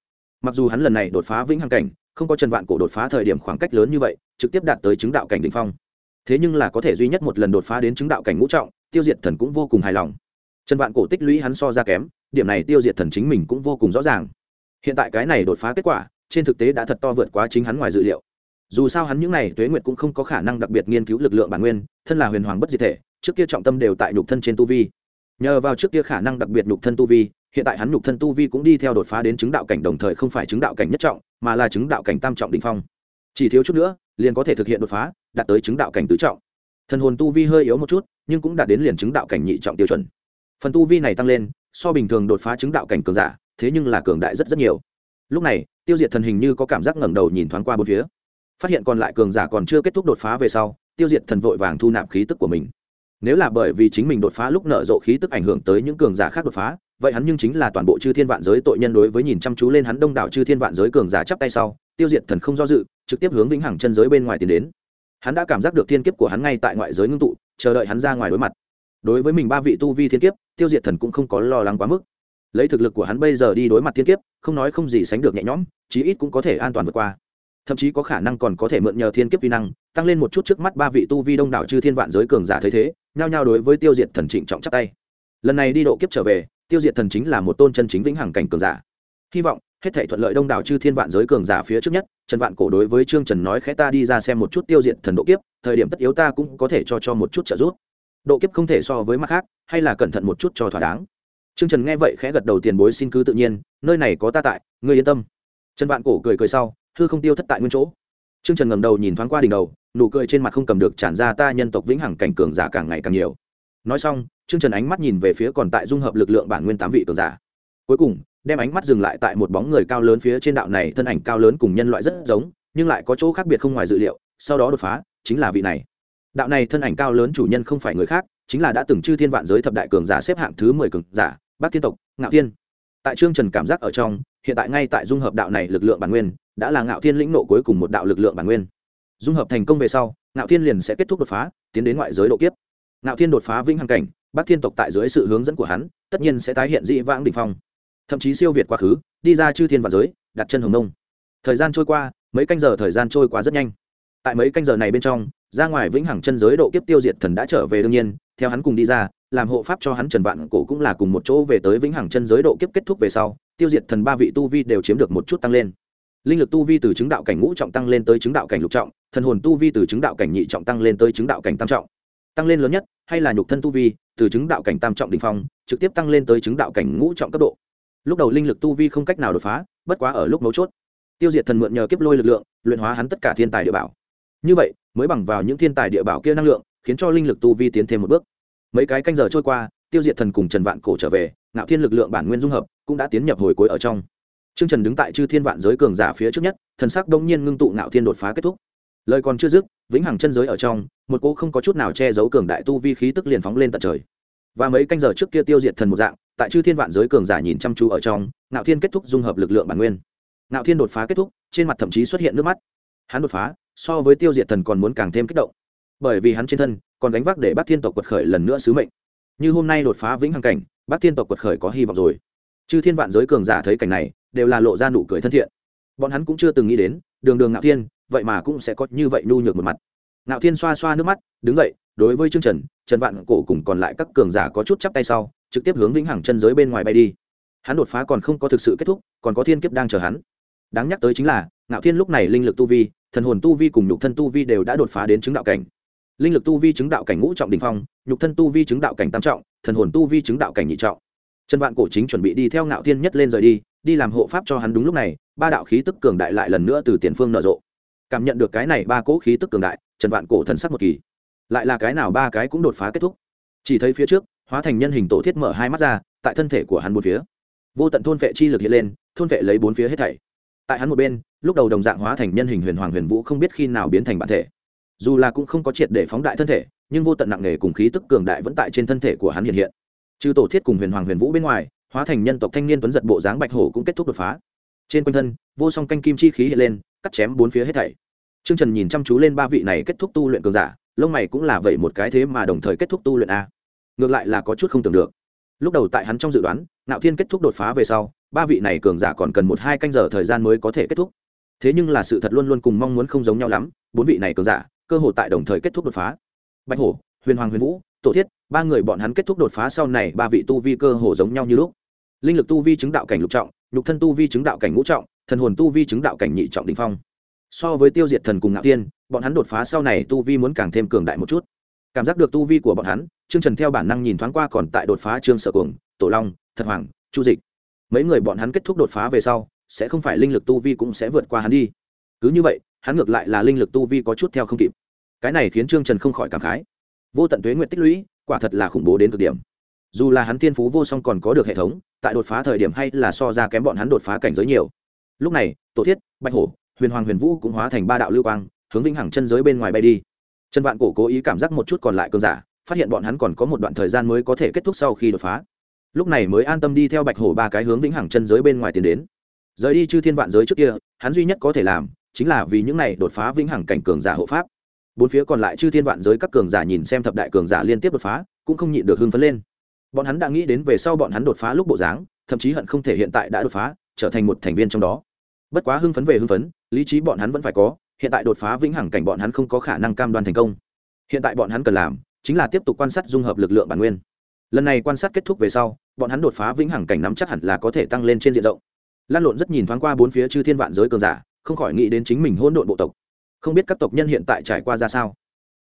A: Mặc dù hắn lần này đột phá vĩnh hằng cảnh, không có trần vạn cổ đột phá thời điểm khoảng cách lớn như vậy, trực tiếp đạt tới chứng đạo cảnh đ ỉ n h phong. Thế nhưng là có thể duy nhất một lần đột phá đến chứng đạo cảnh ngũ trọng, tiêu diệt thần cũng vô cùng hài lòng. Trần vạn cổ tích lũy hắn so ra kém điểm này tiêu diệt thần chính mình cũng vô cùng rõ ràng. Hiện tại cái này đột phá kết quả, trên thực tế đã thật to vượt quá chính hắn ngoài dự liệu. Dù sao hắn những n à y tuế nguyệt cũng không có khả năng đặc biệt nghiên cứu lực lượng bản nguyên, thân là huyền hoàng bất diệt thể, trước kia trọng tâm đều tại nhục thân trên tu vi. Nhờ vào trước kia khả năng đặc biệt nhục thân tu vi, hiện tại hắn nhục thân tu vi cũng đi theo đột phá đến chứng đạo cảnh đồng thời không phải chứng đạo cảnh nhất trọng, mà là chứng đạo cảnh tam trọng đ ỉ n h phong. Chỉ thiếu chút nữa, liền có thể thực hiện đột phá, đạt tới chứng đạo cảnh tứ trọng. Thần hồn tu vi hơi yếu một chút, nhưng cũng đạt đến liền chứng đạo cảnh nhị trọng tiêu chuẩn. Phần tu vi này tăng lên so bình thường đột phá chứng đạo cảnh cường giả, thế nhưng là cường đại rất rất nhiều. Lúc này, tiêu diệt thần hình như có cảm giác ngẩng đầu nhìn thoáng qua bốn phía. Phát hiện còn lại cường giả còn chưa kết thúc đột phá về sau, tiêu diệt thần vội vàng thu nạp khí tức của mình. Nếu là bởi vì chính mình đột phá lúc nở rộ khí tức ảnh hưởng tới những cường giả khác đột phá, vậy hắn nhưng chính là toàn bộ chư thiên vạn giới tội nhân đối với nhìn chăm chú lên hắn đông đảo chư thiên vạn giới cường giả chắp tay sau, tiêu diệt thần không do dự, trực tiếp hướng vĩnh hằng chân giới bên ngoài tiến đến. Hắn đã cảm giác được thiên kiếp của hắn ngay tại ngoại giới ngưng tụ, chờ đợi hắn ra ngoài đối mặt đối với mình ba vị tu vi thiên kiếp, tiêu diệt thần cũng không có lo lắng quá mức. Lấy thực lực của hắn bây giờ đi đối mặt thiên kiếp, không nói không gì sánh được nhẹ nhõm, chí ít cũng có thể an toàn vượt qua. Thậm chí có khả năng còn có thể mượn nhờ thiên kiếp vi năng, tăng lên một chút trước mắt ba vị tu vi đông đảo chư thiên vạn giới cường giả thấy thế, nhao nhao đối với tiêu diệt thần trịnh trọng chắc tay. Lần này đi độ kiếp trở về, tiêu diệt thần chính là một tôn chân chính vĩnh hằng cảnh cường giả. Hy vọng, hết thể thuận lợi đông đảo chư thiên vạn giới cường giả phía trước nhất, trần vạn cổ đối với trương trần nói khẽ ta đi ra xem một chút tiêu diệt thần độ kiếp, thời điểm tất yếu ta cũng có thể cho cho một chút trợ giúp độ kiếp không thể so với mặt khác hay là cẩn thận một chút cho thỏa đáng trương trần nghe vậy khẽ gật đầu tiền bối xin cứ tự nhiên nơi này có ta tại ngươi yên tâm trần vạn cổ cười cười sau hư không tiêu thất tại nguyên chỗ Trương Trần ngẩng đầu nhìn thoáng qua đỉnh đầu, nụ cười trên mặt không cầm được tràn ra ta nhân tộc vĩnh hằng cảnh cường giả càng ngày càng nhiều. Nói xong, Trương Trần ánh mắt nhìn về phía còn tại dung hợp lực lượng bản nguyên tám vị cường giả. Cuối cùng, đem ánh mắt dừng lại tại một bóng người cao lớn phía trên đạo này, thân ảnh cao lớn cùng nhân loại rất giống, nhưng lại có chỗ khác biệt không ngoài dự liệu, sau đó đột phá, chính là vị này. Đạo này thân ảnh cao lớn chủ nhân không phải người khác, chính là đã từng chư thiên vạn giới thập đại cường giả xếp hạng thứ mười cường giả, Bác Thiên tộc, Ngạo Thiên. Tại Trương Trần cảm giác ở trong, hiện tại ngay tại dung hợp đạo này lực lượng bản nguyên, đã là ngạo thiên lĩnh nộ cuối cùng một đạo lực lượng bản nguyên. Dung hợp thành công về sau ngạo thiên liền sẽ kết thúc đột phá tiến đến ngoại giới độ kiếp. Ngạo thiên đột phá vĩnh hằng cảnh bác thiên tộc tại dưới sự hướng dẫn của hắn tất nhiên sẽ tái hiện dị vãng đình phong. Thậm chí siêu việt quá khứ đi ra chư thiên và giới đặt chân hồng nông. Thời gian trôi qua mấy canh giờ thời gian trôi qua rất nhanh. Tại mấy canh giờ này bên trong ra ngoài vĩnh hằng chân giới độ kiếp tiêu diệt thần đã trở về đương nhiên, theo hắn cùng đi ra, làm hộ pháp cho hắn trần vạn cổ cũng là cùng một chỗ về tới vĩnh hằng chân giới độ kiếp kết thúc về sau, tiêu diệt thần ba vị tu vi đều chiếm được một chút tăng lên. Linh lực tu vi từ chứng đạo cảnh ngũ trọng tăng lên tới chứng đạo cảnh lục trọng, thần hồn tu vi từ chứng đạo cảnh nhị trọng tăng lên tới chứng đạo cảnh tam trọng. Tăng lên lớn nhất, hay là nhục thân tu vi, từ chứng đạo cảnh tam trọng đ ỉ n h phong, trực tiếp tăng lên tới chứng đạo cảnh ngũ trọng cấp độ. Lúc đầu linh lực tu vi không cách nào đột phá, bất quá ở lúc mấu chốt, tiêu diệt thần mượn nhờ kiếp lôi lực lượng, luyện hóa hắn tất cả thiên tài địa bảo như vậy mới bằng vào những thiên tài địa bảo kia năng lượng khiến cho linh lực tu vi tiến thêm một bước mấy cái canh giờ trôi qua tiêu diệt thần cùng trần vạn cổ trở về ngạo thiên lực lượng bản nguyên dung hợp cũng đã tiến nhập hồi cuối ở trong Trương Trần đứng tại chư thiên vạn giới cường giả phía trước nhất, thần sắc đông nhiên ngưng tụ ngạo thiên đột phá kết thúc. Lời còn chưa dứt, vĩnh hằng chân giới ở trong, một cô không có chút nào che giấu cường đại tu vi khí tức liền phóng lên tận trời. Và mấy canh giờ trước kia tiêu diệt thần một dạng, tại chư thiên vạn giới cường giả nhìn chăm chú ở trong, ngạo thiên kết thúc dung hợp lực lượng bản nguyên. Ngạo thiên đột phá kết thúc, trên mặt thậm chí xuất hiện nước mắt. Hắn đột phá, so với tiêu diệt thần còn muốn càng thêm kích động. Bởi vì hắn trên thân còn gánh vác để Bác Thiên tộc quật khởi lần nữa sứ mệnh. Như hôm nay đột phá vĩnh hằng cảnh, Bác Thiên tộc quật khởi có hy vọng rồi. Chư thiên vạn giới cường giả thấy cảnh này, đều là lộ ra nụ cười thân thiện bọn hắn cũng chưa từng nghĩ đến đường đường ngạo thiên vậy mà cũng sẽ có như vậy nhu nhược một mặt ngạo thiên xoa xoa nước mắt đứng dậy đối với trương trần trần vạn cổ cùng còn lại các cường giả có chút chắp tay sau trực tiếp hướng vĩnh hằng chân giới bên ngoài bay đi hắn đột phá còn không có thực sự kết thúc còn có thiên kiếp đang chờ hắn đáng nhắc tới chính là ngạo thiên lúc này linh lực tu vi thần hồn tu vi cùng nhục thân tu vi đều đã đột phá đến chứng đạo cảnh. Linh lực tu vi chứng đạo cảnh ngũ trọng đình phong, nhục thân tu vi chứng đạo cảnh tam trọng, thần hồn tu vi chứng đạo cảnh nhị trọng. Trần vạn cổ chính chuẩn bị đi theo ngạo thiên nhất lên rời đi đi làm hộ pháp cho hắn đúng lúc này, ba đạo khí tức cường đại lại lần nữa từ tiền phương nở rộ. Cảm nhận được cái này ba cỗ khí tức cường đại, trần vạn cổ thần sắc một kỳ. Lại là cái nào ba cái cũng đột phá kết thúc. Chỉ thấy phía trước, hóa thành nhân hình tổ thiết mở hai mắt ra, tại thân thể của hắn một phía. Vô tận thôn vệ chi lực hiện lên, thôn vệ lấy bốn phía hết thảy tại hắn một bên lúc đầu đồng dạng hóa thành nhân hình huyền hoàng huyền vũ không biết khi nào biến thành bản thể dù là cũng không có triệt để phóng đại thân thể nhưng vô tận nặng nề cùng khí tức cường đại vẫn tại trên thân thể của hắn hiện hiện trừ tổ thiết cùng huyền hoàng huyền vũ bên ngoài hóa thành nhân tộc thanh niên tuấn giật bộ dáng bạch hổ cũng kết thúc đột phá trên quanh thân vô song canh kim chi khí hiện lên cắt chém bốn phía hết thảy Trương Trần nhìn chăm chú lên ba vị này kết thúc tu luyện cường giả, lông mày cũng là vậy một cái thế mà đồng thời kết thúc tu luyện a. Ngược lại là có chút không tưởng được. Lúc đầu tại hắn trong dự đoán, Nạo Thiên kết thúc đột phá về sau, ba vị này cường giả còn cần một hai canh giờ thời gian mới có thể kết thúc. Thế nhưng là sự thật luôn luôn cùng mong muốn không giống nhau lắm, bốn vị này cường giả, cơ hội tại đồng thời kết thúc đột phá. Bạch Hổ, Huyền Hoàng Huyền Vũ, Tổ Thiết, ba người bọn hắn kết thúc đột phá sau này, ba vị tu vi cơ hồ giống nhau như lúc linh lực tu vi chứng đạo cảnh lục trọng nhục thân tu vi chứng đạo cảnh ngũ trọng thần hồn tu vi chứng đạo cảnh nhị trọng đình phong so với tiêu diệt thần cùng ngạo tiên bọn hắn đột phá sau này tu vi muốn càng thêm cường đại một chút cảm giác được tu vi của bọn hắn trương trần theo bản năng nhìn thoáng qua còn tại đột phá trương sở cuồng tổ long thật hoàng chu dịch mấy người bọn hắn kết thúc đột phá về sau, sẽ không phải linh lực tu vi cũng sẽ vượt qua hắn đi. Cứ như vậy, hắn ngược lại là linh lực tu vi có chút theo không kịp. Cái này khiến trương trần không khỏi cảm khái. Vô tận tuế nguyện tích lũy, quả thật là khủng bố đến cực điểm. Dù là hắn thiên phú vô song còn có được hệ thống, tại đột phá thời điểm hay là so ra kém bọn hắn đột phá cảnh giới nhiều. Lúc này, tổ thiết, bạch hổ, huyền hoàng huyền vũ cũng hóa thành ba đạo lưu quang, hướng vĩnh hằng chân giới bên ngoài bay đi. Chân vạn cổ cố ý cảm giác một chút còn lại cơn giả, phát hiện bọn hắn còn có một đoạn thời gian mới có thể kết thúc sau khi đột phá lúc này mới an tâm đi theo bạch hổ ba cái hướng vĩnh hằng chân giới bên ngoài tiến đến. Rời đi chư thiên vạn giới trước kia, hắn duy nhất có thể làm, chính là vì những này đột phá vĩnh hằng cảnh cường giả hộ pháp. Bốn phía còn lại chư thiên vạn giới các cường giả nhìn xem thập đại cường giả liên tiếp đột phá, cũng không nhịn được hưng phấn lên. Bọn hắn đã nghĩ đến về sau bọn hắn đột phá lúc bộ dáng, thậm chí hận không thể hiện tại đã đột phá, trở thành một thành viên trong đó. Bất quá hưng phấn về hưng phấn, lý trí bọn hắn vẫn phải có, hiện tại đột phá vĩnh hằng cảnh bọn hắn không có khả năng cam đoan thành công. Hiện tại bọn hắn cần làm, chính là tiếp tục quan sát dung hợp lực lượng bản nguyên lần này quan sát kết thúc về sau, bọn hắn đột phá vĩnh hằng cảnh nắm chắc hẳn là có thể tăng lên trên diện rộng. Lan lộn rất nhìn thoáng qua bốn phía chư thiên vạn giới cường giả, không khỏi nghĩ đến chính mình hỗn độn bộ tộc. Không biết các tộc nhân hiện tại trải qua ra sao.